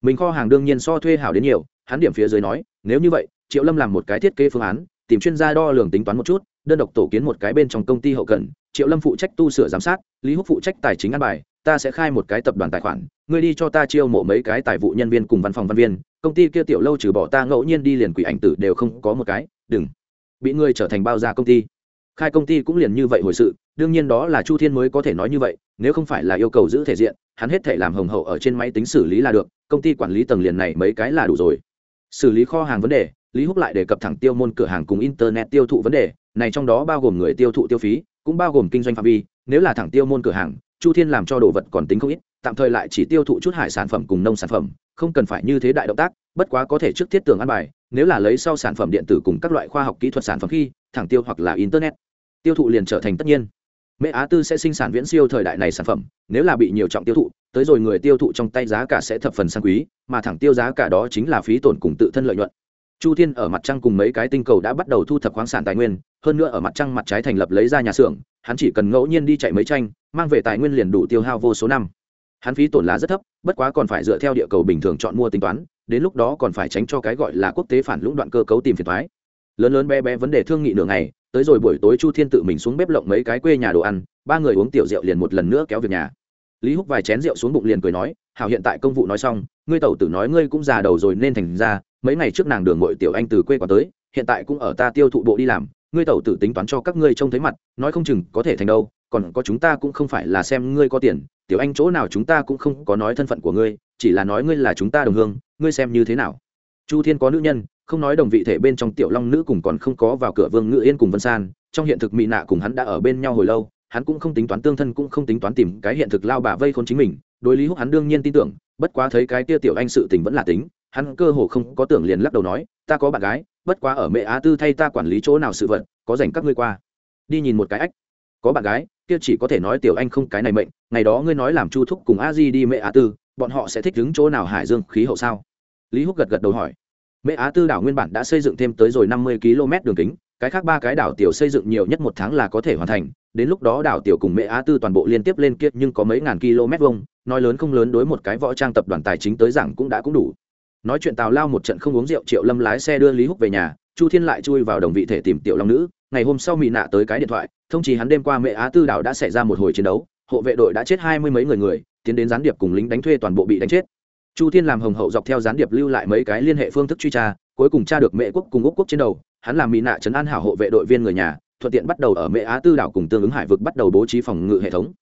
Mình kho hàng đương nhiên so thuê hảo đến nhiều, hắn điểm phía dưới nói, nếu như vậy, triệu lâm làm một cái thiết kế phương án, tìm chuyên gia đo lường tính toán một chút, đơn độc tổ kiến một cái bên trong công ty hậu cần, triệu lâm phụ trách tu sửa giám sát, lý húc phụ trách tài chính ăn bài ta sẽ khai một cái tập đoàn tài khoản, ngươi đi cho ta chiêu mộ mấy cái tài vụ nhân viên cùng văn phòng văn viên, công ty kia tiểu lâu trừ bỏ ta ngẫu nhiên đi liền quỷ ảnh tử đều không có một cái, đừng. Bị ngươi trở thành bao gia công ty. Khai công ty cũng liền như vậy hồi sự, đương nhiên đó là chu thiên mới có thể nói như vậy, nếu không phải là yêu cầu giữ thể diện, hắn hết thể làm hồng hậu ở trên máy tính xử lý là được, công ty quản lý tầng liền này mấy cái là đủ rồi. Xử lý kho hàng vấn đề, lý húc lại đề cập thẳng tiêu môn cửa hàng cùng internet tiêu thụ vấn đề, này trong đó bao gồm người tiêu thụ tiêu phí, cũng bao gồm kinh doanh phạm vi, nếu là thẳng tiêu môn cửa hàng chu thiên làm cho đồ vật còn tính không ít, tạm thời lại chỉ tiêu thụ chút hải sản phẩm cùng nông sản phẩm, không cần phải như thế đại động tác, bất quá có thể trước thiết tưởng ăn bài, nếu là lấy sau sản phẩm điện tử cùng các loại khoa học kỹ thuật sản phẩm khi, thẳng tiêu hoặc là internet. Tiêu thụ liền trở thành tất nhiên. Mẹ á tư sẽ sinh sản viễn siêu thời đại này sản phẩm, nếu là bị nhiều trọng tiêu thụ, tới rồi người tiêu thụ trong tay giá cả sẽ thập phần sang quý, mà thẳng tiêu giá cả đó chính là phí tổn cùng tự thân lợi nhuận chu thiên ở mặt trăng cùng mấy cái tinh cầu đã bắt đầu thu thập khoáng sản tài nguyên, hơn nữa ở mặt trăng mặt trái thành lập lấy ra nhà xưởng, hắn chỉ cần ngẫu nhiên đi chạy mấy tranh, mang về tài nguyên liền đủ tiêu hao vô số năm. Hắn phí tổn lá rất thấp, bất quá còn phải dựa theo địa cầu bình thường chọn mua tính toán, đến lúc đó còn phải tránh cho cái gọi là quốc tế phản lũng đoạn cơ cấu tìm phiền thoái. Lớn lớn bé bé vấn đề thương nghị nửa ngày, tới rồi buổi tối chu thiên tự mình xuống bếp lộng mấy cái quê nhà đồ ăn, ba người uống tiểu rượu liền một lần nữa kéo việc nhà. Lý húc vài chén rượu xuống bụng liền cười nói, hảo hiện tại công vụ nói xong, ngươi tẩu tử nói ngươi cũng già đầu rồi nên thành ra mấy ngày trước nàng đường ngội tiểu anh từ quê qua tới, hiện tại cũng ở ta tiêu thụ bộ đi làm, ngươi tẩu tử tính toán cho các ngươi trông thấy mặt, nói không chừng có thể thành đâu, còn có chúng ta cũng không phải là xem ngươi có tiền, tiểu anh chỗ nào chúng ta cũng không có nói thân phận của ngươi, chỉ là nói ngươi là chúng ta đồng hương, ngươi xem như thế nào. Chu thiên có nữ nhân, không nói đồng vị thể bên trong tiểu long nữ cùng còn không có vào cửa vương ngự yên cùng vân san, trong hiện thực mỹ nạ cùng hắn đã ở bên nhau hồi lâu, hắn cũng không tính toán tương thân cũng không tính toán tìm cái hiện thực lao bà vây khốn chính mình, đối lý húc hắn đương nhiên tin tưởng, bất quá thấy cái kia tiểu anh sự tình vẫn là tính hắn cơ hồ không có tưởng liền lắc đầu nói, ta có bạn gái, bất quá ở mẹ á tư thay ta quản lý chỗ nào sự vật, có dành các ngươi qua. Đi nhìn một cái ách. Có bạn gái, kia chỉ có thể nói tiểu anh không cái này mệnh, ngày đó ngươi nói làm chu thúc cùng a di đi mẹ á tư, bọn họ sẽ thích đứng chỗ nào hải dương khí hậu sao? Lý húc gật gật đầu hỏi. Mẹ á tư đảo nguyên bản đã xây dựng thêm tới rồi năm mươi km đường kính, cái khác ba cái đảo tiểu xây dựng nhiều nhất một tháng là có thể hoàn thành, đến lúc đó đảo tiểu cùng mẹ á tư toàn bộ liên tiếp lên kiệt nhưng có mấy ngàn km vuông, nói lớn không lớn đối một cái võ trang tập đoàn tài chính tới rằng cũng đã cũng đủ nói chuyện tào lao một trận không uống rượu, triệu lâm lái xe đưa lý húc về nhà, chu thiên lại chui vào đồng vị thể tìm tiểu long nữ. Ngày hôm sau mỹ nạ tới cái điện thoại, thông chí hắn đêm qua mẹ á tư đảo đã xảy ra một hồi chiến đấu, hộ vệ đội đã chết hai mươi mấy người người, tiến đến gián điệp cùng lính đánh thuê toàn bộ bị đánh chết. Chu thiên làm hồng hậu dọc theo gián điệp lưu lại mấy cái liên hệ phương thức truy tra, cuối cùng tra được mẹ quốc cùng úc quốc trên đầu. Hắn làm mỹ nạ trấn an hảo hộ vệ đội viên người nhà, thuận tiện bắt đầu ở mẹ á tư đảo cùng tương ứng hải vực bắt đầu bố trí phòng ngự hệ thống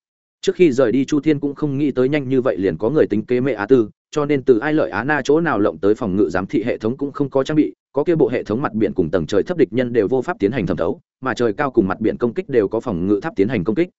trước khi rời đi chu thiên cũng không nghĩ tới nhanh như vậy liền có người tính kế mẹ á tư, cho nên từ ai lợi á na chỗ nào lộng tới phòng ngự giám thị hệ thống cũng không có trang bị, có kia bộ hệ thống mặt biển cùng tầng trời thấp địch nhân đều vô pháp tiến hành thẩm thấu, mà trời cao cùng mặt biển công kích đều có phòng ngự tháp tiến hành công kích.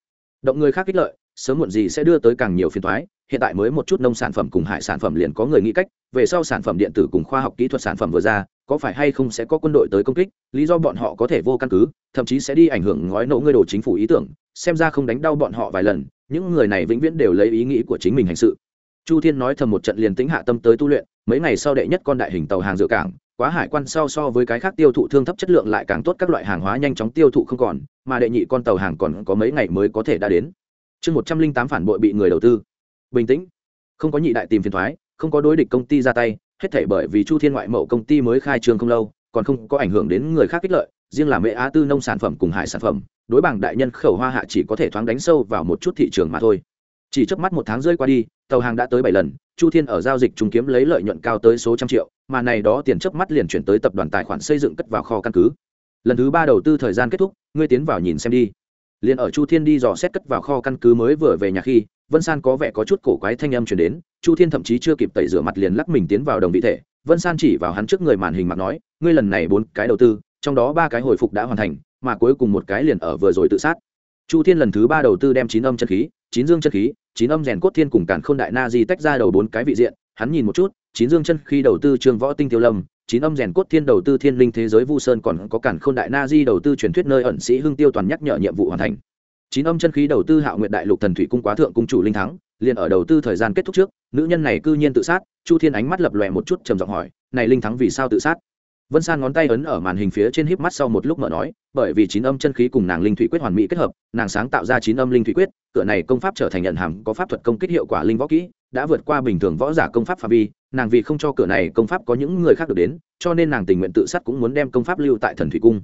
Động người khác kích lợi, sớm muộn gì sẽ đưa tới càng nhiều phiền thoái hiện tại mới một chút nông sản phẩm cùng hải sản phẩm liền có người nghĩ cách, về sau sản phẩm điện tử cùng khoa học kỹ thuật sản phẩm vừa ra, có phải hay không sẽ có quân đội tới công kích, lý do bọn họ có thể vô căn cứ, thậm chí sẽ đi ảnh hưởng ngói nổ ngươi đồ chính phủ ý tưởng, xem ra không đánh đau bọn họ vài lần những người này vĩnh viễn đều lấy ý nghĩ của chính mình hành sự. Chu thiên nói thầm một trận liền tính hạ tâm tới tu luyện, mấy ngày sau đệ nhất con đại hình tàu hàng dựa cảng, quá hải quan sau so với cái khác tiêu thụ thương thấp chất lượng lại càng tốt các loại hàng hóa nhanh chóng tiêu thụ không còn, mà đệ nhị con tàu hàng còn có mấy ngày mới có thể đã đến. Chương một trăm linh tám phản bội bị người đầu tư. Bình tĩnh. Không có nhị đại tìm phiền thoái, không có đối địch công ty ra tay, hết thể bởi vì chu thiên ngoại mậu công ty mới khai trương không lâu còn không có ảnh hưởng đến người khác kích lợi, riêng là mễ á tư nông sản phẩm cùng hải sản phẩm, đối bảng đại nhân khẩu hoa hạ chỉ có thể thoáng đánh sâu vào một chút thị trường mà thôi. Chỉ trước mắt một tháng rơi qua đi, tàu hàng đã tới bảy lần, chu thiên ở giao dịch trùng kiếm lấy lợi nhuận cao tới số trăm triệu, mà này đó tiền chớp mắt liền chuyển tới tập đoàn tài khoản xây dựng cất vào kho căn cứ. Lần thứ ba đầu tư thời gian kết thúc, ngươi tiến vào nhìn xem đi. Liền ở chu thiên đi dò xét cất vào kho căn cứ mới vừa về nhà khi, vân san có vẻ có chút cổ quái thanh âm chuyển đến, chu thiên thậm chí chưa kịp tẩy rửa mặt liền lắc mình tiến vào đồng vị thể vân san chỉ vào hắn trước người màn hình mặt nói, ngươi lần này bốn cái đầu tư, trong đó ba cái hồi phục đã hoàn thành, mà cuối cùng một cái liền ở vừa rồi tự sát. Chu thiên lần thứ ba đầu tư đem chín âm chân khí, chín dương chân khí, chín âm rèn cốt thiên cùng càn k h ô n đại na di tách ra đầu bốn cái vị diện. Hắn nhìn một chút, chín dương chân khi đầu tư trường võ tinh tiêu lâm, chín âm rèn cốt thiên đầu tư thiên linh thế giới vu sơn còn có càn k h ô n đại na di đầu tư truyền thuyết nơi ẩn sĩ hưng tiêu toàn nhắc nhở nhiệm vụ hoàn thành. Chín âm chân khí đầu tư hạo nguyện đại lục thần thủy cung quá thượng cung chủ linh thắng, liền ở đầu tư thời gian kết thúc trước, nữ nhân này cư nhiên tự sát chu thiên ánh mắt lập lòe một chút trầm giọng hỏi, này linh thắng vì sao tự sát? Vân san ngón tay ấn ở màn hình phía trên híp mắt sau một lúc mở nói, bởi vì chín âm chân khí cùng nàng linh thủy quyết hoàn mỹ kết hợp, nàng sáng tạo ra chín âm linh thủy quyết cửa này công pháp trở thành nhận hàm có pháp thuật công kích hiệu quả linh võ kỹ, đã vượt qua bình thường võ giả công pháp phạm vi, nàng vì không cho cửa này công pháp có những người khác được đến, cho nên nàng tình nguyện tự sát cũng muốn đem công pháp lưu tại thần thủy cung.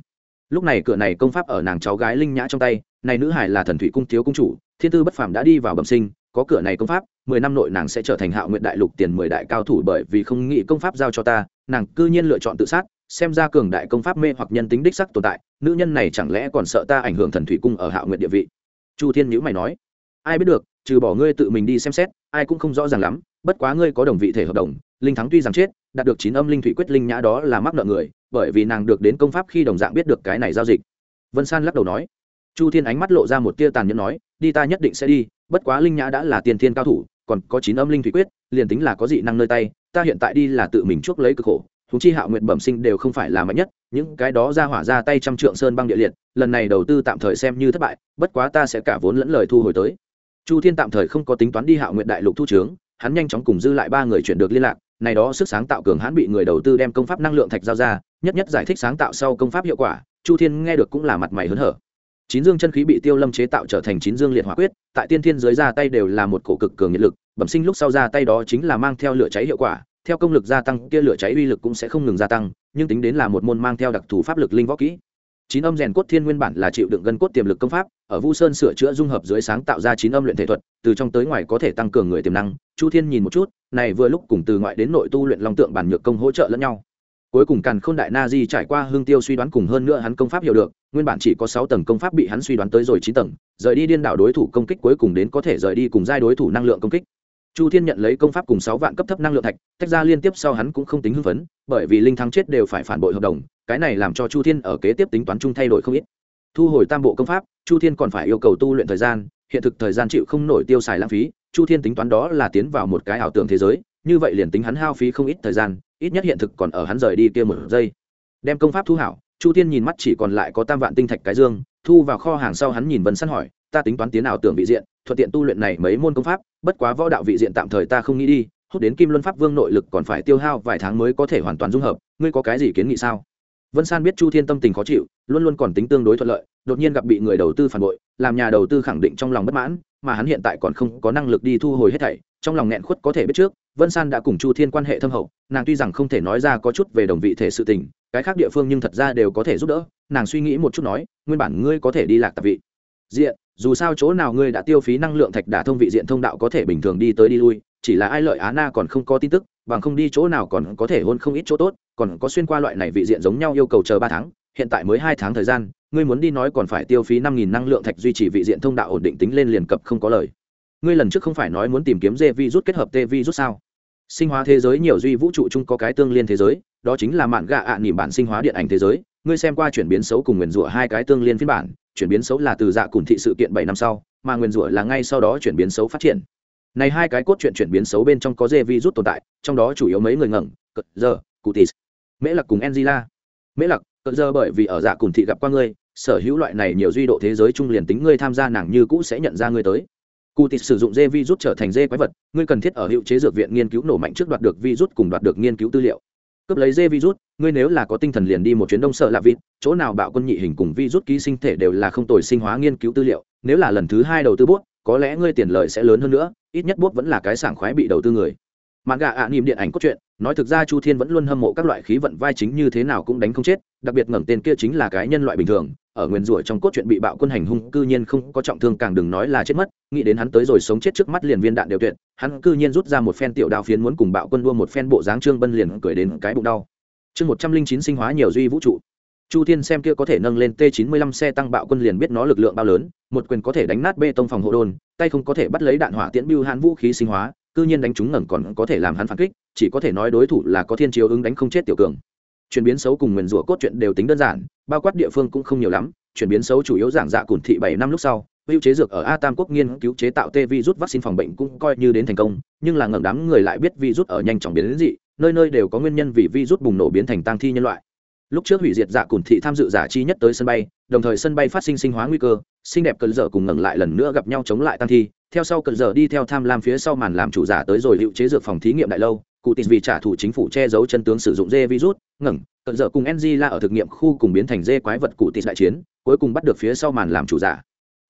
Lúc này cửa này công pháp ở nàng cháu gái linh nhã trong tay, này nữ hải là thần thủy cung thiếu cung chủ, thiên tư bất phàm đã đi vào bẩm sinh, có cửa này công pháp mười năm nội nàng sẽ trở thành hạo nguyện đại lục tiền mười đại cao thủ bởi vì không nghĩ công pháp giao cho ta, nàng cư nhiên lựa chọn tự sát, xem ra cường đại công pháp mê hoặc nhân tính đích sắc tồn tại, nữ nhân này chẳng lẽ còn sợ ta ảnh hưởng thần thủy cung ở hạo nguyện địa vị? Chu thiên nhữ mày nói. Ai biết được, trừ bỏ ngươi tự mình đi xem xét, ai cũng không rõ ràng lắm, bất quá ngươi có đồng vị thể hợp đồng, linh thắng tuy rằng chết, đạt được chín âm linh thủy quyết linh nhã đó là mắc nợ người, bởi vì nàng được đến công pháp khi đồng dạng biết được cái này giao dịch. Vân san lắc đầu nói. Chu thiên ánh mắt lộ ra một tia tàn nhẫn nói, đi ta nhất định sẽ đi, bất quá linh nhã đã là tiền thiên cao thủ còn có chín âm linh thủy quyết, liền tính là có dị năng nơi tay, ta hiện tại đi là tự mình chuốc lấy cực khổ thú chi hạo nguyện bẩm sinh đều không phải là mạnh nhất, những cái đó ra hỏa ra tay trăm trượng sơn băng địa liệt, lần này đầu tư tạm thời xem như thất bại, bất quá ta sẽ cả vốn lẫn lời thu hồi tới. Chu thiên tạm thời không có tính toán đi hạo nguyện đại lục thu trướng hắn nhanh chóng cùng dư lại ba người chuyển được liên lạc, này đó sức sáng tạo cường hãn bị người đầu tư đem công pháp năng lượng thạch giao ra, nhất nhất giải thích sáng tạo sau công pháp hiệu quả, chu thiên nghe được cũng là mặt mày hớn hở chín dương chân khí bị tiêu lâm chế tạo trở thành chín dương liệt hỏa quyết, tại tiên thiên dưới ra tay đều là một cổ cực cường nhiệt lực, bẩm sinh lúc sau ra tay đó chính là mang theo lửa cháy hiệu quả, theo công lực gia tăng, kia lửa cháy uy lực cũng sẽ không ngừng gia tăng, nhưng tính đến là một môn mang theo đặc thù pháp lực linh võ kỹ. Chín âm rèn cốt thiên nguyên bản là chịu đựng gân cốt tiềm lực công pháp, ở vu sơn sửa chữa dung hợp dưới sáng tạo ra chín âm luyện thể thuật, từ trong tới ngoài có thể tăng cường người tiềm năng. Chu thiên nhìn một chút, này vừa lúc cùng từ ngoại đến nội tu luyện long tượng bản nhược công hỗ trợ lẫn nhau cuối cùng càn khôn đại na di trải qua hương tiêu suy đoán cùng hơn nữa hắn công pháp hiểu được, nguyên bản chỉ có sáu tầng công pháp bị hắn suy đoán tới rồi chín tầng, rời đi điên đảo đối thủ công kích cuối cùng đến có thể rời đi cùng giai đối thủ năng lượng công kích. Chu thiên nhận lấy công pháp cùng sáu vạn cấp thấp năng lượng thạch, tách ra liên tiếp sau hắn cũng không tính hưng phấn, bởi vì linh thắng chết đều phải phản bội hợp đồng, cái này làm cho chu thiên ở kế tiếp tính toán chung thay đổi không ít. Thu hồi tam bộ công pháp, chu thiên còn phải yêu cầu tu luyện thời gian, hiện thực thời gian chịu không nổi tiêu xài lãng phí, chu thiên tính toán đó là tiến vào một cái ảo tưởng thế giới, như vậy liền tính hắn hao phí không ít thời gian ít nhất hiện thực còn ở hắn rời đi kia một giây. Đem công pháp thu hảo, chu thiên nhìn mắt chỉ còn lại có tam vạn tinh thạch cái dương, thu vào kho hàng sau hắn nhìn vân săn hỏi, ta tính toán tiến nào tưởng vị diện, thuận tiện tu luyện này mấy môn công pháp, bất quá võ đạo vị diện tạm thời ta không nghĩ đi, hút đến kim luân pháp vương nội lực còn phải tiêu hao vài tháng mới có thể hoàn toàn dung hợp, ngươi có cái gì kiến nghị sao? Vân san biết chu thiên tâm tình khó chịu, luôn luôn còn tính tương đối thuận lợi, đột nhiên gặp bị người đầu tư phản bội, làm nhà đầu tư khẳng định trong lòng bất mãn, mà hắn hiện tại còn không có năng lực đi thu hồi hết thảy, trong lòng nghẹn khuất có thể biết trước vân san đã cùng chu thiên quan hệ thâm hậu, nàng tuy rằng không thể nói ra có chút về đồng vị thể sự tình, cái khác địa phương nhưng thật ra đều có thể giúp đỡ, nàng suy nghĩ một chút nói, nguyên bản ngươi có thể đi lạc tạp vị. Diện dù sao chỗ nào ngươi đã tiêu phí năng lượng thạch đả thông vị diện thông đạo có thể bình thường đi tới đi lui, chỉ là ai lợi á na còn không có tin tức, bằng không đi chỗ nào còn có thể hôn không ít chỗ tốt, còn có xuyên qua loại này vị diện giống nhau yêu cầu chờ ba tháng, hiện tại mới hai tháng thời gian, ngươi muốn đi nói còn phải tiêu phí năm nghìn năng lượng thạch duy trì vị diện thông đạo ổn định tính lên liền cập không có lời ngươi lần trước không phải nói muốn tìm kiếm dê vi rút kết hợp tê vi rút sao? Sinh hóa thế giới nhiều duy vũ trụ chung có cái tương liên thế giới, đó chính là mạn gạ ạ à nỉm bản sinh hóa điện ảnh thế giới. Ngươi xem qua chuyển biến xấu cùng nguyền rủa hai cái tương liên phiên bản, chuyển biến xấu là từ dạ cùng thị sự kiện bảy năm sau, mà nguyền rủa là ngay sau đó chuyển biến xấu phát triển. Này hai cái cốt truyện chuyển biến xấu bên trong có dê vi rút tồn tại, trong đó chủ yếu mấy người ngẩng cợt giờ cụ tis mễ lặc cùng angela. Mễ lặc cợt giờ bởi vì ở dạ cùng thị gặp qua ngươi, sở hữu loại này nhiều duy độ thế giới chung liền tính ngươi tham gia nàng như cũ sẽ nhận ra ngươi tới cụ tịt sử dụng dê virus trở thành dê quái vật ngươi cần thiết ở hiệu chế dược viện nghiên cứu nổ mạnh trước đoạt được virus cùng đoạt được nghiên cứu tư liệu. Cướp lấy dê virus ngươi nếu là có tinh thần liền đi một chuyến đông sợ lạ vịt chỗ nào bạo quân nhị hình cùng virus ký sinh thể đều là không tồi sinh hóa nghiên cứu tư liệu nếu là lần thứ hai đầu tư bút có lẽ ngươi tiền lợi sẽ lớn hơn nữa ít nhất bút vẫn là cái sảng khoái bị đầu tư người. Mạn gà ạ à, niềm điện ảnh cốt truyện nói thực ra chu thiên vẫn luôn hâm mộ các loại khí vận vai chính như thế nào cũng đánh không chết đặc biệt ngẩng tên kia chính là cái nhân loại bình thường ở nguyên rủa trong cốt truyện bị bạo quân hành hung, cư nhiên không có trọng thương càng đừng nói là chết mất, nghĩ đến hắn tới rồi sống chết trước mắt liền viên đạn đều tuyệt, hắn cư nhiên rút ra một phen tiểu đao phiến muốn cùng bạo quân đua một phen bộ dáng trương bân liền cười đến cái bụng đau. Chương một trăm linh chín sinh hóa nhiều duy vũ trụ. Chu thiên xem kia có thể nâng lên t 95 xe tăng bạo quân liền biết nó lực lượng bao lớn, một quyền có thể đánh nát bê tông phòng hộ đồn, tay không có thể bắt lấy đạn hỏa tiễn bưu hãn vũ khí sinh hóa, cư nhiên đánh trúng ngẩng còn có thể làm hắn phản kích, chỉ có thể nói đối thủ là có thiên chiếu ứng đánh không chết tiểu cường chuyển biến xấu cùng nguyền rủa cốt truyện đều tính đơn giản, bao quát địa phương cũng không nhiều lắm, chuyển biến xấu chủ yếu giảng dạ cùn thị bảy năm lúc sau hữu chế dược ở a tam quốc nghiên cứu chế tạo tê vi rút vaccine phòng bệnh cũng coi như đến thành công, nhưng là ngẩng đám người lại biết vi rút ở nhanh chóng biến đến dị, nơi nơi đều có nguyên nhân vì vi rút bùng nổ biến thành tăng thi nhân loại. Lúc trước hủy diệt dạ cùn thị tham dự giả chi nhất tới sân bay, đồng thời sân bay phát sinh sinh hóa nguy cơ, xinh đẹp cẩn giờ cùng ngẩng lại lần nữa gặp nhau chống lại tăng thi, theo sau cẩn giờ đi theo tham lam phía sau màn làm chủ giả tới rồi hữu chế dược phòng thí nghiệm đại lâu cụ tịt vì trả thù chính phủ che giấu chân tướng sử dụng dê virus ngẩng cận dở cùng ng là ở thực nghiệm khu cùng biến thành dê quái vật cụ tịt đại chiến, cuối cùng bắt được phía sau màn làm chủ giả.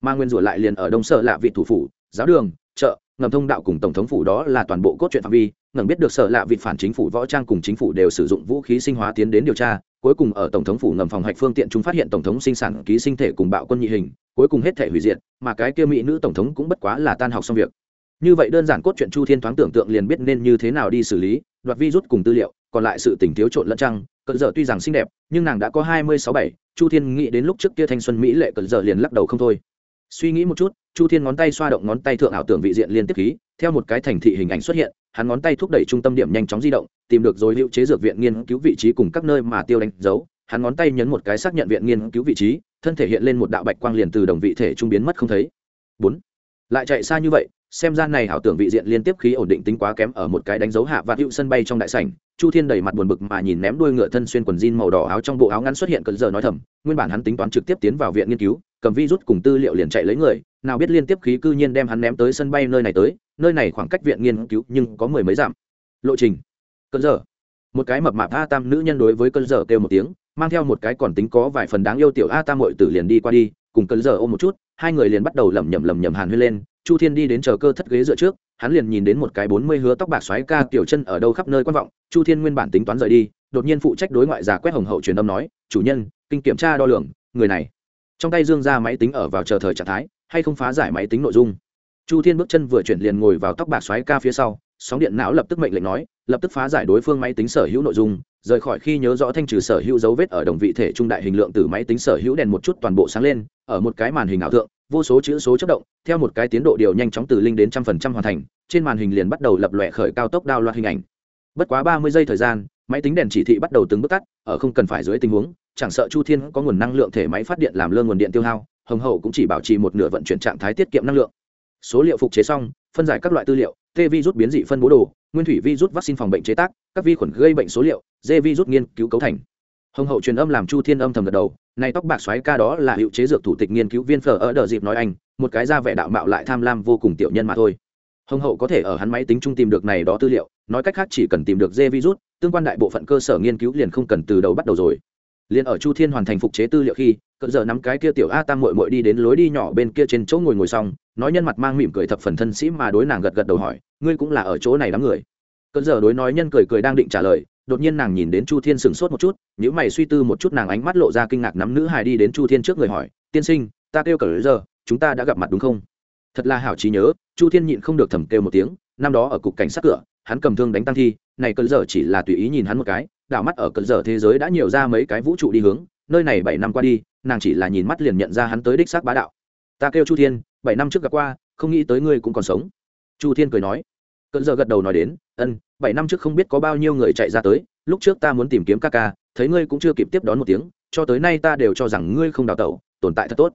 Mà nguyên rủa lại liền ở đông sở lạ vị thủ phủ, giáo đường, chợ, ngầm thông đạo cùng tổng thống phủ đó là toàn bộ cốt truyện phạm vi Ngẩng biết được sở lạ vị phản chính phủ, võ trang cùng chính phủ đều sử dụng vũ khí sinh hóa tiến đến điều tra, cuối cùng ở tổng thống phủ ngầm phòng hạch phương tiện chúng phát hiện tổng thống sinh sản ký sinh thể cùng bạo quân nhị hình, cuối cùng hết thể hủy diệt, mà cái kia mỹ nữ tổng thống cũng bất quá là tan học xong việc như vậy đơn giản cốt truyện chu thiên thoáng tưởng tượng liền biết nên như thế nào đi xử lý, đoạt vi rút cùng tư liệu, còn lại sự tình thiếu trộn lẫn trăng cận giờ tuy rằng xinh đẹp, nhưng nàng đã có hai mươi sáu bảy, chu thiên nghĩ đến lúc trước kia thanh xuân mỹ lệ cận giờ liền lắc đầu không thôi. Suy nghĩ một chút, chu thiên ngón tay xoa động ngón tay thượng ảo tưởng vị diện liên tiếp khí, theo một cái thành thị hình ảnh xuất hiện, hắn ngón tay thúc đẩy trung tâm điểm nhanh chóng di động, tìm được rồi hữu chế dược viện nghiên cứu vị trí cùng các nơi mà tiêu đánh dấu. Hắn ngón tay nhấn một cái xác nhận viện nghiên cứu vị trí, thân thể hiện lên một đạo bạch quang liền từ đồng vị thể trung biến mất không thấy. Bốn. Lại chạy xa như vậy xem ra này hảo tưởng vị diện liên tiếp khí ổn định tính quá kém ở một cái đánh dấu hạ và hữu sân bay trong đại sảnh. Chu thiên đầy mặt buồn bực mà nhìn ném đuôi ngựa thân xuyên quần jean màu đỏ áo trong bộ áo ngắn xuất hiện cận giờ nói thầm, nguyên bản hắn tính toán trực tiếp tiến vào viện nghiên cứu, cầm vi rút cùng tư liệu liền chạy lấy người, nào biết liên tiếp khí cư nhiên đem hắn ném tới sân bay nơi này tới, nơi này khoảng cách viện nghiên cứu nhưng có mười mấy dặm. Lộ trình. Cận giờ. Một cái mập mạp a tam nữ nhân đối với cơn giờ kêu một tiếng, mang theo một cái còn tính có vài phần đáng yêu tiểu a tam mội tử liền đi qua đi, cùng cơn giờ ôm một chút, hai người liền bắt đầu lẩm nhẩm lẩm nhẩm hàn huyên lên chu thiên đi đến chờ cơ thất ghế dựa trước, hắn liền nhìn đến một cái bốn mươi hứa tóc bạc xoáy ca tiểu chân ở đâu khắp nơi quan vọng. Chu thiên nguyên bản tính toán rời đi, đột nhiên phụ trách đối ngoại giả quét hồng hậu truyền âm nói, chủ nhân, kinh kiểm tra đo lường, người này. Trong tay dương ra máy tính ở vào chờ thời trạng thái, hay không phá giải máy tính nội dung. Chu thiên bước chân vừa chuyển liền ngồi vào tóc bạc xoáy ca phía sau, sóng điện não lập tức mệnh lệnh nói, lập tức phá giải đối phương máy tính sở hữu nội dung, rời khỏi khi nhớ rõ thanh trừ sở hữu dấu vết ở đồng vị thể trung đại hình lượng từ máy tính sở hữu đèn một chút toàn bộ sáng lên, ở một cái màn hình ảo tượng vô số chữ số chất động, theo một cái tiến độ điều nhanh chóng từ linh đến trăm phần trăm hoàn thành, trên màn hình liền bắt đầu lập lòe khởi cao tốc đao loạt hình ảnh. Bất quá ba mươi giây thời gian, máy tính đèn chỉ thị bắt đầu từng bước tắt, ở không cần phải dưới tình huống, chẳng sợ chu thiên có nguồn năng lượng thể máy phát điện làm lơ nguồn điện tiêu hao, hồng hậu cũng chỉ bảo trì một nửa vận chuyển trạng thái tiết kiệm năng lượng. Số liệu phục chế xong, phân giải các loại tư liệu, t vi rút biến dị phân bố đồ, nguyên thủy vi rút vaccine phòng bệnh chế tác, các vi khuẩn gây bệnh số liệu d vi rút nghiên cứu cấu thành hồng hậu truyền âm làm chu thiên âm thầm gật đầu, này tóc bạc xoáy ca đó là hiệu chế dược thủ tịch nghiên cứu viên phở ở đờ dịp nói anh, một cái ra vẻ đạo mạo lại tham lam vô cùng tiểu nhân mà thôi. Hồng hậu có thể ở hắn máy tính trung tìm được này đó tư liệu, nói cách khác chỉ cần tìm được dê virus, tương quan đại bộ phận cơ sở nghiên cứu liền không cần từ đầu bắt đầu rồi. Liền ở chu thiên hoàn thành phục chế tư liệu khi cỡ giờ nắm cái kia tiểu a tam mội mội đi đến lối đi nhỏ bên kia trên chỗ ngồi ngồi xong, nói nhân mặt mang mỉm cười thập phần thân sĩ mà đối nàng gật gật đầu hỏi, ngươi cũng là ở chỗ này đám người? Cỡ giờ đối nói nhân cười cười đang định trả lời đột nhiên nàng nhìn đến chu thiên sửng sốt một chút những mày suy tư một chút nàng ánh mắt lộ ra kinh ngạc nắm nữ hài đi đến chu thiên trước người hỏi, tiên sinh, ta kêu cỡ giờ chúng ta đã gặp mặt đúng không? Thật là hảo trí nhớ, chu thiên nhịn không được thầm kêu một tiếng, năm đó ở cục cảnh sát cửa, hắn cầm thương đánh tăng thi, này cỡ giờ chỉ là tùy ý nhìn hắn một cái, đảo mắt ở cỡ giờ thế giới đã nhiều ra mấy cái vũ trụ đi hướng, nơi này bảy năm qua đi, nàng chỉ là nhìn mắt liền nhận ra hắn tới đích xác bá đạo. Ta kêu chu thiên, bảy năm trước gặp qua, không nghĩ tới ngươi cũng còn sống. Chu thiên cười nói cỡ giờ gật đầu nói đến, ân, bảy năm trước không biết có bao nhiêu người chạy ra tới, lúc trước ta muốn tìm kiếm ca ca, thấy ngươi cũng chưa kịp tiếp đón một tiếng, cho tới nay ta đều cho rằng ngươi không đào tẩu, tồn tại thật tốt.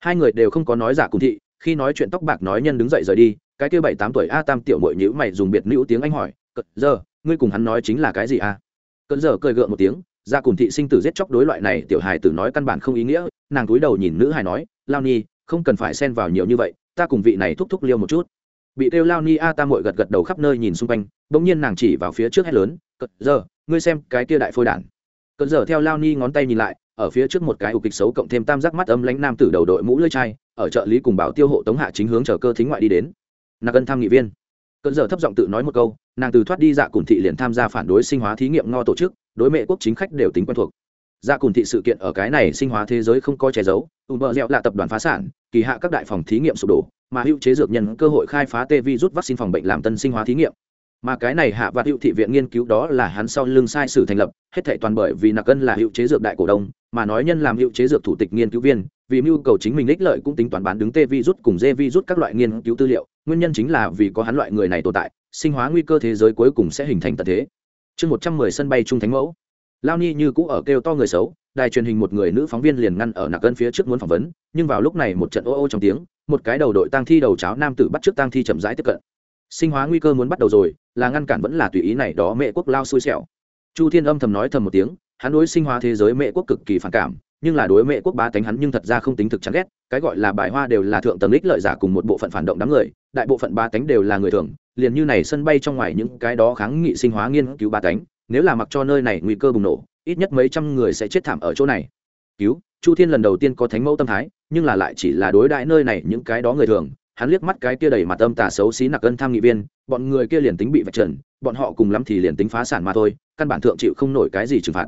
Hai người đều không có nói giả cùng thị, khi nói chuyện tóc bạc nói nhân đứng dậy rời đi, cái kia bảy tám tuổi a tam tiểu mội nhữ mày dùng biệt nữ tiếng anh hỏi, cận giờ, ngươi cùng hắn nói chính là cái gì a? Cận giờ cười gượng một tiếng, ra cùng thị sinh tử giết chóc đối loại này, tiểu hài tử nói căn bản không ý nghĩa. Nàng cúi đầu nhìn nữ hài nói, lao ni không cần phải xen vào nhiều như vậy, ta cùng vị này thúc thúc liêu một chút bị kêu lao ni a tam mội gật gật đầu khắp nơi nhìn xung quanh, bỗng nhiên nàng chỉ vào phía trước hét lớn cận giờ, ngươi xem cái tia đại phôi đản cận giờ theo lao ni ngón tay nhìn lại, ở phía trước một cái ục kịch xấu cộng thêm tam giác mắt âm lãnh nam tử đầu đội mũ lưỡi chai, ở trợ lý cùng bảo tiêu hộ tống hạ chính hướng chờ cơ thính ngoại đi đến. Nạc ân tham nghị viên. Cận giờ thấp giọng tự nói một câu, nàng từ thoát đi dạ cùng thị liền tham gia phản đối sinh hóa thí nghiệm ngo tổ chức, đối mệ quốc chính khách đều tính quen thuộc. Dạ cùng thị sự kiện ở cái này sinh hóa thế giới không có che giấu ùm bờ dẹo là tập đoàn phá sản, kỳ hạ các đại phòng thí nghiệm sụp đổ mà hữu chế dược nhân cơ hội khai phá tê vi rút vaccine phòng bệnh làm tân sinh hóa thí nghiệm. Mà cái này hạ và hữu thị viện nghiên cứu đó là hắn sau lưng sai sử thành lập, hết thệ toàn bởi vì nạc cân là hữu chế dược đại cổ đông, mà nói nhân làm hữu chế dược thủ tịch nghiên cứu viên, vì mưu cầu chính mình ích lợi cũng tính toán bán đứng tê vi rút cùng dê vi rút các loại nghiên cứu tư liệu, nguyên nhân chính là vì có hắn loại người này tồn tại, sinh hóa nguy cơ thế giới cuối cùng sẽ hình thành tận thế. Chương một trăm mười sân bay trung thánh mẫu. Lao ni như cũ ở kêu to người xấu, đài truyền hình một người nữ phóng viên liền ngăn ở nạc cân phía trước muốn phỏng vấn, nhưng vào lúc này một trận ô ô trong tiếng một cái đầu đội tang thi đầu cháo nam tử bắt trước tang thi chậm rãi tiếp cận. Sinh hóa nguy cơ muốn bắt đầu rồi, là ngăn cản vẫn là tùy ý này đó mẹ quốc lao xui xẻo. Chu thiên âm thầm nói thầm một tiếng, hắn đối sinh hóa thế giới mẹ quốc cực kỳ phản cảm, nhưng là đối mẹ quốc bá tánh hắn nhưng thật ra không tính thực chán ghét, cái gọi là bài hoa đều là thượng tầng ích lợi giả cùng một bộ phận phản động đám người, đại bộ phận ba tánh đều là người thường, liền như này sân bay trong ngoài những cái đó kháng nghị sinh hóa nghiên cứu ba tánh, nếu là mặc cho nơi này nguy cơ bùng nổ, ít nhất mấy trăm người sẽ chết thảm ở chỗ này cứu, chu thiên lần đầu tiên có thánh mẫu tâm thái, nhưng là lại chỉ là đối đại nơi này những cái đó người thường. Hắn liếc mắt cái kia đầy mặt âm tà xấu xí nặc ân tham nghị viên, bọn người kia liền tính bị vạch trần, bọn họ cùng lắm thì liền tính phá sản mà thôi, căn bản thượng chịu không nổi cái gì trừng phạt.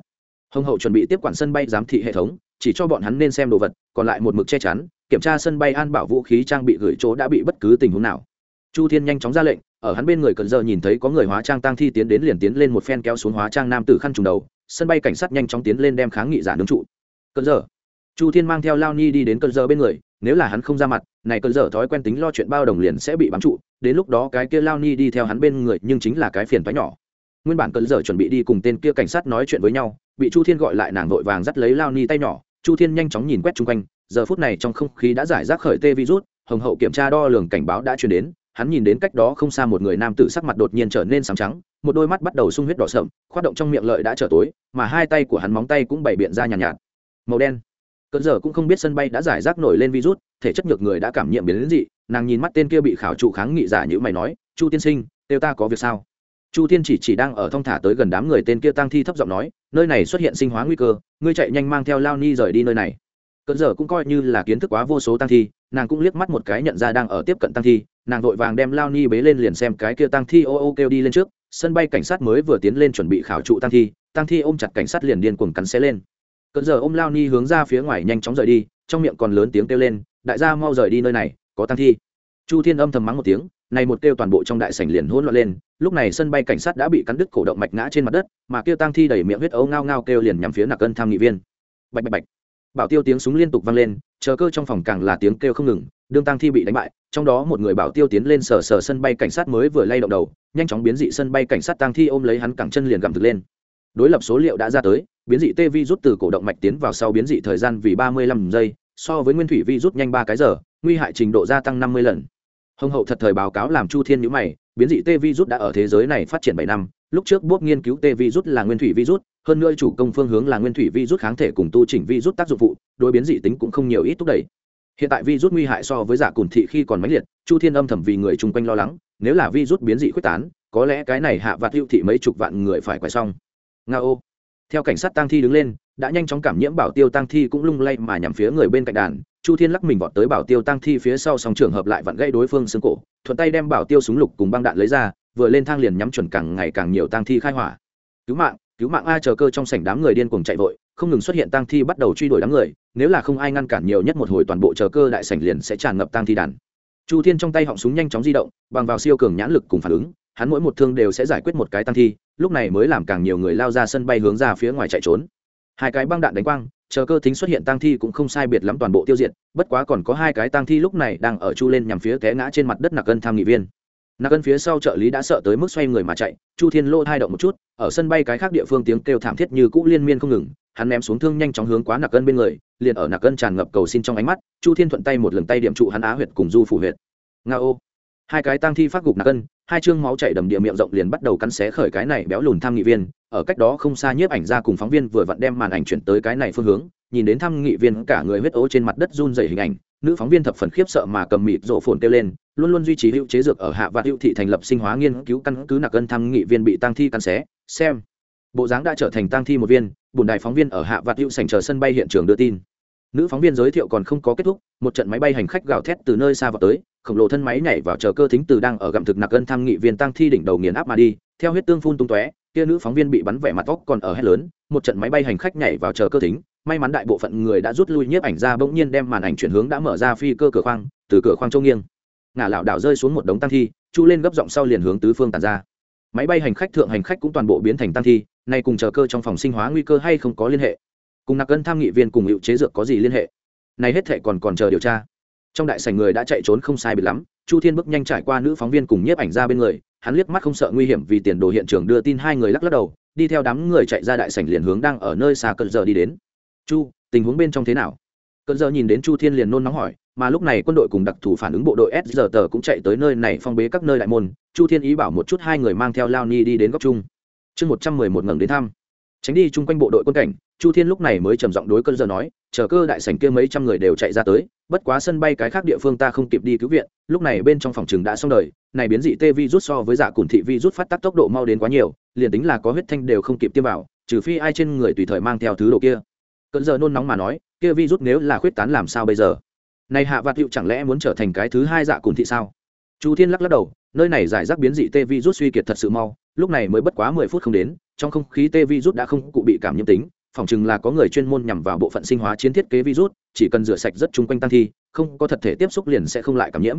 Hồng hậu chuẩn bị tiếp quản sân bay giám thị hệ thống, chỉ cho bọn hắn nên xem đồ vật, còn lại một mực che chắn, kiểm tra sân bay an bảo vũ khí trang bị gửi chỗ đã bị bất cứ tình huống nào. Chu thiên nhanh chóng ra lệnh, ở hắn bên người cần giờ nhìn thấy có người hóa trang tăng thi tiến đến liền tiến lên một phen kéo xuống hóa trang nam tử khăn trùng đầu, sân bay cảnh sát nhanh chóng tiến lên đem kháng nghị giả đứng trụ cần giờ chu thiên mang theo lao ni đi đến cần giờ bên người nếu là hắn không ra mặt này cần giờ thói quen tính lo chuyện bao đồng liền sẽ bị bám trụ đến lúc đó cái kia lao ni đi theo hắn bên người nhưng chính là cái phiền toái nhỏ. Nguyên bản cần giờ chuẩn bị đi cùng tên kia cảnh sát nói chuyện với nhau bị chu thiên gọi lại nàng vội vàng dắt lấy lao ni tay nhỏ chu thiên nhanh chóng nhìn quét chung quanh giờ phút này trong không khí đã giải rác khởi tê virus hồng hậu kiểm tra đo lường cảnh báo đã truyền đến hắn nhìn đến cách đó không xa một người nam tử sắc mặt đột nhiên trở nên sáng trắng một đôi mắt bắt đầu sung huyết đỏ sậm khoát động trong miệng lợi đã trở tối mà hai tay của hắn móng tay cũng bày biện ra nhàn nhạt, nhạt màu đen. Cơn giờ cũng không biết sân bay đã giải rác nổi lên virus, thể chất nhược người đã cảm nhiễm biến đến dị, nàng nhìn mắt tên kia bị khảo trụ kháng nghị giả như mày nói, chu tiên sinh tiêu ta có việc sao? Chu tiên chỉ chỉ đang ở thong thả tới gần đám người tên kia tăng thi thấp giọng nói, nơi này xuất hiện sinh hóa nguy cơ, ngươi chạy nhanh mang theo lao ni rời đi nơi này. Cơn giờ cũng coi như là kiến thức quá vô số tăng thi, nàng cũng liếc mắt một cái nhận ra đang ở tiếp cận tăng thi, nàng vội vàng đem lao ni bế lên liền xem cái kia tăng thi ô ô kêu đi lên trước, sân bay cảnh sát mới vừa tiến lên chuẩn bị khảo trụ tăng thi tăng thi ôm chặt cảnh sát liền điên cuồng cắn xé lên cận giờ ôm lao ni hướng ra phía ngoài nhanh chóng rời đi, trong miệng còn lớn tiếng kêu lên, đại gia mau rời đi nơi này, có tăng thi. Chu thiên âm thầm mắng một tiếng, này một kêu toàn bộ trong đại sảnh liền hỗn loạn lên, lúc này sân bay cảnh sát đã bị cắn đứt cổ động mạch ngã trên mặt đất, mà kêu tăng thi đẩy miệng huyết ấu ngao ngao kêu liền nhắm phía nạc cân tham nghị viên. Bạch bạch bạch. Bảo tiêu tiếng súng liên tục vang lên, chờ cơ trong phòng càng là tiếng kêu không ngừng, đương tăng thi bị đánh bại, trong đó một người bảo tiêu tiến lên sờ sờ sân bay cảnh sát mới vừa lay động đầu, nhanh chóng biến dị sân bay cảnh sát tăng thi ôm lấy hắn cẳng chân liền gặm thực lên. Đối lập số liệu đã ra tới biến dị tê vi rút từ cổ động mạch tiến vào sau biến dị thời gian vì ba mươi lăm giây so với nguyên thủy vi rút nhanh ba cái giờ nguy hại trình độ gia tăng năm mươi lần. Hồng hậu thật thời báo cáo làm chu thiên nhữ mày biến dị tê rút đã ở thế giới này phát triển bảy năm lúc trước bốp nghiên cứu tê rút là nguyên thủy vi rút, hơn nữa chủ công phương hướng là nguyên thủy vi rút kháng thể cùng tu chỉnh vi rút tác dụng phụ đối biến dị tính cũng không nhiều ít thúc đẩy. Hiện tại vi rút nguy hại so với giả cùn thị khi còn mãnh liệt chu thiên âm thầm vì người chung quanh lo lắng nếu là vi rút biến dị quyết tán có lẽ cái này hạ vạt hữu thị mấy chục vạn người phải quay xong. Nga ô theo cảnh sát tăng thi đứng lên, đã nhanh chóng cảm nhiễm bảo tiêu tăng thi cũng lung lay mà nhằm phía người bên cạnh đàn. Chu thiên lắc mình vọt tới bảo tiêu tăng thi phía sau song trường hợp lại vặn gây đối phương xương cổ, thuận tay đem bảo tiêu súng lục cùng băng đạn lấy ra, vừa lên thang liền nhắm chuẩn càng ngày càng nhiều tăng thi khai hỏa. Cứu mạng cứu mạng a, chờ cơ trong sảnh đám người điên cuồng chạy vội, không ngừng xuất hiện tăng thi bắt đầu truy đuổi đám người, nếu là không ai ngăn cản nhiều nhất một hồi toàn bộ chờ cơ đại sảnh liền sẽ tràn ngập tăng thi đàn. Chu thiên trong tay họng súng nhanh chóng di động, bằng vào siêu cường nhãn lực cùng phản ứng hắn mỗi một thương đều sẽ giải quyết một cái tăng thi, lúc này mới làm càng nhiều người lao ra sân bay hướng ra phía ngoài chạy trốn. Hai cái băng đạn đánh quang, chờ cơ thính xuất hiện tăng thi cũng không sai biệt lắm toàn bộ tiêu diệt, bất quá còn có hai cái tăng thi lúc này đang ở chu lên nhằm phía té ngã trên mặt đất nạc cân tham nghị viên. Nạc cân phía sau trợ lý đã sợ tới mức xoay người mà chạy, chu thiên lô thai động một chút, ở sân bay cái khác địa phương tiếng kêu thảm thiết như cũ liên miên không ngừng, hắn ném xuống thương nhanh chóng hướng quá nạc cân bên người, liền ở nạc cân tràn ngập cầu xin trong ánh mắt, chu thiên thuận tay một lần tay điểm trụ hắn á huyệt cùng du phủ huyệt. Nga ô hai cái tang thi phát gục nạc cân hai chương máu chảy đầm địa miệng rộng liền bắt đầu cắn xé khởi cái này béo lùn tham nghị viên, ở cách đó không xa nhiếp ảnh ra cùng phóng viên vừa vặn đem màn ảnh chuyển tới cái này phương hướng, nhìn đến tham nghị viên cả người huyết ố trên mặt đất run dày hình ảnh, nữ phóng viên thập phần khiếp sợ mà cầm mịt rộ phồn kêu lên, luôn luôn duy trì hữu chế dược ở hạ và hữu thị thành lập sinh hóa nghiên cứu căn cứ nạc cân tham nghị viên bị tăng thi cắn xé, xem. Bộ dáng đã trở thành tăng thi một viên, bùn đài phóng viên ở hạ và hữu sành chờ sân bay hiện trường đưa tin. Nữ phóng viên giới thiệu còn không có kết thúc, một trận máy bay hành khách gào thét từ nơi xa vào tới khổng lồ thân máy nhảy vào chờ cơ thính từ đang ở gặm thực nặc gân tham nghị viên tăng thi đỉnh đầu nghiền áp mà đi, theo huyết tương phun tung tóe, kia nữ phóng viên bị bắn vẻ mặt tóc còn ở hết lớn, một trận máy bay hành khách nhảy vào chờ cơ thính, may mắn đại bộ phận người đã rút lui nhiếp ảnh ra bỗng nhiên đem màn ảnh chuyển hướng đã mở ra phi cơ cửa khoang, từ cửa khoang châu nghiêng. Ngả lảo đảo rơi xuống một đống tăng thi, chu lên gấp giọng sau liền hướng tứ phương tàn ra. Máy bay hành khách thượng hành khách cũng toàn bộ biến thành tăng thi, nay cùng chờ cơ trong phòng sinh hóa nguy cơ hay không có liên hệ. Cùng nặc cân tham nghị viên cùng hiệu chế dược có gì liên hệ? Này hết thệ còn còn chờ điều tra trong đại sảnh người đã chạy trốn không sai biệt lắm, chu thiên bước nhanh trải qua nữ phóng viên cùng nhiếp ảnh ra bên người, hắn liếc mắt không sợ nguy hiểm vì tiền đồ hiện trường đưa tin hai người lắc lắc đầu, đi theo đám người chạy ra đại sảnh liền hướng đang ở nơi xa cơn giờ đi đến. Chu, tình huống bên trong thế nào? Cơn giờ nhìn đến chu thiên liền nôn nóng hỏi, mà lúc này quân đội cùng đặc thù phản ứng bộ đội s giờ tờ cũng chạy tới nơi này phong bế các nơi đại môn. Chu thiên ý bảo một chút hai người mang theo lao ni đi đến góc chung. Chương một trăm mười một ngẩng đến thăm tránh đi chung quanh bộ đội quân cảnh, chu thiên lúc này mới trầm giọng đối cơn giờ nói, chờ cơ đại sảnh kia mấy trăm người đều chạy ra tới, bất quá sân bay cái khác địa phương ta không kịp đi cứu viện, lúc này bên trong phòng trường đã xong đời, này biến dị tê vi rút so với giả cùn thị vi rút phát tác tốc độ mau đến quá nhiều, liền tính là có huyết thanh đều không kịp tiêm vào, trừ phi ai trên người tùy thời mang theo thứ đồ kia. Cơn giờ nôn nóng mà nói, kia vi rút nếu là khuyết tán làm sao bây giờ? Này hạ vạt hiệu chẳng lẽ muốn trở thành cái thứ hai dạ cùn thị sao? Chu thiên lắc lắc đầu nơi này giải rác biến dị tê vi rút suy kiệt thật sự mau, lúc này mới bất quá mười phút không đến, trong không khí tê vi rút đã không cụ bị cảm nhiễm tính, phỏng chừng là có người chuyên môn nhằm vào bộ phận sinh hóa chiến thiết kế virus, chỉ cần rửa sạch rất chung quanh tăng thi, không có thật thể tiếp xúc liền sẽ không lại cảm nhiễm.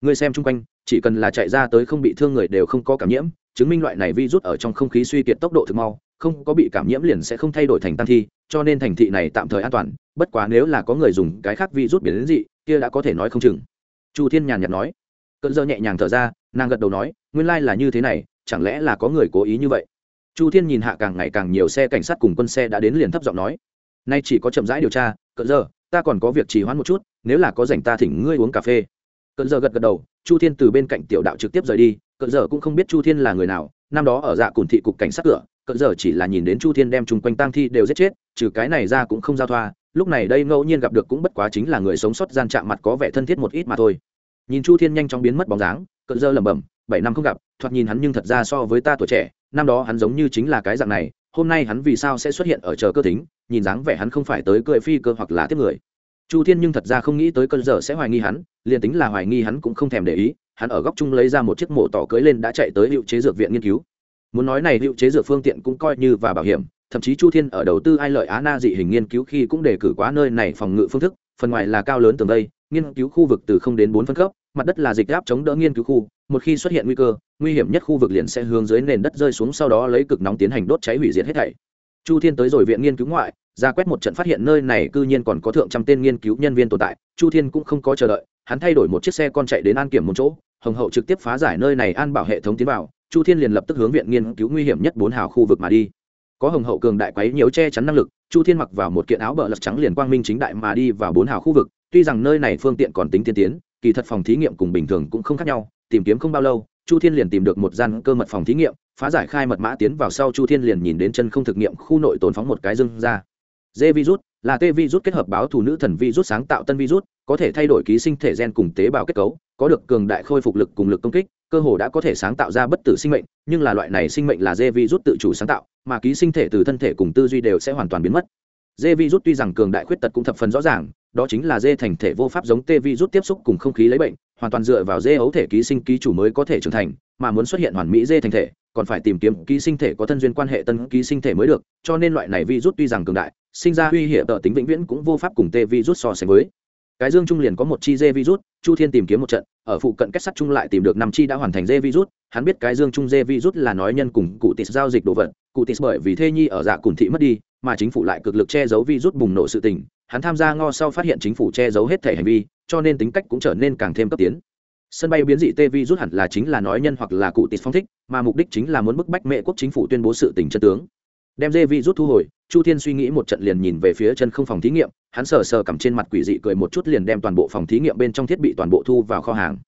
Người xem chung quanh, chỉ cần là chạy ra tới không bị thương người đều không có cảm nhiễm, chứng minh loại này virus ở trong không khí suy kiệt tốc độ thực mau, không có bị cảm nhiễm liền sẽ không thay đổi thành tăng thi, cho nên thành thị này tạm thời an toàn, bất quá nếu là có người dùng cái khác virus biến dị, kia đã có thể nói không chừng. Chu thiên nhàn nhạt nói cơn giờ nhẹ nhàng thở ra, nàng gật đầu nói, nguyên lai là như thế này, chẳng lẽ là có người cố ý như vậy? Chu thiên nhìn hạ càng ngày càng nhiều xe cảnh sát cùng quân xe đã đến liền thấp giọng nói, nay chỉ có chậm rãi điều tra, cận giờ ta còn có việc trì hoãn một chút, nếu là có rảnh ta thỉnh ngươi uống cà phê. Cận giờ gật gật đầu, chu thiên từ bên cạnh tiểu đạo trực tiếp rời đi, cận giờ cũng không biết chu thiên là người nào, năm đó ở dạ cùn thị cục cảnh sát cửa, cận giờ chỉ là nhìn đến chu thiên đem chung quanh tang thi đều giết chết, trừ cái này ra cũng không giao thoa, lúc này đây ngẫu nhiên gặp được cũng bất quá chính là người sống sót gian chạm mặt có vẻ thân thiết một ít mà thôi nhìn chu thiên nhanh chóng biến mất bóng dáng cận dơ lẩm bẩm, bảy năm không gặp, thoạt nhìn hắn nhưng thật ra so với ta tuổi trẻ, năm đó hắn giống như chính là cái dạng này, hôm nay hắn vì sao sẽ xuất hiện ở chờ cơ tính, nhìn dáng vẻ hắn không phải tới cười phi cơ hoặc là tiếp người. Chu thiên nhưng thật ra không nghĩ tới cơn giờ sẽ hoài nghi hắn, liền tính là hoài nghi hắn cũng không thèm để ý, hắn ở góc chung lấy ra một chiếc mổ tỏ cưới lên đã chạy tới hiệu chế dược viện nghiên cứu. Muốn nói này hiệu chế dược phương tiện cũng coi như và bảo hiểm, thậm chí chu thiên ở đầu tư ai lợi á na dị hình nghiên cứu khi cũng đề cử quá nơi này phòng ngự phương thức, phần ngoài là cao lớn tường đây, nghiên cứu khu vực từ không đến bốn phân cấp mặt đất là dịch áp chống đỡ nghiên cứu khu, một khi xuất hiện nguy cơ, nguy hiểm nhất khu vực liền sẽ hướng dưới nền đất rơi xuống sau đó lấy cực nóng tiến hành đốt cháy hủy diệt hết thảy. Chu thiên tới rồi viện nghiên cứu ngoại, ra quét một trận phát hiện nơi này cư nhiên còn có thượng trăm tên nghiên cứu nhân viên tồn tại, chu thiên cũng không có chờ đợi, hắn thay đổi một chiếc xe con chạy đến an kiểm một chỗ, hồng hậu trực tiếp phá giải nơi này an bảo hệ thống tiến vào, chu thiên liền lập tức hướng viện nghiên cứu nguy hiểm nhất bốn hào khu vực mà đi. Có hồng hậu cường đại quấy nhiều che chắn năng lực, chu thiên mặc vào một kiện áo bờ lật trắng liền quang minh chính đại mà đi vào bốn hào khu vực, tuy rằng nơi này phương tiện còn tính tiên tiến kỳ thật phòng thí nghiệm cùng bình thường cũng không khác nhau, tìm kiếm không bao lâu, chu thiên liền tìm được một gian cơ mật phòng thí nghiệm, phá giải khai mật mã tiến vào sau chu thiên liền nhìn đến chân không thực nghiệm khu nội tồn phóng một cái dưng ra. D virus, là t virus kết hợp báo thủ nữ thần virus sáng tạo tân virus, có thể thay đổi ký sinh thể gen cùng tế bào kết cấu, có được cường đại khôi phục lực cùng lực công kích, cơ hồ đã có thể sáng tạo ra bất tử sinh mệnh, nhưng là loại này sinh mệnh là d virus tự chủ sáng tạo, mà ký sinh thể từ thân thể cùng tư duy đều sẽ hoàn toàn biến mất. D virus tuy rằng cường đại khuyết tật cũng thập phần rõ ràng đó chính là dê thành thể vô pháp giống tê vi rút tiếp xúc cùng không khí lấy bệnh, hoàn toàn dựa vào dê ấu thể ký sinh ký chủ mới có thể trưởng thành, mà muốn xuất hiện hoàn mỹ dê thành thể, còn phải tìm kiếm ký sinh thể có thân duyên quan hệ tân ký sinh thể mới được, cho nên loại này vi rút tuy rằng cường đại, sinh ra uy hiểm tợ tính vĩnh viễn cũng vô pháp cùng tê vi rút so sánh với. Cái dương trung liền có một chi dê virus, chu thiên tìm kiếm một trận, ở phụ cận kết sắt trung lại tìm được năm chi đã hoàn thành dê virus, hắn biết cái dương trung dê virus là nói nhân cùng cụ tis giao dịch đồ vật, cụ tis bởi vì thê nhi ở dạ cùng thị mất đi mà chính phủ lại cực lực che giấu virus bùng nổ sự tình, hắn tham gia ngo sau phát hiện chính phủ che giấu hết thể hành vi, cho nên tính cách cũng trở nên càng thêm cấp tiến. Sân bay biến dị tê vi rút hẳn là chính là nói nhân hoặc là cụ tịt phong thích, mà mục đích chính là muốn bức bách mẹ quốc chính phủ tuyên bố sự tình chân tướng. Đem dê vi rút thu hồi, chu thiên suy nghĩ một trận liền nhìn về phía chân không phòng thí nghiệm, hắn sờ sờ cầm trên mặt quỷ dị cười một chút liền đem toàn bộ phòng thí nghiệm bên trong thiết bị toàn bộ thu vào kho hàng.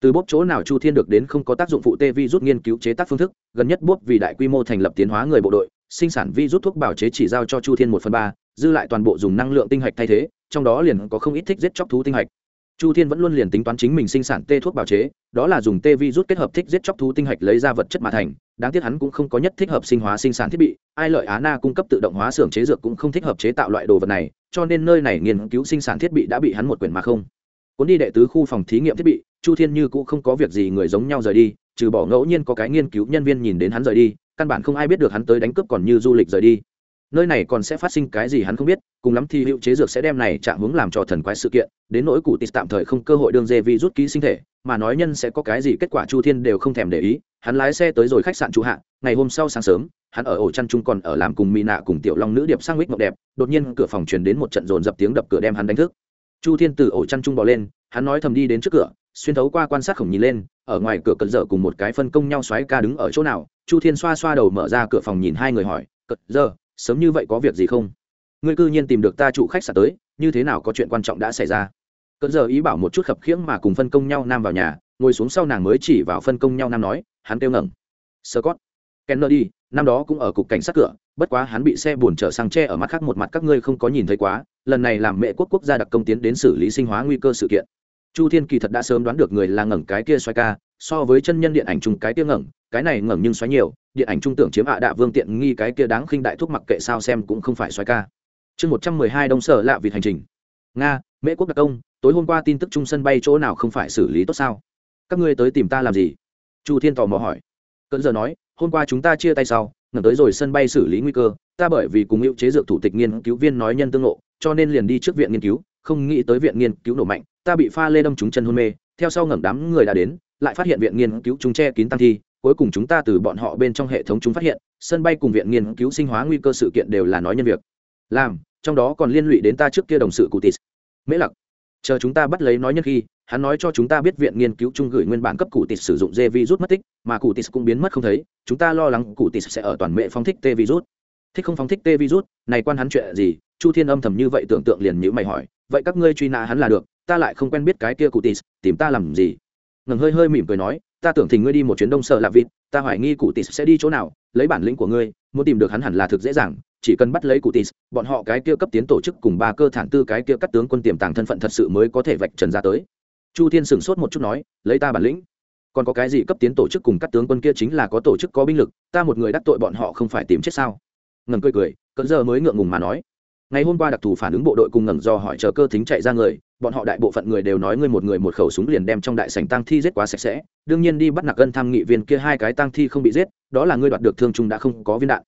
Từ bốp chỗ nào chu thiên được đến không có tác dụng phụ tê vi rút nghiên cứu chế tác phương thức, gần nhất bốp vì đại quy mô thành lập tiến hóa người bộ đội sinh sản vi rút thuốc bảo chế chỉ giao cho chu thiên một phần ba, dư lại toàn bộ dùng năng lượng tinh hạch thay thế, trong đó liền có không ít thích giết chóc thú tinh hạch. Chu thiên vẫn luôn liền tính toán chính mình sinh sản tê thuốc bào chế, đó là dùng tê vi rút kết hợp thích giết chóc thú tinh hạch lấy ra vật chất mà thành, đáng tiếc hắn cũng không có nhất thích hợp sinh hóa sinh sản thiết bị, ai lợi á na cung cấp tự động hóa xưởng chế dược cũng không thích hợp chế tạo loại đồ vật này, cho nên nơi này nghiên cứu sinh sản thiết bị đã bị hắn một quyển mà không. Cuốn đi đệ tứ khu phòng thí nghiệm thiết bị, chu thiên như cũng không có việc gì người giống nhau rời đi, trừ bỏ ngẫu nhiên có cái nghiên cứu nhân viên nhìn đến hắn rời đi căn bản không ai biết được hắn tới đánh cướp còn như du lịch rời đi. Nơi này còn sẽ phát sinh cái gì hắn không biết, cùng lắm thì hữu chế dược sẽ đem này chạm hướng làm cho thần quái sự kiện, đến nỗi cụ tít tạm thời không cơ hội đương dê vi rút ký sinh thể, mà nói nhân sẽ có cái gì kết quả chu thiên đều không thèm để ý, hắn lái xe tới rồi khách sạn trụ hạ, ngày hôm sau sáng sớm, hắn ở ổ chăn chung còn ở làm cùng mỹ nạ cùng tiểu long nữ điệp sang mít mộng đẹp, đột nhiên cửa phòng truyền đến một trận dồn dập tiếng đập cửa đem hắn đánh thức chu thiên từ ổ chăn chung bỏ lên hắn nói thầm đi đến trước cửa xuyên thấu qua quan sát khổng nhìn lên ở ngoài cửa cận dở cùng một cái phân công nhau xoáy ca đứng ở chỗ nào chu thiên xoa xoa đầu mở ra cửa phòng nhìn hai người hỏi cận dở sớm như vậy có việc gì không ngươi cư nhiên tìm được ta trụ khách sạn tới như thế nào có chuyện quan trọng đã xảy ra cận dơ ý bảo một chút khập khiễng mà cùng phân công nhau nam vào nhà ngồi xuống sau nàng mới chỉ vào phân công nhau nam nói hắn kêu ngẩng sơ cốt, kenner đi năm đó cũng ở cục cảnh sát cửa, bất quá hắn bị xe buồn chở sang tre ở mặt khác một mặt các ngươi không có nhìn thấy quá, lần này làm mẹ quốc quốc gia đặc công tiến đến xử lý sinh hóa nguy cơ sự kiện. Chu thiên kỳ thật đã sớm đoán được người là ngẩng cái kia xoay ca, so với chân nhân điện ảnh chung cái kia ngẩng, cái này ngẩng nhưng xoáy nhiều, điện ảnh trung tưởng chiếm ạ đạ vương tiện nghi cái kia đáng khinh đại thuốc mặc kệ sao xem cũng không phải xoáy ca. Chương một trăm mười hai đông sở lạ vịt hành trình. Nga mễ quốc đặc công, tối hôm qua tin tức chung sân bay chỗ nào không phải xử lý tốt sao? Các ngươi tới tìm ta làm gì? Chu thiên tò mò hỏi. Cơn giờ nói hôm qua chúng ta chia tay sau ngẩng tới rồi sân bay xử lý nguy cơ, ta bởi vì cùng hữu chế dược thủ tịch nghiên cứu viên nói nhân tương lộ cho nên liền đi trước viện nghiên cứu, không nghĩ tới viện nghiên cứu nổ mạnh, ta bị pha lê đâm trúng chân hôn mê, theo sau ngẩng đám người đã đến, lại phát hiện viện nghiên cứu chúng che kín tăng thi, cuối cùng chúng ta từ bọn họ bên trong hệ thống chúng phát hiện, sân bay cùng viện nghiên cứu sinh hóa nguy cơ sự kiện đều là nói nhân việc. Làm, trong đó còn liên lụy đến ta trước kia đồng sự cụ tis mễ lặc, chờ chúng ta bắt lấy nói nhân khi hắn nói cho chúng ta biết viện nghiên cứu chung gửi nguyên bản cấp cụ tịt sử dụng dê virus mất tích, mà cụ tịt cũng biến mất không thấy, chúng ta lo lắng cụ tịt sẽ ở toàn mệ phong thích tê virus. Thích không phóng thích tê virus, này quan hắn chuyện gì? Chu thiên âm thầm như vậy tưởng tượng liền nhữ mày hỏi, vậy các ngươi truy nã hắn là được, ta lại không quen biết cái kia cụ tịt, tìm ta làm gì? Ngừng hơi hơi mỉm cười nói, ta tưởng thình ngươi đi một chuyến đông sợ lạ vịt, ta hoài nghi cụ tịt sẽ đi chỗ nào, lấy bản lĩnh của ngươi, muốn tìm được hắn hẳn là thực dễ dàng, chỉ cần bắt lấy cụ tịt, bọn họ cái kia cấp tiến tổ chức cùng ba cơ thản tư cái kia cắt tướng quân tiềm tàng thân phận thật sự mới có thể vạch trần ra tới chu thiên sửng sốt một chút nói, lấy ta bản lĩnh, còn có cái gì cấp tiến tổ chức cùng các tướng quân kia chính là có tổ chức có binh lực, ta một người đắc tội bọn họ không phải tìm chết sao? Ngầm cười cười cận giờ mới ngượng ngùng mà nói, ngày hôm qua đặc thù phản ứng bộ đội cùng ngẩng do hỏi chờ cơ thính chạy ra người, bọn họ đại bộ phận người đều nói ngươi một người một khẩu súng liền đem trong đại sảnh tang thi giết quá sạch sẽ, đương nhiên đi bắt nặc gân tham nghị viên kia hai cái tang thi không bị giết, đó là ngươi đoạt được thương trung đã không có viên đạn.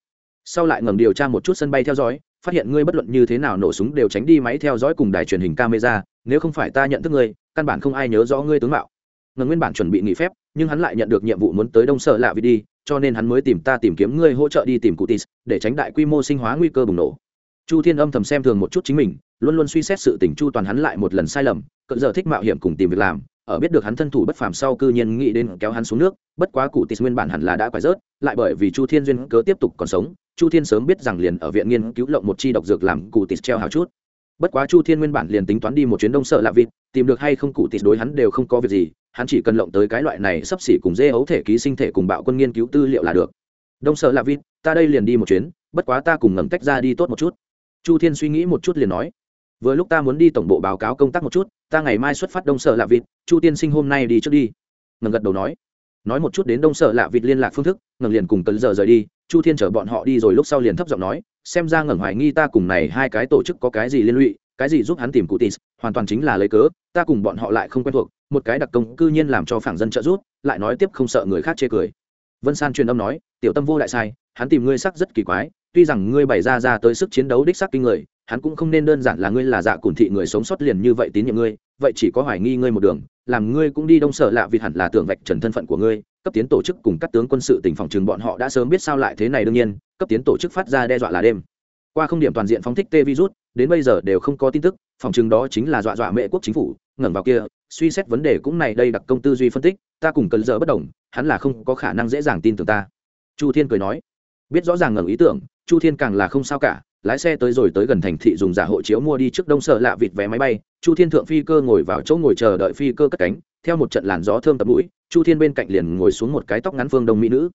Sau lại ngầm điều tra một chút sân bay theo dõi, phát hiện ngươi bất luận như thế nào nổ súng đều tránh đi máy theo dõi cùng đài truyền hình camera, nếu không phải ta nhận thức ngươi căn bản không ai nhớ rõ ngươi tướng mạo. Ngần nguyên bản chuẩn bị nghỉ phép, nhưng hắn lại nhận được nhiệm vụ muốn tới đông sở lạ vì đi, cho nên hắn mới tìm ta tìm kiếm ngươi hỗ trợ đi tìm cụ tis để tránh đại quy mô sinh hóa nguy cơ bùng nổ. Chu thiên âm thầm xem thường một chút chính mình, luôn luôn suy xét sự tình chu toàn hắn lại một lần sai lầm cận giờ thích mạo hiểm cùng tìm việc làm, ở biết được hắn thân thủ bất phàm sau cư nhiên nghĩ đến kéo hắn xuống nước, bất quá cụ tis nguyên bản hẳn là đã quải rớt, lại bởi vì chu thiên duyên cớ tiếp tục còn sống, chu thiên sớm biết rằng liền ở viện nghiên cứu lộng một chi độc dược làm cụ tis treo hào chút. Bất quá chu thiên nguyên bản liền tính toán đi một chuyến đông sợ lạ vịt tìm được hay không cụ tịt đối hắn đều không có việc gì, hắn chỉ cần lộng tới cái loại này sắp xỉ cùng dê ấu thể ký sinh thể cùng bạo quân nghiên cứu tư liệu là được. Đông sợ là vịt, ta đây liền đi một chuyến, bất quá ta cùng ngầm tách ra đi tốt một chút. Chu thiên suy nghĩ một chút liền nói, vừa lúc ta muốn đi tổng bộ báo cáo công tác một chút, ta ngày mai xuất phát đông sở lạ vịt, chu tiên sinh hôm nay đi trước đi. Ngầm gật đầu nói. Nói một chút đến đông sở lạ vịt liên lạc phương thức, ngầm liền cùng cấn giờ rời đi, chu thiên chở bọn họ đi rồi lúc sau liền thấp giọng nói, xem ra ngẩng hoài nghi ta cùng này hai cái tổ chức có cái gì liên lụy cái gì giúp hắn tìm cụ tis hoàn toàn chính là lấy cớ, ta cùng bọn họ lại không quen thuộc, một cái đặc công cư nhiên làm cho phản dân trợ giúp, lại nói tiếp không sợ người khác chê cười. Vân san truyền âm nói, tiểu tâm vô đại sai, hắn tìm ngươi sắc rất kỳ quái, tuy rằng ngươi bày ra ra tới sức chiến đấu đích sắc kinh người, hắn cũng không nên đơn giản là ngươi là dạ cùn thị người sống sót liền như vậy tín nhiệm ngươi, vậy chỉ có hoài nghi ngươi một đường, làm ngươi cũng đi đông sở lạ vì hẳn là tưởng vạch trần thân phận của ngươi, cấp tiến tổ chức cùng các tướng quân sự tỉnh phòng trường bọn họ đã sớm biết sao lại thế này đương nhiên, cấp tiến tổ chức phát ra đe dọa là đêm. Qua không điểm toàn diện phóng thích tê virus đến bây giờ đều không có tin tức, phòng trường đó chính là dọa dọa mẹ quốc chính phủ, ngẩng vào kia, suy xét vấn đề cũng này đây đặc công tư duy phân tích, ta cùng cần giờ bất đồng, hắn là không có khả năng dễ dàng tin tưởng ta. Chu thiên cười nói, biết rõ ràng ngẩng ý tưởng, chu thiên càng là không sao cả, lái xe tới rồi tới gần thành thị dùng giả hộ chiếu mua đi trước đông sợ lạ vịt vé máy bay, chu thiên thượng phi cơ ngồi vào chỗ ngồi chờ đợi phi cơ cất cánh, theo một trận làn gió thơm tập mũi, chu thiên bên cạnh liền ngồi xuống một cái tóc ngắn phương đông mỹ nữ.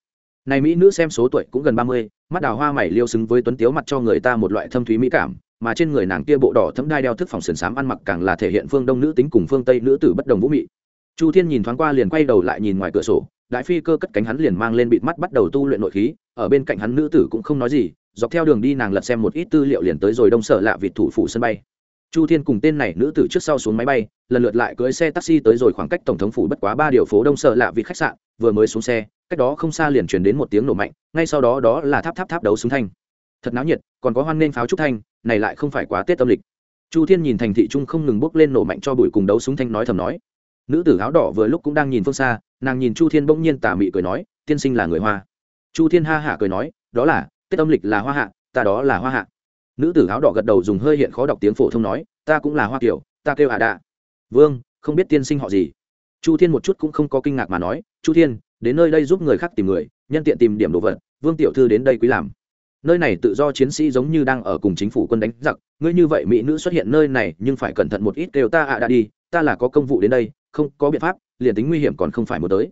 Này mỹ nữ xem số tuổi cũng gần ba mươi, mắt đào hoa mày liêu xứng với tuấn tiếu mặt cho người ta một loại thâm thúy mỹ cảm mà trên người nàng kia bộ đỏ thấm đai đeo thức phòng sườn xám ăn mặc càng là thể hiện phương đông nữ tính cùng phương tây nữ tử bất đồng vũ mị. Chu thiên nhìn thoáng qua liền quay đầu lại nhìn ngoài cửa sổ, đại phi cơ cất cánh hắn liền mang lên bịt mắt bắt đầu tu luyện nội khí, ở bên cạnh hắn nữ tử cũng không nói gì, dọc theo đường đi nàng lật xem một ít tư liệu liền tới rồi đông sở lạ vịt thủ phủ sân bay. Chu thiên cùng tên này nữ tử trước sau xuống máy bay, lần lượt lại cưỡi xe taxi tới rồi khoảng cách tổng thống phủ bất quá ba điều phố đông sở lạ vịt khách sạn, vừa mới xuống xe, cách đó không xa liền chuyển đến một tiếng nổ mạnh, ngay sau đó đó là tháp tháp tháp đấu súng thanh. Thật náo nhiệt, còn có hoan nghênh pháo trúc thanh này lại không phải quá tết âm lịch. Chu thiên nhìn thành thị trung không ngừng bốc lên nổ mạnh cho bụi cùng đấu súng thanh nói thầm nói. Nữ tử áo đỏ vừa lúc cũng đang nhìn phương xa, nàng nhìn chu thiên bỗng nhiên tà mị cười nói, tiên sinh là người hoa. Chu thiên ha hạ cười nói, đó là, tết âm lịch là hoa hạ, ta đó là hoa hạ. Nữ tử áo đỏ gật đầu dùng hơi hiện khó đọc tiếng phổ thông nói, ta cũng là hoa kiểu, ta kêu hạ à đạ. Vương, không biết tiên sinh họ gì? Chu thiên một chút cũng không có kinh ngạc mà nói, chu thiên, đến nơi đây giúp người khác tìm người, nhân tiện tìm điểm đồ vật, vương tiểu thư đến đây quý làm nơi này tự do chiến sĩ giống như đang ở cùng chính phủ quân đánh giặc, ngươi như vậy mỹ nữ xuất hiện nơi này, nhưng phải cẩn thận một ít đều ta ạ à đã đi, ta là có công vụ đến đây, không có biện pháp, liền tính nguy hiểm còn không phải một tới.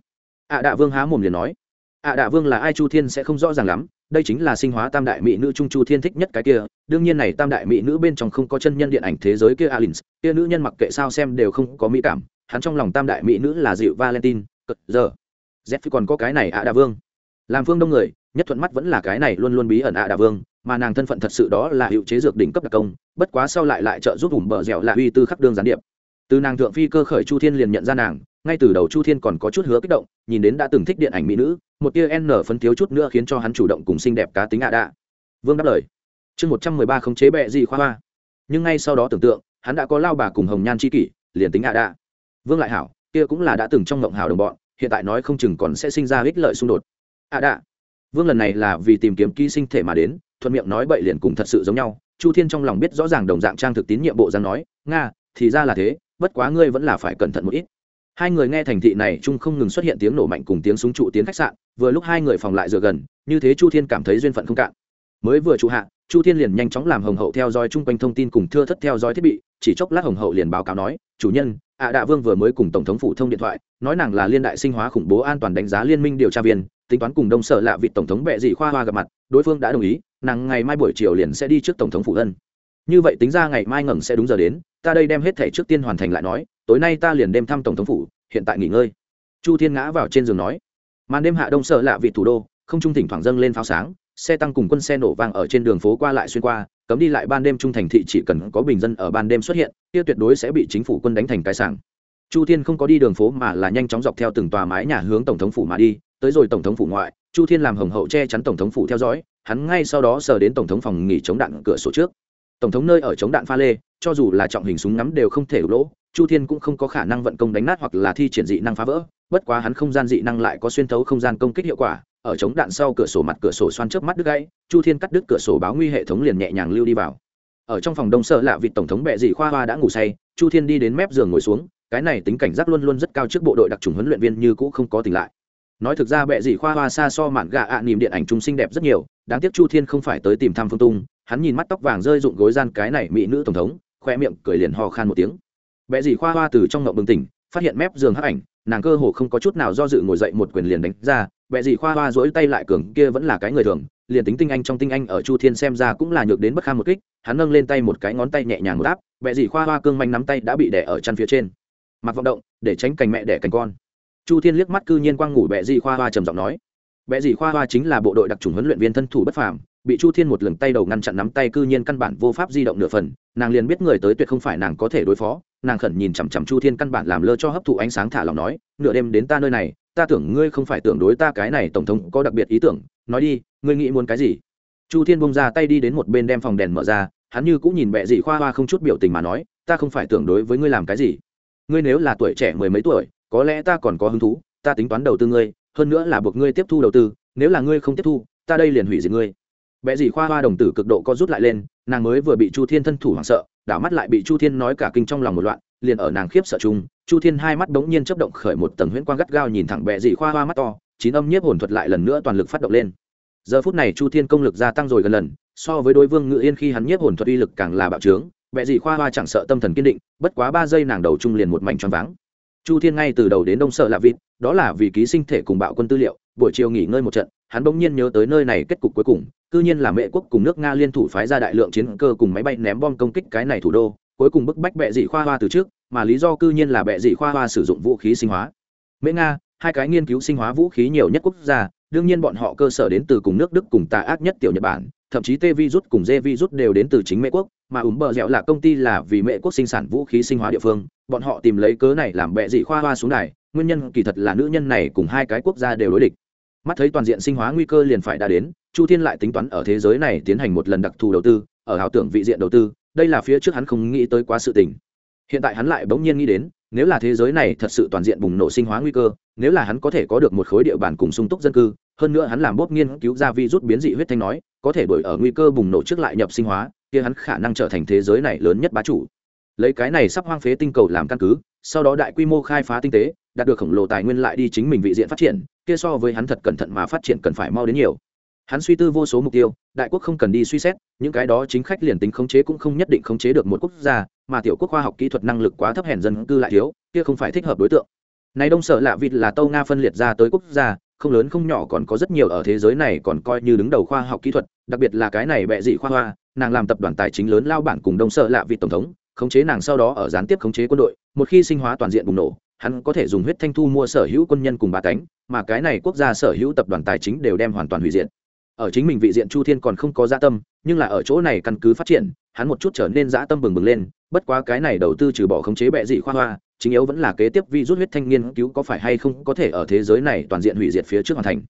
Ạ à đạ vương há mồm liền nói. Ạ à đạ vương là ai chu thiên sẽ không rõ ràng lắm, đây chính là sinh hóa tam đại mỹ nữ trung chu thiên thích nhất cái kia, đương nhiên này tam đại mỹ nữ bên trong không có chân nhân điện ảnh thế giới kia alin kia nữ nhân mặc kệ sao xem đều không có mỹ cảm, hắn trong lòng tam đại mỹ nữ là dịu valentine, cật giờ. Z còn có cái này ạ đạ vương làm phương đông người, nhất thuận mắt vẫn là cái này luôn luôn bí ẩn ạ đà vương, mà nàng thân phận thật sự đó là hiệu chế dược đỉnh cấp đặc công, bất quá sau lại lại trợ giúp ủng bờ dẻo là uy tư khắc đương gián điệp. Từ nàng thượng phi cơ khởi chu thiên liền nhận ra nàng, ngay từ đầu chu thiên còn có chút hứa kích động, nhìn đến đã từng thích điện ảnh mỹ nữ, một tia n phấn thiếu chút nữa khiến cho hắn chủ động cùng xinh đẹp cá tính ạ đạ vương đáp lời. Chương một trăm mười ba khống chế bệ gì khoa hoa. Nhưng ngay sau đó tưởng tượng, hắn đã có lao bà cùng hồng nhan c kỷ, liền tính ạ đạ vương lại hảo, kia cũng là đã từng trong ngộng hảo đồng bọn, hiện tại nói không chừng còn sẽ sinh ra ích lợi xung đột ạ đạ. Vương lần này là vì tìm kiếm ký sinh thể mà đến, thuận miệng nói bậy liền cùng thật sự giống nhau. Chu thiên trong lòng biết rõ ràng đồng dạng trang thực tín nhiệm bộ giang nói, nga, thì ra là thế, bất quá ngươi vẫn là phải cẩn thận một ít. Hai người nghe thành thị này chung không ngừng xuất hiện tiếng nổ mạnh cùng tiếng súng trụ tiến khách sạn, vừa lúc hai người phòng lại dựa gần, như thế chu thiên cảm thấy duyên phận không cạn. Mới vừa trụ hạ, chu thiên liền nhanh chóng làm hồng hậu theo dõi chung quanh thông tin cùng thưa thất theo dõi thiết bị, chỉ chốc lát hồng hậu liền báo cáo nói, chủ nhân ạ đạ vương vừa mới cùng tổng thống phủ thông điện thoại, nói nàng là liên đại sinh hóa khủng bố an toàn đánh giá liên minh điều tra viên, tính toán cùng đông sở lạ vị tổng thống bệ dị khoa hoa gặp mặt, đối phương đã đồng ý, nàng ngày mai buổi chiều liền sẽ đi trước tổng thống phủ thân như vậy tính ra ngày mai ngẩng sẽ đúng giờ đến, ta đây đem hết thẻ trước tiên hoàn thành lại nói, tối nay ta liền đem thăm tổng thống phủ, hiện tại nghỉ ngơi. Chu thiên ngã vào trên giường nói, màn đêm hạ đông sở lạ vị thủ đô, không trung thỉnh thoảng dâng lên pháo sáng, xe tăng cùng quân xe nổ vàng ở trên đường phố qua lại xuyên qua cấm đi lại ban đêm trung thành thị chỉ cần có bình dân ở ban đêm xuất hiện, kia tuyệt đối sẽ bị chính phủ quân đánh thành cái sảng. Chu thiên không có đi đường phố mà là nhanh chóng dọc theo từng tòa mái nhà hướng tổng thống phủ mà đi, tới rồi tổng thống phủ ngoại, chu thiên làm hồng hậu che chắn tổng thống phủ theo dõi, hắn ngay sau đó sờ đến tổng thống phòng nghỉ chống đạn cửa sổ trước. Tổng thống nơi ở chống đạn pha lê, cho dù là trọng hình súng ngắm đều không thể lỗ, chu thiên cũng không có khả năng vận công đánh nát hoặc là thi triển dị năng phá vỡ, bất quá hắn không gian dị năng lại có xuyên thấu không gian công kích hiệu quả ở chống đạn sau cửa sổ mặt cửa sổ xoan trước mắt đứt gãy chu thiên cắt đứt cửa sổ báo nguy hệ thống liền nhẹ nhàng lưu đi vào. Ở trong phòng đông sợ lạ vị tổng thống bệ dị khoa hoa đã ngủ say chu thiên đi đến mép giường ngồi xuống cái này tính cảnh giác luôn luôn rất cao trước bộ đội đặc trùng huấn luyện viên như cũ không có tỉnh lại. Nói thực ra bệ dị khoa hoa xa so mạn gà ạ à, điện ảnh trung xinh đẹp rất nhiều đáng tiếc chu thiên không phải tới tìm thăm phương tung hắn nhìn mắt tóc vàng rơi rụng gối gian cái này mỹ nữ tổng thống khoe miệng cười liền ho khan một tiếng. Bệ dị khoa hoa từ trong ngộng bừng tỉnh phát hiện mép giường hắc ảnh nàng cơ hồ không có chút nào do dự ngồi dậy một quyền liền đánh ra bệ gì khoa hoa duỗi tay lại cường kia vẫn là cái người thường, liền tính tinh anh trong tinh anh ở chu thiên xem ra cũng là nhược đến bất kham một kích, hắn nâng lên tay một cái ngón tay nhẹ nhàng một áp bệ gì khoa hoa cương manh nắm tay đã bị đẻ ở chăn phía trên. Mặc vọng động, để tránh cành mẹ đẻ cành con. Chu thiên liếc mắt cư nhiên quang ngủ bệ dị khoa hoa trầm giọng nói. Bệ dị khoa hoa chính là bộ đội đặc trùng huấn luyện viên thân thủ bất phàm, bị chu thiên một lần tay đầu ngăn chặn nắm tay cư nhiên căn bản vô pháp di động nửa phần, nàng liền biết người tới tuyệt không phải nàng có thể đối phó, nàng khẩn nhìn chằm chằm chu thiên căn bản làm lơ cho hấp thụ ánh sáng thả lòng nói, nửa đêm đến ta nơi này ta tưởng ngươi không phải tưởng đối ta cái này tổng thống có đặc biệt ý tưởng, nói đi, ngươi nghĩ muốn cái gì? Chu thiên bông ra tay đi đến một bên đem phòng đèn mở ra, hắn như cũng nhìn bệ dị khoa hoa không chút biểu tình mà nói, ta không phải tưởng đối với ngươi làm cái gì. Ngươi nếu là tuổi trẻ mười mấy tuổi, có lẽ ta còn có hứng thú, ta tính toán đầu tư ngươi, hơn nữa là buộc ngươi tiếp thu đầu tư, nếu là ngươi không tiếp thu, ta đây liền hủy diệt ngươi. Bệ dị khoa hoa đồng tử cực độ co rút lại lên, nàng mới vừa bị chu thiên thân thủ hoảng sợ, đảo mắt lại bị chu thiên nói cả kinh trong lòng một loạn liền ở nàng khiếp sợ chung, chu thiên hai mắt bỗng nhiên chấp động khởi một tầng huyễn quang gắt gao nhìn thẳng bệ dị khoa hoa mắt to, chín âm nhiếp hồn thuật lại lần nữa toàn lực phát động lên. Giờ phút này chu thiên công lực gia tăng rồi gần lần, so với đối vương ngự yên khi hắn nhiếp hồn thuật uy lực càng là bạo trướng bệ dị khoa hoa chẳng sợ tâm thần kiên định, bất quá ba giây nàng đầu trung liền một mảnh choáng váng. Chu thiên ngay từ đầu đến đông sợ lạ vịt, đó là vì ký sinh thể cùng bạo quân tư liệu, buổi chiều nghỉ ngơi một trận, hắn bỗng nhiên nhớ tới nơi này kết cục cuối cùng, cư nhiên là mẹ quốc cùng nước nga liên thủ phái ra đại lượng chiến cơ cùng máy bay ném bom công kích cái này thủ đô cuối cùng bức bách bệ dị khoa hoa từ trước, mà lý do cư nhiên là bệ dị khoa hoa sử dụng vũ khí sinh hóa. Mễ nga, hai cái nghiên cứu sinh hóa vũ khí nhiều nhất quốc gia, đương nhiên bọn họ cơ sở đến từ cùng nước đức cùng tà ác nhất tiểu nhật bản, thậm chí t virus cùng d virus đều đến từ chính mễ quốc, mà ủng bờ dẻo là công ty là vì mễ quốc sinh sản vũ khí sinh hóa địa phương, bọn họ tìm lấy cớ này làm bệ dị khoa hoa xuống đài, nguyên nhân kỳ thật là nữ nhân này cùng hai cái quốc gia đều đối địch. Mắt thấy toàn diện sinh hóa nguy cơ liền phải đã đến, chu thiên lại tính toán ở thế giới này tiến hành một lần đặc thù đầu tư, ở ảo tưởng vị diện đầu tư đây là phía trước hắn không nghĩ tới quá sự tình. Hiện tại hắn lại bỗng nhiên nghĩ đến, nếu là thế giới này thật sự toàn diện bùng nổ sinh hóa nguy cơ, nếu là hắn có thể có được một khối địa bàn cùng sung túc dân cư, hơn nữa hắn làm bóp nghiên cứu ra virus biến dị huyết thanh nói, có thể đổi ở nguy cơ bùng nổ trước lại nhập sinh hóa, kia hắn khả năng trở thành thế giới này lớn nhất bá chủ. Lấy cái này sắp hoang phế tinh cầu làm căn cứ, sau đó đại quy mô khai phá tinh tế, đạt được khổng lồ tài nguyên lại đi chính mình vị diện phát triển, kia so với hắn thật cẩn thận mà phát triển cần phải mau đến nhiều. Hắn suy tư vô số mục tiêu, đại quốc không cần đi suy xét những cái đó chính khách liền tính khống chế cũng không nhất định khống chế được một quốc gia, mà tiểu quốc khoa học kỹ thuật năng lực quá thấp hèn dân cư lại thiếu, kia không phải thích hợp đối tượng. Này đông sở lạ vịt là tâu nga phân liệt ra tới quốc gia, không lớn không nhỏ còn có rất nhiều ở thế giới này còn coi như đứng đầu khoa học kỹ thuật, đặc biệt là cái này bệ dị khoa hoa, nàng làm tập đoàn tài chính lớn lao bản cùng đông sở lạ vịt tổng thống, khống chế nàng sau đó ở gián tiếp khống chế quân đội, một khi sinh hóa toàn diện bùng nổ, hắn có thể dùng huyết thanh thu mua sở hữu quân nhân cùng ba cánh, mà cái này quốc gia sở hữu tập đoàn tài chính đều đem hoàn toàn hủy diệt ở chính mình vị diện chu thiên còn không có dã tâm, nhưng là ở chỗ này căn cứ phát triển, hắn một chút trở nên dã tâm bừng bừng lên, bất quá cái này đầu tư trừ bỏ khống chế bệ dị khoa hoa, chính yếu vẫn là kế tiếp vi rút huyết thanh nghiên cứu có phải hay không có thể ở thế giới này toàn diện hủy diệt phía trước hoàn thành.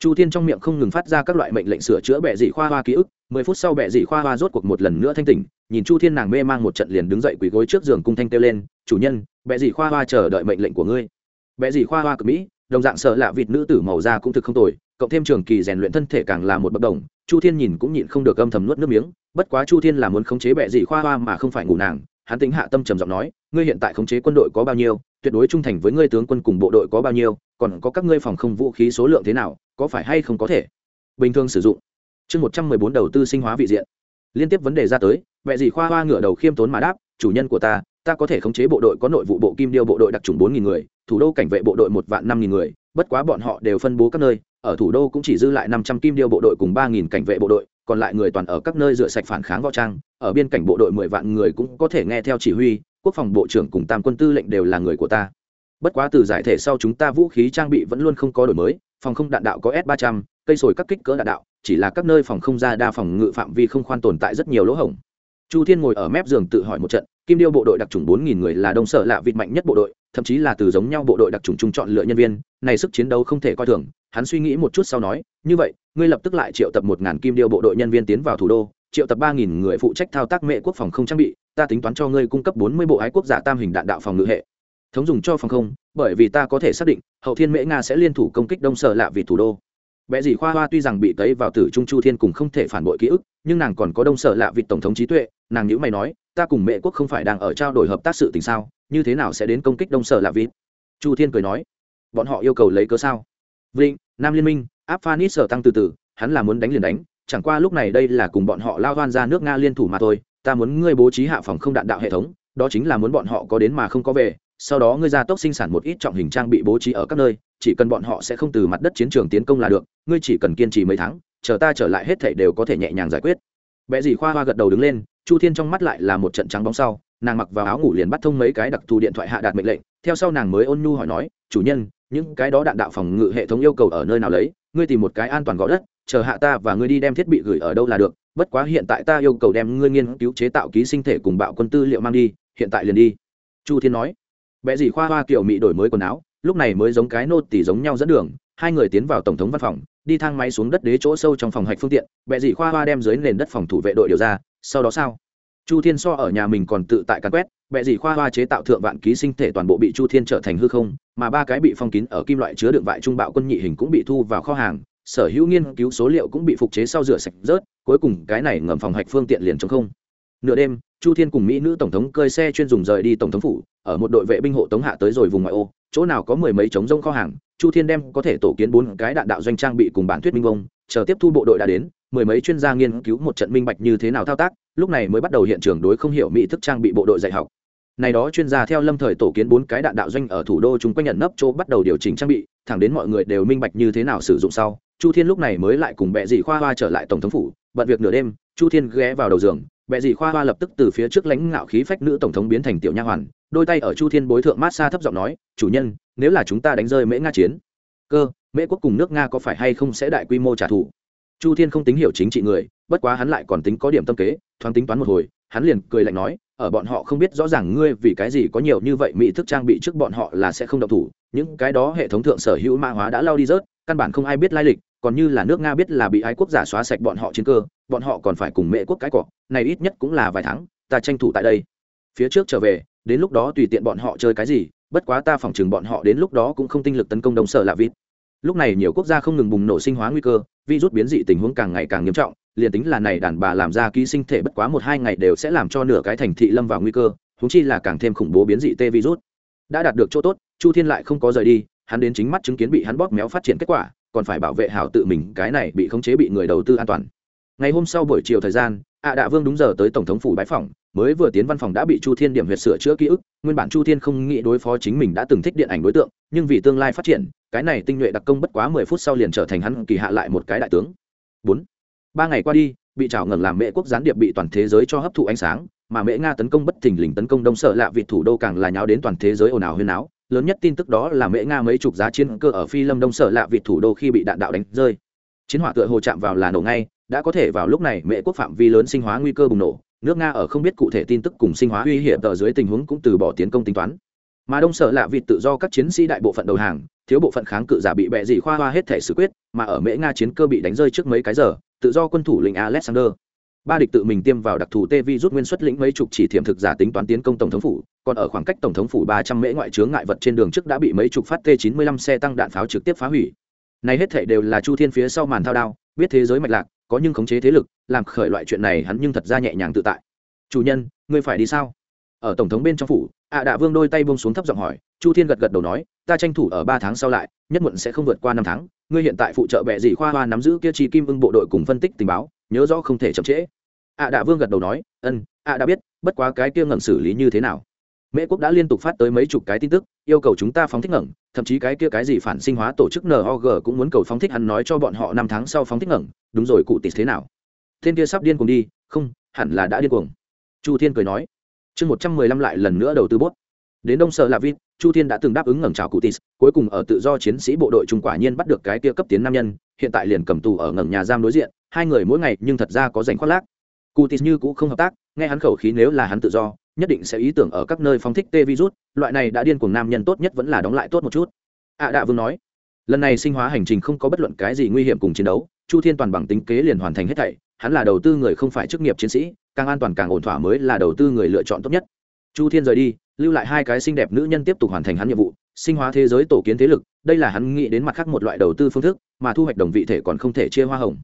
Chu thiên trong miệng không ngừng phát ra các loại mệnh lệnh sửa chữa bệ dị khoa hoa ký ức, mười phút sau bệ dị khoa hoa rốt cuộc một lần nữa thanh tỉnh, nhìn chu thiên nàng mê mang một trận liền đứng dậy quỳ gối trước giường cung thanh kêu lên, chủ nhân, bệ dị khoa hoa chờ đợi mệnh lệnh của ngươi. Bệ dị khoa hoa cực mỹ, đồng dạng sợ lạ vịt nữ tử màu da cũng thực không tồi cộng thêm trường kỳ rèn luyện thân thể càng là một bậc đồng, chu thiên nhìn cũng nhịn không được âm thầm nuốt nước miếng, bất quá chu thiên là muốn khống chế bệ dị khoa hoa mà không phải ngủ nàng, hắn tính hạ tâm trầm giọng nói, ngươi hiện tại khống chế quân đội có bao nhiêu, tuyệt đối trung thành với ngươi tướng quân cùng bộ đội có bao nhiêu, còn có các ngươi phòng không vũ khí số lượng thế nào, có phải hay không có thể? Bình thường sử dụng. Chương một trăm mười bốn đầu tư sinh hóa vị diện. Liên tiếp vấn đề ra tới mẹ dì khoa hoa ngửa đầu khiêm tốn mà đáp, chủ nhân của ta ta có thể khống chế bộ đội có nội vụ bộ kim điêu bộ đội đặc trùng bốn nghìn người, thủ đô cảnh vệ bộ đội một vạn năm nghìn người, bất quá bọn họ đều phân bố các nơi ở thủ đô cũng chỉ dư lại năm trăm kim điêu bộ đội cùng ba nghìn cảnh vệ bộ đội, còn lại người toàn ở các nơi rửa sạch phản kháng võ trang, ở biên cảnh bộ đội mười vạn người cũng có thể nghe theo chỉ huy, quốc phòng bộ trưởng cùng tam quân tư lệnh đều là người của ta. Bất quá từ giải thể sau chúng ta vũ khí trang bị vẫn luôn không có đổi mới, phòng không đạn đạo có s ba trăm, cây sồi các kích cỡ đạn đạo, chỉ là các nơi phòng không ra đa phòng ngự phạm vi không khoan tồn tại rất nhiều lỗ hổng. Chu thiên ngồi ở mép giường tự hỏi một trận, kim điêu bộ đội đặc trùng bốn nghìn người là đông sở lạ vịt mạnh nhất bộ đội thậm chí là từ giống nhau bộ đội đặc trùng chung chọn lựa nhân viên, này sức chiến đấu không thể coi thường, hắn suy nghĩ một chút sau nói, như vậy, ngươi lập tức lại triệu tập một ngàn kim điêu bộ đội nhân viên tiến vào thủ đô, triệu tập ba nghìn người phụ trách thao tác mệ quốc phòng không trang bị, ta tính toán cho ngươi cung cấp bốn mươi bộ ái quốc giả tam hình đạn đạo phòng ngự hệ. Thống dùng cho phòng không, bởi vì ta có thể xác định, hậu thiên mễ nga sẽ liên thủ công kích đông sở lạ vì thủ đô. Bệ dì khoa hoa tuy rằng bị tấy vào tử trung chu thiên cùng không thể phản bội ký ức, nhưng nàng còn có đông sở lạ vịt tổng thống trí tuệ, nàng nhíu mày nói, ta cùng mẹ quốc không phải đang ở trao đổi hợp tác sự tình sao, như thế nào sẽ đến công kích đông sở lạ vịt Chu Thiên cười nói, bọn họ yêu cầu lấy cớ sao? Vinh, Nam Liên minh, áp Phanis sở tăng từ từ, hắn là muốn đánh liền đánh, chẳng qua lúc này đây là cùng bọn họ lao hoan ra nước Nga liên thủ mà thôi, ta muốn ngươi bố trí hạ phòng không đạn đạo hệ thống, đó chính là muốn bọn họ có đến mà không có về, sau đó ngươi ra tốc sinh sản một ít trọng hình trang bị bố trí ở các nơi chỉ cần bọn họ sẽ không từ mặt đất chiến trường tiến công là được ngươi chỉ cần kiên trì mấy tháng chờ ta trở lại hết thảy đều có thể nhẹ nhàng giải quyết. Bệ dì khoa hoa gật đầu đứng lên chu thiên trong mắt lại là một trận trắng bóng sau nàng mặc vào áo ngủ liền bắt thông mấy cái đặc thù điện thoại hạ đạt mệnh lệnh theo sau nàng mới ôn nhu hỏi nói chủ nhân những cái đó đạn đạo phòng ngự hệ thống yêu cầu ở nơi nào lấy? Ngươi tìm một cái an toàn gõ đất chờ hạ ta và ngươi đi đem thiết bị gửi ở đâu là được bất quá hiện tại ta yêu cầu đem ngươi nghiên cứu chế tạo ký sinh thể cùng bạo quân tư liệu mang đi hiện tại liền đi. Chu thiên nói. Bệ dì khoa hoa kiểu mị đổi mới quần áo, lúc này mới giống cái nô tỳ giống nhau dẫn đường, hai người tiến vào tổng thống văn phòng, đi thang máy xuống đất đế chỗ sâu trong phòng hạch phương tiện, bệ dì khoa hoa đem dưới nền đất phòng thủ vệ đội điều ra, sau đó sao? Chu Thiên so ở nhà mình còn tự tại càn quét, bệ dì khoa hoa chế tạo thượng vạn ký sinh thể toàn bộ bị Chu Thiên trở thành hư không, mà ba cái bị phong kín ở kim loại chứa đựng vại trung bạo quân nhị hình cũng bị thu vào kho hàng, sở hữu nghiên cứu số liệu cũng bị phục chế sau rửa sạch rớt, cuối cùng cái này ngầm phòng hạch phương tiện liền trống không. Nửa đêm, Chu Thiên cùng mỹ nữ tổng thống cơi xe chuyên dùng rời đi tổng thống phủ, ở một đội vệ binh hộ tống hạ tới rồi vùng ngoại ô chỗ nào có mười mấy trống rông kho hàng chu thiên đem có thể tổ kiến bốn cái đạn đạo doanh trang bị cùng bản thuyết minh vông chờ tiếp thu bộ đội đã đến mười mấy chuyên gia nghiên cứu một trận minh bạch như thế nào thao tác lúc này mới bắt đầu hiện trường đối không hiểu mỹ thức trang bị bộ đội dạy học. Này đó chuyên gia theo lâm thời tổ kiến bốn cái đạn đạo doanh ở thủ đô chúng quanh nhận nấp chỗ bắt đầu điều chỉnh trang bị thẳng đến mọi người đều minh bạch như thế nào sử dụng sau chu thiên lúc này mới lại cùng bệ dị khoa hoa trở lại tổng thống phủ bận việc nửa đêm chu thiên ghé vào đầu giường bệ dị khoa hoa lập tức từ phía trước lãnh ngạo khí phách nữ tổng thống biến thành tiểu nha hoàn, đôi tay ở chu thiên bối thượng mát xa thấp giọng nói, chủ nhân, nếu là chúng ta đánh rơi mễ nga chiến, cơ, mễ quốc cùng nước nga có phải hay không sẽ đại quy mô trả thù? Chu thiên không tính hiểu chính trị người, bất quá hắn lại còn tính có điểm tâm kế, thoáng tính toán một hồi, hắn liền cười lạnh nói, ở bọn họ không biết rõ ràng ngươi vì cái gì có nhiều như vậy mỹ thức trang bị trước bọn họ là sẽ không động thủ, những cái đó hệ thống thượng sở hữu mã hóa đã lao đi rớt, căn bản không ai biết lai lịch còn như là nước nga biết là bị ái quốc giả xóa sạch bọn họ chiến cơ, bọn họ còn phải cùng mẹ quốc cái cọ, này ít nhất cũng là vài tháng, ta tranh thủ tại đây. Phía trước trở về, đến lúc đó tùy tiện bọn họ chơi cái gì, bất quá ta phỏng chừng bọn họ đến lúc đó cũng không tinh lực tấn công đồng sở lạ vít lúc này nhiều quốc gia không ngừng bùng nổ sinh hóa nguy cơ, virus biến dị tình huống càng ngày càng nghiêm trọng, liền tính là này đàn bà làm ra ký sinh thể bất quá một hai ngày đều sẽ làm cho nửa cái thành thị lâm vào nguy cơ húng chi là càng thêm khủng bố biến dị tê virus. Đã đạt được chỗ tốt, chu thiên lại không có rời đi, hắn đến chính mắt chứng kiến bị hắn bóp méo phát triển kết quả còn phải bảo vệ hảo tự mình, cái này bị khống chế bị người đầu tư an toàn. Ngày hôm sau buổi chiều thời gian, ạ đạ vương đúng giờ tới tổng thống phủ bãi phòng mới vừa tiến văn phòng đã bị chu thiên điểm huyệt sửa chữa ký ức, nguyên bản chu thiên không nghĩ đối phó chính mình đã từng thích điện ảnh đối tượng, nhưng vì tương lai phát triển, cái này tinh nhuệ đặc công bất quá mười phút sau liền trở thành hắn kỳ hạ lại một cái đại tướng. Bốn, ba ngày qua đi, bị trào ngẩng làm mẹ quốc gián điệp bị toàn thế giới cho hấp thụ ánh sáng, mà mẹ nga tấn công bất thình lình tấn công đông sở lạ vịt thủ đô càng là nháo đến toàn thế giới ồn ào huyên áo lớn nhất tin tức đó là mễ nga mấy chục giá chiến cơ ở phi lâm đông sở lạ vịt thủ đô khi bị đạn đạo đánh rơi. Chiến hỏa tựa hồ chạm vào là nổ ngay, đã có thể vào lúc này mẹ quốc phạm vi lớn sinh hóa nguy cơ bùng nổ, nước nga ở không biết cụ thể tin tức cùng sinh hóa uy hiểm ở dưới tình huống cũng từ bỏ tiến công tính toán. Mà đông sở lạ vịt tự do các chiến sĩ đại bộ phận đầu hàng, thiếu bộ phận kháng cự giả bị bẹ dị khoa hoa hết thể xử quyết, mà ở mễ nga chiến cơ bị đánh rơi trước mấy cái giờ, tự do quân thủ lĩnh alexander ba địch tự mình tiêm vào đặc thù tê vi rút nguyên xuất lĩnh mấy chục chỉ thiểm thực giả tính toán tiến công tổng thống phủ, còn ở khoảng cách tổng thống phủ ba trăm mễ ngoại chướng ngại vật trên đường trước đã bị mấy chục phát t chín mươi lăm xe tăng đạn pháo trực tiếp phá hủy. Này hết thể đều là chu thiên phía sau màn thao đao, biết thế giới mạch lạc, có nhưng khống chế thế lực, làm khởi loại chuyện này hắn nhưng thật ra nhẹ nhàng tự tại. Chủ nhân, ngươi phải đi sao? Ở tổng thống bên trong phủ ạ đạ vương đôi tay bông xuống thấp giọng hỏi, chu thiên gật gật đầu nói, ta tranh thủ ở ba tháng sau lại, nhất muộn sẽ không vượt qua năm tháng, ngươi hiện tại phụ trợ bệ dị khoa hoa nắm giữ kia chi kim ưng bộ đội cùng phân tích tình báo nhớ rõ không thể chậm trễ. Ạ đạ vương gật đầu nói ân ạ đã biết, bất quá cái kia ngẩng xử lý như thế nào? Mễ quốc đã liên tục phát tới mấy chục cái tin tức, yêu cầu chúng ta phóng thích ngẩng thậm chí cái kia cái gì phản sinh hóa tổ chức nog cũng muốn cầu phóng thích hắn nói cho bọn họ năm tháng sau phóng thích ngẩng đúng rồi, cụ tịt thế nào? Thiên kia sắp điên cuồng đi, không, hẳn là đã điên cuồng. Chu thiên cười nói. Chương một trăm mười lăm lại lần nữa đầu tư bốt đến đông sợ là vít chu thiên đã từng đáp ứng ngẩng chào cụ tis cuối cùng ở tự do chiến sĩ bộ đội trung quả nhiên bắt được cái kia cấp tiến nam nhân, hiện tại liền cầm tù ở ngẩng nhà giam đối diện hai người mỗi ngày nhưng thật ra có dành khoác lác. Cutis như cũng không hợp tác, nghe hắn khẩu khí nếu là hắn tự do, nhất định sẽ ý tưởng ở các nơi phong thích tê virus, loại này đã điên cuồng nam nhân tốt nhất vẫn là đóng lại tốt một chút. Ạ à đạ vương nói, lần này sinh hóa hành trình không có bất luận cái gì nguy hiểm cùng chiến đấu, chu thiên toàn bằng tính kế liền hoàn thành hết thảy, hắn là đầu tư người không phải chức nghiệp chiến sĩ, càng an toàn càng ổn thỏa mới là đầu tư người lựa chọn tốt nhất. Chu thiên rời đi, lưu lại hai cái xinh đẹp nữ nhân tiếp tục hoàn thành hắn nhiệm vụ, sinh hóa thế giới tổ kiến thế lực, đây là hắn nghĩ đến mặt khác một loại đầu tư phương thức, mà thu hoạch đồng vị thể còn không thể chia hoa hồng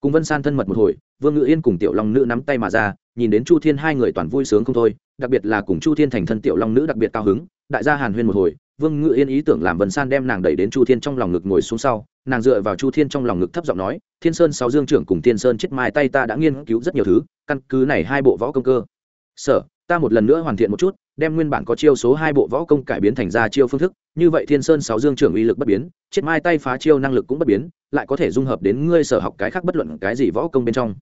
cùng vân san thân mật một hồi, vương ngự yên cùng tiểu long nữ nắm tay mà ra, nhìn đến chu thiên hai người toàn vui sướng không thôi, đặc biệt là cùng chu thiên thành thân tiểu long nữ đặc biệt cao hứng, đại gia hàn huyên một hồi, vương ngự yên ý tưởng làm vân san đem nàng đẩy đến chu thiên trong lòng ngực ngồi xuống sau, nàng dựa vào chu thiên trong lòng ngực thấp giọng nói, thiên sơn sáu dương trưởng cùng thiên sơn chết mai tay ta đã nghiên cứu rất nhiều thứ, căn cứ này hai bộ võ công cơ. Sở, ta một lần nữa hoàn thiện một chút, đem nguyên bản có chiêu số hai bộ võ công cải biến thành ra chiêu phương thức, như vậy thiên sơn sáu dương trưởng uy lực bất biến, chết mai tay phá chiêu năng lực cũng bất biến lại có thể dung hợp đến ngươi sở học cái khác bất luận cái gì võ công bên trong.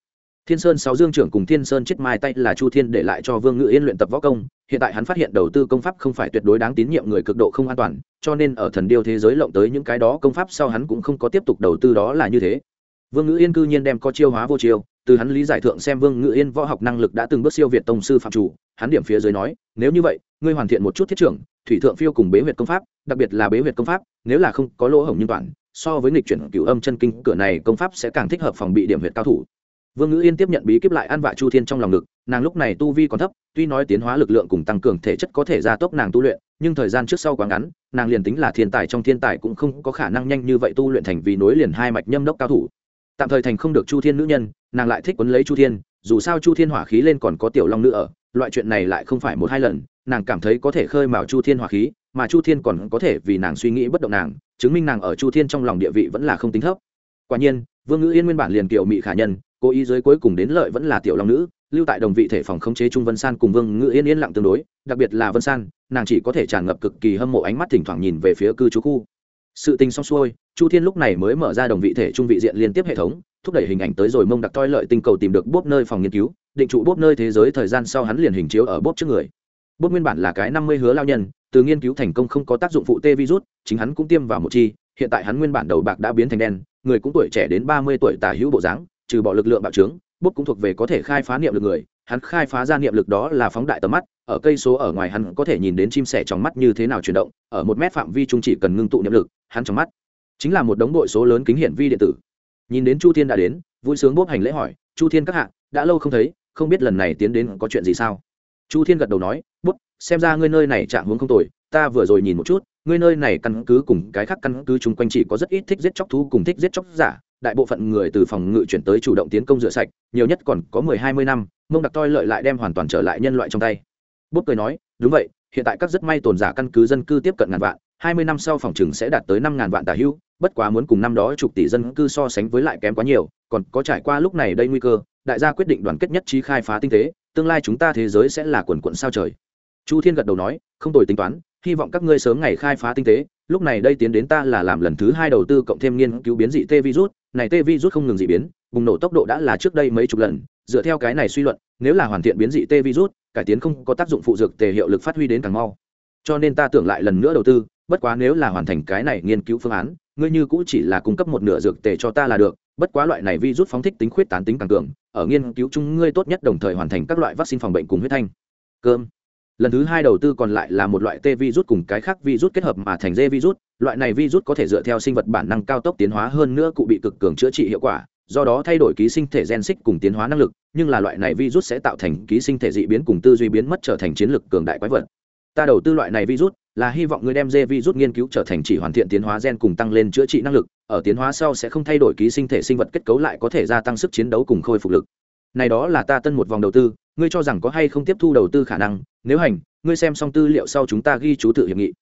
Thiên sơn sáu dương trưởng cùng thiên sơn chết mai tay là chu thiên để lại cho vương ngự yên luyện tập võ công. Hiện tại hắn phát hiện đầu tư công pháp không phải tuyệt đối đáng tín nhiệm người cực độ không an toàn, cho nên ở thần điêu thế giới lộng tới những cái đó công pháp sau hắn cũng không có tiếp tục đầu tư đó là như thế. Vương ngự yên cư nhiên đem có chiêu hóa vô chiêu, từ hắn lý giải thượng xem vương ngự yên võ học năng lực đã từng bước siêu việt tông sư phạm chủ, hắn điểm phía dưới nói, nếu như vậy, ngươi hoàn thiện một chút thiết trưởng, thủy thượng phiêu cùng bế huyệt công pháp, đặc biệt là bế huyệt công pháp, nếu là không có lỗ hổng như toàn so với nghịch chuyển cửu âm chân kinh, cửa này công pháp sẽ càng thích hợp phòng bị điểm huyệt cao thủ. Vương ngữ yên tiếp nhận bí kíp lại ăn vạ chu thiên trong lòng ngực, nàng lúc này tu vi còn thấp, tuy nói tiến hóa lực lượng cùng tăng cường thể chất có thể gia tốc nàng tu luyện, nhưng thời gian trước sau quá ngắn, nàng liền tính là thiên tài trong thiên tài cũng không có khả năng nhanh như vậy tu luyện thành vì nối liền hai mạch nhâm đốc cao thủ. Tạm thời thành không được chu thiên nữ nhân, nàng lại thích quấn lấy chu thiên, dù sao chu thiên hỏa khí lên còn có tiểu long nữ ở, loại chuyện này lại không phải một hai lần, nàng cảm thấy có thể khơi mào chu thiên hỏa khí, mà chu thiên còn có thể vì nàng suy nghĩ bất động nàng chứng minh nàng ở chu thiên trong lòng địa vị vẫn là không tính thấp. Quả nhiên, vương ngữ yên nguyên bản liền kiểu mị khả nhân, cố ý giới cuối cùng đến lợi vẫn là tiểu long nữ, lưu tại đồng vị thể phòng khống chế trung vân san cùng vương Ngữ yên yên lặng tương đối, đặc biệt là vân san, nàng chỉ có thể tràn ngập cực kỳ hâm mộ ánh mắt thỉnh thoảng nhìn về phía cư trú khu. Sự tình xong xuôi, chu thiên lúc này mới mở ra đồng vị thể trung vị diện liên tiếp hệ thống, thúc đẩy hình ảnh tới rồi mông đặc toi lợi tinh cầu tìm được bốp nơi phòng nghiên cứu, định trụ bốp nơi thế giới thời gian sau hắn liền hình chiếu ở bốp trước người bốt nguyên bản là cái năm mươi hứa lao nhân, từ nghiên cứu thành công không có tác dụng phụ tê virus, chính hắn cũng tiêm vào một chi, hiện tại hắn nguyên bản đầu bạc đã biến thành đen, người cũng tuổi trẻ đến ba mươi tuổi tả hữu bộ dáng, trừ bỏ lực lượng bạo trướng bốt cũng thuộc về có thể khai phá niệm lực người, hắn khai phá ra niệm lực đó là phóng đại tầm mắt, ở cây số ở ngoài hắn có thể nhìn đến chim sẻ trong mắt như thế nào chuyển động, ở một mét phạm vi trung chỉ cần ngưng tụ niệm lực, hắn trong mắt chính là một đống bội số lớn kính hiển vi điện tử. Nhìn đến chu thiên đã đến, vui sướng bốp hành lễ hỏi, chu thiên các hạ, đã lâu không thấy, không biết lần này tiến đến có chuyện gì sao? Chu thiên gật đầu nói xem ra ngươi nơi này trạng hướng không tồi, ta vừa rồi nhìn một chút, ngươi nơi này căn cứ cùng cái khác căn cứ chung quanh chỉ có rất ít thích giết chóc thú cùng thích giết chóc giả, đại bộ phận người từ phòng ngự chuyển tới chủ động tiến công rửa sạch, nhiều nhất còn có mười hai mươi năm, mông đặc toi lợi lại đem hoàn toàn trở lại nhân loại trong tay. Bốp cười nói, đúng vậy, hiện tại các rất may tồn giả căn cứ dân cư tiếp cận ngàn vạn, hai mươi năm sau phòng chừng sẽ đạt tới năm ngàn vạn tà hữu bất quá muốn cùng năm đó chục tỷ dân cư so sánh với lại kém quá nhiều, còn có trải qua lúc này đây nguy cơ, đại gia quyết định đoàn kết nhất trí khai phá tinh tế, tương lai chúng ta thế giới sẽ là quần quận sao trời chu thiên gật đầu nói, không tồi tính toán, hy vọng các ngươi sớm ngày khai phá tinh tế. Lúc này đây tiến đến ta là làm lần thứ hai đầu tư cộng thêm nghiên cứu biến dị t virus. Này t virus không ngừng dị biến, bùng nổ tốc độ đã là trước đây mấy chục lần. Dựa theo cái này suy luận, nếu là hoàn thiện biến dị t virus, cải tiến không có tác dụng phụ dược tề hiệu lực phát huy đến càng mau. Cho nên ta tưởng lại lần nữa đầu tư, bất quá nếu là hoàn thành cái này nghiên cứu phương án, ngươi như cũ chỉ là cung cấp một nửa dược tề cho ta là được. Bất quá loại này vi rút phóng thích tính khuyết tán tính càng cường, ở nghiên cứu chung ngươi tốt nhất đồng thời hoàn thành các loại vaccine phòng bệnh cùng huyết thanh. Cơm lần thứ hai đầu tư còn lại là một loại t virus cùng cái khác virus kết hợp mà thành d virus, loại này virus có thể dựa theo sinh vật bản năng cao tốc tiến hóa hơn nữa cụ bị cực cường chữa trị hiệu quả, do đó thay đổi ký sinh thể gen xích cùng tiến hóa năng lực, nhưng là loại này virus sẽ tạo thành ký sinh thể dị biến cùng tư duy biến mất trở thành chiến lược cường đại quái vật. Ta đầu tư loại này virus là hy vọng người đem dê virus nghiên cứu trở thành chỉ hoàn thiện tiến hóa gen cùng tăng lên chữa trị năng lực, ở tiến hóa sau sẽ không thay đổi ký sinh thể sinh vật kết cấu lại có thể gia tăng sức chiến đấu cùng khôi phục lực. Này đó là ta tân một vòng đầu tư, ngươi cho rằng có hay không tiếp thu đầu tư khả năng nếu hành, ngươi xem xong tư liệu sau chúng ta ghi chú tự hiệp nghị.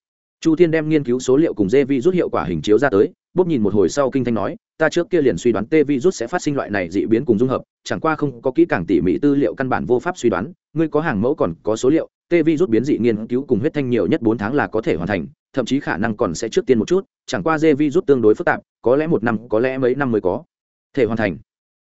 Chu thiên đem nghiên cứu số liệu cùng dê vi rút hiệu quả hình chiếu ra tới bốc nhìn một hồi sau kinh thanh nói, ta trước kia liền suy đoán tê vi rút sẽ phát sinh loại này dị biến cùng dung hợp, chẳng qua không có kỹ càng tỉ mỉ tư liệu căn bản vô pháp suy đoán, ngươi có hàng mẫu còn có số liệu tê vi rút biến dị nghiên cứu cùng huyết thanh nhiều nhất bốn tháng là có thể hoàn thành, thậm chí khả năng còn sẽ trước tiên một chút, chẳng qua dê vi rút tương đối phức tạp, có lẽ một năm, có lẽ mấy năm mới có thể hoàn thành.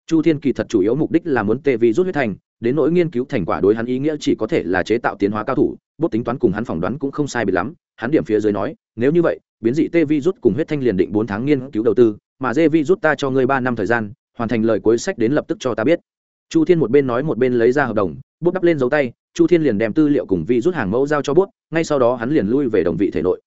Chu thiên kỳ thật chủ yếu mục đích là muốn tê vi rút huyết thanh đến nỗi nghiên cứu thành quả đối hắn ý nghĩa chỉ có thể là chế tạo tiến hóa cao thủ bút tính toán cùng hắn phỏng đoán cũng không sai bị lắm, hắn điểm phía dưới nói, nếu như vậy, biến dị tê vi rút cùng huyết thanh liền định bốn tháng nghiên cứu đầu tư, mà dê vi rút ta cho ngươi ba năm thời gian, hoàn thành lời cuối sách đến lập tức cho ta biết. Chu thiên một bên nói một bên lấy ra hợp đồng bút đắp lên dấu tay, chu thiên liền đem tư liệu cùng vi rút hàng mẫu giao cho bút ngay sau đó hắn liền lui về đồng vị thể nội.